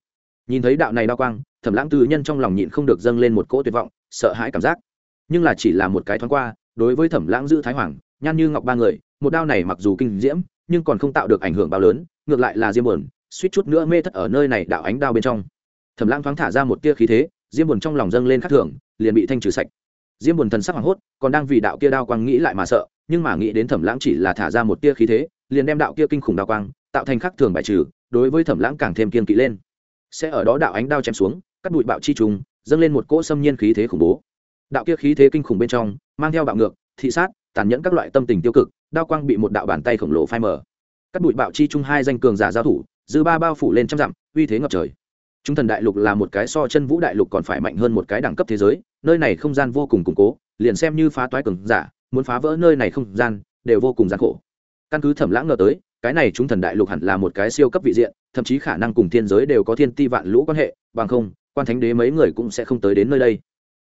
nhìn thấy đạo này đao quang thẩm lãng tư nhân trong lòng nhịn không được dâng lên một cỗ tuyệt vọng sợ hãi cảm giác nhưng là chỉ là một cái thoáng qua đối với thẩm lãng giữ thái hoàng nhan như ngọc ba người một đao này mặc dù kinh diễm nhưng còn không tạo được ảnh hưởng bao lớn, ngược lại là diêm buồn, suýt chút nữa mê thất ở nơi này đạo ánh đao bên trong. Thẩm lãng thoáng thả ra một tia khí thế, diêm buồn trong lòng dâng lên khắc thường liền bị thanh trừ sạch. Diêm buồn thần sắc hoảng hốt, còn đang vì đạo kia đao quang nghĩ lại mà sợ, nhưng mà nghĩ đến thẩm lãng chỉ là thả ra một tia khí thế, liền đem đạo kia kinh khủng đao quang, tạo thành khắc thường bài trừ, đối với thẩm lãng càng thêm kiên kỵ lên. Sẽ ở đó đạo ánh đao chém xuống, cắt bụi bạo chi trùng, dâng lên một cỗ xâm nhiên khí thế khủng bố. Đạo kia khí thế kinh khủng bên trong, mang theo bạo ngược, thị sát, tàn nhẫn các loại tâm tình tiêu cực đao quang bị một đạo bàn tay khổng lồ phai mở cắt bụi bạo chi chung hai danh cường giả giao thủ dư ba bao phủ lên trăm dặm uy thế ngập trời Trung thần đại lục là một cái so chân vũ đại lục còn phải mạnh hơn một cái đẳng cấp thế giới, nơi này không gian vô cùng củng cố, liền xem như phá toái cường giả, muốn phá vỡ nơi này không gian, đều vô cùng gian khổ. Căn cứ Thẩm Lãng ngờ tới, cái này Trung thần đại lục hẳn là một cái siêu cấp vị diện, thậm chí khả năng cùng thiên giới đều có thiên ti vạn lũ quan hệ, bằng không, quan thánh đế mấy người cũng sẽ không tới đến nơi đây.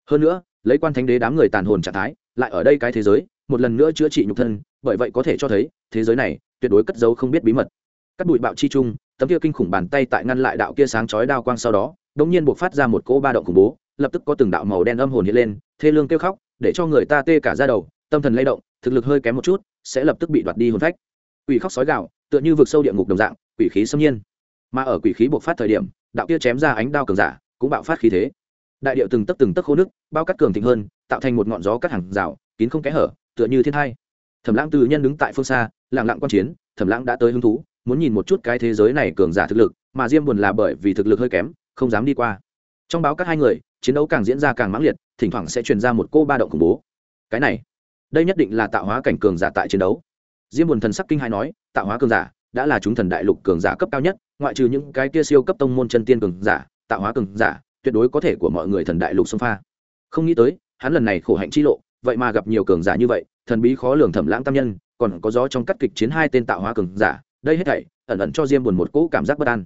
Hơn nữa, lấy quan thánh đế đám người tàn hồn trạng thái, lại ở đây cái thế giới, một lần nữa chữa trị nhục thân, bởi vậy có thể cho thấy, thế giới này tuyệt đối cất giấu không biết bí mật. Cắt bụi bạo chi chung, tấm kia kinh khủng bàn tay tại ngăn lại đạo kia sáng chói đao quang sau đó đống nhiên buộc phát ra một cỗ ba động khủng bố lập tức có từng đạo màu đen âm hồn hiện lên thê lương kêu khóc để cho người ta tê cả da đầu tâm thần lay động thực lực hơi kém một chút sẽ lập tức bị đoạt đi hồn phách. Quỷ khóc sói gạo tựa như vực sâu địa ngục đồng dạng quỷ khí xâm nhiên. Mà ở quỷ khí buộc phát thời điểm đạo kia chém ra ánh đao cường giả cũng bạo phát khí thế. Đại điệu từng tấc từng tấc khô nước bao cắt cường thịnh hơn tạo thành một ngọn gió cắt hàng rào kín không kẽ hở tựa như thiên hai thẩm lãng từ nhân đứng tại phương xa, lặng lặng quan chiến, thẩm lãng đã tới hứng thú, muốn nhìn một chút cái thế giới này cường giả thực lực, mà diêm buồn là bởi vì thực lực hơi kém, không dám đi qua. Trong báo các hai người, chiến đấu càng diễn ra càng mãng liệt, thỉnh thoảng sẽ truyền ra một cô ba động khủng bố. Cái này, đây nhất định là tạo hóa cảnh cường giả tại chiến đấu. Diêm buồn thần sắc kinh hai nói, tạo hóa cường giả, đã là chúng thần đại lục cường giả cấp cao nhất, ngoại trừ những cái kia siêu cấp tông môn chân tiên cường giả, tạo hóa cường giả, tuyệt đối có thể của mọi người thần đại lục xông pha. Không nghĩ tới, hắn lần này khổ hạnh chi lộ vậy mà gặp nhiều cường giả như vậy, thần bí khó lường thẩm lãng tam nhân, còn có gió trong cắt kịch chiến hai tên tạo hóa cường giả, đây hết thảy, ẩn ẩn cho diêm buồn một cỗ cảm giác bất an.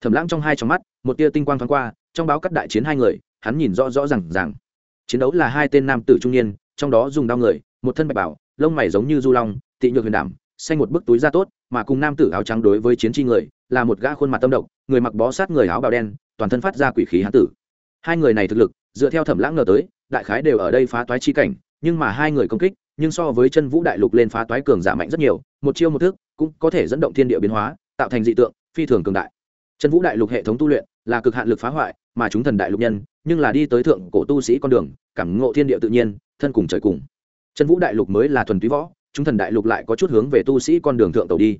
Thẩm lãng trong hai trong mắt, một tia tinh quang thoáng qua, trong báo cắt đại chiến hai người, hắn nhìn rõ rõ rằng rằng chiến đấu là hai tên nam tử trung niên, trong đó dùng đao người, một thân bạch bảo, lông mày giống như du long, tị nhược huyền đảm, xanh một bức túi da tốt, mà cùng nam tử áo trắng đối với chiến tri người, là một gã khuôn mặt tâm độc, người mặc bó sát người áo bào đen, toàn thân phát ra quỷ khí hán tử. Hai người này thực lực, dựa theo thẩm lãng ngờ tới, đại khái đều ở đây phá toái chi cảnh nhưng mà hai người công kích, nhưng so với chân vũ đại lục lên phá toái cường giả mạnh rất nhiều, một chiêu một thức cũng có thể dẫn động thiên địa biến hóa, tạo thành dị tượng, phi thường cường đại. Chân vũ đại lục hệ thống tu luyện là cực hạn lực phá hoại, mà chúng thần đại lục nhân, nhưng là đi tới thượng cổ tu sĩ con đường, cảm ngộ thiên địa tự nhiên, thân cùng trời cùng. Chân vũ đại lục mới là thuần túy võ, chúng thần đại lục lại có chút hướng về tu sĩ con đường thượng tàu đi.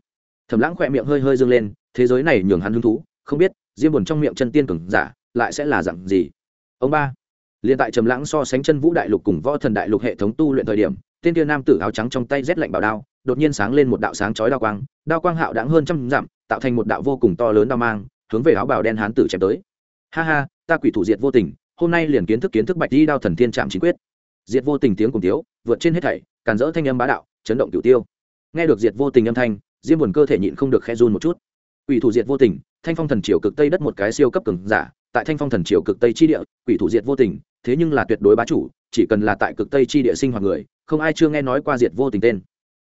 Thẩm lãng khỏe miệng hơi hơi dâng lên, thế giới này nhường hắn hứng thú, không biết, diêm buồn trong miệng chân tiên cường giả, lại sẽ là dạng gì? Ông ba liền tại trầm lãng so sánh chân vũ đại lục cùng võ thần đại lục hệ thống tu luyện thời điểm tên kia nam tử áo trắng trong tay rét lạnh bảo đao đột nhiên sáng lên một đạo sáng chói đao quang đao quang hạo đãng hơn trăm dặm tạo thành một đạo vô cùng to lớn đao mang hướng về áo bào đen hán tử chém tới. Ha ha ta quỷ thủ diệt vô tình hôm nay liền kiến thức kiến thức bạch đi đao thần thiên trạm chính quyết. Diệt vô tình tiếng cùng thiếu, vượt trên hết thảy càn rỡ thanh âm bá đạo chấn động cửu tiêu. Nghe được diệt vô tình âm thanh diêm buồn cơ thể nhịn không được khe run một chút. Quỷ thủ diệt vô tình thanh phong thần triều cực tây đất một cái siêu cấp cường giả tại thanh phong thần triều cực tây chi địa quỷ thủ diệt vô tình thế nhưng là tuyệt đối bá chủ, chỉ cần là tại cực tây chi địa sinh hoạt người, không ai chưa nghe nói qua diệt vô tình tên.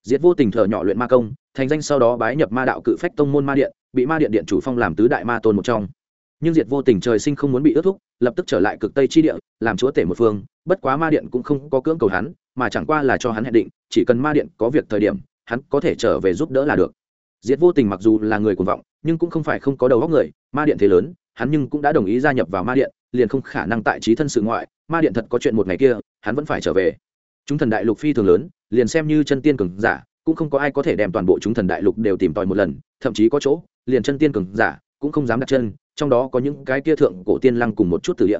Diệt vô tình thở nhỏ luyện ma công, thành danh sau đó bái nhập ma đạo cự phách tông môn ma điện, bị ma điện điện chủ phong làm tứ đại ma tôn một trong. Nhưng diệt vô tình trời sinh không muốn bị ước thúc, lập tức trở lại cực tây chi địa, làm chúa tể một phương, bất quá ma điện cũng không có cưỡng cầu hắn, mà chẳng qua là cho hắn hẹn định, chỉ cần ma điện có việc thời điểm, hắn có thể trở về giúp đỡ là được. Diệt vô tình mặc dù là người cuồng vọng, nhưng cũng không phải không có đầu góc người, ma điện thế lớn hắn nhưng cũng đã đồng ý gia nhập vào ma điện, liền không khả năng tại trí thân sự ngoại, ma điện thật có chuyện một ngày kia, hắn vẫn phải trở về. Chúng thần đại lục phi thường lớn, liền xem như chân tiên cường giả, cũng không có ai có thể đem toàn bộ chúng thần đại lục đều tìm tòi một lần, thậm chí có chỗ, liền chân tiên cường giả cũng không dám đặt chân, trong đó có những cái kia thượng cổ tiên lăng cùng một chút tử địa.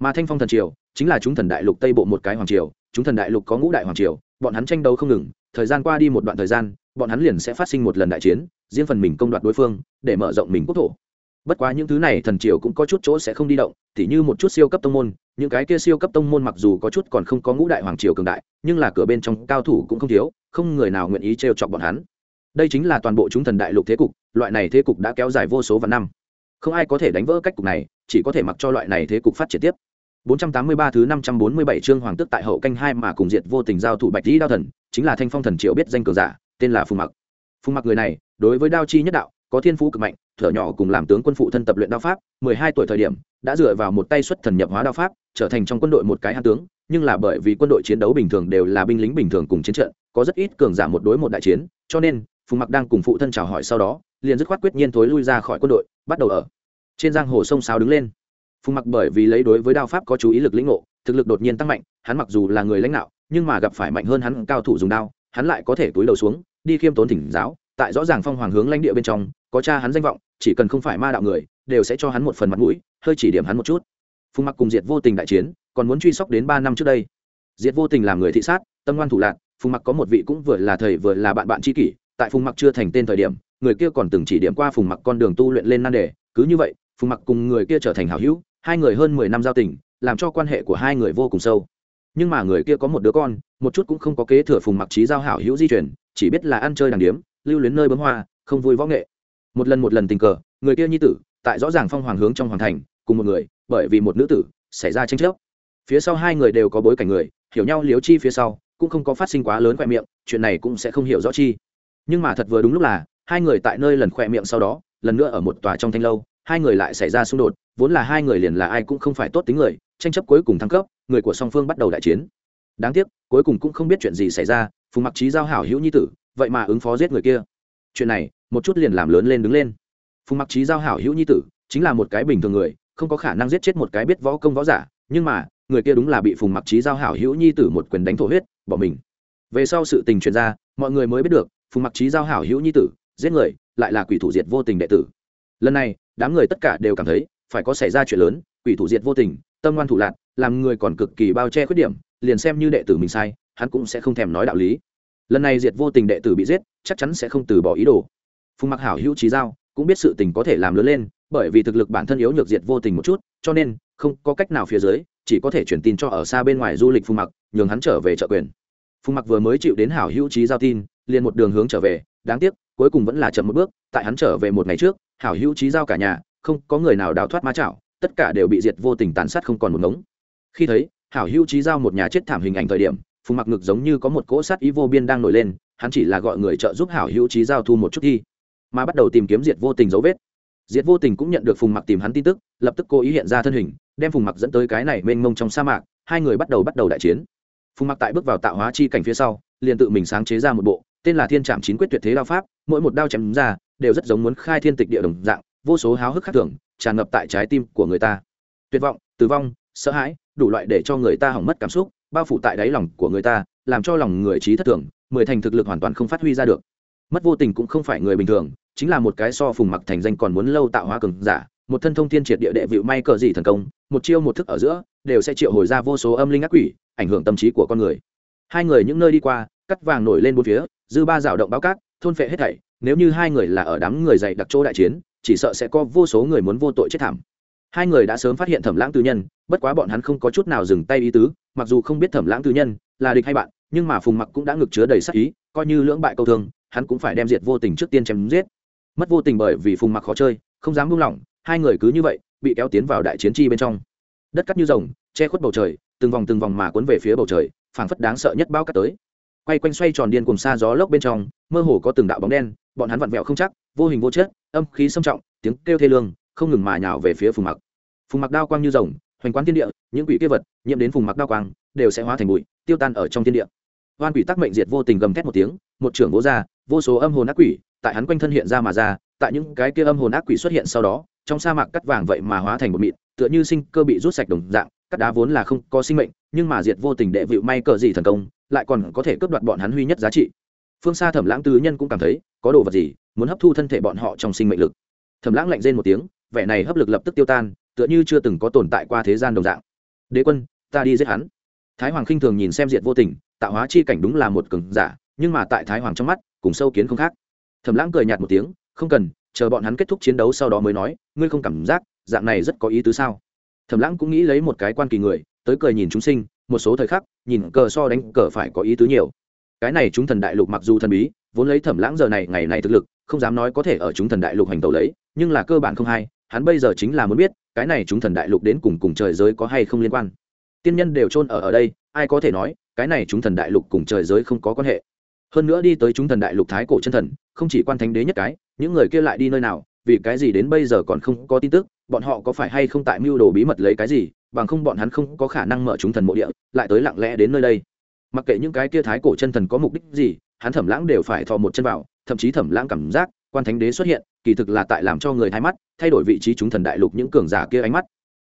Mà thanh phong thần triều chính là chúng thần đại lục tây bộ một cái hoàng triều, chúng thần đại lục có ngũ đại hoàng triều, bọn hắn tranh đấu không ngừng, thời gian qua đi một đoạn thời gian, bọn hắn liền sẽ phát sinh một lần đại chiến, riêng phần mình công đoạt đối phương, để mở rộng mình quốc thổ bất quá những thứ này thần triều cũng có chút chỗ sẽ không đi động, tỉ như một chút siêu cấp tông môn, những cái kia siêu cấp tông môn mặc dù có chút còn không có ngũ đại hoàng triều cường đại, nhưng là cửa bên trong cao thủ cũng không thiếu, không người nào nguyện ý trêu chọc bọn hắn. Đây chính là toàn bộ chúng thần đại lục thế cục, loại này thế cục đã kéo dài vô số vạn năm. Không ai có thể đánh vỡ cách cục này, chỉ có thể mặc cho loại này thế cục phát triển tiếp. 483 thứ 547 chương hoàng tức tại hậu canh hai mà cùng diệt vô tình giao thủ bạch lý đao thần, chính là thanh phong thần triệu biết danh cường giả, tên là phùng mặc. Phùng mặc người này, đối với đao chi nhất đạo, có thiên phú cực mạnh thở nhỏ cùng làm tướng quân phụ thân tập luyện đao pháp 12 tuổi thời điểm, đã dựa vào một tay xuất thần nhập hóa đao pháp, trở thành trong quân đội một cái hán tướng, nhưng là bởi vì quân đội chiến đấu bình thường đều là binh lính bình thường cùng chiến trận, có rất ít cường giả một đối một đại chiến, cho nên, phùng mặc đang cùng phụ thân chào hỏi sau đó, liền dứt khoát quyết nhiên thối lui ra khỏi quân đội, bắt đầu ở trên giang hồ sông sáo đứng lên. Phùng mặc bởi vì lấy đối với đao pháp có chú ý lực lĩnh ngộ, thực lực đột nhiên tăng mạnh, hắn mặc dù là người lãnh đạo, nhưng mà gặp phải mạnh hơn hắn cao thủ dùng đao, hắn lại có thể túi đầu xuống, đi khiêm tốn thỉnh giáo, tại rõ ràng phong hoàng hướng lãnh địa bên trong có cha hắn danh vọng, chỉ cần không phải ma đạo người, đều sẽ cho hắn một phần mặt mũi, hơi chỉ điểm hắn một chút. Phùng mặc cùng diệt vô tình đại chiến, còn muốn truy sóc đến ba năm trước đây. Diệt vô tình làm người thị sát, tâm ngoan thủ lạc, phùng mặc có một vị cũng vừa là thầy vừa là bạn bạn tri kỷ, tại phùng mặc chưa thành tên thời điểm, người kia còn từng chỉ điểm qua phùng mặc con đường tu luyện lên nan đề, cứ như vậy, phùng mặc cùng người kia trở thành hảo hữu, hai người hơn mười năm giao tình, làm cho quan hệ của hai người vô cùng sâu. Nhưng mà người kia có một đứa con, một chút cũng không có kế thừa phùng mặc trí giao hảo hữu di chuyển chỉ biết là ăn chơi đàng điếm, lưu luyến nơi bấm hoa, không vui võ nghệ một lần một lần tình cờ, người kia nhi tử, tại rõ ràng phong hoàng hướng trong hoàng thành, cùng một người, bởi vì một nữ tử, xảy ra tranh chấp. Phía sau hai người đều có bối cảnh người, hiểu nhau liếu chi phía sau, cũng không có phát sinh quá lớn khoe miệng, chuyện này cũng sẽ không hiểu rõ chi. Nhưng mà thật vừa đúng lúc là, hai người tại nơi lần khoe miệng sau đó, lần nữa ở một tòa trong thanh lâu, hai người lại xảy ra xung đột, vốn là hai người liền là ai cũng không phải tốt tính người, tranh chấp cuối cùng thăng cấp, người của song phương bắt đầu đại chiến. Đáng tiếc, cuối cùng cũng không biết chuyện gì xảy ra, phùng mặc trí giao hảo hữu nhi tử, vậy mà ứng phó giết người kia chuyện này, một chút liền làm lớn lên đứng lên. Phùng mặc trí giao hảo hữu nhi tử, chính là một cái bình thường người, không có khả năng giết chết một cái biết võ công võ giả, nhưng mà, người kia đúng là bị phùng mặc trí giao hảo hữu nhi tử một quyền đánh thổ huyết, bỏ mình. Về sau sự tình truyền ra, mọi người mới biết được, phùng mặc trí giao hảo hữu nhi tử, giết người, lại là quỷ thủ diệt vô tình đệ tử. Lần này, đám người tất cả đều cảm thấy, phải có xảy ra chuyện lớn, quỷ thủ diệt vô tình, tâm ngoan thủ lạc làm người còn cực kỳ bao che khuyết điểm, liền xem như đệ tử mình sai, hắn cũng sẽ không thèm nói đạo lý lần này diệt vô tình đệ tử bị giết, chắc chắn sẽ không từ bỏ ý đồ. Phùng mặc hảo hữu trí giao, cũng biết sự tình có thể làm lớn lên, bởi vì thực lực bản thân yếu nhược diệt vô tình một chút, cho nên, không có cách nào phía dưới, chỉ có thể chuyển tin cho ở xa bên ngoài du lịch phùng mặc, nhường hắn trở về trợ quyền. Phùng mặc vừa mới chịu đến hảo hữu trí giao tin, liền một đường hướng trở về, đáng tiếc, cuối cùng vẫn là chậm một bước, tại hắn trở về một ngày trước, hảo hữu trí giao cả nhà, không có người nào đào thoát ma chảo, tất cả đều bị diệt vô tình tàn sát không còn một ngống. Khi thấy, hảo hữu trí giao một nhà chết thảm hình ảnh thời điểm phùng mặc ngực giống như có một cỗ sát ý vô biên đang nổi lên, hắn chỉ là gọi người trợ giúp hảo hữu trí giao thu một chút thi mà bắt đầu tìm kiếm diệt vô tình dấu vết. Diệt vô tình cũng nhận được phùng mặc tìm hắn tin tức, lập tức cố ý hiện ra thân hình, đem phùng mặc dẫn tới cái này mênh mông trong sa mạc, hai người bắt đầu bắt đầu đại chiến. Phùng mặc tại bước vào tạo hóa chi cảnh phía sau, liền tự mình sáng chế ra một bộ, tên là thiên trạm chín quyết tuyệt thế đao pháp, mỗi một đao chém ra, đều rất giống muốn khai thiên tịch địa đồng dạng, vô số háo hức khắc thường, tràn ngập tại trái tim của người ta. Tuyệt vọng, tử vong, sợ hãi, đủ loại để cho người ta hỏng mất cảm xúc bao phủ tại đáy lòng của người ta, làm cho lòng người trí thất thường, mười thành thực lực hoàn toàn không phát huy ra được. Mất vô tình cũng không phải người bình thường, chính là một cái so phùng mặc thành danh còn muốn lâu tạo hóa cường giả, một thân thông thiên triệt địa đệ vịu may cờ gì thần công, một chiêu một thức ở giữa, đều sẽ triệu hồi ra vô số âm linh ác quỷ, ảnh hưởng tâm trí của con người. Hai người những nơi đi qua, cắt vàng nổi lên bốn phía, dư ba rào động báo cát, thôn phệ hết thảy, nếu như hai người là ở đám người dày đặc chỗ đại chiến, chỉ sợ sẽ có vô số người muốn vô tội chết thảm. Hai người đã sớm phát hiện thẩm lãng tư nhân, bất quá bọn hắn không có chút nào dừng tay ý tứ mặc dù không biết thẩm lãng tư nhân là địch hay bạn, nhưng mà phùng mặc cũng đã ngực chứa đầy sắc ý, coi như lưỡng bại câu thương, hắn cũng phải đem diệt vô tình trước tiên chém giết. Mất vô tình bởi vì phùng mặc khó chơi, không dám buông lỏng, hai người cứ như vậy, bị kéo tiến vào đại chiến chi bên trong. Đất cắt như rồng, che khuất bầu trời, từng vòng từng vòng mà cuốn về phía bầu trời, phảng phất đáng sợ nhất bao cắt tới. Quay quanh xoay tròn điên cùng xa gió lốc bên trong, mơ hồ có từng đạo bóng đen, bọn hắn vặn vẹo không chắc, vô hình vô chất, âm khí xâm trọng, tiếng kêu thê lương, không ngừng mà nhào về phía phùng mặc. Phùng mặc đao quang như rồng hoành quán thiên địa, những quỷ kia vật, nhiễm đến vùng mặc đao quang, đều sẽ hóa thành bụi, tiêu tan ở trong thiên địa. Hoan quỷ tắc mệnh diệt vô tình gầm thét một tiếng, một trưởng vô gia vô số âm hồn ác quỷ, tại hắn quanh thân hiện ra mà ra, tại những cái kia âm hồn ác quỷ xuất hiện sau đó, trong sa mạc cắt vàng vậy mà hóa thành một mịn, tựa như sinh cơ bị rút sạch đồng dạng, cắt đá vốn là không có sinh mệnh, nhưng mà diệt vô tình đệ vịu may cờ gì thần công, lại còn có thể cướp đoạt bọn hắn huy nhất giá trị. Phương xa thẩm lãng tứ nhân cũng cảm thấy, có đồ vật gì muốn hấp thu thân thể bọn họ trong sinh mệnh lực? Thẩm lãng lạnh rên một tiếng, vẻ này hấp lực lập tức tiêu tan tựa như chưa từng có tồn tại qua thế gian đồng dạng. Đế quân, ta đi giết hắn. Thái hoàng khinh thường nhìn xem diệt vô tình, tạo hóa chi cảnh đúng là một cường giả, nhưng mà tại thái hoàng trong mắt, cùng sâu kiến không khác. Thẩm lãng cười nhạt một tiếng, không cần, chờ bọn hắn kết thúc chiến đấu sau đó mới nói, ngươi không cảm giác, dạng này rất có ý tứ sao? Thẩm lãng cũng nghĩ lấy một cái quan kỳ người, tới cười nhìn chúng sinh, một số thời khắc, nhìn cờ so đánh cờ phải có ý tứ nhiều. Cái này chúng thần đại lục mặc dù thần bí, vốn lấy thẩm lãng giờ này, ngày này thực lực, không dám nói có thể ở chúng thần đại lục hành tẩu lấy, nhưng là cơ bản không hay hắn bây giờ chính là muốn biết, cái này chúng thần đại lục đến cùng cùng trời giới có hay không liên quan. Tiên nhân đều chôn ở ở đây, ai có thể nói, cái này chúng thần đại lục cùng trời giới không có quan hệ. Hơn nữa đi tới chúng thần đại lục thái cổ chân thần, không chỉ quan thánh đế nhất cái, những người kia lại đi nơi nào, vì cái gì đến bây giờ còn không có tin tức, bọn họ có phải hay không tại mưu đồ bí mật lấy cái gì, bằng không bọn hắn không có khả năng mở chúng thần mộ địa, lại tới lặng lẽ đến nơi đây. Mặc kệ những cái kia thái cổ chân thần có mục đích gì, hắn thẩm lãng đều phải thò một chân vào, thậm chí thẩm lãng cảm giác quan thánh đế xuất hiện kỳ thực là tại làm cho người hai mắt thay đổi vị trí chúng thần đại lục những cường giả kia ánh mắt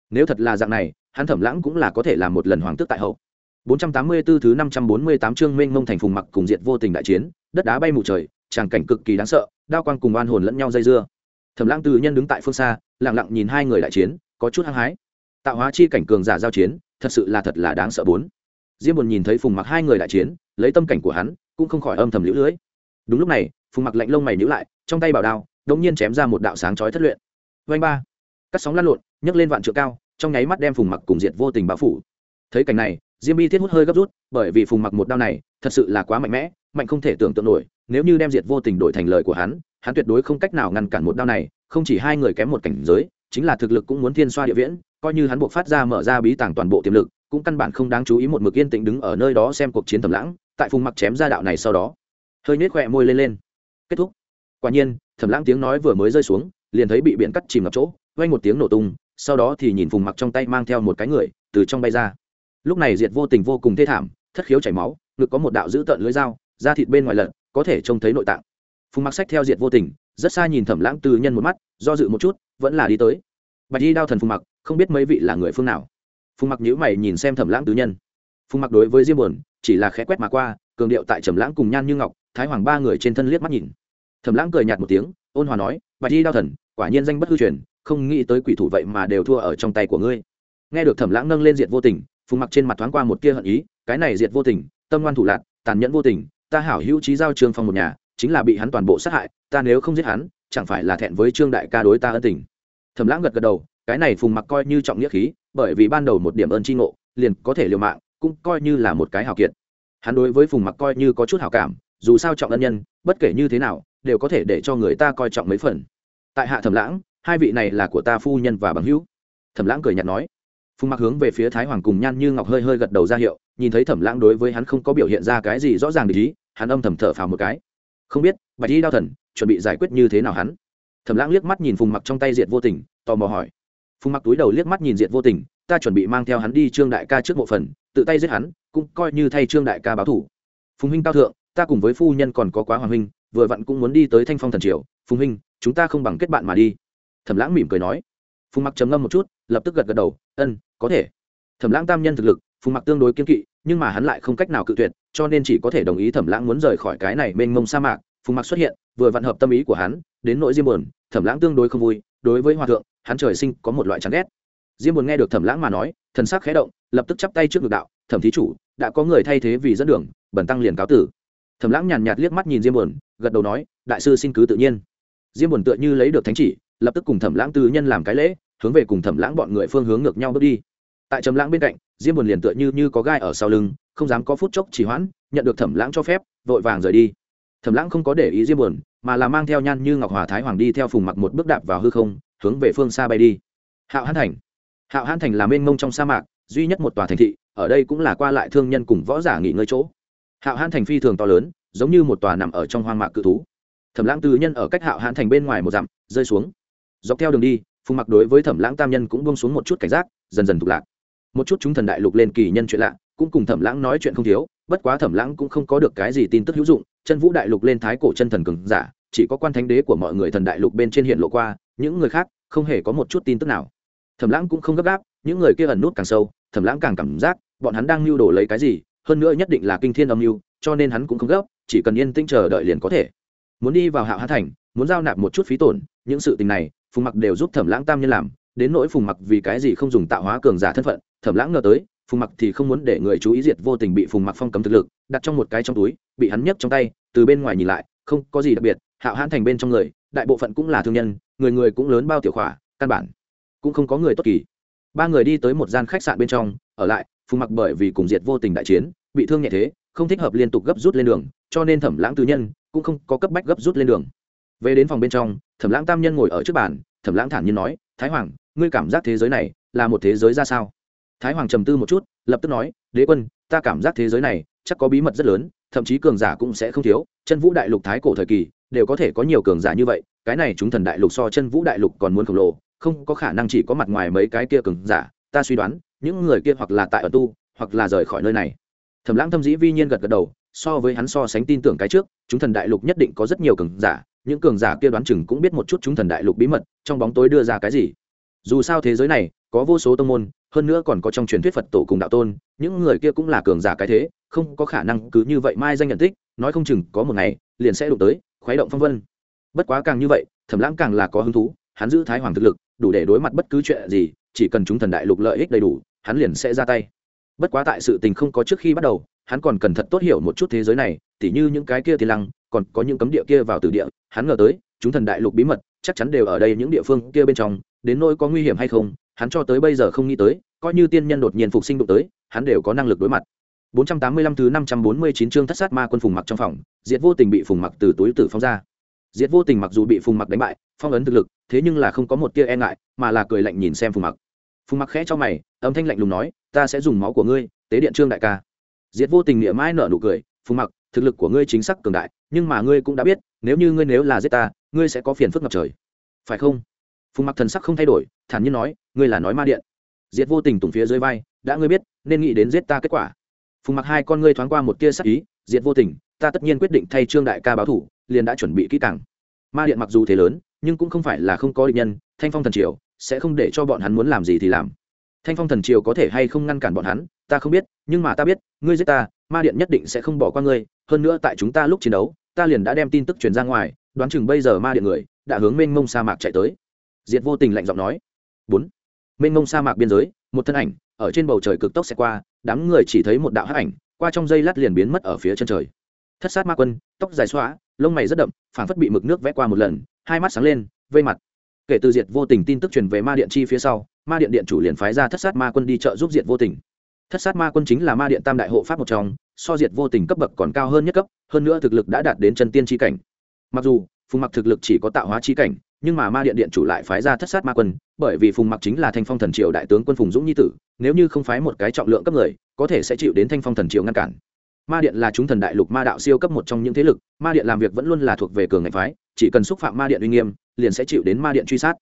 nếu thật là dạng này hắn thẩm lãng cũng là có thể làm một lần hoàng tước tại hậu 484 thứ 548 chương mênh mông thành phùng mặc cùng diệt vô tình đại chiến, đất đá bay mù trời, tràng cảnh cực kỳ đáng sợ, đao quang cùng oan hồn lẫn nhau dây dưa. Thẩm Lãng từ nhân đứng tại phương xa, lặng lặng nhìn hai người đại chiến, có chút hăng hái. Tạo hóa chi cảnh cường giả giao chiến, thật sự là thật là đáng sợ bốn. Diêm Buồn nhìn thấy Phùng Mặc hai người đại chiến, lấy tâm cảnh của hắn, cũng không khỏi âm thầm liễu lưới. Đúng lúc này, Phùng Mặc lạnh lông mày nhíu lại, trong tay bảo đao, đột nhiên chém ra một đạo sáng chói thất luyện. vanh ba, cắt sóng lăn lộn, nhấc lên vạn trượng cao, trong nháy mắt đem Phùng Mặc cùng diệt vô tình bao phủ. Thấy cảnh này, diêm bi thiết hút hơi gấp rút bởi vì phùng mặc một đao này thật sự là quá mạnh mẽ mạnh không thể tưởng tượng nổi nếu như đem diệt vô tình đổi thành lời của hắn hắn tuyệt đối không cách nào ngăn cản một đao này không chỉ hai người kém một cảnh giới chính là thực lực cũng muốn thiên xoa địa viễn coi như hắn buộc phát ra mở ra bí tàng toàn bộ tiềm lực cũng căn bản không đáng chú ý một mực yên tĩnh đứng ở nơi đó xem cuộc chiến thầm lãng tại phùng mặc chém ra đạo này sau đó hơi nhếch khỏe môi lên lên kết thúc quả nhiên, thẩm lãng tiếng nói vừa mới rơi xuống, liền thấy bị biển cắt chìm ngập chỗ, vang một tiếng nổ tung, sau đó thì nhìn phùng mặc trong tay mang theo một cái người, từ trong bay ra. Lúc này diệt vô tình vô cùng thê thảm, thất khiếu chảy máu, ngực có một đạo dữ tợn lưới dao, da thịt bên ngoài lợn có thể trông thấy nội tạng. Phùng mặc sách theo diệt vô tình, rất xa nhìn thẩm lãng từ nhân một mắt, do dự một chút, vẫn là đi tới. Bạch đi đao thần phùng mặc, không biết mấy vị là người phương nào. Phùng mặc nhữ mày nhìn xem thẩm lãng tứ nhân. Phùng mặc đối với diêm buồn, chỉ là khẽ quét mà qua, cường điệu tại trầm lãng cùng nhan như ngọc, thái hoàng ba người trên thân liếc mắt nhìn thẩm lãng cười nhạt một tiếng, ôn hòa nói, bạch di đao thần, quả nhiên danh bất hư truyền, không nghĩ tới quỷ thủ vậy mà đều thua ở trong tay của ngươi. Nghe được thẩm lãng nâng lên diệt vô tình, phùng mặc trên mặt thoáng qua một tia hận ý, cái này diệt vô tình, tâm ngoan thủ lạc tàn nhẫn vô tình, ta hảo hữu trí giao trương phong một nhà, chính là bị hắn toàn bộ sát hại, ta nếu không giết hắn, chẳng phải là thẹn với trương đại ca đối ta ân tình. Thẩm lãng gật gật đầu, cái này phùng mặc coi như trọng nghĩa khí, bởi vì ban đầu một điểm ơn tri ngộ, liền có thể liều mạng, cũng coi như là một cái hào kiệt. Hắn đối với phùng mặc coi như có chút hào cảm, dù sao trọng ân nhân, bất kể như thế nào đều có thể để cho người ta coi trọng mấy phần. Tại hạ thẩm lãng, hai vị này là của ta phu nhân và bằng hữu. Thẩm lãng cười nhạt nói. Phùng mặc hướng về phía thái hoàng cùng nhan như ngọc hơi hơi gật đầu ra hiệu, nhìn thấy thẩm lãng đối với hắn không có biểu hiện ra cái gì rõ ràng để ý, hắn âm thầm thở phào một cái. Không biết, bạch y đao thần, chuẩn bị giải quyết như thế nào hắn? Thẩm lãng liếc mắt nhìn phùng mặc trong tay diệt vô tình, tò mò hỏi. Phùng mặc túi đầu liếc mắt nhìn diệt vô tình, ta chuẩn bị mang theo hắn đi trương đại ca trước mộ phần, tự tay giết hắn, cũng coi như thay trương đại ca báo thủ. Phùng huynh cao thượng, ta cùng với phu nhân còn có quá hoàng huynh vừa vặn cũng muốn đi tới thanh phong thần triều, phùng huynh, chúng ta không bằng kết bạn mà đi. Thẩm lãng mỉm cười nói. Phùng mặc trầm ngâm một chút, lập tức gật gật đầu, ân, có thể. Thẩm lãng tam nhân thực lực, phùng mặc tương đối kiên kỵ, nhưng mà hắn lại không cách nào cự tuyệt, cho nên chỉ có thể đồng ý thẩm lãng muốn rời khỏi cái này mênh mông sa mạc. Phùng mặc xuất hiện, vừa vặn hợp tâm ý của hắn, đến nỗi diêm buồn, thẩm lãng tương đối không vui, đối với hòa thượng, hắn trời sinh có một loại chán ghét. Diêm buồn nghe được thẩm lãng mà nói, thần sắc khẽ động, lập tức chắp tay trước ngực đạo, thẩm thí chủ, đã có người thay thế vì dẫn đường bẩn tăng liền cáo tử thẩm lãng nhàn nhạt liếc mắt nhìn diêm buồn, gật đầu nói, đại sư xin cứ tự nhiên. Diêm buồn tựa như lấy được thánh chỉ, lập tức cùng thẩm lãng tư nhân làm cái lễ, hướng về cùng thẩm lãng bọn người phương hướng ngược nhau bước đi. Tại trầm lãng bên cạnh, diêm buồn liền tựa như như có gai ở sau lưng, không dám có phút chốc chỉ hoãn, nhận được thẩm lãng cho phép, vội vàng rời đi. Thẩm lãng không có để ý diêm buồn, mà là mang theo nhan như ngọc hòa thái hoàng đi theo phùng mặc một bước đạp vào hư không, hướng về phương xa bay đi. Hạo hán thành. Hạo hán thành là mênh mông trong sa mạc, duy nhất một tòa thành thị, ở đây cũng là qua lại thương nhân cùng võ giả nghỉ ngơi chỗ hạo hãn thành phi thường to lớn, giống như một tòa nằm ở trong hoang mạc cự thú. Thẩm lãng tư nhân ở cách hạo hãn thành bên ngoài một dặm, rơi xuống. Dọc theo đường đi, phùng mặc đối với thẩm lãng tam nhân cũng bông xuống một chút cảnh giác, dần dần thục lạc. Một chút chúng thần đại lục lên kỳ nhân chuyện lạ, cũng cùng thẩm lãng nói chuyện không thiếu, bất quá thẩm lãng cũng không có được cái gì tin tức hữu dụng, chân vũ đại lục lên thái cổ chân thần cường giả, chỉ có quan thánh đế của mọi người thần đại lục bên trên hiện lộ qua, những người khác không hề có một chút tin tức nào. Thẩm lãng cũng không gấp gáp, những người kia ẩn nút càng sâu, thẩm lãng càng cảm giác, bọn hắn đang mưu đồ lấy cái gì hơn nữa nhất định là kinh thiên âm mưu, cho nên hắn cũng không gấp, chỉ cần yên tĩnh chờ đợi liền có thể. Muốn đi vào hạo hà thành, muốn giao nạp một chút phí tổn, những sự tình này, phùng mặc đều giúp thẩm lãng tam nhân làm, đến nỗi phùng mặc vì cái gì không dùng tạo hóa cường giả thân phận, thẩm lãng ngờ tới, phùng mặc thì không muốn để người chú ý diệt vô tình bị phùng mặc phong cấm thực lực, đặt trong một cái trong túi, bị hắn nhấc trong tay, từ bên ngoài nhìn lại, không có gì đặc biệt, hạo hãn thành bên trong người, đại bộ phận cũng là thương nhân, người người cũng lớn bao tiểu khỏa, căn bản cũng không có người tốt kỳ. Ba người đi tới một gian khách sạn bên trong, ở lại, phùng mặc bởi vì cùng diệt vô tình đại chiến bị thương nhẹ thế, không thích hợp liên tục gấp rút lên đường, cho nên thẩm lãng tư nhân cũng không có cấp bách gấp rút lên đường. Về đến phòng bên trong, thẩm lãng tam nhân ngồi ở trước bàn, thẩm lãng thản nhiên nói, thái hoàng, ngươi cảm giác thế giới này là một thế giới ra sao? Thái hoàng trầm tư một chút, lập tức nói, đế quân, ta cảm giác thế giới này chắc có bí mật rất lớn, thậm chí cường giả cũng sẽ không thiếu, chân vũ đại lục thái cổ thời kỳ đều có thể có nhiều cường giả như vậy, cái này chúng thần đại lục so chân vũ đại lục còn muốn khổng lồ, không có khả năng chỉ có mặt ngoài mấy cái kia cường giả, ta suy đoán, những người kia hoặc là tại ở tu, hoặc là rời khỏi nơi này thẩm lãng thâm dĩ vi nhiên gật gật đầu, so với hắn so sánh tin tưởng cái trước, chúng thần đại lục nhất định có rất nhiều cường giả, những cường giả kia đoán chừng cũng biết một chút chúng thần đại lục bí mật, trong bóng tối đưa ra cái gì. Dù sao thế giới này, có vô số tông môn, hơn nữa còn có trong truyền thuyết phật tổ cùng đạo tôn, những người kia cũng là cường giả cái thế, không có khả năng cứ như vậy mai danh nhận tích, nói không chừng có một ngày, liền sẽ đụng tới, khuấy động phong vân. Bất quá càng như vậy, thẩm lãng càng là có hứng thú, hắn giữ thái hoàng thực lực, đủ để đối mặt bất cứ chuyện gì, chỉ cần chúng thần đại lục lợi ích đầy đủ, hắn liền sẽ ra tay bất quá tại sự tình không có trước khi bắt đầu, hắn còn cần thật tốt hiểu một chút thế giới này, tỉ như những cái kia thì lăng, còn có những cấm địa kia vào từ địa, hắn ngờ tới, chúng thần đại lục bí mật, chắc chắn đều ở đây những địa phương kia bên trong, đến nỗi có nguy hiểm hay không, hắn cho tới bây giờ không nghĩ tới, coi như tiên nhân đột nhiên phục sinh đụng tới, hắn đều có năng lực đối mặt. 485 thứ 549 chương thất sát ma quân phùng mặc trong phòng, diệt vô tình bị phùng mặc từ túi tử phong ra. Diệt vô tình mặc dù bị phùng mặc đánh bại, phong ấn thực lực, thế nhưng là không có một tia e ngại, mà là cười lạnh nhìn xem phùng mặc. Phùng mặc khẽ cho mày, âm thanh lạnh lùng nói ta sẽ dùng máu của ngươi, tế điện trương đại ca. Diệt vô tình nghĩa mãi nở nụ cười, phùng mặc, thực lực của ngươi chính xác cường đại, nhưng mà ngươi cũng đã biết, nếu như ngươi nếu là giết ta, ngươi sẽ có phiền phức ngập trời. Phải không? Phùng mặc thần sắc không thay đổi, thản nhiên nói, ngươi là nói ma điện. Diệt vô tình tùng phía dưới vai, đã ngươi biết, nên nghĩ đến giết ta kết quả. Phùng mặc hai con ngươi thoáng qua một tia sắc ý, diệt vô tình, ta tất nhiên quyết định thay trương đại ca báo thủ, liền đã chuẩn bị kỹ càng. Ma điện mặc dù thế lớn, nhưng cũng không phải là không có định nhân, thanh phong thần triều, sẽ không để cho bọn hắn muốn làm gì thì làm thanh phong thần triều có thể hay không ngăn cản bọn hắn, ta không biết, nhưng mà ta biết, ngươi giết ta, ma điện nhất định sẽ không bỏ qua ngươi. Hơn nữa tại chúng ta lúc chiến đấu, ta liền đã đem tin tức truyền ra ngoài, đoán chừng bây giờ ma điện người đã hướng mênh mông sa mạc chạy tới. Diệt vô tình lạnh giọng nói. Bốn. Mênh mông sa mạc biên giới, một thân ảnh, ở trên bầu trời cực tốc sẽ qua, đám người chỉ thấy một đạo hắc ảnh, qua trong dây lát liền biến mất ở phía chân trời. Thất sát ma quân, tóc dài xóa lông mày rất đậm, phảng phất bị mực nước vẽ qua một lần, hai mắt sáng lên, vây mặt. Kể từ diệt vô tình tin tức truyền về ma điện chi phía sau ma điện điện chủ liền phái ra thất sát ma quân đi trợ giúp diệt vô tình. Thất sát ma quân chính là ma điện tam đại hộ pháp một trong, so diệt vô tình cấp bậc còn cao hơn nhất cấp, hơn nữa thực lực đã đạt đến chân tiên tri cảnh. Mặc dù, phùng mặc thực lực chỉ có tạo hóa tri cảnh, nhưng mà ma điện điện chủ lại phái ra thất sát ma quân, bởi vì phùng mặc chính là thanh phong thần triều đại tướng quân phùng dũng nhi tử, nếu như không phái một cái trọng lượng cấp người, có thể sẽ chịu đến thanh phong thần triều ngăn cản. Ma điện là chúng thần đại lục ma đạo siêu cấp một trong những thế lực, ma điện làm việc vẫn luôn là thuộc về cường ngạch phái, chỉ cần xúc phạm ma điện uy nghiêm, liền sẽ chịu đến ma điện truy sát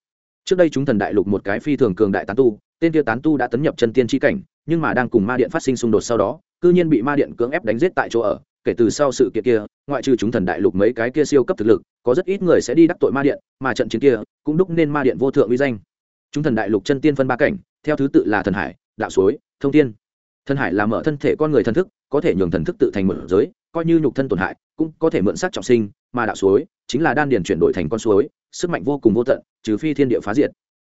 trước đây chúng thần đại lục một cái phi thường cường đại tán tu, tên kia tán tu đã tấn nhập chân tiên tri cảnh, nhưng mà đang cùng ma điện phát sinh xung đột sau đó, cư nhiên bị ma điện cưỡng ép đánh giết tại chỗ ở. Kể từ sau sự kiện kia, ngoại trừ chúng thần đại lục mấy cái kia siêu cấp thực lực, có rất ít người sẽ đi đắc tội ma điện, mà trận chiến kia cũng đúc nên ma điện vô thượng uy danh. Chúng thần đại lục chân tiên phân ba cảnh, theo thứ tự là thần hải, đạo suối, thông tiên thần hải là mở thân thể con người thần thức, có thể nhường thần thức tự thành một giới coi như nhục thân tổn hại, cũng có thể mượn sắc trọng sinh, mà đạo suối chính là đan điền chuyển đổi thành con suối, sức mạnh vô cùng vô tận, trừ phi thiên địa phá diệt.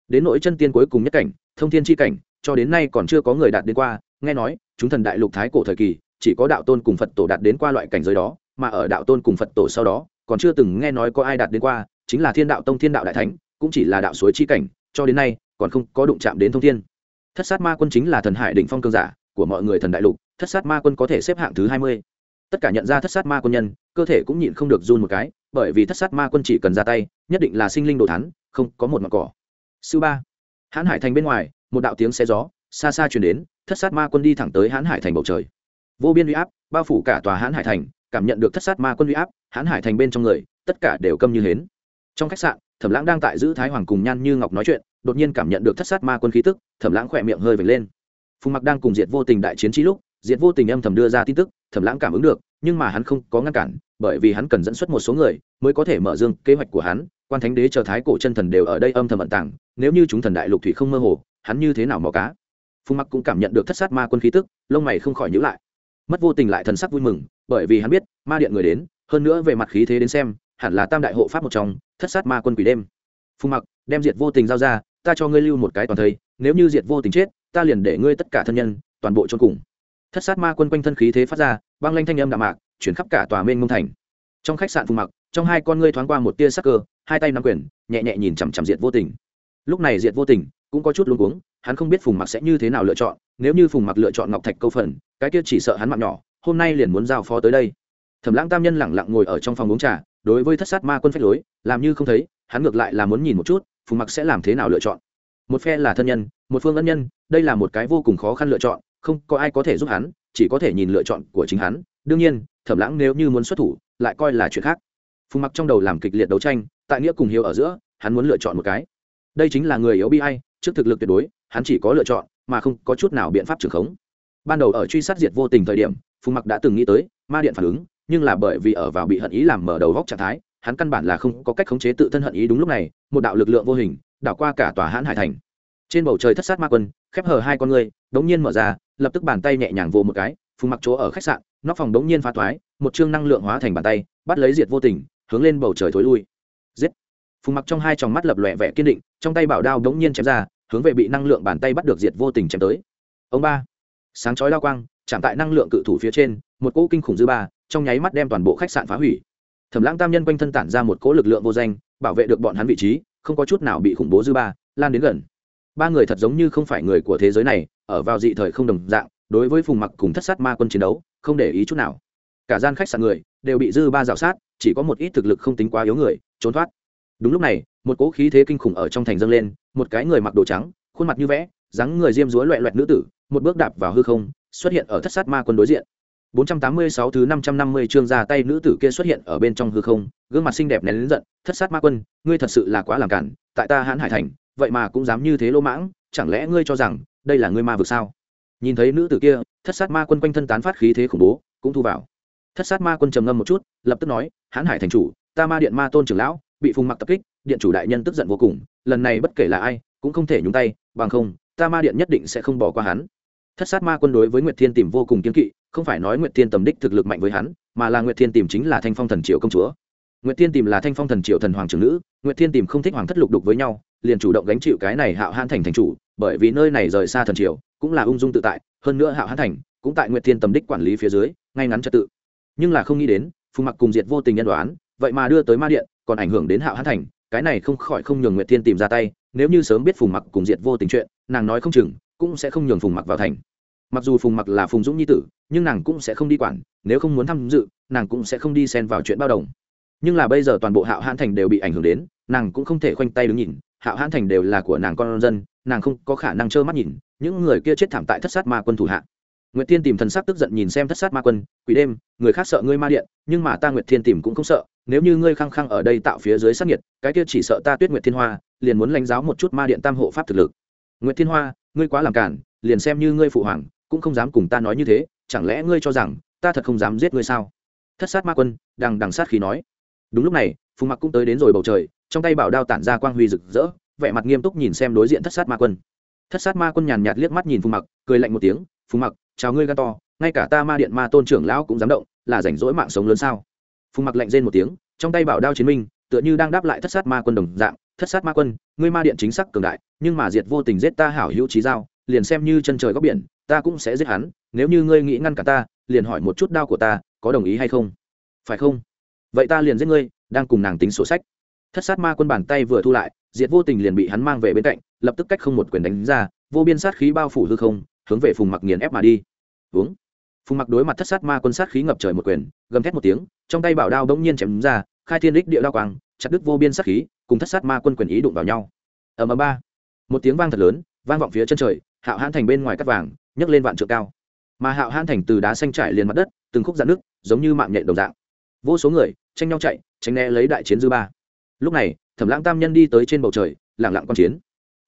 Đến nội chân tiên cuối cùng nhất cảnh, thông thiên tri cảnh, cho đến nay còn chưa có người đạt đến qua, nghe nói, chúng thần đại lục thái cổ thời kỳ, chỉ có đạo tôn cùng phật tổ đạt đến qua loại cảnh giới đó, mà ở đạo tôn cùng phật tổ sau đó, còn chưa từng nghe nói có ai đạt đến qua, chính là thiên đạo tông thiên đạo đại thánh, cũng chỉ là đạo suối chi cảnh, cho đến nay, còn không có đụng chạm đến thông thiên. Thất sát ma quân chính là thần hải đỉnh phong cương giả của mọi người thần đại lục, thất sát ma quân có thể xếp hạng thứ hai mươi tất cả nhận ra thất sát ma quân nhân, cơ thể cũng nhịn không được run một cái, bởi vì thất sát ma quân chỉ cần ra tay, nhất định là sinh linh đồ thắn không có một mặt cỏ. Sư ba, hãn hải thành bên ngoài, một đạo tiếng xe gió, xa xa chuyển đến, thất sát ma quân đi thẳng tới hãn hải thành bầu trời. Vô biên uy áp, bao phủ cả tòa hãn hải thành, cảm nhận được thất sát ma quân uy áp, hãn hải thành bên trong người, tất cả đều câm như hến. Trong khách sạn, thẩm lãng đang tại giữ thái hoàng cùng nhan như ngọc nói chuyện, đột nhiên cảm nhận được thất sát ma quân khí tức, thẩm lãng khỏe miệng hơi vệt lên. Phùng mặc đang cùng diệt vô tình đại chiến trí lúc diệt vô tình âm thầm đưa ra tin tức, thẩm lãng cảm ứng được, nhưng mà hắn không có ngăn cản, bởi vì hắn cần dẫn xuất một số người, mới có thể mở dương kế hoạch của hắn. Quan thánh đế chờ thái cổ chân thần đều ở đây âm thầm ẩn tàng, nếu như chúng thần đại lục thủy không mơ hồ, hắn như thế nào mò cá? Phùng mặc cũng cảm nhận được thất sát ma quân khí tức, lông mày không khỏi nhữ lại. Mất vô tình lại thần sắc vui mừng, bởi vì hắn biết, ma điện người đến, hơn nữa về mặt khí thế đến xem, hẳn là tam đại hộ pháp một trong, thất sát ma quân quỷ đêm. Phùng mặc, đem diệt vô tình giao ra, ta cho ngươi lưu một cái toàn thây, nếu như diệt vô tình chết, ta liền để ngươi tất cả thân nhân, toàn bộ chôn cùng thất sát ma quân quanh thân khí thế phát ra, băng lanh thanh âm đạm mạc, chuyển khắp cả tòa mênh mông thành. Trong khách sạn phùng mặc, trong hai con ngươi thoáng qua một tia sắc cơ, hai tay nắm quyền, nhẹ nhẹ nhìn chằm chằm diệt vô tình. Lúc này diệt vô tình cũng có chút luống cuống, hắn không biết phùng mặc sẽ như thế nào lựa chọn, nếu như phùng mặc lựa chọn ngọc thạch câu phần, cái kia chỉ sợ hắn mạng nhỏ, hôm nay liền muốn giao phó tới đây. Thẩm lãng tam nhân lẳng lặng ngồi ở trong phòng uống trà, đối với thất sát ma quân phách lối, làm như không thấy, hắn ngược lại là muốn nhìn một chút phùng mặc sẽ làm thế nào lựa chọn. Một phe là thân nhân, một phương ân nhân, đây là một cái vô cùng khó khăn lựa chọn không có ai có thể giúp hắn chỉ có thể nhìn lựa chọn của chính hắn. Đương nhiên thẩm lãng nếu như muốn xuất thủ lại coi là chuyện khác. Phùng mặc trong đầu làm kịch liệt đấu tranh tại nghĩa cùng hiếu ở giữa hắn muốn lựa chọn một cái. Đây chính là người yếu bi ai, trước thực lực tuyệt đối hắn chỉ có lựa chọn mà không có chút nào biện pháp trưởng khống. Ban đầu ở truy sát diệt vô tình thời điểm phùng mặc đã từng nghĩ tới ma điện phản ứng nhưng là bởi vì ở vào bị hận ý làm mở đầu góc trạng thái hắn căn bản là không có cách khống chế tự thân hận ý đúng lúc này một đạo lực lượng vô hình đảo qua cả tòa hãn hải thành. Trên bầu trời thất sát ma quân khép hờ hai con người đống nhiên mở ra lập tức bàn tay nhẹ nhàng vô một cái, phùng mặc chỗ ở khách sạn, nóc phòng đống nhiên phá thoái, một chương năng lượng hóa thành bàn tay, bắt lấy diệt vô tình, hướng lên bầu trời thối lui. Giết! Phùng mặc trong hai tròng mắt lập lòe vẻ kiên định, trong tay bảo đao đống nhiên chém ra, hướng về bị năng lượng bàn tay bắt được diệt vô tình chém tới. Ông ba! Sáng chói lao quang, chạm tại năng lượng cự thủ phía trên, một cỗ kinh khủng dư ba, trong nháy mắt đem toàn bộ khách sạn phá hủy. Thẩm lãng tam nhân quanh thân tản ra một cỗ lực lượng vô danh, bảo vệ được bọn hắn vị trí, không có chút nào bị khủng bố dư ba, lan đến gần. Ba người thật giống như không phải người của thế giới này ở vào dị thời không đồng dạng đối với phùng mặc cùng thất sát ma quân chiến đấu không để ý chút nào. Cả gian khách sạn người đều bị dư ba rào sát chỉ có một ít thực lực không tính quá yếu người trốn thoát. Đúng lúc này một cỗ khí thế kinh khủng ở trong thành dâng lên một cái người mặc đồ trắng khuôn mặt như vẽ dáng người diêm dúa loẹ loẹt nữ tử một bước đạp vào hư không xuất hiện ở thất sát ma quân đối diện. 486 thứ 550 chương ra tay nữ tử kia xuất hiện ở bên trong hư không, gương mặt xinh đẹp nén lớn giận, "Thất sát ma quân, ngươi thật sự là quá làm cản, tại ta hãn Hải thành, vậy mà cũng dám như thế lô mãng, chẳng lẽ ngươi cho rằng đây là ngươi ma vực sao?" Nhìn thấy nữ tử kia, Thất sát ma quân quanh thân tán phát khí thế khủng bố, cũng thu vào. Thất sát ma quân trầm ngâm một chút, lập tức nói, "Hán Hải thành chủ, ta ma điện ma tôn trưởng lão, bị phùng mặc tập kích, điện chủ đại nhân tức giận vô cùng, lần này bất kể là ai, cũng không thể nhúng tay, bằng không, ta ma điện nhất định sẽ không bỏ qua hắn." thất sát ma quân đối với nguyệt thiên tìm vô cùng kiên kỵ không phải nói nguyệt thiên tầm đích thực lực mạnh với hắn mà là nguyệt thiên tìm chính là thanh phong thần triều công chúa nguyệt thiên tìm là thanh phong thần triều thần hoàng trưởng nữ nguyệt thiên tìm không thích hoàng thất lục đục với nhau liền chủ động gánh chịu cái này hạo hãn thành thành chủ bởi vì nơi này rời xa thần triều, cũng là ung dung tự tại, hơn nữa hạo hán thành cũng tại nguyệt thiên tầm đích quản lý phía dưới, ngay ngắn trật tự. Nhưng là không nghĩ đến, phùng mặc cùng diệt vô tình nhân đoán, vậy mà đưa tới ma điện, còn ảnh hưởng đến hạo hán thành, cái này không khỏi không nhường nguyệt thiên tìm ra tay, nếu như sớm biết phùng mặc cùng diệt vô tình chuyện, nàng nói không chừng cũng sẽ không nhường phùng mặc vào thành. Mặc dù phùng mặc là phùng dũng nhi tử, nhưng nàng cũng sẽ không đi quản, nếu không muốn tham dự, nàng cũng sẽ không đi xen vào chuyện bao đồng. Nhưng là bây giờ toàn bộ hạo hãn thành đều bị ảnh hưởng đến, nàng cũng không thể khoanh tay đứng nhìn, hạo hãn thành đều là của nàng con dân nàng không có khả năng trơ mắt nhìn những người kia chết thảm tại thất sát ma quân thủ hạ. Nguyệt thiên tìm thần sắc tức giận nhìn xem thất sát ma quân, quỷ đêm, người khác sợ ngươi ma điện, nhưng mà ta nguyệt thiên tìm cũng không sợ, nếu như ngươi khăng khăng ở đây tạo phía dưới sắc nhiệt cái kia chỉ sợ ta tuyết nguyệt thiên hoa, liền muốn lãnh giáo một chút ma điện tam hộ pháp thực lực. Nguyệt thiên hoa, ngươi quá làm cản liền xem như ngươi phụ hoàng, cũng không dám cùng ta nói như thế, chẳng lẽ ngươi cho rằng ta thật không dám giết ngươi sao? Thất sát ma quân đằng đằng sát khí nói. Đúng lúc này, phùng mặc cũng tới đến rồi bầu trời, trong tay bảo đao tản ra quang huy rực rỡ vẻ mặt nghiêm túc nhìn xem đối diện thất sát ma quân. Thất sát ma quân nhàn nhạt liếc mắt nhìn phùng mặc cười lạnh một tiếng phùng mặc chào ngươi gan to ngay cả ta ma điện ma tôn trưởng lão cũng dám động là rảnh rỗi mạng sống lớn sao? Phùng mặc lạnh rên một tiếng trong tay bảo đao chiến minh tựa như đang đáp lại thất sát ma quân đồng dạng thất sát ma quân ngươi ma điện chính xác cường đại nhưng mà diệt vô tình giết ta hảo hữu trí dao, liền xem như chân trời góc biển ta cũng sẽ giết hắn nếu như ngươi nghĩ ngăn cả ta liền hỏi một chút đao của ta có đồng ý hay không? Phải không? Vậy ta liền giết ngươi đang cùng nàng tính sổ sách. Thất sát ma quân bàn tay vừa thu lại diệt vô tình liền bị hắn mang về bên cạnh, lập tức cách không một quyền đánh ra, vô biên sát khí bao phủ hư không, hướng về phùng mặc nghiền ép mà đi. Uống. Phùng mặc đối mặt thất sát ma quân sát khí ngập trời một quyền, gầm thét một tiếng, trong tay bảo đao bỗng nhiên chém ra, khai thiên đích địa đao quang, chặt đứt vô biên sát khí, cùng thất sát ma quân quyền ý đụng vào nhau. Ầm ầm ba. Một tiếng vang thật lớn, vang vọng phía chân trời, hạo hãn thành bên ngoài cắt vàng, nhấc lên vạn trượng cao. Mà hạo hãn thành từ đá xanh trải liền mặt đất, từng khúc dạn nước giống như mạng nhện đồng dạng. Vô số người, tranh nhau chạy, tránh né lấy đại chiến dư ba. Lúc này thẩm lãng tam nhân đi tới trên bầu trời lẳng lặng quan chiến.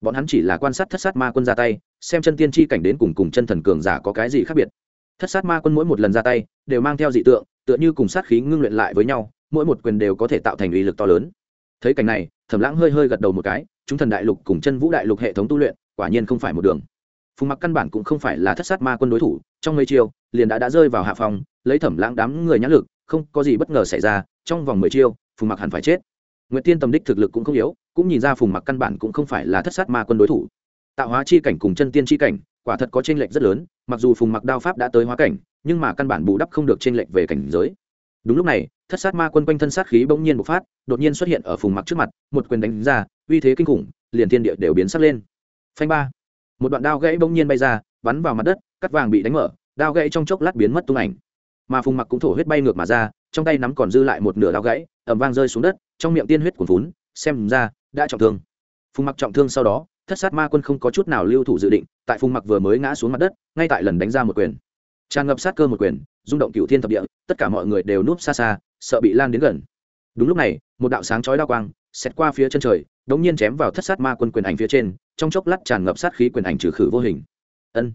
Bọn hắn chỉ là quan sát thất sát ma quân ra tay, xem chân tiên tri cảnh đến cùng cùng chân thần cường giả có cái gì khác biệt. Thất sát ma quân mỗi một lần ra tay, đều mang theo dị tượng, tựa như cùng sát khí ngưng luyện lại với nhau, mỗi một quyền đều có thể tạo thành uy lực to lớn. Thấy cảnh này, thẩm lãng hơi hơi gật đầu một cái, chúng thần đại lục cùng chân vũ đại lục hệ thống tu luyện, quả nhiên không phải một đường. Phùng mặc căn bản cũng không phải là thất sát ma quân đối thủ, trong mấy chiêu, liền đã đã rơi vào hạ phòng lấy thẩm lãng đám người nhãn lực, không có gì bất ngờ xảy ra, trong vòng mười chiêu phùng mặc hẳn phải chết nguyệt tiên tầm đích thực lực cũng không yếu, cũng nhìn ra phùng mặc căn bản cũng không phải là thất sát ma quân đối thủ. Tạo hóa chi cảnh cùng chân tiên chi cảnh, quả thật có chênh lệch rất lớn, mặc dù phùng mặc đao pháp đã tới hóa cảnh, nhưng mà căn bản bù đắp không được chênh lệch về cảnh giới. Đúng lúc này, thất sát ma quân quanh thân sát khí bỗng nhiên bộc phát, đột nhiên xuất hiện ở phùng mặc trước mặt, một quyền đánh ra, uy thế kinh khủng, liền thiên địa đều biến sắc lên. Phanh ba. Một đoạn đao gãy bỗng nhiên bay ra, bắn vào mặt đất, cắt vàng bị đánh mở, đao gãy trong chốc lát biến mất tung ảnh. Mà phùng mặc cũng thổ huyết bay ngược mà ra, trong tay nắm còn dư lại một nửa đao gãy, ầm vang rơi xuống đất trong miệng tiên huyết cuồn vốn xem ra, đã trọng thương. Phùng mặc trọng thương sau đó, thất sát ma quân không có chút nào lưu thủ dự định, tại phùng mặc vừa mới ngã xuống mặt đất, ngay tại lần đánh ra một quyền. Tràn ngập sát cơ một quyền, rung động cựu thiên thập địa, tất cả mọi người đều núp xa xa, sợ bị lan đến gần. Đúng lúc này, một đạo sáng chói đao quang, xẹt qua phía chân trời, đống nhiên chém vào thất sát ma quân quyền ảnh phía trên, trong chốc lát tràn ngập sát khí quyền ảnh trừ khử vô hình. Ân.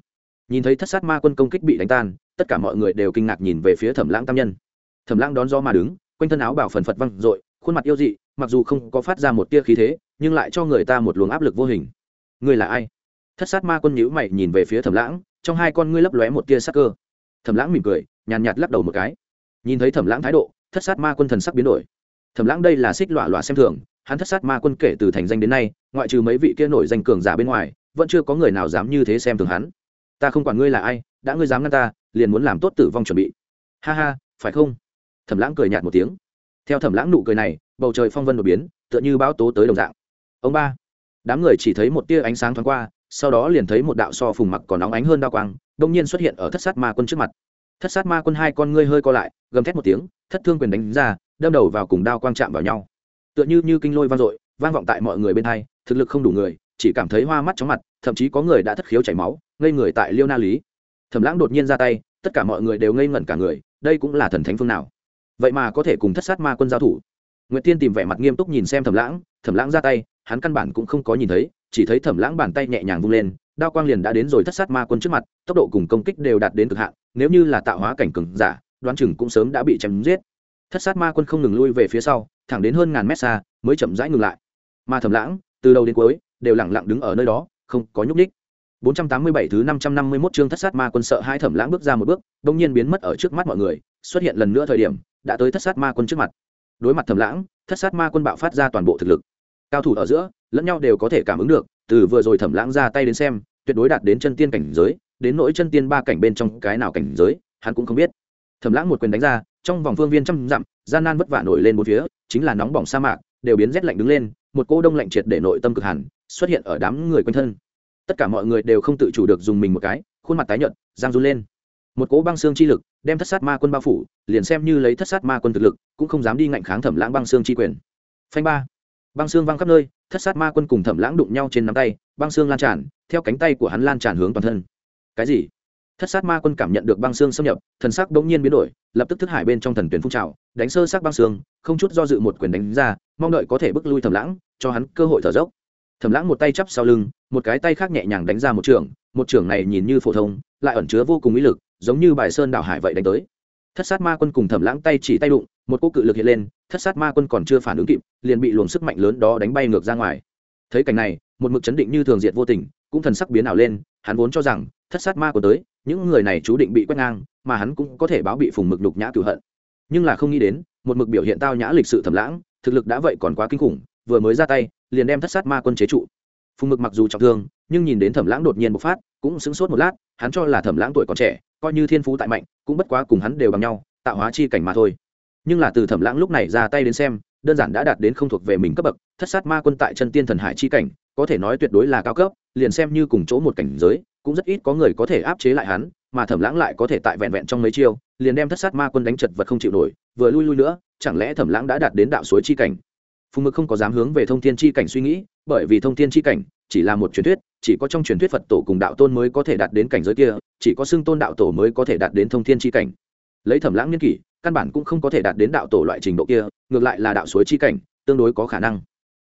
Nhìn thấy thất sát ma quân công kích bị đánh tan, tất cả mọi người đều kinh ngạc nhìn về phía thẩm lãng tam nhân. Thẩm lãng đón gió mà đứng, quanh thân áo bảo phần phật văng r khuôn mặt yêu dị, mặc dù không có phát ra một tia khí thế, nhưng lại cho người ta một luồng áp lực vô hình. Ngươi là ai? Thất sát ma quân nhữ mày nhìn về phía thẩm lãng, trong hai con ngươi lấp lóe một tia sắc cơ. Thẩm lãng mỉm cười, nhàn nhạt lắc đầu một cái. Nhìn thấy thẩm lãng thái độ, thất sát ma quân thần sắc biến đổi. Thẩm lãng đây là xích lọa lọa xem thường, hắn thất sát ma quân kể từ thành danh đến nay, ngoại trừ mấy vị kia nổi danh cường giả bên ngoài, vẫn chưa có người nào dám như thế xem thường hắn. Ta không quản ngươi là ai, đã ngươi dám ngăn ta, liền muốn làm tốt tử vong chuẩn bị. Ha ha, phải không? Thẩm lãng cười nhạt một tiếng theo thẩm lãng nụ cười này, bầu trời phong vân đột biến, tựa như bão tố tới đồng dạng. Ông ba, đám người chỉ thấy một tia ánh sáng thoáng qua, sau đó liền thấy một đạo so phùng mặc còn nóng ánh hơn đao quang, đông nhiên xuất hiện ở thất sát ma quân trước mặt. Thất sát ma quân hai con ngươi hơi co lại, gầm thét một tiếng, thất thương quyền đánh ra, đâm đầu vào cùng đao quang chạm vào nhau. Tựa như như kinh lôi vang dội, vang vọng tại mọi người bên hai, thực lực không đủ người, chỉ cảm thấy hoa mắt chóng mặt, thậm chí có người đã thất khiếu chảy máu, ngây người tại liêu na lý. Thẩm lãng đột nhiên ra tay, tất cả mọi người đều ngây ngẩn cả người, đây cũng là thần thánh phương nào? Vậy mà có thể cùng thất sát ma quân giao thủ. Nguyễn tiên tìm vẻ mặt nghiêm túc nhìn xem thẩm lãng thẩm lãng ra tay hắn căn bản cũng không có nhìn thấy chỉ thấy thẩm lãng bàn tay nhẹ nhàng vung lên đao quang liền đã đến rồi thất sát ma quân trước mặt tốc độ cùng công kích đều đạt đến cực hạn nếu như là tạo hóa cảnh cường giả đoán chừng cũng sớm đã bị chém giết. Thất sát ma quân không ngừng lui về phía sau thẳng đến hơn ngàn mét xa mới chậm rãi ngừng lại. Mà thẩm lãng từ đầu đến cuối đều lẳng lặng đứng ở nơi đó không có nhúc ních 487 thứ 551 chương thất sát ma quân sợ hai thẩm lãng bước ra một bước, đột nhiên biến mất ở trước mắt mọi người, xuất hiện lần nữa thời điểm, đã tới thất sát ma quân trước mặt. Đối mặt thẩm lãng, thất sát ma quân bạo phát ra toàn bộ thực lực. Cao thủ ở giữa, lẫn nhau đều có thể cảm ứng được, từ vừa rồi thẩm lãng ra tay đến xem, tuyệt đối đạt đến chân tiên cảnh giới, đến nỗi chân tiên ba cảnh bên trong cái nào cảnh giới, hắn cũng không biết. Thẩm lãng một quyền đánh ra, trong vòng phương viên trăm dặm, gian nan vất vả nổi lên một phía, chính là nóng bỏng sa mạc, đều biến rét lạnh đứng lên, một cô đông lạnh triệt để nội tâm cực hẳn, xuất hiện ở đám người quanh thân tất cả mọi người đều không tự chủ được dùng mình một cái khuôn mặt tái nhợt giang run lên một cỗ băng xương chi lực, đem thất sát ma quân bao phủ, liền xem như lấy thất sát ma quân thực lực, cũng không dám đi ngạnh kháng thẩm lãng băng xương chi quyền. Phanh ba. Băng xương văng khắp nơi, thất sát ma quân cùng thẩm lãng đụng nhau trên nắm tay, băng xương lan tràn, theo cánh tay của hắn lan tràn hướng toàn thân. Cái gì? Thất sát ma quân cảm nhận được băng xương xâm nhập, thần sắc bỗng nhiên biến đổi, lập tức thức hải bên trong thần tuyển phun trào, đánh sơ sắc băng xương, không chút do dự một quyền đánh ra, mong đợi có thể bước lui thẩm lãng, cho hắn cơ hội thở dốc. Thẩm lãng một tay chắp sau lưng, một cái tay khác nhẹ nhàng đánh ra một trường một trường này nhìn như phổ thông, lại ẩn chứa vô cùng ý lực giống như bài sơn đảo hải vậy đánh tới. Thất sát ma quân cùng thẩm lãng tay chỉ tay đụng, một cô cự lực hiện lên, thất sát ma quân còn chưa phản ứng kịp, liền bị luồng sức mạnh lớn đó đánh bay ngược ra ngoài. Thấy cảnh này, một mực chấn định như thường diệt vô tình, cũng thần sắc biến ảo lên, hắn vốn cho rằng, thất sát ma quân tới, những người này chú định bị quét ngang, mà hắn cũng có thể báo bị phùng mực đục nhã cửu hận. Nhưng là không nghĩ đến, một mực biểu hiện tao nhã lịch sự thẩm lãng, thực lực đã vậy còn quá kinh khủng, vừa mới ra tay, liền đem thất sát ma quân chế trụ. Phùng mực mặc dù trọng thương nhưng nhìn đến thẩm lãng đột nhiên bộc phát, cũng sững sốt một lát, hắn cho là thẩm lãng tuổi còn trẻ, coi như thiên phú tại mạnh, cũng bất quá cùng hắn đều bằng nhau, tạo hóa chi cảnh mà thôi. Nhưng là từ thẩm lãng lúc này ra tay đến xem, đơn giản đã đạt đến không thuộc về mình cấp bậc, thất sát ma quân tại chân tiên thần hải chi cảnh, có thể nói tuyệt đối là cao cấp, liền xem như cùng chỗ một cảnh giới, cũng rất ít có người có thể áp chế lại hắn, mà thẩm lãng lại có thể tại vẹn vẹn trong mấy chiêu, liền đem thất sát ma quân đánh chật vật không chịu nổi, vừa lui lui nữa, chẳng lẽ thẩm lãng đã đạt đến đạo suối chi cảnh? Phùng mực không có dám hướng về thông thiên chi cảnh suy nghĩ, bởi vì thông thiên chi cảnh chỉ là một truyền thuyết chỉ có trong truyền thuyết phật tổ cùng đạo tôn mới có thể đạt đến cảnh giới kia, chỉ có xưng tôn đạo tổ mới có thể đạt đến thông thiên tri cảnh. Lấy thẩm lãng niên kỷ, căn bản cũng không có thể đạt đến đạo tổ loại trình độ kia, ngược lại là đạo suối chi cảnh, tương đối có khả năng.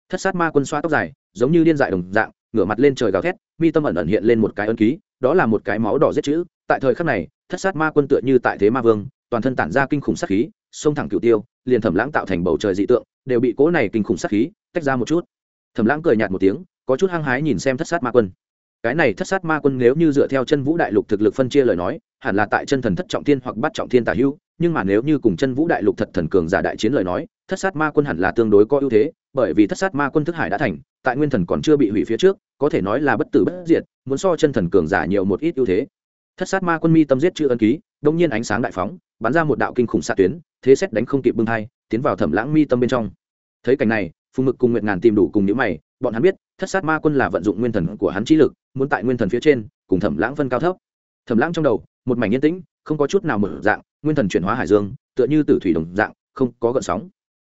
Thất sát ma quân xoa tóc dài, giống như điên dại đồng dạng, ngửa mặt lên trời gào thét, mi tâm ẩn ẩn hiện lên một cái ân ký, đó là một cái máu đỏ giết chữ. Tại thời khắc này, thất sát ma quân tựa như tại thế ma vương, toàn thân tản ra kinh khủng sát khí, xông thẳng cửu tiêu, liền thẩm lãng tạo thành bầu trời dị tượng, đều bị cỗ này kinh khủng sát khí tách ra một chút. Thẩm lãng cười nhạt một tiếng có chút hăng hái nhìn xem thất sát ma quân. Cái này thất sát ma quân nếu như dựa theo chân vũ đại lục thực lực phân chia lời nói, hẳn là tại chân thần thất trọng thiên hoặc bắt trọng thiên tả hữu, nhưng mà nếu như cùng chân vũ đại lục thật thần cường giả đại chiến lời nói, thất sát ma quân hẳn là tương đối có ưu thế, bởi vì thất sát ma quân thức hải đã thành, tại nguyên thần còn chưa bị hủy phía trước, có thể nói là bất tử bất diệt, muốn so chân thần cường giả nhiều một ít ưu thế. Thất sát ma quân mi tâm giết chữ ân ký, đông nhiên ánh sáng đại phóng, bắn ra một đạo kinh khủng xạ tuyến, thế xét đánh không kịp bưng thai, tiến vào thẩm lãng mi tâm bên trong. Thấy cảnh này, phùng mực cùng nguyệt ngàn tìm đủ cùng những mày bọn hắn biết, thất sát ma quân là vận dụng nguyên thần của hắn trí lực, muốn tại nguyên thần phía trên, cùng thẩm lãng phân cao thấp. Thẩm lãng trong đầu, một mảnh yên tĩnh, không có chút nào mở dạng, nguyên thần chuyển hóa hải dương, tựa như tử thủy đồng dạng, không có gợn sóng.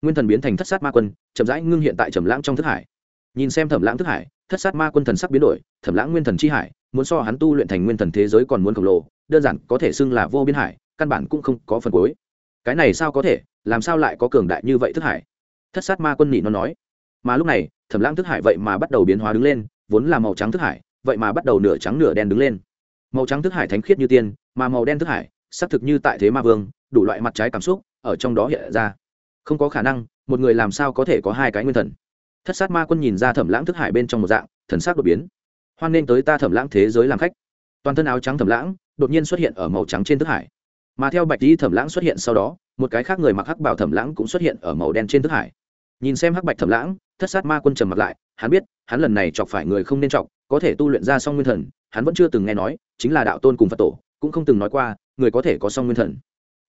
Nguyên thần biến thành thất sát ma quân, chậm rãi ngưng hiện tại trầm lãng trong thức hải. Nhìn xem thẩm lãng thức hải, thất sát ma quân thần sắc biến đổi, thẩm lãng nguyên thần chi hải, muốn so hắn tu luyện thành nguyên thần thế giới còn muốn khổng lồ, đơn giản có thể xưng là vô biên hải, căn bản cũng không có phần cuối. Cái này sao có thể, làm sao lại có cường đại như vậy thức hải? Thất sát ma quân nhị nó nói. Mà lúc này thẩm lãng thức hải vậy mà bắt đầu biến hóa đứng lên, vốn là màu trắng thức hải, vậy mà bắt đầu nửa trắng nửa đen đứng lên. Màu trắng thức hải thánh khiết như tiên, mà màu đen thức hải xác thực như tại thế ma vương, đủ loại mặt trái cảm xúc, ở trong đó hiện ra. Không có khả năng, một người làm sao có thể có hai cái nguyên thần? Thất sát ma quân nhìn ra thẩm lãng thức hải bên trong một dạng, thần sắc đột biến. Hoan nên tới ta thẩm lãng thế giới làm khách. Toàn thân áo trắng thẩm lãng, đột nhiên xuất hiện ở màu trắng trên thức hải. Mà theo bạch di thẩm lãng xuất hiện sau đó, một cái khác người mặc hắc bảo thẩm lãng cũng xuất hiện ở màu đen trên thức hải. Nhìn xem hắc bạch thẩm lãng thất sát ma quân trầm mặt lại, hắn biết, hắn lần này chọc phải người không nên chọc, có thể tu luyện ra song nguyên thần, hắn vẫn chưa từng nghe nói, chính là đạo tôn cùng phật tổ, cũng không từng nói qua, người có thể có song nguyên thần.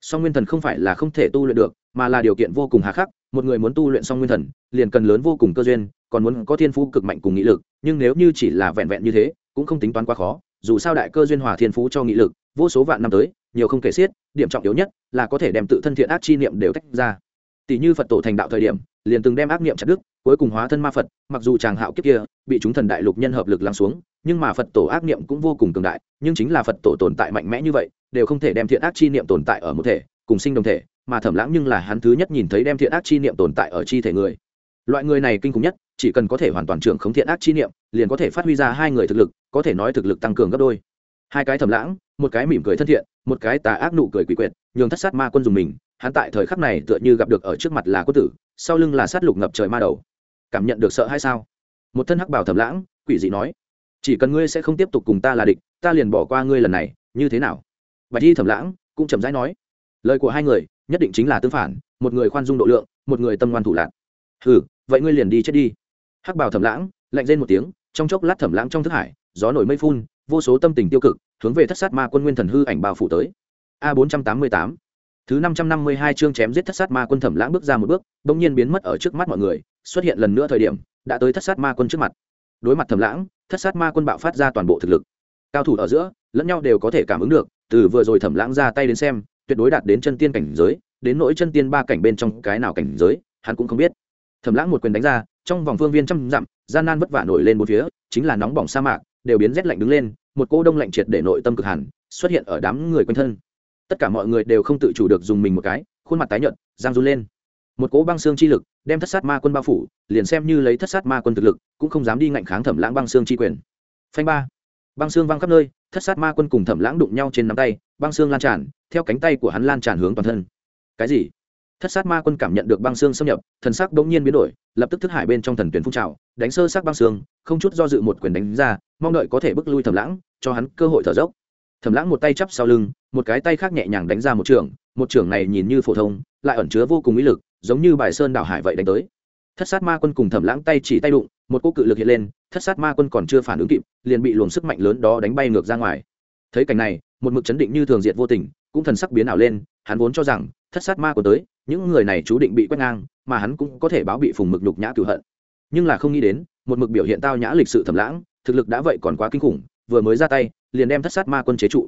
Song nguyên thần không phải là không thể tu luyện được, mà là điều kiện vô cùng hà khắc, một người muốn tu luyện song nguyên thần, liền cần lớn vô cùng cơ duyên, còn muốn có thiên phú cực mạnh cùng nghị lực, nhưng nếu như chỉ là vẹn vẹn như thế, cũng không tính toán quá khó, dù sao đại cơ duyên hòa thiên phú cho nghị lực, vô số vạn năm tới, nhiều không kể xiết, điểm trọng yếu nhất là có thể đem tự thân thiện ác chi niệm đều tách ra. Tỷ như phật tổ thành đạo thời điểm, liền từng đem ác niệm chặt đức cuối cùng hóa thân ma phật, mặc dù chàng hạo kiếp kia bị chúng thần đại lục nhân hợp lực lắng xuống, nhưng mà phật tổ ác niệm cũng vô cùng cường đại, nhưng chính là phật tổ tồn tại mạnh mẽ như vậy, đều không thể đem thiện ác chi niệm tồn tại ở một thể, cùng sinh đồng thể, mà thẩm lãng nhưng là hắn thứ nhất nhìn thấy đem thiện ác chi niệm tồn tại ở chi thể người. Loại người này kinh khủng nhất, chỉ cần có thể hoàn toàn trưởng khống thiện ác chi niệm, liền có thể phát huy ra hai người thực lực, có thể nói thực lực tăng cường gấp đôi. Hai cái thẩm lãng, một cái mỉm cười thân thiện, một cái tà ác nụ cười quỷ quyệt, nhường thất sát ma quân dùng mình, hắn tại thời khắc này tựa như gặp được ở trước mặt là quân tử, sau lưng là sát lục ngập trời ma đầu cảm nhận được sợ hay sao? Một thân hắc bảo thẩm lãng, quỷ dị nói, chỉ cần ngươi sẽ không tiếp tục cùng ta là địch, ta liền bỏ qua ngươi lần này, như thế nào? Bạch y thẩm lãng cũng chậm rãi nói, lời của hai người nhất định chính là tương phản, một người khoan dung độ lượng, một người tâm ngoan thủ lạc hừ, vậy ngươi liền đi chết đi. Hắc bảo thẩm lãng lạnh lên một tiếng, trong chốc lát thẩm lãng trong thức hải, gió nổi mây phun, vô số tâm tình tiêu cực, hướng về thất sát ma quân nguyên thần hư ảnh bao phủ tới. A bốn trăm tám mươi tám. Thứ năm trăm năm mươi hai chương chém giết thất sát ma quân thẩm lãng bước ra một bước, bỗng nhiên biến mất ở trước mắt mọi người xuất hiện lần nữa thời điểm, đã tới thất sát ma quân trước mặt. Đối mặt thẩm lãng, thất sát ma quân bạo phát ra toàn bộ thực lực. Cao thủ ở giữa, lẫn nhau đều có thể cảm ứng được, từ vừa rồi thẩm lãng ra tay đến xem, tuyệt đối đạt đến chân tiên cảnh giới, đến nỗi chân tiên ba cảnh bên trong cái nào cảnh giới, hắn cũng không biết. Thẩm lãng một quyền đánh ra, trong vòng phương viên trăm dặm, gian nan vất vả nổi lên một phía, chính là nóng bỏng sa mạc, đều biến rét lạnh đứng lên, một cô đông lạnh triệt để nội tâm cực hẳn, xuất hiện ở đám người quanh thân. Tất cả mọi người đều không tự chủ được dùng mình một cái, khuôn mặt tái nhợt, giang run lên một cỗ băng xương chi lực đem thất sát ma quân bao phủ, liền xem như lấy thất sát ma quân thực lực, cũng không dám đi ngạnh kháng thẩm lãng băng xương chi quyền. Phanh ba. Băng xương văng khắp nơi, thất sát ma quân cùng thẩm lãng đụng nhau trên nắm tay, băng xương lan tràn, theo cánh tay của hắn lan tràn hướng toàn thân. Cái gì? Thất sát ma quân cảm nhận được băng xương xâm nhập, thần sắc bỗng nhiên biến đổi, lập tức thức hải bên trong thần tuyến phun trào, đánh sơ sắc băng xương, không chút do dự một quyền đánh ra, mong đợi có thể bước lui thẩm lãng, cho hắn cơ hội thở dốc. Thẩm lãng một tay chắp sau lưng, một cái tay khác nhẹ nhàng đánh ra một trường một trường này nhìn như phổ thông, lại ẩn chứa vô cùng ý lực giống như bài sơn đảo hải vậy đánh tới. Thất sát ma quân cùng thẩm lãng tay chỉ tay đụng, một cô cự lực hiện lên, thất sát ma quân còn chưa phản ứng kịp, liền bị luồng sức mạnh lớn đó đánh bay ngược ra ngoài. Thấy cảnh này, một mực chấn định như thường diệt vô tình, cũng thần sắc biến ảo lên, hắn vốn cho rằng, thất sát ma quân tới, những người này chú định bị quét ngang, mà hắn cũng có thể báo bị phùng mực nhục nhã cửu hận. Nhưng là không nghĩ đến, một mực biểu hiện tao nhã lịch sự thẩm lãng, thực lực đã vậy còn quá kinh khủng, vừa mới ra tay, liền đem thất sát ma quân chế trụ.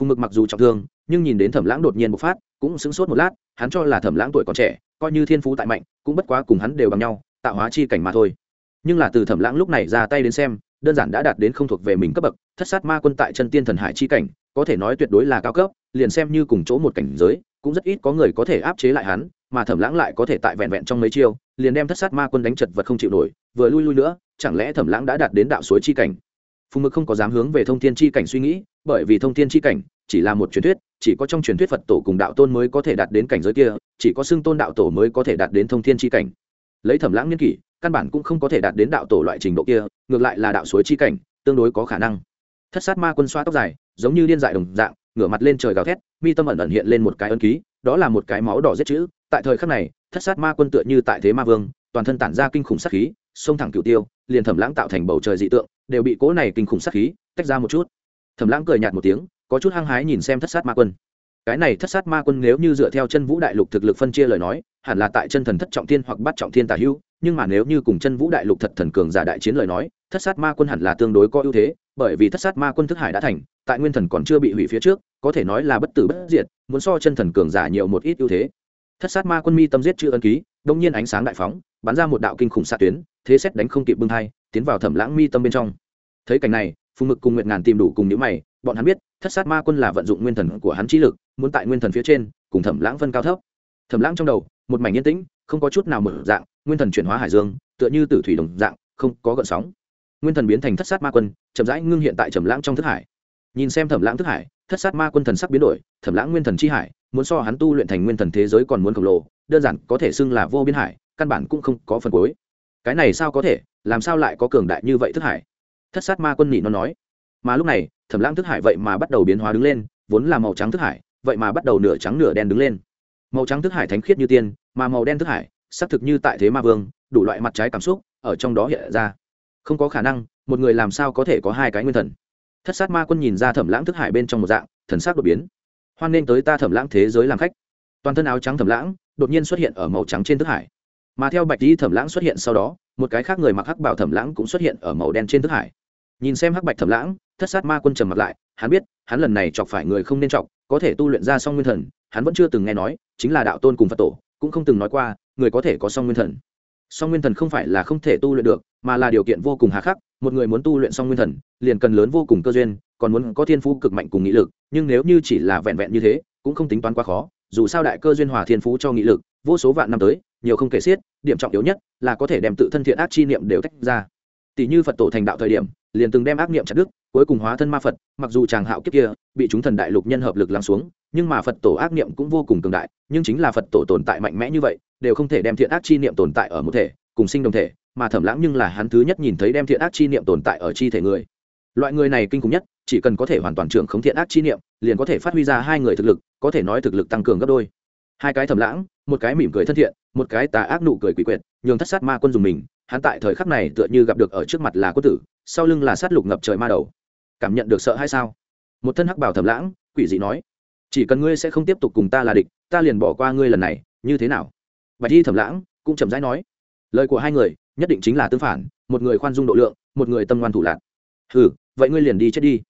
Phùng mực mặc dù trọng thương nhưng nhìn đến thẩm lãng đột nhiên bộc phát, cũng sững sốt một lát, hắn cho là thẩm lãng tuổi còn trẻ, coi như thiên phú tại mạnh, cũng bất quá cùng hắn đều bằng nhau, tạo hóa chi cảnh mà thôi. Nhưng là từ thẩm lãng lúc này ra tay đến xem, đơn giản đã đạt đến không thuộc về mình cấp bậc, thất sát ma quân tại chân tiên thần hải chi cảnh, có thể nói tuyệt đối là cao cấp, liền xem như cùng chỗ một cảnh giới, cũng rất ít có người có thể áp chế lại hắn, mà thẩm lãng lại có thể tại vẹn vẹn trong mấy chiêu, liền đem thất sát ma quân đánh chật vật không chịu nổi, vừa lui lui nữa, chẳng lẽ thẩm lãng đã đạt đến đạo suối chi cảnh? Phùng mực không có dám hướng về thông thiên chi cảnh suy nghĩ, bởi vì thông thiên chi cảnh chỉ là một truyền thuyết chỉ có trong truyền thuyết phật tổ cùng đạo tôn mới có thể đạt đến cảnh giới kia, chỉ có xưng tôn đạo tổ mới có thể đạt đến thông thiên chi cảnh. Lấy thẩm lãng niên kỷ, căn bản cũng không có thể đạt đến đạo tổ loại trình độ kia, ngược lại là đạo suối chi cảnh, tương đối có khả năng. Thất sát ma quân xoa tóc dài, giống như điên dại đồng dạng, ngửa mặt lên trời gào thét, mi tâm ẩn ẩn hiện lên một cái ân ký, đó là một cái máu đỏ giết chữ. Tại thời khắc này, thất sát ma quân tựa như tại thế ma vương, toàn thân tản ra kinh khủng sát khí, xông thẳng cựu tiêu, liền thẩm lãng tạo thành bầu trời dị tượng, đều bị cỗ này kinh khủng sát khí tách ra một chút. Thẩm lãng cười nhạt một tiếng có chút hăng hái nhìn xem thất sát ma quân. Cái này thất sát ma quân nếu như dựa theo chân vũ đại lục thực lực phân chia lời nói, hẳn là tại chân thần thất trọng thiên hoặc bắt trọng thiên tả hưu nhưng mà nếu như cùng chân vũ đại lục thật thần cường giả đại chiến lời nói, thất sát ma quân hẳn là tương đối có ưu thế, bởi vì thất sát ma quân thức hải đã thành, tại nguyên thần còn chưa bị hủy phía trước, có thể nói là bất tử bất diệt, muốn so chân thần cường giả nhiều một ít ưu thế. Thất sát ma quân mi tâm giết chữ ân ký, đông nhiên ánh sáng đại phóng, bắn ra một đạo kinh khủng xạ tuyến, thế xét đánh không kịp bưng thai, tiến vào thẩm lãng mi tâm bên trong. Thấy cảnh này, phùng mực cùng nguyện ngàn tìm đủ cùng những mày bọn hắn biết, thất sát ma quân là vận dụng nguyên thần của hắn trí lực, muốn tại nguyên thần phía trên, cùng thẩm lãng phân cao thấp. Thẩm lãng trong đầu, một mảnh yên tĩnh, không có chút nào mở dạng, nguyên thần chuyển hóa hải dương, tựa như tử thủy đồng dạng, không có gợn sóng. Nguyên thần biến thành thất sát ma quân, chậm rãi ngưng hiện tại trầm lãng trong thức hải. Nhìn xem thẩm lãng thức hải, thất sát ma quân thần sắc biến đổi, thẩm lãng nguyên thần chi hải, muốn so hắn tu luyện thành nguyên thần thế giới còn muốn khổng lồ, đơn giản có thể xưng là vô biên hải, căn bản cũng không có phần cuối. Cái này sao có thể, làm sao lại có cường đại như vậy thức hải? Thất sát ma quân nhị nó nói mà lúc này, thẩm lãng thức hải vậy mà bắt đầu biến hóa đứng lên, vốn là màu trắng thức hải, vậy mà bắt đầu nửa trắng nửa đen đứng lên. Màu trắng thức hải thánh khiết như tiên, mà màu đen thức hải xác thực như tại thế ma vương, đủ loại mặt trái cảm xúc ở trong đó hiện ra. Không có khả năng, một người làm sao có thể có hai cái nguyên thần? Thất sát ma quân nhìn ra thẩm lãng thức hải bên trong một dạng, thần sắc đột biến. Hoan nên tới ta thẩm lãng thế giới làm khách. Toàn thân áo trắng thẩm lãng, đột nhiên xuất hiện ở màu trắng trên thức hải. Mà theo bạch di thẩm lãng xuất hiện sau đó, một cái khác người mặc hắc bảo thẩm lãng cũng xuất hiện ở màu đen trên thức hải. Nhìn xem hắc bạch thẩm lãng thất sát ma quân trầm mặt lại, hắn biết, hắn lần này chọc phải người không nên chọc, có thể tu luyện ra song nguyên thần, hắn vẫn chưa từng nghe nói, chính là đạo tôn cùng phật tổ, cũng không từng nói qua, người có thể có song nguyên thần. Song nguyên thần không phải là không thể tu luyện được, mà là điều kiện vô cùng hà khắc, một người muốn tu luyện song nguyên thần, liền cần lớn vô cùng cơ duyên, còn muốn có thiên phú cực mạnh cùng nghị lực, nhưng nếu như chỉ là vẹn vẹn như thế, cũng không tính toán quá khó, dù sao đại cơ duyên hòa thiên phú cho nghị lực, vô số vạn năm tới, nhiều không kể xiết, điểm trọng yếu nhất là có thể đem tự thân thiện ác chi niệm đều tách ra. Tỷ như phật tổ thành đạo thời điểm liền từng đem ác niệm chặt đức cuối cùng hóa thân ma phật, mặc dù chàng hạo kiếp kia bị chúng thần đại lục nhân hợp lực lắng xuống, nhưng mà phật tổ ác niệm cũng vô cùng cường đại, nhưng chính là phật tổ tồn tại mạnh mẽ như vậy, đều không thể đem thiện ác chi niệm tồn tại ở một thể, cùng sinh đồng thể, mà thẩm lãng nhưng là hắn thứ nhất nhìn thấy đem thiện ác chi niệm tồn tại ở chi thể người. Loại người này kinh khủng nhất, chỉ cần có thể hoàn toàn trưởng khống thiện ác chi niệm, liền có thể phát huy ra hai người thực lực, có thể nói thực lực tăng cường gấp đôi. Hai cái thẩm lãng, một cái mỉm cười thân thiện, một cái tà ác nụ cười quỷ quyệt, nhường thất sát ma quân dùng mình, hắn tại thời khắc này tựa như gặp được ở trước mặt là quân tử sau lưng là sát lục ngập trời ma đầu. Cảm nhận được sợ hay sao? Một thân hắc bảo thầm lãng, quỷ dị nói, chỉ cần ngươi sẽ không tiếp tục cùng ta là địch, ta liền bỏ qua ngươi lần này, như thế nào? Bạch thi thầm lãng cũng chậm rãi nói, lời của hai người, nhất định chính là tương phản, một người khoan dung độ lượng, một người tâm ngoan thủ lạc hừ, vậy ngươi liền đi chết đi.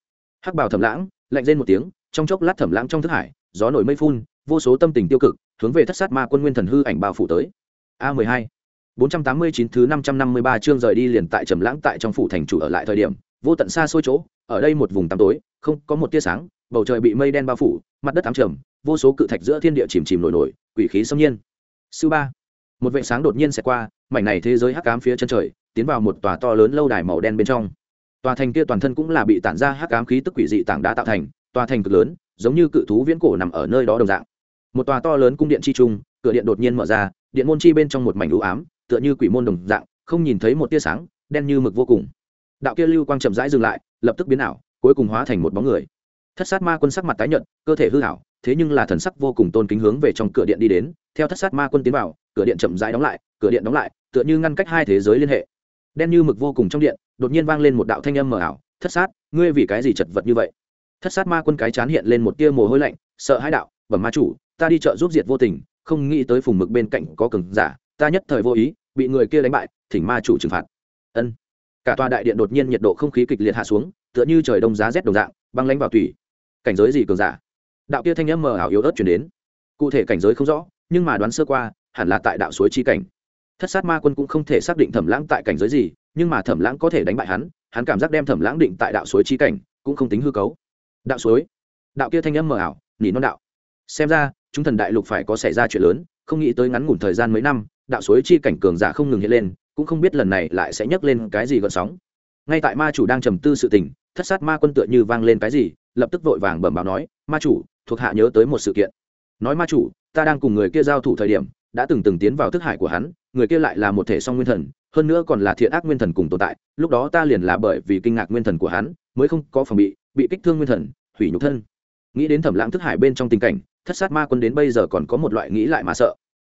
Hắc bảo thầm lãng lạnh lên một tiếng, trong chốc lát thầm lãng trong thức hải, gió nổi mây phun, vô số tâm tình tiêu cực, hướng về thất sát ma quân nguyên thần hư ảnh bao phủ tới. A mười hai bốn trăm tám mươi chín thứ năm trăm năm mươi ba chương rời đi liền tại trầm lãng tại trong phủ thành chủ ở lại thời điểm, vô tận xa xôi chỗ, ở đây một vùng tăm tối, không có một tia sáng, bầu trời bị mây đen bao phủ, mặt đất ám trầm, vô số cự thạch giữa thiên địa chìm chìm nổi nổi, quỷ khí xâm nhiên. Sư ba, một vệt sáng đột nhiên sẽ qua, mảnh này thế giới hắc ám phía chân trời, tiến vào một tòa to lớn lâu đài màu đen bên trong. Tòa thành kia toàn thân cũng là bị tản ra hắc ám khí tức quỷ dị tảng đá tạo thành, tòa thành cực lớn, giống như cự thú viễn cổ nằm ở nơi đó đồng dạng. Một tòa to lớn cung điện chi trung, cửa điện đột nhiên mở ra, điện môn chi bên trong một mảnh u ám tựa như quỷ môn đồng dạng, không nhìn thấy một tia sáng, đen như mực vô cùng. Đạo kia lưu quang chậm rãi dừng lại, lập tức biến ảo, cuối cùng hóa thành một bóng người. Thất sát ma quân sắc mặt tái nhợt, cơ thể hư hảo thế nhưng là thần sắc vô cùng tôn kính hướng về trong cửa điện đi đến, theo thất sát ma quân tiến vào, cửa điện chậm rãi đóng lại, cửa điện đóng lại, tựa như ngăn cách hai thế giới liên hệ. Đen như mực vô cùng trong điện, đột nhiên vang lên một đạo thanh âm mờ ảo, thất sát, ngươi vì cái gì chật vật như vậy? Thất sát ma quân cái chán hiện lên một tia mồ hôi lạnh, sợ hãi đạo, bẩm ma chủ, ta đi chợ giúp diệt vô tình, không nghĩ tới phùng mực bên cạnh có cường giả ta nhất thời vô ý, bị người kia đánh bại, thỉnh ma chủ trừng phạt. Ân. Cả tòa đại điện đột nhiên nhiệt độ không khí kịch liệt hạ xuống, tựa như trời đông giá rét đồng dạng, băng lánh vào tủy cảnh giới gì cường giả? Đạo kia thanh âm mờ ảo yếu ớt chuyển đến. Cụ thể cảnh giới không rõ, nhưng mà đoán sơ qua, hẳn là tại đạo suối chi cảnh. Thất sát ma quân cũng không thể xác định thẩm lãng tại cảnh giới gì, nhưng mà thẩm lãng có thể đánh bại hắn hắn cảm giác đem thẩm lãng định tại đạo suối chi cảnh, cũng không tính hư cấu. Đạo suối. Đạo kia thanh âm mờ ảo, nỉ non đạo. Xem ra, chúng thần đại lục phải có xảy ra chuyện lớn, không nghĩ tới ngắn ngủn thời gian mấy năm đạo suối chi cảnh cường giả không ngừng hiện lên, cũng không biết lần này lại sẽ nhấc lên cái gì gợn sóng. Ngay tại ma chủ đang trầm tư sự tình, thất sát ma quân tựa như vang lên cái gì, lập tức vội vàng bẩm báo nói, ma chủ, thuộc hạ nhớ tới một sự kiện. Nói, ma chủ, ta đang cùng người kia giao thủ thời điểm, đã từng từng tiến vào thức hải của hắn, người kia lại là một thể song nguyên thần, hơn nữa còn là thiện ác nguyên thần cùng tồn tại, lúc đó ta liền là bởi vì kinh ngạc nguyên thần của hắn, mới không có phòng bị bị kích thương nguyên thần, hủy nhục thân. Nghĩ đến thẩm lãng thức hải bên trong tình cảnh, thất sát ma quân đến bây giờ còn có một loại nghĩ lại mà sợ.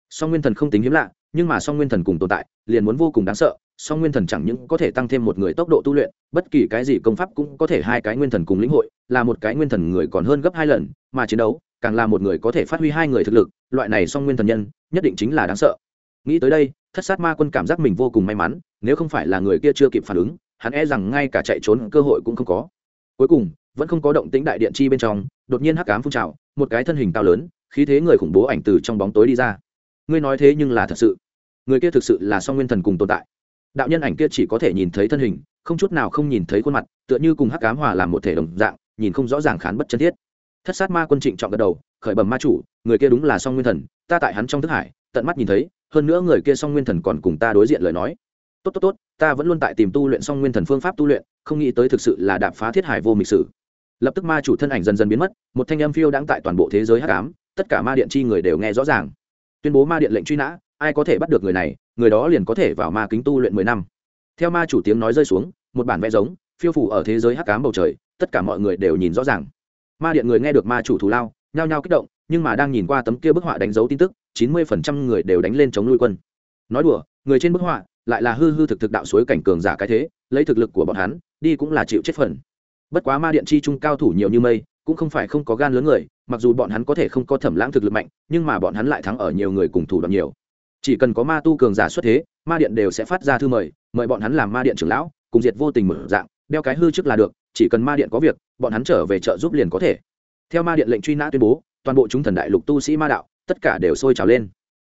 Song nguyên thần không tính hiếm lạ nhưng mà song nguyên thần cùng tồn tại, liền muốn vô cùng đáng sợ, song nguyên thần chẳng những có thể tăng thêm một người tốc độ tu luyện, bất kỳ cái gì công pháp cũng có thể hai cái nguyên thần cùng lĩnh hội, là một cái nguyên thần người còn hơn gấp hai lần, mà chiến đấu, càng là một người có thể phát huy hai người thực lực, loại này song nguyên thần nhân, nhất định chính là đáng sợ. Nghĩ tới đây, thất sát ma quân cảm giác mình vô cùng may mắn, nếu không phải là người kia chưa kịp phản ứng, hắn e rằng ngay cả chạy trốn cơ hội cũng không có. Cuối cùng, vẫn không có động tĩnh đại điện chi bên trong, đột nhiên hắc cám phun trào, một cái thân hình cao lớn, khí thế người khủng bố ảnh từ trong bóng tối đi ra. Ngươi nói thế nhưng là thật sự người kia thực sự là song nguyên thần cùng tồn tại. Đạo nhân ảnh kia chỉ có thể nhìn thấy thân hình, không chút nào không nhìn thấy khuôn mặt, tựa như cùng hắc cám hòa làm một thể đồng dạng, nhìn không rõ ràng khán bất chân thiết. Thất sát ma quân trịnh chọn gật đầu, khởi bẩm ma chủ, người kia đúng là song nguyên thần, ta tại hắn trong thức hải, tận mắt nhìn thấy, hơn nữa người kia song nguyên thần còn cùng ta đối diện lời nói. Tốt tốt tốt, ta vẫn luôn tại tìm tu luyện song nguyên thần phương pháp tu luyện, không nghĩ tới thực sự là đạp phá thiết hải vô mịch sử. Lập tức ma chủ thân ảnh dần dần biến mất, một thanh âm phiêu đang tại toàn bộ thế giới hắc ám, tất cả ma điện chi người đều nghe rõ ràng. Tuyên bố ma điện lệnh truy nã ai có thể bắt được người này, người đó liền có thể vào ma kính tu luyện mười năm. Theo ma chủ tiếng nói rơi xuống, một bản vẽ giống, phiêu phủ ở thế giới hắc ám bầu trời, tất cả mọi người đều nhìn rõ ràng. Ma điện người nghe được ma chủ thù lao, nhao nhao kích động, nhưng mà đang nhìn qua tấm kia bức họa đánh dấu tin tức, chín mươi phần trăm người đều đánh lên chống nuôi quân. Nói đùa, người trên bức họa lại là hư hư thực thực đạo suối cảnh cường giả cái thế, lấy thực lực của bọn hắn, đi cũng là chịu chết phần. Bất quá ma điện chi trung cao thủ nhiều như mây, cũng không phải không có gan lớn người, mặc dù bọn hắn có thể không có thẩm lãng thực lực mạnh, nhưng mà bọn hắn lại thắng ở nhiều người cùng thủ đoạn nhiều chỉ cần có ma tu cường giả xuất thế, ma điện đều sẽ phát ra thư mời mời bọn hắn làm ma điện trưởng lão, cùng diệt vô tình mở dạng, đeo cái hư trước là được, chỉ cần ma điện có việc, bọn hắn trở về chợ giúp liền có thể. Theo ma điện lệnh truy nã tuyên bố, toàn bộ chúng thần đại lục tu sĩ ma đạo, tất cả đều sôi trào lên.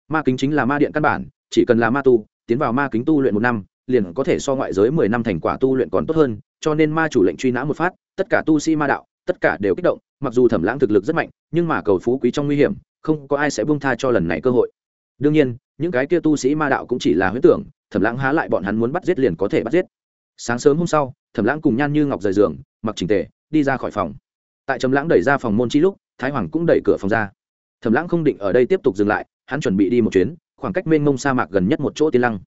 Ma kính chính là ma điện căn bản, chỉ cần là ma tu, tiến vào ma kính tu luyện một năm, liền có thể so ngoại giới mười năm thành quả tu luyện còn tốt hơn, cho nên ma chủ lệnh truy nã một phát, tất cả tu sĩ ma đạo, tất cả đều kích động, mặc dù thẩm lãng thực lực rất mạnh, nhưng mà cầu phú quý trong nguy hiểm, không có ai sẽ buông tha cho lần này cơ hội. Đương nhiên những cái kia tu sĩ ma đạo cũng chỉ là huyễn tưởng, thẩm lãng há lại bọn hắn muốn bắt giết liền có thể bắt giết. Sáng sớm hôm sau, thẩm lãng cùng nhan như ngọc rời giường, mặc trình tề, đi ra khỏi phòng. Tại trầm lãng đẩy ra phòng môn chi lúc, thái hoàng cũng đẩy cửa phòng ra. Thẩm lãng không định ở đây tiếp tục dừng lại, hắn chuẩn bị đi một chuyến, khoảng cách mênh mông sa mạc gần nhất một chỗ tiên lăng.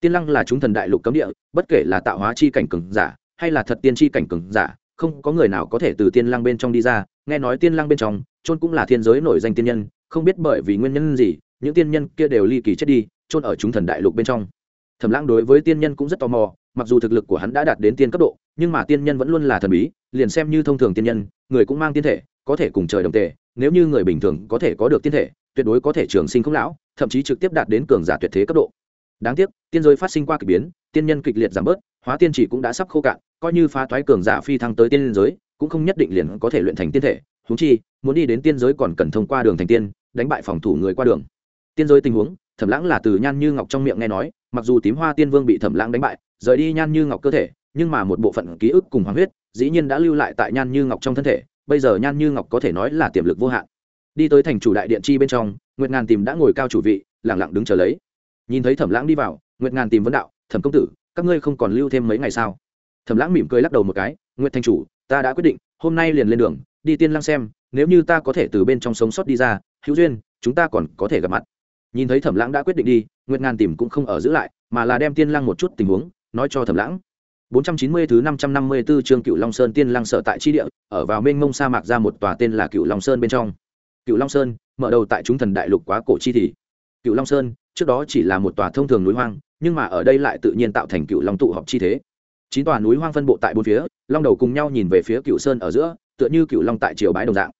Tiên lăng là chúng thần đại lục cấm địa, bất kể là tạo hóa chi cảnh cường giả, hay là thật tiên chi cảnh cường giả, không có người nào có thể từ tiên lăng bên trong đi ra, nghe nói tiên lăng bên trong trôn cũng là thiên giới nổi danh tiên nhân, không biết bởi vì nguyên nhân gì những tiên nhân kia đều ly kỳ chết đi trôn ở chúng thần đại lục bên trong. Thẩm lãng đối với tiên nhân cũng rất tò mò, mặc dù thực lực của hắn đã đạt đến tiên cấp độ, nhưng mà tiên nhân vẫn luôn là thần bí, liền xem như thông thường tiên nhân, người cũng mang tiên thể, có thể cùng trời đồng tề, nếu như người bình thường có thể có được tiên thể, tuyệt đối có thể trường sinh không lão, thậm chí trực tiếp đạt đến cường giả tuyệt thế cấp độ. Đáng tiếc, tiên giới phát sinh qua k ỳ biến, tiên nhân kịch liệt giảm bớt, hóa tiên chỉ cũng đã sắp khô cạn, coi như phá thoái cường giả phi thăng tới tiên giới, cũng không nhất định liền có thể luyện thành tiên thể. Húng chi, muốn đi đến tiên giới còn cần thông qua đường thành tiên, đánh bại phòng thủ người qua đường tiên giới tình huống, thẩm lãng là từ nhan như ngọc trong miệng nghe nói, mặc dù tím hoa tiên vương bị thẩm lãng đánh bại, rời đi nhan như ngọc cơ thể, nhưng mà một bộ phận ký ức cùng hoàng huyết, dĩ nhiên đã lưu lại tại nhan như ngọc trong thân thể, bây giờ nhan như ngọc có thể nói là tiềm lực vô hạn. Đi tới thành chủ đại điện chi bên trong, nguyệt ngàn tìm đã ngồi cao chủ vị lẳng lặng đứng chờ lấy. Nhìn thấy thẩm lãng đi vào, nguyệt ngàn tìm vấn đạo, thẩm công tử, các ngươi không còn lưu thêm mấy ngày sao? Thẩm lãng mỉm cười lắc đầu một cái, nguyệt thành chủ, ta đã quyết định, hôm nay liền lên đường, đi tiên lăng xem, nếu như ta có thể từ bên trong sống sót đi ra, hữu duyên, chúng ta còn có thể gặp mặt nhìn thấy thẩm lãng đã quyết định đi nguyệt ngàn tìm cũng không ở giữ lại mà là đem tiên lăng một chút tình huống nói cho thẩm lãng 490 thứ 554 chương Cựu Long Sơn Tiên Lăng sở tại chi địa, ở vào mênh mông sa mạc ra một tòa tên là Cựu Long Sơn bên trong. Cựu Long Sơn, mở đầu tại chúng thần đại lục quá cổ chi thì. Cựu Long Sơn, trước đó chỉ là một tòa thông thường núi hoang, nhưng mà ở đây lại tự nhiên tạo thành Cựu Long tụ họp chi thế. Chín tòa núi hoang phân bộ tại bốn phía, long đầu cùng nhau nhìn về phía Cựu Sơn ở giữa, tựa như Cựu Long tại triều bái đồng dạng.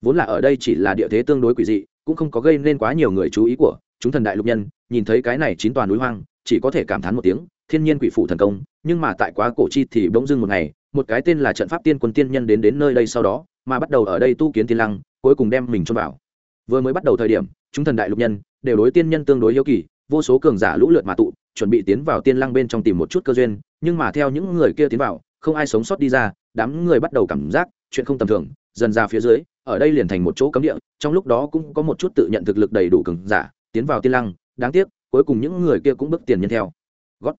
Vốn là ở đây chỉ là địa thế tương đối quỷ dị, cũng không có gây nên quá nhiều người chú ý của chúng thần đại lục nhân, nhìn thấy cái này chín toàn núi hoang, chỉ có thể cảm thán một tiếng, thiên nhiên quỷ phụ thần công nhưng mà tại quá cổ chi thì bỗng dưng một ngày một cái tên là trận pháp tiên quân tiên nhân đến đến nơi đây sau đó mà bắt đầu ở đây tu kiến tiên lăng cuối cùng đem mình cho vào. Vừa mới bắt đầu thời điểm chúng thần đại lục nhân đều đối tiên nhân tương đối hiếu kỳ vô số cường giả lũ lượt mà tụ chuẩn bị tiến vào tiên lăng bên trong tìm một chút cơ duyên nhưng mà theo những người kia tiến vào không ai sống sót đi ra đám người bắt đầu cảm giác chuyện không tầm thường dần ra phía dưới ở đây liền thành một chỗ cấm địa, trong lúc đó cũng có một chút tự nhận thực lực đầy đủ cường giả, tiến vào tiên lăng, đáng tiếc, cuối cùng những người kia cũng bước tiền nhân theo. Gót.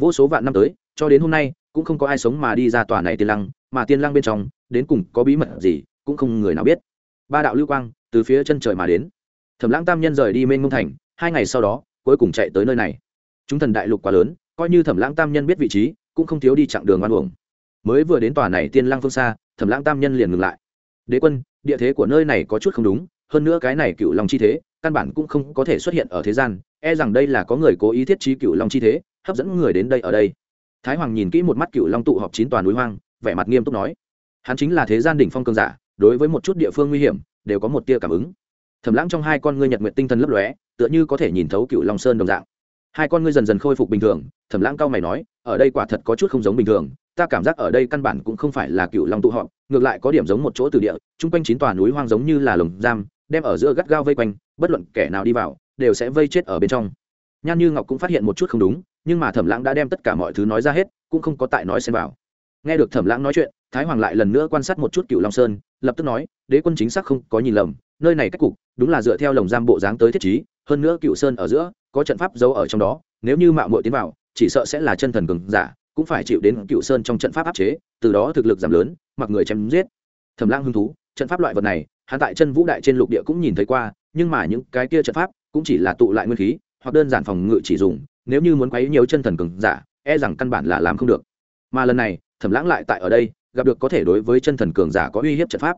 Vô số vạn năm tới, cho đến hôm nay, cũng không có ai sống mà đi ra tòa này tiên lăng, mà tiên lăng bên trong, đến cùng có bí mật gì, cũng không người nào biết. Ba đạo lưu quang, từ phía chân trời mà đến. Thẩm lãng tam nhân rời đi mênh mông thành, hai ngày sau đó, cuối cùng chạy tới nơi này. Chúng thần đại lục quá lớn, coi như thẩm lãng tam nhân biết vị trí, cũng không thiếu đi chặng đường oan uổng. Mới vừa đến tòa này tiên lăng phương xa, thẩm lãng tam nhân liền ngừng lại. Đế quân địa thế của nơi này có chút không đúng, hơn nữa cái này cựu long chi thế, căn bản cũng không có thể xuất hiện ở thế gian e rằng đây là có người cố ý thiết trí cựu long chi thế, hấp dẫn người đến đây ở đây. Thái hoàng nhìn kỹ một mắt cựu long tụ họp chín toàn núi hoang, vẻ mặt nghiêm túc nói, hắn chính là thế gian đỉnh phong cường giả, đối với một chút địa phương nguy hiểm, đều có một tia cảm ứng. Thầm lãng trong hai con ngươi nhật nguyện tinh thần lấp lóe, tựa như có thể nhìn thấu cựu long sơn đồng dạng. Hai con ngươi dần dần khôi phục bình thường thầm lãng cao mày nói, ở đây quả thật có chút không giống bình thường ta cảm giác ở đây căn bản cũng không phải là cựu long tụ họp, ngược lại có điểm giống một chỗ từ địa, chung quanh chín tòa núi hoang giống như là lồng giam, đem ở giữa gắt gao vây quanh, bất luận kẻ nào đi vào, đều sẽ vây chết ở bên trong. Nhan như ngọc cũng phát hiện một chút không đúng, nhưng mà thẩm lãng đã đem tất cả mọi thứ nói ra hết, cũng không có tại nói xen vào. Nghe được thẩm lãng nói chuyện, thái hoàng lại lần nữa quan sát một chút cựu long sơn, lập tức nói, đế quân chính xác không có nhìn lầm, nơi này cách cục, đúng là dựa theo lồng giam bộ dáng tới thiết trí, hơn nữa cựu sơn ở giữa, có trận pháp giấu ở trong đó, nếu như mạo muội tiến vào, chỉ sợ sẽ là chân thần cường giả cũng phải chịu đến cựu sơn trong trận pháp áp chế, từ đó thực lực giảm lớn, mặc người chém giết. Thẩm Lang hứng thú, trận pháp loại vật này, hắn tại chân vũ đại trên lục địa cũng nhìn thấy qua, nhưng mà những cái kia trận pháp cũng chỉ là tụ lại nguyên khí, hoặc đơn giản phòng ngự chỉ dùng, nếu như muốn quấy nhiều chân thần cường giả e rằng căn bản là làm không được. Mà lần này, thẩm lãng lại tại ở đây, gặp được có thể đối với chân thần cường giả có uy hiếp trận pháp.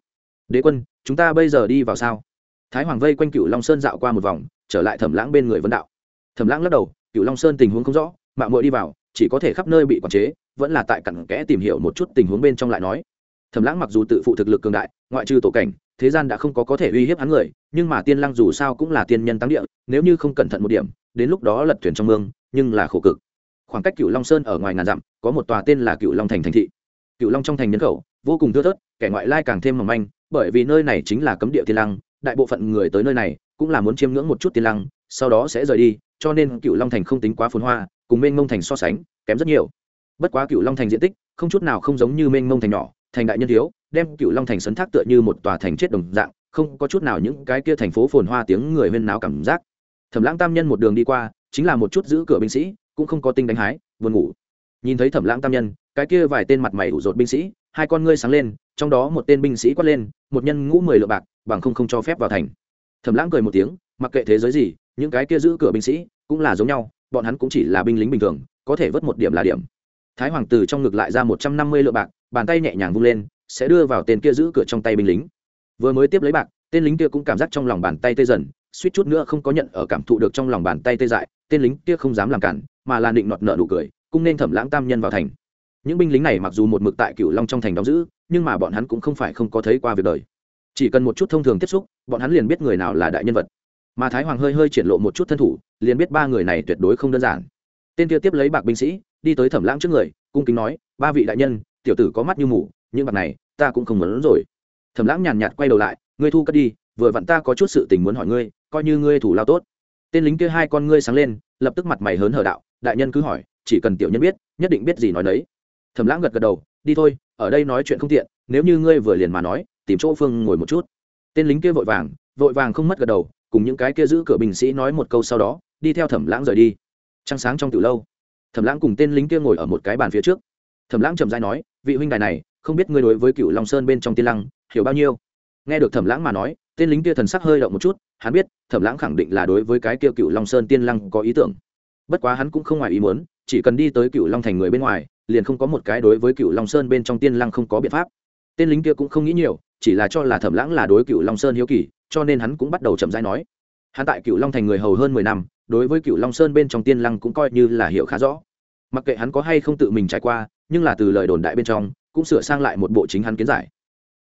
Đế quân, chúng ta bây giờ đi vào sao? Thái hoàng vây quanh cựu long sơn dạo qua một vòng, trở lại thẩm lãng bên người vấn đạo. Thẩm lãng lắc đầu cựu long sơn tình huống không rõ, mạng mội đi vào chỉ có thể khắp nơi bị quản chế, vẫn là tại cặn kẽ tìm hiểu một chút tình huống bên trong lại nói. Thẩm lãng mặc dù tự phụ thực lực cường đại, ngoại trừ tổ cảnh, thế gian đã không có có thể uy hiếp hắn người, nhưng mà tiên lăng dù sao cũng là tiên nhân tăng địa, nếu như không cẩn thận một điểm, đến lúc đó lật thuyền trong mương, nhưng là khổ cực. Khoảng cách cựu long sơn ở ngoài ngàn dặm, có một tòa tên là cựu long thành thành thị. Cựu long trong thành nhân khẩu, vô cùng thưa thớt, kẻ ngoại lai càng thêm mỏng manh, bởi vì nơi này chính là cấm địa tiên lăng, đại bộ phận người tới nơi này cũng là muốn chiêm ngưỡng một chút tiên lăng, sau đó sẽ rời đi, cho nên cựu long thành không tính quá phồn hoa cùng mênh mông thành so sánh, kém rất nhiều. Bất quá cựu long thành diện tích không chút nào không giống như mênh mông thành nhỏ, thành đại nhân thiếu, đem cựu long thành sấn thác tựa như một tòa thành chết đồng dạng, không có chút nào những cái kia thành phố phồn hoa tiếng người huyên náo cảm giác. Thẩm lãng tam nhân một đường đi qua, chính là một chút giữ cửa binh sĩ, cũng không có tinh đánh hái, buồn ngủ. Nhìn thấy thẩm lãng tam nhân, cái kia vài tên mặt mày ủ rột binh sĩ, hai con ngươi sáng lên, trong đó một tên binh sĩ quát lên, một nhân ngũ mười lượng bạc, bằng không không cho phép vào thành. Thẩm lãng cười một tiếng, mặc kệ thế giới gì, những cái kia giữ cửa binh sĩ cũng là giống nhau bọn hắn cũng chỉ là binh lính bình thường, có thể vớt một điểm là điểm. Thái hoàng từ trong ngực lại ra một trăm năm mươi lượng bạc, bàn tay nhẹ nhàng vung lên, sẽ đưa vào tên kia giữ cửa trong tay binh lính. Vừa mới tiếp lấy bạc, tên lính kia cũng cảm giác trong lòng bàn tay tê dần, suýt chút nữa không có nhận ở cảm thụ được trong lòng bàn tay tê dại, tên lính kia không dám làm cản, mà là định nọt nợ nụ cười cũng nên thẩm lãng tam nhân vào thành. Những binh lính này mặc dù một mực tại cửu long trong thành đóng giữ, nhưng mà bọn hắn cũng không phải không có thấy qua việc đời. Chỉ cần một chút thông thường tiếp xúc, bọn hắn liền biết người nào là đại nhân vật mà thái hoàng hơi hơi triển lộ một chút thân thủ, liền biết ba người này tuyệt đối không đơn giản. Tên kia tiếp lấy bạc binh sĩ, đi tới thẩm lãng trước người, cung kính nói, ba vị đại nhân, tiểu tử có mắt như mù, những bạc này, ta cũng không muốn rồi. Thẩm lãng nhàn nhạt quay đầu lại, ngươi thu cất đi, vừa vặn ta có chút sự tình muốn hỏi ngươi, coi như ngươi thủ lao tốt. Tên lính kia hai con ngươi sáng lên, lập tức mặt mày hớn hở đạo, đại nhân cứ hỏi, chỉ cần tiểu nhân biết, nhất định biết gì nói đấy thẩm lãng gật gật đầu, đi thôi, ở đây nói chuyện không tiện, nếu như ngươi vừa liền mà nói, tìm chỗ phương ngồi một chút. Tên lính kia vội vàng vội vàng không mất gật đầu cùng những cái kia giữ cửa binh sĩ nói một câu sau đó, đi theo thẩm lãng rời đi. Trăng sáng trong từ lâu, thẩm lãng cùng tên lính kia ngồi ở một cái bàn phía trước. Thẩm lãng trầm dai nói, vị huynh đài này, không biết ngươi đối với cựu long sơn bên trong tiên lăng, hiểu bao nhiêu? Nghe được thẩm lãng mà nói, tên lính kia thần sắc hơi động một chút, hắn biết, thẩm lãng khẳng định là đối với cái kia cựu long sơn tiên lăng có ý tưởng. Bất quá hắn cũng không ngoài ý muốn, chỉ cần đi tới cựu long thành người bên ngoài, liền không có một cái đối với cựu long sơn bên trong tiên lăng không có biện pháp. Tên lính kia cũng không nghĩ nhiều, chỉ là cho là thẩm lãng là đối cựu long sơn hiếu kỳ cho nên hắn cũng bắt đầu chậm rãi nói. Hắn tại cựu long thành người hầu hơn mười năm, đối với cựu long sơn bên trong tiên lăng cũng coi như là hiểu khá rõ. Mặc kệ hắn có hay không tự mình trải qua, nhưng là từ lời đồn đại bên trong, cũng sửa sang lại một bộ chính hắn kiến giải.